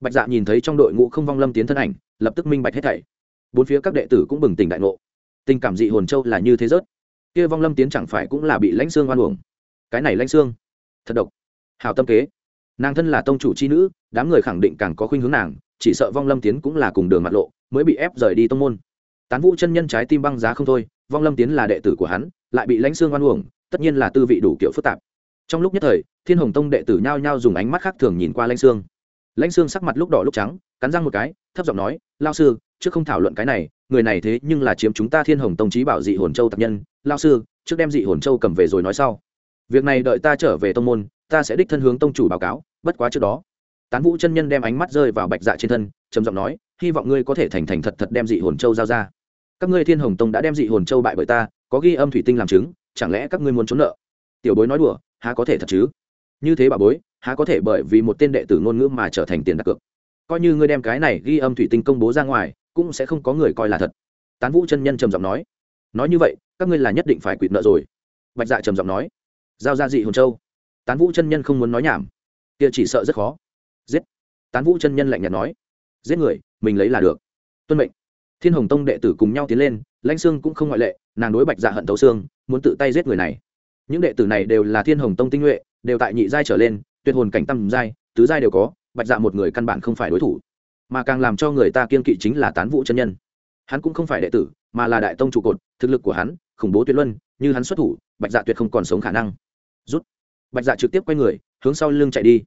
Bạch dạ nhìn thấy trong đội ngũ không vong lâm tiến thân ảnh, lập tức minh bạch hết thảy. Bốn phía các đệ tử cũng bừng tỉnh đại ngộ. Tình cảm dị hồn châu là như thế rớt. Kia vong lâm tiến chẳng phải cũng là bị lãnh xương oan uổng? Cái này lãnh xương? Thật độc. Hào tâm kế. Nàng thân là tông chủ c h i nữ, đám người khẳng định càng có khuynh hướng nàng, chỉ sợ vong lâm tiến cũng là cùng đường mặt lộ, mới bị ép rời đi tông môn. Tán vũ chân nhân trái tim băng giá không thôi vong lâm tiến là đệ tử của hắn, lại bị lãnh xương oan uổng, tất nhiên là tư vị đủ kiểu phức tạp. Trong lúc nhất thời, thiên hồng tông đệ tử nhao nhao dùng ánh mắt khác thường nhìn qua lãnh xương. Lãnh xương sắc mặt lúc đỏ lúc trắng, cắn răng một cái, thấp giọng nói, lao sư, trước không thảo luận cái này, người này thế nhưng là chiếm chúng ta thiên hồng tông trí bảo dị hồn châu tập nhân. Lao sư, trước đem dị hồn châu cầm về rồi nói sau. Việc này đợi ta trở về tông môn, ta sẽ đích thân hướng tông chủ báo cáo, bất quá trước đó. Tán vũ chân nhân đem ánh mắt rơi vào bạch dạ trên thân, trầm giọng nói, hy vọng ngươi có thể thành thành thật thật đem dị hồn châu giao ra các ngươi thiên hồng tông đã đem dị hồn châu bại bởi ta, có ghi âm thủy tinh làm chứng, chẳng lẽ các ngươi muốn trốn nợ? Tiểu bối nói đùa, há có thể thật chứ? Như thế bà bối, há có thể bởi vì một tên đệ tử ngôn ngữ mà trở thành tiền đặt cược? Coi như ngươi đem cái này ghi âm thủy tinh công bố ra ngoài, cũng sẽ không có người coi là thật. Tán vũ chân nhân trầm giọng nói. Nói như vậy, các ngươi là nhất định phải quỵt nợ rồi. Bạch dạ trầm giọng nói. Giao ra dị hồn châu. Tán vũ chân nhân không muốn nói nhảm. Kia chỉ sợ rất khó. Giết. Tán vũ chân nhân lạnh nhạt nói. Giết người, mình lấy là được. Tuân mệnh thiên hồng tông đệ tử cùng nhau tiến lên, lãnh sương cũng không ngoại lệ, nàng đối bạch dạ hận thấu xương, muốn tự tay giết người này. Những đệ tử này đều là thiên hồng tông tinh nhuệ, đều tại nhị giai trở lên, tuyệt hồn cảnh tâm giai, tứ giai đều có, bạch dạ một người căn bản không phải đối thủ, mà càng làm cho người ta kiên kỵ chính là tán vũ chân nhân. Hắn cũng không phải đệ tử, mà là đại tông trụ cột, thực lực của hắn, khủng bố tuyệt luân, như hắn xuất thủ, bạch dạ tuyệt không còn sống khả năng. Rút. Bạch dạ trực tiếp quay người, hướng sau lưng chạy đi.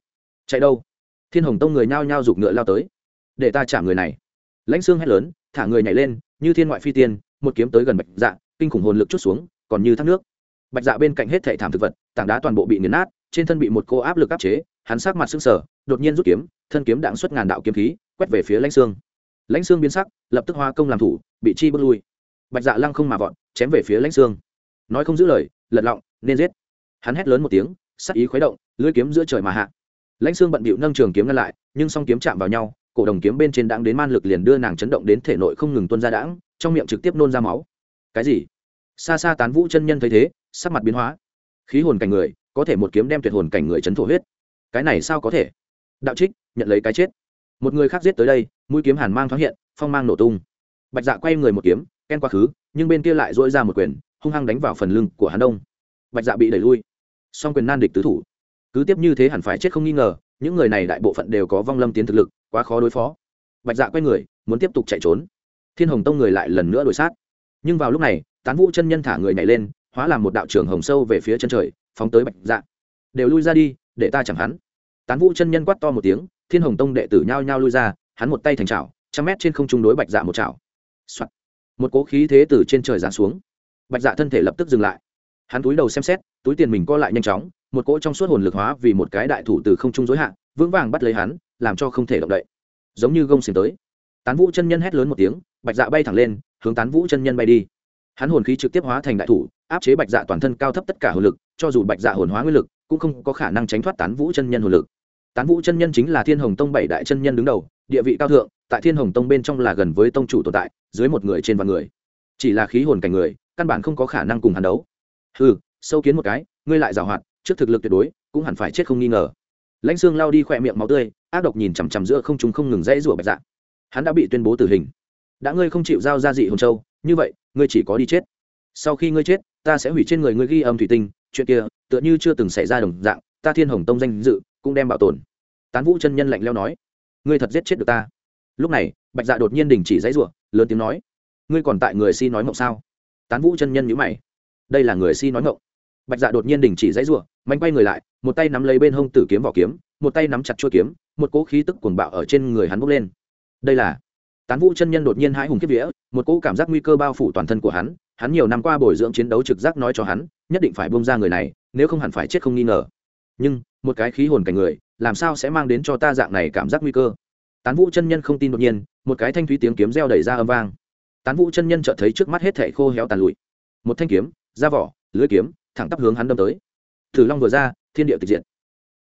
Chạy đâu? Thiên hồng tông người nhao nhao giục ngựa lao tới. Để ta chạm người này. Lãnh xương hét lớn thả người nhảy lên, như thiên ngoại phi tiên, một kiếm tới gần bạch dạ kinh khủng hồn lực chút xuống, còn như thác nước. Bạch dạ bên cạnh hết thể thảm thực vật, tảng đá toàn bộ bị nghiền nát, trên thân bị một cô áp lực áp chế, hắn sát mặt sưng sờ, đột nhiên rút kiếm, thân kiếm đạn xuất ngàn đạo kiếm khí, quét về phía lãnh xương lãnh xương biến sắc, lập tức hoa công làm thủ, bị chi bước lui. Bạch dạ lăng không mà vọt, chém về phía lãnh xương nói không giữ lời, lật lọng, nên giết. Hắn hét lớn một tiếng, sắc ý khuấy động, lưỡi kiếm giữa trời mà hạ. Lãnh xương bận bịu nâng trường kiếm ngăn lại, nhưng song kiếm chạm vào nhau cổ đồng kiếm bên trên đãng đến man lực liền đưa nàng chấn động đến thể nội không ngừng tuôn ra đãng, trong miệng trực tiếp nôn ra máu. Cái gì? Xa xa tán vũ chân nhân thấy thế, sắc mặt biến hóa. Khí hồn cảnh người, có thể một kiếm đem tuyệt hồn cảnh người chấn thổ huyết. Cái này sao có thể? Đạo trích, nhận lấy cái chết. Một người khác giết tới đây, mũi kiếm hàn mang thoáng hiện, phong mang nổ tung. Bạch dạ quay người một kiếm, ken quá khứ, nhưng bên kia lại dỗi ra một quyền, hung hăng đánh vào phần lưng của hắn đông. Bạch dạ bị đẩy lui. Song quyền nan địch tứ thủ. Cứ tiếp như thế hẳn phải chết không nghi ngờ những người này đại bộ phận đều có vong lâm tiến thực lực, quá khó đối phó. Bạch dạ quay người, muốn tiếp tục chạy trốn. Thiên hồng tông người lại lần nữa đuổi sát. Nhưng vào lúc này, tán vũ chân nhân thả người nhảy lên, hóa làm một đạo trường hồng sâu về phía chân trời, phóng tới bạch dạ. Đều lui ra đi, để ta chẳng hắn. Tán vũ chân nhân quát to một tiếng, thiên hồng tông đệ tử nhao nhao lui ra, hắn một tay thành trào trăm mét trên không trung đối bạch dạ một trào、Soạn. một cố khí thế từ trên trời giáng xuống. Bạch dạ thân thể lập tức dừng lại. Hắn túi đầu xem xét, túi tiền mình co lại nhanh chóng một cỗ trong suốt hồn lực hóa vì một cái đại thủ từ không trung dối hạ, vững vàng bắt lấy hắn, làm cho không thể động đậy. Giống như gông xiềng tới. Tán vũ chân nhân hét lớn một tiếng, bạch dạ bay thẳng lên, hướng tán vũ chân nhân bay đi. Hắn hồn khí trực tiếp hóa thành đại thủ, áp chế bạch dạ toàn thân cao thấp tất cả hồn lực, cho dù bạch dạ hồn hóa nguyên lực, cũng không có khả năng tránh thoát tán vũ chân nhân hồn lực. Tán vũ chân nhân chính là thiên hồng tông bảy đại chân nhân đứng đầu, địa vị cao thượng, tại thiên hồng tông bên trong là gần với tông chủ tồn tại, dưới một người trên vạn người. Chỉ là khí hồn cảnh người, căn bản không có khả năng cùng hắn đấu. Ừ sâu kiến một cái, ngươi lại giảo hoạt trước thực lực tuyệt đối, cũng hẳn phải chết không nghi ngờ. Lãnh xương lao đi khỏe miệng máu tươi, ác độc nhìn chằm chằm giữa không chúng không ngừng rẽ rủa bạch dạ. Hắn đã bị tuyên bố tử hình. Đã ngươi không chịu giao ra dị hồn châu, như vậy, ngươi chỉ có đi chết. Sau khi ngươi chết, ta sẽ hủy trên người ngươi ghi âm thủy tinh, chuyện kia, tựa như chưa từng xảy ra đồng dạng, ta thiên hồng tông danh dự, cũng đem bảo tồn. Tán vũ chân nhân lạnh leo nói, ngươi thật giết chết được ta. Lúc này, bạch dạ đột nhiên đình chỉ dãy rủa, lớn tiếng nói, ngươi còn tại người si nói mộng sao? Tán vũ chân nhân nhữ mày, đây là người si nói mộng. Bạch dạ đột nhiên đình chỉ dãy rủa mạnh quay người lại, một tay nắm lấy bên hông tử kiếm vỏ kiếm, một tay nắm chặt chuôi kiếm, một cỗ khí tức cuồng bạo ở trên người hắn bốc lên. Đây là tán vũ chân nhân đột nhiên hãi hùng kiếp vía, một cỗ cảm giác nguy cơ bao phủ toàn thân của hắn hắn nhiều năm qua bồi dưỡng chiến đấu trực giác nói cho hắn, nhất định phải bông ra người này, nếu không hẳn phải chết không nghi ngờ. Nhưng, một cái khí hồn cảnh người, làm sao sẽ mang đến cho ta dạng này cảm giác nguy cơ? Tán vũ chân nhân không tin đột nhiên, một cái thanh thúy tiếng kiếm reo đẩy ra âm vang. Tán vũ chân nhân chợt thấy trước mắt hết thảy khô héo tàn lụi. Một thanh kiếm, da vỏ, lưỡi kiếm, thẳng tắp hướng hắn đâm tới thử long vừa ra thiên địa tịch diện